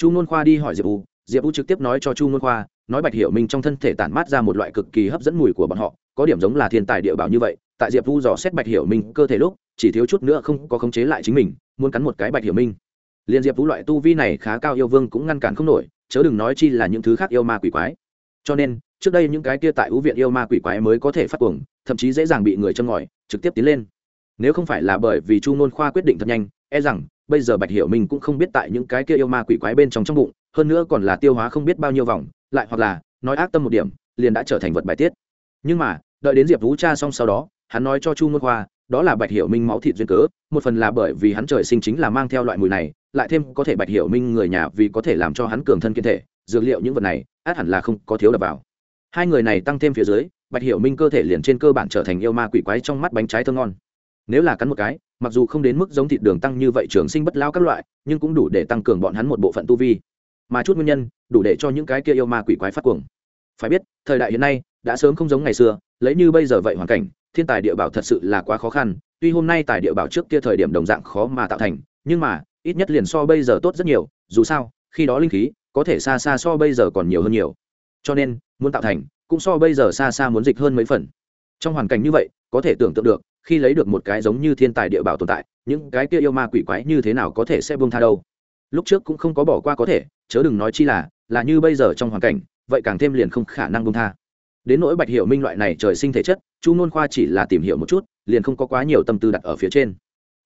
chu n khoa đi hỏi diệp u. Diệp u trực tiếp nói cho chu n khoa, nói bạch hiểu minh trong thân thể tản mát ra một loại cực kỳ hấp dẫn mùi của bọn họ, có điểm giống là thiên tài địa bảo như vậy. Tại diệp u dò xét bạch hiểu minh cơ thể lúc, chỉ thiếu chút nữa không có khống chế lại chính mình, muốn cắn một cái bạch hiểu minh. Liên diệp U loại tu vi này khá cao yêu vương cũng ngăn cản không nổi, chớ đừng nói chi là những thứ khác yêu ma quỷ quái. Cho nên, trước đây những cái kia tại ưu viện yêu ma quỷ quái mới có thể phát cuồng, thậm chí dễ dàng bị người châm ngòi, trực tiếp tiến lên. Nếu không phải là bởi vì chu n khoa quyết định thật nhanh e rằng bây giờ bạch hiểu minh cũng không biết tại những cái kia yêu ma quỷ quái bên trong trong bụng, hơn nữa còn là tiêu hóa không biết bao nhiêu vòng, lại hoặc là, nói ác tâm một điểm, liền đã trở thành vật bài tiết. Nhưng mà, đợi đến diệp vũ cha xong sau đó, hắn nói cho chu ngôn khoa, đó là bạch hiểu minh máu thịt duyên cớ, một phần là bởi vì hắn trời sinh chính là mang theo loại mùi này, lại thêm có thể bạch hiểu minh người nhà vì có thể làm cho hắn cường thân kiên thể, dược liệu những vật này, át hẳn là không có thiếu đập vào. Hai người này tăng thêm phía dưới, bạch hiểu minh cơ thể liền trên cơ bản trở thành yêu ma quỷ quái trong mắt bánh trái thơ ngon nếu là cắn một cái, mặc dù không đến mức giống thịt đường tăng như vậy trường sinh bất lao các loại, nhưng cũng đủ để tăng cường bọn hắn một bộ phận tu vi. Mà chút nguyên nhân, đủ để cho những cái kia yêu ma quỷ quái phát cuồng. Phải biết, thời đại hiện nay, đã sớm không giống ngày xưa, lấy như bây giờ vậy hoàn cảnh, thiên tài địa bảo thật sự là quá khó khăn. Tuy hôm nay tài địa bảo trước kia thời điểm đồng dạng khó mà tạo thành, nhưng mà, ít nhất liền so bây giờ tốt rất nhiều, dù sao, khi đó linh khí, có thể xa xa so bây giờ còn nhiều hơn nhiều. Cho nên, muốn tạo thành, cũng so bây giờ xa xa muốn dịch hơn mấy phần. Trong hoàn cảnh như vậy, có thể tưởng tượng được khi lấy được một cái giống như thiên tài địa bảo tồn tại, những cái kia yêu ma quỷ quái như thế nào có thể sẽ buông tha đâu? Lúc trước cũng không có bỏ qua có thể, chớ đừng nói chi là là như bây giờ trong hoàn cảnh, vậy càng thêm liền không khả năng buông tha. Đến nỗi bạch hiểu minh loại này trời sinh thể chất, chu nôn khoa chỉ là tìm hiểu một chút, liền không có quá nhiều tâm tư đặt ở phía trên.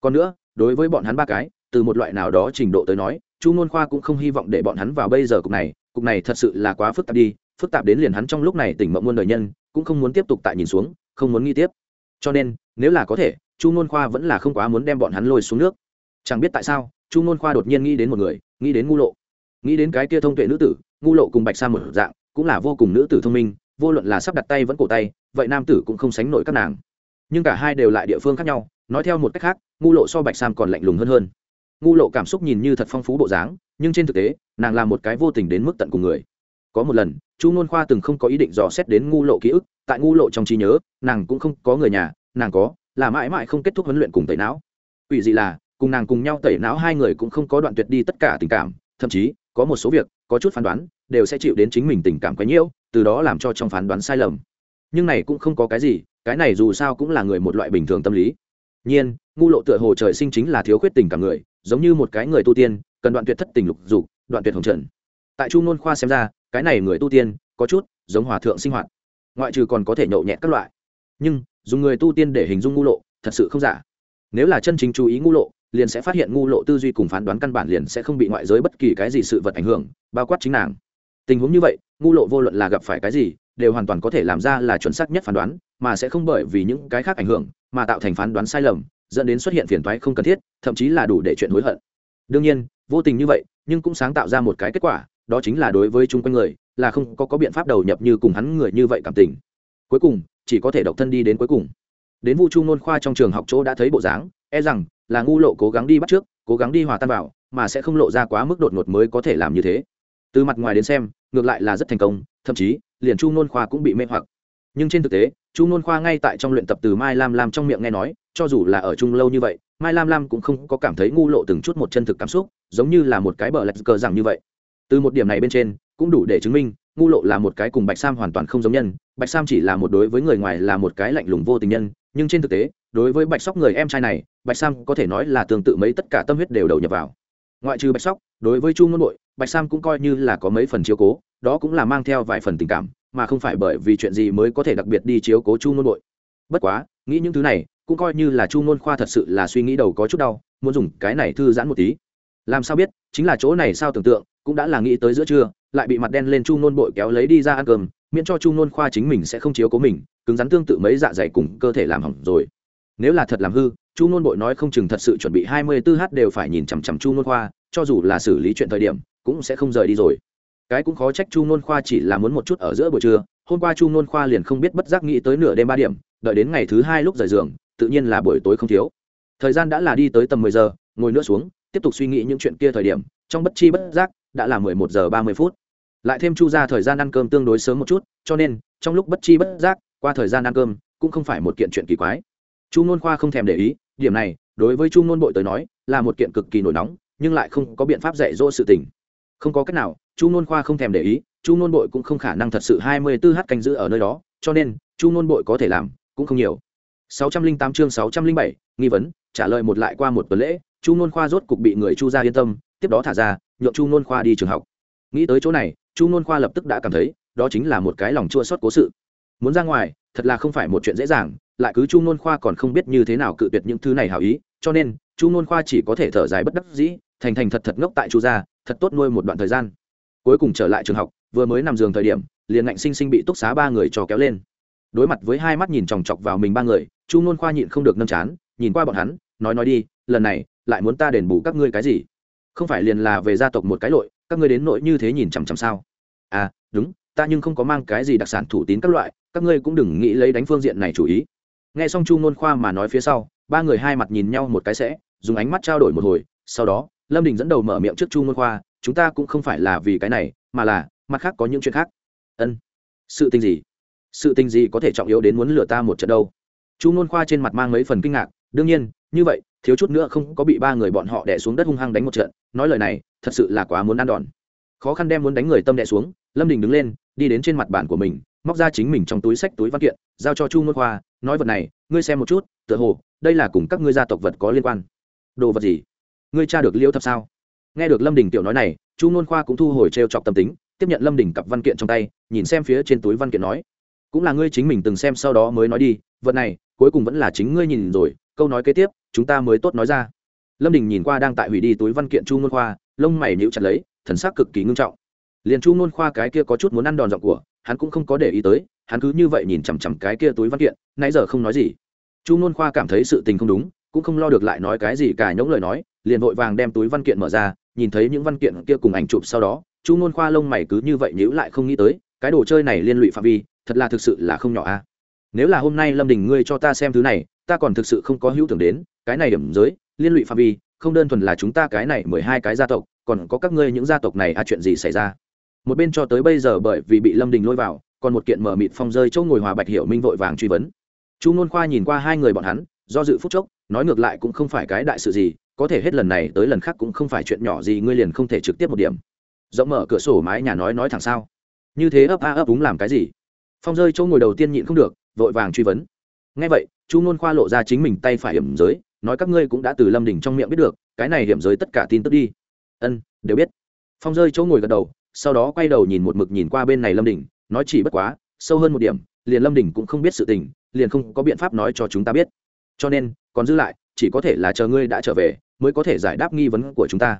Còn nữa, đối với bọn hắn ba cái, từ một loại nào đó trình độ tới nói, chu nôn khoa cũng không hy vọng để bọn hắn vào bây giờ cục này cục này thật sự là quá phức tạp đi, phức tạp đến liền hắn trong lúc này tỉnh mộng muôn đời nhân, cũng không muốn tiếp tục tại nhìn xuống, không muốn nghĩ tiếp cho nên, nếu là có thể, chu nôn khoa vẫn là không quá muốn đem bọn hắn lôi xuống nước. Chẳng biết tại sao, chu nôn khoa đột nhiên nghĩ đến một người, nghĩ đến ngu lộ. Nghĩ đến cái kia thông tuệ nữ tử, ngu lộ cùng bạch sa một dạng, cũng là vô cùng nữ tử thông minh, vô luận là sắp đặt tay vẫn cổ tay, vậy nam tử cũng không sánh nổi các nàng. Nhưng cả hai đều lại địa phương khác nhau, nói theo một cách khác, ngu lộ so bạch sam còn lạnh lùng hơn hơn. Ngu lộ cảm xúc nhìn như thật phong phú bộ dáng, nhưng trên thực tế, nàng là một cái vô tình đến mức tận cùng người có một lần, chu nôn khoa từng không có ý định dò xét đến ngu lộ ký ức, tại ngu lộ trong trí nhớ, nàng cũng không có người nhà, nàng có, là mãi mãi không kết thúc huấn luyện cùng tẩy não. Ủy dị là, cùng nàng cùng nhau tẩy não hai người cũng không có đoạn tuyệt đi tất cả tình cảm, thậm chí, có một số việc, có chút phán đoán, đều sẽ chịu đến chính mình tình cảm quấy nhiễu, từ đó làm cho trong phán đoán sai lầm. Nhưng này cũng không có cái gì, cái này dù sao cũng là người một loại bình thường tâm lý. Nhiên, ngu lộ tựa hồ trời sinh chính là thiếu khuyết tình cảm người, giống như một cái người tu tiên, cần đoạn tuyệt thất tình lục dục, đoạn tuyệt hồng trần tại chu nôn khoa xem ra, cái này người tu tiên, có chút giống hòa thượng sinh hoạt, ngoại trừ còn có thể nhậu nhẹt các loại. Nhưng, dùng người tu tiên để hình dung ngu lộ, thật sự không giả. Nếu là chân chính chú ý ngu lộ, liền sẽ phát hiện ngu lộ tư duy cùng phán đoán căn bản liền sẽ không bị ngoại giới bất kỳ cái gì sự vật ảnh hưởng, bao quát chính nàng. Tình huống như vậy, ngu lộ vô luận là gặp phải cái gì, đều hoàn toàn có thể làm ra là chuẩn xác nhất phán đoán, mà sẽ không bởi vì những cái khác ảnh hưởng mà tạo thành phán đoán sai lầm, dẫn đến xuất hiện phiền toái không cần thiết, thậm chí là đủ để chuyện hối hận. Đương nhiên, vô tình như vậy, nhưng cũng sáng tạo ra một cái kết quả đó chính là đối với chung quanh người, là không có có biện pháp đầu nhập như cùng hắn người như vậy cảm tình. Cuối cùng, chỉ có thể độc thân đi đến cuối cùng. Đến vu chu nôn khoa trong trường học chỗ đã thấy bộ dáng e rằng là ngu lộ cố gắng đi bắt trước, cố gắng đi hòa tan vào, mà sẽ không lộ ra quá mức đột ngột mới có thể làm như thế. Từ mặt ngoài đến xem, ngược lại là rất thành công, thậm chí, liền chu nôn khoa cũng bị mê hoặc. Nhưng trên thực tế, chu nôn khoa ngay tại trong luyện tập từ mai lam lam trong miệng nghe nói, cho dù là ở chung lâu như vậy, mai lam lam cũng không có cảm thấy ngu lộ từng chút một chân thực cảm xúc, giống như là một cái bờ lạch cờ rằng như vậy từ một điểm này bên trên, cũng đủ để chứng minh, ngu lộ là một cái cùng bạch sam hoàn toàn không giống nhân. Bạch sam chỉ là một đối với người ngoài là một cái lạnh lùng vô tình nhân, nhưng trên thực tế, đối với bạch sóc người em trai này, bạch sam có thể nói là tương tự mấy tất cả tâm huyết đều đầu nhập vào. Ngoại trừ bạch sóc, đối với chu ngôn nội, bạch sam cũng coi như là có mấy phần chiếu cố, đó cũng là mang theo vài phần tình cảm, mà không phải bởi vì chuyện gì mới có thể đặc biệt đi chiếu cố chu ngôn nội. Bất quá, nghĩ những thứ này, cũng coi như là chu ngôn khoa thật sự là suy nghĩ đầu có chút đau, muốn dùng cái này thư giãn một tí. Làm sao biết? Chính là chỗ này sao tưởng tượng, cũng đã là nghĩ tới giữa trưa, lại bị mặt đen lên chu nôn bội kéo lấy đi ra ăn cơm, miễn cho chu nôn khoa chính mình sẽ không chiếu cố mình, cứng rắn tương tự mấy dạ dày cùng cơ thể làm hỏng rồi. Nếu là thật làm hư, chu nôn bội nói không chừng thật sự chuẩn bị hai mươi tư h đều phải nhìn chằm chằm chu nôn khoa, cho dù là xử lý chuyện thời điểm, cũng sẽ không rời đi rồi. Cái cũng khó trách chu nôn khoa chỉ là muốn một chút ở giữa buổi trưa, hôm qua chu nôn khoa liền không biết bất giác nghĩ tới nửa đêm ba điểm, đợi đến ngày thứ hai lúc rời giường, tự nhiên là buổi tối không thiếu. Thời gian đã là đi tới tầm mười giờ, ngồi nữa xuống tiếp tục suy nghĩ những chuyện kia thời điểm trong bất chi bất giác đã là mười một giờ ba mươi phút. Lại thêm chu ra thời gian ăn cơm tương đối sớm một chút cho nên trong lúc bất chi bất giác qua thời gian ăn cơm cũng không phải một kiện chuyện kỳ quái. Chu nôn khoa không thèm để ý điểm này đối với chu nôn bội tới nói là một kiện cực kỳ nổi nóng nhưng lại không có biện pháp dạy dỗ sự tình. Không có cách nào chu nôn khoa không thèm để ý chu nôn bội cũng không khả năng thật sự hai mươi 24 h canh giữ ở nơi đó cho nên chu nôn bội có thể làm cũng không nhiều. 608 chương 607, nghi vấn trả lời một lại qua một tuần lễ chu nôn khoa rốt cục bị người chu ra yên tâm, tiếp đó thả ra, nhượng chu nôn khoa đi trường học. Nghĩ tới chỗ này, chu nôn khoa lập tức đã cảm thấy, đó chính là một cái lòng chua xót cố sự. Muốn ra ngoài, thật là không phải một chuyện dễ dàng, lại cứ chu nôn khoa còn không biết như thế nào cự tuyệt những thứ này hảo ý, cho nên, chu nôn khoa chỉ có thể thở dài bất đắc dĩ, thành thành thật thật ngốc tại chu gia, thật tốt nuôi một đoạn thời gian. Cuối cùng trở lại trường học, vừa mới nằm giường thời điểm, liền ngạnh sinh sinh bị túc xá ba người cho kéo lên. Đối mặt với hai mắt nhìn chòng chọc vào mình ba người, chu nôn khoa nhịn không được nâm chán, nhìn qua bọn hắn, nói nói đi, lần này lại muốn ta đền bù các ngươi cái gì? Không phải liền là về gia tộc một cái lội các ngươi đến nội như thế nhìn chằm chằm sao? À đúng, ta nhưng không có mang cái gì đặc sản thủ tín các loại, các ngươi cũng đừng nghĩ lấy đánh phương diện này chủ ý. Nghe xong chu nôn khoa mà nói phía sau, ba người hai mặt nhìn nhau một cái sẽ, dùng ánh mắt trao đổi một hồi, sau đó, lâm đình dẫn đầu mở miệng trước chu nôn khoa, chúng ta cũng không phải là vì cái này, mà là, mặt khác có những chuyện khác. Ân, sự tình gì? Sự tình gì có thể trọng yếu đến muốn lừa ta một trận đâu? Chu nôn khoa trên mặt mang mấy phần kinh ngạc, đương nhiên, như vậy thiếu chút nữa không có bị ba người bọn họ đè xuống đất hung hăng đánh một trận. Nói lời này, thật sự là quá muốn ăn đòn. Khó khăn đem muốn đánh người tâm đè xuống, lâm đình đứng lên, đi đến trên mặt bàn của mình, móc ra chính mình trong túi sách, túi văn kiện, giao cho chu ngôn khoa, nói vật này, ngươi xem một chút, tựa hồ, đây là cùng các ngươi gia tộc vật có liên quan. Đồ vật gì? Ngươi cha được liêu thập sao? Nghe được lâm đình tiểu nói này, chu ngôn khoa cũng thu hồi t r e o chọc tâm tính, tiếp nhận lâm đình cặp văn kiện trong tay, nhìn xem phía trên túi văn kiện nói, cũng là ngươi chính mình từng xem, sau đó mới nói đi, vật này, cuối cùng vẫn là chính ngươi nhìn rồi, câu nói kế tiếp chúng ta mới tốt nói ra. Lâm đình nhìn qua đang tại hủy đi túi văn kiện chu nôn khoa, lông mày nhíu chặt lấy, thần sắc cực kỳ ngưng trọng. Liền chu nôn khoa cái kia có chút muốn ăn đòn giọng của, hắn cũng không có để ý tới, hắn cứ như vậy nhìn chằm chằm cái kia túi văn kiện, nãy giờ không nói gì. Chu nôn khoa cảm thấy sự tình không đúng, cũng không lo được lại nói cái gì cả nhống lời nói, liền vội vàng đem túi văn kiện mở ra, nhìn thấy những văn kiện kia cùng ảnh chụp sau đó, chu nôn khoa lông mày cứ như vậy nhữ lại không nghĩ tới, cái đồ chơi này liên lụy phạm vi, thật là thực sự là không nhỏ a. Nếu là hôm nay lâm đình ngươi cho ta xem thứ này ta còn thực sự không có hữu tưởng đến, cái này điểm giới, liên lụy phạm vi, không đơn thuần là chúng ta cái này mười hai cái gia tộc, còn có các ngươi những gia tộc này a chuyện gì xảy ra? Một bên cho tới bây giờ bởi vì bị lâm đình lôi vào, còn một kiện mở mịt phong rơi chỗ ngồi hòa bạch hiểu minh vội vàng truy vấn. Chu n khoa nhìn qua hai người bọn hắn, do dự phút chốc, nói ngược lại cũng không phải cái đại sự gì, có thể hết lần này tới lần khác cũng không phải chuyện nhỏ gì, ngươi liền không thể trực tiếp một điểm. Rộng mở cửa sổ mái nhà nói nói thẳng sao? Như thế ấp a ấp úng làm cái gì? Phong rơi chỗ ngồi đầu tiên nhịn không được, vội vàng truy vấn ngay vậy, chu nôn khoa lộ ra chính mình tay phải hiểm giới, nói các ngươi cũng đã từ lâm đỉnh trong miệng biết được, cái này hiểm giới tất cả tin tức đi. Ân, đều biết. Phong rơi chỗ ngồi gật đầu, sau đó quay đầu nhìn một mực nhìn qua bên này lâm đỉnh nói chỉ bất quá, sâu hơn một điểm, liền lâm đỉnh cũng không biết sự tình, liền không có biện pháp nói cho chúng ta biết. Cho nên, còn giữ lại, chỉ có thể là chờ ngươi đã trở về, mới có thể giải đáp nghi vấn của chúng ta.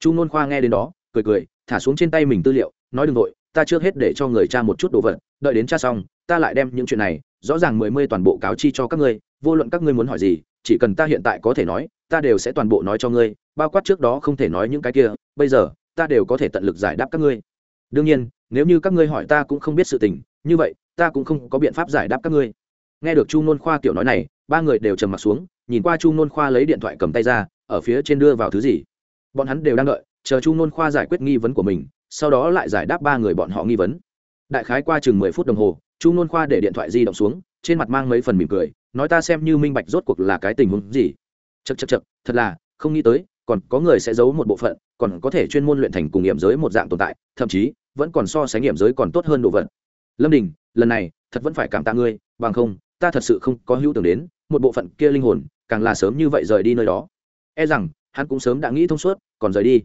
Chu nôn khoa nghe đến đó, cười cười, thả xuống trên tay mình tư liệu, nói đừng vội, ta trước hết để cho người cha một chút đồ vật, đợi đến cha xong, ta lại đem những chuyện này rõ ràng mười mươi toàn bộ cáo chi cho các ngươi, vô luận các ngươi muốn hỏi gì, chỉ cần ta hiện tại có thể nói, ta đều sẽ toàn bộ nói cho ngươi, bao quát trước đó không thể nói những cái kia, bây giờ, ta đều có thể tận lực giải đáp các ngươi. Đương nhiên, nếu như các ngươi hỏi ta cũng không biết sự tình, như vậy, ta cũng không có biện pháp giải đáp các ngươi. Nghe được chu nôn khoa kiểu nói này, ba người đều trầm m ặ t xuống, nhìn qua chu nôn khoa lấy điện thoại cầm tay ra, ở phía trên đưa vào thứ gì. Bọn hắn đều đang đợi, chờ chu nôn khoa giải quyết nghi vấn của mình, sau đó lại giải đáp ba người bọn họ nghi vấn. Đại khái qua chừng mười phút đồng hồ chu nôn khoa để điện thoại di động xuống, trên mặt mang mấy phần mỉm cười, nói ta xem như minh bạch rốt cuộc là cái tình huống gì. Chật chật chật thật là, không nghĩ tới, còn có người sẽ giấu một bộ phận, còn có thể chuyên môn luyện thành cùng nghiệm giới một dạng tồn tại, thậm chí, vẫn còn so sánh nghiệm giới còn tốt hơn đồ vật. Lâm đình, lần này, thật vẫn phải cảm tạ ngươi, bằng không, ta thật sự không có hữu tưởng đến, một bộ phận kia linh hồn, càng là sớm như vậy rời đi nơi đó. E rằng, hắn cũng sớm đã nghĩ thông suốt, còn rời đi.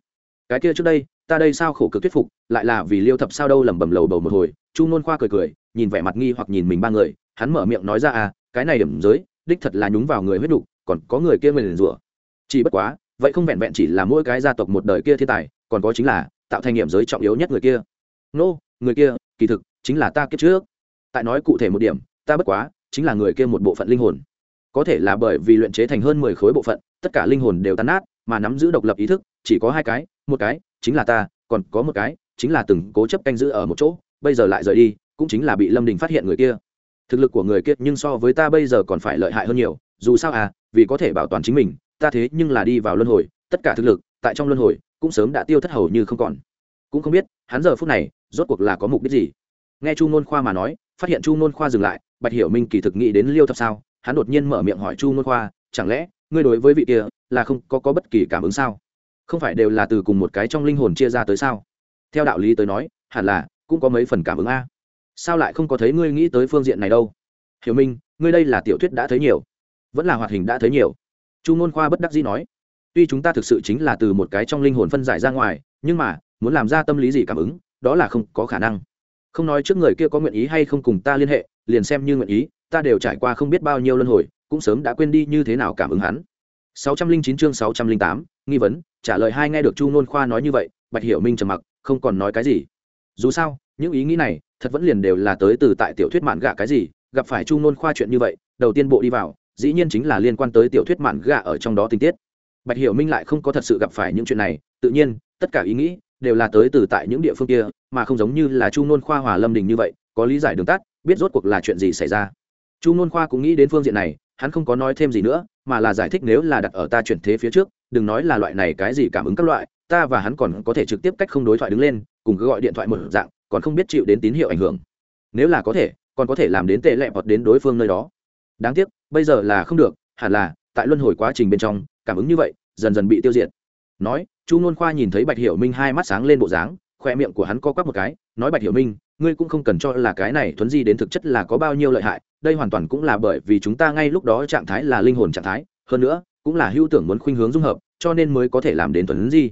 Cái kia trước đây, ta đây sao khổ cực thuyết phục, lại là vì liêu thập sao đâu lẩm bẩm lầu bầu một hồi, chu nôn khoa cười cười nhìn vẻ mặt nghi hoặc nhìn mình ba người hắn mở miệng nói ra à cái này điểm giới đích thật là nhúng vào người huyết đục còn có người kia người liền rủa. Chỉ bất quá vậy không vẹn vẹn chỉ là mỗi cái gia tộc một đời kia thiên tài còn có chính là tạo thành nghiệm giới trọng yếu nhất người kia. Nô、no, người kia kỳ thực chính là ta kiếp trước. Tại nói cụ thể một điểm ta bất quá chính là người kia một bộ phận linh hồn. Có thể là bởi vì luyện chế thành hơn mười khối bộ phận tất cả linh hồn đều tan nát mà nắm giữ độc lập ý thức chỉ có hai cái một cái chính là ta còn có một cái chính là từng cố chấp canh giữ ở một chỗ bây giờ lại rời đi cũng chính là bị lâm đình phát hiện người kia. Thực lực của người kia nhưng so với ta bây giờ còn phải lợi hại hơn nhiều dù sao à vì có thể bảo toàn chính mình ta thế nhưng là đi vào luân hồi tất cả thực lực tại trong luân hồi cũng sớm đã tiêu thất hầu như không còn. Cũng không biết hắn giờ phút này rốt cuộc là có mục đích gì? Nghe chu nôn khoa mà nói phát hiện chu nôn khoa dừng lại bạch hiểu minh kỳ thực nghĩ đến liêu thập sao hắn đột nhiên mở miệng hỏi chu nôn khoa chẳng lẽ ngươi đối với vị kia là không có, có bất kỳ cảm ứng sao? Không phải đều là từ cùng một cái trong linh hồn chia ra tới sao? Theo đạo lý tới nói hẳn là cũng có mấy phần cảm ứng a sao lại không có thấy ngươi nghĩ tới phương diện này đâu? Hiểu minh ngươi đây là tiểu thuyết đã thấy nhiều vẫn là hoạt hình đã thấy nhiều. Chu ngôn khoa bất đắc dĩ nói tuy chúng ta thực sự chính là từ một cái trong linh hồn phân giải ra ngoài nhưng mà muốn làm ra tâm lý gì cảm ứng đó là không có khả năng. Không nói trước người kia có nguyện ý hay không cùng ta liên hệ liền xem như nguyện ý ta đều trải qua không biết bao nhiêu luân hồi cũng sớm đã quên đi như thế nào cảm ứng hắn. 609 chương 608, nghi vấn trả lời hai nghe được chu nôn khoa nói như vậy bạch hiểu minh trầm mặc không còn nói cái gì. Dù sao những ý nghĩ này, thật vẫn liền đều là tới từ tại tiểu thuyết mạn gạ cái gì, gặp phải chu nôn khoa chuyện như vậy, đầu tiên bộ đi vào, dĩ nhiên chính là liên quan tới tiểu thuyết mạn gạ ở trong đó tình tiết. Bạch hiểu minh lại không có thật sự gặp phải những chuyện này, tự nhiên, tất cả ý nghĩ đều là tới từ tại những địa phương kia, mà không giống như là chu nôn khoa hòa lâm đình như vậy, có lý giải đường tắt, biết rốt cuộc là chuyện gì xảy ra. Chu nôn khoa cũng nghĩ đến phương diện này, hắn không có nói thêm gì nữa, mà là giải thích nếu là đặt ở ta chuyển thế phía trước, đừng nói là loại này cái gì cảm ứng các loại, ta và hắn còn có thể trực tiếp cách không đối thoại đứng lên, cùng cứ gọi điện thoại một dạng còn không biết chịu đến tín hiệu ảnh hưởng. Nếu là có thể, còn có thể làm đến tệ lẹ hoặc đến đối phương nơi đó. Đáng tiếc, bây giờ là không được, hẳn là, tại luân hồi quá trình bên trong, cảm ứng như vậy, dần dần bị tiêu diệt. Nói, chu nôn khoa nhìn thấy bạch hiểu minh hai mắt sáng lên bộ dáng, khoe miệng của hắn co quắp một cái, nói bạch hiểu minh, ngươi cũng không cần cho là cái này thuấn di đến thực chất là có bao nhiêu lợi hại, đây hoàn toàn cũng là bởi vì chúng ta ngay lúc đó trạng thái là linh hồn trạng thái, hơn nữa, cũng là hữu tưởng muốn khuynh hướng dung hợp, cho nên mới có thể làm đến tuấn di.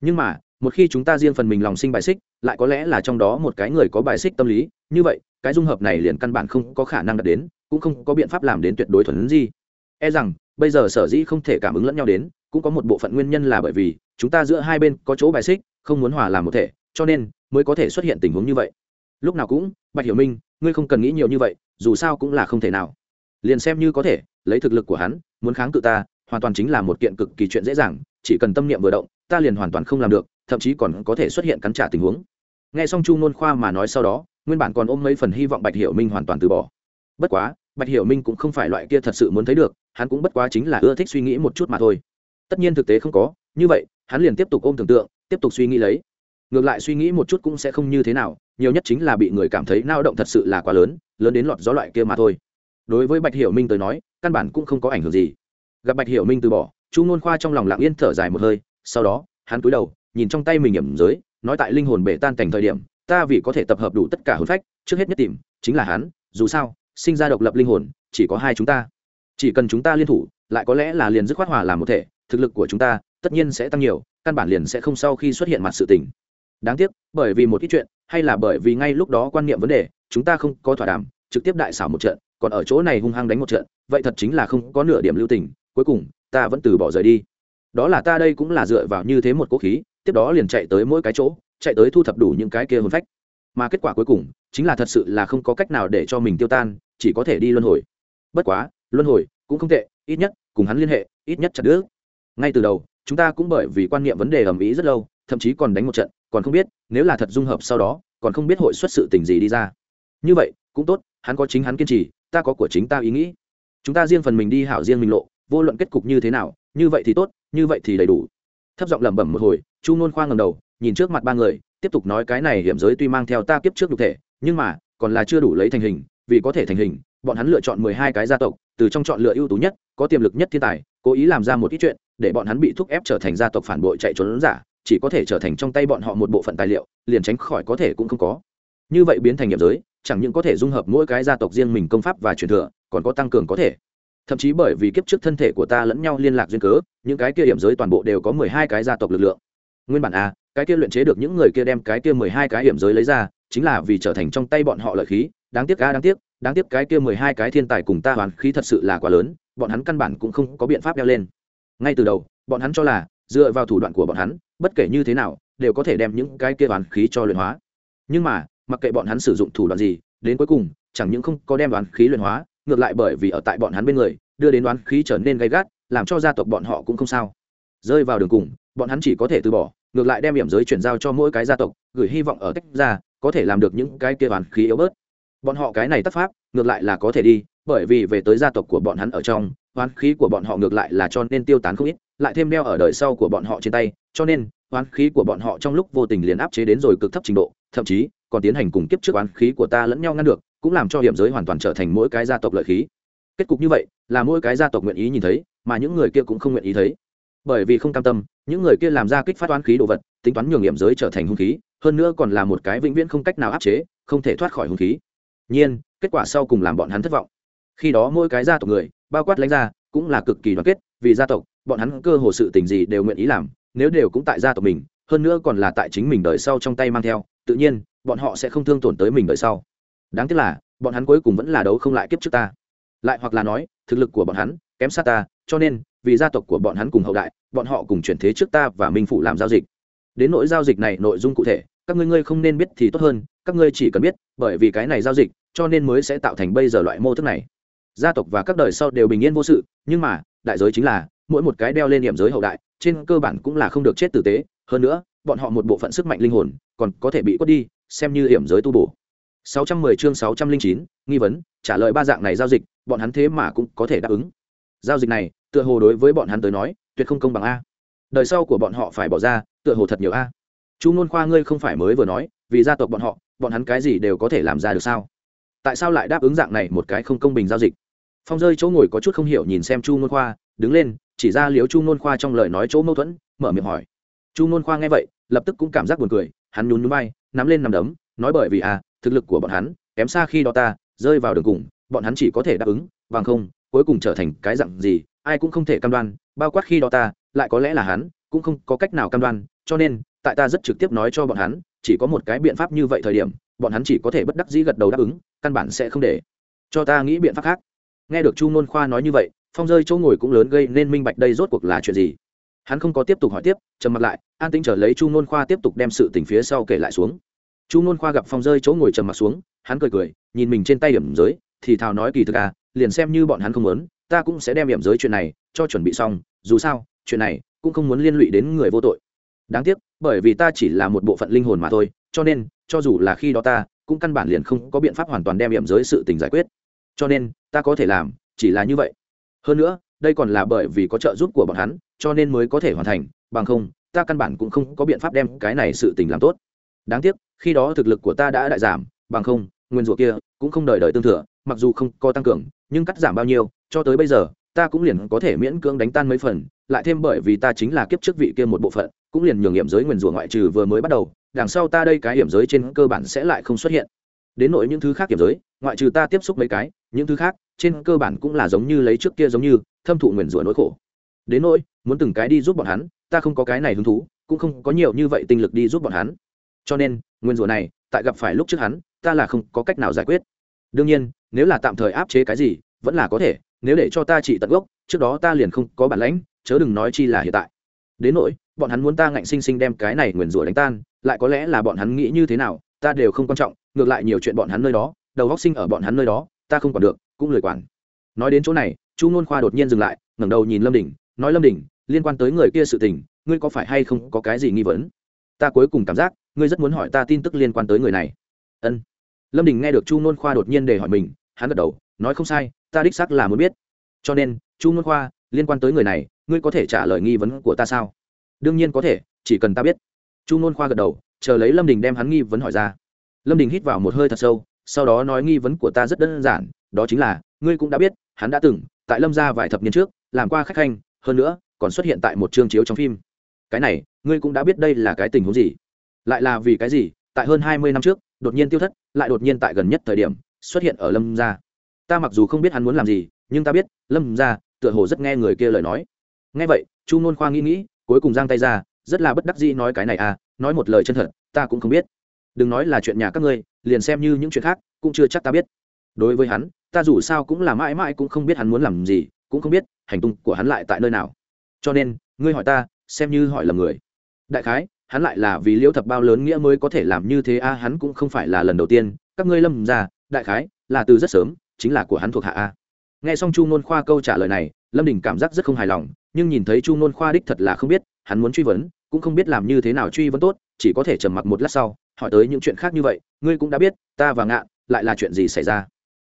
Nhưng mà một khi chúng ta riêng phần mình lòng sinh bài xích, lại có lẽ là trong đó một cái người có bài xích tâm lý. Như vậy, cái dung hợp này liền căn bản không có khả năng đạt đến, cũng không có biện pháp làm đến tuyệt đối thuần di e rằng, bây giờ sở dĩ không thể cảm ứng lẫn nhau đến, cũng có một bộ phận nguyên nhân là bởi vì chúng ta giữa hai bên có chỗ bài xích, không muốn hòa làm một thể, cho nên mới có thể xuất hiện tình huống như vậy. Lúc nào cũng, bạch hiểu minh, ngươi không cần nghĩ nhiều như vậy, dù sao cũng là không thể nào. Liền xem như có thể, lấy thực lực của hắn, muốn kháng cự ta, hoàn toàn chính là một kiện cực kỳ chuyện dễ dàng, chỉ cần tâm niệm vừa động, ta liền hoàn toàn không làm được thậm chí còn có thể xuất hiện cắn trả tình huống. Nghe xong chu nôn khoa mà nói sau đó, nguyên bản còn ôm mấy phần hy vọng bạch hiểu minh hoàn toàn từ bỏ. Bất quá, bạch hiểu minh cũng không phải loại kia thật sự muốn thấy được, hắn cũng bất quá chính là ưa thích suy nghĩ một chút mà thôi. Tất nhiên thực tế không có, như vậy, hắn liền tiếp tục ôm tưởng tượng, tiếp tục suy nghĩ lấy. Ngược lại suy nghĩ một chút cũng sẽ không như thế nào, nhiều nhất chính là bị người cảm thấy nao động thật sự là quá lớn lớn đến lọt gió loại kia mà thôi. Đối với bạch hiểu minh tới nói, căn bản cũng không có ảnh hưởng gì. Gặp bạch hiểu minh từ bỏ, chu ngôn khoa trong lòng lặng yên thở dài một hơi, sau đó, hắn cúi đầu nhìn trong tay mình hiểm giới, nói tại linh hồn bể tan cảnh thời điểm, ta vì có thể tập hợp đủ tất cả hồn phách, trước hết nhất tìm, chính là hắn, dù sao, sinh ra độc lập linh hồn, chỉ có hai chúng ta. Chỉ cần chúng ta liên thủ, lại có lẽ là liền dứt khoát hòa làm một thể, thực lực của chúng ta, tất nhiên sẽ tăng nhiều, căn bản liền sẽ không sau khi xuất hiện mặt sự tình. Đáng tiếc, bởi vì một ít chuyện, hay là bởi vì ngay lúc đó quan niệm vấn đề, chúng ta không có thỏa đàm, trực tiếp đại xảo một trận, còn ở chỗ này hung hăng đánh một trận, vậy thật chính là không có nửa điểm lưu tình, cuối cùng, ta vẫn từ bỏ rời đi. Đó là ta đây cũng là dựa vào như thế một cố khí tiếp đó liền chạy tới mỗi cái chỗ, chạy tới thu thập đủ những cái kia hồn phách. Mà kết quả cuối cùng, chính là thật sự là không có cách nào để cho mình tiêu tan, chỉ có thể đi luân hồi. Bất quá, luân hồi cũng không tệ, ít nhất, cùng hắn liên hệ, ít nhất chặt đứa ngay từ đầu, chúng ta cũng bởi vì quan niệm vấn đề ầm ĩ rất lâu, thậm chí còn đánh một trận, còn không biết, nếu là thật dung hợp sau đó, còn không biết hội xuất sự tình gì đi ra. Như vậy, cũng tốt, hắn có chính hắn kiên trì, ta có của chính ta ý nghĩ. Chúng ta riêng phần mình đi hảo riêng mình lộ, vô luận kết cục như thế nào, như vậy thì tốt, như vậy thì đầy đủ thấp giọng lẩm bẩm một hồi, chu nôn khoa ngầm đầu, nhìn trước mặt ba người, tiếp tục nói cái này hiểm giới tuy mang theo ta kiếp trước nhục thể, nhưng mà, còn là chưa đủ lấy thành hình, vì có thể thành hình, bọn hắn lựa chọn mười hai cái gia tộc, từ trong chọn lựa ưu tú nhất, có tiềm lực nhất thiên tài, cố ý làm ra một ít chuyện, để bọn hắn bị thúc ép trở thành gia tộc phản bội chạy trốn giả, chỉ có thể trở thành trong tay bọn họ một bộ phận tài liệu, liền tránh khỏi có thể cũng không có. Như vậy biến thành nghiệp giới, chẳng những có thể dung hợp mỗi cái gia tộc riêng mình công pháp và truyền thừa, còn có tăng cường có thể thậm chí bởi vì kiếp trước thân thể của ta lẫn nhau liên lạc duyên cớ, những cái kia hiểm giới toàn bộ đều có mười hai cái gia tộc lực lượng. Nguyên bản a cái kia luyện chế được những người kia đem cái kia mười hai cái hiểm giới lấy ra, chính là vì trở thành trong tay bọn họ lợi khí. Đáng tiếc a đáng tiếc đáng tiếc cái kia mười hai cái thiên tài cùng ta hoàn khí thật sự là quá lớn, bọn hắn căn bản cũng không có biện pháp đeo lên. Ngay từ đầu, bọn hắn cho là, dựa vào thủ đoạn của bọn hắn, bất kể như thế nào, đều có thể đem những cái kia hoàn khí cho luyện hóa. Nhưng mà, mặc kệ bọn hắn sử dụng thủ đoạn gì, đến cuối cùng, chẳng những không có đem đoán khí luyện hóa ngược lại bởi vì ở tại bọn hắn bên người, đưa đến đoán khí trở nên gay gắt, làm cho gia tộc bọn họ cũng không sao. Rơi vào đường cùng, bọn hắn chỉ có thể từ bỏ, ngược lại đem điểm giới chuyển giao cho mỗi cái gia tộc, gửi hy vọng ở tách ra, có thể làm được những cái kia đoán khí yếu bớt. Bọn họ cái này tắc pháp, ngược lại là có thể đi, bởi vì về tới gia tộc của bọn hắn ở trong hoán khí của bọn họ ngược lại là cho nên tiêu tán không ít, lại thêm đeo ở đời sau của bọn họ trên tay, cho nên hoán khí của bọn họ trong lúc vô tình liền áp chế đến rồi cực thấp trình độ, thậm chí, còn tiến hành cùng kiếp trước oán khí của ta lẫn nhau ngăn được cũng làm cho hiểm giới hoàn toàn trở thành mỗi cái gia tộc lợi khí. Kết cục như vậy, là mỗi cái gia tộc nguyện ý nhìn thấy, mà những người kia cũng không nguyện ý thấy. Bởi vì không cam tâm, những người kia làm ra kích phát oán khí đồ vật, tính toán nhường hiểm giới trở thành hung khí, hơn nữa còn là một cái vĩnh viễn không cách nào áp chế, không thể thoát khỏi hung khí. Nhiên, kết quả sau cùng làm bọn hắn thất vọng. Khi đó mỗi cái gia tộc người, bao quát lãnh gia, cũng là cực kỳ đoàn kết, vì gia tộc, bọn hắn cơ hồ sự tình gì đều nguyện ý làm, nếu đều cũng tại gia tộc mình, hơn nữa còn là tại chính mình đời sau trong tay mang theo, tự nhiên, bọn họ sẽ không thương tổn tới mình đời sau đáng tiếc là, bọn hắn cuối cùng vẫn là đấu không lại kiếp trước ta. Lại hoặc là nói, thực lực của bọn hắn kém xa ta, cho nên, vì gia tộc của bọn hắn cùng hậu đại, bọn họ cùng chuyển thế trước ta và minh phụ làm giao dịch. Đến nỗi giao dịch này nội dung cụ thể, các ngươi ngươi không nên biết thì tốt hơn, các ngươi chỉ cần biết, bởi vì cái này giao dịch, cho nên mới sẽ tạo thành bây giờ loại mô thức này. Gia tộc và các đời sau đều bình yên vô sự, nhưng mà, đại giới chính là, mỗi một cái đeo lên điểm giới hậu đại, trên cơ bản cũng là không được chết tử tế. Hơn nữa, bọn họ một bộ phận sức mạnh linh hồn, còn có thể bị quất đi, xem như hiểm giới tu bổ. 610 chương 609, nghi vấn trả lời ba dạng này giao dịch bọn hắn thế mà cũng có thể đáp ứng. Giao dịch này tựa hồ đối với bọn hắn tới nói tuyệt không công bằng a. Đời sau của bọn họ phải bỏ ra tựa hồ thật nhiều a. Chu nôn khoa ngươi không phải mới vừa nói vì gia tộc bọn họ bọn hắn cái gì đều có thể làm ra được sao? Tại sao lại đáp ứng dạng này một cái không công bình giao dịch? Phong rơi chỗ ngồi có chút không hiểu nhìn xem chu nôn khoa đứng lên chỉ ra liếu chu nôn khoa trong lời nói chỗ mâu thuẫn mở miệng hỏi. Chu nôn khoa nghe vậy lập tức cũng cảm giác buồn cười hắn nhún nhún bay nắm lên nằm đấm nói bởi vì à thực lực của bọn hắn, kém xa khi đó ta, rơi vào đường cùng, bọn hắn chỉ có thể đáp ứng bằng không, cuối cùng trở thành cái dặn gì, ai cũng không thể cam đoan, bao quát khi đó ta, lại có lẽ là hắn, cũng không có cách nào cam đoan, cho nên, tại ta rất trực tiếp nói cho bọn hắn, chỉ có một cái biện pháp như vậy thời điểm, bọn hắn chỉ có thể bất đắc dĩ gật đầu đáp ứng, căn bản sẽ không để cho ta nghĩ biện pháp khác. Nghe được chu nôn khoa nói như vậy, phong rơi chỗ ngồi cũng lớn gây nên minh bạch đây rốt cuộc là chuyện gì. Hắn không có tiếp tục hỏi tiếp, trầm mặt lại, an tĩnh trở lấy chu nôn khoa tiếp tục đem sự tình phía sau kể lại xuống chu nôn khoa gặp phong rơi chỗ ngồi trầm mặt xuống, hắn cười cười, nhìn mình trên tay điểm giới, thì thào nói kỳ thực à liền xem như bọn hắn không muốn, ta cũng sẽ đem điểm giới chuyện này cho chuẩn bị xong, dù sao, chuyện này cũng không muốn liên lụy đến người vô tội. Đáng tiếc, bởi vì ta chỉ là một bộ phận linh hồn mà thôi, cho nên, cho dù là khi đó ta, cũng căn bản liền không có biện pháp hoàn toàn đem điểm giới sự tình giải quyết. Cho nên, ta có thể làm, chỉ là như vậy. Hơn nữa, đây còn là bởi vì có trợ giúp của bọn hắn, cho nên mới có thể hoàn thành, bằng không, ta căn bản cũng không có biện pháp đem cái này sự tình làm tốt đáng tiếc, khi đó thực lực của ta đã đại giảm, bằng không, nguyên rủa kia cũng không đợi đợi tương thừa, mặc dù không có tăng cường, nhưng cắt giảm bao nhiêu, cho tới bây giờ, ta cũng liền có thể miễn cưỡng đánh tan mấy phần, lại thêm bởi vì ta chính là kiếp trước vị kia một bộ phận, cũng liền nhường hiểm giới nguyền rủa ngoại trừ vừa mới bắt đầu, đằng sau ta đây cái hiểm giới trên cơ bản sẽ lại không xuất hiện. Đến nội những thứ khác hiểm giới, ngoại trừ ta tiếp xúc mấy cái, những thứ khác, trên cơ bản cũng là giống như lấy trước kia giống như, thâm thụ nguyền rủa nỗi khổ. Đến nỗi, muốn từng cái đi giúp bọn hắn, ta không có cái này hứng thú, cũng không có nhiều như vậy tinh lực đi giúp bọn hắn cho nên, nguyên rủa này, tại gặp phải lúc trước hắn, ta là không có cách nào giải quyết. Đương nhiên, nếu là tạm thời áp chế cái gì, vẫn là có thể, nếu để cho ta trị tận gốc, trước đó ta liền không có bản lãnh, chớ đừng nói chi là hiện tại. Đến nỗi, bọn hắn muốn ta ngạnh sinh sinh đem cái này nguyền rủa đánh tan, lại có lẽ là bọn hắn nghĩ như thế nào, ta đều không quan trọng, ngược lại nhiều chuyện bọn hắn nơi đó, đầu góc sinh ở bọn hắn nơi đó, ta không quản được, cũng lười quản. Nói đến chỗ này, chu ngôn khoa đột nhiên dừng lại, ngẩng đầu nhìn lâm đình nói lâm đình liên quan tới người kia sự tình, ngươi có phải hay không có cái gì nghi vấn? Ta cuối cùng cảm giác, ngươi rất muốn hỏi ta tin tức liên quan tới người này. Ân. Lâm đình nghe được chu Nôn khoa đột nhiên để hỏi mình, hắn gật đầu, nói không sai, ta đích xác là muốn biết. Cho nên, chu Nôn khoa, liên quan tới người này, ngươi có thể trả lời nghi vấn của ta sao? Đương nhiên có thể, chỉ cần ta biết. Chu Nôn khoa gật đầu, chờ lấy lâm đình đem hắn nghi vấn hỏi ra. Lâm đình hít vào một hơi thật sâu, sau đó nói nghi vấn của ta rất đơn giản, đó chính là, ngươi cũng đã biết, hắn đã từng, tại lâm gia vài thập niên trước, làm qua khách khanh, hơn nữa, còn xuất hiện tại một chương chiếu trong phim. Cái này ngươi cũng đã biết đây là cái tình huống gì. Lại là vì cái gì, tại hơn hai mươi năm trước, đột nhiên tiêu thất, lại đột nhiên tại gần nhất thời điểm, xuất hiện ở lâm gia. Ta mặc dù không biết hắn muốn làm gì, nhưng ta biết, lâm gia, tựa hồ rất nghe người kia lời nói. Nghe vậy, chu ngôn khoa nghĩ nghĩ, cuối cùng giang tay ra, rất là bất đắc dĩ nói cái này à nói một lời chân thật, ta cũng không biết. Đừng nói là chuyện nhà các ngươi, liền xem như những chuyện khác, cũng chưa chắc ta biết. Đối với hắn, ta dù sao cũng là mãi mãi cũng không biết hắn muốn làm gì, cũng không biết, hành tung của hắn lại tại nơi nào. Cho nên, ngươi hỏi ta, xem như hỏi lầm người đại khái, hắn lại là vì liễu thập bao lớn nghĩa mới có thể làm như thế, a, hắn cũng không phải là lần đầu tiên. Các ngươi lâm ra, đại khái, là từ rất sớm, chính là của hắn thuộc hạ, a. Nghe xong chu nôn khoa câu trả lời này, lâm đình cảm giác rất không hài lòng, nhưng nhìn thấy chu nôn khoa đích thật là không biết, hắn muốn truy vấn, cũng không biết làm như thế nào truy vấn tốt, chỉ có thể trầm mặc một lát sau, hỏi tới những chuyện khác như vậy. Ngươi cũng đã biết, ta và ngạn, lại là chuyện gì xảy ra?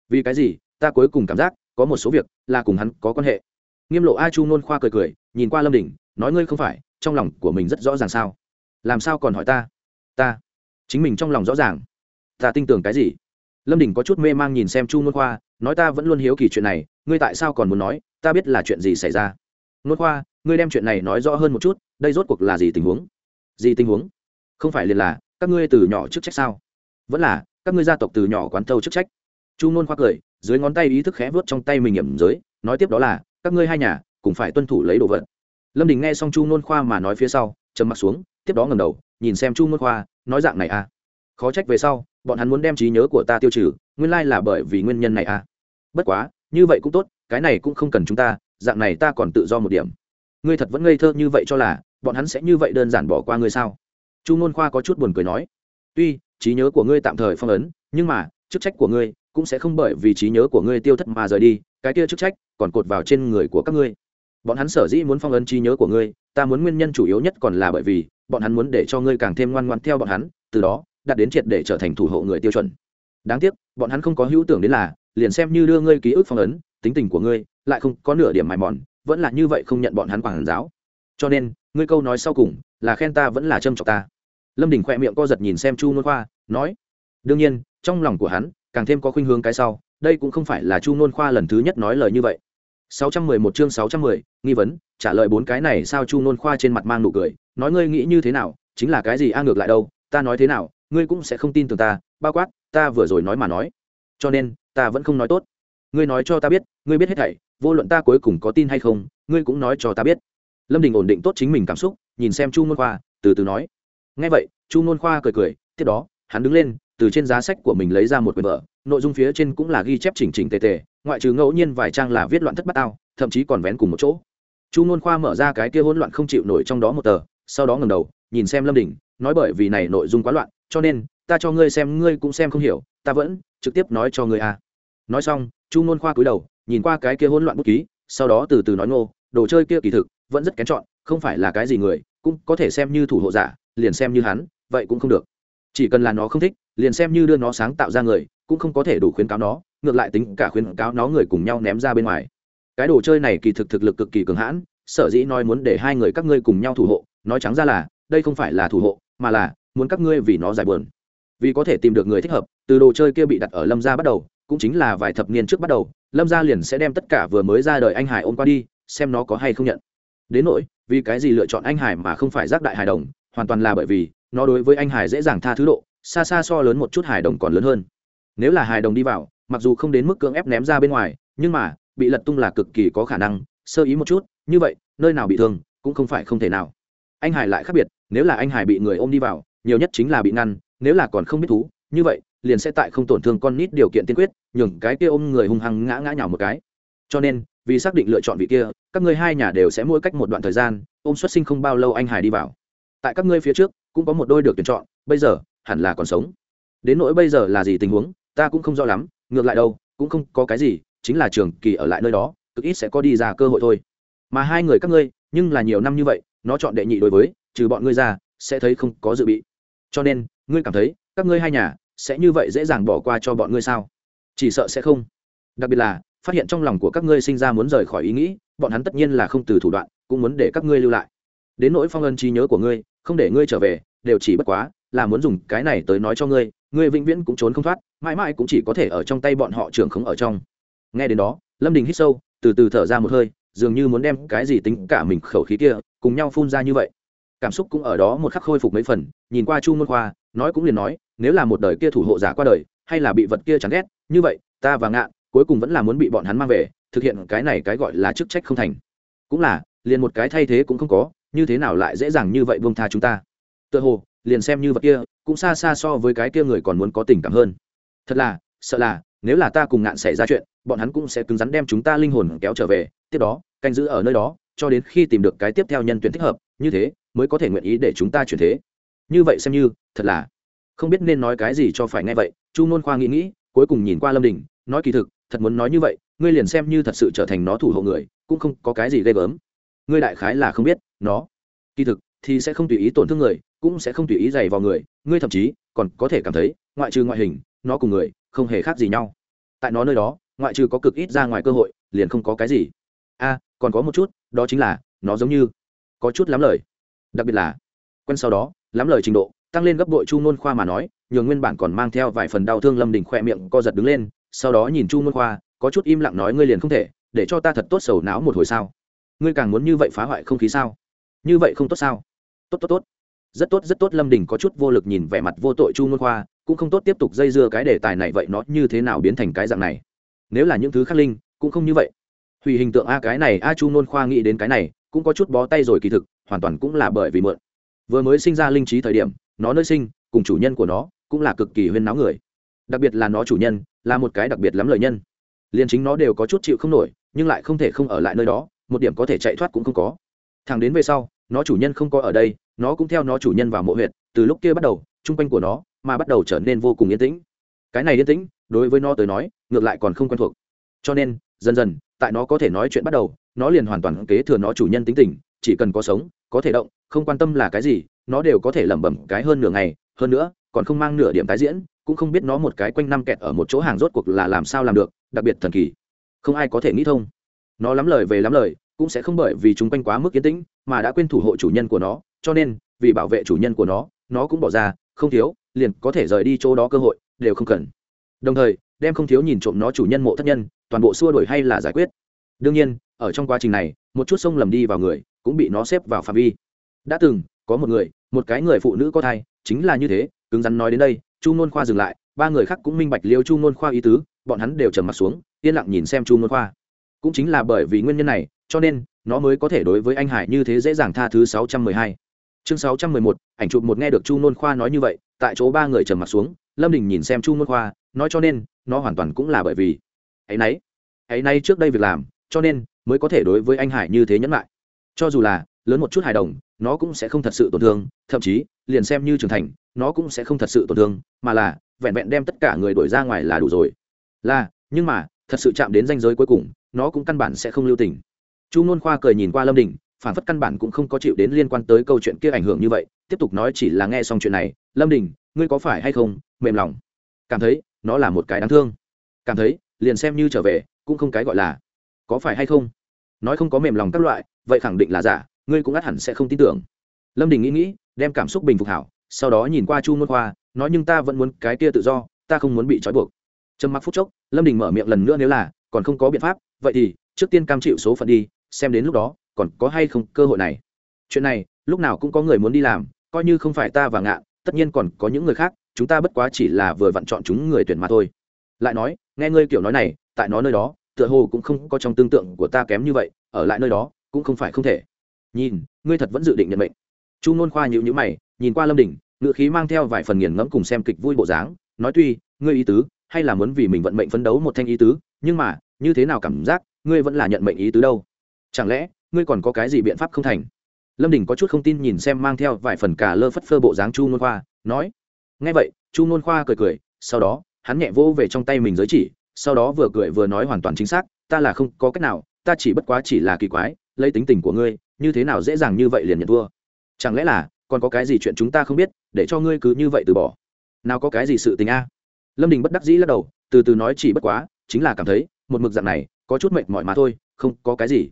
Vì cái gì, ta cuối cùng cảm giác, có một số việc là cùng hắn có quan hệ. Nghiêm lộ a chu nôn khoa cười cười, nhìn qua lâm đình, nói ngươi không phải trong lòng của mình rất rõ ràng sao? Làm sao còn hỏi ta? Ta, chính mình trong lòng rõ ràng. Ta tin tưởng cái gì? Lâm đình có chút mê mang nhìn xem chu nôn khoa, nói ta vẫn luôn hiếu kỳ chuyện này, ngươi tại sao còn muốn nói? Ta biết là chuyện gì xảy ra. Nôn khoa, ngươi đem chuyện này nói rõ hơn một chút, đây rốt cuộc là gì tình huống? Gì tình huống? Không phải liền là, các ngươi từ nhỏ chức trách sao? Vẫn là, các ngươi gia tộc từ nhỏ quán thâu chức trách. Chu nôn khoa cười, dưới ngón tay ý thức khẽ vớt trong tay mình hiểm giới, nói tiếp đó là, các ngươi hai nhà cũng phải tuân thủ lấy đồ vật lâm đình nghe xong chu nôn khoa mà nói phía sau, trầm m ặ t xuống, tiếp đó ngầm đầu, nhìn xem chu nôn khoa, nói dạng này à. Khó trách về sau, bọn hắn muốn đem trí nhớ của ta tiêu trừ, nguyên lai là bởi vì nguyên nhân này à. Bất quá, như vậy cũng tốt, cái này cũng không cần chúng ta, dạng này ta còn tự do một điểm. Ngươi thật vẫn ngây thơ như vậy cho là, bọn hắn sẽ như vậy đơn giản bỏ qua ngươi sao? Chu nôn khoa có chút buồn cười nói. Tuy, trí nhớ của ngươi tạm thời phong ấn, nhưng mà, chức trách của ngươi cũng sẽ không bởi vì trí nhớ của ngươi tiêu thất mà rời đi, cái kia chức trách còn cột vào trên người của các ngươi bọn hắn sở dĩ muốn phong ấn trí nhớ của ngươi, ta muốn nguyên nhân chủ yếu nhất còn là bởi vì, bọn hắn muốn để cho ngươi càng thêm ngoan ngoan theo bọn hắn, từ đó, đạt đến triệt để trở thành thủ hộ người tiêu chuẩn. Đáng tiếc, bọn hắn không có hữu tưởng đến là, liền xem như đưa ngươi ký ức phong ấn, tính tình của ngươi lại không có nửa điểm mài mòn, vẫn là như vậy không nhận bọn hắn quảng giáo. Cho nên, ngươi câu nói sau cùng, là khen ta vẫn là châm trọng ta. Lâm đình khỏe miệng co giật nhìn xem chu nôn khoa, nói, đương nhiên, trong lòng của hắn, càng thêm có khuynh hướng cái sau, đây cũng không phải là chu nôn khoa lần thứ nhất nói lời như vậy. 611 chương 610, nghi vấn trả lời bốn cái này sao chu nôn khoa trên mặt mang nụ cười nói ngươi nghĩ như thế nào chính là cái gì a ngược lại đâu ta nói thế nào ngươi cũng sẽ không tin tưởng ta bao quát ta vừa rồi nói mà nói. Cho nên ta vẫn không nói tốt. Ngươi nói cho ta biết ngươi biết hết thảy vô luận ta cuối cùng có tin hay không ngươi cũng nói cho ta biết. Lâm đình ổn định tốt chính mình cảm xúc nhìn xem chu Nôn khoa từ từ nói. Ngay vậy chu Nôn khoa cười cười tiếp đó hắn đứng lên từ trên giá sách của mình lấy ra một quyển vở, nội dung phía trên cũng là ghi chép chỉnh chỉnh tề tề, ngoại trừ ngẫu nhiên vài trang là viết loạn thất bát tao thậm chí còn vén cùng một chỗ. Chu ngôn khoa mở ra cái kia hỗn loạn không chịu nổi trong đó một tờ, sau đó ngầm đầu, nhìn xem lâm đình nói bởi vì này nội dung quá loạn, cho nên, ta cho ngươi xem, ngươi cũng xem không hiểu, ta vẫn trực tiếp nói cho ngươi à. Nói xong, chu ngôn khoa cúi đầu, nhìn qua cái kia hỗn loạn bút ký, sau đó từ từ nói ngô, đồ chơi kia kỳ thực, vẫn rất kén chọn, không phải là cái gì người, cũng có thể xem như thủ hộ giả, liền xem như hắn, vậy cũng không được. Chỉ cần là nó không thích liền xem như đưa nó sáng tạo ra người, cũng không có thể đủ khuyến cáo nó, ngược lại tính cả khuyến cáo nó người cùng nhau ném ra bên ngoài. Cái đồ chơi này kỳ thực thực lực cực kỳ cường hãn, sở dĩ nói muốn để hai người các ngươi cùng nhau thủ hộ, nói trắng ra là, đây không phải là thủ hộ, mà là, muốn các ngươi vì nó giải buồn. Vì có thể tìm được người thích hợp, từ đồ chơi kia bị đặt ở lâm gia bắt đầu, cũng chính là vài thập niên trước bắt đầu, lâm gia liền sẽ đem tất cả vừa mới ra đời anh hải ôm qua đi, xem nó có hay không nhận. Đến nỗi, vì cái gì lựa chọn anh hải mà không phải giác đại hài đồng, hoàn toàn là bởi vì, nó đối với anh hải dễ dàng tha thứ độ xa xa so lớn một chút hài đồng còn lớn hơn. Nếu là hài đồng đi vào, mặc dù không đến mức cưỡng ép ném ra bên ngoài, nhưng mà, bị lật tung là cực kỳ có khả năng, sơ ý một chút, như vậy, nơi nào bị thương, cũng không phải không thể nào. Anh hải lại khác biệt, nếu là anh hải bị người ôm đi vào, nhiều nhất chính là bị ngăn, nếu là còn không biết thú, như vậy, liền sẽ tại không tổn thương con nít điều kiện tiên quyết, nhường cái kia ôm người hung hăng ngã ngã nhào một cái. Cho nên, vì xác định lựa chọn vị kia, các ngươi hai nhà đều sẽ mỗi cách một đoạn thời gian, ôm xuất sinh không bao lâu anh hải đi vào. Tại các ngươi phía trước, cũng có một đôi được tuyển chọn, bây giờ hẳn là còn sống. Đến nỗi bây giờ là gì tình huống, ta cũng không rõ lắm, ngược lại đâu, cũng không có cái gì, chính là trường kỳ ở lại nơi đó, cực ít sẽ có đi ra cơ hội thôi. Mà hai người các ngươi, nhưng là nhiều năm như vậy, nó chọn đệ nhị đối với, trừ bọn ngươi ra, sẽ thấy không có dự bị. Cho nên, ngươi cảm thấy, các ngươi hai nhà, sẽ như vậy dễ dàng bỏ qua cho bọn ngươi sao? Chỉ sợ sẽ không. Đặc biệt là, phát hiện trong lòng của các ngươi sinh ra muốn rời khỏi ý nghĩ, bọn hắn tất nhiên là không từ thủ đoạn, cũng muốn để các ngươi lưu lại. Đến nỗi phong ân trí nhớ của ngươi, không để ngươi trở về, đều chỉ bất quá là muốn dùng cái này tới nói cho ngươi ngươi vĩnh viễn cũng trốn không thoát, mãi mãi cũng chỉ có thể ở trong tay bọn họ trưởng không ở trong. Nghe đến đó, lâm đình hít sâu, từ từ thở ra một hơi, dường như muốn đem cái gì tính cả mình khẩu khí kia, cùng nhau phun ra như vậy. Cảm xúc cũng ở đó một khắc khôi phục mấy phần, nhìn qua chu môn khoa, nói cũng liền nói, nếu là một đời kia thủ hộ giả qua đời, hay là bị vật kia chán ghét, như vậy, ta và ngạn, cuối cùng vẫn là muốn bị bọn hắn mang về, thực hiện cái này cái gọi là chức trách không thành. Cũng là, liền một cái thay thế cũng không có, như thế nào lại dễ dàng như vậy buông tha chúng ta? Tựa hồ liền xem như vật kia, cũng xa xa so với cái kia người còn muốn có tình cảm hơn. Thật là, sợ là, nếu là ta cùng ngạn xảy ra chuyện, bọn hắn cũng sẽ cứng rắn đem chúng ta linh hồn kéo trở về, tiếp đó, canh giữ ở nơi đó, cho đến khi tìm được cái tiếp theo nhân tuyển thích hợp, như thế, mới có thể nguyện ý để chúng ta chuyển thế. Như vậy xem như, thật là, không biết nên nói cái gì cho phải nghe vậy, chu nôn khoa nghĩ nghĩ, cuối cùng nhìn qua lâm đình, nói kỳ thực, thật muốn nói như vậy, ngươi liền xem như thật sự trở thành nó thủ hộ người, cũng không có cái gì ghê gớm. Ngươi đại khái là không biết, nó, kỳ thực thì sẽ không tùy ý tổn thương người, cũng sẽ không tùy ý dày vào người, ngươi thậm chí còn có thể cảm thấy ngoại trừ ngoại hình, nó cùng người không hề khác gì nhau. Tại nó nơi đó, ngoại trừ có cực ít ra ngoài cơ hội, liền không có cái gì. A, còn có một chút, đó chính là nó giống như có chút lắm lời. Đặc biệt là, quen sau đó, lắm lời trình độ, tăng lên gấp bội chu nôn khoa mà nói, nhường nguyên bản còn mang theo vài phần đau thương lâm đình khoe miệng co giật đứng lên, sau đó nhìn chu nôn khoa, có chút im lặng nói ngươi liền không thể, để cho ta thật tốt sầu não một hồi sao? Ngươi càng muốn như vậy phá hoại không khí sao? Như vậy không tốt sao? Tốt tốt tốt. Rất tốt rất tốt, lâm đình có chút vô lực nhìn vẻ mặt vô tội chu nôn khoa, cũng không tốt tiếp tục dây dưa cái đề tài này vậy nó như thế nào biến thành cái dạng này. Nếu là những thứ khác linh, cũng không như vậy. Hủy hình tượng a cái này, a chu nôn khoa nghĩ đến cái này, cũng có chút bó tay rồi kỳ thực, hoàn toàn cũng là bởi vì mượn. Vừa mới sinh ra linh trí thời điểm, nó nơi sinh, cùng chủ nhân của nó, cũng là cực kỳ huyên náo người. Đặc biệt là nó chủ nhân, là một cái đặc biệt lắm lời nhân. Liền chính nó đều có chút chịu không nổi, nhưng lại không thể không ở lại nơi đó, một điểm có thể chạy thoát cũng không có. Thằng đến về sau nó chủ nhân không có ở đây, nó cũng theo nó chủ nhân vào mộ huyệt, từ lúc kia bắt đầu, chung quanh của nó mà bắt đầu trở nên vô cùng yên tĩnh. Cái này yên tĩnh, đối với nó tới nói, ngược lại còn không quen thuộc. Cho nên, dần dần, tại nó có thể nói chuyện bắt đầu, nó liền hoàn toàn kế thừa nó chủ nhân tính tình, chỉ cần có sống, có thể động, không quan tâm là cái gì, nó đều có thể lẩm bẩm cái hơn nửa ngày, hơn nữa, còn không mang nửa điểm tái diễn, cũng không biết nó một cái quanh năm kẹt ở một chỗ hàng rốt cuộc là làm sao làm được, đặc biệt thần kỳ. Không ai có thể nghĩ thông. Nó lắm lời về lắm lời cũng sẽ không bởi vì chúng quanh quá mức yên tĩnh mà đã quên thủ hộ chủ nhân của nó, cho nên, vì bảo vệ chủ nhân của nó nó cũng bỏ ra, không thiếu, liền có thể rời đi chỗ đó cơ hội, đều không cần. Đồng thời, đem không thiếu nhìn trộm nó chủ nhân mộ thất nhân, toàn bộ xua đổi hay là giải quyết. Đương nhiên, ở trong quá trình này, một chút sông lầm đi vào người, cũng bị nó xếp vào phạm vi. Đã từng, có một người, một cái người phụ nữ có thai, chính là như thế, cứng rắn nói đến đây, chu nôn khoa dừng lại, ba người khác cũng minh bạch liêu chu nôn khoa ý tứ, bọn hắn đều trầm m ặ t xuống, yên lặng nhìn xem chu ngôn khoa cũng chính là bởi vì nguyên nhân này, cho nên, nó mới có thể đối với anh hải như thế dễ dàng tha thứ sáu trăm mười hai. Chương sáu trăm mười một, ảnh chụp một nghe được chu nôn khoa nói như vậy, tại chỗ ba người trầm m ặ t xuống, lâm đình nhìn xem chu nôn khoa, nói cho nên, nó hoàn toàn cũng là bởi vì ấy nấy, ấy nay trước đây việc làm, cho nên mới có thể đối với anh hải như thế nhẫn lại cho dù là lớn một chút hài đồng, nó cũng sẽ không thật sự tổn thương, thậm chí, liền xem như trưởng thành, nó cũng sẽ không thật sự tổn thương, mà là vẹn vẹn đem tất cả người đuổi ra ngoài là đủ rồi. Là, nhưng mà, thật sự chạm đến danh giới cuối cùng nó cũng căn bản sẽ không lưu tình. Chu nôn khoa cười nhìn qua lâm đình, phản phất căn bản cũng không có chịu đến liên quan tới câu chuyện kia ảnh hưởng như vậy, tiếp tục nói chỉ là nghe xong chuyện này, lâm đình, ngươi có phải hay không mềm lòng? Cảm thấy nó là một cái đáng thương. Cảm thấy, liền xem như trở về, cũng không cái gọi là. Có phải hay không? Nói không có mềm lòng các loại, vậy khẳng định là giả, ngươi cũng ắt hẳn sẽ không tin tưởng. Lâm đình nghĩ nghĩ, đem cảm xúc bình phục hảo, sau đó nhìn qua chu Nôn khoa, nói nhưng ta vẫn muốn cái kia tự do, ta không muốn bị trói buộc. Trầm mặc phút chốc, lâm đình mở miệng lần nữa nếu là, còn không có biện pháp vậy thì, trước tiên cam chịu số phận đi, xem đến lúc đó, còn có hay không cơ hội này. Chuyện này, lúc nào cũng có người muốn đi làm, coi như không phải ta và ngạ tất nhiên còn có những người khác, chúng ta bất quá chỉ là vừa vặn chọn chúng người tuyển mà thôi. Lại nói, nghe ngươi kiểu nói này, tại nó nơi đó, tựa hồ cũng không có trong tương tượng của ta kém như vậy, ở lại nơi đó, cũng không phải không thể. Nhìn, ngươi thật vẫn dự định nhận mệnh. Chu nôn khoa nhịu nhữ mày, nhìn qua lâm đình ngự khí mang theo vài phần nghiền ngẫm cùng xem kịch vui bộ dáng, nói tuy, ngươi ý tứ, hay là muốn vì mình vận mệnh phấn đấu một thanh ý tứ, nhưng mà như thế nào cảm giác, ngươi vẫn là nhận mệnh ý tứ đâu? Chẳng lẽ, ngươi còn có cái gì biện pháp không thành? Lâm đình có chút không tin nhìn xem mang theo vài phần cả lơ phất phơ bộ dáng chu nôn khoa, nói ngay vậy, chu nôn khoa cười cười, sau đó, hắn nhẹ vỗ về trong tay mình giới chỉ, sau đó vừa cười vừa nói hoàn toàn chính xác, ta là không có cách nào, ta chỉ bất quá chỉ là kỳ quái, lấy tính tình của ngươi, như thế nào dễ dàng như vậy liền nhận thua? Chẳng lẽ là, còn có cái gì chuyện chúng ta không biết, để cho ngươi cứ như vậy từ bỏ? Nào có cái gì sự tình a? Lâm đình bất đắc dĩ lắc đầu, từ từ nói chỉ bất quá, chính là cảm thấy một mực dạng này, có chút mệnh mỏi mà thôi, không có cái gì.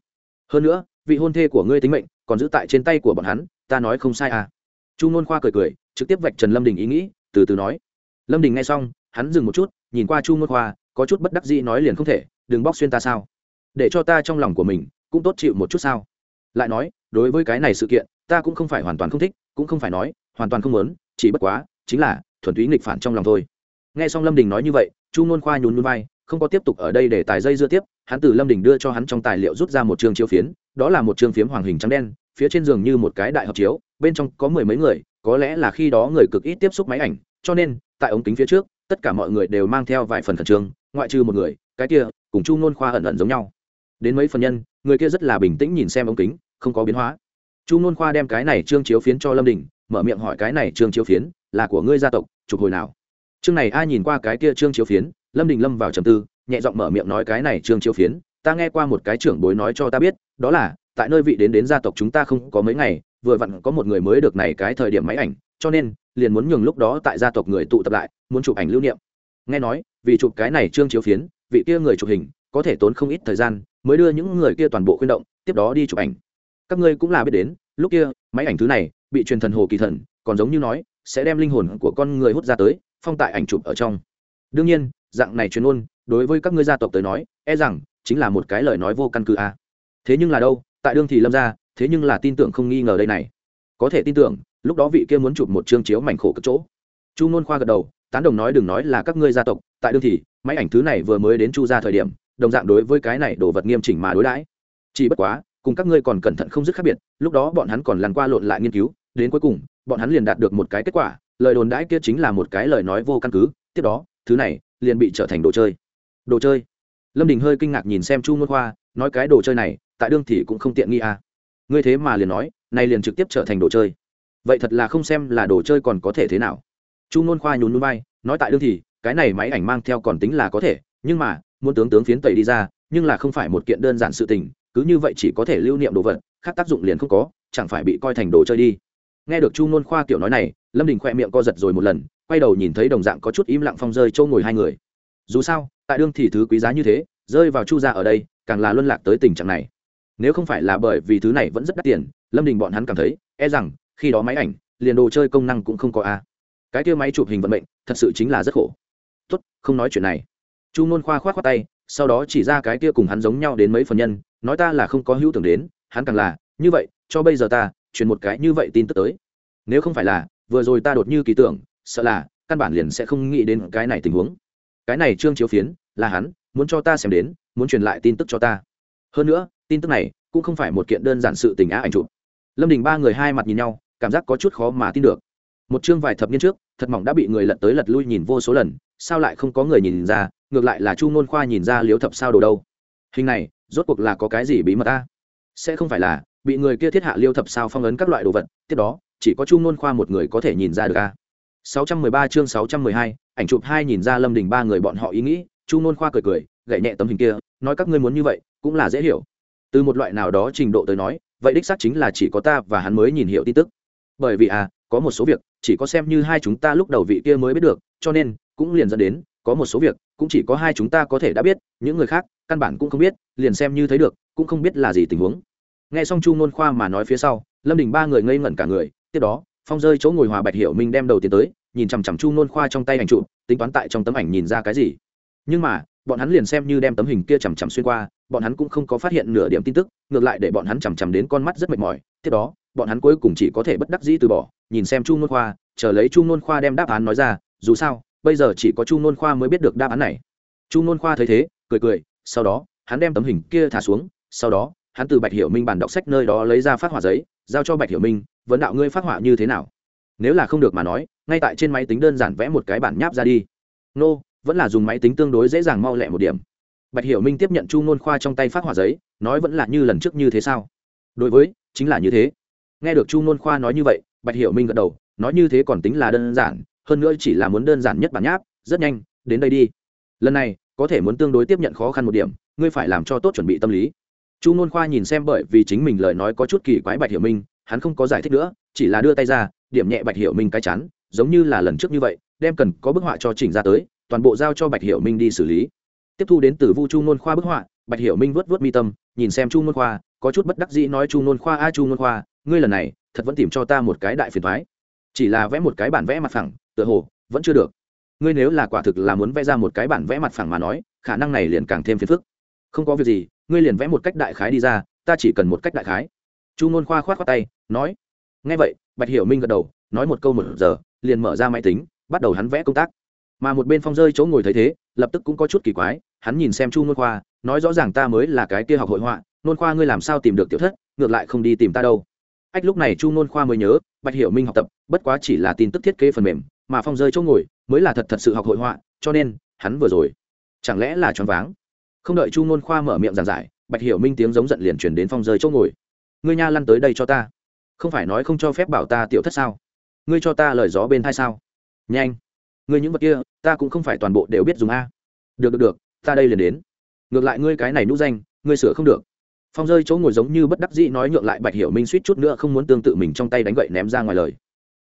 Hơn nữa, vị hôn thê của ngươi tính mệnh còn giữ tại trên tay của bọn hắn, ta nói không sai à. Chu ngôn khoa cười cười, trực tiếp vạch trần lâm đình ý nghĩ, từ từ nói. Lâm đình nghe xong, hắn dừng một chút, nhìn qua chu ngôn khoa, có chút bất đắc dĩ nói liền không thể, đừng bóc xuyên ta sao? Để cho ta trong lòng của mình, cũng tốt chịu một chút sao? Lại nói, đối với cái này sự kiện, ta cũng không phải hoàn toàn không thích, cũng không phải nói, hoàn toàn không muốn, chỉ bất quá, chính là thuần túy nghịch phản trong lòng thôi. Nghe xong lâm đình nói như vậy, chu nôn khoa nhún núi vai không có tiếp tục ở đây để tài dây dưa tiếp, hắn từ lâm đình đưa cho hắn trong tài liệu rút ra một chương chiếu phiến, đó là một chương phiếm hoàng hình trắng đen, phía trên giường như một cái đại hợp chiếu, bên trong có mười mấy người, có lẽ là khi đó người cực ít tiếp xúc máy ảnh, cho nên, tại ống kính phía trước, tất cả mọi người đều mang theo vài phần khẩn trương, ngoại trừ một người, cái kia, cùng chu nôn khoa ẩn ẩn giống nhau. Đến mấy phần nhân, người kia rất là bình tĩnh nhìn xem ống kính, không có biến hóa. Chu nôn khoa đem cái này trương chiếu phiến cho lâm đình, mở miệng hỏi cái này trương chiếu phiến là của ngươi gia tộc, chụp hồi nào? Chương này ai nhìn qua cái kia trương chiếu phiến? Lâm đình lâm vào trầm tư, nhẹ giọng mở miệng nói cái này trương chiếu phiến, ta nghe qua một cái trưởng bối nói cho ta biết, đó là, tại nơi vị đến đến gia tộc chúng ta không có mấy ngày, vừa vặn có một người mới được này cái thời điểm máy ảnh, cho nên, liền muốn nhường lúc đó tại gia tộc người tụ tập lại, muốn chụp ảnh lưu niệm. Nghe nói, vì chụp cái này trương chiếu phiến, vị kia người chụp hình, có thể tốn không ít thời gian, mới đưa những người kia toàn bộ khuyên động, tiếp đó đi chụp ảnh. Các ngươi cũng là biết đến, lúc kia, máy ảnh thứ này, bị truyền thần hồ kỳ thần, còn giống như nói, sẽ đem linh hồn của con người hút ra tới, phong tại ảnh chụp ở trong. Đương nhiên dạng này truyền ôn đối với các ngươi gia tộc tới nói e rằng chính là một cái lời nói vô căn cứ a. À. thế nhưng là đâu, tại đương thì lâm ra thế nhưng là tin tưởng không nghi ngờ đây này. Có thể tin tưởng, lúc đó vị kia muốn chụp một chương chiếu mảnh khổ cất chỗ. Chu nôn khoa gật đầu, tán đồng nói đừng nói là các ngươi gia tộc, tại đương thì, máy ảnh thứ này vừa mới đến chu ra thời điểm, đồng dạng đối với cái này đồ vật nghiêm chỉnh mà đối đãi. Chỉ bất quá, cùng các ngươi còn cẩn thận không dứt khác biệt, lúc đó bọn hắn còn lăn qua lộn lại nghiên cứu, đến cuối cùng, bọn hắn liền đạt được một cái kết quả, lời đồn đãi kia chính là một cái lời nói vô căn cứ. Tiếp đó, thứ này liền bị trở thành đồ chơi. Đồ chơi? Lâm đình hơi kinh ngạc nhìn xem chu ngôn khoa, nói cái đồ chơi này, tại đương thì cũng không tiện nghi à. ngươi thế mà liền nói này liền trực tiếp trở thành đồ chơi. Vậy thật là không xem là đồ chơi còn có thể thế nào. Chu ngôn khoa nhún núi bay nói tại đương thì, cái này máy ảnh mang theo còn tính là có thể, nhưng mà, muốn tướng tướng phiến tẩy đi ra, nhưng là không phải một kiện đơn giản sự tình, cứ như vậy chỉ có thể lưu niệm đồ vật, khác tác dụng liền không có, chẳng phải bị coi thành đồ chơi đi. Nghe được chu ngôn khoa kiểu nói này, lâm đình khoe miệng co giật rồi một lần quay đầu nhìn thấy đồng dạng có chút im lặng phong rơi châu ngồi hai người. Dù sao, tại đương thì thứ quý giá như thế, rơi vào chu gia ở đây, càng là luân lạc tới tình trạng này. Nếu không phải là bởi vì thứ này vẫn rất đắt tiền, lâm đình bọn hắn cảm thấy e rằng, khi đó máy ảnh, liền đồ chơi công năng cũng không có a. Cái kia máy chụp hình vận mệnh, thật sự chính là rất khổ. Tốt, không nói chuyện này. Chu nôn khoa k h o á t khoác tay, sau đó chỉ ra cái kia cùng hắn giống nhau đến mấy phần nhân, nói ta là không có hữu tưởng đến, hắn càng là, như vậy, cho bây giờ ta, truyền một cái như vậy tin tức tới. Nếu không phải là, vừa rồi ta đột như kỳ tưởng sợ là, căn bản liền sẽ không nghĩ đến cái này tình huống. Cái này trương chiếu phiến, là hắn, muốn cho ta xem đến, muốn truyền lại tin tức cho ta. Hơn nữa, tin tức này cũng không phải một kiện đơn giản sự tình á ảnh chụp. Lâm đình ba người hai mặt nhìn nhau, cảm giác có chút khó mà tin được. Một chương vài thập niên trước, thật mỏng đã bị người lật tới lật lui nhìn vô số lần, sao lại không có người nhìn ra, ngược lại là chu ngôn khoa nhìn ra liếu thập sao đồ đâu. Hình này, rốt cuộc là có cái gì bí mật ta? Sẽ không phải là, bị người kia thiết hạ liêu thập sao phong ấn các loại đồ vật, tiếp đó, chỉ có chu ngôn khoa một người có thể nhìn ra được a. 613 chương 612, ảnh chụp hai nhìn ra lâm đình ba người bọn họ ý nghĩ chu Nôn khoa cười cười gậy nhẹ tấm hình kia nói các ngươi muốn như vậy cũng là dễ hiểu. Từ một loại nào đó trình độ tới nói vậy đích xác chính là chỉ có ta và hắn mới nhìn hiểu tin tức. Bởi vì à có một số việc chỉ có xem như hai chúng ta lúc đầu vị kia mới biết được cho nên cũng liền dẫn đến có một số việc cũng chỉ có hai chúng ta có thể đã biết những người khác căn bản cũng không biết liền xem như thấy được cũng không biết là gì tình huống. Nghe xong chu Nôn khoa mà nói phía sau lâm đình ba người ngây ngẩn cả người tiếp đó phong rơi chỗ ngồi hòa bạch hiểu minh đem đầu tiến tới, nhìn chằm chằm chu nôn khoa trong tay ảnh trụ tính toán tại trong tấm ảnh nhìn ra cái gì. Nhưng mà, bọn hắn liền xem như đem tấm hình kia chằm chằm xuyên qua, bọn hắn cũng không có phát hiện nửa điểm tin tức, ngược lại để bọn hắn chằm chằm đến con mắt rất mệt mỏi. Tiếp đó, bọn hắn cuối cùng chỉ có thể bất đắc dĩ từ bỏ, nhìn xem chu nôn khoa, chờ lấy chu nôn khoa đem đáp án nói ra, dù sao, bây giờ chỉ có chu nôn khoa mới biết được đáp án này. Chu nôn khoa thấy thế, cười cười, sau đó, hắn đem tấm hình kia thả xuống, sau đó, hắn từ bạch hiểu minh bản đọc sách nơi đó lấy ra phát hỏa giấy, giao cho bạch hiểu minh vấn đạo ngươi phát họa như thế nào? Nếu là không được mà nói, ngay tại trên máy tính đơn giản vẽ một cái bản nháp ra đi. Nô, vẫn là dùng máy tính tương đối dễ dàng mau lẹ một điểm. Bạch hiểu minh tiếp nhận chu ngôn khoa trong tay phát họa giấy, nói vẫn là như lần trước như thế sao? Đối với, chính là như thế. Nghe được chu ngôn khoa nói như vậy, bạch hiểu minh gật đầu, nói như thế còn tính là đơn giản, hơn nữa chỉ là muốn đơn giản nhất bản nháp, rất nhanh, đến đây đi. Lần này, có thể muốn tương đối tiếp nhận khó khăn một điểm, ngươi phải làm cho tốt chuẩn bị tâm lý. Chu ngôn khoa nhìn xem bởi vì chính mình lời nói có chút kỳ quái bạch hiểu minh hắn không có giải thích nữa, chỉ là đưa tay ra, điểm nhẹ bạch hiểu minh cái chắn giống như là lần trước như vậy, đem cần có bức họa cho chỉnh ra tới, toàn bộ giao cho bạch hiểu minh đi xử lý. Tiếp thu đến từ vu chu nôn khoa bức họa, bạch hiểu minh vớt vớt mi tâm, nhìn xem chu nôn khoa, có chút bất đắc dĩ nói chu nôn khoa, a chu nôn khoa, ngươi lần này thật vẫn tìm cho ta một cái đại phiền thoái chỉ là vẽ một cái bản vẽ mặt phẳng, tựa hồ, vẫn chưa được. Ngươi nếu là quả thực là muốn vẽ ra một cái bản vẽ mặt phẳng mà nói, khả năng này liền càng thêm phiền phức. Không có việc gì, ngươi liền vẽ một cách đại khái đi ra, ta chỉ cần một cách đại khái chu ngôn khoa khoát khoát tay, nói ngay vậy, bạch hiểu minh gật đầu, nói một câu một giờ, liền mở ra máy tính, bắt đầu hắn vẽ công tác. Mà một bên phong rơi chỗ ngồi thấy thế, lập tức cũng có chút kỳ quái, hắn nhìn xem chu ngôn khoa, nói rõ ràng ta mới là cái kia học hội họa nôn khoa ngươi làm sao tìm được tiểu thất, ngược lại không đi tìm ta đâu. Ách, lúc này chu ngôn khoa mới nhớ, bạch hiểu minh học tập, bất quá chỉ là tin tức thiết kế phần mềm, mà phong rơi chỗ ngồi mới là thật thật sự học hội họa, cho nên, hắn vừa rồi, chẳng lẽ là choáng váng? Không đợi chu ngôn khoa mở miệng giảng giải, bạch hiểu minh tiếng giống giận liền chuyển đến phong rơi chỗ ngồi ngươi nha lăn tới đây cho ta. Không phải nói không cho phép bảo ta tiểu thất sao? Ngươi cho ta lời gió bên thai sao? Nhanh. Ngươi những vật kia, ta cũng không phải toàn bộ đều biết dùng a. Được được được, ta đây liền đến. Ngược lại ngươi cái này nũ danh, ngươi sửa không được. Phong rơi chỗ ngồi giống như bất đắc dĩ nói nhượng lại bạch hiểu minh suýt chút nữa không muốn tương tự mình trong tay đánh gậy ném ra ngoài lời.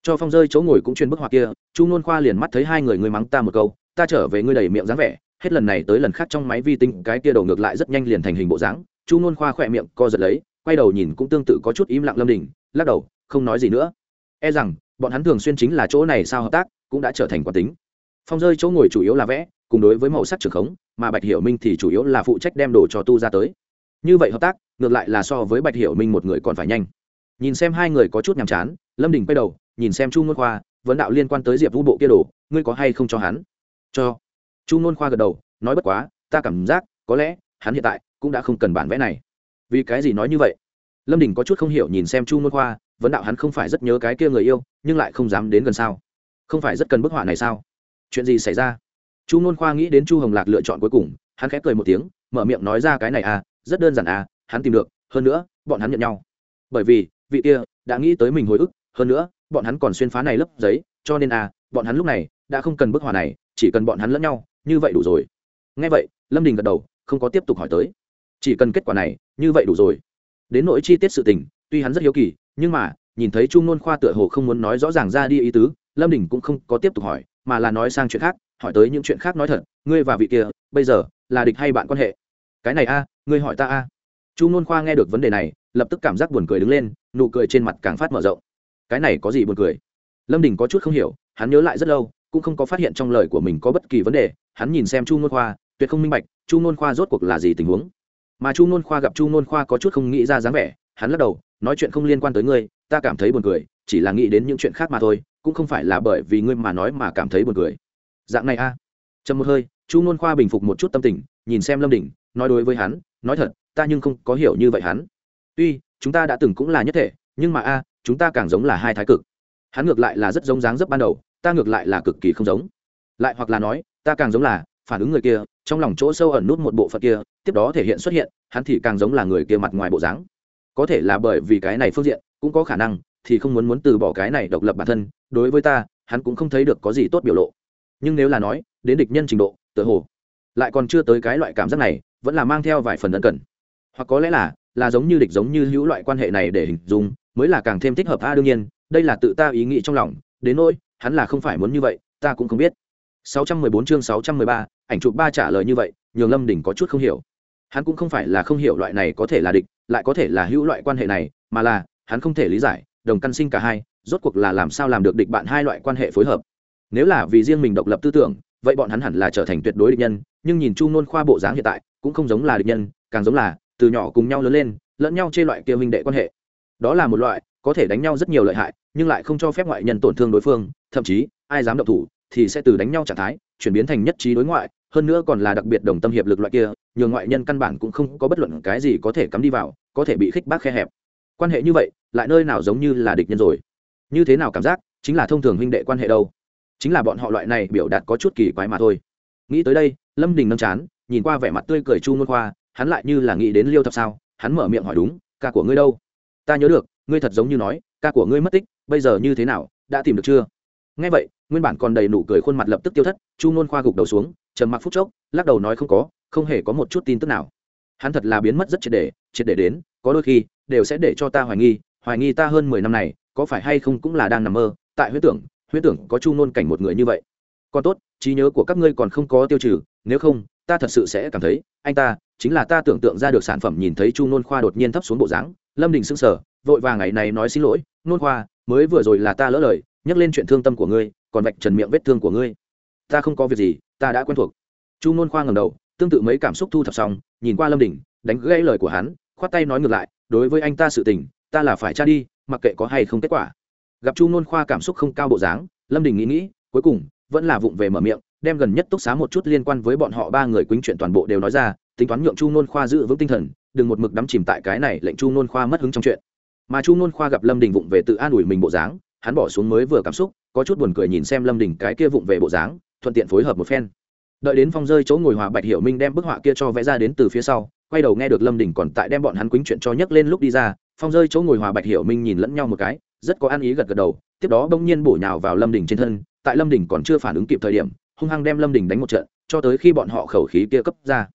Cho phong rơi chỗ ngồi cũng chuyên bức họa kia, chu nôn khoa liền mắt thấy hai người ngươi mắng ta một câu, ta trở về ngươi đầy miệng dáng vẻ, hết lần này tới lần khác trong máy vi tinh cái kia đầu ngược lại rất nhanh liền thành hình bộ dáng. Chu nôn khoa khỏe miệng co giật lấy quay đầu nhìn cũng tương tự có chút im lặng lâm đình, lắc đầu, không nói gì nữa. E rằng, bọn hắn thường xuyên chính là chỗ này sao hợp tác, cũng đã trở thành quán tính. Phong rơi chỗ ngồi chủ yếu là vẽ, cùng đối với màu sắc trường khống, mà bạch hiểu minh thì chủ yếu là phụ trách đem đồ cho tu ra tới. Như vậy hợp tác, ngược lại là so với bạch hiểu minh một người còn phải nhanh. Nhìn xem hai người có chút nhàm chán, lâm đình quay đầu, nhìn xem chu ngôn khoa, vấn đạo liên quan tới diệp vũ bộ kia đồ, ngươi có hay không cho hắn? Cho. Chu ngôn khoa gật đầu, nói bất quá, ta cảm giác, có lẽ, hắn hiện tại cũng đã không cần bản vẽ này vì cái gì nói như vậy? Lâm đình có chút không hiểu nhìn xem chu ngôn khoa, vấn đạo hắn không phải rất nhớ cái kia người yêu, nhưng lại không dám đến gần sao? Không phải rất cần bức họa này sao? Chuyện gì xảy ra? Chu ngôn khoa nghĩ đến chu hồng lạc lựa chọn cuối cùng, hắn khẽ cười một tiếng, mở miệng nói ra cái này à rất đơn giản à hắn tìm được, hơn nữa, bọn hắn nhận nhau. Bởi vì, vị kia đã nghĩ tới mình hồi ức, hơn nữa, bọn hắn còn xuyên phá này lớp giấy, cho nên à bọn hắn lúc này đã không cần bức họa này, chỉ cần bọn hắn lẫn nhau, như vậy đủ rồi. Ngay vậy, lâm đình gật đầu, không có tiếp tục hỏi tới. Chỉ cần kết quả này như vậy đủ rồi. Đến nỗi chi tiết sự tình, tuy hắn rất hiếu kỳ, nhưng mà, nhìn thấy trung nôn khoa tựa hồ không muốn nói rõ ràng ra đi ý tứ, lâm đình cũng không có tiếp tục hỏi, mà là nói sang chuyện khác, hỏi tới những chuyện khác nói thật, ngươi và vị kia, bây giờ, là địch hay bạn quan hệ? Cái này a, ngươi hỏi ta a. Chu nôn khoa nghe được vấn đề này, lập tức cảm giác buồn cười đứng lên, nụ cười trên mặt càng phát mở rộng. Cái này có gì buồn cười? Lâm đình có chút không hiểu, hắn nhớ lại rất lâu, cũng không có phát hiện trong lời của mình có bất kỳ vấn đề, hắn nhìn xem chu nôn khoa, tuyệt không minh bạch, chu nôn khoa rốt cuộc là gì tình huống mà chu nôn khoa gặp chu nôn khoa có chút không nghĩ ra dáng vẻ, hắn lắc đầu, nói chuyện không liên quan tới ngươi, ta cảm thấy buồn cười, chỉ là nghĩ đến những chuyện khác mà thôi, cũng không phải là bởi vì ngươi mà nói mà cảm thấy buồn cười. Dạng này a. À. trầm một hơi, chu nôn khoa bình phục một chút tâm tình, nhìn xem lâm đình nói đối với hắn, nói thật, ta nhưng không có hiểu như vậy hắn. Tuy, chúng ta đã từng cũng là nhất thể, nhưng mà a, chúng ta càng giống là hai thái cực. Hắn ngược lại là rất giống dáng dấp ban đầu, ta ngược lại là cực kỳ không giống. Lại hoặc là nói, ta càng giống là, phản ứng người kia, trong lòng chỗ sâu ẩn nút một bộ phận kia tiếp đó thể hiện xuất hiện hắn thì càng giống là người kia mặt ngoài bộ dáng. Có thể là bởi vì cái này phương diện cũng có khả năng thì không muốn muốn từ bỏ cái này độc lập bản thân đối với ta hắn cũng không thấy được có gì tốt biểu lộ. Nhưng nếu là nói đến địch nhân trình độ tựa hồ lại còn chưa tới cái loại cảm giác này vẫn là mang theo vài phần ân cần. Hoặc có lẽ là là giống như địch giống như hữu loại quan hệ này để hình dung mới là càng thêm thích hợp. A đương nhiên đây là tự ta ý nghĩ trong lòng đến nỗi hắn là không phải muốn như vậy ta cũng không biết. 614 chương 613, ảnh chụp ba trả lời như vậy nhường lâm đỉnh có chút không hiểu hắn cũng không phải là không hiểu loại này có thể là địch, lại có thể là hữu loại quan hệ này, mà là, hắn không thể lý giải, đồng căn sinh cả hai, rốt cuộc là làm sao làm được địch bạn hai loại quan hệ phối hợp. Nếu là vì riêng mình độc lập tư tưởng, vậy bọn hắn hẳn là trở thành tuyệt đối địch nhân, nhưng nhìn chu nôn khoa bộ dáng hiện tại, cũng không giống là địch nhân, càng giống là, từ nhỏ cùng nhau lớn lên, lẫn nhau chê loại kia minh đệ quan hệ. Đó là một loại, có thể đánh nhau rất nhiều lợi hại, nhưng lại không cho phép ngoại nhân tổn thương đối phương, thậm chí, ai dám động thủ, thì sẽ từ đánh nhau trạng thái, chuyển biến thành nhất trí đối ngoại hơn nữa còn là đặc biệt đồng tâm hiệp lực loại kia, nhường ngoại nhân căn bản cũng không có bất luận cái gì có thể cắm đi vào, có thể bị khích bác khe hẹp. Quan hệ như vậy, lại nơi nào giống như là địch nhân rồi? Như thế nào cảm giác, chính là thông thường huynh đệ quan hệ đâu? Chính là bọn họ loại này biểu đạt có chút kỳ quái mà thôi. Nghĩ tới đây, lâm đình nâng chán, nhìn qua vẻ mặt tươi cười chu ngôn khoa, hắn lại như là nghĩ đến liêu thập sao, hắn mở miệng hỏi đúng, ca của ngươi đâu? Ta nhớ được, ngươi thật giống như nói, ca của ngươi mất tích, bây giờ như thế nào, đã tìm được chưa? Nghe vậy, nguyên bản còn đầy nụ cười khuôn mặt lập tức tiêu thất, chu ngôn khoa gục đầu xuống trầm mặc phút chốc, lắc đầu nói không có, không hề có một chút tin tức nào. Hắn thật là biến mất rất triệt để triệt để đến, có đôi khi, đều sẽ để cho ta hoài nghi hoài nghi ta hơn mười năm này, có phải hay không cũng là đang nằm mơ, tại huyết tưởng huyết tưởng có chu nôn cảnh một người như vậy. Còn tốt, trí nhớ của các ngươi còn không có tiêu trừ, nếu không, ta thật sự sẽ cảm thấy, anh ta, chính là ta tưởng tượng ra được sản phẩm nhìn thấy chu nôn khoa đột nhiên thấp xuống bộ dáng, lâm đình sững sờ, vội vàng ngày này nói xin lỗi, nôn khoa, mới vừa rồi là ta lỡ lời, nhắc lên chuyện thương tâm của ngươi, còn vạch trần miệng vết thương của ngươi. Ta không có việc gì ta đã quen thuộc. Chu nôn khoa ngầm đầu, tương tự mấy cảm xúc thu thập xong, nhìn qua lâm đình đánh gãy lời của hắn, khoát tay nói ngược lại, đối với anh ta sự tình, ta là phải tra đi, mặc kệ có hay không kết quả. Gặp chu nôn khoa cảm xúc không cao bộ dáng, lâm đình nghĩ nghĩ, cuối cùng, vẫn là vụng về mở miệng, đem gần nhất túc xá một chút liên quan với bọn họ ba người quýnh chuyện toàn bộ đều nói ra, tính toán nhượng chu nôn khoa giữ vững tinh thần, đừng một mực đắm chìm tại cái này, lệnh chu nôn khoa mất hứng trong chuyện. Mà chu nôn khoa gặp lâm đình vụng về tự an ủi mình bộ dáng, hắn bỏ xuống mới vừa cảm xúc, có chút buồn cười nhìn xem lâm đình cái kia vụng về bộ dáng thuận tiện phối hợp một phen. Đợi đến phong rơi chỗ ngồi hòa bạch hiểu minh đem bức họa kia cho vẽ ra đến từ phía sau, quay đầu nghe được lâm đình còn tại đem bọn hắn quýnh chuyện cho nhấc lên lúc đi ra, phong rơi chỗ ngồi hòa bạch hiểu minh nhìn lẫn nhau một cái, rất có ăn ý gật gật đầu, tiếp đó bỗng nhiên bổ nhào vào lâm đình trên thân, tại lâm đình còn chưa phản ứng kịp thời điểm, hung hăng đem lâm đình đánh một trận, cho tới khi bọn họ khẩu khí kia cấp ra.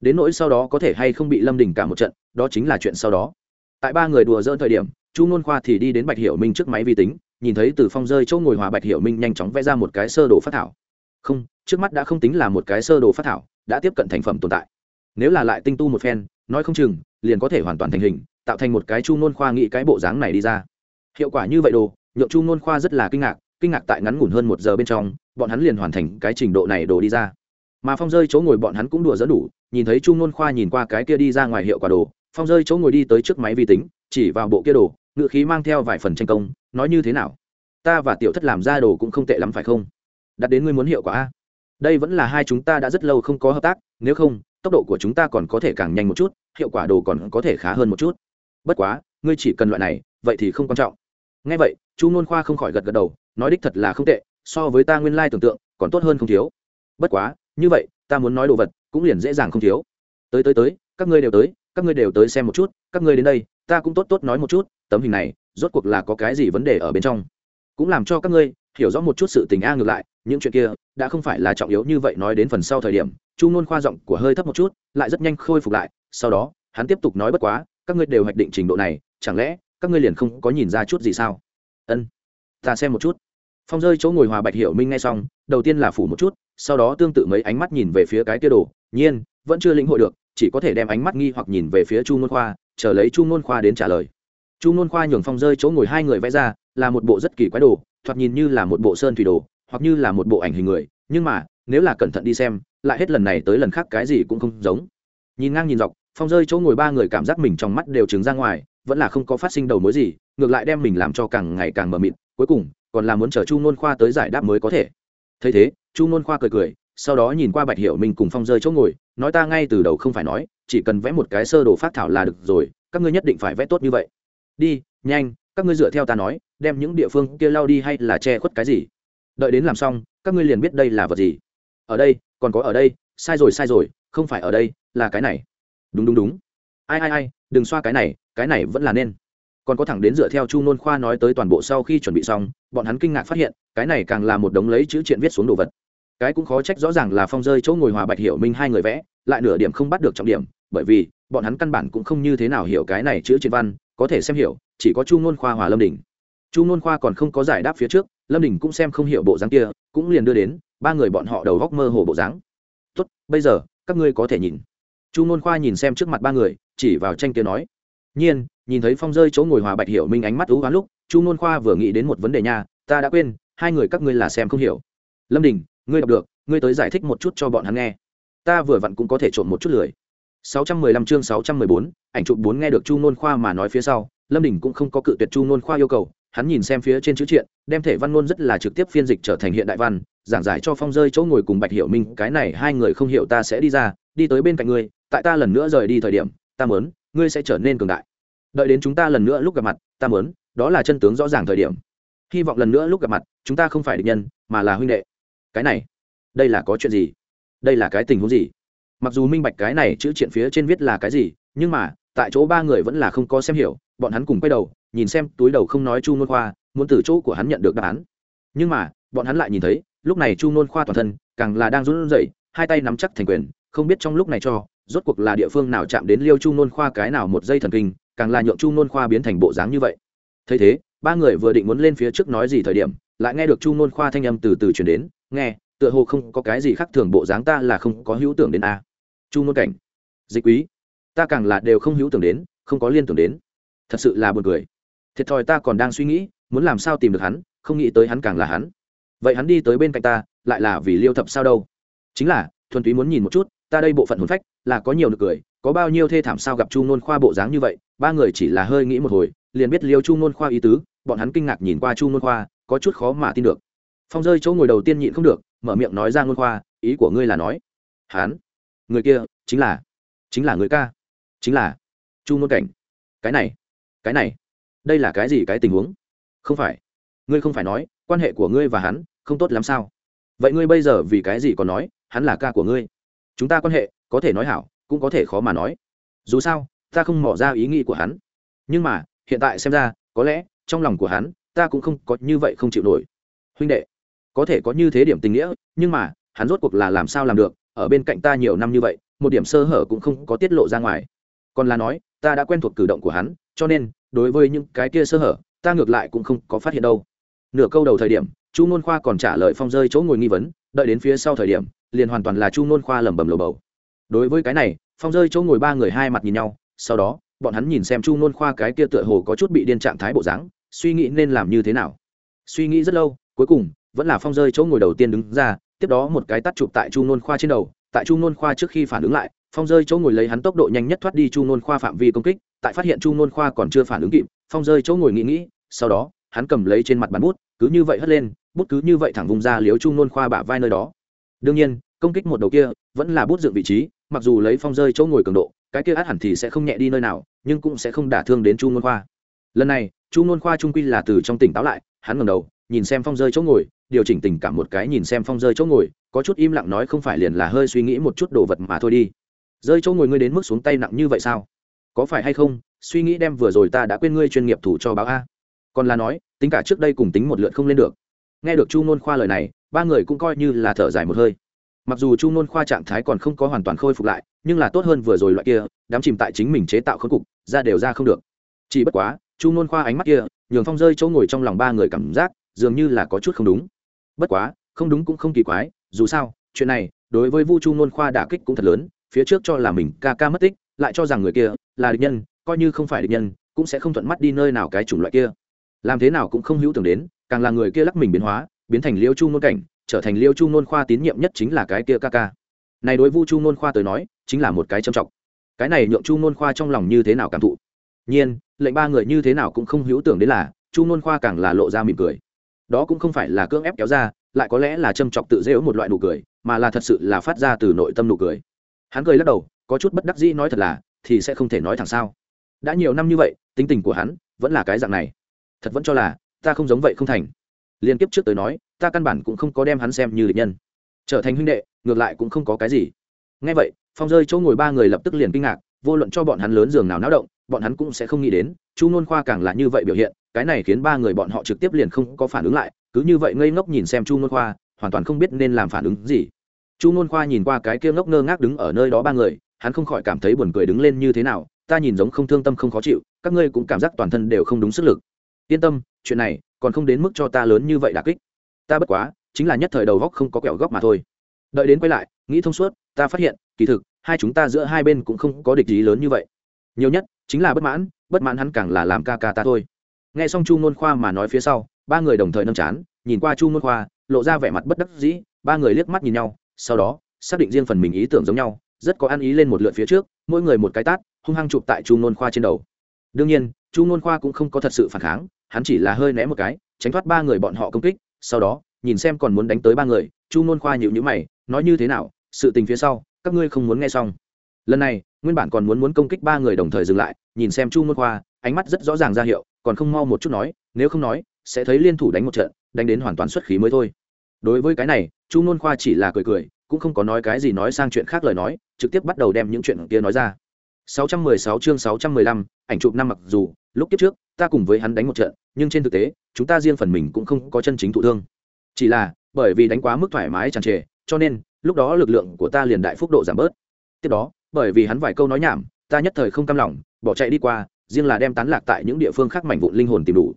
Đến nỗi sau đó có thể hay không bị lâm đình cả một trận, đó chính là chuyện sau đó. Tại ba người đùa dỡn thời điểm, chu ngôn khoa thì đi đến bạch hiểu minh trước máy vi tính, nhìn thấy từ phong rơi chỗ ngồi hòa bạch hiểu minh nhanh chóng vẽ ra một cái sơ đồ phát thảo không, trước mắt đã không tính là một cái sơ đồ phát thảo, đã tiếp cận thành phẩm tồn tại. Nếu là lại tinh tu một phen, nói không chừng, liền có thể hoàn toàn thành hình, tạo thành một cái chu ngôn khoa nghĩ cái bộ dáng này đi ra. Hiệu quả như vậy đồ, nhượng chu ngôn khoa rất là kinh ngạc kinh ngạc tại ngắn ngủn hơn một giờ bên trong, bọn hắn liền hoàn thành cái trình độ này đồ đi ra. Mà phong rơi chỗ ngồi bọn hắn cũng đùa dẫn đủ, nhìn thấy chu ngôn khoa nhìn qua cái kia đi ra ngoài hiệu quả đồ, phong rơi chỗ ngồi đi tới trước máy vi tính, chỉ vào bộ kia đồ ngự khí mang theo vài phần tranh công, nói như thế nào? Ta và tiểu thất làm ra đồ cũng không tệ lắm phải không? Đặt đến ngươi muốn hiệu quả a. Đây vẫn là hai chúng ta đã rất lâu không có hợp tác, nếu không, tốc độ của chúng ta còn có thể càng nhanh một chút, hiệu quả đồ còn có thể khá hơn một chút. Bất quá, ngươi chỉ cần loại này, vậy thì không quan trọng. Ngay vậy, chu nôn khoa không khỏi gật gật đầu, nói đích thật là không tệ, so với ta nguyên lai tưởng tượng, còn tốt hơn không thiếu. Bất quá, như vậy, ta muốn nói đồ vật cũng liền dễ dàng không thiếu. Tới tới tới, các ngươi đều tới, các ngươi đều tới xem một chút, các ngươi đến đây, ta cũng tốt tốt nói một chút, tấm hình này, rốt cuộc là có cái gì vấn đề ở bên trong? Cũng làm cho các ngươi hiểu rõ một chút sự tình a ngược lại, những chuyện kia đã không phải là trọng yếu như vậy nói đến phần sau thời điểm, chu ngôn khoa giọng của hơi thấp một chút, lại rất nhanh khôi phục lại, sau đó, hắn tiếp tục nói bất quá, các ngươi đều hoạch định trình độ này, chẳng lẽ các ngươi liền không có nhìn ra chút gì sao? Ân, ta xem một chút. Phong rơi chỗ ngồi hòa bạch hiểu minh ngay xong, đầu tiên là phủ một chút, sau đó tương tự mấy ánh mắt nhìn về phía cái kia đồ, nhiên, vẫn chưa lĩnh hội được, chỉ có thể đem ánh mắt nghi hoặc nhìn về phía chu ngôn khoa, chờ lấy chu ngôn khoa đến trả lời. Chu ngôn khoa nhường phong rơi chỗ ngồi hai người vẽ ra là một bộ rất kỳ quái đồ, thoạt nhìn như là một bộ sơn thủy đồ, hoặc như là một bộ ảnh hình người, nhưng mà, nếu là cẩn thận đi xem, lại hết lần này tới lần khác cái gì cũng không giống. Nhìn ngang nhìn dọc, phong rơi chỗ ngồi ba người cảm giác mình trong mắt đều trứng ra ngoài, vẫn là không có phát sinh đầu mối gì, ngược lại đem mình làm cho càng ngày càng mờ mịt, cuối cùng, còn là muốn chờ chu nôn khoa tới giải đáp mới có thể. Thấy thế, chu nôn khoa cười cười, sau đó nhìn qua bạch hiểu mình cùng phong rơi chỗ ngồi, nói ta ngay từ đầu không phải nói, chỉ cần vẽ một cái sơ đồ phát thảo là được rồi, các ngươi nhất định phải vẽ tốt như vậy. Đi, nhanh các ngươi dựa theo ta nói, đem những địa phương kia lao đi hay là che khuất cái gì? Đợi đến làm xong, các ngươi liền biết đây là vật gì. Ở đây, còn có ở đây, sai rồi sai rồi, không phải ở đây, là cái này. Đúng đúng đúng. Ai ai ai, đừng xoa cái này cái này vẫn là nên. Còn có thẳng đến dựa theo chu nôn khoa nói tới toàn bộ sau khi chuẩn bị xong, bọn hắn kinh ngạc phát hiện, cái này càng là một đống lấy chữ triện viết xuống đồ vật. Cái cũng khó trách rõ ràng là phong rơi chỗ ngồi hòa bạch hiểu minh hai người vẽ, lại nửa điểm không bắt được trọng điểm, bởi vì, bọn hắn căn bản cũng không như thế nào hiểu cái này chữ triện văn có thể xem hiểu, chỉ có chu ngôn khoa hòa lâm đình. Chu ngôn khoa còn không có giải đáp phía trước, lâm đình cũng xem không hiểu bộ dáng kia, cũng liền đưa đến, ba người bọn họ đầu góc mơ hồ bộ dáng. Tốt, bây giờ, các ngươi có thể nhìn. Chu ngôn khoa nhìn xem trước mặt ba người, chỉ vào tranh kia nói. Nhiên, nhìn thấy phong rơi chỗ ngồi hòa bạch hiểu minh ánh mắt ú hoán lúc, chu ngôn khoa vừa nghĩ đến một vấn đề nha, ta đã quên, hai người các ngươi là xem không hiểu. Lâm đình, ngươi đọc được, ngươi tới giải thích một chút cho bọn hắn nghe. Ta vừa vặn cũng có thể trộn một chút lười. 615 chương 614, ảnh chụp 4 nghe được chu nôn khoa mà nói phía sau lâm đình cũng không có cự tuyệt chu nôn khoa yêu cầu hắn nhìn xem phía trên chữ truyện, đem thể văn ngôn rất là trực tiếp phiên dịch trở thành hiện đại văn giảng giải cho phong rơi chỗ ngồi cùng bạch hiểu minh cái này hai người không hiểu ta sẽ đi ra đi tới bên cạnh ngươi tại ta lần nữa rời đi thời điểm ta muốn ngươi sẽ trở nên cường đại. Đợi đến chúng ta lần nữa lúc gặp mặt ta muốn đó là chân tướng rõ ràng thời điểm. Hy vọng lần nữa lúc gặp mặt chúng ta không phải địch nhân mà là huynh đệ. Cái này đây là có chuyện gì? Đây là cái tình huống gì? Mặc dù minh bạch cái này chữ triện phía trên viết là cái gì, nhưng mà, tại chỗ ba người vẫn là không có xem hiểu, bọn hắn cùng quay đầu, nhìn xem, túi đầu không nói chu nôn khoa, muốn từ chỗ của hắn nhận được đáp án. Nhưng mà, bọn hắn lại nhìn thấy, lúc này chu nôn khoa toàn thân, càng là đang run rẩy, hai tay nắm chắc thành quyền, không biết trong lúc này cho, rốt cuộc là địa phương nào chạm đến liêu chu nôn khoa cái nào một dây thần kinh, càng là nhượng chu nôn khoa biến thành bộ dáng như vậy. Thấy thế, ba người vừa định muốn lên phía trước nói gì thời điểm, lại nghe được chu nôn khoa thanh âm từ từ chuyển đến, nghe tựa hồ không có cái gì khác thường bộ dáng ta là không có hữu tưởng đến a. Chu nôn cảnh, dịch quý, ta càng là đều không hữu tưởng đến, không có liên tưởng đến. Thật sự là buồn cười. Thiệt thòi ta còn đang suy nghĩ, muốn làm sao tìm được hắn, không nghĩ tới hắn càng là hắn. Vậy hắn đi tới bên cạnh ta, lại là vì liêu thập sao đâu? Chính là, thuần túy muốn nhìn một chút, ta đây bộ phận hồn phách, là có nhiều nực cười, có bao nhiêu thê thảm sao gặp chu nôn khoa bộ dáng như vậy, ba người chỉ là hơi nghĩ một hồi, liền biết liêu chu nôn khoa ý tứ, bọn hắn kinh ngạc nhìn qua chu nôn khoa, có chút khó mà tin được. Phong rơi chỗ ngồi đầu tiên nhịn không được mở miệng nói ra ngôn khoa, ý của ngươi là nói hắn người kia chính là chính là người ca, chính là chu ngôn cảnh. Cái này cái này, đây là cái gì cái tình huống? Không phải, ngươi không phải nói, quan hệ của ngươi và hắn không tốt lắm sao? Vậy ngươi bây giờ vì cái gì còn nói, hắn là ca của ngươi? Chúng ta quan hệ, có thể nói hảo, cũng có thể khó mà nói. Dù sao, ta không mỏ ra ý nghĩ của hắn. Nhưng mà, hiện tại xem ra, có lẽ trong lòng của hắn, ta cũng không có như vậy không chịu nổi. Huynh đệ có thể có như thế điểm tình nghĩa, nhưng mà, hắn rốt cuộc là làm sao làm được, ở bên cạnh ta nhiều năm như vậy, một điểm sơ hở cũng không có tiết lộ ra ngoài. Còn là nói, ta đã quen thuộc cử động của hắn, cho nên, đối với những cái kia sơ hở, ta ngược lại cũng không có phát hiện đâu. Nửa câu đầu thời điểm, chu nôn khoa còn trả lời phong rơi chỗ ngồi nghi vấn, đợi đến phía sau thời điểm, liền hoàn toàn là chu nôn khoa lẩm bẩm lầu bầu. Đối với cái này, phong rơi chỗ ngồi ba người hai mặt nhìn nhau, sau đó, bọn hắn nhìn xem chu nôn khoa cái kia tựa hồ có chút bị điên trạng thái bộ dáng, suy nghĩ nên làm như thế nào. Suy nghĩ rất lâu, cuối cùng vẫn là phong rơi chỗ ngồi đầu tiên đứng ra, tiếp đó một cái tắt chụp tại chu nôn khoa trên đầu. Tại chu nôn khoa trước khi phản ứng lại, phong rơi chỗ ngồi lấy hắn tốc độ nhanh nhất thoát đi chu nôn khoa phạm vi công kích, tại phát hiện chu nôn khoa còn chưa phản ứng kịp, phong rơi chỗ ngồi nghĩ nghĩ, sau đó, hắn cầm lấy trên mặt bàn bút, cứ như vậy hất lên, bút cứ như vậy thẳng vùng ra liếu chu nôn khoa bả vai nơi đó. Đương nhiên, công kích một đầu kia vẫn là bút dựng vị trí, mặc dù lấy phong rơi chỗ ngồi cường độ, cái kia át hẳn thì sẽ không nhẹ đi nơi nào, nhưng cũng sẽ không đả thương đến chu nôn khoa. Lần này, chu nôn khoa trung quy là từ trong tỉnh táo lại, hắn ngầm đầu nhìn xem phong rơi chỗ ngồi, điều chỉnh tình cảm một cái nhìn xem phong rơi chỗ ngồi, có chút im lặng nói không phải liền là hơi suy nghĩ một chút đồ vật mà thôi đi. Rơi chỗ ngồi ngươi đến mức xuống tay nặng như vậy sao? Có phải hay không, suy nghĩ đem vừa rồi ta đã quên ngươi chuyên nghiệp thủ cho báo a. Còn là nói, tính cả trước đây cùng tính một lượt không lên được. Nghe được chu nôn khoa lời này, ba người cũng coi như là thở dài một hơi. Mặc dù chu nôn khoa trạng thái còn không có hoàn toàn khôi phục lại, nhưng là tốt hơn vừa rồi loại kia, đám chìm tại chính mình chế tạo khớp cục, ra đều ra không được. Chỉ bất quá, chu nôn khoa ánh mắt kia, nhường phong rơi chỗ ngồi trong lòng ba người cảm giác dường như là có chút không đúng. Bất quá, không đúng cũng không kỳ quái, dù sao, chuyện này, đối với vu chu nôn khoa đả kích cũng thật lớn, phía trước cho là mình ca ca mất tích, lại cho rằng người kia là địch nhân, coi như không phải địch nhân, cũng sẽ không thuận mắt đi nơi nào cái chủng loại kia. Làm thế nào cũng không hữu tưởng đến, càng là người kia lắc mình biến hóa, biến thành liêu chu nôn cảnh, trở thành liêu chu nôn khoa tín nhiệm nhất chính là cái kia ca ca. Này đối vu chu nôn khoa tới nói, chính là một cái trầm trọng. Cái này nhượng chu nôn khoa trong lòng như thế nào cảm thụ? Nhiên, lệnh ba người như thế nào cũng không hữu tưởng đến là, chu nôn khoa càng là lộ ra mỉm cười đó cũng không phải là cưỡng ép kéo ra, lại có lẽ là châm chọc tự dễu một loại nụ cười, mà là thật sự là phát ra từ nội tâm nụ cười. Hắn cười lắc đầu, có chút bất đắc dĩ nói thật là, thì sẽ không thể nói thẳng sao. Đã nhiều năm như vậy, tính tình của hắn vẫn là cái dạng này. Thật vẫn cho là, ta không giống vậy không thành. Liên kiếp trước tới nói, ta căn bản cũng không có đem hắn xem như địch nhân. Trở thành huynh đệ, ngược lại cũng không có cái gì. Ngay vậy, phong rơi chỗ ngồi ba người lập tức liền kinh ngạc vô luận cho bọn hắn lớn giường nào náo động, bọn hắn cũng sẽ không nghĩ đến, chu nôn khoa càng là như vậy biểu hiện, cái này khiến ba người bọn họ trực tiếp liền không có phản ứng lại, cứ như vậy ngây ngốc nhìn xem chu nôn khoa, hoàn toàn không biết nên làm phản ứng gì. Chu nôn khoa nhìn qua cái kia ngốc ngơ ngác đứng ở nơi đó ba người, hắn không khỏi cảm thấy buồn cười đứng lên như thế nào, ta nhìn giống không thương tâm không khó chịu, các ngươi cũng cảm giác toàn thân đều không đúng sức lực. Yên tâm, chuyện này còn không đến mức cho ta lớn như vậy đà kích. Ta bất quá, chính là nhất thời đầu góc không có kẹo góc mà thôi. Đợi đến quay lại, nghĩ thông suốt, ta phát hiện, kỳ thực hai chúng ta giữa hai bên cũng không có địch ý lớn như vậy. Nhiều nhất, chính là bất mãn bất mãn hắn càng là làm ca ca ta thôi. Nghe xong chu ngôn khoa mà nói phía sau, ba người đồng thời nâm chán, nhìn qua chu ngôn khoa, lộ ra vẻ mặt bất đắc dĩ, ba người liếc mắt nhìn nhau, sau đó, xác định riêng phần mình ý tưởng giống nhau, rất có ăn ý lên một lượt phía trước, mỗi người một cái tát, hung hăng chụp tại chu ngôn khoa trên đầu. Đương nhiên, chu ngôn khoa cũng không có thật sự phản kháng, hắn chỉ là hơi né một cái, tránh thoát ba người bọn họ công kích, sau đó, nhìn xem còn muốn đánh tới ba người, chu ngôn khoa nhịu nhữ mày, nói như thế nào, sự tình phía sau các ngươi không muốn nghe xong. Lần này nguyên bản còn muốn muốn công kích ba người đồng thời dừng lại nhìn xem chu môn khoa ánh mắt rất rõ ràng ra hiệu còn không mau một chút nói nếu không nói sẽ thấy liên thủ đánh một trận đánh đến hoàn toàn xuất khí mới thôi. Đối với cái này chu môn khoa chỉ là cười cười cũng không có nói cái gì nói sang chuyện khác lời nói trực tiếp bắt đầu đem những chuyện kia nói ra. 616 chương 615, ảnh chụp năm mặc dù lúc kiếp trước ta cùng với hắn đánh một trận nhưng trên thực tế chúng ta riêng phần mình cũng không có chân chính thụ thương. Chỉ là bởi vì đánh quá mức thoải mái tràn trề cho nên lúc đó lực lượng của ta liền đại phúc độ giảm bớt. Tiếp đó, bởi vì hắn vài câu nói nhảm, ta nhất thời không cam lòng, bỏ chạy đi qua, riêng là đem tán lạc tại những địa phương khác mảnh vụn linh hồn tìm đủ.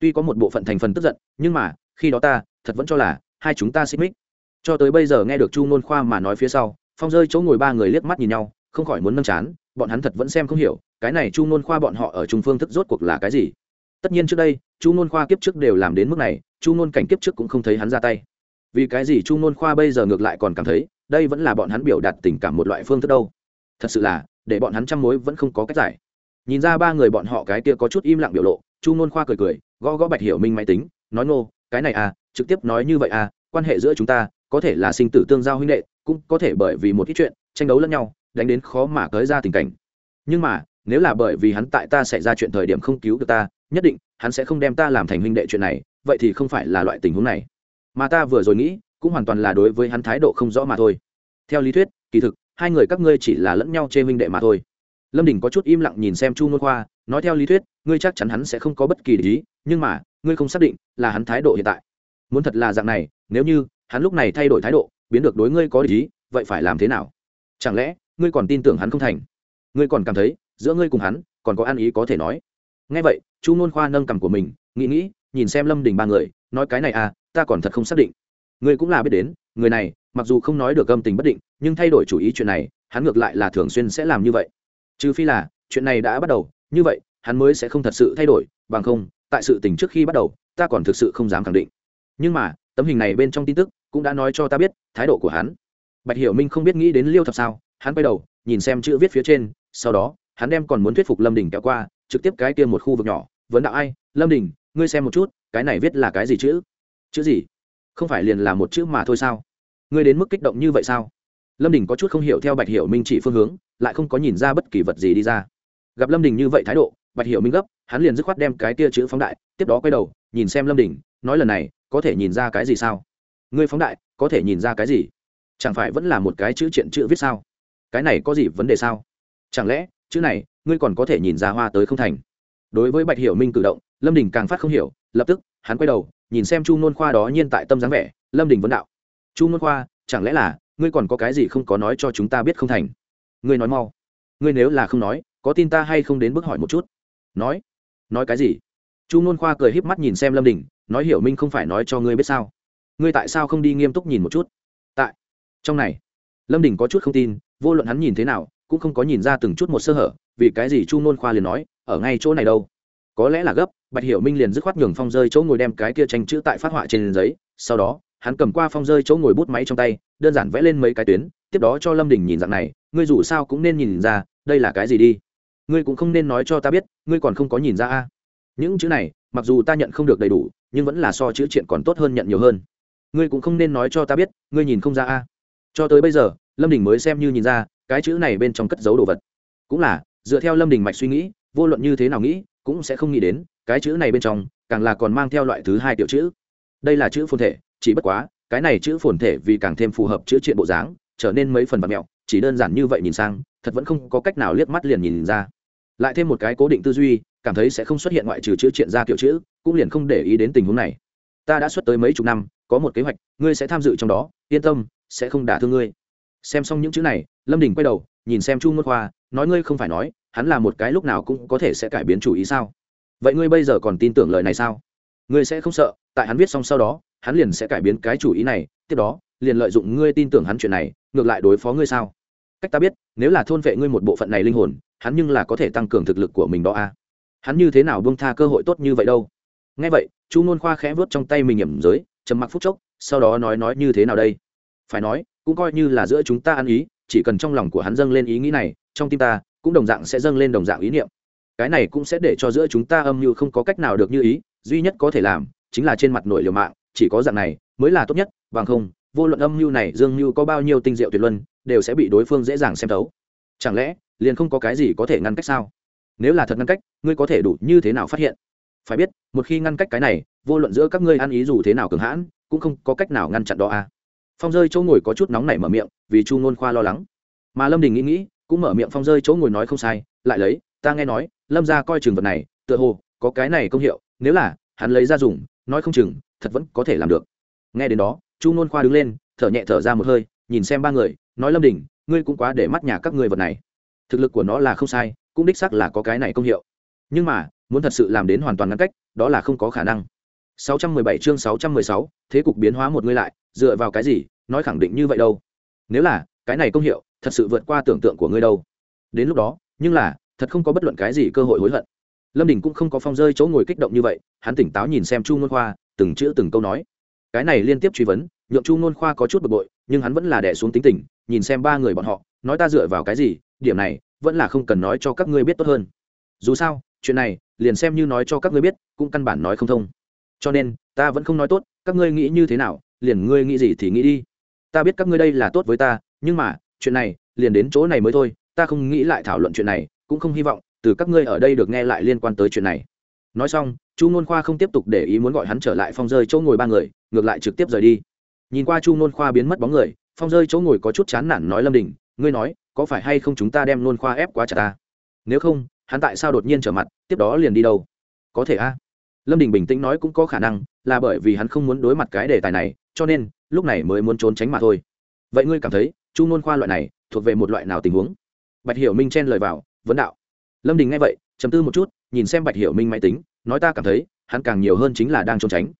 Tuy có một bộ phận thành phần tức giận, nhưng mà, khi đó ta, thật vẫn cho là, hai chúng ta xích mích. Cho tới bây giờ nghe được chu nôn khoa mà nói phía sau, phong rơi chỗ ngồi ba người liếc mắt nhìn nhau, không khỏi muốn nâng chán, bọn hắn thật vẫn xem không hiểu, cái này chu nôn khoa bọn họ ở trung phương thức rốt cuộc là cái gì? Tất nhiên trước đây, chu nôn khoa kiếp trước đều làm đến mức này, chu nôn cảnh kiếp trước cũng không thấy hắn ra tay vì cái gì chu nôn khoa bây giờ ngược lại còn cảm thấy đây vẫn là bọn hắn biểu đạt tình cảm một loại phương thức đâu? Thật sự là, để bọn hắn chăm mối vẫn không có cách giải. Nhìn ra ba người bọn họ cái kia có chút im lặng biểu lộ, chu nôn khoa cười cười, gõ gõ bạch hiểu minh máy tính, nói ngô, cái này à trực tiếp nói như vậy à quan hệ giữa chúng ta, có thể là sinh tử tương giao huynh đệ, cũng có thể bởi vì một ít chuyện, tranh đấu lẫn nhau, đánh đến khó mà tới ra tình cảnh. Nhưng mà, nếu là bởi vì hắn tại ta xảy ra chuyện thời điểm không cứu được ta, nhất định hắn sẽ không đem ta làm thành huynh đệ chuyện này, vậy thì không phải là loại tình huống này mà ta vừa rồi nghĩ, cũng hoàn toàn là đối với hắn thái độ không rõ mà thôi. Theo lý thuyết, kỳ thực, hai người các ngươi chỉ là lẫn nhau chê minh đệ mà thôi. Lâm đình có chút im lặng nhìn xem chu ngôn khoa, nói theo lý thuyết, ngươi chắc chắn hắn sẽ không có bất kỳ lý nhưng mà, ngươi không xác định là hắn thái độ hiện tại. Muốn thật là dạng này, nếu như hắn lúc này thay đổi thái độ, biến được đối ngươi có lý vậy phải làm thế nào? Chẳng lẽ, ngươi còn tin tưởng hắn không thành? Ngươi còn cảm thấy, giữa ngươi cùng hắn, còn có ăn ý có thể nói. Ngay vậy, chu ngôn khoa nâng cằm của mình, nghĩ nghĩ, nhìn xem lâm đình ba người, nói cái này à ta còn thật không xác định. Ngươi cũng là biết đến, người này, mặc dù không nói được âm tình bất định, nhưng thay đổi chủ ý chuyện này, hắn ngược lại là thường xuyên sẽ làm như vậy. Trừ phi là, chuyện này đã bắt đầu, như vậy, hắn mới sẽ không thật sự thay đổi, bằng không, tại sự tình trước khi bắt đầu, ta còn thực sự không dám khẳng định. Nhưng mà, tấm hình này bên trong tin tức cũng đã nói cho ta biết thái độ của hắn. Bạch hiểu minh không biết nghĩ đến liêu thập sao, hắn quay đầu, nhìn xem chữ viết phía trên, sau đó, hắn đem còn muốn thuyết phục lâm đình kéo qua, trực tiếp cái kia một khu vực nhỏ, vấn đạo ai? Lâm đình, ngươi xem một chút, cái này viết là cái gì chữ? Chữ gì? Không phải liền là một chữ mà thôi sao? Ngươi đến mức kích động như vậy sao? Lâm đình có chút không hiểu theo bạch hiểu minh chỉ phương hướng, lại không có nhìn ra bất kỳ vật gì đi ra. Gặp lâm đình như vậy thái độ, bạch hiểu minh gấp, hắn liền dứt khoát đem cái tia chữ phóng đại, tiếp đó quay đầu, nhìn xem lâm đình, nói lần này, có thể nhìn ra cái gì sao? Ngươi phóng đại, có thể nhìn ra cái gì? Chẳng phải vẫn là một cái chữ triện chữ viết sao? Cái này có gì vấn đề sao? Chẳng lẽ, chữ này, ngươi còn có thể nhìn ra hoa tới không thành? Đối với bạch hiểu minh cử động, lâm đình càng phát không hiểu, lập tức, hắn quay đầu nhìn xem chu nôn khoa đó nhiên tại tâm dáng vẻ, lâm đình vấn đạo. Chu nôn khoa, chẳng lẽ là, ngươi còn có cái gì không có nói cho chúng ta biết không thành? Ngươi nói mau. Ngươi nếu là không nói, có tin ta hay không đến bước hỏi một chút? Nói. Nói cái gì? Chu nôn khoa cười híp mắt nhìn xem lâm đình, nói hiểu minh không phải nói cho ngươi biết sao? Ngươi tại sao không đi nghiêm túc nhìn một chút? Tại. Trong này, lâm đình có chút không tin, vô luận hắn nhìn thế nào, cũng không có nhìn ra từng chút một sơ hở, vì cái gì chu nôn khoa liền nói, ở ngay chỗ này đâu? Có lẽ là gấp, bạch hiểu minh liền dứt khoát nhường phong rơi chỗ ngồi đem cái kia tranh chữ tại phát họa trên giấy, sau đó, hắn cầm qua phong rơi chỗ ngồi bút máy trong tay, đơn giản vẽ lên mấy cái tuyến, tiếp đó cho lâm đình nhìn dạng này, ngươi dù sao cũng nên nhìn ra, đây là cái gì đi? Ngươi cũng không nên nói cho ta biết, ngươi còn không có nhìn ra a. Những chữ này, mặc dù ta nhận không được đầy đủ, nhưng vẫn là so chữ triện còn tốt hơn nhận nhiều hơn. Ngươi cũng không nên nói cho ta biết, ngươi nhìn không ra a. Cho tới bây giờ, lâm đình mới xem như nhìn ra, cái chữ này bên trong cất dấu đồ vật. Cũng là, dựa theo lâm đình mạch suy nghĩ, vô luận như thế nào nghĩ cũng sẽ không nghĩ đến, cái chữ này bên trong, càng là còn mang theo loại thứ hai tiểu chữ. Đây là chữ phồn thể, chỉ bất quá, cái này chữ phồn thể vì càng thêm phù hợp chữ triện bộ dáng, trở nên mấy phần vật mẹo, chỉ đơn giản như vậy nhìn sang, thật vẫn không có cách nào liếc mắt liền nhìn ra. Lại thêm một cái cố định tư duy, cảm thấy sẽ không xuất hiện ngoại trừ chữ triện ra kiểu chữ, cũng liền không để ý đến tình huống này. Ta đã xuất tới mấy chục năm, có một kế hoạch, ngươi sẽ tham dự trong đó, yên tâm, sẽ không đả thương ngươi xem xong những chữ này, lâm đình quay đầu, nhìn xem chu ngôn khoa, nói ngươi không phải nói, hắn là một cái lúc nào cũng có thể sẽ cải biến chủ ý sao? Vậy ngươi bây giờ còn tin tưởng lời này sao? Ngươi sẽ không sợ, tại hắn viết xong sau đó, hắn liền sẽ cải biến cái chủ ý này, tiếp đó, liền lợi dụng ngươi tin tưởng hắn chuyện này, ngược lại đối phó ngươi sao? Cách ta biết, nếu là thôn vệ ngươi một bộ phận này linh hồn, hắn nhưng là có thể tăng cường thực lực của mình đó a à? hắn như thế nào bông tha cơ hội tốt như vậy đâu? Nghe vậy, chu ngôn khoa khẽ vớt trong tay mình hiểm giới, trầm mặc phút chốc, sau đó nói nói như thế nào đây? Phải nói, cũng coi như là giữa chúng ta ăn ý, chỉ cần trong lòng của hắn dâng lên ý nghĩ này, trong tim ta, cũng đồng dạng sẽ dâng lên đồng dạng ý niệm. Cái này cũng sẽ để cho giữa chúng ta âm mưu không có cách nào được như ý, duy nhất có thể làm, chính là trên mặt nội liều mạng, chỉ có dạng này mới là tốt nhất, bằng không, vô luận âm mưu này dương mưu có bao nhiêu tinh diệu tuyệt luân, đều sẽ bị đối phương dễ dàng xem thấu. Chẳng lẽ, liền không có cái gì có thể ngăn cách sao? Nếu là thật ngăn cách, ngươi có thể đủ như thế nào phát hiện? Phải biết, một khi ngăn cách cái này, vô luận giữa các ngươi ăn ý dù thế nào cường hãn, cũng không có cách nào ngăn chặn đó à? Phong rơi chỗ ngồi có chút nóng nảy mở miệng vì chu ngôn khoa lo lắng. Mà lâm đình nghĩ nghĩ cũng mở miệng phong rơi chỗ ngồi nói không sai lại lấy ta nghe nói lâm ra coi trường vật này tựa hồ có cái này công hiệu nếu là hắn lấy ra dùng nói không chừng thật vẫn có thể làm được. Nghe đến đó chu ngôn khoa đứng lên thở nhẹ thở ra một hơi nhìn xem ba người nói lâm đình ngươi cũng quá để mắt nhà các ngươi vật này. Thực lực của nó là không sai cũng đích xác là có cái này công hiệu. Nhưng mà muốn thật sự làm đến hoàn toàn ngăn cách đó là không có khả năng. 617 chương 616, thế cục biến hóa một người lại dựa vào cái gì, nói khẳng định như vậy đâu? Nếu là, cái này công hiệu, thật sự vượt qua tưởng tượng của ngươi đâu. Đến lúc đó, nhưng là, thật không có bất luận cái gì cơ hội hối hận. Lâm đình cũng không có phong rơi chỗ ngồi kích động như vậy, hắn tỉnh táo nhìn xem chu ngôn khoa, từng chữ từng câu nói. Cái này liên tiếp truy vấn, nhượng chu ngôn khoa có chút bực bội, nhưng hắn vẫn là đẻ xuống tính tình, nhìn xem ba người bọn họ, nói ta dựa vào cái gì, điểm này, vẫn là không cần nói cho các ngươi biết tốt hơn. Dù sao, chuyện này, liền xem như nói cho các ngươi biết, cũng căn bản nói không thông. Cho nên, ta vẫn không nói tốt, các ngươi nghĩ như thế nào liền ngươi nghĩ gì thì nghĩ đi. Ta biết các ngươi đây là tốt với ta, nhưng mà, chuyện này, liền đến chỗ này mới thôi, ta không nghĩ lại thảo luận chuyện này, cũng không hy vọng, từ các ngươi ở đây được nghe lại liên quan tới chuyện này. Nói xong, chu nôn khoa không tiếp tục để ý muốn gọi hắn trở lại phong rơi chỗ ngồi ba người, ngược lại trực tiếp rời đi. Nhìn qua chu nôn khoa biến mất bóng người, phong rơi chỗ ngồi có chút chán nản nói lâm đình, ngươi nói, có phải hay không chúng ta đem nôn khoa ép quá chặt ta? Nếu không, hắn tại sao đột nhiên trở mặt, tiếp đó liền đi đâu? Có thể a. Lâm đình bình tĩnh nói cũng có khả năng, là bởi vì hắn không muốn đối mặt cái đề tài này cho nên, lúc này mới muốn trốn tránh mà thôi. Vậy ngươi cảm thấy, chu nôn khoa loại này, thuộc về một loại nào tình huống? Bạch hiểu minh chen lời vào, vấn đạo. Lâm đình nghe vậy chấm tư một chút, nhìn xem bạch hiểu minh máy tính, nói ta cảm thấy, hắn càng nhiều hơn chính là đang trốn tránh.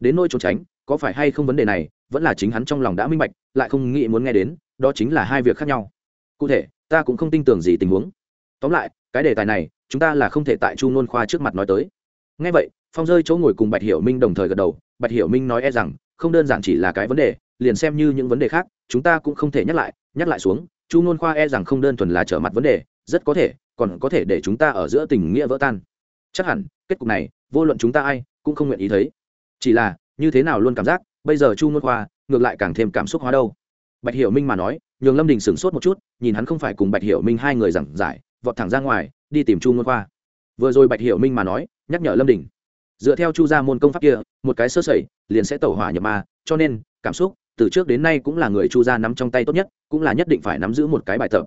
Đến nôi trốn tránh, có phải hay không vấn đề này, vẫn là chính hắn trong lòng đã minh bạch, lại không nghĩ muốn nghe đến, đó chính là hai việc khác nhau. Cụ thể, ta cũng không tin tưởng gì tình huống. Tóm lại, cái đề tài này, chúng ta là không thể tại chu nôn khoa trước mặt nói tới. Ngay vậy, phong rơi chỗ ngồi cùng bạch hiểu minh đồng thời gật đầu, bạch hiểu minh nói e rằng không đơn giản chỉ là cái vấn đề, liền xem như những vấn đề khác, chúng ta cũng không thể nhắc lại nhắc lại xuống, chu nôn khoa e rằng không đơn thuần là trở mặt vấn đề, rất có thể, còn có thể để chúng ta ở giữa tình nghĩa vỡ tan. Chắc hẳn, kết cục này, vô luận chúng ta ai, cũng không nguyện ý thấy. Chỉ là, như thế nào luôn cảm giác, bây giờ chu nôn khoa, ngược lại càng thêm cảm xúc hóa đâu. Bạch hiểu minh mà nói, nhường lâm đình sửng sốt một chút, nhìn hắn không phải cùng bạch hiểu minh hai người giảng giải, vọt thẳng ra ngoài, đi tìm chu nôn khoa. Vừa rồi bạch hiểu minh mà nói, nhắc nhở lâm đình dựa theo chu gia môn công pháp kia, một cái sơ sẩy, liền sẽ tẩu hỏa nhập ma, cho nên, cảm xúc, từ trước đến nay cũng là người chu gia nắm trong tay tốt nhất, cũng là nhất định phải nắm giữ một cái bài tập.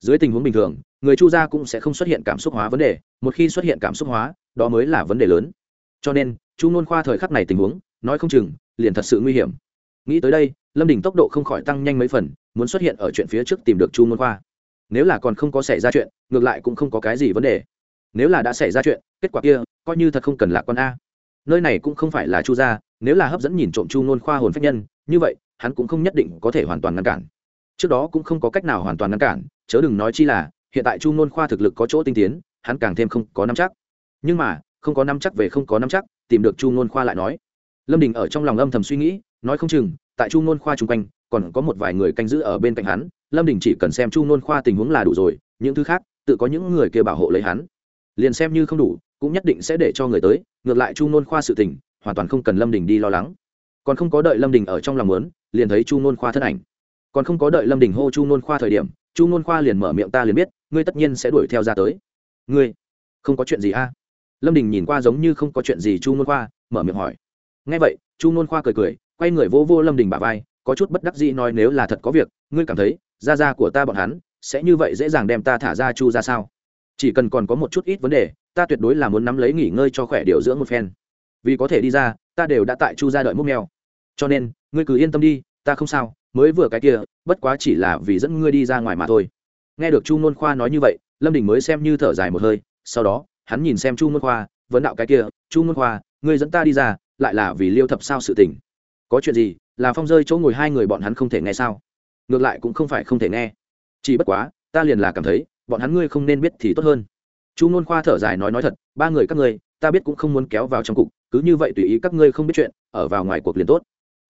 Dưới tình huống bình thường, người chu gia cũng sẽ không xuất hiện cảm xúc hóa vấn đề, một khi xuất hiện cảm xúc hóa, đó mới là vấn đề lớn. Cho nên, chu nôn khoa thời khắc này tình huống, nói không chừng, liền thật sự nguy hiểm. Nghĩ tới đây, lâm đình tốc độ không khỏi tăng nhanh mấy phần, muốn xuất hiện ở chuyện phía trước tìm được chu nôn khoa. Nếu là còn không có xảy ra chuyện, ngược lại cũng không có cái gì vấn đề. Nếu là đã xảy ra chuyện, kết quả kia coi như thật không cần lạc quan a. Nơi này cũng không phải là chu gia, nếu là hấp dẫn nhìn trộm chu nôn khoa hồn phách nhân, như vậy, hắn cũng không nhất định có thể hoàn toàn ngăn cản. Trước đó cũng không có cách nào hoàn toàn ngăn cản, chớ đừng nói chi là, hiện tại chu nôn khoa thực lực có chỗ tinh tiến, hắn càng thêm không có nắm chắc. Nhưng mà, không có nắm chắc về không có nắm chắc, tìm được chu nôn khoa lại nói. Lâm đình ở trong lòng âm thầm suy nghĩ, nói không chừng, tại chu nôn khoa chung quanh, còn có một vài người canh giữ ở bên cạnh hắn, lâm đình chỉ cần xem chu nôn khoa tình huống là đủ rồi, những thứ khác, tự có những người kia bảo hộ lấy hắn. Liền xem như không đủ cũng nhất định sẽ để cho người tới, ngược lại chu nôn khoa sự tình, hoàn toàn không cần lâm đình đi lo lắng. Còn không có đợi lâm đình ở trong lòng lớn liền thấy chu nôn khoa thân ảnh. Còn không có đợi lâm đình hô chu nôn khoa thời điểm, chu nôn khoa liền mở miệng ta liền biết, ngươi tất nhiên sẽ đuổi theo ra tới. Ngươi, không có chuyện gì a? À? Lâm đình nhìn qua giống như không có chuyện gì chu nôn khoa, mở miệng hỏi. Ngay vậy, chu nôn khoa cười cười, quay người vô vô lâm đình bà vai, có chút bất đắc dĩ nói nếu là thật có việc, ngươi cảm thấy da da của ta bọn hắn, sẽ như vậy dễ dàng đem ta thả ra chu ra sao? Chỉ cần còn có một chút ít vấn đề ta tuyệt đối là muốn nắm lấy nghỉ ngơi cho khỏe điều dưỡng một phen. Vì có thể đi ra, ta đều đã tại chu ra đợi múc mèo. cho nên, ngươi cứ yên tâm đi, ta không sao, mới vừa cái kia, bất quá chỉ là vì dẫn ngươi đi ra ngoài mà thôi. Nghe được chu nôn khoa nói như vậy, lâm đình mới xem như thở dài một hơi, sau đó, hắn nhìn xem chu nôn khoa, vấn đạo cái kia, chu nôn khoa, ngươi dẫn ta đi ra, lại là vì liêu thập sao sự tình. Có chuyện gì, là phong rơi chỗ ngồi hai người bọn hắn không thể nghe sao? Ngược lại cũng không phải không thể nghe. Chỉ bất quá, ta liền là cảm thấy, bọn hắn ngươi không nên biết thì tốt hơn chu n khoa thở dài nói nói thật, ba người các ngươi, ta biết cũng không muốn kéo vào trong cục, cứ như vậy tùy ý các ngươi không biết chuyện, ở vào ngoài cuộc liền tốt.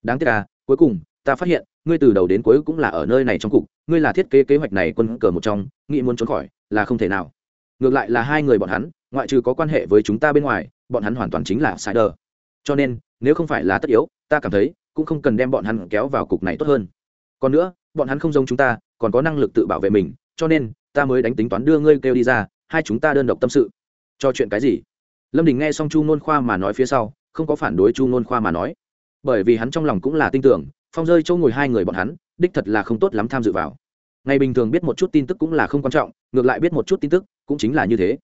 Đáng tiếc à cuối cùng, ta phát hiện, ngươi từ đầu đến cuối cũng là ở nơi này trong cục, ngươi là thiết kế kế hoạch này quân cờ một trong, nghĩ muốn trốn khỏi, là không thể nào. Ngược lại là hai người bọn hắn, ngoại trừ có quan hệ với chúng ta bên ngoài, bọn hắn hoàn toàn chính là sai đờ cho nên, nếu không phải là tất yếu, ta cảm thấy, cũng không cần đem bọn hắn kéo vào cục này tốt hơn. Còn nữa, bọn hắn không giống chúng ta, còn có năng lực tự bảo vệ mình, cho nên, ta mới đánh tính toán đưa ngươi kêu đi ra hai chúng ta đơn độc tâm sự. Cho chuyện cái gì? Lâm đình nghe xong chu nôn khoa mà nói phía sau, không có phản đối chu nôn khoa mà nói. Bởi vì hắn trong lòng cũng là tin tưởng, phong rơi chỗ ngồi hai người bọn hắn, đích thật là không tốt lắm tham dự vào. Ngày bình thường biết một chút tin tức cũng là không quan trọng, ngược lại biết một chút tin tức cũng chính là như thế.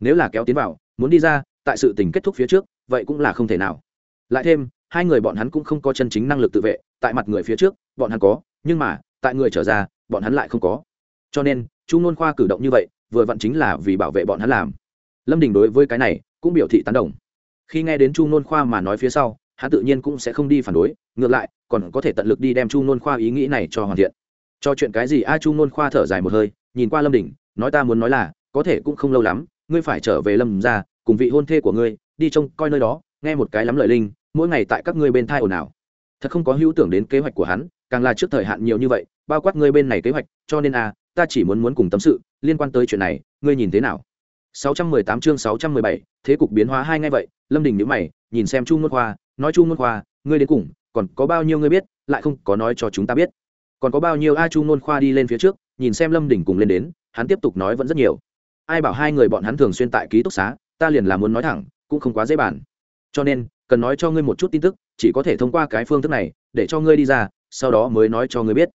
Nếu là kéo tiến vào, muốn đi ra, tại sự tình kết thúc phía trước, vậy cũng là không thể nào. Lại thêm, hai người bọn hắn cũng không có chân chính năng lực tự vệ, tại mặt người phía trước, bọn hắn có, nhưng mà, tại người trở ra, bọn hắn lại không có. Cho nên, chu nôn khoa cử động như vậy vừa vặn chính là vì bảo vệ bọn hắn làm. Lâm đình đối với cái này cũng biểu thị tán đồng. Khi nghe đến chu nôn khoa mà nói phía sau, hắn tự nhiên cũng sẽ không đi phản đối, ngược lại, còn có thể tận lực đi đem chu nôn khoa ý nghĩ này cho hoàn thiện. Cho chuyện cái gì? A, chu nôn khoa thở dài một hơi, nhìn qua lâm đình, nói ta muốn nói là, có thể cũng không lâu lắm, ngươi phải trở về lâm ra cùng vị hôn thê của ngươi, đi trông coi nơi đó, nghe một cái lắm lợi linh, mỗi ngày tại các ngươi bên thai ồn ào. Thật không có hữu tưởng đến kế hoạch của hắn, càng là trước thời hạn nhiều như vậy, bao quát ngươi bên này kế hoạch, cho nên a ta chỉ muốn muốn cùng tâm sự liên quan tới chuyện này ngươi nhìn thế nào? 618 chương 617, thế cục biến hóa hai ngay vậy lâm đình nhíu mày nhìn xem chu ngôn khoa nói chu ngôn khoa ngươi đến cùng còn có bao nhiêu ngươi biết lại không có nói cho chúng ta biết. Còn có bao nhiêu a chu ngôn khoa đi lên phía trước nhìn xem lâm đình cùng lên đến hắn tiếp tục nói vẫn rất nhiều. Ai bảo hai người bọn hắn thường xuyên tại ký túc xá ta liền là muốn nói thẳng cũng không quá dễ bàn. Cho nên cần nói cho ngươi một chút tin tức chỉ có thể thông qua cái phương thức này để cho ngươi đi ra sau đó mới nói cho ngươi biết.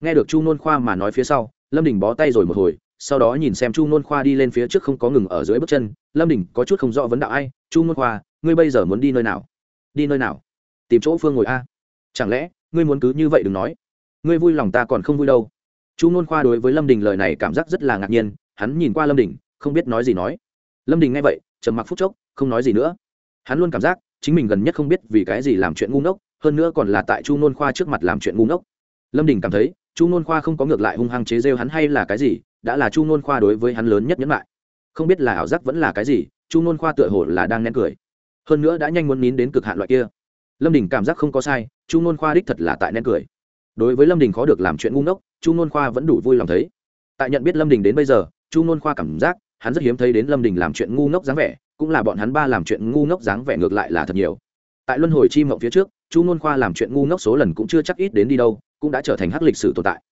Nghe được chu nôn khoa mà nói phía sau lâm đình bó tay rồi một hồi, sau đó nhìn xem chu nôn khoa đi lên phía trước không có ngừng ở dưới bước chân. Lâm đình có chút không rõ vấn đạo ai, chu nôn khoa, ngươi bây giờ muốn đi nơi nào? Đi nơi nào? Tìm chỗ phương ngồi a. Chẳng lẽ, ngươi muốn cứ như vậy đừng nói? Ngươi vui lòng ta còn không vui đâu. Chu nôn khoa đối với lâm đình lời này cảm giác rất là ngạc nhiên, hắn nhìn qua lâm đình, không biết nói gì nói. Lâm đình nghe vậy, trầm mặc phút chốc, không nói gì nữa. Hắn luôn cảm giác, chính mình gần nhất không biết vì cái gì làm chuyện ngu ngốc, hơn nữa còn là tại chu nôn khoa trước mặt làm chuyện ngu ngốc. Lâm đình cảm thấy chu nôn khoa không có ngược lại hung hăng chế rêu hắn hay là cái gì, đã là chu nôn khoa đối với hắn lớn nhất nhẫn lại không biết là ảo giác vẫn là cái gì, chu nôn khoa tựa hồ là đang nén cười. Hơn nữa đã nhanh muốn nín đến cực hạn loại kia. Lâm đình cảm giác không có sai, chu nôn khoa đích thật là tại nén cười. Đối với lâm đình khó được làm chuyện ngu ngốc, chu nôn khoa vẫn đủ vui lòng thấy. Tại nhận biết lâm đình đến bây giờ, chu nôn khoa cảm giác, hắn rất hiếm thấy đến lâm đình làm chuyện ngu ngốc dáng vẻ, cũng là bọn hắn ba làm chuyện ngu ngốc dáng vẻ ngược lại là thật nhiều. Tại luân hồi chi mộng phía trước chu nôn khoa làm chuyện ngu ngốc số lần cũng chưa chắc ít đến đi đâu, cũng đã trở thành hắc lịch sử tồn tại.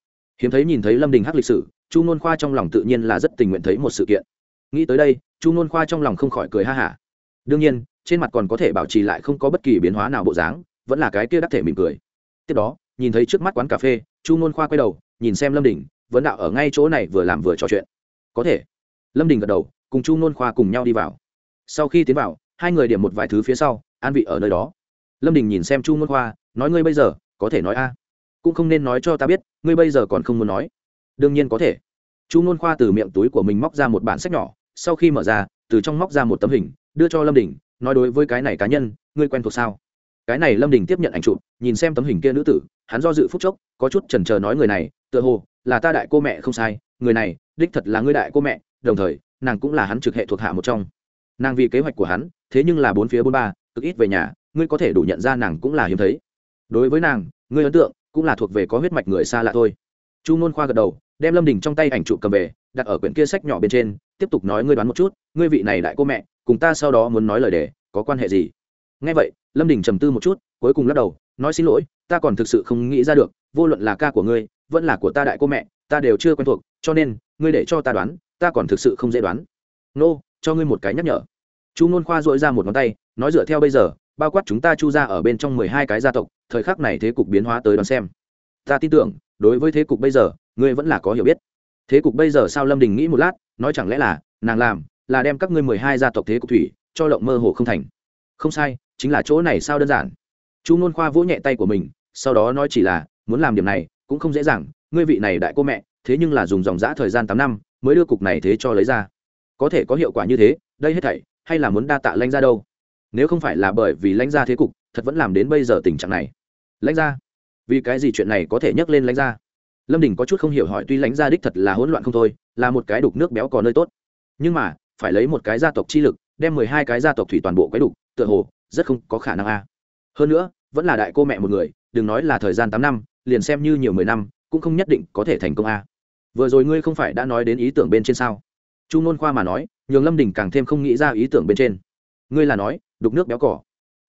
Hiếm thấy nhìn thấy lâm đình hắc lịch sử, chu nôn khoa trong lòng tự nhiên là rất tình nguyện thấy một sự kiện. Nghĩ tới đây, chu nôn khoa trong lòng không khỏi cười ha hả. Đương nhiên, trên mặt còn có thể bảo trì lại không có bất kỳ biến hóa nào bộ dáng, vẫn là cái kia đắc thể mỉm cười. Tiếp đó, nhìn thấy trước mắt quán cà phê, chu nôn khoa quay đầu, nhìn xem lâm đình vấn đạo ở ngay chỗ này vừa làm vừa trò chuyện. Có thể. Lâm đình gật đầu, cùng chu nôn khoa cùng nhau đi vào. Sau khi tiến vào, hai người điểm một vài thứ phía sau, an vị ở nơi đó lâm đình nhìn xem chu ngôn khoa, nói ngươi bây giờ có thể nói a? Cũng không nên nói cho ta biết, ngươi bây giờ còn không muốn nói. Đương nhiên có thể. Chu ngôn khoa từ miệng túi của mình móc ra một bản sách nhỏ, sau khi mở ra, từ trong móc ra một tấm hình, đưa cho lâm đình, nói đối với cái này cá nhân, ngươi quen thuộc sao? Cái này lâm đình tiếp nhận ảnh chụp, nhìn xem tấm hình kia nữ tử, hắn do dự phúc chốc, có chút chần chờ nói người này, tựa hồ là ta đại cô mẹ không sai, người này đích thật là ngươi đại cô mẹ, đồng thời, nàng cũng là hắn trực hệ thuộc hạ một trong. Nàng vì kế hoạch của hắn, thế nhưng là bốn phía bốn ba, cực ít về nhà ngươi có thể đủ nhận ra nàng cũng là hiếm thấy. Đối với nàng, ngươi ấn tượng cũng là thuộc về có huyết mạch người xa lạ thôi. Chu ngôn khoa gật đầu, đem lâm đình trong tay ảnh chụp cầm về, đặt ở quyển kia sách nhỏ bên trên, tiếp tục nói ngươi đoán một chút, ngươi vị này đại cô mẹ, cùng ta sau đó muốn nói lời đề có quan hệ gì? Ngay vậy, lâm đình trầm tư một chút, cuối cùng lắc đầu, nói xin lỗi, ta còn thực sự không nghĩ ra được, vô luận là ca của ngươi, vẫn là của ta đại cô mẹ, ta đều chưa quen thuộc, cho nên, ngươi để cho ta đoán, ta còn thực sự không dễ đoán. Nô, cho ngươi một cái nhắc nhở. Chu nôn khoa dội ra một ngón tay, nói dựa theo bây giờ bao quát chúng ta chu ra ở bên trong mười hai cái gia tộc, thời khắc này thế cục biến hóa tới đón xem. Ta tin tưởng, đối với thế cục bây giờ, ngươi vẫn là có hiểu biết. Thế cục bây giờ sao lâm đình nghĩ một lát, nói chẳng lẽ là, nàng làm, là đem các ngươi mười hai gia tộc thế cục thủy, cho lộng mơ hồ không thành. Không sai, chính là chỗ này sao đơn giản. Chu nôn khoa vỗ nhẹ tay của mình, sau đó nói chỉ là, muốn làm điểm này, cũng không dễ dàng, ngươi vị này đại cô mẹ, thế nhưng là dùng dòng giã thời gian tám năm, mới đưa cục này thế cho lấy ra. Có thể có hiệu quả như thế, đây hết thảy, hay là muốn đa tạ lãnh ra đâu? Nếu không phải là bởi vì lãnh gia thế cục thật vẫn làm đến bây giờ tình trạng này. Lãnh gia? Vì cái gì chuyện này có thể nhắc lên lãnh gia, lâm đình có chút không hiểu hỏi tuy lãnh gia đích thật là hỗn loạn không thôi là một cái đục nước béo có nơi tốt. Nhưng mà phải lấy một cái gia tộc chi lực đem mười hai cái gia tộc thủy toàn bộ cái đục tựa hồ rất không có khả năng a. Hơn nữa vẫn là đại cô mẹ một người đừng nói là thời gian tám năm liền xem như nhiều mười năm cũng không nhất định có thể thành công a. Vừa rồi ngươi không phải đã nói đến ý tưởng bên trên sao? Chu n khoa mà nói nhường lâm đình càng thêm không nghĩ ra ý tưởng bên trên. Ngươi là nói đục nước béo cỏ.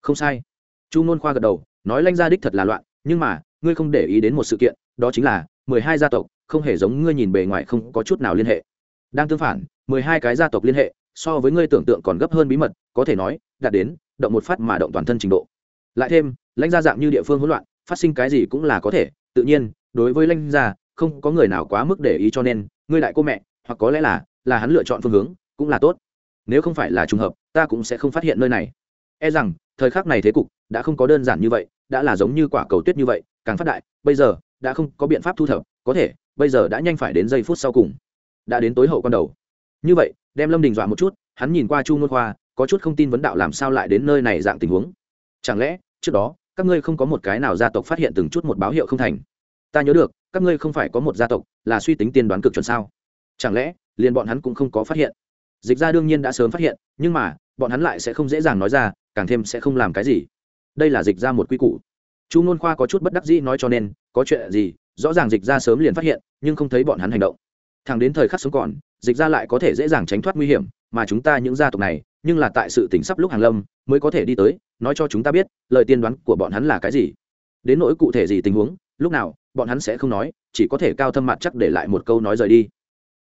Không sai. Chu n khoa gật đầu, nói lanh gia đích thật là loạn, nhưng mà, ngươi không để ý đến một sự kiện, đó chính là mười hai gia tộc, không hề giống ngươi nhìn bề ngoài không có chút nào liên hệ. Đang tương phản, mười hai cái gia tộc liên hệ, so với ngươi tưởng tượng còn gấp hơn bí mật, có thể nói, đạt đến, động một phát mà động toàn thân trình độ. Lại thêm lãnh gia dạng như địa phương hỗn loạn, phát sinh cái gì cũng là có thể, tự nhiên, đối với lãnh gia, không có người nào quá mức để ý cho nên, ngươi đại cô mẹ, hoặc có lẽ là là hắn lựa chọn phương hướng, cũng là tốt. Nếu không phải là trùng hợp ta cũng sẽ không phát hiện nơi này. E rằng, thời khắc này thế cục đã không có đơn giản như vậy, đã là giống như quả cầu tuyết như vậy, càng phát đại, bây giờ đã không có biện pháp thu thập, có thể, bây giờ đã nhanh phải đến giây phút sau cùng. Đã đến tối hậu con đầu. Như vậy, đem lâm đình dọa một chút, hắn nhìn qua chu ngôn khoa, có chút không tin vấn đạo làm sao lại đến nơi này dạng tình huống. Chẳng lẽ, trước đó, các ngươi không có một cái nào gia tộc phát hiện từng chút một báo hiệu không thành? Ta nhớ được, các ngươi không phải có một gia tộc là suy tính tiên đoán cực chuẩn sao? Chẳng lẽ, liền bọn hắn cũng không có phát hiện? Dịch ra đương nhiên đã sớm phát hiện, nhưng mà, bọn hắn lại sẽ không dễ dàng nói ra, càng thêm sẽ không làm cái gì. Đây là dịch ra một quy củ. Chu nôn khoa có chút bất đắc dĩ nói cho nên, có chuyện gì, rõ ràng dịch ra sớm liền phát hiện, nhưng không thấy bọn hắn hành động. Thẳng đến thời khắc sống còn, dịch ra lại có thể dễ dàng tránh thoát nguy hiểm, mà chúng ta những gia tộc này, nhưng là tại sự tỉnh sắp lúc hàng lâm, mới có thể đi tới, nói cho chúng ta biết, lời tiên đoán của bọn hắn là cái gì. Đến nỗi cụ thể gì tình huống, lúc nào, bọn hắn sẽ không nói, chỉ có thể cao thâm mặt chắc để lại một câu nói rời đi.